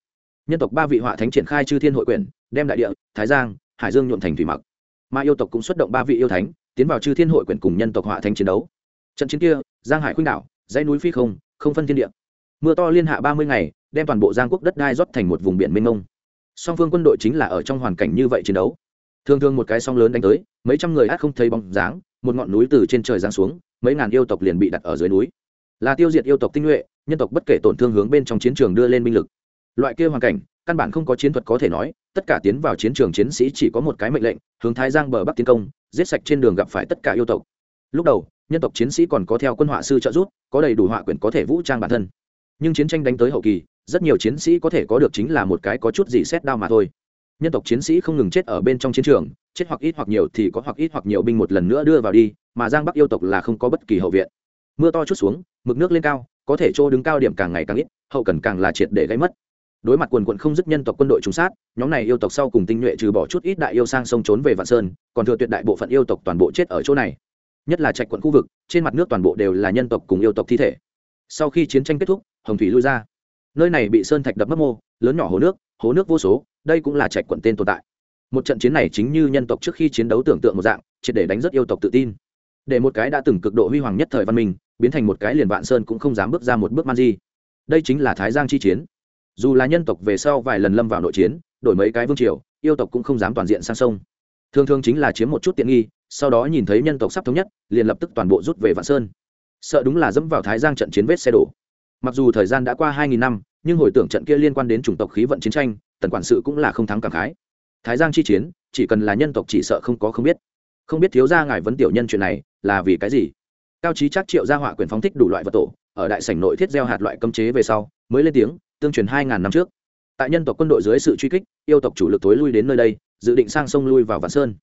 S1: Nhân tộc ba vị họa thánh triển khai chư thiên hội quyền đem đại địa thái giang hải dương nhuộm thành thủy mặc. Mà yêu tộc cũng xuất động ba vị yêu thánh tiến vào chư thiên hội quyền cùng nhân tộc họa thánh chiến đấu. Trận chiến kia giang hải khuynh đảo dãy núi phi không không phân thiên địa. Mưa to liên hạ ba mươi ngày đem toàn bộ giang quốc đất đai rót thành một vùng biển mênh mông. Song phương quân đội chính là ở trong hoàn cảnh như vậy chiến đấu. Thường thường một cái song lớn đánh tới, mấy trăm người át không thấy bóng dáng, một ngọn núi từ trên trời giáng xuống, mấy ngàn yêu tộc liền bị đặt ở dưới núi. Là tiêu diệt yêu tộc tinh nhuệ, nhân tộc bất kể tổn thương hướng bên trong chiến trường đưa lên binh lực. Loại kia hoàn cảnh, căn bản không có chiến thuật có thể nói, tất cả tiến vào chiến trường chiến sĩ chỉ có một cái mệnh lệnh, hướng thái giang bờ bắc tiến công, giết sạch trên đường gặp phải tất cả yêu tộc. Lúc đầu, nhân tộc chiến sĩ còn có theo quân họa sư trợ giúp, có đầy đủ họa quyền có thể vũ trang bản thân. Nhưng chiến tranh đánh tới hậu kỳ rất nhiều chiến sĩ có thể có được chính là một cái có chút gì xét đau mà thôi. Nhân tộc chiến sĩ không ngừng chết ở bên trong chiến trường, chết hoặc ít hoặc nhiều thì có hoặc ít hoặc nhiều binh một lần nữa đưa vào đi, mà giang bắc yêu tộc là không có bất kỳ hậu viện. Mưa to chút xuống, mực nước lên cao, có thể chỗ đứng cao điểm càng ngày càng ít, hậu cần càng là triệt để gây mất. Đối mặt quần quận không dứt nhân tộc quân đội trúng sát, nhóm này yêu tộc sau cùng tinh nhuệ trừ bỏ chút ít đại yêu sang sông trốn về vạn sơn, còn thừa tuyệt đại bộ phận yêu tộc toàn bộ chết ở chỗ này. Nhất là trạch quận khu vực, trên mặt nước toàn bộ đều là nhân tộc cùng yêu tộc thi thể. Sau khi chiến tranh kết thúc, hồng thủy lui ra nơi này bị sơn thạch đập mất mô, lớn nhỏ hồ nước hồ nước vô số, đây cũng là trạch quận tên tồn tại. Một trận chiến này chính như nhân tộc trước khi chiến đấu tưởng tượng một dạng, triệt để đánh rất yêu tộc tự tin. Để một cái đã từng cực độ huy hoàng nhất thời văn minh, biến thành một cái liền vạn sơn cũng không dám bước ra một bước man di. Đây chính là thái giang chi chiến. Dù là nhân tộc về sau vài lần lâm vào nội chiến, đổi mấy cái vương triều, yêu tộc cũng không dám toàn diện sang sông. Thường thường chính là chiếm một chút tiện nghi, sau đó nhìn thấy nhân tộc sắp thống nhất, liền lập tức toàn bộ rút về vạn sơn. Sợ đúng là dẫm vào thái giang trận chiến vết xe đổ mặc dù thời gian đã qua hai nghìn năm, nhưng hồi tưởng trận kia liên quan đến chủng tộc khí vận chiến tranh, tần quản sự cũng là không thắng cảm khái. Thái giang chi chiến, chỉ cần là nhân tộc chỉ sợ không có không biết. Không biết thiếu gia ngài vấn tiểu nhân chuyện này là vì cái gì? Cao trí chắc triệu gia họa quyền phóng thích đủ loại vật tổ, ở đại sảnh nội thiết gieo hạt loại cấm chế về sau, mới lên tiếng, tương truyền hai ngàn năm trước. Tại nhân tộc quân đội dưới sự truy kích, yêu tộc chủ lực tối lui đến nơi đây, dự định sang sông lui vào vạn sơn.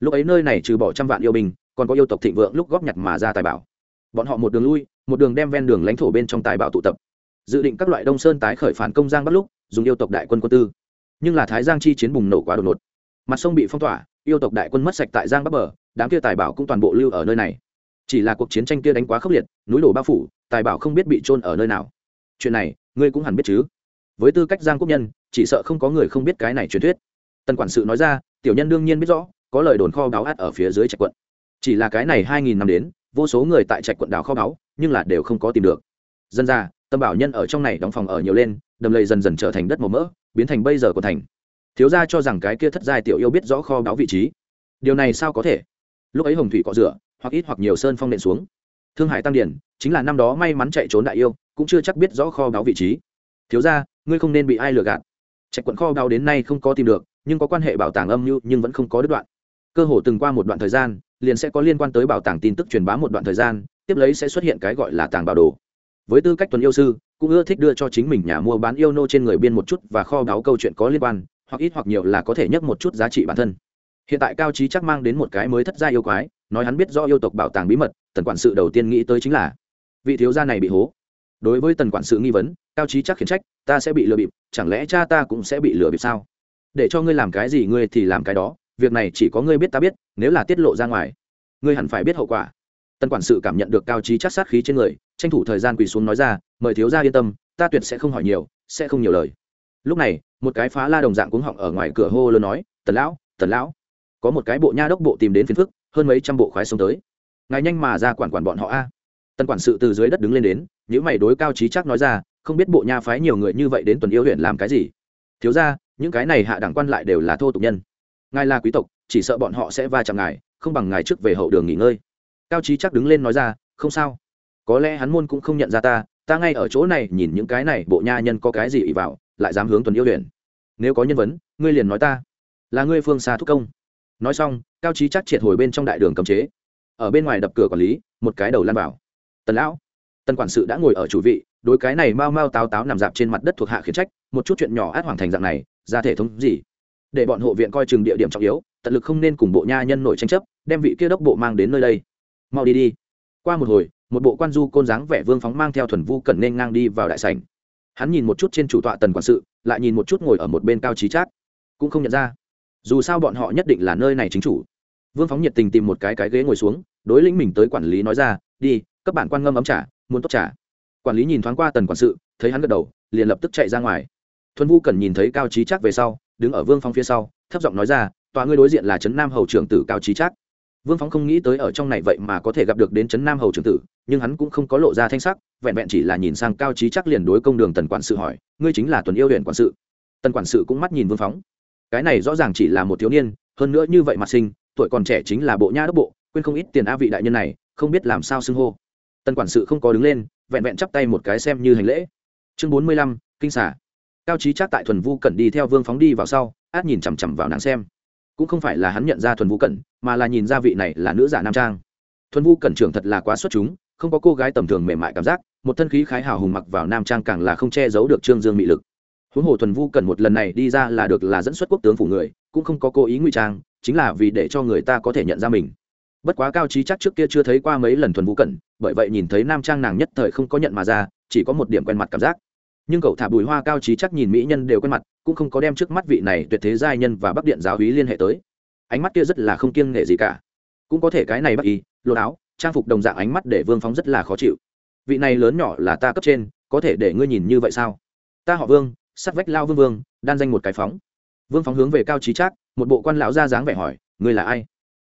S1: Lúc ấy nơi này trừ bỏ trăm vạn yêu bình còn có yêu tộc thịnh vượng lúc góp nhặt mà ra tài bảo. Bọn họ một đường lui một đường đem ven đường lãnh thổ bên trong tài bảo tụ tập. Dự định các loại đông sơn tái khởi phản công giang bắt lúc, dùng yêu tộc đại quân quân tư. Nhưng là thái giang chi chiến bùng nổ quá đột ngột. Mặt sông bị phong tỏa, yêu tộc đại quân mất sạch tại giang bắc bờ, đám kia tài bảo cũng toàn bộ lưu ở nơi này. Chỉ là cuộc chiến tranh kia đánh quá khốc liệt, núi đổ bao phủ, tài bảo không biết bị trôn ở nơi nào. Chuyện này, ngươi cũng hẳn biết chứ? Với tư cách giang quốc nhân, chỉ sợ không có người không biết cái này truyền thuyết. Tần quản sự nói ra, tiểu nhân đương nhiên biết rõ, có lời đồn kho báo át ở phía dưới trạch quận. Chỉ là cái này hai nghìn năm đến vô số người tại trạch quận đảo kho báu, nhưng là đều không có tìm được. Dân ra, tâm bảo nhân ở trong này đóng phòng ở nhiều lên, đầm lầy dần dần trở thành đất màu mỡ, biến thành bây giờ của thành. Thiếu gia cho rằng cái kia thất giai tiểu yêu biết rõ kho báu vị trí. Điều này sao có thể? Lúc ấy hồng thủy cọ rửa, hoặc ít hoặc nhiều sơn phong nện xuống. Thương hải tăng điển, chính là năm đó may mắn chạy trốn đại yêu, cũng chưa chắc biết rõ kho báu vị trí. Thiếu gia, ngươi không nên bị ai lừa gạt. Trạch quận kho báu đến nay không có tìm được, nhưng có quan hệ bảo tàng âm mưu nhưng vẫn không có đứt đoạn. Cơ hồ từng qua một đoạn thời gian liền sẽ có liên quan tới bảo tàng tin tức truyền bá một đoạn thời gian, tiếp lấy sẽ xuất hiện cái gọi là tàng bảo đồ. Với tư cách tuần yêu sư, cũng ưa thích đưa cho chính mình nhà mua bán yêu nô trên người biên một chút và kho báu câu chuyện có liên quan, hoặc ít hoặc nhiều là có thể nhắc một chút giá trị bản thân. Hiện tại cao trí chắc mang đến một cái mới thất gia yêu quái, nói hắn biết do yêu tộc bảo tàng bí mật, tần quản sự đầu tiên nghĩ tới chính là vị thiếu gia này bị hố. Đối với tần quản sự nghi vấn, cao trí chắc khiển trách, ta sẽ bị lừa bịp, chẳng lẽ cha ta cũng sẽ bị lừa bịp sao? Để cho ngươi làm cái gì ngươi thì làm cái đó việc này chỉ có ngươi biết ta biết, nếu là tiết lộ ra ngoài, ngươi hẳn phải biết hậu quả. Tân quản sự cảm nhận được cao trí chắc sát khí trên người, tranh thủ thời gian quỳ xuống nói ra, mời thiếu gia yên tâm, ta tuyệt sẽ không hỏi nhiều, sẽ không nhiều lời. Lúc này, một cái phá la đồng dạng cuống họng ở ngoài cửa hô lớn nói, tần lão tần lão. Có một cái bộ nha đốc bộ tìm đến phiền phức, hơn mấy trăm bộ khoái xông tới. Ngài nhanh mà ra quản quản bọn họ a. Tân quản sự từ dưới đất đứng lên đến những mày đối cao trí chắc nói ra, không biết bộ nha phái nhiều người như vậy đến tuần yêu huyện làm cái gì? Thiếu ra những cái này hạ đẳng quan lại đều là thô tục nhân ngài là quý tộc, chỉ sợ bọn họ sẽ va chạm ngài, không bằng ngài trước về hậu đường nghỉ ngơi. Cao trí chắc đứng lên nói ra, không sao. Có lẽ hắn môn cũng không nhận ra ta ta ngay ở chỗ này nhìn những cái này bộ nha nhân có cái gì ỉ vào, lại dám hướng tuần yêu luyện. nếu có nhân vấn, ngươi liền nói ta. Là ngươi phương xa thúc công. Nói xong, cao trí chắc triệt hồi bên trong đại đường cấm chế. Ở bên ngoài đập cửa quản lý, một cái đầu lan vào. Tần lão, tần quản sự đã ngồi ở chủ vị, đối cái này mau mau táo táo nằm dạp trên mặt đất thuộc hạ khiển trách, một chút chuyện nhỏ át hoàng thành dạng này, ra thể thống gì? Để bọn hộ viện coi chừng địa điểm trọng yếu, tận lực không nên cùng bộ nha nhân nổi tranh chấp, đem vị kia đốc bộ mang đến nơi đây. Mau đi đi. Qua một hồi, một bộ quan du côn dáng vẻ vương phóng mang theo thuần vu cần nên ngang đi vào đại sảnh. Hắn nhìn một chút trên chủ tọa tần quản sự, lại nhìn một chút ngồi ở một bên cao trí trác. Cũng không nhận ra. Dù sao bọn họ nhất định là nơi này chính chủ. Vương phóng nhiệt tình tìm một cái cái ghế ngồi xuống, đối lĩnh mình tới quản lý nói ra, đi các bạn quan ngâm ấm trả muốn tốt trả quản lý nhìn thoáng qua tần quản sự, thấy hắn gật đầu, liền lập tức chạy ra ngoài. Thuần vu cần nhìn thấy cao trí trác về sau đứng ở vương phong phía sau, thấp giọng nói ra, tòa ngươi đối diện là trấn nam hầu trưởng tử cao trí chắc vương phong không nghĩ tới ở trong này vậy mà có thể gặp được đến trấn nam hầu trưởng tử, nhưng hắn cũng không có lộ ra thanh sắc, vẹn vẹn chỉ là nhìn sang cao trí chắc liền đối công đường tần quản sự hỏi, ngươi chính là tuần yêu huyện quản sự? Tần quản sự cũng mắt nhìn vương phóng. Cái này rõ ràng chỉ là một thiếu niên, hơn nữa như vậy mặt sinh, tuổi còn trẻ chính là bộ nha đốc bộ, quên không ít tiền a vị đại nhân này, không biết làm sao xưng hô. Tần quản sự không có đứng lên, vẹn vẹn chắp tay một cái xem như hành lễ. Chương bốn mươi lăm, kinh xả cao trí chắc tại thuần vu cẩn đi theo vương phóng đi vào sau, át nhìn chằm chằm vào nàng xem. Cũng không phải là hắn nhận ra thuần vu cẩn, mà là nhìn ra vị này là nữ giả nam trang. Thuần vu cẩn trưởng thật là quá xuất chúng, không có cô gái tầm thường mềm mại cảm giác, một thân khí khái hào hùng mặc vào nam trang càng là không che giấu được trương dương mị lực. Huống hồ thuần vu cẩn một lần này đi ra là được là dẫn xuất quốc tướng phủ người, cũng không có cố ý ngụy trang, chính là vì để cho người ta có thể nhận ra mình. Bất quá cao trí chắc trước kia chưa thấy qua mấy lần thuần vu cẩn, bởi vậy nhìn thấy nam trang nàng nhất thời không có nhận mà ra, chỉ có một điểm quen mặt cảm giác nhưng cậu thả bùi hoa cao trí chắc nhìn mỹ nhân đều quen mặt, cũng không có đem trước mắt vị này tuyệt thế giai nhân và bắc điện giáo hí liên hệ tới. Ánh mắt kia rất là không kiêng nghệ gì cả. Cũng có thể cái này bắc y lô áo, trang phục đồng dạng ánh mắt để vương phóng rất là khó chịu. Vị này lớn nhỏ là ta cấp trên, có thể để ngươi nhìn như vậy sao? Ta họ vương, sắt vách lao vương vương, đan danh một cái phóng. Vương phóng hướng về cao trí trác một bộ quan lão ra dáng vẻ hỏi, ngươi là ai?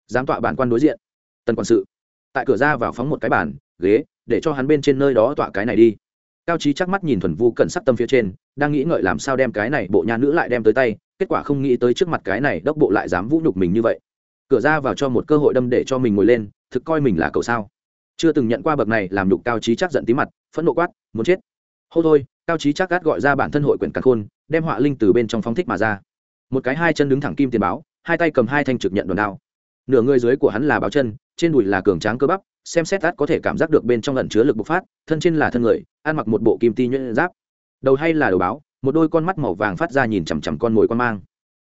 S1: Dám tọa bản quan đối diện. Tần quản sự. Tại cửa ra vào phóng một cái bàn, ghế, để cho hắn bên trên nơi đó tọa cái này đi cao trí chắc mắt nhìn thuần vu cận sắc tâm phía trên, đang nghĩ ngợi làm sao đem cái này bộ nhà nữ lại đem tới tay, kết quả không nghĩ tới trước mặt cái này đốc bộ lại dám vũ nhục mình như vậy. Cửa ra vào cho một cơ hội đâm để cho mình ngồi lên, thực coi mình là cậu sao? Chưa từng nhận qua bậc này làm nhục cao trí chắc giận tí mặt, phẫn nộ quát, muốn chết. Hô thôi, cao trí chắc gắt gọi ra bản thân hội quyển cắn khôn, đem họa linh từ bên trong phóng thích mà ra. Một cái hai chân đứng thẳng kim tiền báo, hai tay cầm hai thanh trực nhận đòn đao. Nửa người dưới của hắn là báo chân, trên đùi là cường tráng cơ bắp xem xét át có thể cảm giác được bên trong lẩn chứa lực bộc phát, thân trên là thân người, ăn mặc một bộ kim ti nhuyễn giáp. Đầu hay là đầu báo, một đôi con mắt màu vàng phát ra nhìn chằm chằm con mồi con mang.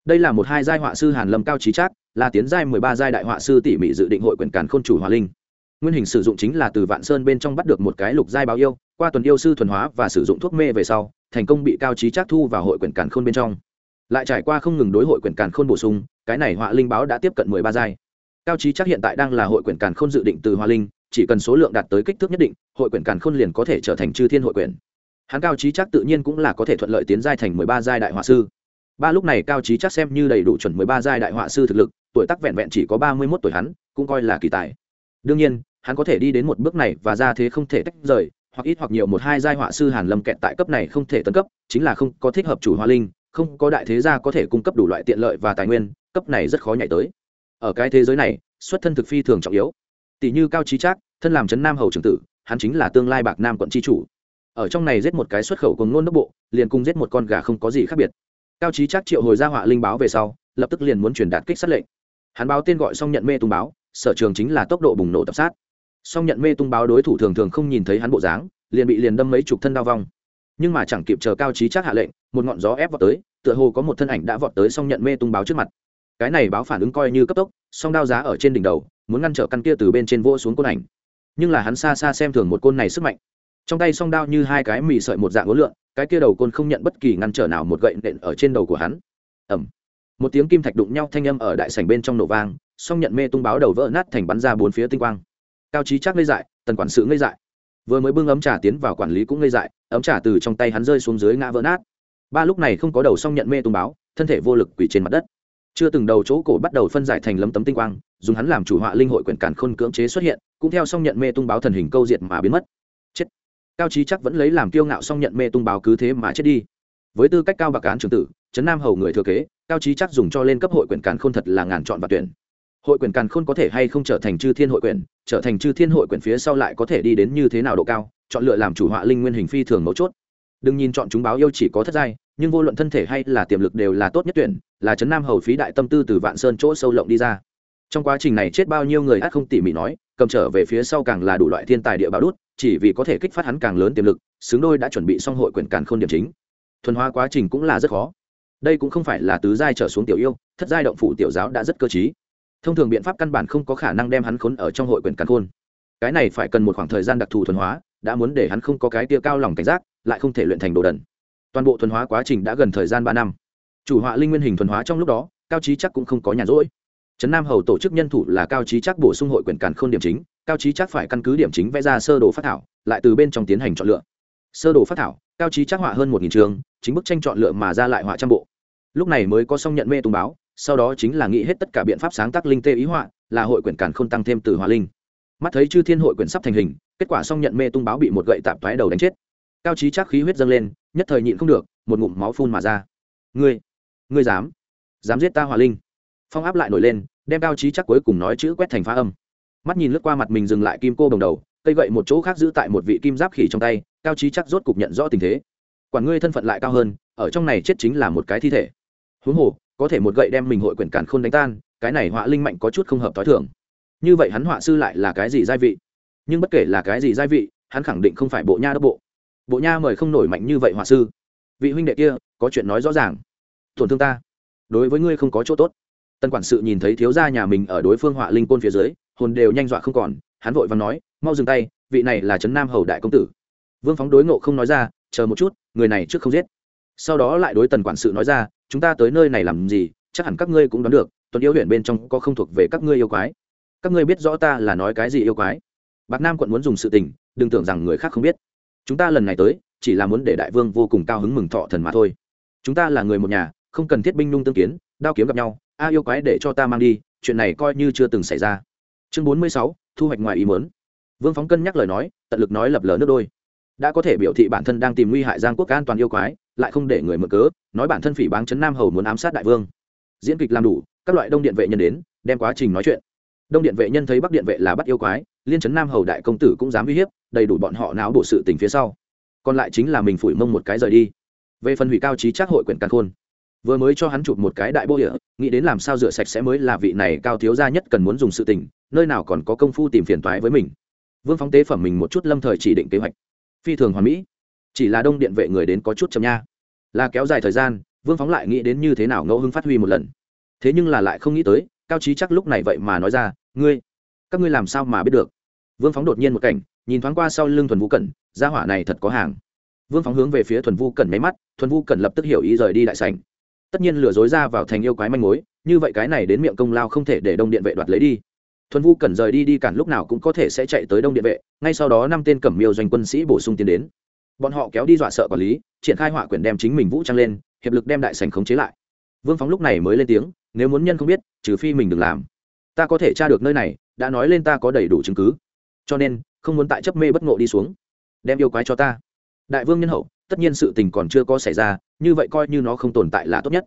S1: Đây là một hai giai họa sư hàn lâm cao trí trác, là tiến giai mười ba giai đại họa sư tỉ mỉ dự định hội quyền càn khôn chủ hòa linh. Nguyên hình sử dụng chính là từ vạn sơn bên trong bắt được một cái lục giai báo yêu, qua tuần yêu sư thuần hóa và sử dụng thuốc mê về sau, thành công bị cao trí trác thu vào hội quyền càn khôn bên trong. Lại trải qua không ngừng đối hội quyền càn khôn bổ sung, cái này họa linh báo đã tiếp cận mười ba giai cao trí chắc hiện tại đang là hội quyển càn khôn dự định từ hoa linh, chỉ cần số lượng đạt tới kích thước nhất định, hội quyển càn khôn liền có thể trở thành chư thiên hội quyển. Hắn cao trí chắc tự nhiên cũng là có thể thuận lợi tiến giai thành mười ba giai đại họa sư. Ba lúc này cao trí chắc xem như đầy đủ chuẩn mười ba giai đại họa sư thực lực, tuổi tác vẹn vẹn chỉ có ba mươi mốt tuổi hắn, cũng coi là kỳ tài. Đương nhiên, hắn có thể đi đến một bước này và ra thế không thể tách rời, hoặc ít hoặc nhiều một hai giai họa sư hàn lâm kẹt tại cấp này không thể tấn cấp, chính là không có thích hợp chủ hoa linh, không có đại thế gia có thể cung cấp đủ loại tiện lợi và tài nguyên, cấp này rất khó nhảy tới ở cái thế giới này, xuất thân thực phi thường trọng yếu. Tỷ như cao trí trác, thân làm trấn nam hầu trưởng tử, hắn chính là tương lai bạc nam quận tri chủ. Ở trong này giết một cái xuất khẩu cùng nôn đốc bộ, liền cùng giết một con gà không có gì khác biệt. Cao trí trác triệu hồi ra họa linh báo về sau, lập tức liền muốn truyền đạt kích sát lệnh. Hắn báo tên gọi xong nhận mê tung báo, sở trường chính là tốc độ bùng nổ tập sát. Song nhận mê tung báo đối thủ thường thường không nhìn thấy hắn bộ dáng, liền bị liền đâm mấy chục thân đao vong. Nhưng mà chẳng kịp chờ cao trí chắc hạ lệnh, một ngọn gió ép vọt tới, tựa hồ có một thân ảnh đã vọt tới song nhận mê tung báo trước mặt cái này báo phản ứng coi như cấp tốc, song đao giá ở trên đỉnh đầu, muốn ngăn trở căn kia từ bên trên vỗ xuống côn ảnh. Nhưng là hắn xa xa xem thường một côn này sức mạnh. Trong tay song đao như hai cái mì sợi một dạng ố lượn, cái kia đầu côn không nhận bất kỳ ngăn trở nào một gậy nện ở trên đầu của hắn. Ẩm một tiếng kim thạch đụng nhau thanh âm ở đại sảnh bên trong nổ vang, song nhận mê tung báo đầu vỡ nát thành bắn ra bốn phía tinh quang. Cao trí chắc ngây dại, tần quản sự ngây dại. Vừa mới bưng ấm trà tiến vào quản lý cũng ngây dại, ấm trà từ trong tay hắn rơi xuống dưới ngã vỡ nát. Ba lúc này không có đầu song nhận mê tung báo, thân thể vô lực quỳ trên mặt đất chưa từng đầu chỗ cổ bắt đầu phân giải thành lấm tấm tinh quang, dùng hắn làm chủ họa linh hội quyển cản khôn cưỡng chế xuất hiện, cũng theo song nhận mê tung báo thần hình câu diệt mà biến mất. Chết. Cao trí chắc vẫn lấy làm kiêu ngạo song nhận mê tung báo cứ thế mà chết đi. Với tư cách cao bạc cán trường tử, trấn nam hầu người thừa kế, cao trí chắc dùng cho lên cấp hội quyển càn khôn thật là ngàn chọn và tuyển. Hội quyển càn khôn có thể hay không trở thành chư thiên hội quyển, trở thành chư thiên hội quyển phía sau lại có thể đi đến như thế nào độ cao, chọn lựa làm chủ họa linh nguyên hình phi thường mấu chốt. Đừng nhìn chọn chúng báo yêu chỉ có thất giai nhưng vô luận thân thể hay là tiềm lực đều là tốt nhất tuyển, là trấn nam hầu phí đại tâm tư từ vạn sơn chỗ sâu lộng đi ra. Trong quá trình này chết bao nhiêu người át không tỉ mỉ nói, cầm trở về phía sau càng là đủ loại thiên tài địa báo đút, chỉ vì có thể kích phát hắn càng lớn tiềm lực, xứng đôi đã chuẩn bị xong hội quyển càn khôn điểm chính. Thuần hóa quá trình cũng là rất khó. Đây cũng không phải là tứ giai trở xuống tiểu yêu, thất giai động phủ tiểu giáo đã rất cơ t thông thường biện pháp căn bản không có khả năng đem hắn khốn ở trong hội quyển càn khôn. Cái này phải cần một khoảng thời gian đặc thù thuần hóa, đã muốn để hắn không có cái tia cao lòng cảnh giác, lại không thể luyện thành đồ đần toàn bộ thuần hóa quá trình đã gần thời gian ba năm. Chủ họa linh nguyên hình thuần hóa trong lúc đó, cao trí chắc cũng không có nhàn rỗi. Trấn nam hầu tổ chức nhân thủ là cao trí chắc bổ sung hội quyển càn k h ô n điểm chính, cao trí chắc phải căn cứ điểm chính vẽ ra sơ đồ phát thảo, lại từ bên trong tiến hành chọn lựa. Sơ đồ phát thảo, cao trí chắc họa hơn một nghìn trường, chính bức tranh chọn lựa mà ra lại họa trăm bộ. Lúc này mới có xong nhận mê tung báo, sau đó chính là nghĩ hết tất cả biện pháp sáng tác linh tê ý họa, là hội quyển càn k h ô n tăng thêm từ họa linh. Mắt thấy chư thiên hội quyển sắp thành hình, kết quả xong nhận mê tung báo bị một gậy tạp thoái đầu đánh chết. Cao trí chắc khí huyết dâng lên nhất thời nhịn không được, một ngụm máu phun mà ra. Ngươi ngươi dám dám giết ta hỏa linh? Phong áp lại nổi lên, đem cao trí chắc cuối cùng nói chữ quét thành phá âm. Mắt nhìn lướt qua mặt mình dừng lại kim cô đồng đầu, cây gậy một chỗ khác giữ tại một vị kim giáp khỉ trong tay, cao trí chắc rốt cục nhận rõ tình thế. Quản ngươi thân phận lại cao hơn, ở trong này chết chính là một cái thi thể. Huống hồ, có thể một gậy đem mình hội quyển cản khôn đánh tan, cái này họa linh mạnh có chút không hợp t h o i thường. Như vậy hắn họa sư lại là cái gì gia vị? Nhưng bất kể là cái gì gia vị, hắn khẳng định không phải bộ nha đốc bộ bộ nha mời không nổi mạnh như vậy họa sư. Vị huynh đệ kia, có chuyện nói rõ ràng. Tổn thương ta. Đối với ngươi không có chỗ tốt. Tân quản sự nhìn thấy thiếu gia nhà mình ở đối phương họa linh côn phía dưới, hồn đều nhanh dọa không còn. Hắn vội và nói, mau dừng tay, vị này là trấn nam hầu đại công tử. Vương phóng đối ngộ không nói ra, chờ một chút, người này trước không giết. Sau đó lại đối tần quản sự nói ra, chúng ta tới nơi này làm gì? Chắc hẳn các ngươi cũng đoán được, tuần yêu huyện bên trong có không thuộc về các ngươi yêu quái. Các ngươi biết rõ ta là nói cái gì yêu quái? Bạc nam quận muốn dùng sự tình, đừng tưởng rằng người khác không biết chúng ta lần này tới, chỉ là muốn để đại vương vô cùng cao hứng mừng thọ thần mà thôi. Chúng ta là người một nhà, không cần thiết binh nung tương kiến, đao kiếm gặp nhau, a yêu quái để cho ta mang đi, chuyện này coi như chưa từng xảy ra. Chương bốn mươi sáu, thu hoạch ngoài ý mớn vương phóng cân nhắc lời nói, tận lực nói lập lờ nước đôi. Đã có thể biểu thị bản thân đang tìm nguy hại giang quốc an toàn yêu quái, lại không để người mở cớ, nói bản thân phỉ báng chấn nam hầu muốn ám sát đại vương. Diễn kịch làm đủ, các loại đông điện vệ nhân đến, đem quá trình nói chuyện. Đông điện vệ nhân thấy bắc điện vệ là bắt yêu quái liên trấn nam hầu đại công tử cũng dám uy hiếp, đầy đủ bọn họ náo bộ sự tình phía sau. Còn lại chính là mình phủi mông một cái rời đi. Về phần hủy cao trí chắc hội quyển càn khôn, vừa mới cho hắn chụp một cái đại bô địa, nghĩ đến làm sao rửa sạch sẽ mới là vị này cao thiếu gia nhất cần muốn dùng sự tình, nơi nào còn có công phu tìm phiền toái với mình. Vương phóng tế phẩm mình một chút lâm thời chỉ định kế hoạch. Phi thường hoàn mỹ. Chỉ là đông điện vệ người đến có chút chậm nha. Là kéo dài thời gian, vương phóng lại nghĩ đến như thế nào ngẫu hưng phát huy một lần. Thế nhưng là lại không nghĩ tới, cao trí chắc lúc này vậy mà nói ra, ngươi các ngươi làm sao mà biết được? Vương phóng đột nhiên một cảnh, nhìn thoáng qua sau lưng thuần vũ cẩn, gia hỏa này thật có hàng. Vương phóng hướng về phía thuần vũ cẩn máy mắt, thuần vũ cẩn lập tức hiểu ý rời đi đại sảnh. Tất nhiên lừa dối ra vào thành yêu quái manh mối, như vậy cái này đến miệng công lao không thể để đông điện vệ đoạt lấy đi. Thuần vu cẩn rời đi đi cản lúc nào cũng có thể sẽ chạy tới đông điện vệ, ngay sau đó năm tên cẩm miêu doanh quân sĩ bổ sung tiến đến. Bọn họ kéo đi dọa sợ quản lý, triển khai họa quyển đem chính mình vũ trang lên, hiệp lực đem đại sành khống chế lại. Vương phóng lúc này mới lên tiếng, nếu muốn nhân không biết, trừ phi mình đừng làm. Ta có thể tra được nơi này đã nói lên ta có đầy đủ chứng cứ. Cho nên, không muốn tại chấp mê bất ngộ đi xuống. Đem yêu quái cho ta. Đại vương nhân hậu, tất nhiên sự tình còn chưa có xảy ra, như vậy coi như nó không tồn tại là tốt nhất.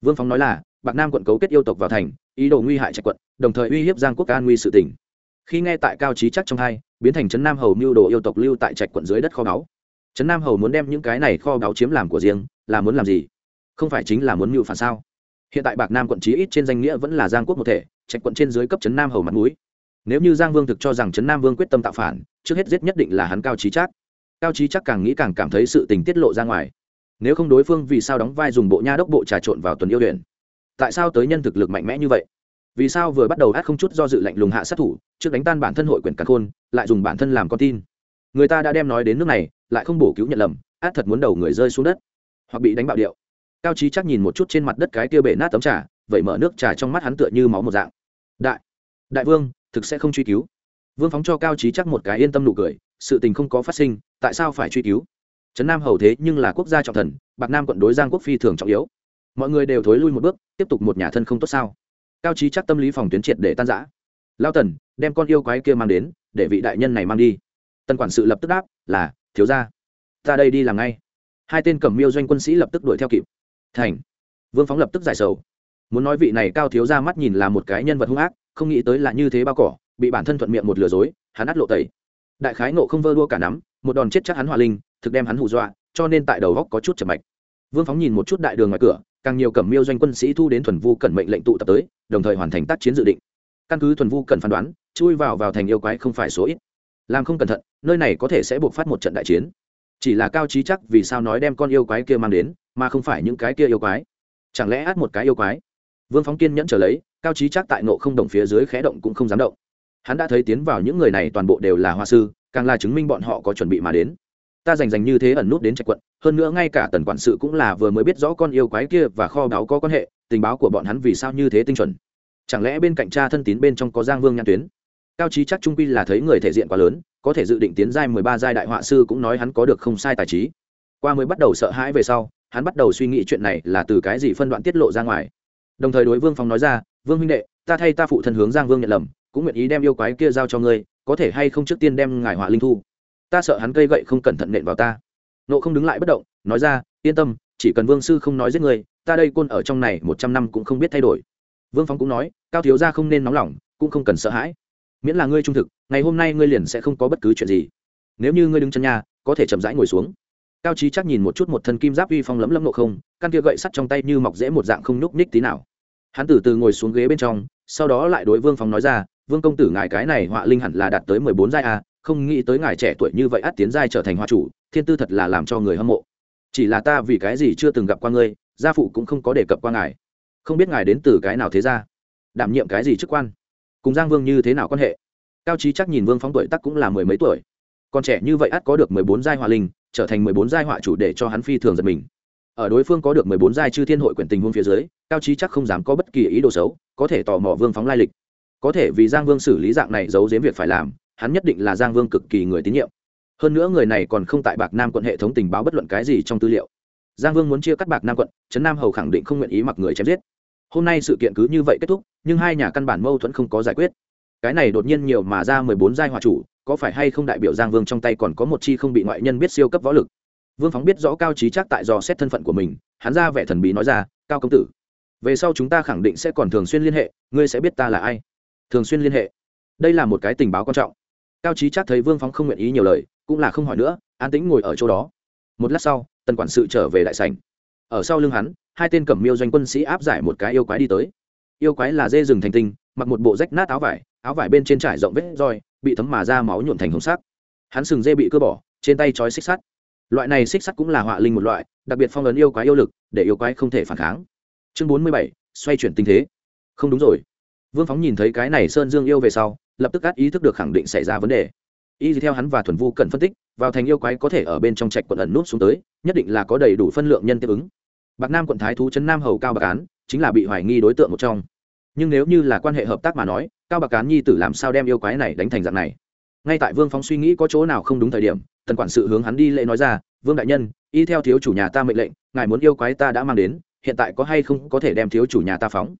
S1: Vương phóng nói là, bạc nam quận cấu kết yêu tộc vào thành, ý đồ nguy hại trạch quận, đồng thời uy hiếp giang quốc an nguy sự tỉnh khi nghe tại cao trí chắc trong hai, biến thành trấn nam hầu mưu đồ yêu tộc lưu tại trạch quận dưới đất kho báu. Trấn nam hầu muốn đem những cái này kho báu chiếm làm của riêng, là muốn làm gì? Không phải chính là muốn mưu phản sao? Hiện tại bạc nam quận chí ít trên danh nghĩa vẫn là giang quốc một thể, trạch quận trên dưới cấp trấn nam hầu mặt mũi nếu như giang vương thực cho rằng trấn nam vương quyết tâm tạo phản, trước hết giết nhất định là hắn cao trí chắc cao trí chắc càng nghĩ càng cảm thấy sự tình tiết lộ ra ngoài. Nếu không đối phương vì sao đóng vai dùng bộ nha đốc bộ trà trộn vào tuần yêu huyện tại sao tới nhân thực lực mạnh mẽ như vậy? Vì sao vừa bắt đầu át không chút do dự lạnh lùng hạ sát thủ, trước đánh tan bản thân hội quyền cắn khôn, lại dùng bản thân làm con tin? Người ta đã đem nói đến nước này, lại không bổ cứu nhận lầm át thật muốn đầu người rơi xuống đất. Hoặc bị đánh bạo điệu. Cao trí chắc nhìn một chút trên mặt đất cái tiêu bể nát tấm trà, vậy mở nước trà trong mắt hắn tựa như máu một dạng. Đại đại vương thực sẽ không truy cứu. Vương phóng cho cao trí chắc một cái yên tâm nụ cười, sự tình không có phát sinh, tại sao phải truy cứu? Trấn nam hầu thế nhưng là quốc gia trọng thần, bạc nam quận đối giang quốc phi thường trọng yếu. Mọi người đều thối lui một bước, tiếp tục một nhà thân không tốt sao? Cao trí chắc tâm lý phòng tuyến triệt để tan giã lao tần, đem con yêu quái kia mang đến, để vị đại nhân này mang đi. Tần quản sự lập tức đáp, là, thiếu ra ta đây đi làm ngay. Hai tên cầm miêu doanh quân sĩ lập tức đuổi theo kịp. Thành. Vương phóng lập tức giải sầu. Muốn nói vị này cao thiếu ra mắt nhìn là một cái nhân vật hung ác không nghĩ tới là như thế bao cỏ, bị bản thân thuận miệng một lừa dối, hắn át lộ tẩy. Đại khái nộ không vơ đua cả nắm, một đòn chết chắc hắn hòa linh, thực đem hắn hù dọa, cho nên tại đầu góc có chút chậm mạch. Vương phóng nhìn một chút đại đường ngoài cửa, càng nhiều cẩm miêu doanh quân sĩ thu đến thuần vu cẩn mệnh lệnh tụ tập tới, đồng thời hoàn thành tác chiến dự định. Căn cứ thuần vu cẩn phán đoán, chui vào vào thành yêu quái không phải số ít. Làm không cẩn thận, nơi này có thể sẽ buộc phát một trận đại chiến. Chỉ là cao trí chắc vì sao nói đem con yêu quái kia mang đến, mà không phải những cái kia yêu quái? Chẳng lẽ át một cái yêu quái? Vương phóng kiên nhẫn trở lấy, cao trí chắc tại nộ không đồng phía dưới khẽ động cũng không dám động. Hắn đã thấy tiến vào những người này toàn bộ đều là hoa sư, càng là chứng minh bọn họ có chuẩn bị mà đến. Ta dành dành như thế ẩn nút đến trạch quận, hơn nữa ngay cả tần quản sự cũng là vừa mới biết rõ con yêu quái kia và kho báu có quan hệ, tình báo của bọn hắn vì sao như thế tinh chuẩn. Chẳng lẽ bên cạnh cha thân tín bên trong có giang vương nhan tuyến? Cao trí chắc trung quy là thấy người thể diện quá lớn, có thể dự định tiến giai mười ba giai đại họa sư cũng nói hắn có được không sai tài trí. Qua mới bắt đầu sợ hãi về sau, hắn bắt đầu suy nghĩ chuyện này là từ cái gì phân đoạn tiết lộ ra ngoài đồng thời đối vương phong nói ra, vương huynh đệ, ta thay ta phụ thân hướng giang vương nhận lầm, cũng nguyện ý đem yêu quái kia giao cho ngươi, có thể hay không trước tiên đem ngài họa linh thu? Ta sợ hắn cây gậy không cẩn thận nện vào ta. Nộ không đứng lại bất động, nói ra, yên tâm, chỉ cần vương sư không nói giết người ta đây côn ở trong này một trăm năm cũng không biết thay đổi. Vương phong cũng nói, cao thiếu gia không nên nóng lòng, cũng không cần sợ hãi. Miễn là ngươi trung thực, ngày hôm nay ngươi liền sẽ không có bất cứ chuyện gì. Nếu như ngươi đứng chân nhà có thể chậm rãi ngồi xuống. Cao trí chắc nhìn một chút một thân kim giáp uy phong lấm lấm nộ không, căn kia gậy sắt trong tay như mọc dễ một dạng không nhúc nhích tí nào hắn từ từ ngồi xuống ghế bên trong, sau đó lại đối vương phong nói ra, vương công tử, ngài cái này họa linh hẳn là đạt tới mười bốn giai a không nghĩ tới ngài trẻ tuổi như vậy ắt tiến giai trở thành họa chủ, thiên tư thật là làm cho người hâm mộ. Chỉ là ta vì cái gì chưa từng gặp qua ngươi, gia phụ cũng không có đề cập qua ngài. Không biết ngài đến từ cái nào thế ra đảm nhiệm cái gì chức quan. Cùng giang vương như thế nào quan hệ? Cao trí chắc nhìn vương phóng tuổi tắc cũng là mười mấy tuổi. Còn trẻ như vậy ắt có được mười bốn giai họa linh, trở thành mười bốn giai họa chủ để cho hắn phi thường giật mình ở đối phương có được mười bốn giai chư thiên hội quyển tình huống phía dưới, cao trí chắc không dám có bất kỳ ý đồ xấu, có thể tò mò vương phóng lai lịch. Có thể vì giang vương xử lý dạng này giấu giếm việc phải làm, hắn nhất định là giang vương cực kỳ người tín nhiệm. Hơn nữa người này còn không tại bạc nam quận hệ thống tình báo bất luận cái gì trong tư liệu. Giang vương muốn chia cắt bạc nam quận, trấn nam hầu khẳng định không nguyện ý mặc người chém giết. Hôm nay sự kiện cứ như vậy kết thúc, nhưng hai nhà căn bản mâu thuẫn không có giải quyết. Cái này đột nhiên nhiều mà ra mười bốn giai hòa chủ, có phải hay không đại biểu giang vương trong tay còn có một chi không bị ngoại nhân biết siêu cấp võ lực? Vương phóng biết rõ cao trí chắc tại do xét thân phận của mình, hắn ra vẻ thần bí nói ra, cao công tử, về sau chúng ta khẳng định sẽ còn thường xuyên liên hệ, ngươi sẽ biết ta là ai. Thường xuyên liên hệ? Đây là một cái tình báo quan trọng. Cao trí chắc thấy vương phóng không nguyện ý nhiều lời, cũng là không hỏi nữa, an tĩnh ngồi ở chỗ đó. Một lát sau, tần quản sự trở về đại sành ở sau lưng hắn, hai tên cẩm miêu doanh quân sĩ áp giải một cái yêu quái đi tới. Yêu quái là dê rừng thành tinh, mặc một bộ rách nát áo vải áo vải bên trên trải rộng vết roi, bị thấm mà ra máu nhuộn thành hồng sắc. Hắn sừng dê bị cưa bỏ, trên tay trói xích sắt loại này xích sắt cũng là họa linh một loại, đặc biệt phong ấn yêu quái yêu lực, để yêu quái không thể phản kháng. Chương bốn mươi bảy, xoay chuyển tình thế. Không đúng rồi. Vương phóng nhìn thấy cái này sơn dương yêu về sau, lập tức cắt ý thức được khẳng định xảy ra vấn đề. Y theo hắn và thuần vu cần phân tích, vào thành yêu quái có thể ở bên trong trạch quận ẩn nút xuống tới, nhất định là có đầy đủ phân lượng nhân tiếp ứng. Bạc nam quận thái thú trấn nam hầu cao bạc án chính là bị hoài nghi đối tượng một trong. Nhưng nếu như là quan hệ hợp tác mà nói, cao bạc án nhi tử làm sao đem yêu quái này đánh thành dạng này? Ngay tại vương phóng suy nghĩ có chỗ nào không đúng thời điểm tần quản sự hướng hắn đi lễ nói ra, vương đại nhân, y theo thiếu chủ nhà ta mệnh lệnh, ngài muốn yêu quái ta đã mang đến, hiện tại có hay không có thể đem thiếu chủ nhà ta phóng?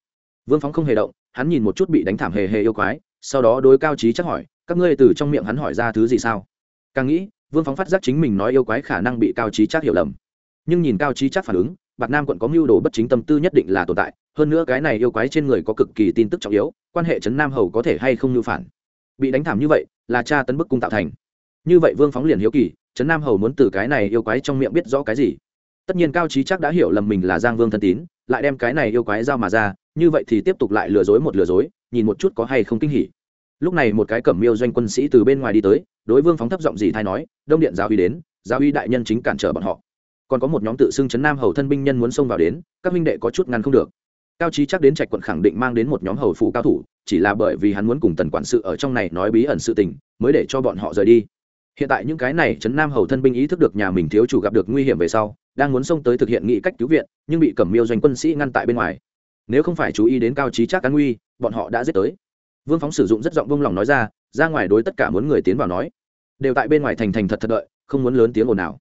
S1: Vương phóng không hề động, hắn nhìn một chút bị đánh thảm hề hề yêu quái, sau đó đối cao trí chắc hỏi, các ngươi từ trong miệng hắn hỏi ra thứ gì sao? Càng nghĩ, vương phóng phát giác chính mình nói yêu quái khả năng bị cao trí chắc hiểu lầm. Nhưng nhìn cao trí chắc phản ứng, bạc nam quận có mưu đồ bất chính tâm tư nhất định là tồn tại, hơn nữa cái này yêu quái trên người có cực kỳ tin tức trọng yếu, quan hệ trấn nam hầu có thể hay không như phản. Bị đánh thảm như vậy, là cha tấn bức cung tạo thành như vậy vương phóng liền hiếu kỳ, trấn nam hầu muốn từ cái này yêu quái trong miệng biết rõ cái gì. Tất nhiên cao trí chắc đã hiểu lầm mình là giang vương thân tín, lại đem cái này yêu quái giao mà ra, như vậy thì tiếp tục lại lừa dối một lừa dối, nhìn một chút có hay không kinh hỉ. Lúc này một cái cẩm miêu doanh quân sĩ từ bên ngoài đi tới, đối vương phóng thấp giọng gì thay nói, đông điện giáo uy đến, giáo uy đại nhân chính cản trở bọn họ. Còn có một nhóm tự xưng chấn nam hầu thân binh nhân muốn xông vào đến, các minh đệ có chút ngăn không được. Cao trí chắc đến trạch quận khẳng định mang đến một nhóm hầu phụ cao thủ, chỉ là bởi vì hắn muốn cùng tần quản sự ở trong này nói bí ẩn sự tình, mới để cho bọn họ rời đi hiện tại những cái này trấn nam hầu thân binh ý thức được nhà mình thiếu chủ gặp được nguy hiểm về sau, đang muốn xông tới thực hiện nghị cách cứu viện, nhưng bị cẩm miêu doanh quân sĩ ngăn tại bên ngoài. Nếu không phải chú ý đến cao trí chắc cán nguy, bọn họ đã giết tới. Vương phóng sử dụng rất giọng vung lòng nói ra ra ngoài đối tất cả muốn người tiến vào nói. Đều tại bên ngoài thành thành thật thật đợi, không muốn lớn tiếng ồn nào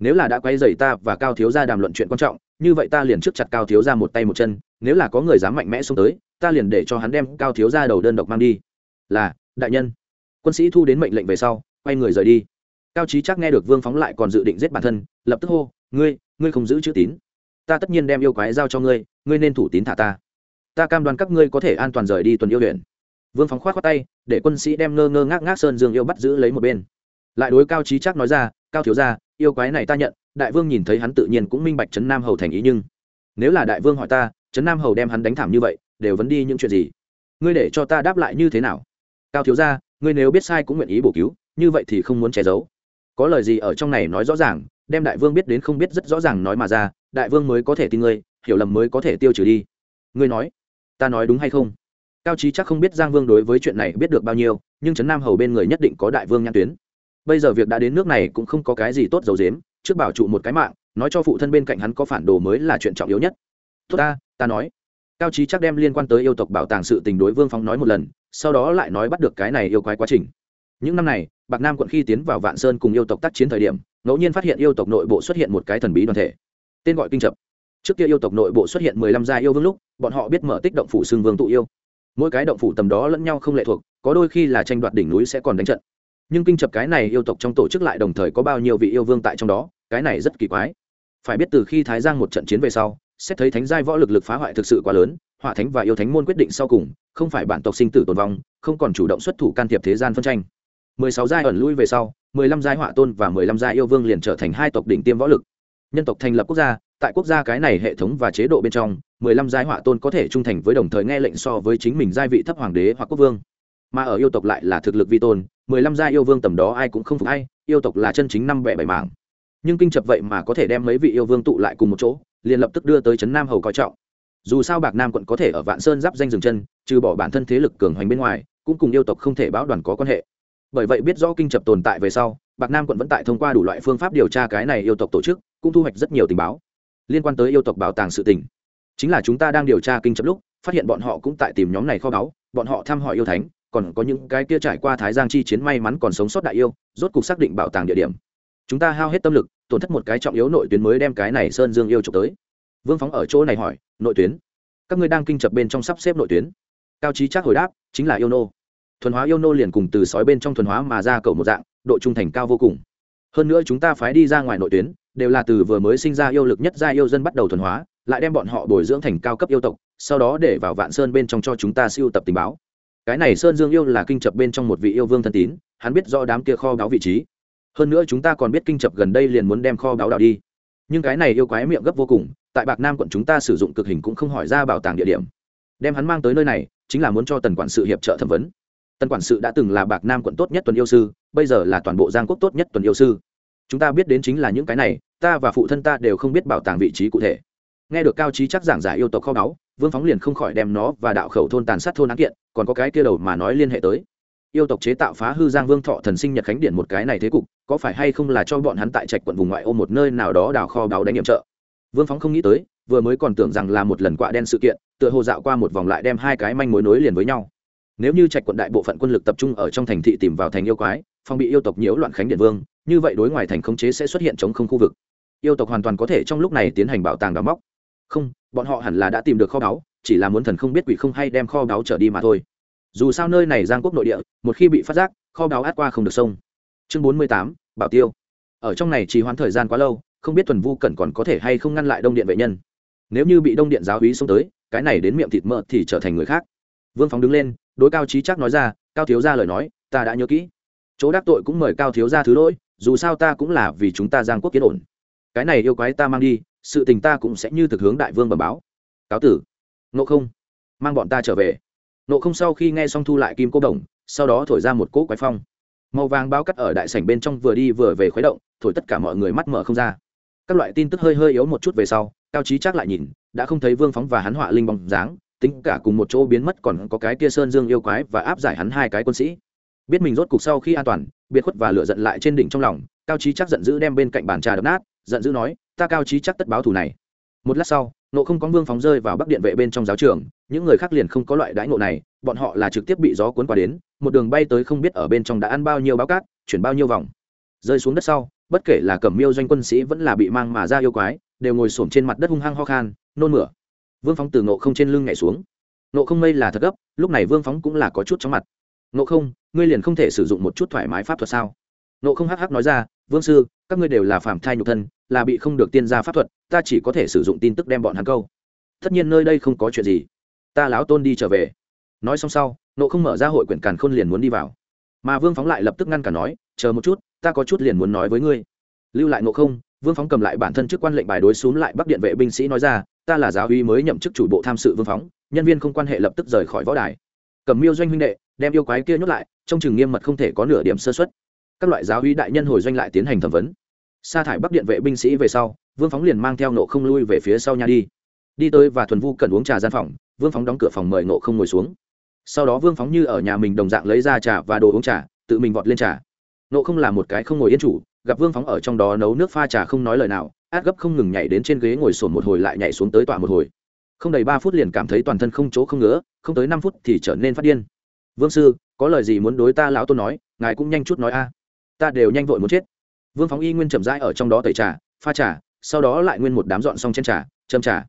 S1: nếu là đã quay dày ta và cao thiếu ra đàm luận chuyện quan trọng, như vậy ta liền trước chặt cao thiếu ra một tay một chân, nếu là có người dám mạnh mẽ xông tới, ta liền để cho hắn đem cao thiếu ra đầu đơn độc mang đi. Là, đại nhân. Quân sĩ thu đến mệnh lệnh về sau quay người rời đi. Cao trí chắc nghe được vương phóng lại còn dự định giết bản thân, lập tức hô, ngươi ngươi không giữ chữ tín. Ta tất nhiên đem yêu quái giao cho ngươi ngươi nên thủ tín thả ta. Ta cam đoan các ngươi có thể an toàn rời đi tuần yêu huyện. Vương phóng khoát khoát tay, để quân sĩ đem ngơ ngơ ngác ngác sơn dương yêu bắt giữ lấy một bên. Lại đối cao trí chắc nói ra, cao thiếu ra yêu quái này ta nhận, đại vương nhìn thấy hắn tự nhiên cũng minh bạch trấn nam hầu thành ý nhưng nếu là đại vương hỏi ta, trấn nam hầu đem hắn đánh thảm như vậy, đều vấn đi những chuyện gì? Ngươi để cho ta đáp lại như thế nào? Cao thiếu ra ngươi nếu biết sai cũng nguyện ý bổ cứu như vậy thì không muốn che giấu. Có lời gì ở trong này nói rõ ràng, đem đại vương biết đến không biết rất rõ ràng nói mà ra, đại vương mới có thể tin ngươi, hiểu lầm mới có thể tiêu trừ đi. Ngươi nói, ta nói đúng hay không? Cao trí chắc không biết giang vương đối với chuyện này biết được bao nhiêu, nhưng trấn nam hầu bên người nhất định có đại vương nhãn tuyến. Bây giờ việc đã đến nước này cũng không có cái gì tốt dầu dếm trước bảo trụ một cái mạng, nói cho phụ thân bên cạnh hắn có phản đồ mới là chuyện trọng yếu nhất. Tốt ta ta nói. Cao trí chắc đem liên quan tới yêu tộc bảo tàng sự tình đối vương phong nói một lần, sau đó lại nói bắt được cái này yêu quái quá trình. Những năm này bạc nam quận khi tiến vào vạn sơn cùng yêu tộc tác chiến thời điểm, ngẫu nhiên phát hiện yêu tộc nội bộ xuất hiện một cái thần bí đoàn thể. Tên gọi kinh chập. Trước kia yêu tộc nội bộ xuất hiện mười lăm gia yêu vương lúc, bọn họ biết mở tích động phủ xương vương tụ yêu. Mỗi cái động phủ tầm đó lẫn nhau không lệ thuộc, có đôi khi là tranh đoạt đỉnh núi sẽ còn đánh trận. Nhưng kinh chập cái này yêu tộc trong tổ chức lại đồng thời có bao nhiêu vị yêu vương tại trong đó, cái này rất kỳ quái. Phải biết từ khi thái giang một trận chiến về sau, xét thấy thánh giai võ lực lực phá hoại thực sự quá lớn, hỏa thánh và yêu thánh môn quyết định sau cùng, không phải bản tộc sinh tử tồn vong, không còn chủ động xuất thủ can thiệp thế gian phân tranh mười sáu giai ẩn lui về sau, mười lăm giai họa tôn và mười lăm giai yêu vương liền trở thành hai tộc đỉnh tiêm võ lực. Nhân tộc thành lập quốc gia, tại quốc gia cái này hệ thống và chế độ bên trong, mười lăm giai họa tôn có thể trung thành với đồng thời nghe lệnh so với chính mình giai vị thấp hoàng đế hoặc quốc vương. Mà ở yêu tộc lại là thực lực vi tôn, mười lăm giai yêu vương tầm đó ai cũng không phục ai, yêu tộc là chân chính năm bẻ bảy mảng. Nhưng kinh chập vậy mà có thể đem mấy vị yêu vương tụ lại cùng một chỗ, liền lập tức đưa tới trấn nam hầu coi trọng. Dù sao bạc nam quận có thể ở vạn sơn giáp danh dừng chân, trừ bỏ bản thân thế lực cường hoành bên ngoài, cũng cùng yêu tộc không thể báo đoàn có quan hệ bởi vậy biết rõ kinh chập tồn tại về sau, bạc nam quận vẫn tại thông qua đủ loại phương pháp điều tra cái này yêu tộc tổ chức, cũng thu hoạch rất nhiều tình báo liên quan tới yêu tộc bảo tàng sự tình. Chính là chúng ta đang điều tra kinh chập lúc, phát hiện bọn họ cũng tại tìm nhóm này kho báu, bọn họ thăm hỏi yêu thánh, còn có những cái kia trải qua thái giang chi chiến may mắn còn sống sót đại yêu, rốt cục xác định bảo tàng địa điểm. Chúng ta hao hết tâm lực, tổn thất một cái trọng yếu nội tuyến mới đem cái này sơn dương yêu trục tới. Vương phóng ở chỗ này hỏi, nội tuyến? Các ngươi đang kinh chập bên trong sắp xếp nội tuyến? Cao trí chắc hồi đáp, chính là yêu nô thuần hóa yêu nô liền cùng từ sói bên trong thuần hóa mà ra cầu một dạng, độ trung thành cao vô cùng. Hơn nữa chúng ta phái đi ra ngoài nội tuyến, đều là từ vừa mới sinh ra yêu lực nhất gia yêu dân bắt đầu thuần hóa, lại đem bọn họ bồi dưỡng thành cao cấp yêu tộc, sau đó để vào vạn sơn bên trong cho chúng ta siêu tập tình báo. Cái này sơn dương yêu là kinh chập bên trong một vị yêu vương thân tín, hắn biết rõ đám kia kho báo vị trí. Hơn nữa chúng ta còn biết kinh chập gần đây liền muốn đem kho báo đào đi. Nhưng cái này yêu quái miệng gấp vô cùng, tại bạc nam quận chúng ta sử dụng cực hình cũng không hỏi ra bảo tàng địa điểm. Đem hắn mang tới nơi này, chính là muốn cho tần quản sự hiệp trợ thẩm vấn. Tân quản sự đã từng là bạc nam quận tốt nhất tuần yêu sư, bây giờ là toàn bộ giang quốc tốt nhất tuần yêu sư. Chúng ta biết đến chính là những cái này, ta và phụ thân ta đều không biết bảo tàng vị trí cụ thể. Nghe được cao trí chắc giảng giải yêu tộc kho báu, vương phóng liền không khỏi đem nó và đạo khẩu thôn tàn sát thôn án kiện, còn có cái kia đầu mà nói liên hệ tới. Yêu tộc chế tạo phá hư giang vương thọ thần sinh nhật khánh điện một cái này thế cục, có phải hay không là cho bọn hắn tại trạch quận vùng ngoại ô một nơi nào đó đào kho báu đánh nhiệm trợ? Vương phóng không nghĩ tới, vừa mới còn tưởng rằng là một lần quạ đen sự kiện, tựa hồ dạo qua một vòng lại đem hai cái manh mối nối liền với nhau nếu như trạch quận đại bộ phận quân lực tập trung ở trong thành thị tìm vào thành yêu quái, phòng bị yêu tộc nhiễu loạn khánh điện vương, như vậy đối ngoài thành khống chế sẽ xuất hiện chống không khu vực. Yêu tộc hoàn toàn có thể trong lúc này tiến hành bảo tàng đào móc. Không, bọn họ hẳn là đã tìm được kho báu, chỉ là muốn thần không biết quỷ không hay đem kho báu trở đi mà thôi. Dù sao nơi này giang quốc nội địa, một khi bị phát giác, kho báu át qua không được sông. Chương bốn mươi tám, bảo tiêu. Ở trong này trì hoãn thời gian quá lâu, không biết tuần vu cẩn còn có thể hay không ngăn lại đông điện vệ nhân. Nếu như bị đông điện giáo hí xông tới, cái này đến miệng thịt mỡ thì trở thành người khác. Vương phóng đứng lên đối cao trí chắc nói ra, cao thiếu ra lời nói, ta đã nhớ kỹ. Chỗ đắc tội cũng mời cao thiếu ra thứ lỗi, dù sao ta cũng là vì chúng ta giang quốc kiến ổn. Cái này yêu quái ta mang đi, sự tình ta cũng sẽ như thực hướng đại vương bẩm báo. Cáo tử. Nộ không. Mang bọn ta trở về. Nộ không sau khi nghe xong thu lại kim cô đồng, sau đó thổi ra một cỗ quái phong. Màu vàng bao cắt ở đại sảnh bên trong vừa đi vừa về khuấy động, thổi tất cả mọi người mắt mở không ra. Các loại tin tức hơi hơi yếu một chút về sau, cao trí chắc lại nhìn, đã không thấy vương phóng và hắn họa linh bóng dáng tính cả cùng một chỗ biến mất còn có cái kia sơn dương yêu quái và áp giải hắn hai cái quân sĩ. Biết mình rốt cục sau khi an toàn, biệt khuất và lựa giận lại trên đỉnh trong lòng, cao trí chắc giận dữ đem bên cạnh bàn trà đập nát, giận dữ nói, ta cao trí chắc tất báo thù này. Một lát sau, nộ không có vương phóng rơi vào bắc điện vệ bên trong giáo trường, những người khác liền không có loại đãi nộ này, bọn họ là trực tiếp bị gió cuốn qua đến, một đường bay tới không biết ở bên trong đã ăn bao nhiêu báo cát, chuyển bao nhiêu vòng. Rơi xuống đất sau, bất kể là cẩm miêu doanh quân sĩ vẫn là bị mang mà ra yêu quái, đều ngồi xổm trên mặt đất hung hăng ho khan, nôn mửa vương phóng từ nộ không trên lưng nhảy xuống. Nộ không mây là thật gấp, lúc này vương phóng cũng là có chút chóng mặt. Nộ không, ngươi liền không thể sử dụng một chút thoải mái pháp thuật sao? Nộ không hắc hắc nói ra, vương sư, các ngươi đều là phạm thai nhục thân, là bị không được tiên gia pháp thuật, ta chỉ có thể sử dụng tin tức đem bọn hắn câu. Tất nhiên nơi đây không có chuyện gì. Ta láo tôn đi trở về. Nói xong sau nộ không mở ra hội quyển càn khôn liền muốn đi vào. Mà vương phóng lại lập tức ngăn cả nói, chờ một chút, ta có chút liền muốn nói với ngươi. Lưu lại nộ không vương phóng cầm lại bản thân chức quan lệnh bài đối xúm lại bắc điện vệ binh sĩ nói ra, ta là giáo uy mới nhậm chức chủ bộ tham sự vương phóng, nhân viên không quan hệ lập tức rời khỏi võ đài. Cầm miêu doanh huynh đệ, đem yêu quái kia nhốt lại trong chừng nghiêm mật không thể có nửa điểm sơ xuất các loại giáo uy đại nhân hồi doanh lại tiến hành thẩm vấn. Sa thải bắc điện vệ binh sĩ về sau, vương phóng liền mang theo nộ không lui về phía sau nhà đi. Đi tới và thuần vu cần uống trà gian phòng, vương phóng đóng cửa phòng mời nộ không ngồi xuống. Sau đó vương phóng như ở nhà mình đồng dạng lấy ra trà và đồ uống trà, tự mình vọt lên trà. Nộ không là một cái không ngồi yên chủ gặp vương phóng ở trong đó nấu nước pha trà không nói lời nào, át gấp không ngừng nhảy đến trên ghế ngồi sổn một hồi lại nhảy xuống tới tọa một hồi. Không đầy ba phút liền cảm thấy toàn thân không chỗ không ngứa, không tới năm phút thì trở nên phát điên. Vương sư, có lời gì muốn đối ta lão tôn nói, ngài cũng nhanh chút nói a. Ta đều nhanh vội muốn chết. Vương phóng y nguyên chậm rãi ở trong đó tẩy trà, pha trà, sau đó lại nguyên một đám dọn xong trên trà, châm trà.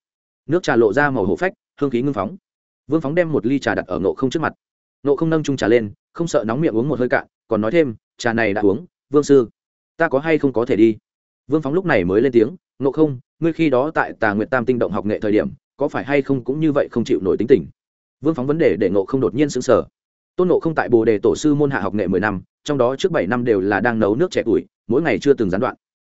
S1: Nước trà lộ ra màu hổ phách, hương khí ngưng phóng. Vương phóng đem một ly trà đặt ở nộ không trước mặt. Nộ không nâng trung trà lên, không sợ nóng miệng uống một hơi cạn, còn nói thêm, trà này đã uống, vương sư ta có hay không có thể đi? Vương phóng lúc này mới lên tiếng nộ không, ngươi khi đó tại tà nguyệt tam tinh động học nghệ thời điểm, có phải hay không cũng như vậy không chịu nổi tính tình? Vương phóng vấn đề để nộ không đột nhiên xứng sở tôn nộ không tại bồ đề tổ sư môn hạ học nghệ mười năm, trong đó trước bảy năm đều là đang nấu nước trẻ tuổi, mỗi ngày chưa từng gián đoạn.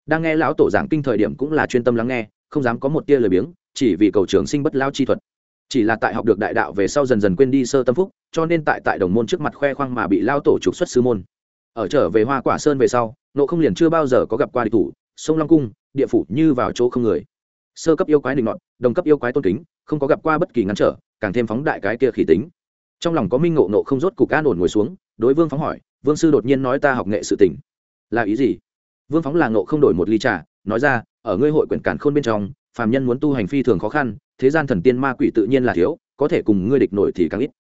S1: Đang nghe lão tổ giảng kinh thời điểm cũng là chuyên tâm lắng nghe, không dám có một tia lời biếng, chỉ vì cầu trường sinh bất lao chi thuật. Chỉ là tại học được đại đạo về sau dần dần quên đi sơ tâm phúc, cho nên tại tại đồng môn trước mặt khoe khoang mà bị lao tổ trục xuất sư môn ở trở về hoa quả sơn về sau, nộ không liền chưa bao giờ có gặp qua địch thủ, sông long cung, địa phủ như vào chỗ không người. Sơ cấp yêu quái định nọt, đồng cấp yêu quái tôn kính, không có gặp qua bất kỳ ngăn trở, càng thêm phóng đại cái kia khí tính. Trong lòng có minh ngộ, nộ không rốt cục an ổn ngồi xuống, đối vương phóng hỏi, vương sư đột nhiên nói ta học nghệ sự tỉnh là ý gì? Vương phóng là ngộ không đổi một ly trà, nói ra, ở ngươi hội quyển cản khôn bên trong, phàm nhân muốn tu hành phi thường khó khăn, thế gian thần tiên ma quỷ tự nhiên là thiếu, có thể cùng ngươi địch nổi thì càng ít.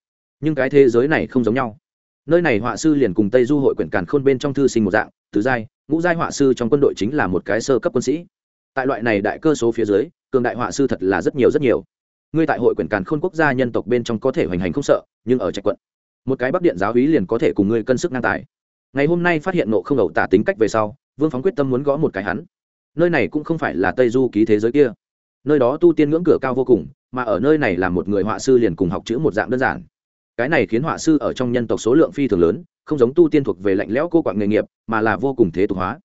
S1: Nhưng cái thế giới này không giống nhau nơi này họa sư liền cùng tây du hội quyển càn khôn bên trong thư sinh một dạng, tứ giai, ngũ giai họa sư trong quân đội chính là một cái sơ cấp quân sĩ. Tại loại này đại cơ số phía dưới, cường đại họa sư thật là rất nhiều rất nhiều. Ngươi tại hội quyển càn khôn quốc gia nhân tộc bên trong có thể hoành hành không sợ, nhưng ở trạch quận, một cái bắc điện giáo hí liền có thể cùng ngươi cân sức ngang tài. Ngày hôm nay phát hiện nộ không ẩu tả tính cách về sau, vương phóng quyết tâm muốn gõ một cái hắn. Nơi này cũng không phải là tây du ký thế giới kia. Nơi đó tu tiên ngưỡng cửa cao vô cùng, mà ở nơi này là một người họa sư liền cùng học chữ một dạng đơn giản cái này khiến họa sư ở trong nhân tộc số lượng phi thường lớn, không giống tu tiên thuộc về lạnh lẽo cô quạng nghề nghiệp, mà là vô cùng thế tục hóa.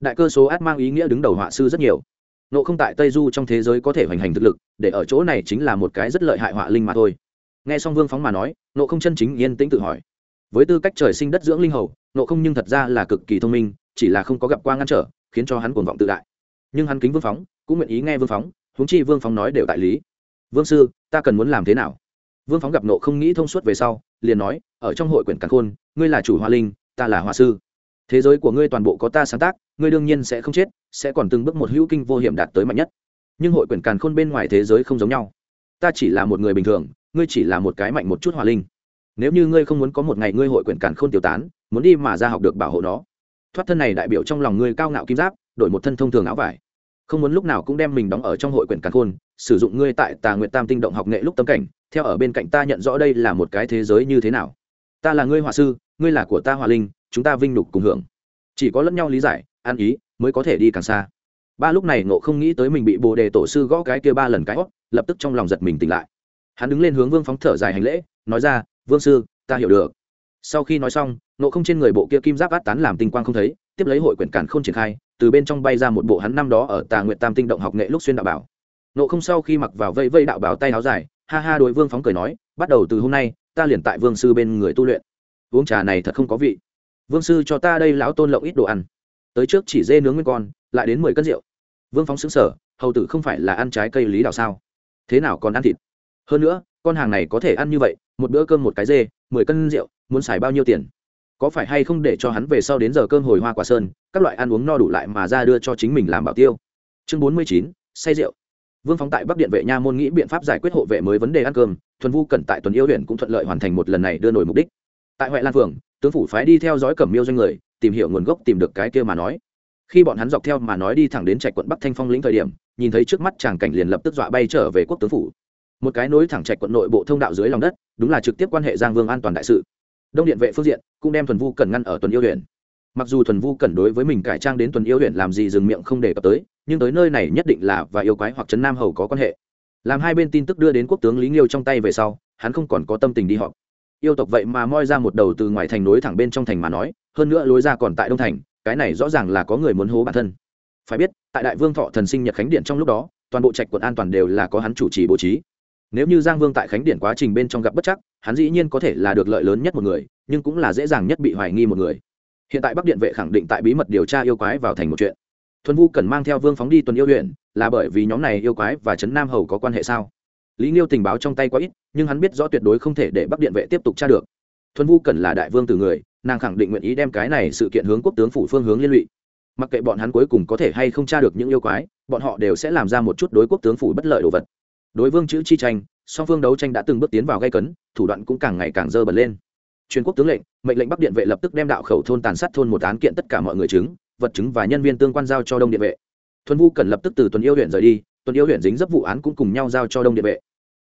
S1: Đại cơ số át mang ý nghĩa đứng đầu họa sư rất nhiều. Nộ không tại tây du trong thế giới có thể hoành hành thực lực, để ở chỗ này chính là một cái rất lợi hại họa linh mà thôi. Nghe xong vương phóng mà nói nộ không chân chính yên tĩnh tự hỏi. Với tư cách trời sinh đất dưỡng linh hầu nộ không nhưng thật ra là cực kỳ thông minh, chỉ là không có gặp qua ngăn trở, khiến cho hắn cuồng vọng tự đại. Nhưng hắn kính vương phóng, cũng nguyện ý nghe vương phóng, huống chi vương phóng nói đều tại lý. Vương sư, ta cần muốn làm thế nào? Vương phóng gặp nộ không nghĩ thông suốt về sau, liền nói, ở trong hội quyển càn khôn, ngươi là chủ hoa linh, ta là hoa sư. Thế giới của ngươi toàn bộ có ta sáng tác, ngươi đương nhiên sẽ không chết, sẽ còn từng bước một hữu kinh vô hiểm đạt tới mạnh nhất. Nhưng hội quyển càn khôn bên ngoài thế giới không giống nhau. Ta chỉ là một người bình thường, ngươi chỉ là một cái mạnh một chút hòa linh. Nếu như ngươi không muốn có một ngày ngươi hội quyển càn khôn tiêu tán, muốn đi mà ra học được bảo hộ nó. Thoát thân này đại biểu trong lòng ngươi cao ngạo kim giáp, đổi một thân thông thường áo vải. Không muốn lúc nào cũng đem mình đóng ở trong hội quyển càn khôn, sử dụng ngươi tại tà nguyện tam tinh động học nghệ lúc tâm cảnh theo ở bên cạnh ta nhận rõ đây là một cái thế giới như thế nào. Ta là ngươi hòa sư, ngươi là của ta hòa linh, chúng ta vinh nhục cùng hưởng. Chỉ có lẫn nhau lý giải, ăn ý, mới có thể đi càng xa. Ba lúc này ngộ không nghĩ tới mình bị bồ đề tổ sư gõ cái kia ba lần cái hót lập tức trong lòng giật mình tỉnh lại. Hắn đứng lên hướng vương phóng thở dài hành lễ, nói ra, vương sư, ta hiểu được. Sau khi nói xong nộ không trên người bộ kia kim giáp át tán làm tinh quang không thấy, tiếp lấy hội quyển cản không triển khai, từ bên trong bay ra một bộ hắn năm đó ở tà nguyện tam tinh động học nghệ lúc xuyên đạo bảo. Nộ không sau khi mặc vào vây vây đạo bảo tay áo dài ha ha đối vương phóng cười nói, bắt đầu từ hôm nay, ta liền tại vương sư bên người tu luyện. Uống trà này thật không có vị. Vương sư cho ta đây lão tôn lộng ít đồ ăn. Tới trước chỉ dê nướng nguyên con, lại đến mười cân rượu. Vương phóng xứng sở hầu tử không phải là ăn trái cây lý đào sao? Thế nào còn ăn thịt? Hơn nữa, con hàng này có thể ăn như vậy, một bữa cơm một cái dê, mười cân rượu, muốn xài bao nhiêu tiền? Có phải hay không để cho hắn về sau đến giờ cơm hồi hoa quả sơn, các loại ăn uống no đủ lại mà ra đưa cho chính mình làm bảo tiêu? Chương bốn mươi chín, say rượu vương phóng tại bắc điện vệ nha môn nghĩ biện pháp giải quyết hộ vệ mới vấn đề ăn cơm, thuần vu cần tại tuần yêu huyện cũng thuận lợi hoàn thành một lần này đưa nổi mục đích. Tại huệ lan phường, tướng phủ phái đi theo dõi cẩm miêu doanh người, tìm hiểu nguồn gốc, tìm được cái kia mà nói. Khi bọn hắn dọc theo mà nói đi thẳng đến trạch quận bắc thanh phong lĩnh thời điểm, nhìn thấy trước mắt chàng cảnh liền lập tức dọa bay trở về quốc tướng phủ. Một cái nối thẳng trạch quận nội bộ thông đạo dưới lòng đất, đúng là trực tiếp quan hệ giang vương an toàn đại sự. Đông điện vệ phương diện cũng đem thuần vu cần ngăn ở tuần yêu huyện mặc dù thuần vu cần đối với mình cải trang đến tuần yêu huyện làm gì dừng miệng không để cập tới nhưng tới nơi này nhất định là và yêu quái hoặc trấn nam hầu có quan hệ. Làm hai bên tin tức đưa đến quốc tướng lý nghiêu trong tay về sau, hắn không còn có tâm tình đi họp. Yêu tộc vậy mà moi ra một đầu từ ngoài thành nối thẳng bên trong thành mà nói, hơn nữa lối ra còn tại đông thành, cái này rõ ràng là có người muốn hố bản thân. Phải biết, tại đại vương thọ thần sinh nhật khánh điện trong lúc đó, toàn bộ trạch quận an toàn đều là có hắn chủ trì bố trí. Nếu như giang vương tại khánh điện quá trình bên trong gặp bất chắc, hắn dĩ nhiên có thể là được lợi lớn nhất một người, nhưng cũng là dễ dàng nhất bị hoài nghi một người. Hiện tại bắc điện vệ khẳng định tại bí mật điều tra yêu quái vào thành một chuyện thuần vu cần mang theo vương phóng đi tuần yêu huyện, là bởi vì nhóm này yêu quái và trấn nam hầu có quan hệ sao? Lý nghiêu tình báo trong tay quá ít, nhưng hắn biết rõ tuyệt đối không thể để bắc điện vệ tiếp tục tra được. Thuần vu cần là đại vương từ người, nàng khẳng định nguyện ý đem cái này sự kiện hướng quốc tướng phủ phương hướng liên lụy. Mặc kệ bọn hắn cuối cùng có thể hay không tra được những yêu quái, bọn họ đều sẽ làm ra một chút đối quốc tướng phủ bất lợi đồ vật. Đối vương chữ chi tranh, song phương đấu tranh đã từng bước tiến vào gây cấn, thủ đoạn cũng càng ngày càng dơ bật lên. Truyền quốc tướng lệnh, mệnh lệnh bắc điện vệ lập tức đem đạo khẩu thôn tàn sát thôn một án kiện tất cả mọi người chứng vật chứng và nhân viên tương quan giao cho đông điện vệ. Thuần vu cần lập tức từ tuần yêu huyện rời đi, tuần yêu huyện dính dấp vụ án cũng cùng nhau giao cho đông điện vệ.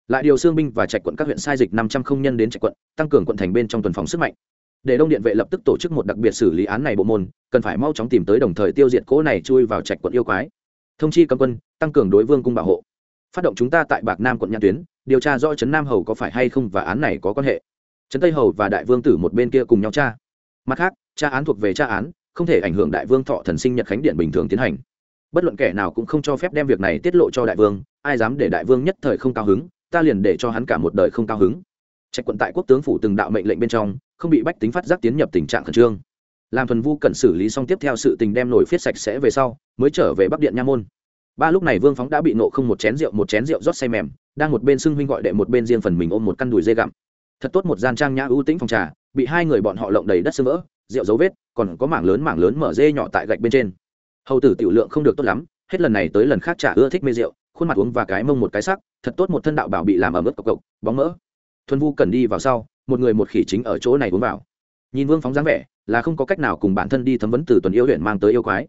S1: Lại điều xương binh và trạch quận các huyện sai dịch năm trăm không nhân đến trạch quận, tăng cường quận thành bên trong tuần phòng sức mạnh. Để đông điện vệ lập tức tổ chức một đặc biệt xử lý án này bộ môn, cần phải mau chóng tìm tới đồng thời tiêu diệt cỗ này chui vào trạch quận yêu quái. Thông chi cấm quân, tăng cường đối vương cung bảo hộ. Phát động chúng ta tại bạc nam quận nhãn tuyến, điều tra rõ trấn nam hầu có phải hay không và án này có quan hệ. Trấn tây hầu và đại vương tử một bên kia cùng nhau tra. Mặt khác, tra án thuộc về tra án không thể ảnh hưởng đại vương thọ thần sinh nhật khánh điện bình thường tiến hành. Bất luận kẻ nào cũng không cho phép đem việc này tiết lộ cho đại vương, ai dám để đại vương nhất thời không cao hứng, ta liền để cho hắn cả một đời không cao hứng. Trạch quận tại quốc tướng phủ từng đạo mệnh lệnh bên trong, không bị bách tính phát giác tiến nhập tình trạng khẩn trương. Làm thuần vu cần xử lý xong tiếp theo sự tình đem nổi phiết sạch sẽ về sau, mới trở về bắc điện nha môn. Ba lúc này vương phóng đã bị nộ không một chén rượu, một chén rượu rót say mềm, đang một bên xưng huynh gọi đệ một bên riêng phần mình ôm một căn đùi dê gặm. Thật tốt một gian trang nhã ưu tĩnh phòng trà, bị hai người bọn họ lộng đầy đất sơ vỡ rượu dấu vết, còn có mảng lớn mảng lớn mở dê nhỏ tại gạch bên trên. Hầu tử tiểu lượng không được tốt lắm, hết lần này tới lần khác trả ưa thích mê rượu, khuôn mặt uống và cái mông một cái sắc, thật tốt một thân đạo bảo bị làm ở mức cộc cộc, bóng mỡ. Thuần vu cần đi vào sau, một người một khỉ chính ở chỗ này uống vào. Nhìn vương phóng dáng vẻ, là không có cách nào cùng bản thân đi thấm vấn từ tuần yêu huyện mang tới yêu quái.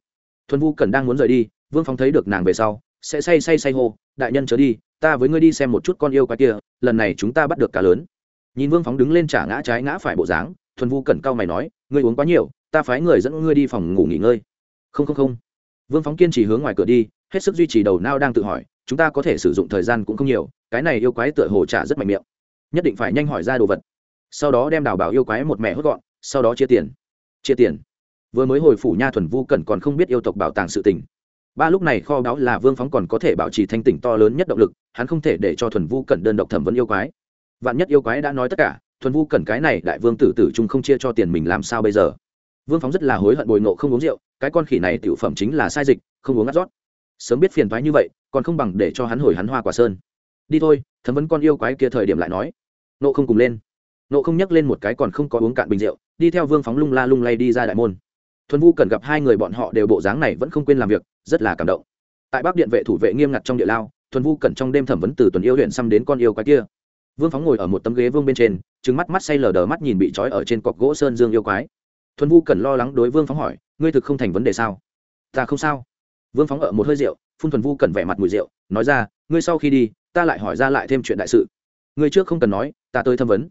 S1: Thuần vu cần đang muốn rời đi, vương phóng thấy được nàng về sau, sẽ say say say hô, đại nhân chớ đi, ta với ngươi đi xem một chút con yêu quái kia, lần này chúng ta bắt được cá lớn. Nhìn vương phóng đứng lên trả ngã trái ngã phải bộ dáng thuần vu cẩn cao mày nói, ngươi uống quá nhiều, ta phái người dẫn ngươi đi phòng ngủ nghỉ ngơi. Không không không. Vương phóng kiên trì hướng ngoài cửa đi, hết sức duy trì đầu nao đang tự hỏi, chúng ta có thể sử dụng thời gian cũng không nhiều, cái này yêu quái tựa hồ trả rất mạnh miệng. Nhất định phải nhanh hỏi ra đồ vật. Sau đó đem đào bảo yêu quái một mẹ hốt gọn, sau đó chia tiền. Chia tiền. Vừa mới hồi phủ nha thuần vu cẩn còn không biết yêu tộc bảo tàng sự tình. Ba lúc này kho báu là vương phóng còn có thể bảo trì thanh tỉnh to lớn nhất động lực, hắn không thể để cho thuần vu cẩn đơn độc thẩm vấn yêu quái. Vạn nhất yêu quái đã nói tất cả thuần vu cẩn cái này đại vương tử tử trung không chia cho tiền mình làm sao bây giờ? Vương phóng rất là hối hận bồi nộ không uống rượu, cái con khỉ này tiểu phẩm chính là sai dịch, không uống ngắt rót. Sớm biết phiền thoái như vậy, còn không bằng để cho hắn hồi hắn hoa quả sơn. Đi thôi, thấm vấn con yêu quái kia thời điểm lại nói. Nộ không cùng lên. Nộ không nhắc lên một cái còn không có uống cạn bình rượu, đi theo vương phóng lung la lung lay đi ra đại môn. Thuần vu cần gặp hai người bọn họ đều bộ dáng này vẫn không quên làm việc, rất là cảm động. Tại bắc điện vệ thủ vệ nghiêm ngặt trong địa lao, thuần vu Cần trong đêm thẩm vấn từ tuần yêu huyện xăm đến con yêu quái kia vương phóng ngồi ở một tấm ghế vương bên trên trứng mắt mắt say lờ đờ mắt nhìn bị trói ở trên cọc gỗ sơn dương yêu quái. Thuần vu cần lo lắng đối vương phóng hỏi, ngươi thực không thành vấn đề sao? Ta không sao. Vương phóng ở một hơi rượu, phun thuần vu cần vẻ mặt mùi rượu, nói ra, ngươi sau khi đi, ta lại hỏi ra lại thêm chuyện đại sự. Ngươi trước không cần nói, ta tới thâm vấn.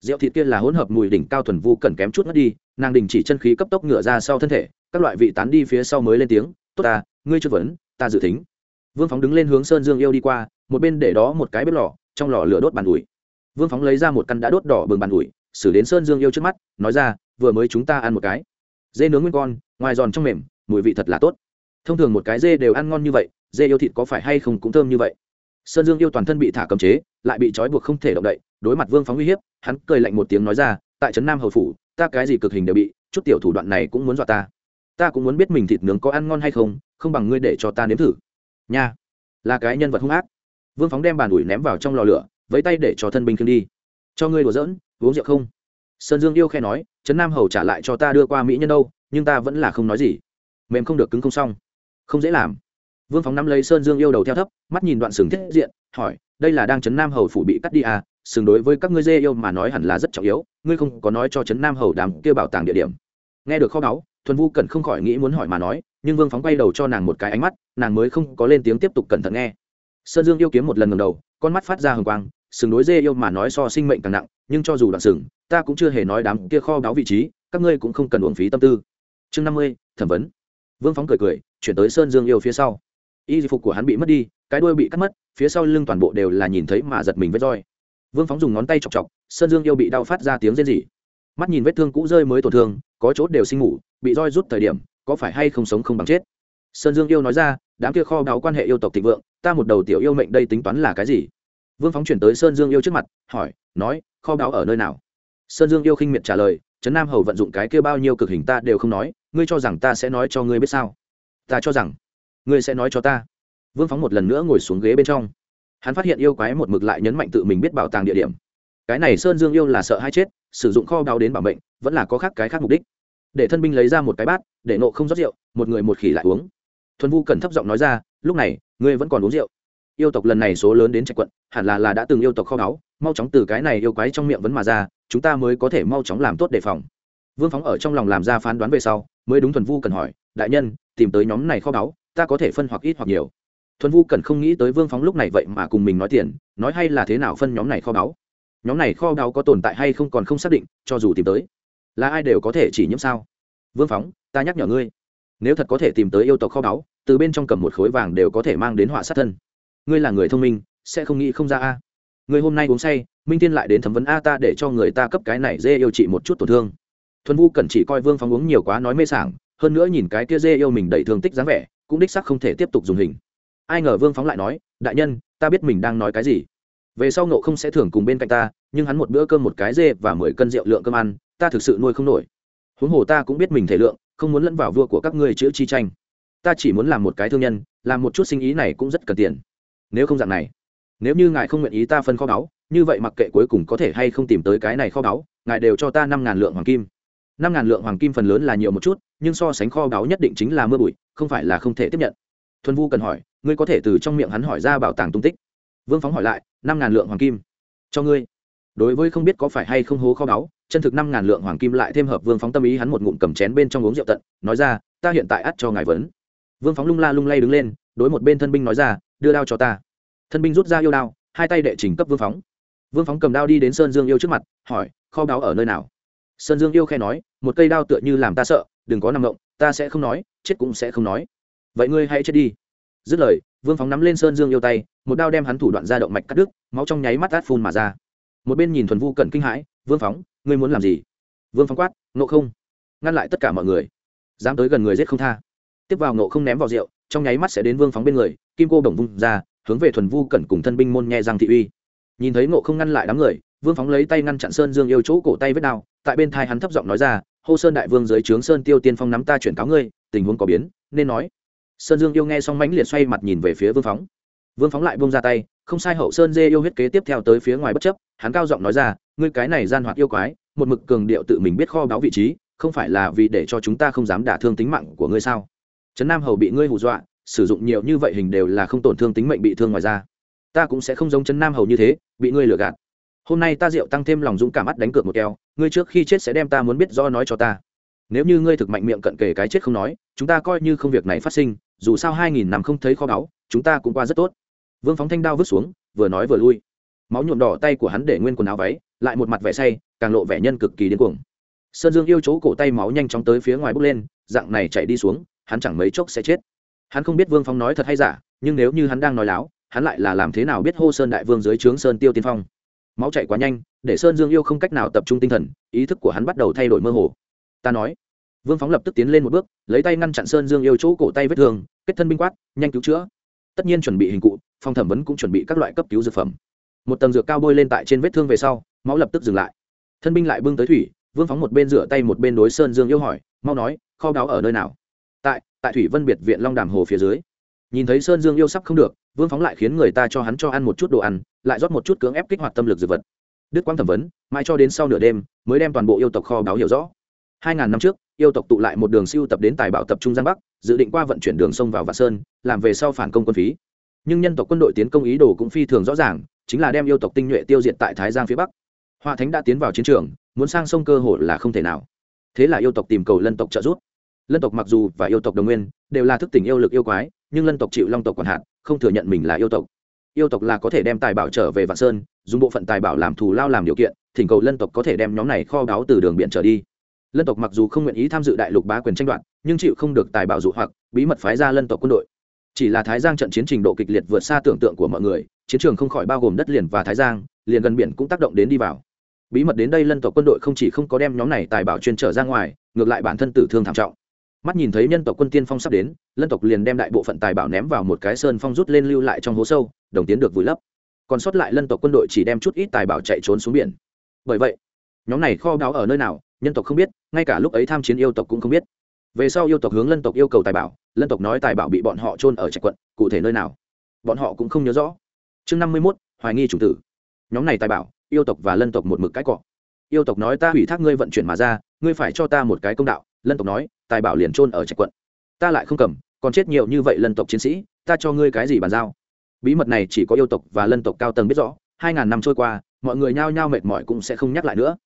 S1: Rượu thịt kia là hỗn hợp mùi đỉnh cao thuần vu cần kém chút mất đi, nàng đình chỉ chân khí cấp tốc ngựa ra sau thân thể, các loại vị tán đi phía sau mới lên tiếng, tốt ta, ngươi chất vấn, ta dự tính. Vương phóng đứng lên hướng sơn dương yêu đi qua, một bên để đó một cái bếp lò trong lò lửa đốt bàn ủi. Vương phóng lấy ra một căn đã đốt đỏ bừng bàn ủi, xử đến sơn dương yêu trước mắt, nói ra, vừa mới chúng ta ăn một cái. Dê nướng nguyên con, ngoài giòn trong mềm, mùi vị thật là tốt. Thông thường một cái dê đều ăn ngon như vậy, dê yêu thịt có phải hay không cũng thơm như vậy. Sơn dương yêu toàn thân bị thả cầm chế, lại bị trói buộc không thể động đậy, đối mặt vương phóng uy hiếp, hắn cười lạnh một tiếng nói ra, tại trấn nam hầu phủ, ta cái gì cực hình đều bị, chút tiểu thủ đoạn này cũng muốn dọa ta. Ta cũng muốn biết mình thịt nướng có ăn ngon hay không không bằng ngươi để cho ta nếm thử. Nha. Là cái nhân vật hung ác vương phóng đem bàn ủi ném vào trong lò lửa với tay để cho thân binh khiêng đi. Cho ngươi đùa giỡn, uống rượu không? Sơn dương yêu khe nói, trấn nam hầu trả lại cho ta đưa qua mỹ nhân đâu, nhưng ta vẫn là không nói gì. Mềm không được cứng không xong. Không dễ làm. Vương phóng nắm lấy sơn dương yêu đầu theo thấp, mắt nhìn đoạn sừng thiết diện, hỏi, đây là đang trấn nam hầu phủ bị cắt đi à? Sừng đối với các ngươi dê yêu mà nói hẳn là rất trọng yếu, ngươi không có nói cho trấn nam hầu đám kia bảo tàng địa điểm. Nghe được kho báu, thuần vu cẩn không khỏi nghĩ muốn hỏi mà nói, nhưng vương phóng quay đầu cho nàng một cái ánh mắt, nàng mới không có lên tiếng tiếp tục cẩn thận nghe sơn dương yêu kiếm một lần ngầm đầu, con mắt phát ra hừng quang, sừng đối dê yêu mà nói so sinh mệnh càng nặng, nhưng cho dù đoạn sừng, ta cũng chưa hề nói đám kia kho báu vị trí, các ngươi cũng không cần uổng phí tâm tư. Chương năm mươi, thẩm vấn. Vương phóng cười cười, chuyển tới sơn dương yêu phía sau. Y phục của hắn bị mất đi, cái đuôi bị cắt mất, phía sau lưng toàn bộ đều là nhìn thấy mà giật mình vết roi. Vương phóng dùng ngón tay chọc chọc, sơn dương yêu bị đau phát ra tiếng rên rỉ. Mắt nhìn vết thương cũ rơi mới tổn thương, có chốt đều sinh ngủ, bị roi rút thời điểm, có phải hay không sống không bằng chết? Sơn dương yêu nói ra, đám kia kho báo quan hệ yêu tộc thịnh vượng ta một đầu tiểu yêu mệnh đây tính toán là cái gì? Vương phóng chuyển tới sơn dương yêu trước mặt, hỏi, nói, kho báo ở nơi nào? Sơn dương yêu khinh miệt trả lời, trấn nam hầu vận dụng cái kia bao nhiêu cực hình ta đều không nói, ngươi cho rằng ta sẽ nói cho ngươi biết sao? Ta cho rằng, ngươi sẽ nói cho ta. Vương phóng một lần nữa ngồi xuống ghế bên trong. Hắn phát hiện yêu quái một mực lại nhấn mạnh tự mình biết bảo tàng địa điểm. Cái này sơn dương yêu là sợ hay chết, sử dụng kho báo đến bảo mệnh, vẫn là có khác cái khác mục đích. Để thân binh lấy ra một cái bát, để nộ không rót rượu, một người một khỉ lại uống. Thuần vu cần thấp giọng nói ra lúc này, ngươi vẫn còn uống rượu. Yêu tộc lần này số lớn đến trạch quận, hẳn là là đã từng yêu tộc kho báu, mau chóng từ cái này yêu quái trong miệng vẫn mà ra, chúng ta mới có thể mau chóng làm tốt đề phòng. Vương phóng ở trong lòng làm ra phán đoán về sau, mới đúng thuần vu cần hỏi, đại nhân, tìm tới nhóm này kho báu, ta có thể phân hoặc ít hoặc nhiều. Thuần vu cần không nghĩ tới vương phóng lúc này vậy mà cùng mình nói tiền, nói hay là thế nào phân nhóm này kho báu. Nhóm này kho báu có tồn tại hay không còn không xác định, cho dù tìm tới, là ai đều có thể chỉ nhiễm sao? Vương phóng, ta nhắc nhở ngươi, nếu thật có thể tìm tới yêu tộc kho báu từ bên trong cầm một khối vàng đều có thể mang đến họa sát thân. Ngươi là người thông minh, sẽ không nghĩ không ra a. Ngươi hôm nay uống say, minh tiên lại đến thẩm vấn a ta để cho người ta cấp cái này dê yêu trị một chút tổn thương. Thuần vu cần chỉ coi vương phóng uống nhiều quá nói mê sảng, hơn nữa nhìn cái kia dê yêu mình đầy thương tích dáng vẻ, cũng đích sắc không thể tiếp tục dùng hình. Ai ngờ vương phóng lại nói, đại nhân, ta biết mình đang nói cái gì. Về sau nộ không sẽ thường cùng bên cạnh ta, nhưng hắn một bữa cơm một cái dê và mười cân rượu lượng cơm ăn, ta thực sự nuôi không nổi. Huống hồ ta cũng biết mình thể lượng, không muốn lẫn vào vua của các ngươi chữa chi tranh ta chỉ muốn làm một cái thương nhân, làm một chút sinh ý này cũng rất cần tiền. Nếu không dạng này, nếu như ngài không nguyện ý ta phân kho báu, như vậy mặc kệ cuối cùng có thể hay không tìm tới cái này kho báu, ngài đều cho ta năm ngàn lượng hoàng kim. Năm ngàn lượng hoàng kim phần lớn là nhiều một chút, nhưng so sánh kho báu nhất định chính là mưa bụi, không phải là không thể tiếp nhận. Thuần vu cần hỏi, ngươi có thể từ trong miệng hắn hỏi ra bảo tàng tung tích. Vương phóng hỏi lại, năm ngàn lượng hoàng kim? Cho ngươi. Đối với không biết có phải hay không hố kho báu, chân thực năm ngàn lượng hoàng kim lại thêm hợp vương phóng tâm ý hắn một ngụm cầm chén bên trong uống rượu tận, nói ra, ta hiện tại ắt cho ngài vấn vương phóng lung la lung lay đứng lên, đối một bên thân binh nói ra, đưa đao cho ta. Thân binh rút ra yêu đao, hai tay đệ trình cấp vương phóng. Vương phóng cầm đao đi đến sơn dương yêu trước mặt, hỏi, kho báu ở nơi nào? Sơn dương yêu khe nói, một cây đao tựa như làm ta sợ, đừng có nằm ngộng ta sẽ không nói, chết cũng sẽ không nói. Vậy ngươi hãy chết đi. Dứt lời, vương phóng nắm lên sơn dương yêu tay, một đao đem hắn thủ đoạn ra động mạch cắt đứt, máu trong nháy mắt át phun mà ra. Một bên nhìn thuần vu cẩn kinh hãi, vương phóng, ngươi muốn làm gì? Vương phóng quát nộ không, ngăn lại tất cả mọi người. Dám tới gần người giết không tha tiếp vào nộ không ném vào rượu, trong nháy mắt sẽ đến vương phóng bên người, kim cô đồng vung ra, hướng về thuần vu cẩn cùng thân binh môn nhẹ giang thị uy. Nhìn thấy nộ không ngăn lại đám người, vương phóng lấy tay ngăn chặn sơn dương yêu chỗ cổ tay vết đao, tại bên thai hắn thấp giọng nói ra, hô sơn đại vương dưới trướng sơn tiêu tiên phong nắm ta chuyển cáo ngươi, tình huống có biến, nên nói. Sơn dương yêu nghe xong mãnh liệt xoay mặt nhìn về phía vương phóng. Vương phóng lại bông ra tay, không sai hậu sơn dê yêu huyết kế tiếp theo tới phía ngoài bất chấp, hắn cao giọng nói ra, ngươi cái này gian hoạt yêu quái, một mực cường điệu tự mình biết kho báo vị trí, không phải là vì để cho chúng ta không dám đả thương tính mạng của ngươi sao? Trấn nam hầu bị ngươi hù dọa, sử dụng nhiều như vậy hình đều là không tổn thương tính mệnh bị thương ngoài ra. Ta cũng sẽ không giống trấn nam hầu như thế, bị ngươi lừa gạt. Hôm nay ta rượu tăng thêm lòng dũng cảm mắt đánh cược một keo, ngươi trước khi chết sẽ đem ta muốn biết do nói cho ta. Nếu như ngươi thực mạnh miệng cận kề cái chết không nói, chúng ta coi như không việc này phát sinh, dù sao hai nghìn năm không thấy kho báu, chúng ta cũng qua rất tốt. Vương phóng thanh đao vứt xuống, vừa nói vừa lui. Máu nhuộm đỏ tay của hắn để nguyên quần áo váy, lại một mặt vẻ say, càng lộ vẻ nhân cực kỳ điên cuồng. Sơn dương yêu chỗ cổ tay máu nhanh chóng tới phía ngoài bốc lên, dạng này chạy đi xuống hắn chẳng mấy chốc sẽ chết. Hắn không biết vương phong nói thật hay giả, nhưng nếu như hắn đang nói láo, hắn lại là làm thế nào biết hô sơn đại vương dưới trướng sơn tiêu tiên phong? Máu chạy quá nhanh, để sơn dương yêu không cách nào tập trung tinh thần, ý thức của hắn bắt đầu thay đổi mơ hồ. Ta nói. Vương phóng lập tức tiến lên một bước, lấy tay ngăn chặn sơn dương yêu chỗ cổ tay vết thương, kết thân binh quát, nhanh cứu chữa. Tất nhiên chuẩn bị hình cụ phòng thẩm vấn cũng chuẩn bị các loại cấp cứu dược phẩm. Một tầng dược cao bôi lên tại trên vết thương về sau, máu lập tức dừng lại. Thân binh lại bưng tới thủy, vương phóng một bên rửa tay một bên đối sơn dương yêu hỏi, mau nói, kho đáo ở nơi nào? Tại thủy vân biệt viện long đàm hồ phía dưới. Nhìn thấy sơn dương yêu sắp không được, vương phóng lại khiến người ta cho hắn cho ăn một chút đồ ăn, lại rót một chút cưỡng ép kích hoạt tâm lực dược vật. Đức quang thẩm vấn, mãi cho đến sau nửa đêm, mới đem toàn bộ yêu tộc kho báo hiểu rõ. Hai ngàn năm trước, yêu tộc tụ lại một đường siêu tập đến tài bảo tập trung giang bắc, dự định qua vận chuyển đường sông vào vạn sơn, làm về sau phản công quân phí. Nhưng nhân tộc quân đội tiến công ý đồ cũng phi thường rõ ràng, chính là đem yêu tộc tinh nhuệ tiêu diệt tại thái giang phía bắc. Hoa thánh đã tiến vào chiến trường, muốn sang sông cơ hội là không thể nào. Thế là yêu tộc tìm cầu lân tộc trợ giúp lân tộc mặc dù và yêu tộc đồng nguyên, đều là thức tỉnh yêu lực yêu quái, nhưng lân tộc chịu long tộc quản hạt, không thừa nhận mình là yêu tộc. Yêu tộc là có thể đem tài bảo trở về vạn sơn, dùng bộ phận tài bảo làm thù lao làm điều kiện, thỉnh cầu lân tộc có thể đem nhóm này kho báu từ đường biển trở đi. Lân tộc mặc dù không nguyện ý tham dự đại lục bá quyền tranh đoạt, nhưng chịu không được tài bảo dụ hoặc, bí mật phái ra lân tộc quân đội. Chỉ là thái giang trận chiến trình độ kịch liệt vượt xa tưởng tượng của mọi người, chiến trường không khỏi bao gồm đất liền và thái giang, liền gần biển cũng tác động đến đi vào. Bí mật đến đây lân tộc quân đội không chỉ không có đem nhóm này tài bảo chuyên trở ra ngoài, ngược lại bản thân tử thương thảm trọng mắt nhìn thấy nhân tộc quân tiên phong sắp đến, lân tộc liền đem đại bộ phận tài bảo ném vào một cái sơn phong rút lên lưu lại trong hố sâu, đồng tiến được vùi lấp. Còn sót lại lân tộc quân đội chỉ đem chút ít tài bảo chạy trốn xuống biển. Bởi vậy, nhóm này kho báu ở nơi nào, nhân tộc không biết, ngay cả lúc ấy tham chiến yêu tộc cũng không biết. Về sau yêu tộc hướng lân tộc yêu cầu tài bảo, lân tộc nói tài bảo bị bọn họ trôn ở trạch quận, cụ thể nơi nào, bọn họ cũng không nhớ rõ. Chương năm mươi mốt, hoài nghi chủng tử. Nhóm này tài bảo, yêu tộc và lân tộc một mực cái cọ. Yêu tộc nói ta hủy thác ngươi vận chuyển mà ra, ngươi phải cho ta một cái công đạo lân tộc nói, tài bảo liền trôn ở trạch quận. Ta lại không cầm, còn chết nhiều như vậy lân tộc chiến sĩ, ta cho ngươi cái gì bàn giao? Bí mật này chỉ có yêu tộc và lân tộc cao tầng biết rõ, hai ngàn năm trôi qua, mọi người nhao nhao mệt mỏi cũng sẽ không nhắc lại nữa.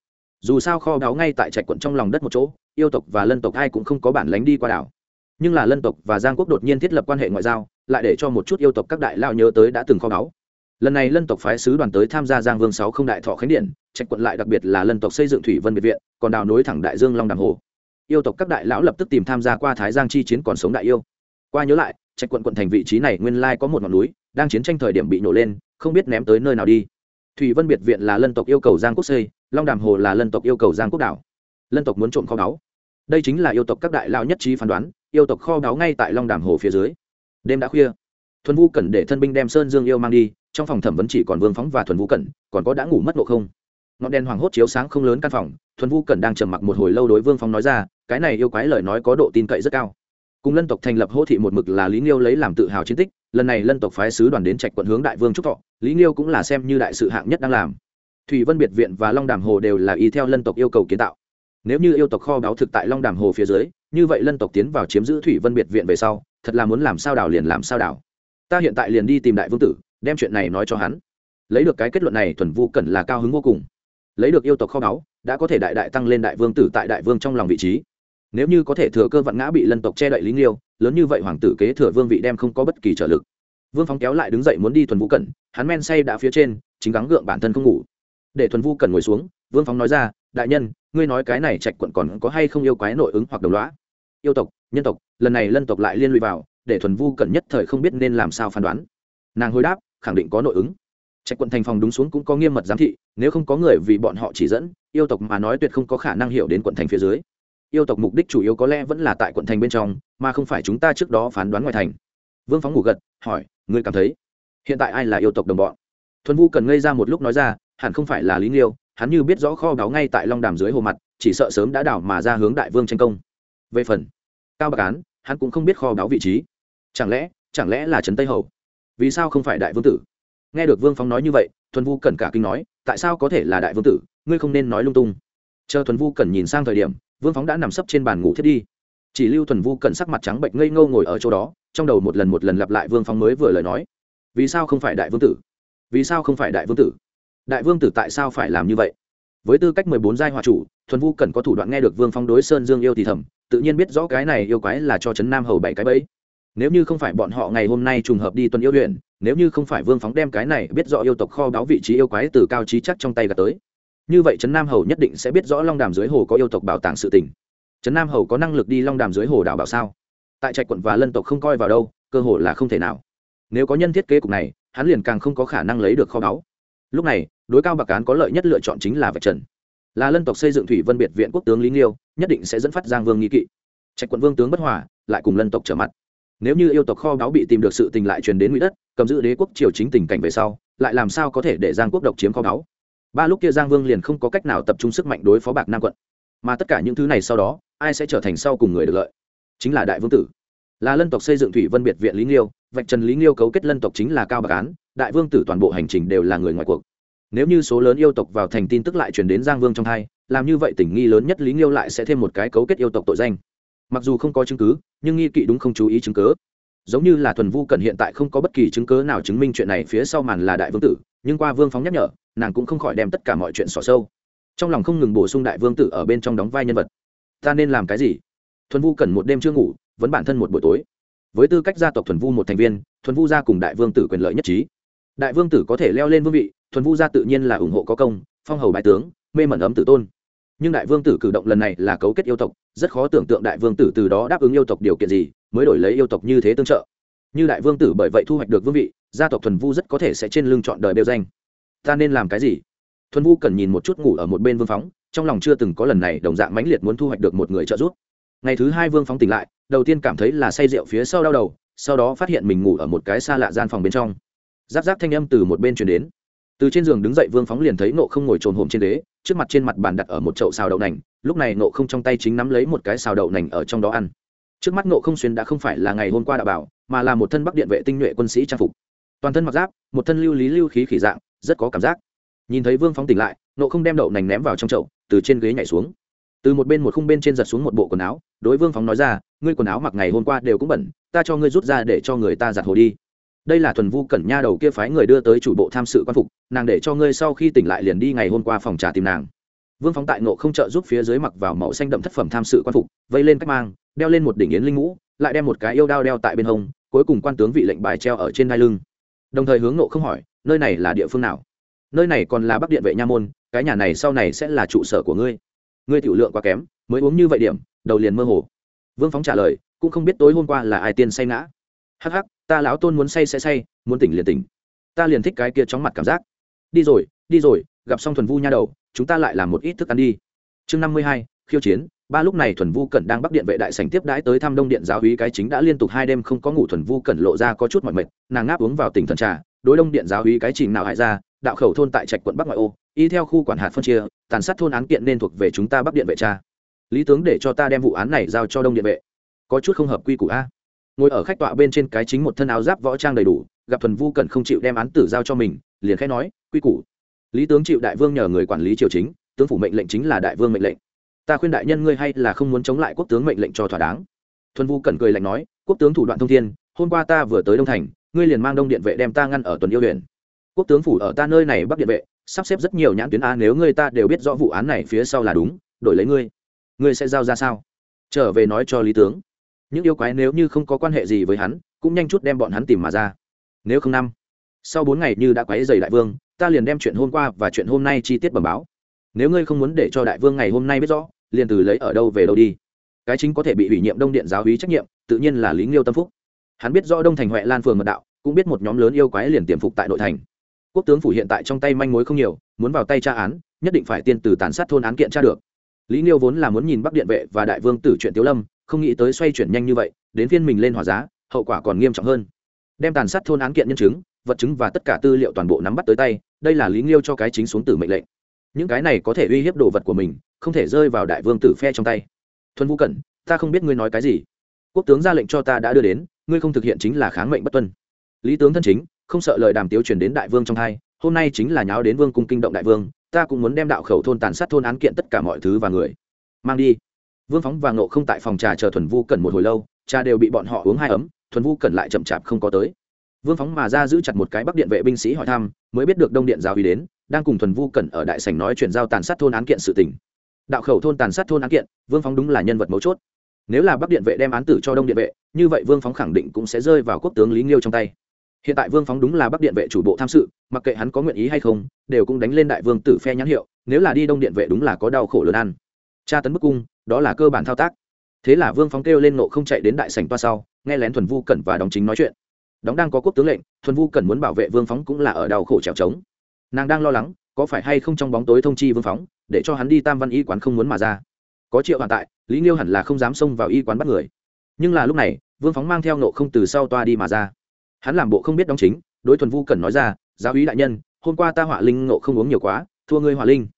S1: Dù sao kho báu ngay tại trạch quận trong lòng đất một chỗ, yêu tộc và lân tộc ai cũng không có bản lánh đi qua đảo. Nhưng là lân tộc và giang quốc đột nhiên thiết lập quan hệ ngoại giao, lại để cho một chút yêu tộc các đại lao nhớ tới đã từng kho báu. Lần này lân tộc phái sứ đoàn tới tham gia giang vương sáu không đại thọ khánh điện trạch quận lại đặc biệt là lân tộc xây dựng thủy vân biệt viện, còn đào nối thẳng đại dương long đàm hồ yêu tộc các đại lão lập tức tìm tham gia qua thái giang chi chiến còn sống đại yêu. Qua nhớ lại, trạch quận quận thành vị trí này nguyên lai có một ngọn núi, đang chiến tranh thời điểm bị nổ lên, không biết ném tới nơi nào đi. Thủy vân biệt viện là lân tộc yêu cầu giang quốc xây, long đàm hồ là lân tộc yêu cầu giang quốc đảo. Lân tộc muốn trộm kho báu. Đây chính là yêu tộc các đại lao nhất trí phán đoán, yêu tộc kho báu ngay tại long đàm hồ phía dưới. Đêm đã khuya, thuần vũ cẩn để thân binh đem sơn dương yêu mang đi, trong phòng thẩm vấn chỉ còn vương phóng và thuần vũ cẩn, còn có đã ngủ mất ngộ không. Ngọn đèn hoàng hốt chiếu sáng không lớn căn phòng, thuần vũ cẩn đang trầm mặc một hồi lâu đối vương phóng nói ra cái này yêu quái lời nói có độ tin cậy rất cao. Cùng lân tộc thành lập hô thị một mực là lý nghiêu lấy làm tự hào chiến tích, lần này lân tộc phái sứ đoàn đến trạch quận hướng đại vương trúc thọ, lý nghiêu cũng là xem như đại sự hạng nhất đang làm. Thủy vân biệt viện và long đàm hồ đều là y theo lân tộc yêu cầu kiến tạo. Nếu như yêu tộc kho báo thực tại long đàm hồ phía dưới, như vậy lân tộc tiến vào chiếm giữ thủy vân biệt viện về sau, thật là muốn làm sao đảo liền làm sao đảo. Ta hiện tại liền đi tìm đại vương tử, đem chuyện này nói cho hắn. Lấy được cái kết luận này, thuần vu cẩn là cao hứng vô cùng. Lấy được yêu tộc kho báu, đã có thể đại đại tăng lên đại vương tử tại đại vương trong lòng vị trí nếu như có thể thừa cơ vận ngã bị lân tộc che đậy lý nghiêu, lớn như vậy hoàng tử kế thừa vương vị đem không có bất kỳ trợ lực. Vương phóng kéo lại đứng dậy muốn đi thuần vũ cẩn, hắn men say đã phía trên, chính gắng gượng bản thân không ngủ. Để thuần vũ cẩn ngồi xuống, vương phóng nói ra, đại nhân, ngươi nói cái này trạch quận còn có hay không yêu quái nội ứng hoặc đồng loã yêu tộc, nhân tộc, lần này lân tộc lại liên lụy vào, để thuần vu cẩn nhất thời không biết nên làm sao phán đoán. Nàng hồi đáp, khẳng định có nội ứng. Trạch quận thành phòng đúng xuống cũng có nghiêm mật giám thị, nếu không có người vì bọn họ chỉ dẫn, yêu tộc mà nói tuyệt không có khả năng hiểu đến quận thành phía dưới yêu tộc mục đích chủ yếu có lẽ vẫn là tại quận thành bên trong, mà không phải chúng ta trước đó phán đoán ngoài thành. Vương phóng ngủ gật, hỏi, ngươi cảm thấy hiện tại ai là yêu tộc đồng bọn? Thuần vu cần ngây ra một lúc nói ra, hẳn không phải là lý nghiêu, hắn như biết rõ kho báu ngay tại long đàm dưới hồ mặt, chỉ sợ sớm đã đảo mà ra hướng đại vương tranh công. Về phần cao bạc án, hắn cũng không biết kho báu vị trí. Chẳng lẽ chẳng lẽ là trấn tây hầu? Vì sao không phải đại vương tử? Nghe được vương phóng nói như vậy, thuần vu cẩn cả kinh nói, tại sao có thể là đại vương tử? Ngươi không nên nói lung tung. Chờ thuần vu cẩn nhìn sang thời điểm vương phóng đã nằm sấp trên bàn ngủ thiết đi. Chỉ lưu thuần vu cẩn sắc mặt trắng bệnh ngây ngâu ngồi ở chỗ đó, trong đầu một lần một lần lặp lại vương phóng mới vừa lời nói. Vì sao không phải đại vương tử? Vì sao không phải đại vương tử? Đại vương tử tại sao phải làm như vậy? Với tư cách mười bốn giai hòa chủ, thuần vu cần có thủ đoạn nghe được vương phong đối sơn dương yêu thì thầm, tự nhiên biết rõ cái này yêu quái là cho trấn nam hầu bảy cái bẫy. Nếu như không phải bọn họ ngày hôm nay trùng hợp đi tuần yêu luyện, nếu như không phải vương phóng đem cái này biết rõ yêu tộc kho báo vị trí yêu quái từ cao trí chắc trong tay gạt tới như vậy trấn nam hầu nhất định sẽ biết rõ long đàm dưới hồ có yêu tộc bảo tàng sự tình. Trấn nam hầu có năng lực đi long đàm dưới hồ đảo bảo sao? Tại trạch quận và lân tộc không coi vào đâu, cơ hội là không thể nào. Nếu có nhân thiết kế cục này, hắn liền càng không có khả năng lấy được kho báu. Lúc này, đối cao bạc cán có lợi nhất lựa chọn chính là vạch trần. Là lân tộc xây dựng thủy vân biệt viện quốc tướng lý nghiêu, nhất định sẽ dẫn phát giang vương nghi kỵ. Trạch quận vương tướng bất hòa, lại cùng lân tộc trở mặt. Nếu như yêu tộc kho báu bị tìm được sự tình lại truyền đến ngụy đất, cầm giữ đế quốc triều chính tình cảnh về sau, lại làm sao có thể để giang quốc độc chiếm kho báu? Ba lúc kia giang vương liền không có cách nào tập trung sức mạnh đối phó bạc nam quận mà tất cả những thứ này sau đó ai sẽ trở thành sau cùng người được lợi chính là đại vương tử là lân tộc xây dựng thủy vân biệt viện lý nghiêu vạch trần lý nghiêu cấu kết lân tộc chính là cao bạc án đại vương tử toàn bộ hành trình đều là người ngoài cuộc nếu như số lớn yêu tộc vào thành tin tức lại chuyển đến giang vương trong thai làm như vậy tình nghi lớn nhất lý nghiêu lại sẽ thêm một cái cấu kết yêu tộc tội danh mặc dù không có chứng cứ nhưng nghi kỵ đúng không chú ý chứng cứ, giống như là thuần vu cần hiện tại không có bất kỳ chứng cứ nào chứng minh chuyện này phía sau màn là đại vương tử nhưng qua vương phóng nhắc nhở nàng cũng không khỏi đem tất cả mọi chuyện xỏ sâu. Trong lòng không ngừng bổ sung đại vương tử ở bên trong đóng vai nhân vật. Ta nên làm cái gì? Thuần vu cần một đêm chưa ngủ, vẫn bản thân một buổi tối. Với tư cách gia tộc thuần vu một thành viên, thuần vu gia cùng đại vương tử quyền lợi nhất trí. Đại vương tử có thể leo lên vương vị, thuần vu gia tự nhiên là ủng hộ có công, phong hầu bại tướng, mê mẩn ấm tử tôn. Nhưng đại vương tử cử động lần này là cấu kết yêu tộc, rất khó tưởng tượng đại vương tử từ đó đáp ứng yêu tộc điều kiện gì, mới đổi lấy yêu tộc như thế tương trợ. Như đại vương tử bởi vậy thu hoạch được vương vị, gia tộc thuần vu rất có thể sẽ trên lưng chọn đời bêu danh ta nên làm cái gì? Thuần vu cần nhìn một chút ngủ ở một bên vương phóng, trong lòng chưa từng có lần này đồng dạng mãnh liệt muốn thu hoạch được một người trợ giúp. Ngày thứ hai vương phóng tỉnh lại, đầu tiên cảm thấy là say rượu phía sau đau đầu, sau đó phát hiện mình ngủ ở một cái xa lạ gian phòng bên trong. Giáp giáp thanh âm từ một bên chuyển đến. Từ trên giường đứng dậy vương phóng liền thấy nộ không ngồi trồn hồm trên đế trước mặt trên mặt bàn đặt ở một chậu xào đậu nành, lúc này nộ không trong tay chính nắm lấy một cái xào đậu nành ở trong đó ăn. Trước mắt nộ không xuyên đã không phải là ngày hôm qua đã bảo, mà là một thân bắc điện vệ tinh nhuệ quân sĩ trang phục. Toàn thân mặc giáp, một thân lưu lý lưu khí khỉ dạng rất có cảm giác. Nhìn thấy vương phóng tỉnh lại nộ không đem đậu nành ném vào trong chậu, từ trên ghế nhảy xuống. Từ một bên một khung bên trên giật xuống một bộ quần áo, đối vương phóng nói ra, ngươi quần áo mặc ngày hôm qua đều cũng bẩn, ta cho ngươi rút ra để cho người ta giặt hồ đi. Đây là thuần vu cẩn nha đầu kia phái người đưa tới chủ bộ tham sự quan phục, nàng để cho ngươi sau khi tỉnh lại liền đi ngày hôm qua phòng trà tìm nàng. Vương phóng tại nộ không trợ giúp phía dưới mặc vào màu xanh đậm thất phẩm tham sự quan phục, vây lên cách mang, đeo lên một đỉnh yến linh ngũ, lại đem một cái yêu đao đeo tại bên hông, cuối cùng quan tướng vị lệnh bài treo ở trên đai lưng đồng thời hướng nộ không hỏi, nơi này là địa phương nào? Nơi này còn là bắc điện vệ nha môn, cái nhà này sau này sẽ là trụ sở của ngươi. Ngươi tiểu lượng quá kém, mới uống như vậy điểm, đầu liền mơ hồ. Vương phóng trả lời, cũng không biết tối hôm qua là ai tiên say ngã. Hắc hắc, ta lão tôn muốn say sẽ say, muốn tỉnh liền tỉnh. Ta liền thích cái kia chóng mặt cảm giác. Đi rồi đi rồi, gặp xong thuần vu nha đầu, chúng ta lại làm một ít thức ăn đi. Chương năm mươi hai, khiêu chiến ba lúc này thuần vu cẩn đang bắc điện vệ đại sành tiếp đãi tới thăm đông điện giáo hí cái chính đã liên tục hai đêm không có ngủ, thuần vu cẩn lộ ra có chút mọi mệt, nàng ngáp uống vào tỉnh thần trà, đối đông điện giáo hí cái trình nào hại ra, đạo khẩu thôn tại trạch quận bắc ngoại ô, y theo khu quản hạt phân chia, tàn sát thôn án kiện nên thuộc về chúng ta bắc điện vệ cha. Lý tướng để cho ta đem vụ án này giao cho đông điện vệ. Có chút không hợp quy củ a. Ngồi ở khách tọa bên trên cái chính một thân áo giáp võ trang đầy đủ, gặp thuần vu cẩn không chịu đem án tử giao cho mình, liền khẽ nói, quy củ. Lý tướng chịu đại vương nhờ người quản lý triều chính, tướng phủ mệnh lệnh chính là đại vương mệnh lệnh ta khuyên đại nhân ngươi hay là không muốn chống lại quốc tướng mệnh lệnh cho thỏa đáng. Thuần vu cẩn cười lạnh nói, quốc tướng thủ đoạn thông thiên, hôm qua ta vừa tới đông thành, ngươi liền mang đông điện vệ đem ta ngăn ở tuần yêu huyện. Quốc tướng phủ ở ta nơi này bắc điện vệ, sắp xếp rất nhiều nhãn tuyến a, nếu ngươi ta đều biết rõ vụ án này phía sau là đúng, đổi lấy ngươi ngươi sẽ giao ra sao? Trở về nói cho lý tướng. Những yêu quái nếu như không có quan hệ gì với hắn, cũng nhanh chút đem bọn hắn tìm mà ra. Nếu không năm, sau bốn ngày như đã quấy dày đại vương, ta liền đem chuyện hôm qua và chuyện hôm nay chi tiết bẩm báo. Nếu ngươi không muốn để cho đại vương ngày hôm nay biết rõ liền từ lấy ở đâu về đâu đi. Cái chính có thể bị ủy nhiệm đông điện giáo hí trách nhiệm, tự nhiên là lý nghiêu tâm phúc. Hắn biết rõ đông thành huệ lan phường mật đạo, cũng biết một nhóm lớn yêu quái liền tiềm phục tại nội thành. Quốc tướng phủ hiện tại trong tay manh mối không nhiều, muốn vào tay tra án, nhất định phải tiên từ tàn sát thôn án kiện tra được. Lý nghiêu vốn là muốn nhìn bắc điện vệ và đại vương tử chuyện tiếu lâm, không nghĩ tới xoay chuyển nhanh như vậy, đến phiên mình lên hỏa giá, hậu quả còn nghiêm trọng hơn. Đem tàn sát thôn án kiện nhân chứng, vật chứng và tất cả tư liệu toàn bộ nắm bắt tới tay, đây là lý nghiêu cho cái chính xuống tử mệnh lệnh. Những cái này có thể uy hiếp đồ vật của mình không thể rơi vào đại vương tử phe trong tay. Thuần vũ cẩn, ta không biết ngươi nói cái gì. Quốc tướng ra lệnh cho ta đã đưa đến, ngươi không thực hiện chính là kháng mệnh bất tuân. Lý tướng thân chính, không sợ lời đàm tiếu truyền đến đại vương trong hai, hôm nay chính là nháo đến vương cung kinh động đại vương, ta cũng muốn đem đạo khẩu thôn tàn sát thôn án kiện tất cả mọi thứ và người. Mang đi. Vương phóng và nộ không tại phòng trà chờ thuần vu cẩn một hồi lâu, trà đều bị bọn họ uống hai ấm, thuần vu cẩn lại chậm chạp không có tới. Vương phóng mà ra giữ chặt một cái bắc điện vệ binh sĩ hỏi thăm, mới biết được đông điện giáo uy đến, đang cùng thuần vu cẩn ở đại sảnh nói chuyện giao tàn sát thôn án kiện sự tình đạo khẩu thôn tàn sát thôn án kiện, vương phóng đúng là nhân vật mấu chốt. Nếu là bắc điện vệ đem án tử cho đông điện vệ, như vậy vương phóng khẳng định cũng sẽ rơi vào quốc tướng lý nghiêu trong tay. Hiện tại vương phóng đúng là bắc điện vệ chủ bộ tham sự, mặc kệ hắn có nguyện ý hay không, đều cũng đánh lên đại vương tử phe nhãn hiệu, nếu là đi đông điện vệ đúng là có đau khổ lớn ăn. Tra tấn bức cung, đó là cơ bản thao tác. Thế là vương phóng kêu lên nộ không chạy đến đại sảnh toa sau, nghe lén thuần vu cẩn và đóng chính nói chuyện. Đóng đang có quốc tướng lệnh, thuần vu cẩn muốn bảo vệ vương phóng cũng là ở đau khổ trèo trống. Nàng đang lo lắng, có phải hay không trong bóng tối thông chi vương phóng để cho hắn đi tam văn y quán không muốn mà ra. Có triệu hoàn tại, lý nghiêu hẳn là không dám xông vào y quán bắt người. Nhưng là lúc này, vương phóng mang theo nộ không từ sau toa đi mà ra. Hắn làm bộ không biết đóng chính, đối thuần vu cần nói ra, giáo úy đại nhân, hôm qua ta họa linh nộ không uống nhiều quá, thua ngươi họa linh.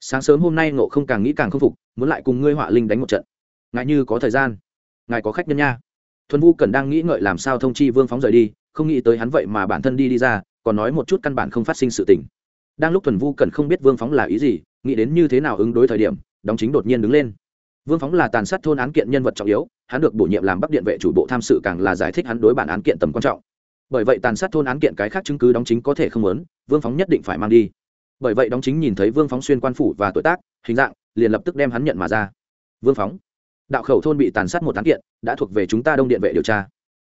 S1: Sáng sớm hôm nay nộ không càng nghĩ càng không phục, muốn lại cùng ngươi họa linh đánh một trận. Ngại như có thời gian. Ngài có khách nhân nha. Thuần vu cần đang nghĩ ngợi làm sao thông chi vương phóng rời đi, không nghĩ tới hắn vậy mà bản thân đi đi ra, còn nói một chút căn bản không phát sinh sự tình. Đang lúc thuần vu cần không biết vương phóng là ý gì nghĩ đến như thế nào ứng đối thời điểm, đóng chính đột nhiên đứng lên. Vương phóng là tàn sát thôn án kiện nhân vật trọng yếu, hắn được bổ nhiệm làm bắc điện vệ chủ bộ tham sự càng là giải thích hắn đối bản án kiện tầm quan trọng. Bởi vậy tàn sát thôn án kiện cái khác chứng cứ đóng chính có thể không lớn vương phóng nhất định phải mang đi. Bởi vậy đóng chính nhìn thấy vương phóng xuyên quan phủ và tuổi tác, hình dạng, liền lập tức đem hắn nhận mà ra. Vương phóng, đạo khẩu thôn bị tàn sát một án kiện, đã thuộc về chúng ta đông điện vệ điều tra.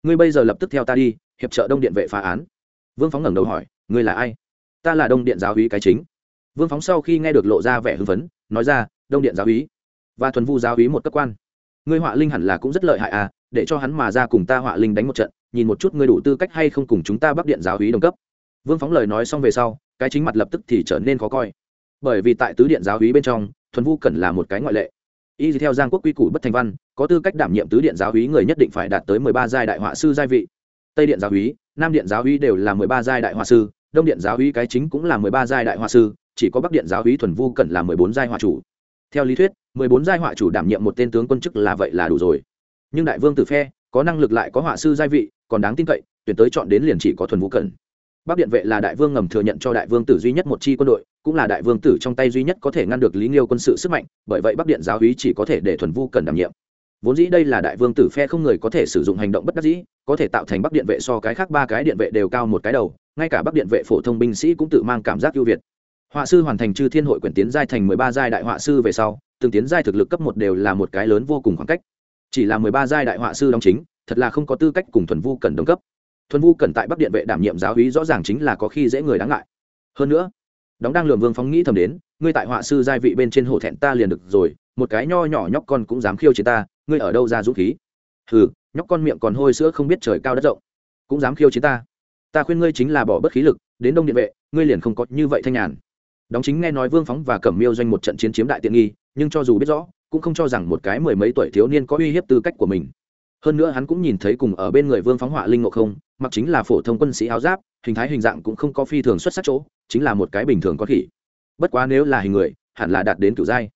S1: Ngươi bây giờ lập tức theo ta đi, hiệp trợ đông điện vệ phá án. Vương phóng ngẩng đầu hỏi, ngươi là ai? Ta là đông điện giáo úy cái chính vương phóng sau khi nghe được lộ ra vẻ hưng phấn, nói ra, đông điện giáo úy và thuần vu giáo úy một cấp quan. Ngươi họa linh hẳn là cũng rất lợi hại à để cho hắn mà ra cùng ta họa linh đánh một trận, nhìn một chút ngươi đủ tư cách hay không cùng chúng ta bắc điện giáo úy đồng cấp. Vương phóng lời nói xong về sau, cái chính mặt lập tức thì trở nên khó coi. Bởi vì tại tứ điện giáo úy bên trong, thuần vu cần là một cái ngoại lệ. Y theo giang quốc quy củ bất thành văn, có tư cách đảm nhiệm tứ điện giáo úy người nhất định phải đạt tới mười ba giai đại họa sư giai vị. Tây điện giáo úy, nam điện giáo úy đều là mười ba giai đại họa sư, đông điện giáo úy cái chính cũng là mười ba giai đại họa sư chỉ có bắc điện giáo úy thuần vu cần là mười bốn giai họa chủ. Theo lý thuyết, mười bốn giai họa chủ đảm nhiệm một tên tướng quân chức là vậy là đủ rồi. Nhưng đại vương tử phe, có năng lực lại có họa sư giai vị, còn đáng tin cậy, tuyển tới chọn đến liền chỉ có thuần vu cần bắc điện vệ là đại vương ngầm thừa nhận cho đại vương tử duy nhất một chi quân đội, cũng là đại vương tử trong tay duy nhất có thể ngăn được lý nghiêu quân sự sức mạnh, bởi vậy bắc điện giáo hí chỉ có thể để thuần vu cần đảm nhiệm. Vốn dĩ đây là đại vương tử phe không người có thể sử dụng hành động bất đắc dĩ, có thể tạo thành bắc điện vệ so cái khác ba cái điện vệ đều cao một cái đầu, ngay cả bắc điện vệ phổ thông binh sĩ cũng tự mang cảm giác ưu việt họa sư hoàn thành chư thiên hội quyển tiến giai thành mười ba giai đại họa sư về sau, từng tiến giai thực lực cấp một đều là một cái lớn vô cùng khoảng cách. Chỉ là mười ba giai đại họa sư đóng chính, thật là không có tư cách cùng thuần vu cần đồng cấp. Thuần vu cần tại bắc điện vệ đảm nhiệm giáo hí rõ ràng chính là có khi dễ người đáng ngại. Hơn nữa, đóng đang lường vương phóng nghĩ thầm đến, ngươi tại họa sư giai vị bên trên hổ thẹn ta liền được rồi, một cái nho nhỏ nhóc con cũng dám khiêu chiến ta, ngươi ở đâu ra dũng khí? Hừ, nhóc con miệng còn hôi sữa không biết trời cao đất rộng, cũng dám khiêu chiến ta. Ta khuyên ngươi chính là bỏ bất khí lực, đến đông điện vệ, ngươi liền không có như vậy thanh nhàn đóng chính nghe nói vương phóng và cẩm miêu doanh một trận chiến chiếm đại tiện nghi, nhưng cho dù biết rõ, cũng không cho rằng một cái mười mấy tuổi thiếu niên có uy hiếp tư cách của mình. Hơn nữa hắn cũng nhìn thấy cùng ở bên người vương phóng họa linh ngộ không, mặc chính là phổ thông quân sĩ áo giáp, hình thái hình dạng cũng không có phi thường xuất sắc chỗ, chính là một cái bình thường có khỉ. Bất quá nếu là hình người, hẳn là đạt đến cựu giai.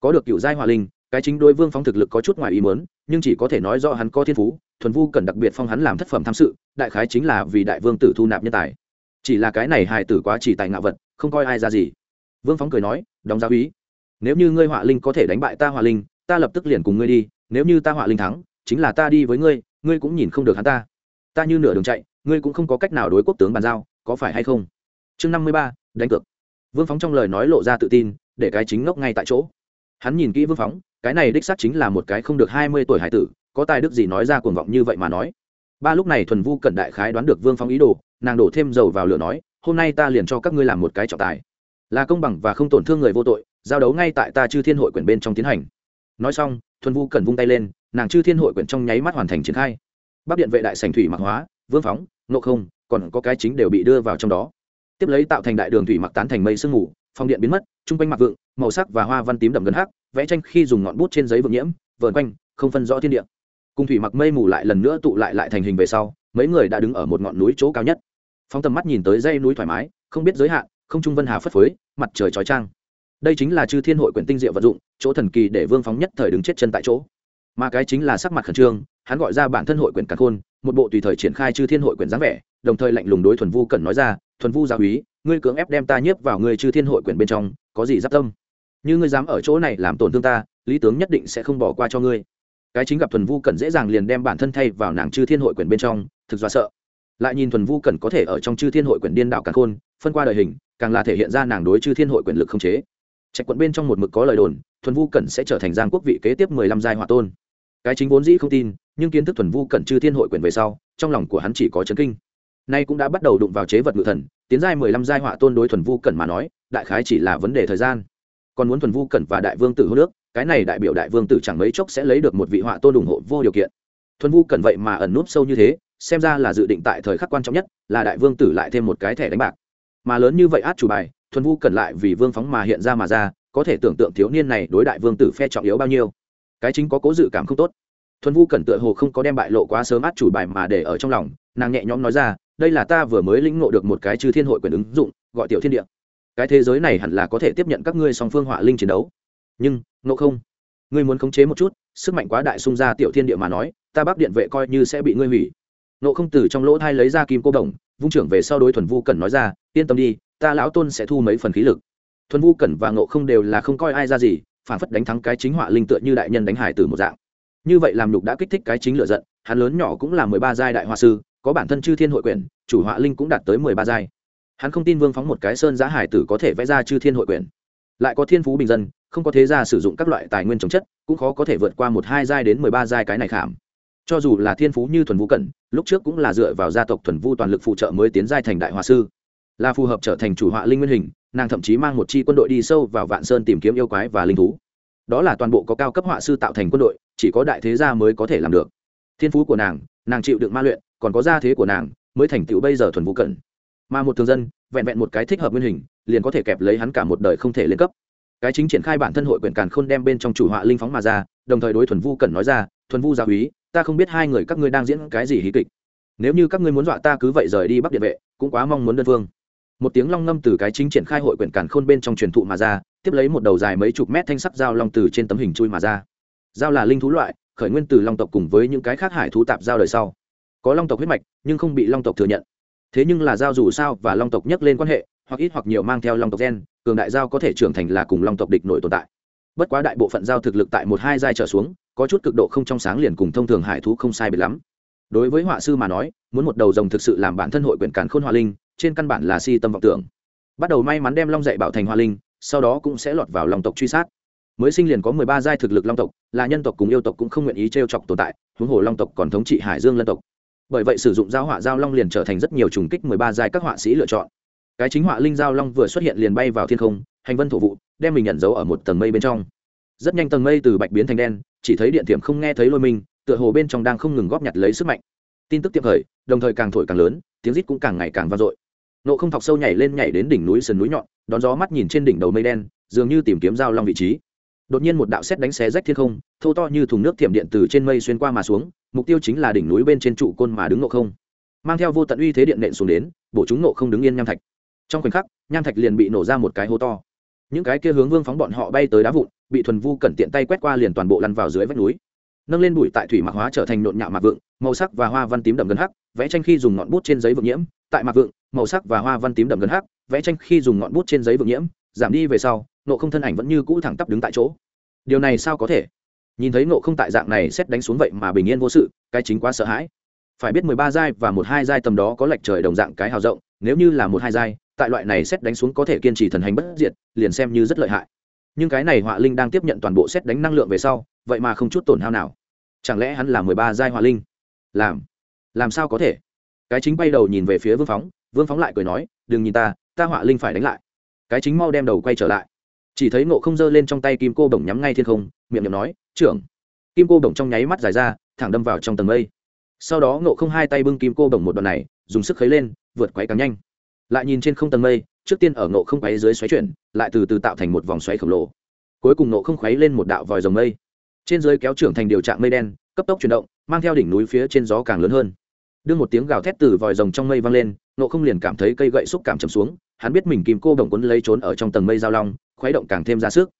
S1: Có được cựu giai họa linh, cái chính đối vương phóng thực lực có chút ngoài ý mớn nhưng chỉ có thể nói do hắn có thiên phú, thuần vu cần đặc biệt phong hắn làm thất phẩm tham sự, đại khái chính là vì đại vương tử thu nạp nhân tài. Chỉ là cái này hài tử quá chỉ tài ngạo vật không coi ai ra gì. Vương phóng cười nói, đóng giáo ý nếu như ngươi họa linh có thể đánh bại ta họa linh, ta lập tức liền cùng ngươi đi. Nếu như ta họa linh thắng, chính là ta đi với ngươi ngươi cũng nhìn không được hắn ta. Ta như nửa đường chạy, ngươi cũng không có cách nào đối quốc tướng bàn giao, có phải hay không? Chương năm mươi ba, đánh cược. Vương phóng trong lời nói lộ ra tự tin, để cái chính ngốc ngay tại chỗ. Hắn nhìn kỹ vương phóng, cái này đích xác chính là một cái không được hai mươi tuổi hải tử, có tài đức gì nói ra cuồng vọng như vậy mà nói. Ba lúc này thuần vu cẩn đại khái đoán được vương phóng ý đồ, nàng đổ thêm dầu vào lửa nói hôm nay ta liền cho các ngươi làm một cái trọng tài. Là công bằng và không tổn thương người vô tội, giao đấu ngay tại ta chư thiên hội quyển bên trong tiến hành. Nói xong, thuần vu cẩn vung tay lên, nàng chư thiên hội quyển trong nháy mắt hoàn thành triển khai. Bắc điện vệ đại sành thủy mặc hóa, vương phóng nộ không, còn có cái chính đều bị đưa vào trong đó. Tiếp lấy tạo thành đại đường thủy mặc tán thành mây sương mù phong điện biến mất trung quanh mặc vượng, màu sắc và hoa văn tím đậm gần hắc, vẽ tranh khi dùng ngọn bút trên giấy vượng nhiễm, vờn quanh, không phân rõ thiên địa. Cùng thủy mặc mây mù lại lần nữa tụ lại lại thành hình về sau, mấy người đã đứng ở một ngọn núi chỗ cao nhất phóng tầm mắt nhìn tới dây núi thoải mái, không biết giới hạn, không trung vân hà phất phới, mặt trời trói trang đây chính là chư thiên hội quyển tinh diệu Vật dụng, chỗ thần kỳ để vương phóng nhất thời đứng chết chân tại chỗ. Mà cái chính là sắc mặt khẩn trương, hắn gọi ra bản thân hội quyển càn khôn, một bộ tùy thời triển khai chư thiên hội quyển dáng vẻ, đồng thời lạnh lùng đối thuần vu cẩn nói ra, thuần vu gia úy ngươi cưỡng ép đem ta nhiếp vào ngươi chư thiên hội quyển bên trong, có gì giáp tâm? Như ngươi dám ở chỗ này làm tổn thương ta, lý tướng nhất định sẽ không bỏ qua cho ngươi. Cái chính gặp thuần vu cẩn dễ dàng liền đem bản thân thay vào nàng chư thiên hội quyển bên trong, thực do sợ lại nhìn thuần vu cẩn có thể ở trong chư thiên hội quyển điên đạo càng khôn, phân qua đời hình, càng là thể hiện ra nàng đối chư thiên hội quyền lực không chế. Trạch quận bên trong một mực có lời đồn, thuần vu cẩn sẽ trở thành giang quốc vị kế tiếp mười lăm giai hòa tôn. Cái chính vốn dĩ không tin, nhưng kiến thức thuần vu cẩn chư thiên hội quyền về sau, trong lòng của hắn chỉ có chấn kinh. Nay cũng đã bắt đầu đụng vào chế vật ngự thần, tiến giai mười lăm giai họa tôn đối thuần vu cẩn mà nói, đại khái chỉ là vấn đề thời gian. Còn muốn thuần vu cẩn và đại vương tử hô nước, cái này đại biểu đại vương tử chẳng mấy chốc sẽ lấy được một vị họa tôn ủng hộ vô điều kiện. Thuần vu cẩn vậy mà ẩn núp sâu như thế xem ra là dự định tại thời khắc quan trọng nhất, là đại vương tử lại thêm một cái thẻ đánh bạc. Mà lớn như vậy át chủ bài, thuần vu cần lại vì vương phóng mà hiện ra mà ra, có thể tưởng tượng thiếu niên này đối đại vương tử phe trọng yếu bao nhiêu. Cái chính có cố dự cảm không tốt. Thuần vu cần tựa hồ không có đem bại lộ quá sớm át chủ bài mà để ở trong lòng, nàng nhẹ nhõm nói ra, đây là ta vừa mới lĩnh ngộ được một cái chư thiên hội quyền ứng dụng, gọi tiểu thiên địa. Cái thế giới này hẳn là có thể tiếp nhận các ngươi song phương họa linh chiến đấu. Nhưng, ngộ không, ngươi muốn khống chế một chút, sức mạnh quá đại xung ra tiểu thiên địa mà nói, ta bắc điện vệ coi như sẽ bị ngươi hủy nộ không từ trong lỗ thai lấy ra kim cô đồng, vung trưởng về sau đối thuần vu cẩn nói ra, yên tâm đi, ta lão tôn sẽ thu mấy phần khí lực. Thuần vu cẩn và nộ không đều là không coi ai ra gì, phản phất đánh thắng cái chính họa linh tựa như đại nhân đánh hải từ một dạng. Như vậy làm nhục đã kích thích cái chính lựa giận, hắn lớn nhỏ cũng là mười ba giai đại hoa sư, có bản thân chư thiên hội quyển, chủ họa linh cũng đạt tới mười ba giai. Hắn không tin vương phóng một cái sơn giá hải tử có thể vẽ ra chư thiên hội quyển. Lại có thiên phú bình dân, không có thế gia sử dụng các loại tài nguyên trồng chất, cũng khó có thể vượt qua một hai giai đến mười ba giai cái này khảm cho dù là thiên phú như thuần vũ cẩn, lúc trước cũng là dựa vào gia tộc thuần vu toàn lực phụ trợ mới tiến giai thành đại hòa sư. Là phù hợp trở thành chủ họa linh nguyên hình, nàng thậm chí mang một chi quân đội đi sâu vào vạn sơn tìm kiếm yêu quái và linh thú. Đó là toàn bộ có cao cấp họa sư tạo thành quân đội, chỉ có đại thế gia mới có thể làm được. Thiên phú của nàng nàng chịu đựng ma luyện, còn có gia thế của nàng, mới thành tựu bây giờ thuần vũ cẩn. Mà một thường dân, vẹn vẹn một cái thích hợp nguyên hình, liền có thể kẹp lấy hắn cả một đời không thể lên cấp. Cái chính triển khai bản thân hội quyền càn khôn đem bên trong chủ họa linh phóng mà ra, đồng thời đối thuần vu cẩn nói ra thuần vu gia úy ta không biết hai người các ngươi đang diễn cái gì hí kịch. Nếu như các ngươi muốn dọa ta cứ vậy rời đi bắc điện vệ, cũng quá mong muốn đơn phương. Một tiếng long ngâm từ cái chính triển khai hội quyển càn khôn bên trong truyền thụ mà ra, tiếp lấy một đầu dài mấy chục mét thanh sắc dao long từ trên tấm hình chui mà ra. Dao là linh thú loại, khởi nguyên từ long tộc cùng với những cái khác hải thú tạp giao đời sau. Có long tộc huyết mạch, nhưng không bị long tộc thừa nhận. Thế nhưng là dao dù sao và long tộc nhắc lên quan hệ, hoặc ít hoặc nhiều mang theo long tộc gen, cường đại giao có thể trưởng thành là cùng long tộc địch nội tồn tại. Bất quá đại bộ phận giao thực lực tại một hai giai trở xuống có chút cực độ không trong sáng liền cùng thông thường hải thú không sai biệt lắm. Đối với họa sư mà nói, muốn một đầu rồng thực sự làm bản thân hội quyển càn khôn hoa linh, trên căn bản là si tâm vọng tưởng. Bắt đầu may mắn đem long dạy bảo thành hoa linh, sau đó cũng sẽ lọt vào lòng tộc truy sát. Mới sinh liền có mười ba giai thực lực long tộc, là nhân tộc cùng yêu tộc cũng không nguyện ý t r e o chọc tồn tại, huống hồ long tộc còn thống trị hải dương lân tộc. Bởi vậy sử dụng giao họa giao long liền trở thành rất nhiều trùng kích mười ba giai các họa sĩ lựa chọn. Cái chính họa linh giao long vừa xuất hiện liền bay vào thiên không, hành vân thổ vụ, đem mình nhận dấu ở một tầng mây bên trong. Rất nhanh tầng mây từ bạch biến thành đen chỉ thấy điện thiểm không nghe thấy lôi mình, tựa hồ bên trong đang không ngừng góp nhặt lấy sức mạnh. Tin tức tiệm khởi đồng thời càng thổi càng lớn, tiếng rít cũng càng ngày càng vang dội. Nộ không thọc sâu nhảy lên nhảy đến đỉnh núi sườn núi nhọn, đón gió mắt nhìn trên đỉnh đầu mây đen, dường như tìm kiếm dao long vị trí. Đột nhiên một đạo xét đánh xé rách thiên không, thô to như thùng nước thiểm điện từ trên mây xuyên qua mà xuống, mục tiêu chính là đỉnh núi bên trên trụ côn mà đứng nộ không. Mang theo vô tận uy thế điện nện xuống đến, bổ chúng nộ không đứng yên nham thạch. Trong khoảnh khắc, nham thạch liền bị nổ ra một cái hố to. Những cái kia hướng vương phóng bọn họ bay tới đá vụn bị thuần vu cẩn tiện tay quét qua liền toàn bộ lăn vào dưới vách núi. Nâng lên bụi tại thủy mạc hóa trở thành nộn nhạo mạc vượng, màu sắc và hoa văn tím đậm gần hắc, vẽ tranh khi dùng ngọn bút trên giấy vượng nhiễm, tại mạc vượng, màu sắc và hoa văn tím đậm gần hắc, vẽ tranh khi dùng ngọn bút trên giấy vượng nhiễm, giảm đi về sau, nộ không thân ảnh vẫn như cũ thẳng tắp đứng tại chỗ. Điều này sao có thể? Nhìn thấy nộ không tại dạng này xét đánh xuống vậy mà bình yên vô sự, cái chính quá sợ hãi. Phải biết mười ba giai và một hai giai tầm đó có lệch trời đồng dạng cái hào rộng, nếu như là một hai giai, tại loại này xét đánh xuống có thể kiên trì thần hành bất diệt, liền xem như rất lợi hại nhưng cái này họa linh đang tiếp nhận toàn bộ xét đánh năng lượng về sau, vậy mà không chút tổn hao nào. Chẳng lẽ hắn là mười ba giai họa linh? Làm làm sao có thể? Cái chính bay đầu nhìn về phía vương phóng vương phóng lại cười nói, đừng nhìn ta ta họa linh phải đánh lại. Cái chính mau đem đầu quay trở lại. Chỉ thấy ngộ không giơ lên trong tay kim cô bổng nhắm ngay thiên không, miệng nhầm nói, trưởng. Kim cô bổng trong nháy mắt dài ra, thẳng đâm vào trong tầng mây. Sau đó ngộ không hai tay bưng kim cô bổng một đoạn này, dùng sức khấy lên, vượt quấy càng nhanh. Lại nhìn trên không tầng mây, trước tiên ở ngộ không quấy dưới xoáy chuyển lại từ từ tạo thành một vòng xoáy khổng lồ. Cuối cùng nộ không khuấy lên một đạo vòi rồng mây. Trên dưới kéo trưởng thành điều trạng mây đen, cấp tốc chuyển động, mang theo đỉnh núi phía trên gió càng lớn hơn. Đưa một tiếng gào thét từ vòi rồng trong mây vang lên, nộ không liền cảm thấy cây gậy xúc cảm chầm xuống, hắn biết mình kìm cô đồng quấn lấy trốn ở trong tầng mây giao long, khuấy động càng thêm ra sức.